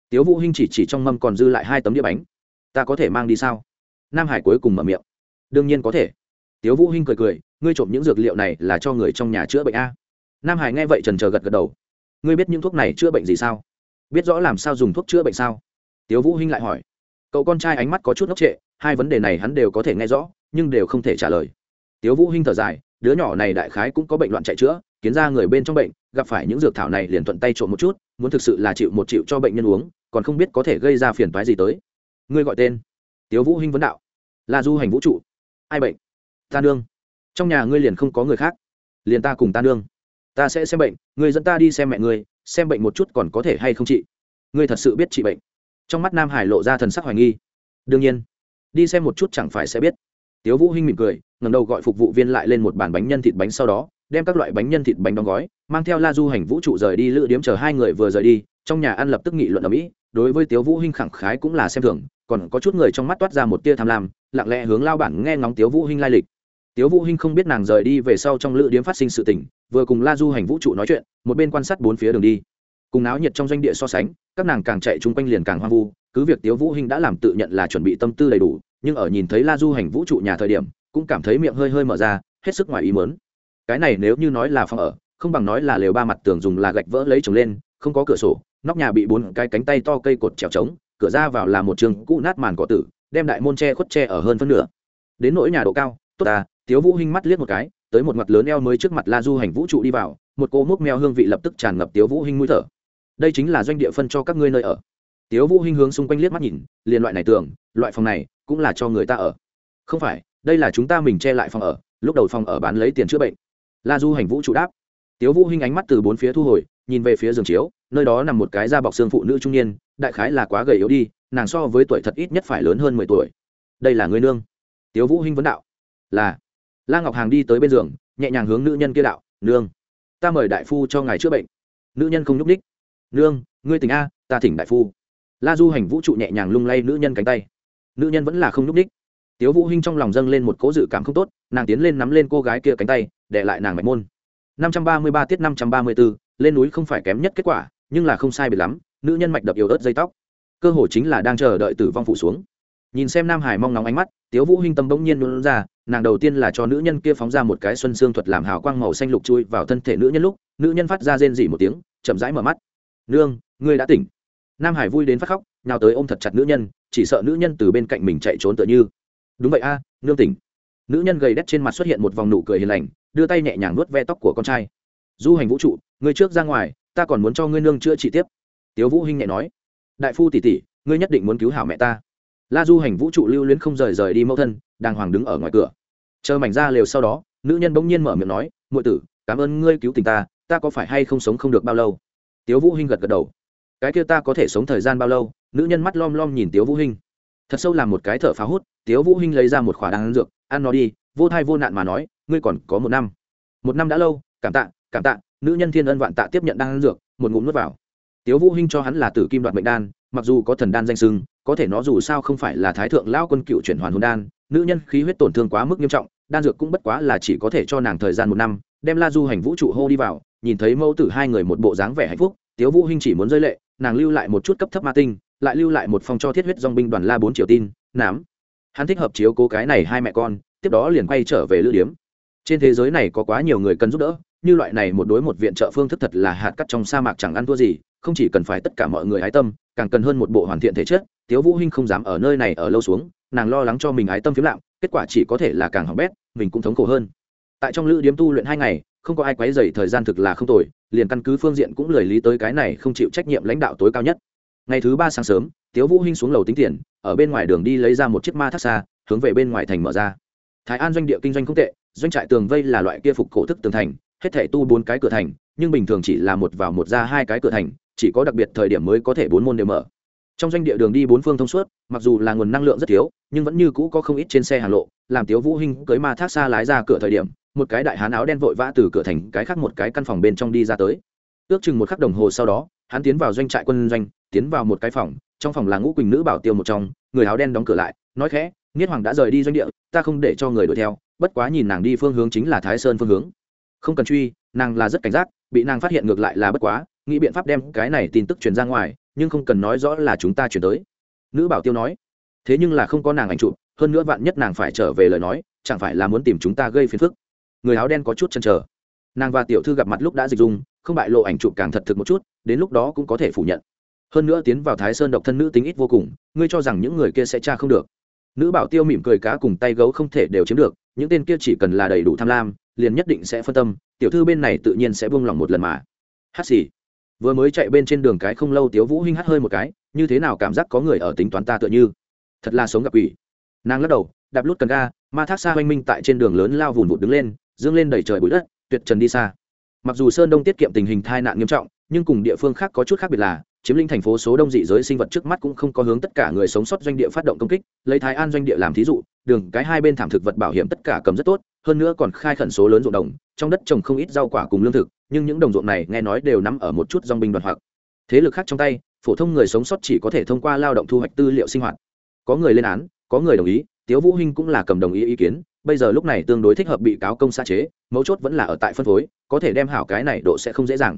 Tiếu vũ hinh chỉ chỉ trong mâm còn dư lại hai tấm đĩa bánh. Ta có thể mang đi sao? Nam hải cuối cùng mở miệng. Đương nhiên có thể. Tiếu vũ hinh cười cười, ngươi trộm những dược liệu này là cho người trong nhà chữa bệnh a. Nam hải nghe vậy trần chờ gật gật đầu. Ngươi biết những thuốc này chữa bệnh gì sao? Biết rõ làm sao dùng thuốc chữa bệnh sao? Tiếu vũ hinh lại hỏi. Cậu con trai ánh mắt có chút ngốc trệ, hai vấn đề này hắn đều có thể nghe rõ, nhưng đều không thể trả lời tiếu vũ hinh thở dài, đứa nhỏ này đại khái cũng có bệnh loạn chạy chữa, kiến ra người bên trong bệnh, gặp phải những dược thảo này liền thuận tay trộn một chút, muốn thực sự là chịu một chịu cho bệnh nhân uống, còn không biết có thể gây ra phiền toái gì tới. Ngươi gọi tên? Tiếu vũ hinh vấn đạo. Là du hành vũ trụ. Ai bệnh? Ta nương. Trong nhà ngươi liền không có người khác. Liền ta cùng ta nương. Ta sẽ xem bệnh, ngươi dẫn ta đi xem mẹ ngươi, xem bệnh một chút còn có thể hay không trị ngươi thật sự biết trị bệnh. Trong mắt nam hải lộ ra thần sắc hoài nghi. Đương nhiên, đi xem một chút chẳng phải sẽ biết tiếu vũ hinh mỉm cười, ngẩng đầu gọi phục vụ viên lại lên một bàn bánh nhân thịt bánh sau đó, đem các loại bánh nhân thịt bánh đóng gói, mang theo la du hành vũ trụ rời đi, lữ điếm chờ hai người vừa rời đi, trong nhà ăn lập tức nghị luận ở mỹ, đối với tiếu vũ hinh khẳng khái cũng là xem thường, còn có chút người trong mắt toát ra một tia tham lam, lặng lẽ hướng lao bản nghe ngóng tiếu vũ hinh lai lịch. Tiếu vũ hinh không biết nàng rời đi về sau trong lữ điếm phát sinh sự tình, vừa cùng la du hành vũ trụ nói chuyện, một bên quan sát bốn phía đường đi. Cùng náo nhiệt trong doanh địa so sánh, các nàng càng chạy chung quanh liền càng hoang vu, cứ việc tiếu vũ hinh đã làm tự nhận là chuẩn bị tâm tư đầy đủ nhưng ở nhìn thấy la du hành vũ trụ nhà thời điểm, cũng cảm thấy miệng hơi hơi mở ra, hết sức ngoài ý muốn. Cái này nếu như nói là phòng ở, không bằng nói là lều ba mặt tường dùng là gạch vỡ lấy trồng lên, không có cửa sổ, nóc nhà bị bốn cái cánh tay to cây cột trèo trống, cửa ra vào là một trường cũ nát màn cỏ tử, đem đại môn tre khuất tre ở hơn phân nửa. Đến nỗi nhà độ cao, tốt ta, tiếu vũ hinh mắt liếc một cái, tới một mặt lớn eo mới trước mặt la du hành vũ trụ đi vào, một cô múc meo hương vị lập tức tràn ngập tiếu vũ hinh mũi thở. Đây chính là doanh địa phân cho các ngươi nơi ở. Tiếu vũ hinh hướng xung quanh liếc mắt nhìn, liền loại này tường loại phòng này cũng là cho người ta ở. Không phải, đây là chúng ta mình che lại phòng ở, lúc đầu phòng ở bán lấy tiền chữa bệnh. La du hành vũ trụ đáp. Tiếu vũ hinh ánh mắt từ bốn phía thu hồi, nhìn về phía giường chiếu, nơi đó nằm một cái da bọc xương phụ nữ trung niên, đại khái là quá gầy yếu đi, nàng so với tuổi thật ít nhất phải lớn hơn mười tuổi. Đây là người nương. Tiếu vũ hinh vấn đạo. Là. La ngọc hàng đi tới bên giường, nhẹ nhàng hướng nữ nhân kia đạo, nương, ta mời đại phu cho ngài chữa bệnh. Nữ nhân không nhúc ních nương, ngươi tỉnh a, ta thỉnh đại phu. La du hành vũ trụ nhẹ nhàng lung lay nữ nhân cánh tay nữ nhân vẫn là không nhúc ních tiếu vũ hinh trong lòng dâng lên một cố dự cảm không tốt nàng tiến lên nắm lên cô gái kia cánh tay để lại nàng mạch môn. năm trăm ba mươi ba tiết năm trăm ba mươi 534, lên núi không phải kém nhất kết quả nhưng là không sai biệt lắm nữ nhân mạch đập yếu ớt dây tóc. Cơ hội chính là đang chờ đợi tử vong phụ xuống. Nhìn xem nam hải mong nóng ánh mắt tiếu vũ hinh tâm bỗng nhiên luôn ra nàng đầu tiên là cho nữ nhân kia phóng ra một cái xuân xương thuật làm hào quang màu xanh lục chui vào thân thể nữ nhân lúc nữ nhân phát ra rên rỉ một tiếng chậm rãi mở mắt. Nương ngươi đã tỉnh nam hải vui đến phát khóc nào tới ôm thật chặt nữ nhân, chỉ sợ nữ nhân từ bên cạnh mình chạy trốn tựa như. Đúng vậy a, nương tỉnh. Nữ nhân gầy đét trên mặt xuất hiện một vòng nụ cười hiền lành, đưa tay nhẹ nhàng nuốt ve tóc của con trai. Du hành vũ trụ, ngươi trước ra ngoài, ta còn muốn cho ngươi nương chữa trị tiếp. Tiếu vũ hinh nhẹ nói. Đại phu tỷ tỷ, ngươi nhất định muốn cứu hảo mẹ ta. La du hành vũ trụ lưu luyến không rời rời đi mẫu thân, đàng hoàng đứng ở ngoài cửa. Chờ mảnh ra lều sau đó, nữ nhân bỗng nhiên mở miệng nói ngụy tử, cảm ơn ngươi cứu tình ta ta có phải hay không sống không được bao lâu? Tiếu vũ hinh gật gật đầu cái kia ta có thể sống thời gian bao lâu? Nữ nhân mắt lom lom nhìn tiếu vũ hinh. Thật sâu làm một cái thở phá hút, tiếu vũ hinh lấy ra một khỏa đan dược, ăn nó đi, vô thai vô nạn mà nói, ngươi còn có một năm. Một năm đã lâu, cảm tạ cảm tạ, nữ nhân thiên ân vạn tạ tiếp nhận đan dược, một ngụm nuốt vào. Tiếu vũ hinh cho hắn là tử kim đoạt mệnh đan, mặc dù có thần đan danh sưng, có thể nó dù sao không phải là thái thượng lão quân cựu chuyển hoàn hồn đan, nữ nhân khí huyết tổn thương quá mức nghiêm trọng, đan dược cũng bất quá là chỉ có thể cho nàng thời gian một năm, đem la du hành vũ trụ hô đi vào, nhìn thấy mẫu tử hai người một bộ dáng vẻ hạnh phúc tiếu vũ hinh chỉ muốn rơi lệ, nàng lưu lại một chút cấp thấp ma tinh, lại lưu lại một phong cho thiết huyết dòng binh đoàn la bốn triều tin, nám. Hắn thích hợp chiếu cố cái này hai mẹ con, tiếp đó liền quay trở về lữ điếm. Trên thế giới này có quá nhiều người cần giúp đỡ, như loại này một đối một viện trợ phương thức thật là hạt cắt trong sa mạc chẳng ăn thua gì, không chỉ cần phải tất cả mọi người ái tâm, càng cần hơn một bộ hoàn thiện thể chất, tiếu vũ hinh không dám ở nơi này ở lâu xuống, nàng lo lắng cho mình ái tâm phiếm lạm kết quả chỉ có thể là càng hỏng bét, mình cũng thống khổ hơn. Tại trong lữ điếm tu luyện hai ngày, không có ai quấy dày thời gian thực là không tồi liền căn cứ phương diện cũng lười lý tới cái này không chịu trách nhiệm lãnh đạo tối cao nhất. Ngày thứ ba sáng sớm, tiếu vũ hinh xuống lầu tính tiền, ở bên ngoài đường đi lấy ra một chiếc ma thác xa, hướng về bên ngoài thành mở ra. Thái an doanh địa kinh doanh không tệ, doanh trại tường vây là loại kia phục cổ thức tường thành, hết thể tu bốn cái cửa thành, nhưng bình thường chỉ là một vào một ra hai cái cửa thành, chỉ có đặc biệt thời điểm mới có thể bốn môn đều mở trong doanh địa đường đi bốn phương thông suốt, mặc dù là nguồn năng lượng rất thiếu, nhưng vẫn như cũ có không ít trên xe hàng lộ, làm tiếu vũ hinh cưới ma thác xa lái ra cửa thời điểm, một cái đại hán áo đen vội vã từ cửa thành cái khác một cái căn phòng bên trong đi ra tới. Ước chừng một khắc đồng hồ sau đó, hắn tiến vào doanh trại quân doanh, tiến vào một cái phòng, trong phòng là ngũ quỳnh nữ bảo tiêu một trong, người áo đen đóng cửa lại, nói khẽ, niết hoàng đã rời đi doanh địa, ta không để cho người đuổi theo, bất quá nhìn nàng đi phương hướng chính là thái sơn phương hướng. Không cần truy, nàng là rất cảnh giác, bị nàng phát hiện ngược lại là bất quá, nghĩ biện pháp đem cái này tin tức truyền ra ngoài nhưng không cần nói rõ là chúng ta chuyển tới. Nữ bảo tiêu nói, thế nhưng là không có nàng ảnh chụp, hơn nữa vạn nhất nàng phải trở về lời nói, chẳng phải là muốn tìm chúng ta gây phiền phức. Người áo đen có chút chăn trở nàng và tiểu thư gặp mặt lúc đã dịch dung, không bại lộ ảnh chụp càng thật thực một chút, đến lúc đó cũng có thể phủ nhận. Hơn nữa tiến vào thái sơn độc thân nữ tính ít vô cùng, ngươi cho rằng những người kia sẽ tra không được. Nữ bảo tiêu mỉm cười cá cùng tay gấu không thể đều chiếm được, những tên kia chỉ cần là đầy đủ tham lam, liền nhất định sẽ phân tâm, tiểu thư bên này tự nhiên sẽ buông lỏng một lần mà. Hát xì vừa mới chạy bên trên đường cái không lâu tiếu vũ hinh hắt hơi một cái, như thế nào cảm giác có người ở tính toán ta tựa như? Thật là sống gặp ủy nàng lắc đầu, đạp lút cần ga, ma thác xa hoanh minh tại trên đường lớn lao vùn vụt đứng lên, dương lên đẩy trời bụi đất, tuyệt trần đi xa. Mặc dù sơn đông tiết kiệm tình hình tai nạn nghiêm trọng, nhưng cùng địa phương khác có chút khác biệt là, chiếm lĩnh thành phố số đông dị giới sinh vật trước mắt cũng không có hướng tất cả người sống sót doanh địa phát động công kích, lấy thái an doanh địa làm thí dụ, đường cái hai bên thảm thực vật bảo hiểm tất cả cầm rất tốt, hơn nữa còn khai khẩn số lớn ruộng đồng, trong đất trồng không ít rau quả cùng lương thực nhưng những đồng ruộng này nghe nói đều nằm ở một chút dòng binh đoàn hoặc. Thế lực khác trong tay, phổ thông người sống sót chỉ có thể thông qua lao động thu hoạch tư liệu sinh hoạt. Có người lên án, có người đồng ý, tiếu vũ hinh cũng là cầm đồng ý ý kiến, bây giờ lúc này tương đối thích hợp bị cáo công xa chế, mấu chốt vẫn là ở tại phân phối, có thể đem hảo cái này độ sẽ không dễ dàng.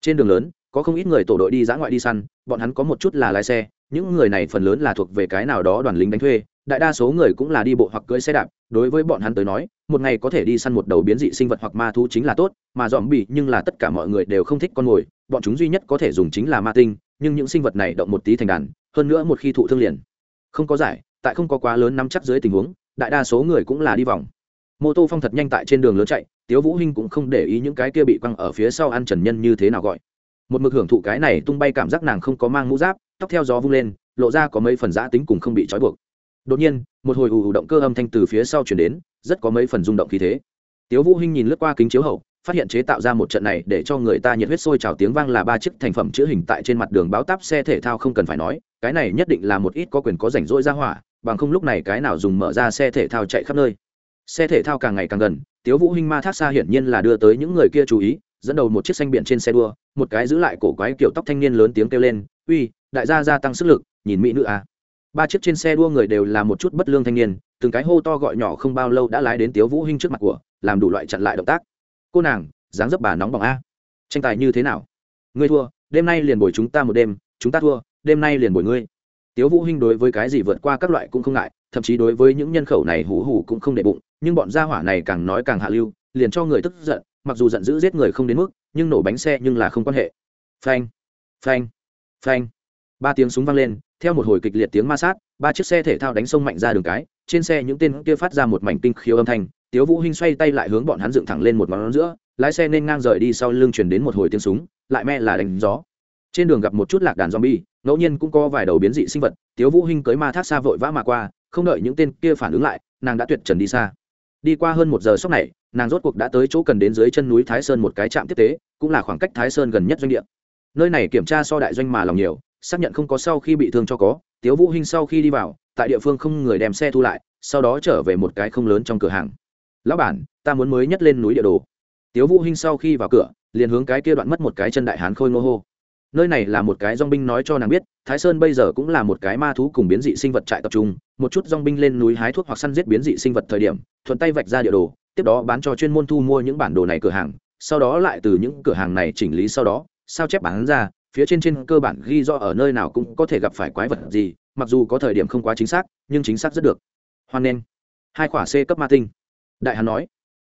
Trên đường lớn, có không ít người tổ đội đi dã ngoại đi săn, bọn hắn có một chút là lái xe, những người này phần lớn là thuộc về cái nào đó đoàn lính đánh thuê, đại đa số người cũng là đi bộ hoặc cưỡi xe đạp, đối với bọn hắn tới nói một ngày có thể đi săn một đầu biến dị sinh vật hoặc ma thú chính là tốt, mà dòm bị nhưng là tất cả mọi người đều không thích con mồi, bọn chúng duy nhất có thể dùng chính là ma tinh, nhưng những sinh vật này động một tí thành đàn, hơn nữa một khi thụ thương liền. Không có giải, tại không có quá lớn nắm chắc dưới tình huống, đại đa số người cũng là đi vòng. Mô tô phong thật nhanh tại trên đường lớn chạy, tiếu vũ hinh cũng không để ý những cái kia bị quăng ở phía sau ăn trần nhân như thế nào gọi. Một mực hưởng thụ cái này tung bay cảm giác nàng không có mang mũ giáp, tóc theo gió vung lên, lộ ra có mấy phần giã tính cùng không bị trói buộc. Đột nhiên, một hồi ù ù động cơ âm thanh từ phía sau chuyển đến rất có mấy phần rung động khí thế tiếu vũ hinh nhìn lướt qua kính chiếu hậu, phát hiện chế tạo ra một trận này để cho người ta nhiệt huyết sôi trào tiếng vang là ba chiếc thành phẩm chữ hình tại trên mặt đường báo táp xe thể thao không cần phải nói, cái này nhất định là một ít có quyền có rảnh rỗi ra hỏa, bằng không lúc này cái nào dùng mở ra xe thể thao chạy khắp nơi xe thể thao càng ngày càng gần, tiếu vũ hinh ma thác xa hiển nhiên là đưa tới những người kia chú ý, dẫn đầu một chiếc xanh biển trên xe đua, một cái giữ lại cổ quái kiểu tóc thanh niên lớn tiếng kêu lên, uy, đại gia gia tăng sức lực, nhìn mỹ nữ à ba chiếc trên xe đua người đều là một chút bất lương thanh niên, từng cái hô to gọi nhỏ không bao lâu đã lái đến tiếu vũ hinh trước mặt của, làm đủ loại chặn lại động tác. Cô nàng, dáng dấp bà nóng bỏng a. Tranh tài như thế nào? Ngươi thua, đêm nay liền bồi chúng ta một đêm, chúng ta thua, đêm nay liền bồi ngươi. Tiếu vũ hinh đối với cái gì vượt qua các loại cũng không ngại, thậm chí đối với những nhân khẩu này hủ hủ cũng không để bụng, nhưng bọn gia hỏa này càng nói càng hạ lưu, liền cho người tức giận, mặc dù giận dữ giết người không đến mức, nhưng nổ bánh xe nhưng là không quan hệ. Phanh phanh phanh ba tiếng súng vang lên, theo một hồi kịch liệt tiếng ma sát, ba chiếc xe thể thao đánh sông mạnh ra đường cái, trên xe những tên kia phát ra một mảnh tinh khiếu âm thanh, tiếu vũ hinh xoay tay lại hướng bọn hắn dựng thẳng lên một ngón giữa, lái xe nên ngang rời đi sau lưng truyền đến một hồi tiếng súng, lại me là đánh gió. Trên đường gặp một chút lạc đàn zombie, ngẫu nhiên cũng có vài đầu biến dị sinh vật, tiếu vũ hinh cưới ma thác xa vội vã mà qua, không đợi những tên kia phản ứng lại, nàng đã tuyệt trần đi xa. Đi qua hơn một giờ sốc này, nàng rốt cuộc đã tới chỗ cần đến dưới chân núi thái sơn một cái trạm tiếp tế, cũng là khoảng cách thái sơn gần nhất doanh địa. Nơi này kiểm tra so đại doanh mà lòng nhiều xác nhận không có sau khi bị thương cho có, tiếu vũ hinh sau khi đi vào, tại địa phương không người đem xe thu lại, sau đó trở về một cái không lớn trong cửa hàng. Lão bản, ta muốn mới nhất lên núi địa đồ. Tiếu vũ hinh sau khi vào cửa, liền hướng cái kia đoạn mất một cái chân đại hán khôi ngô hô. Nơi này là một cái dong binh nói cho nàng biết, thái sơn bây giờ cũng là một cái ma thú cùng biến dị sinh vật trại tập trung, một chút dong binh lên núi hái thuốc hoặc săn giết biến dị sinh vật thời điểm, thuận tay vạch ra địa đồ, tiếp đó bán cho chuyên môn thu mua những bản đồ này cửa hàng, sau đó lại từ những cửa hàng này chỉnh lý sau đó, sao chép bán ra phía trên trên cơ bản ghi rõ ở nơi nào cũng có thể gặp phải quái vật gì, mặc dù có thời điểm không quá chính xác, nhưng chính xác rất được. Hoan nghênh. Hai khỏa c cấp ma tinh. Đại hán nói.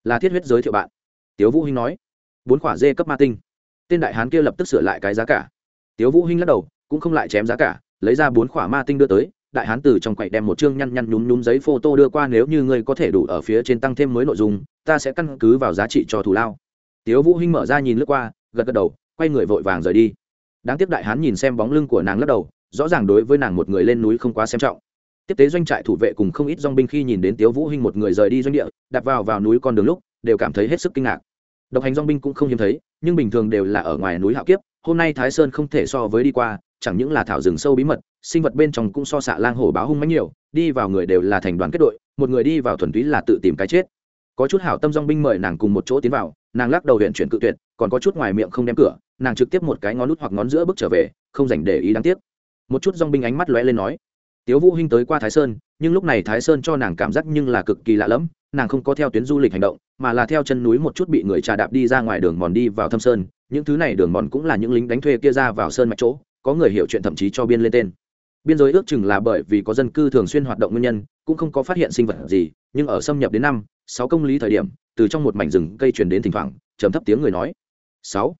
Là thiết huyết giới thiệu bạn. Tiếu vũ hinh nói. Bốn khỏa d cấp ma tinh. Tên đại hán kia lập tức sửa lại cái giá cả. Tiếu vũ hinh lắc đầu, cũng không lại chém giá cả, lấy ra bốn khỏa ma tinh đưa tới, đại hán từ trong quầy đem một chương nhăn nhăn nhúm nhúm giấy photo đưa qua nếu như ngươi có thể đủ ở phía trên tăng thêm mới nội dung, ta sẽ căn cứ vào giá trị cho thù lao. Tiếu vũ hinh mở ra nhìn lướt qua, gật gật đầu, quay người vội vàng rời đi đáng tiếc đại hán nhìn xem bóng lưng của nàng lắc đầu, rõ ràng đối với nàng một người lên núi không quá xem trọng. Tiếp tế doanh trại thủ vệ cùng không ít dong binh khi nhìn đến tiếu vũ hinh một người rời đi doanh địa, đạp vào vào núi con đường lúc, đều cảm thấy hết sức kinh ngạc. Độc hành dong binh cũng không hiếm thấy, nhưng bình thường đều là ở ngoài núi hạo kiếp, hôm nay thái sơn không thể so với đi qua, chẳng những là thảo rừng sâu bí mật, sinh vật bên trong cũng so xạ lang hổ báo hung mãnh nhiều, đi vào người đều là thành đoàn kết đội, một người đi vào thuần túy là tự tìm cái chết. Có chút hảo tâm dong binh mời nàng cùng một chỗ tiến vào, nàng lắc đầu huyện chuyển cự tuyệt, còn có chút ngoài miệng không đem cửa nàng trực tiếp một cái ngón nút hoặc ngón giữa bước trở về, không dành để ý đáng tiếc. Một chút dong binh ánh mắt lóe lên nói, tiếu vũ hinh tới qua thái sơn, nhưng lúc này thái sơn cho nàng cảm giác nhưng là cực kỳ lạ lẫm, nàng không có theo tuyến du lịch hành động, mà là theo chân núi một chút bị người trà đạp đi ra ngoài đường mòn đi vào thâm sơn. Những thứ này đường mòn cũng là những lính đánh thuê kia ra vào sơn mạch chỗ, có người hiểu chuyện thậm chí cho biên lên tên. Biên giới ước chừng là bởi vì có dân cư thường xuyên hoạt động nguyên nhân, cũng không có phát hiện sinh vật gì, nhưng ở xâm nhập đến năm, sáu công lý thời điểm, từ trong một mảnh rừng cây truyền đến thỉnh thoảng, trầm thấp tiếng người nói, sáu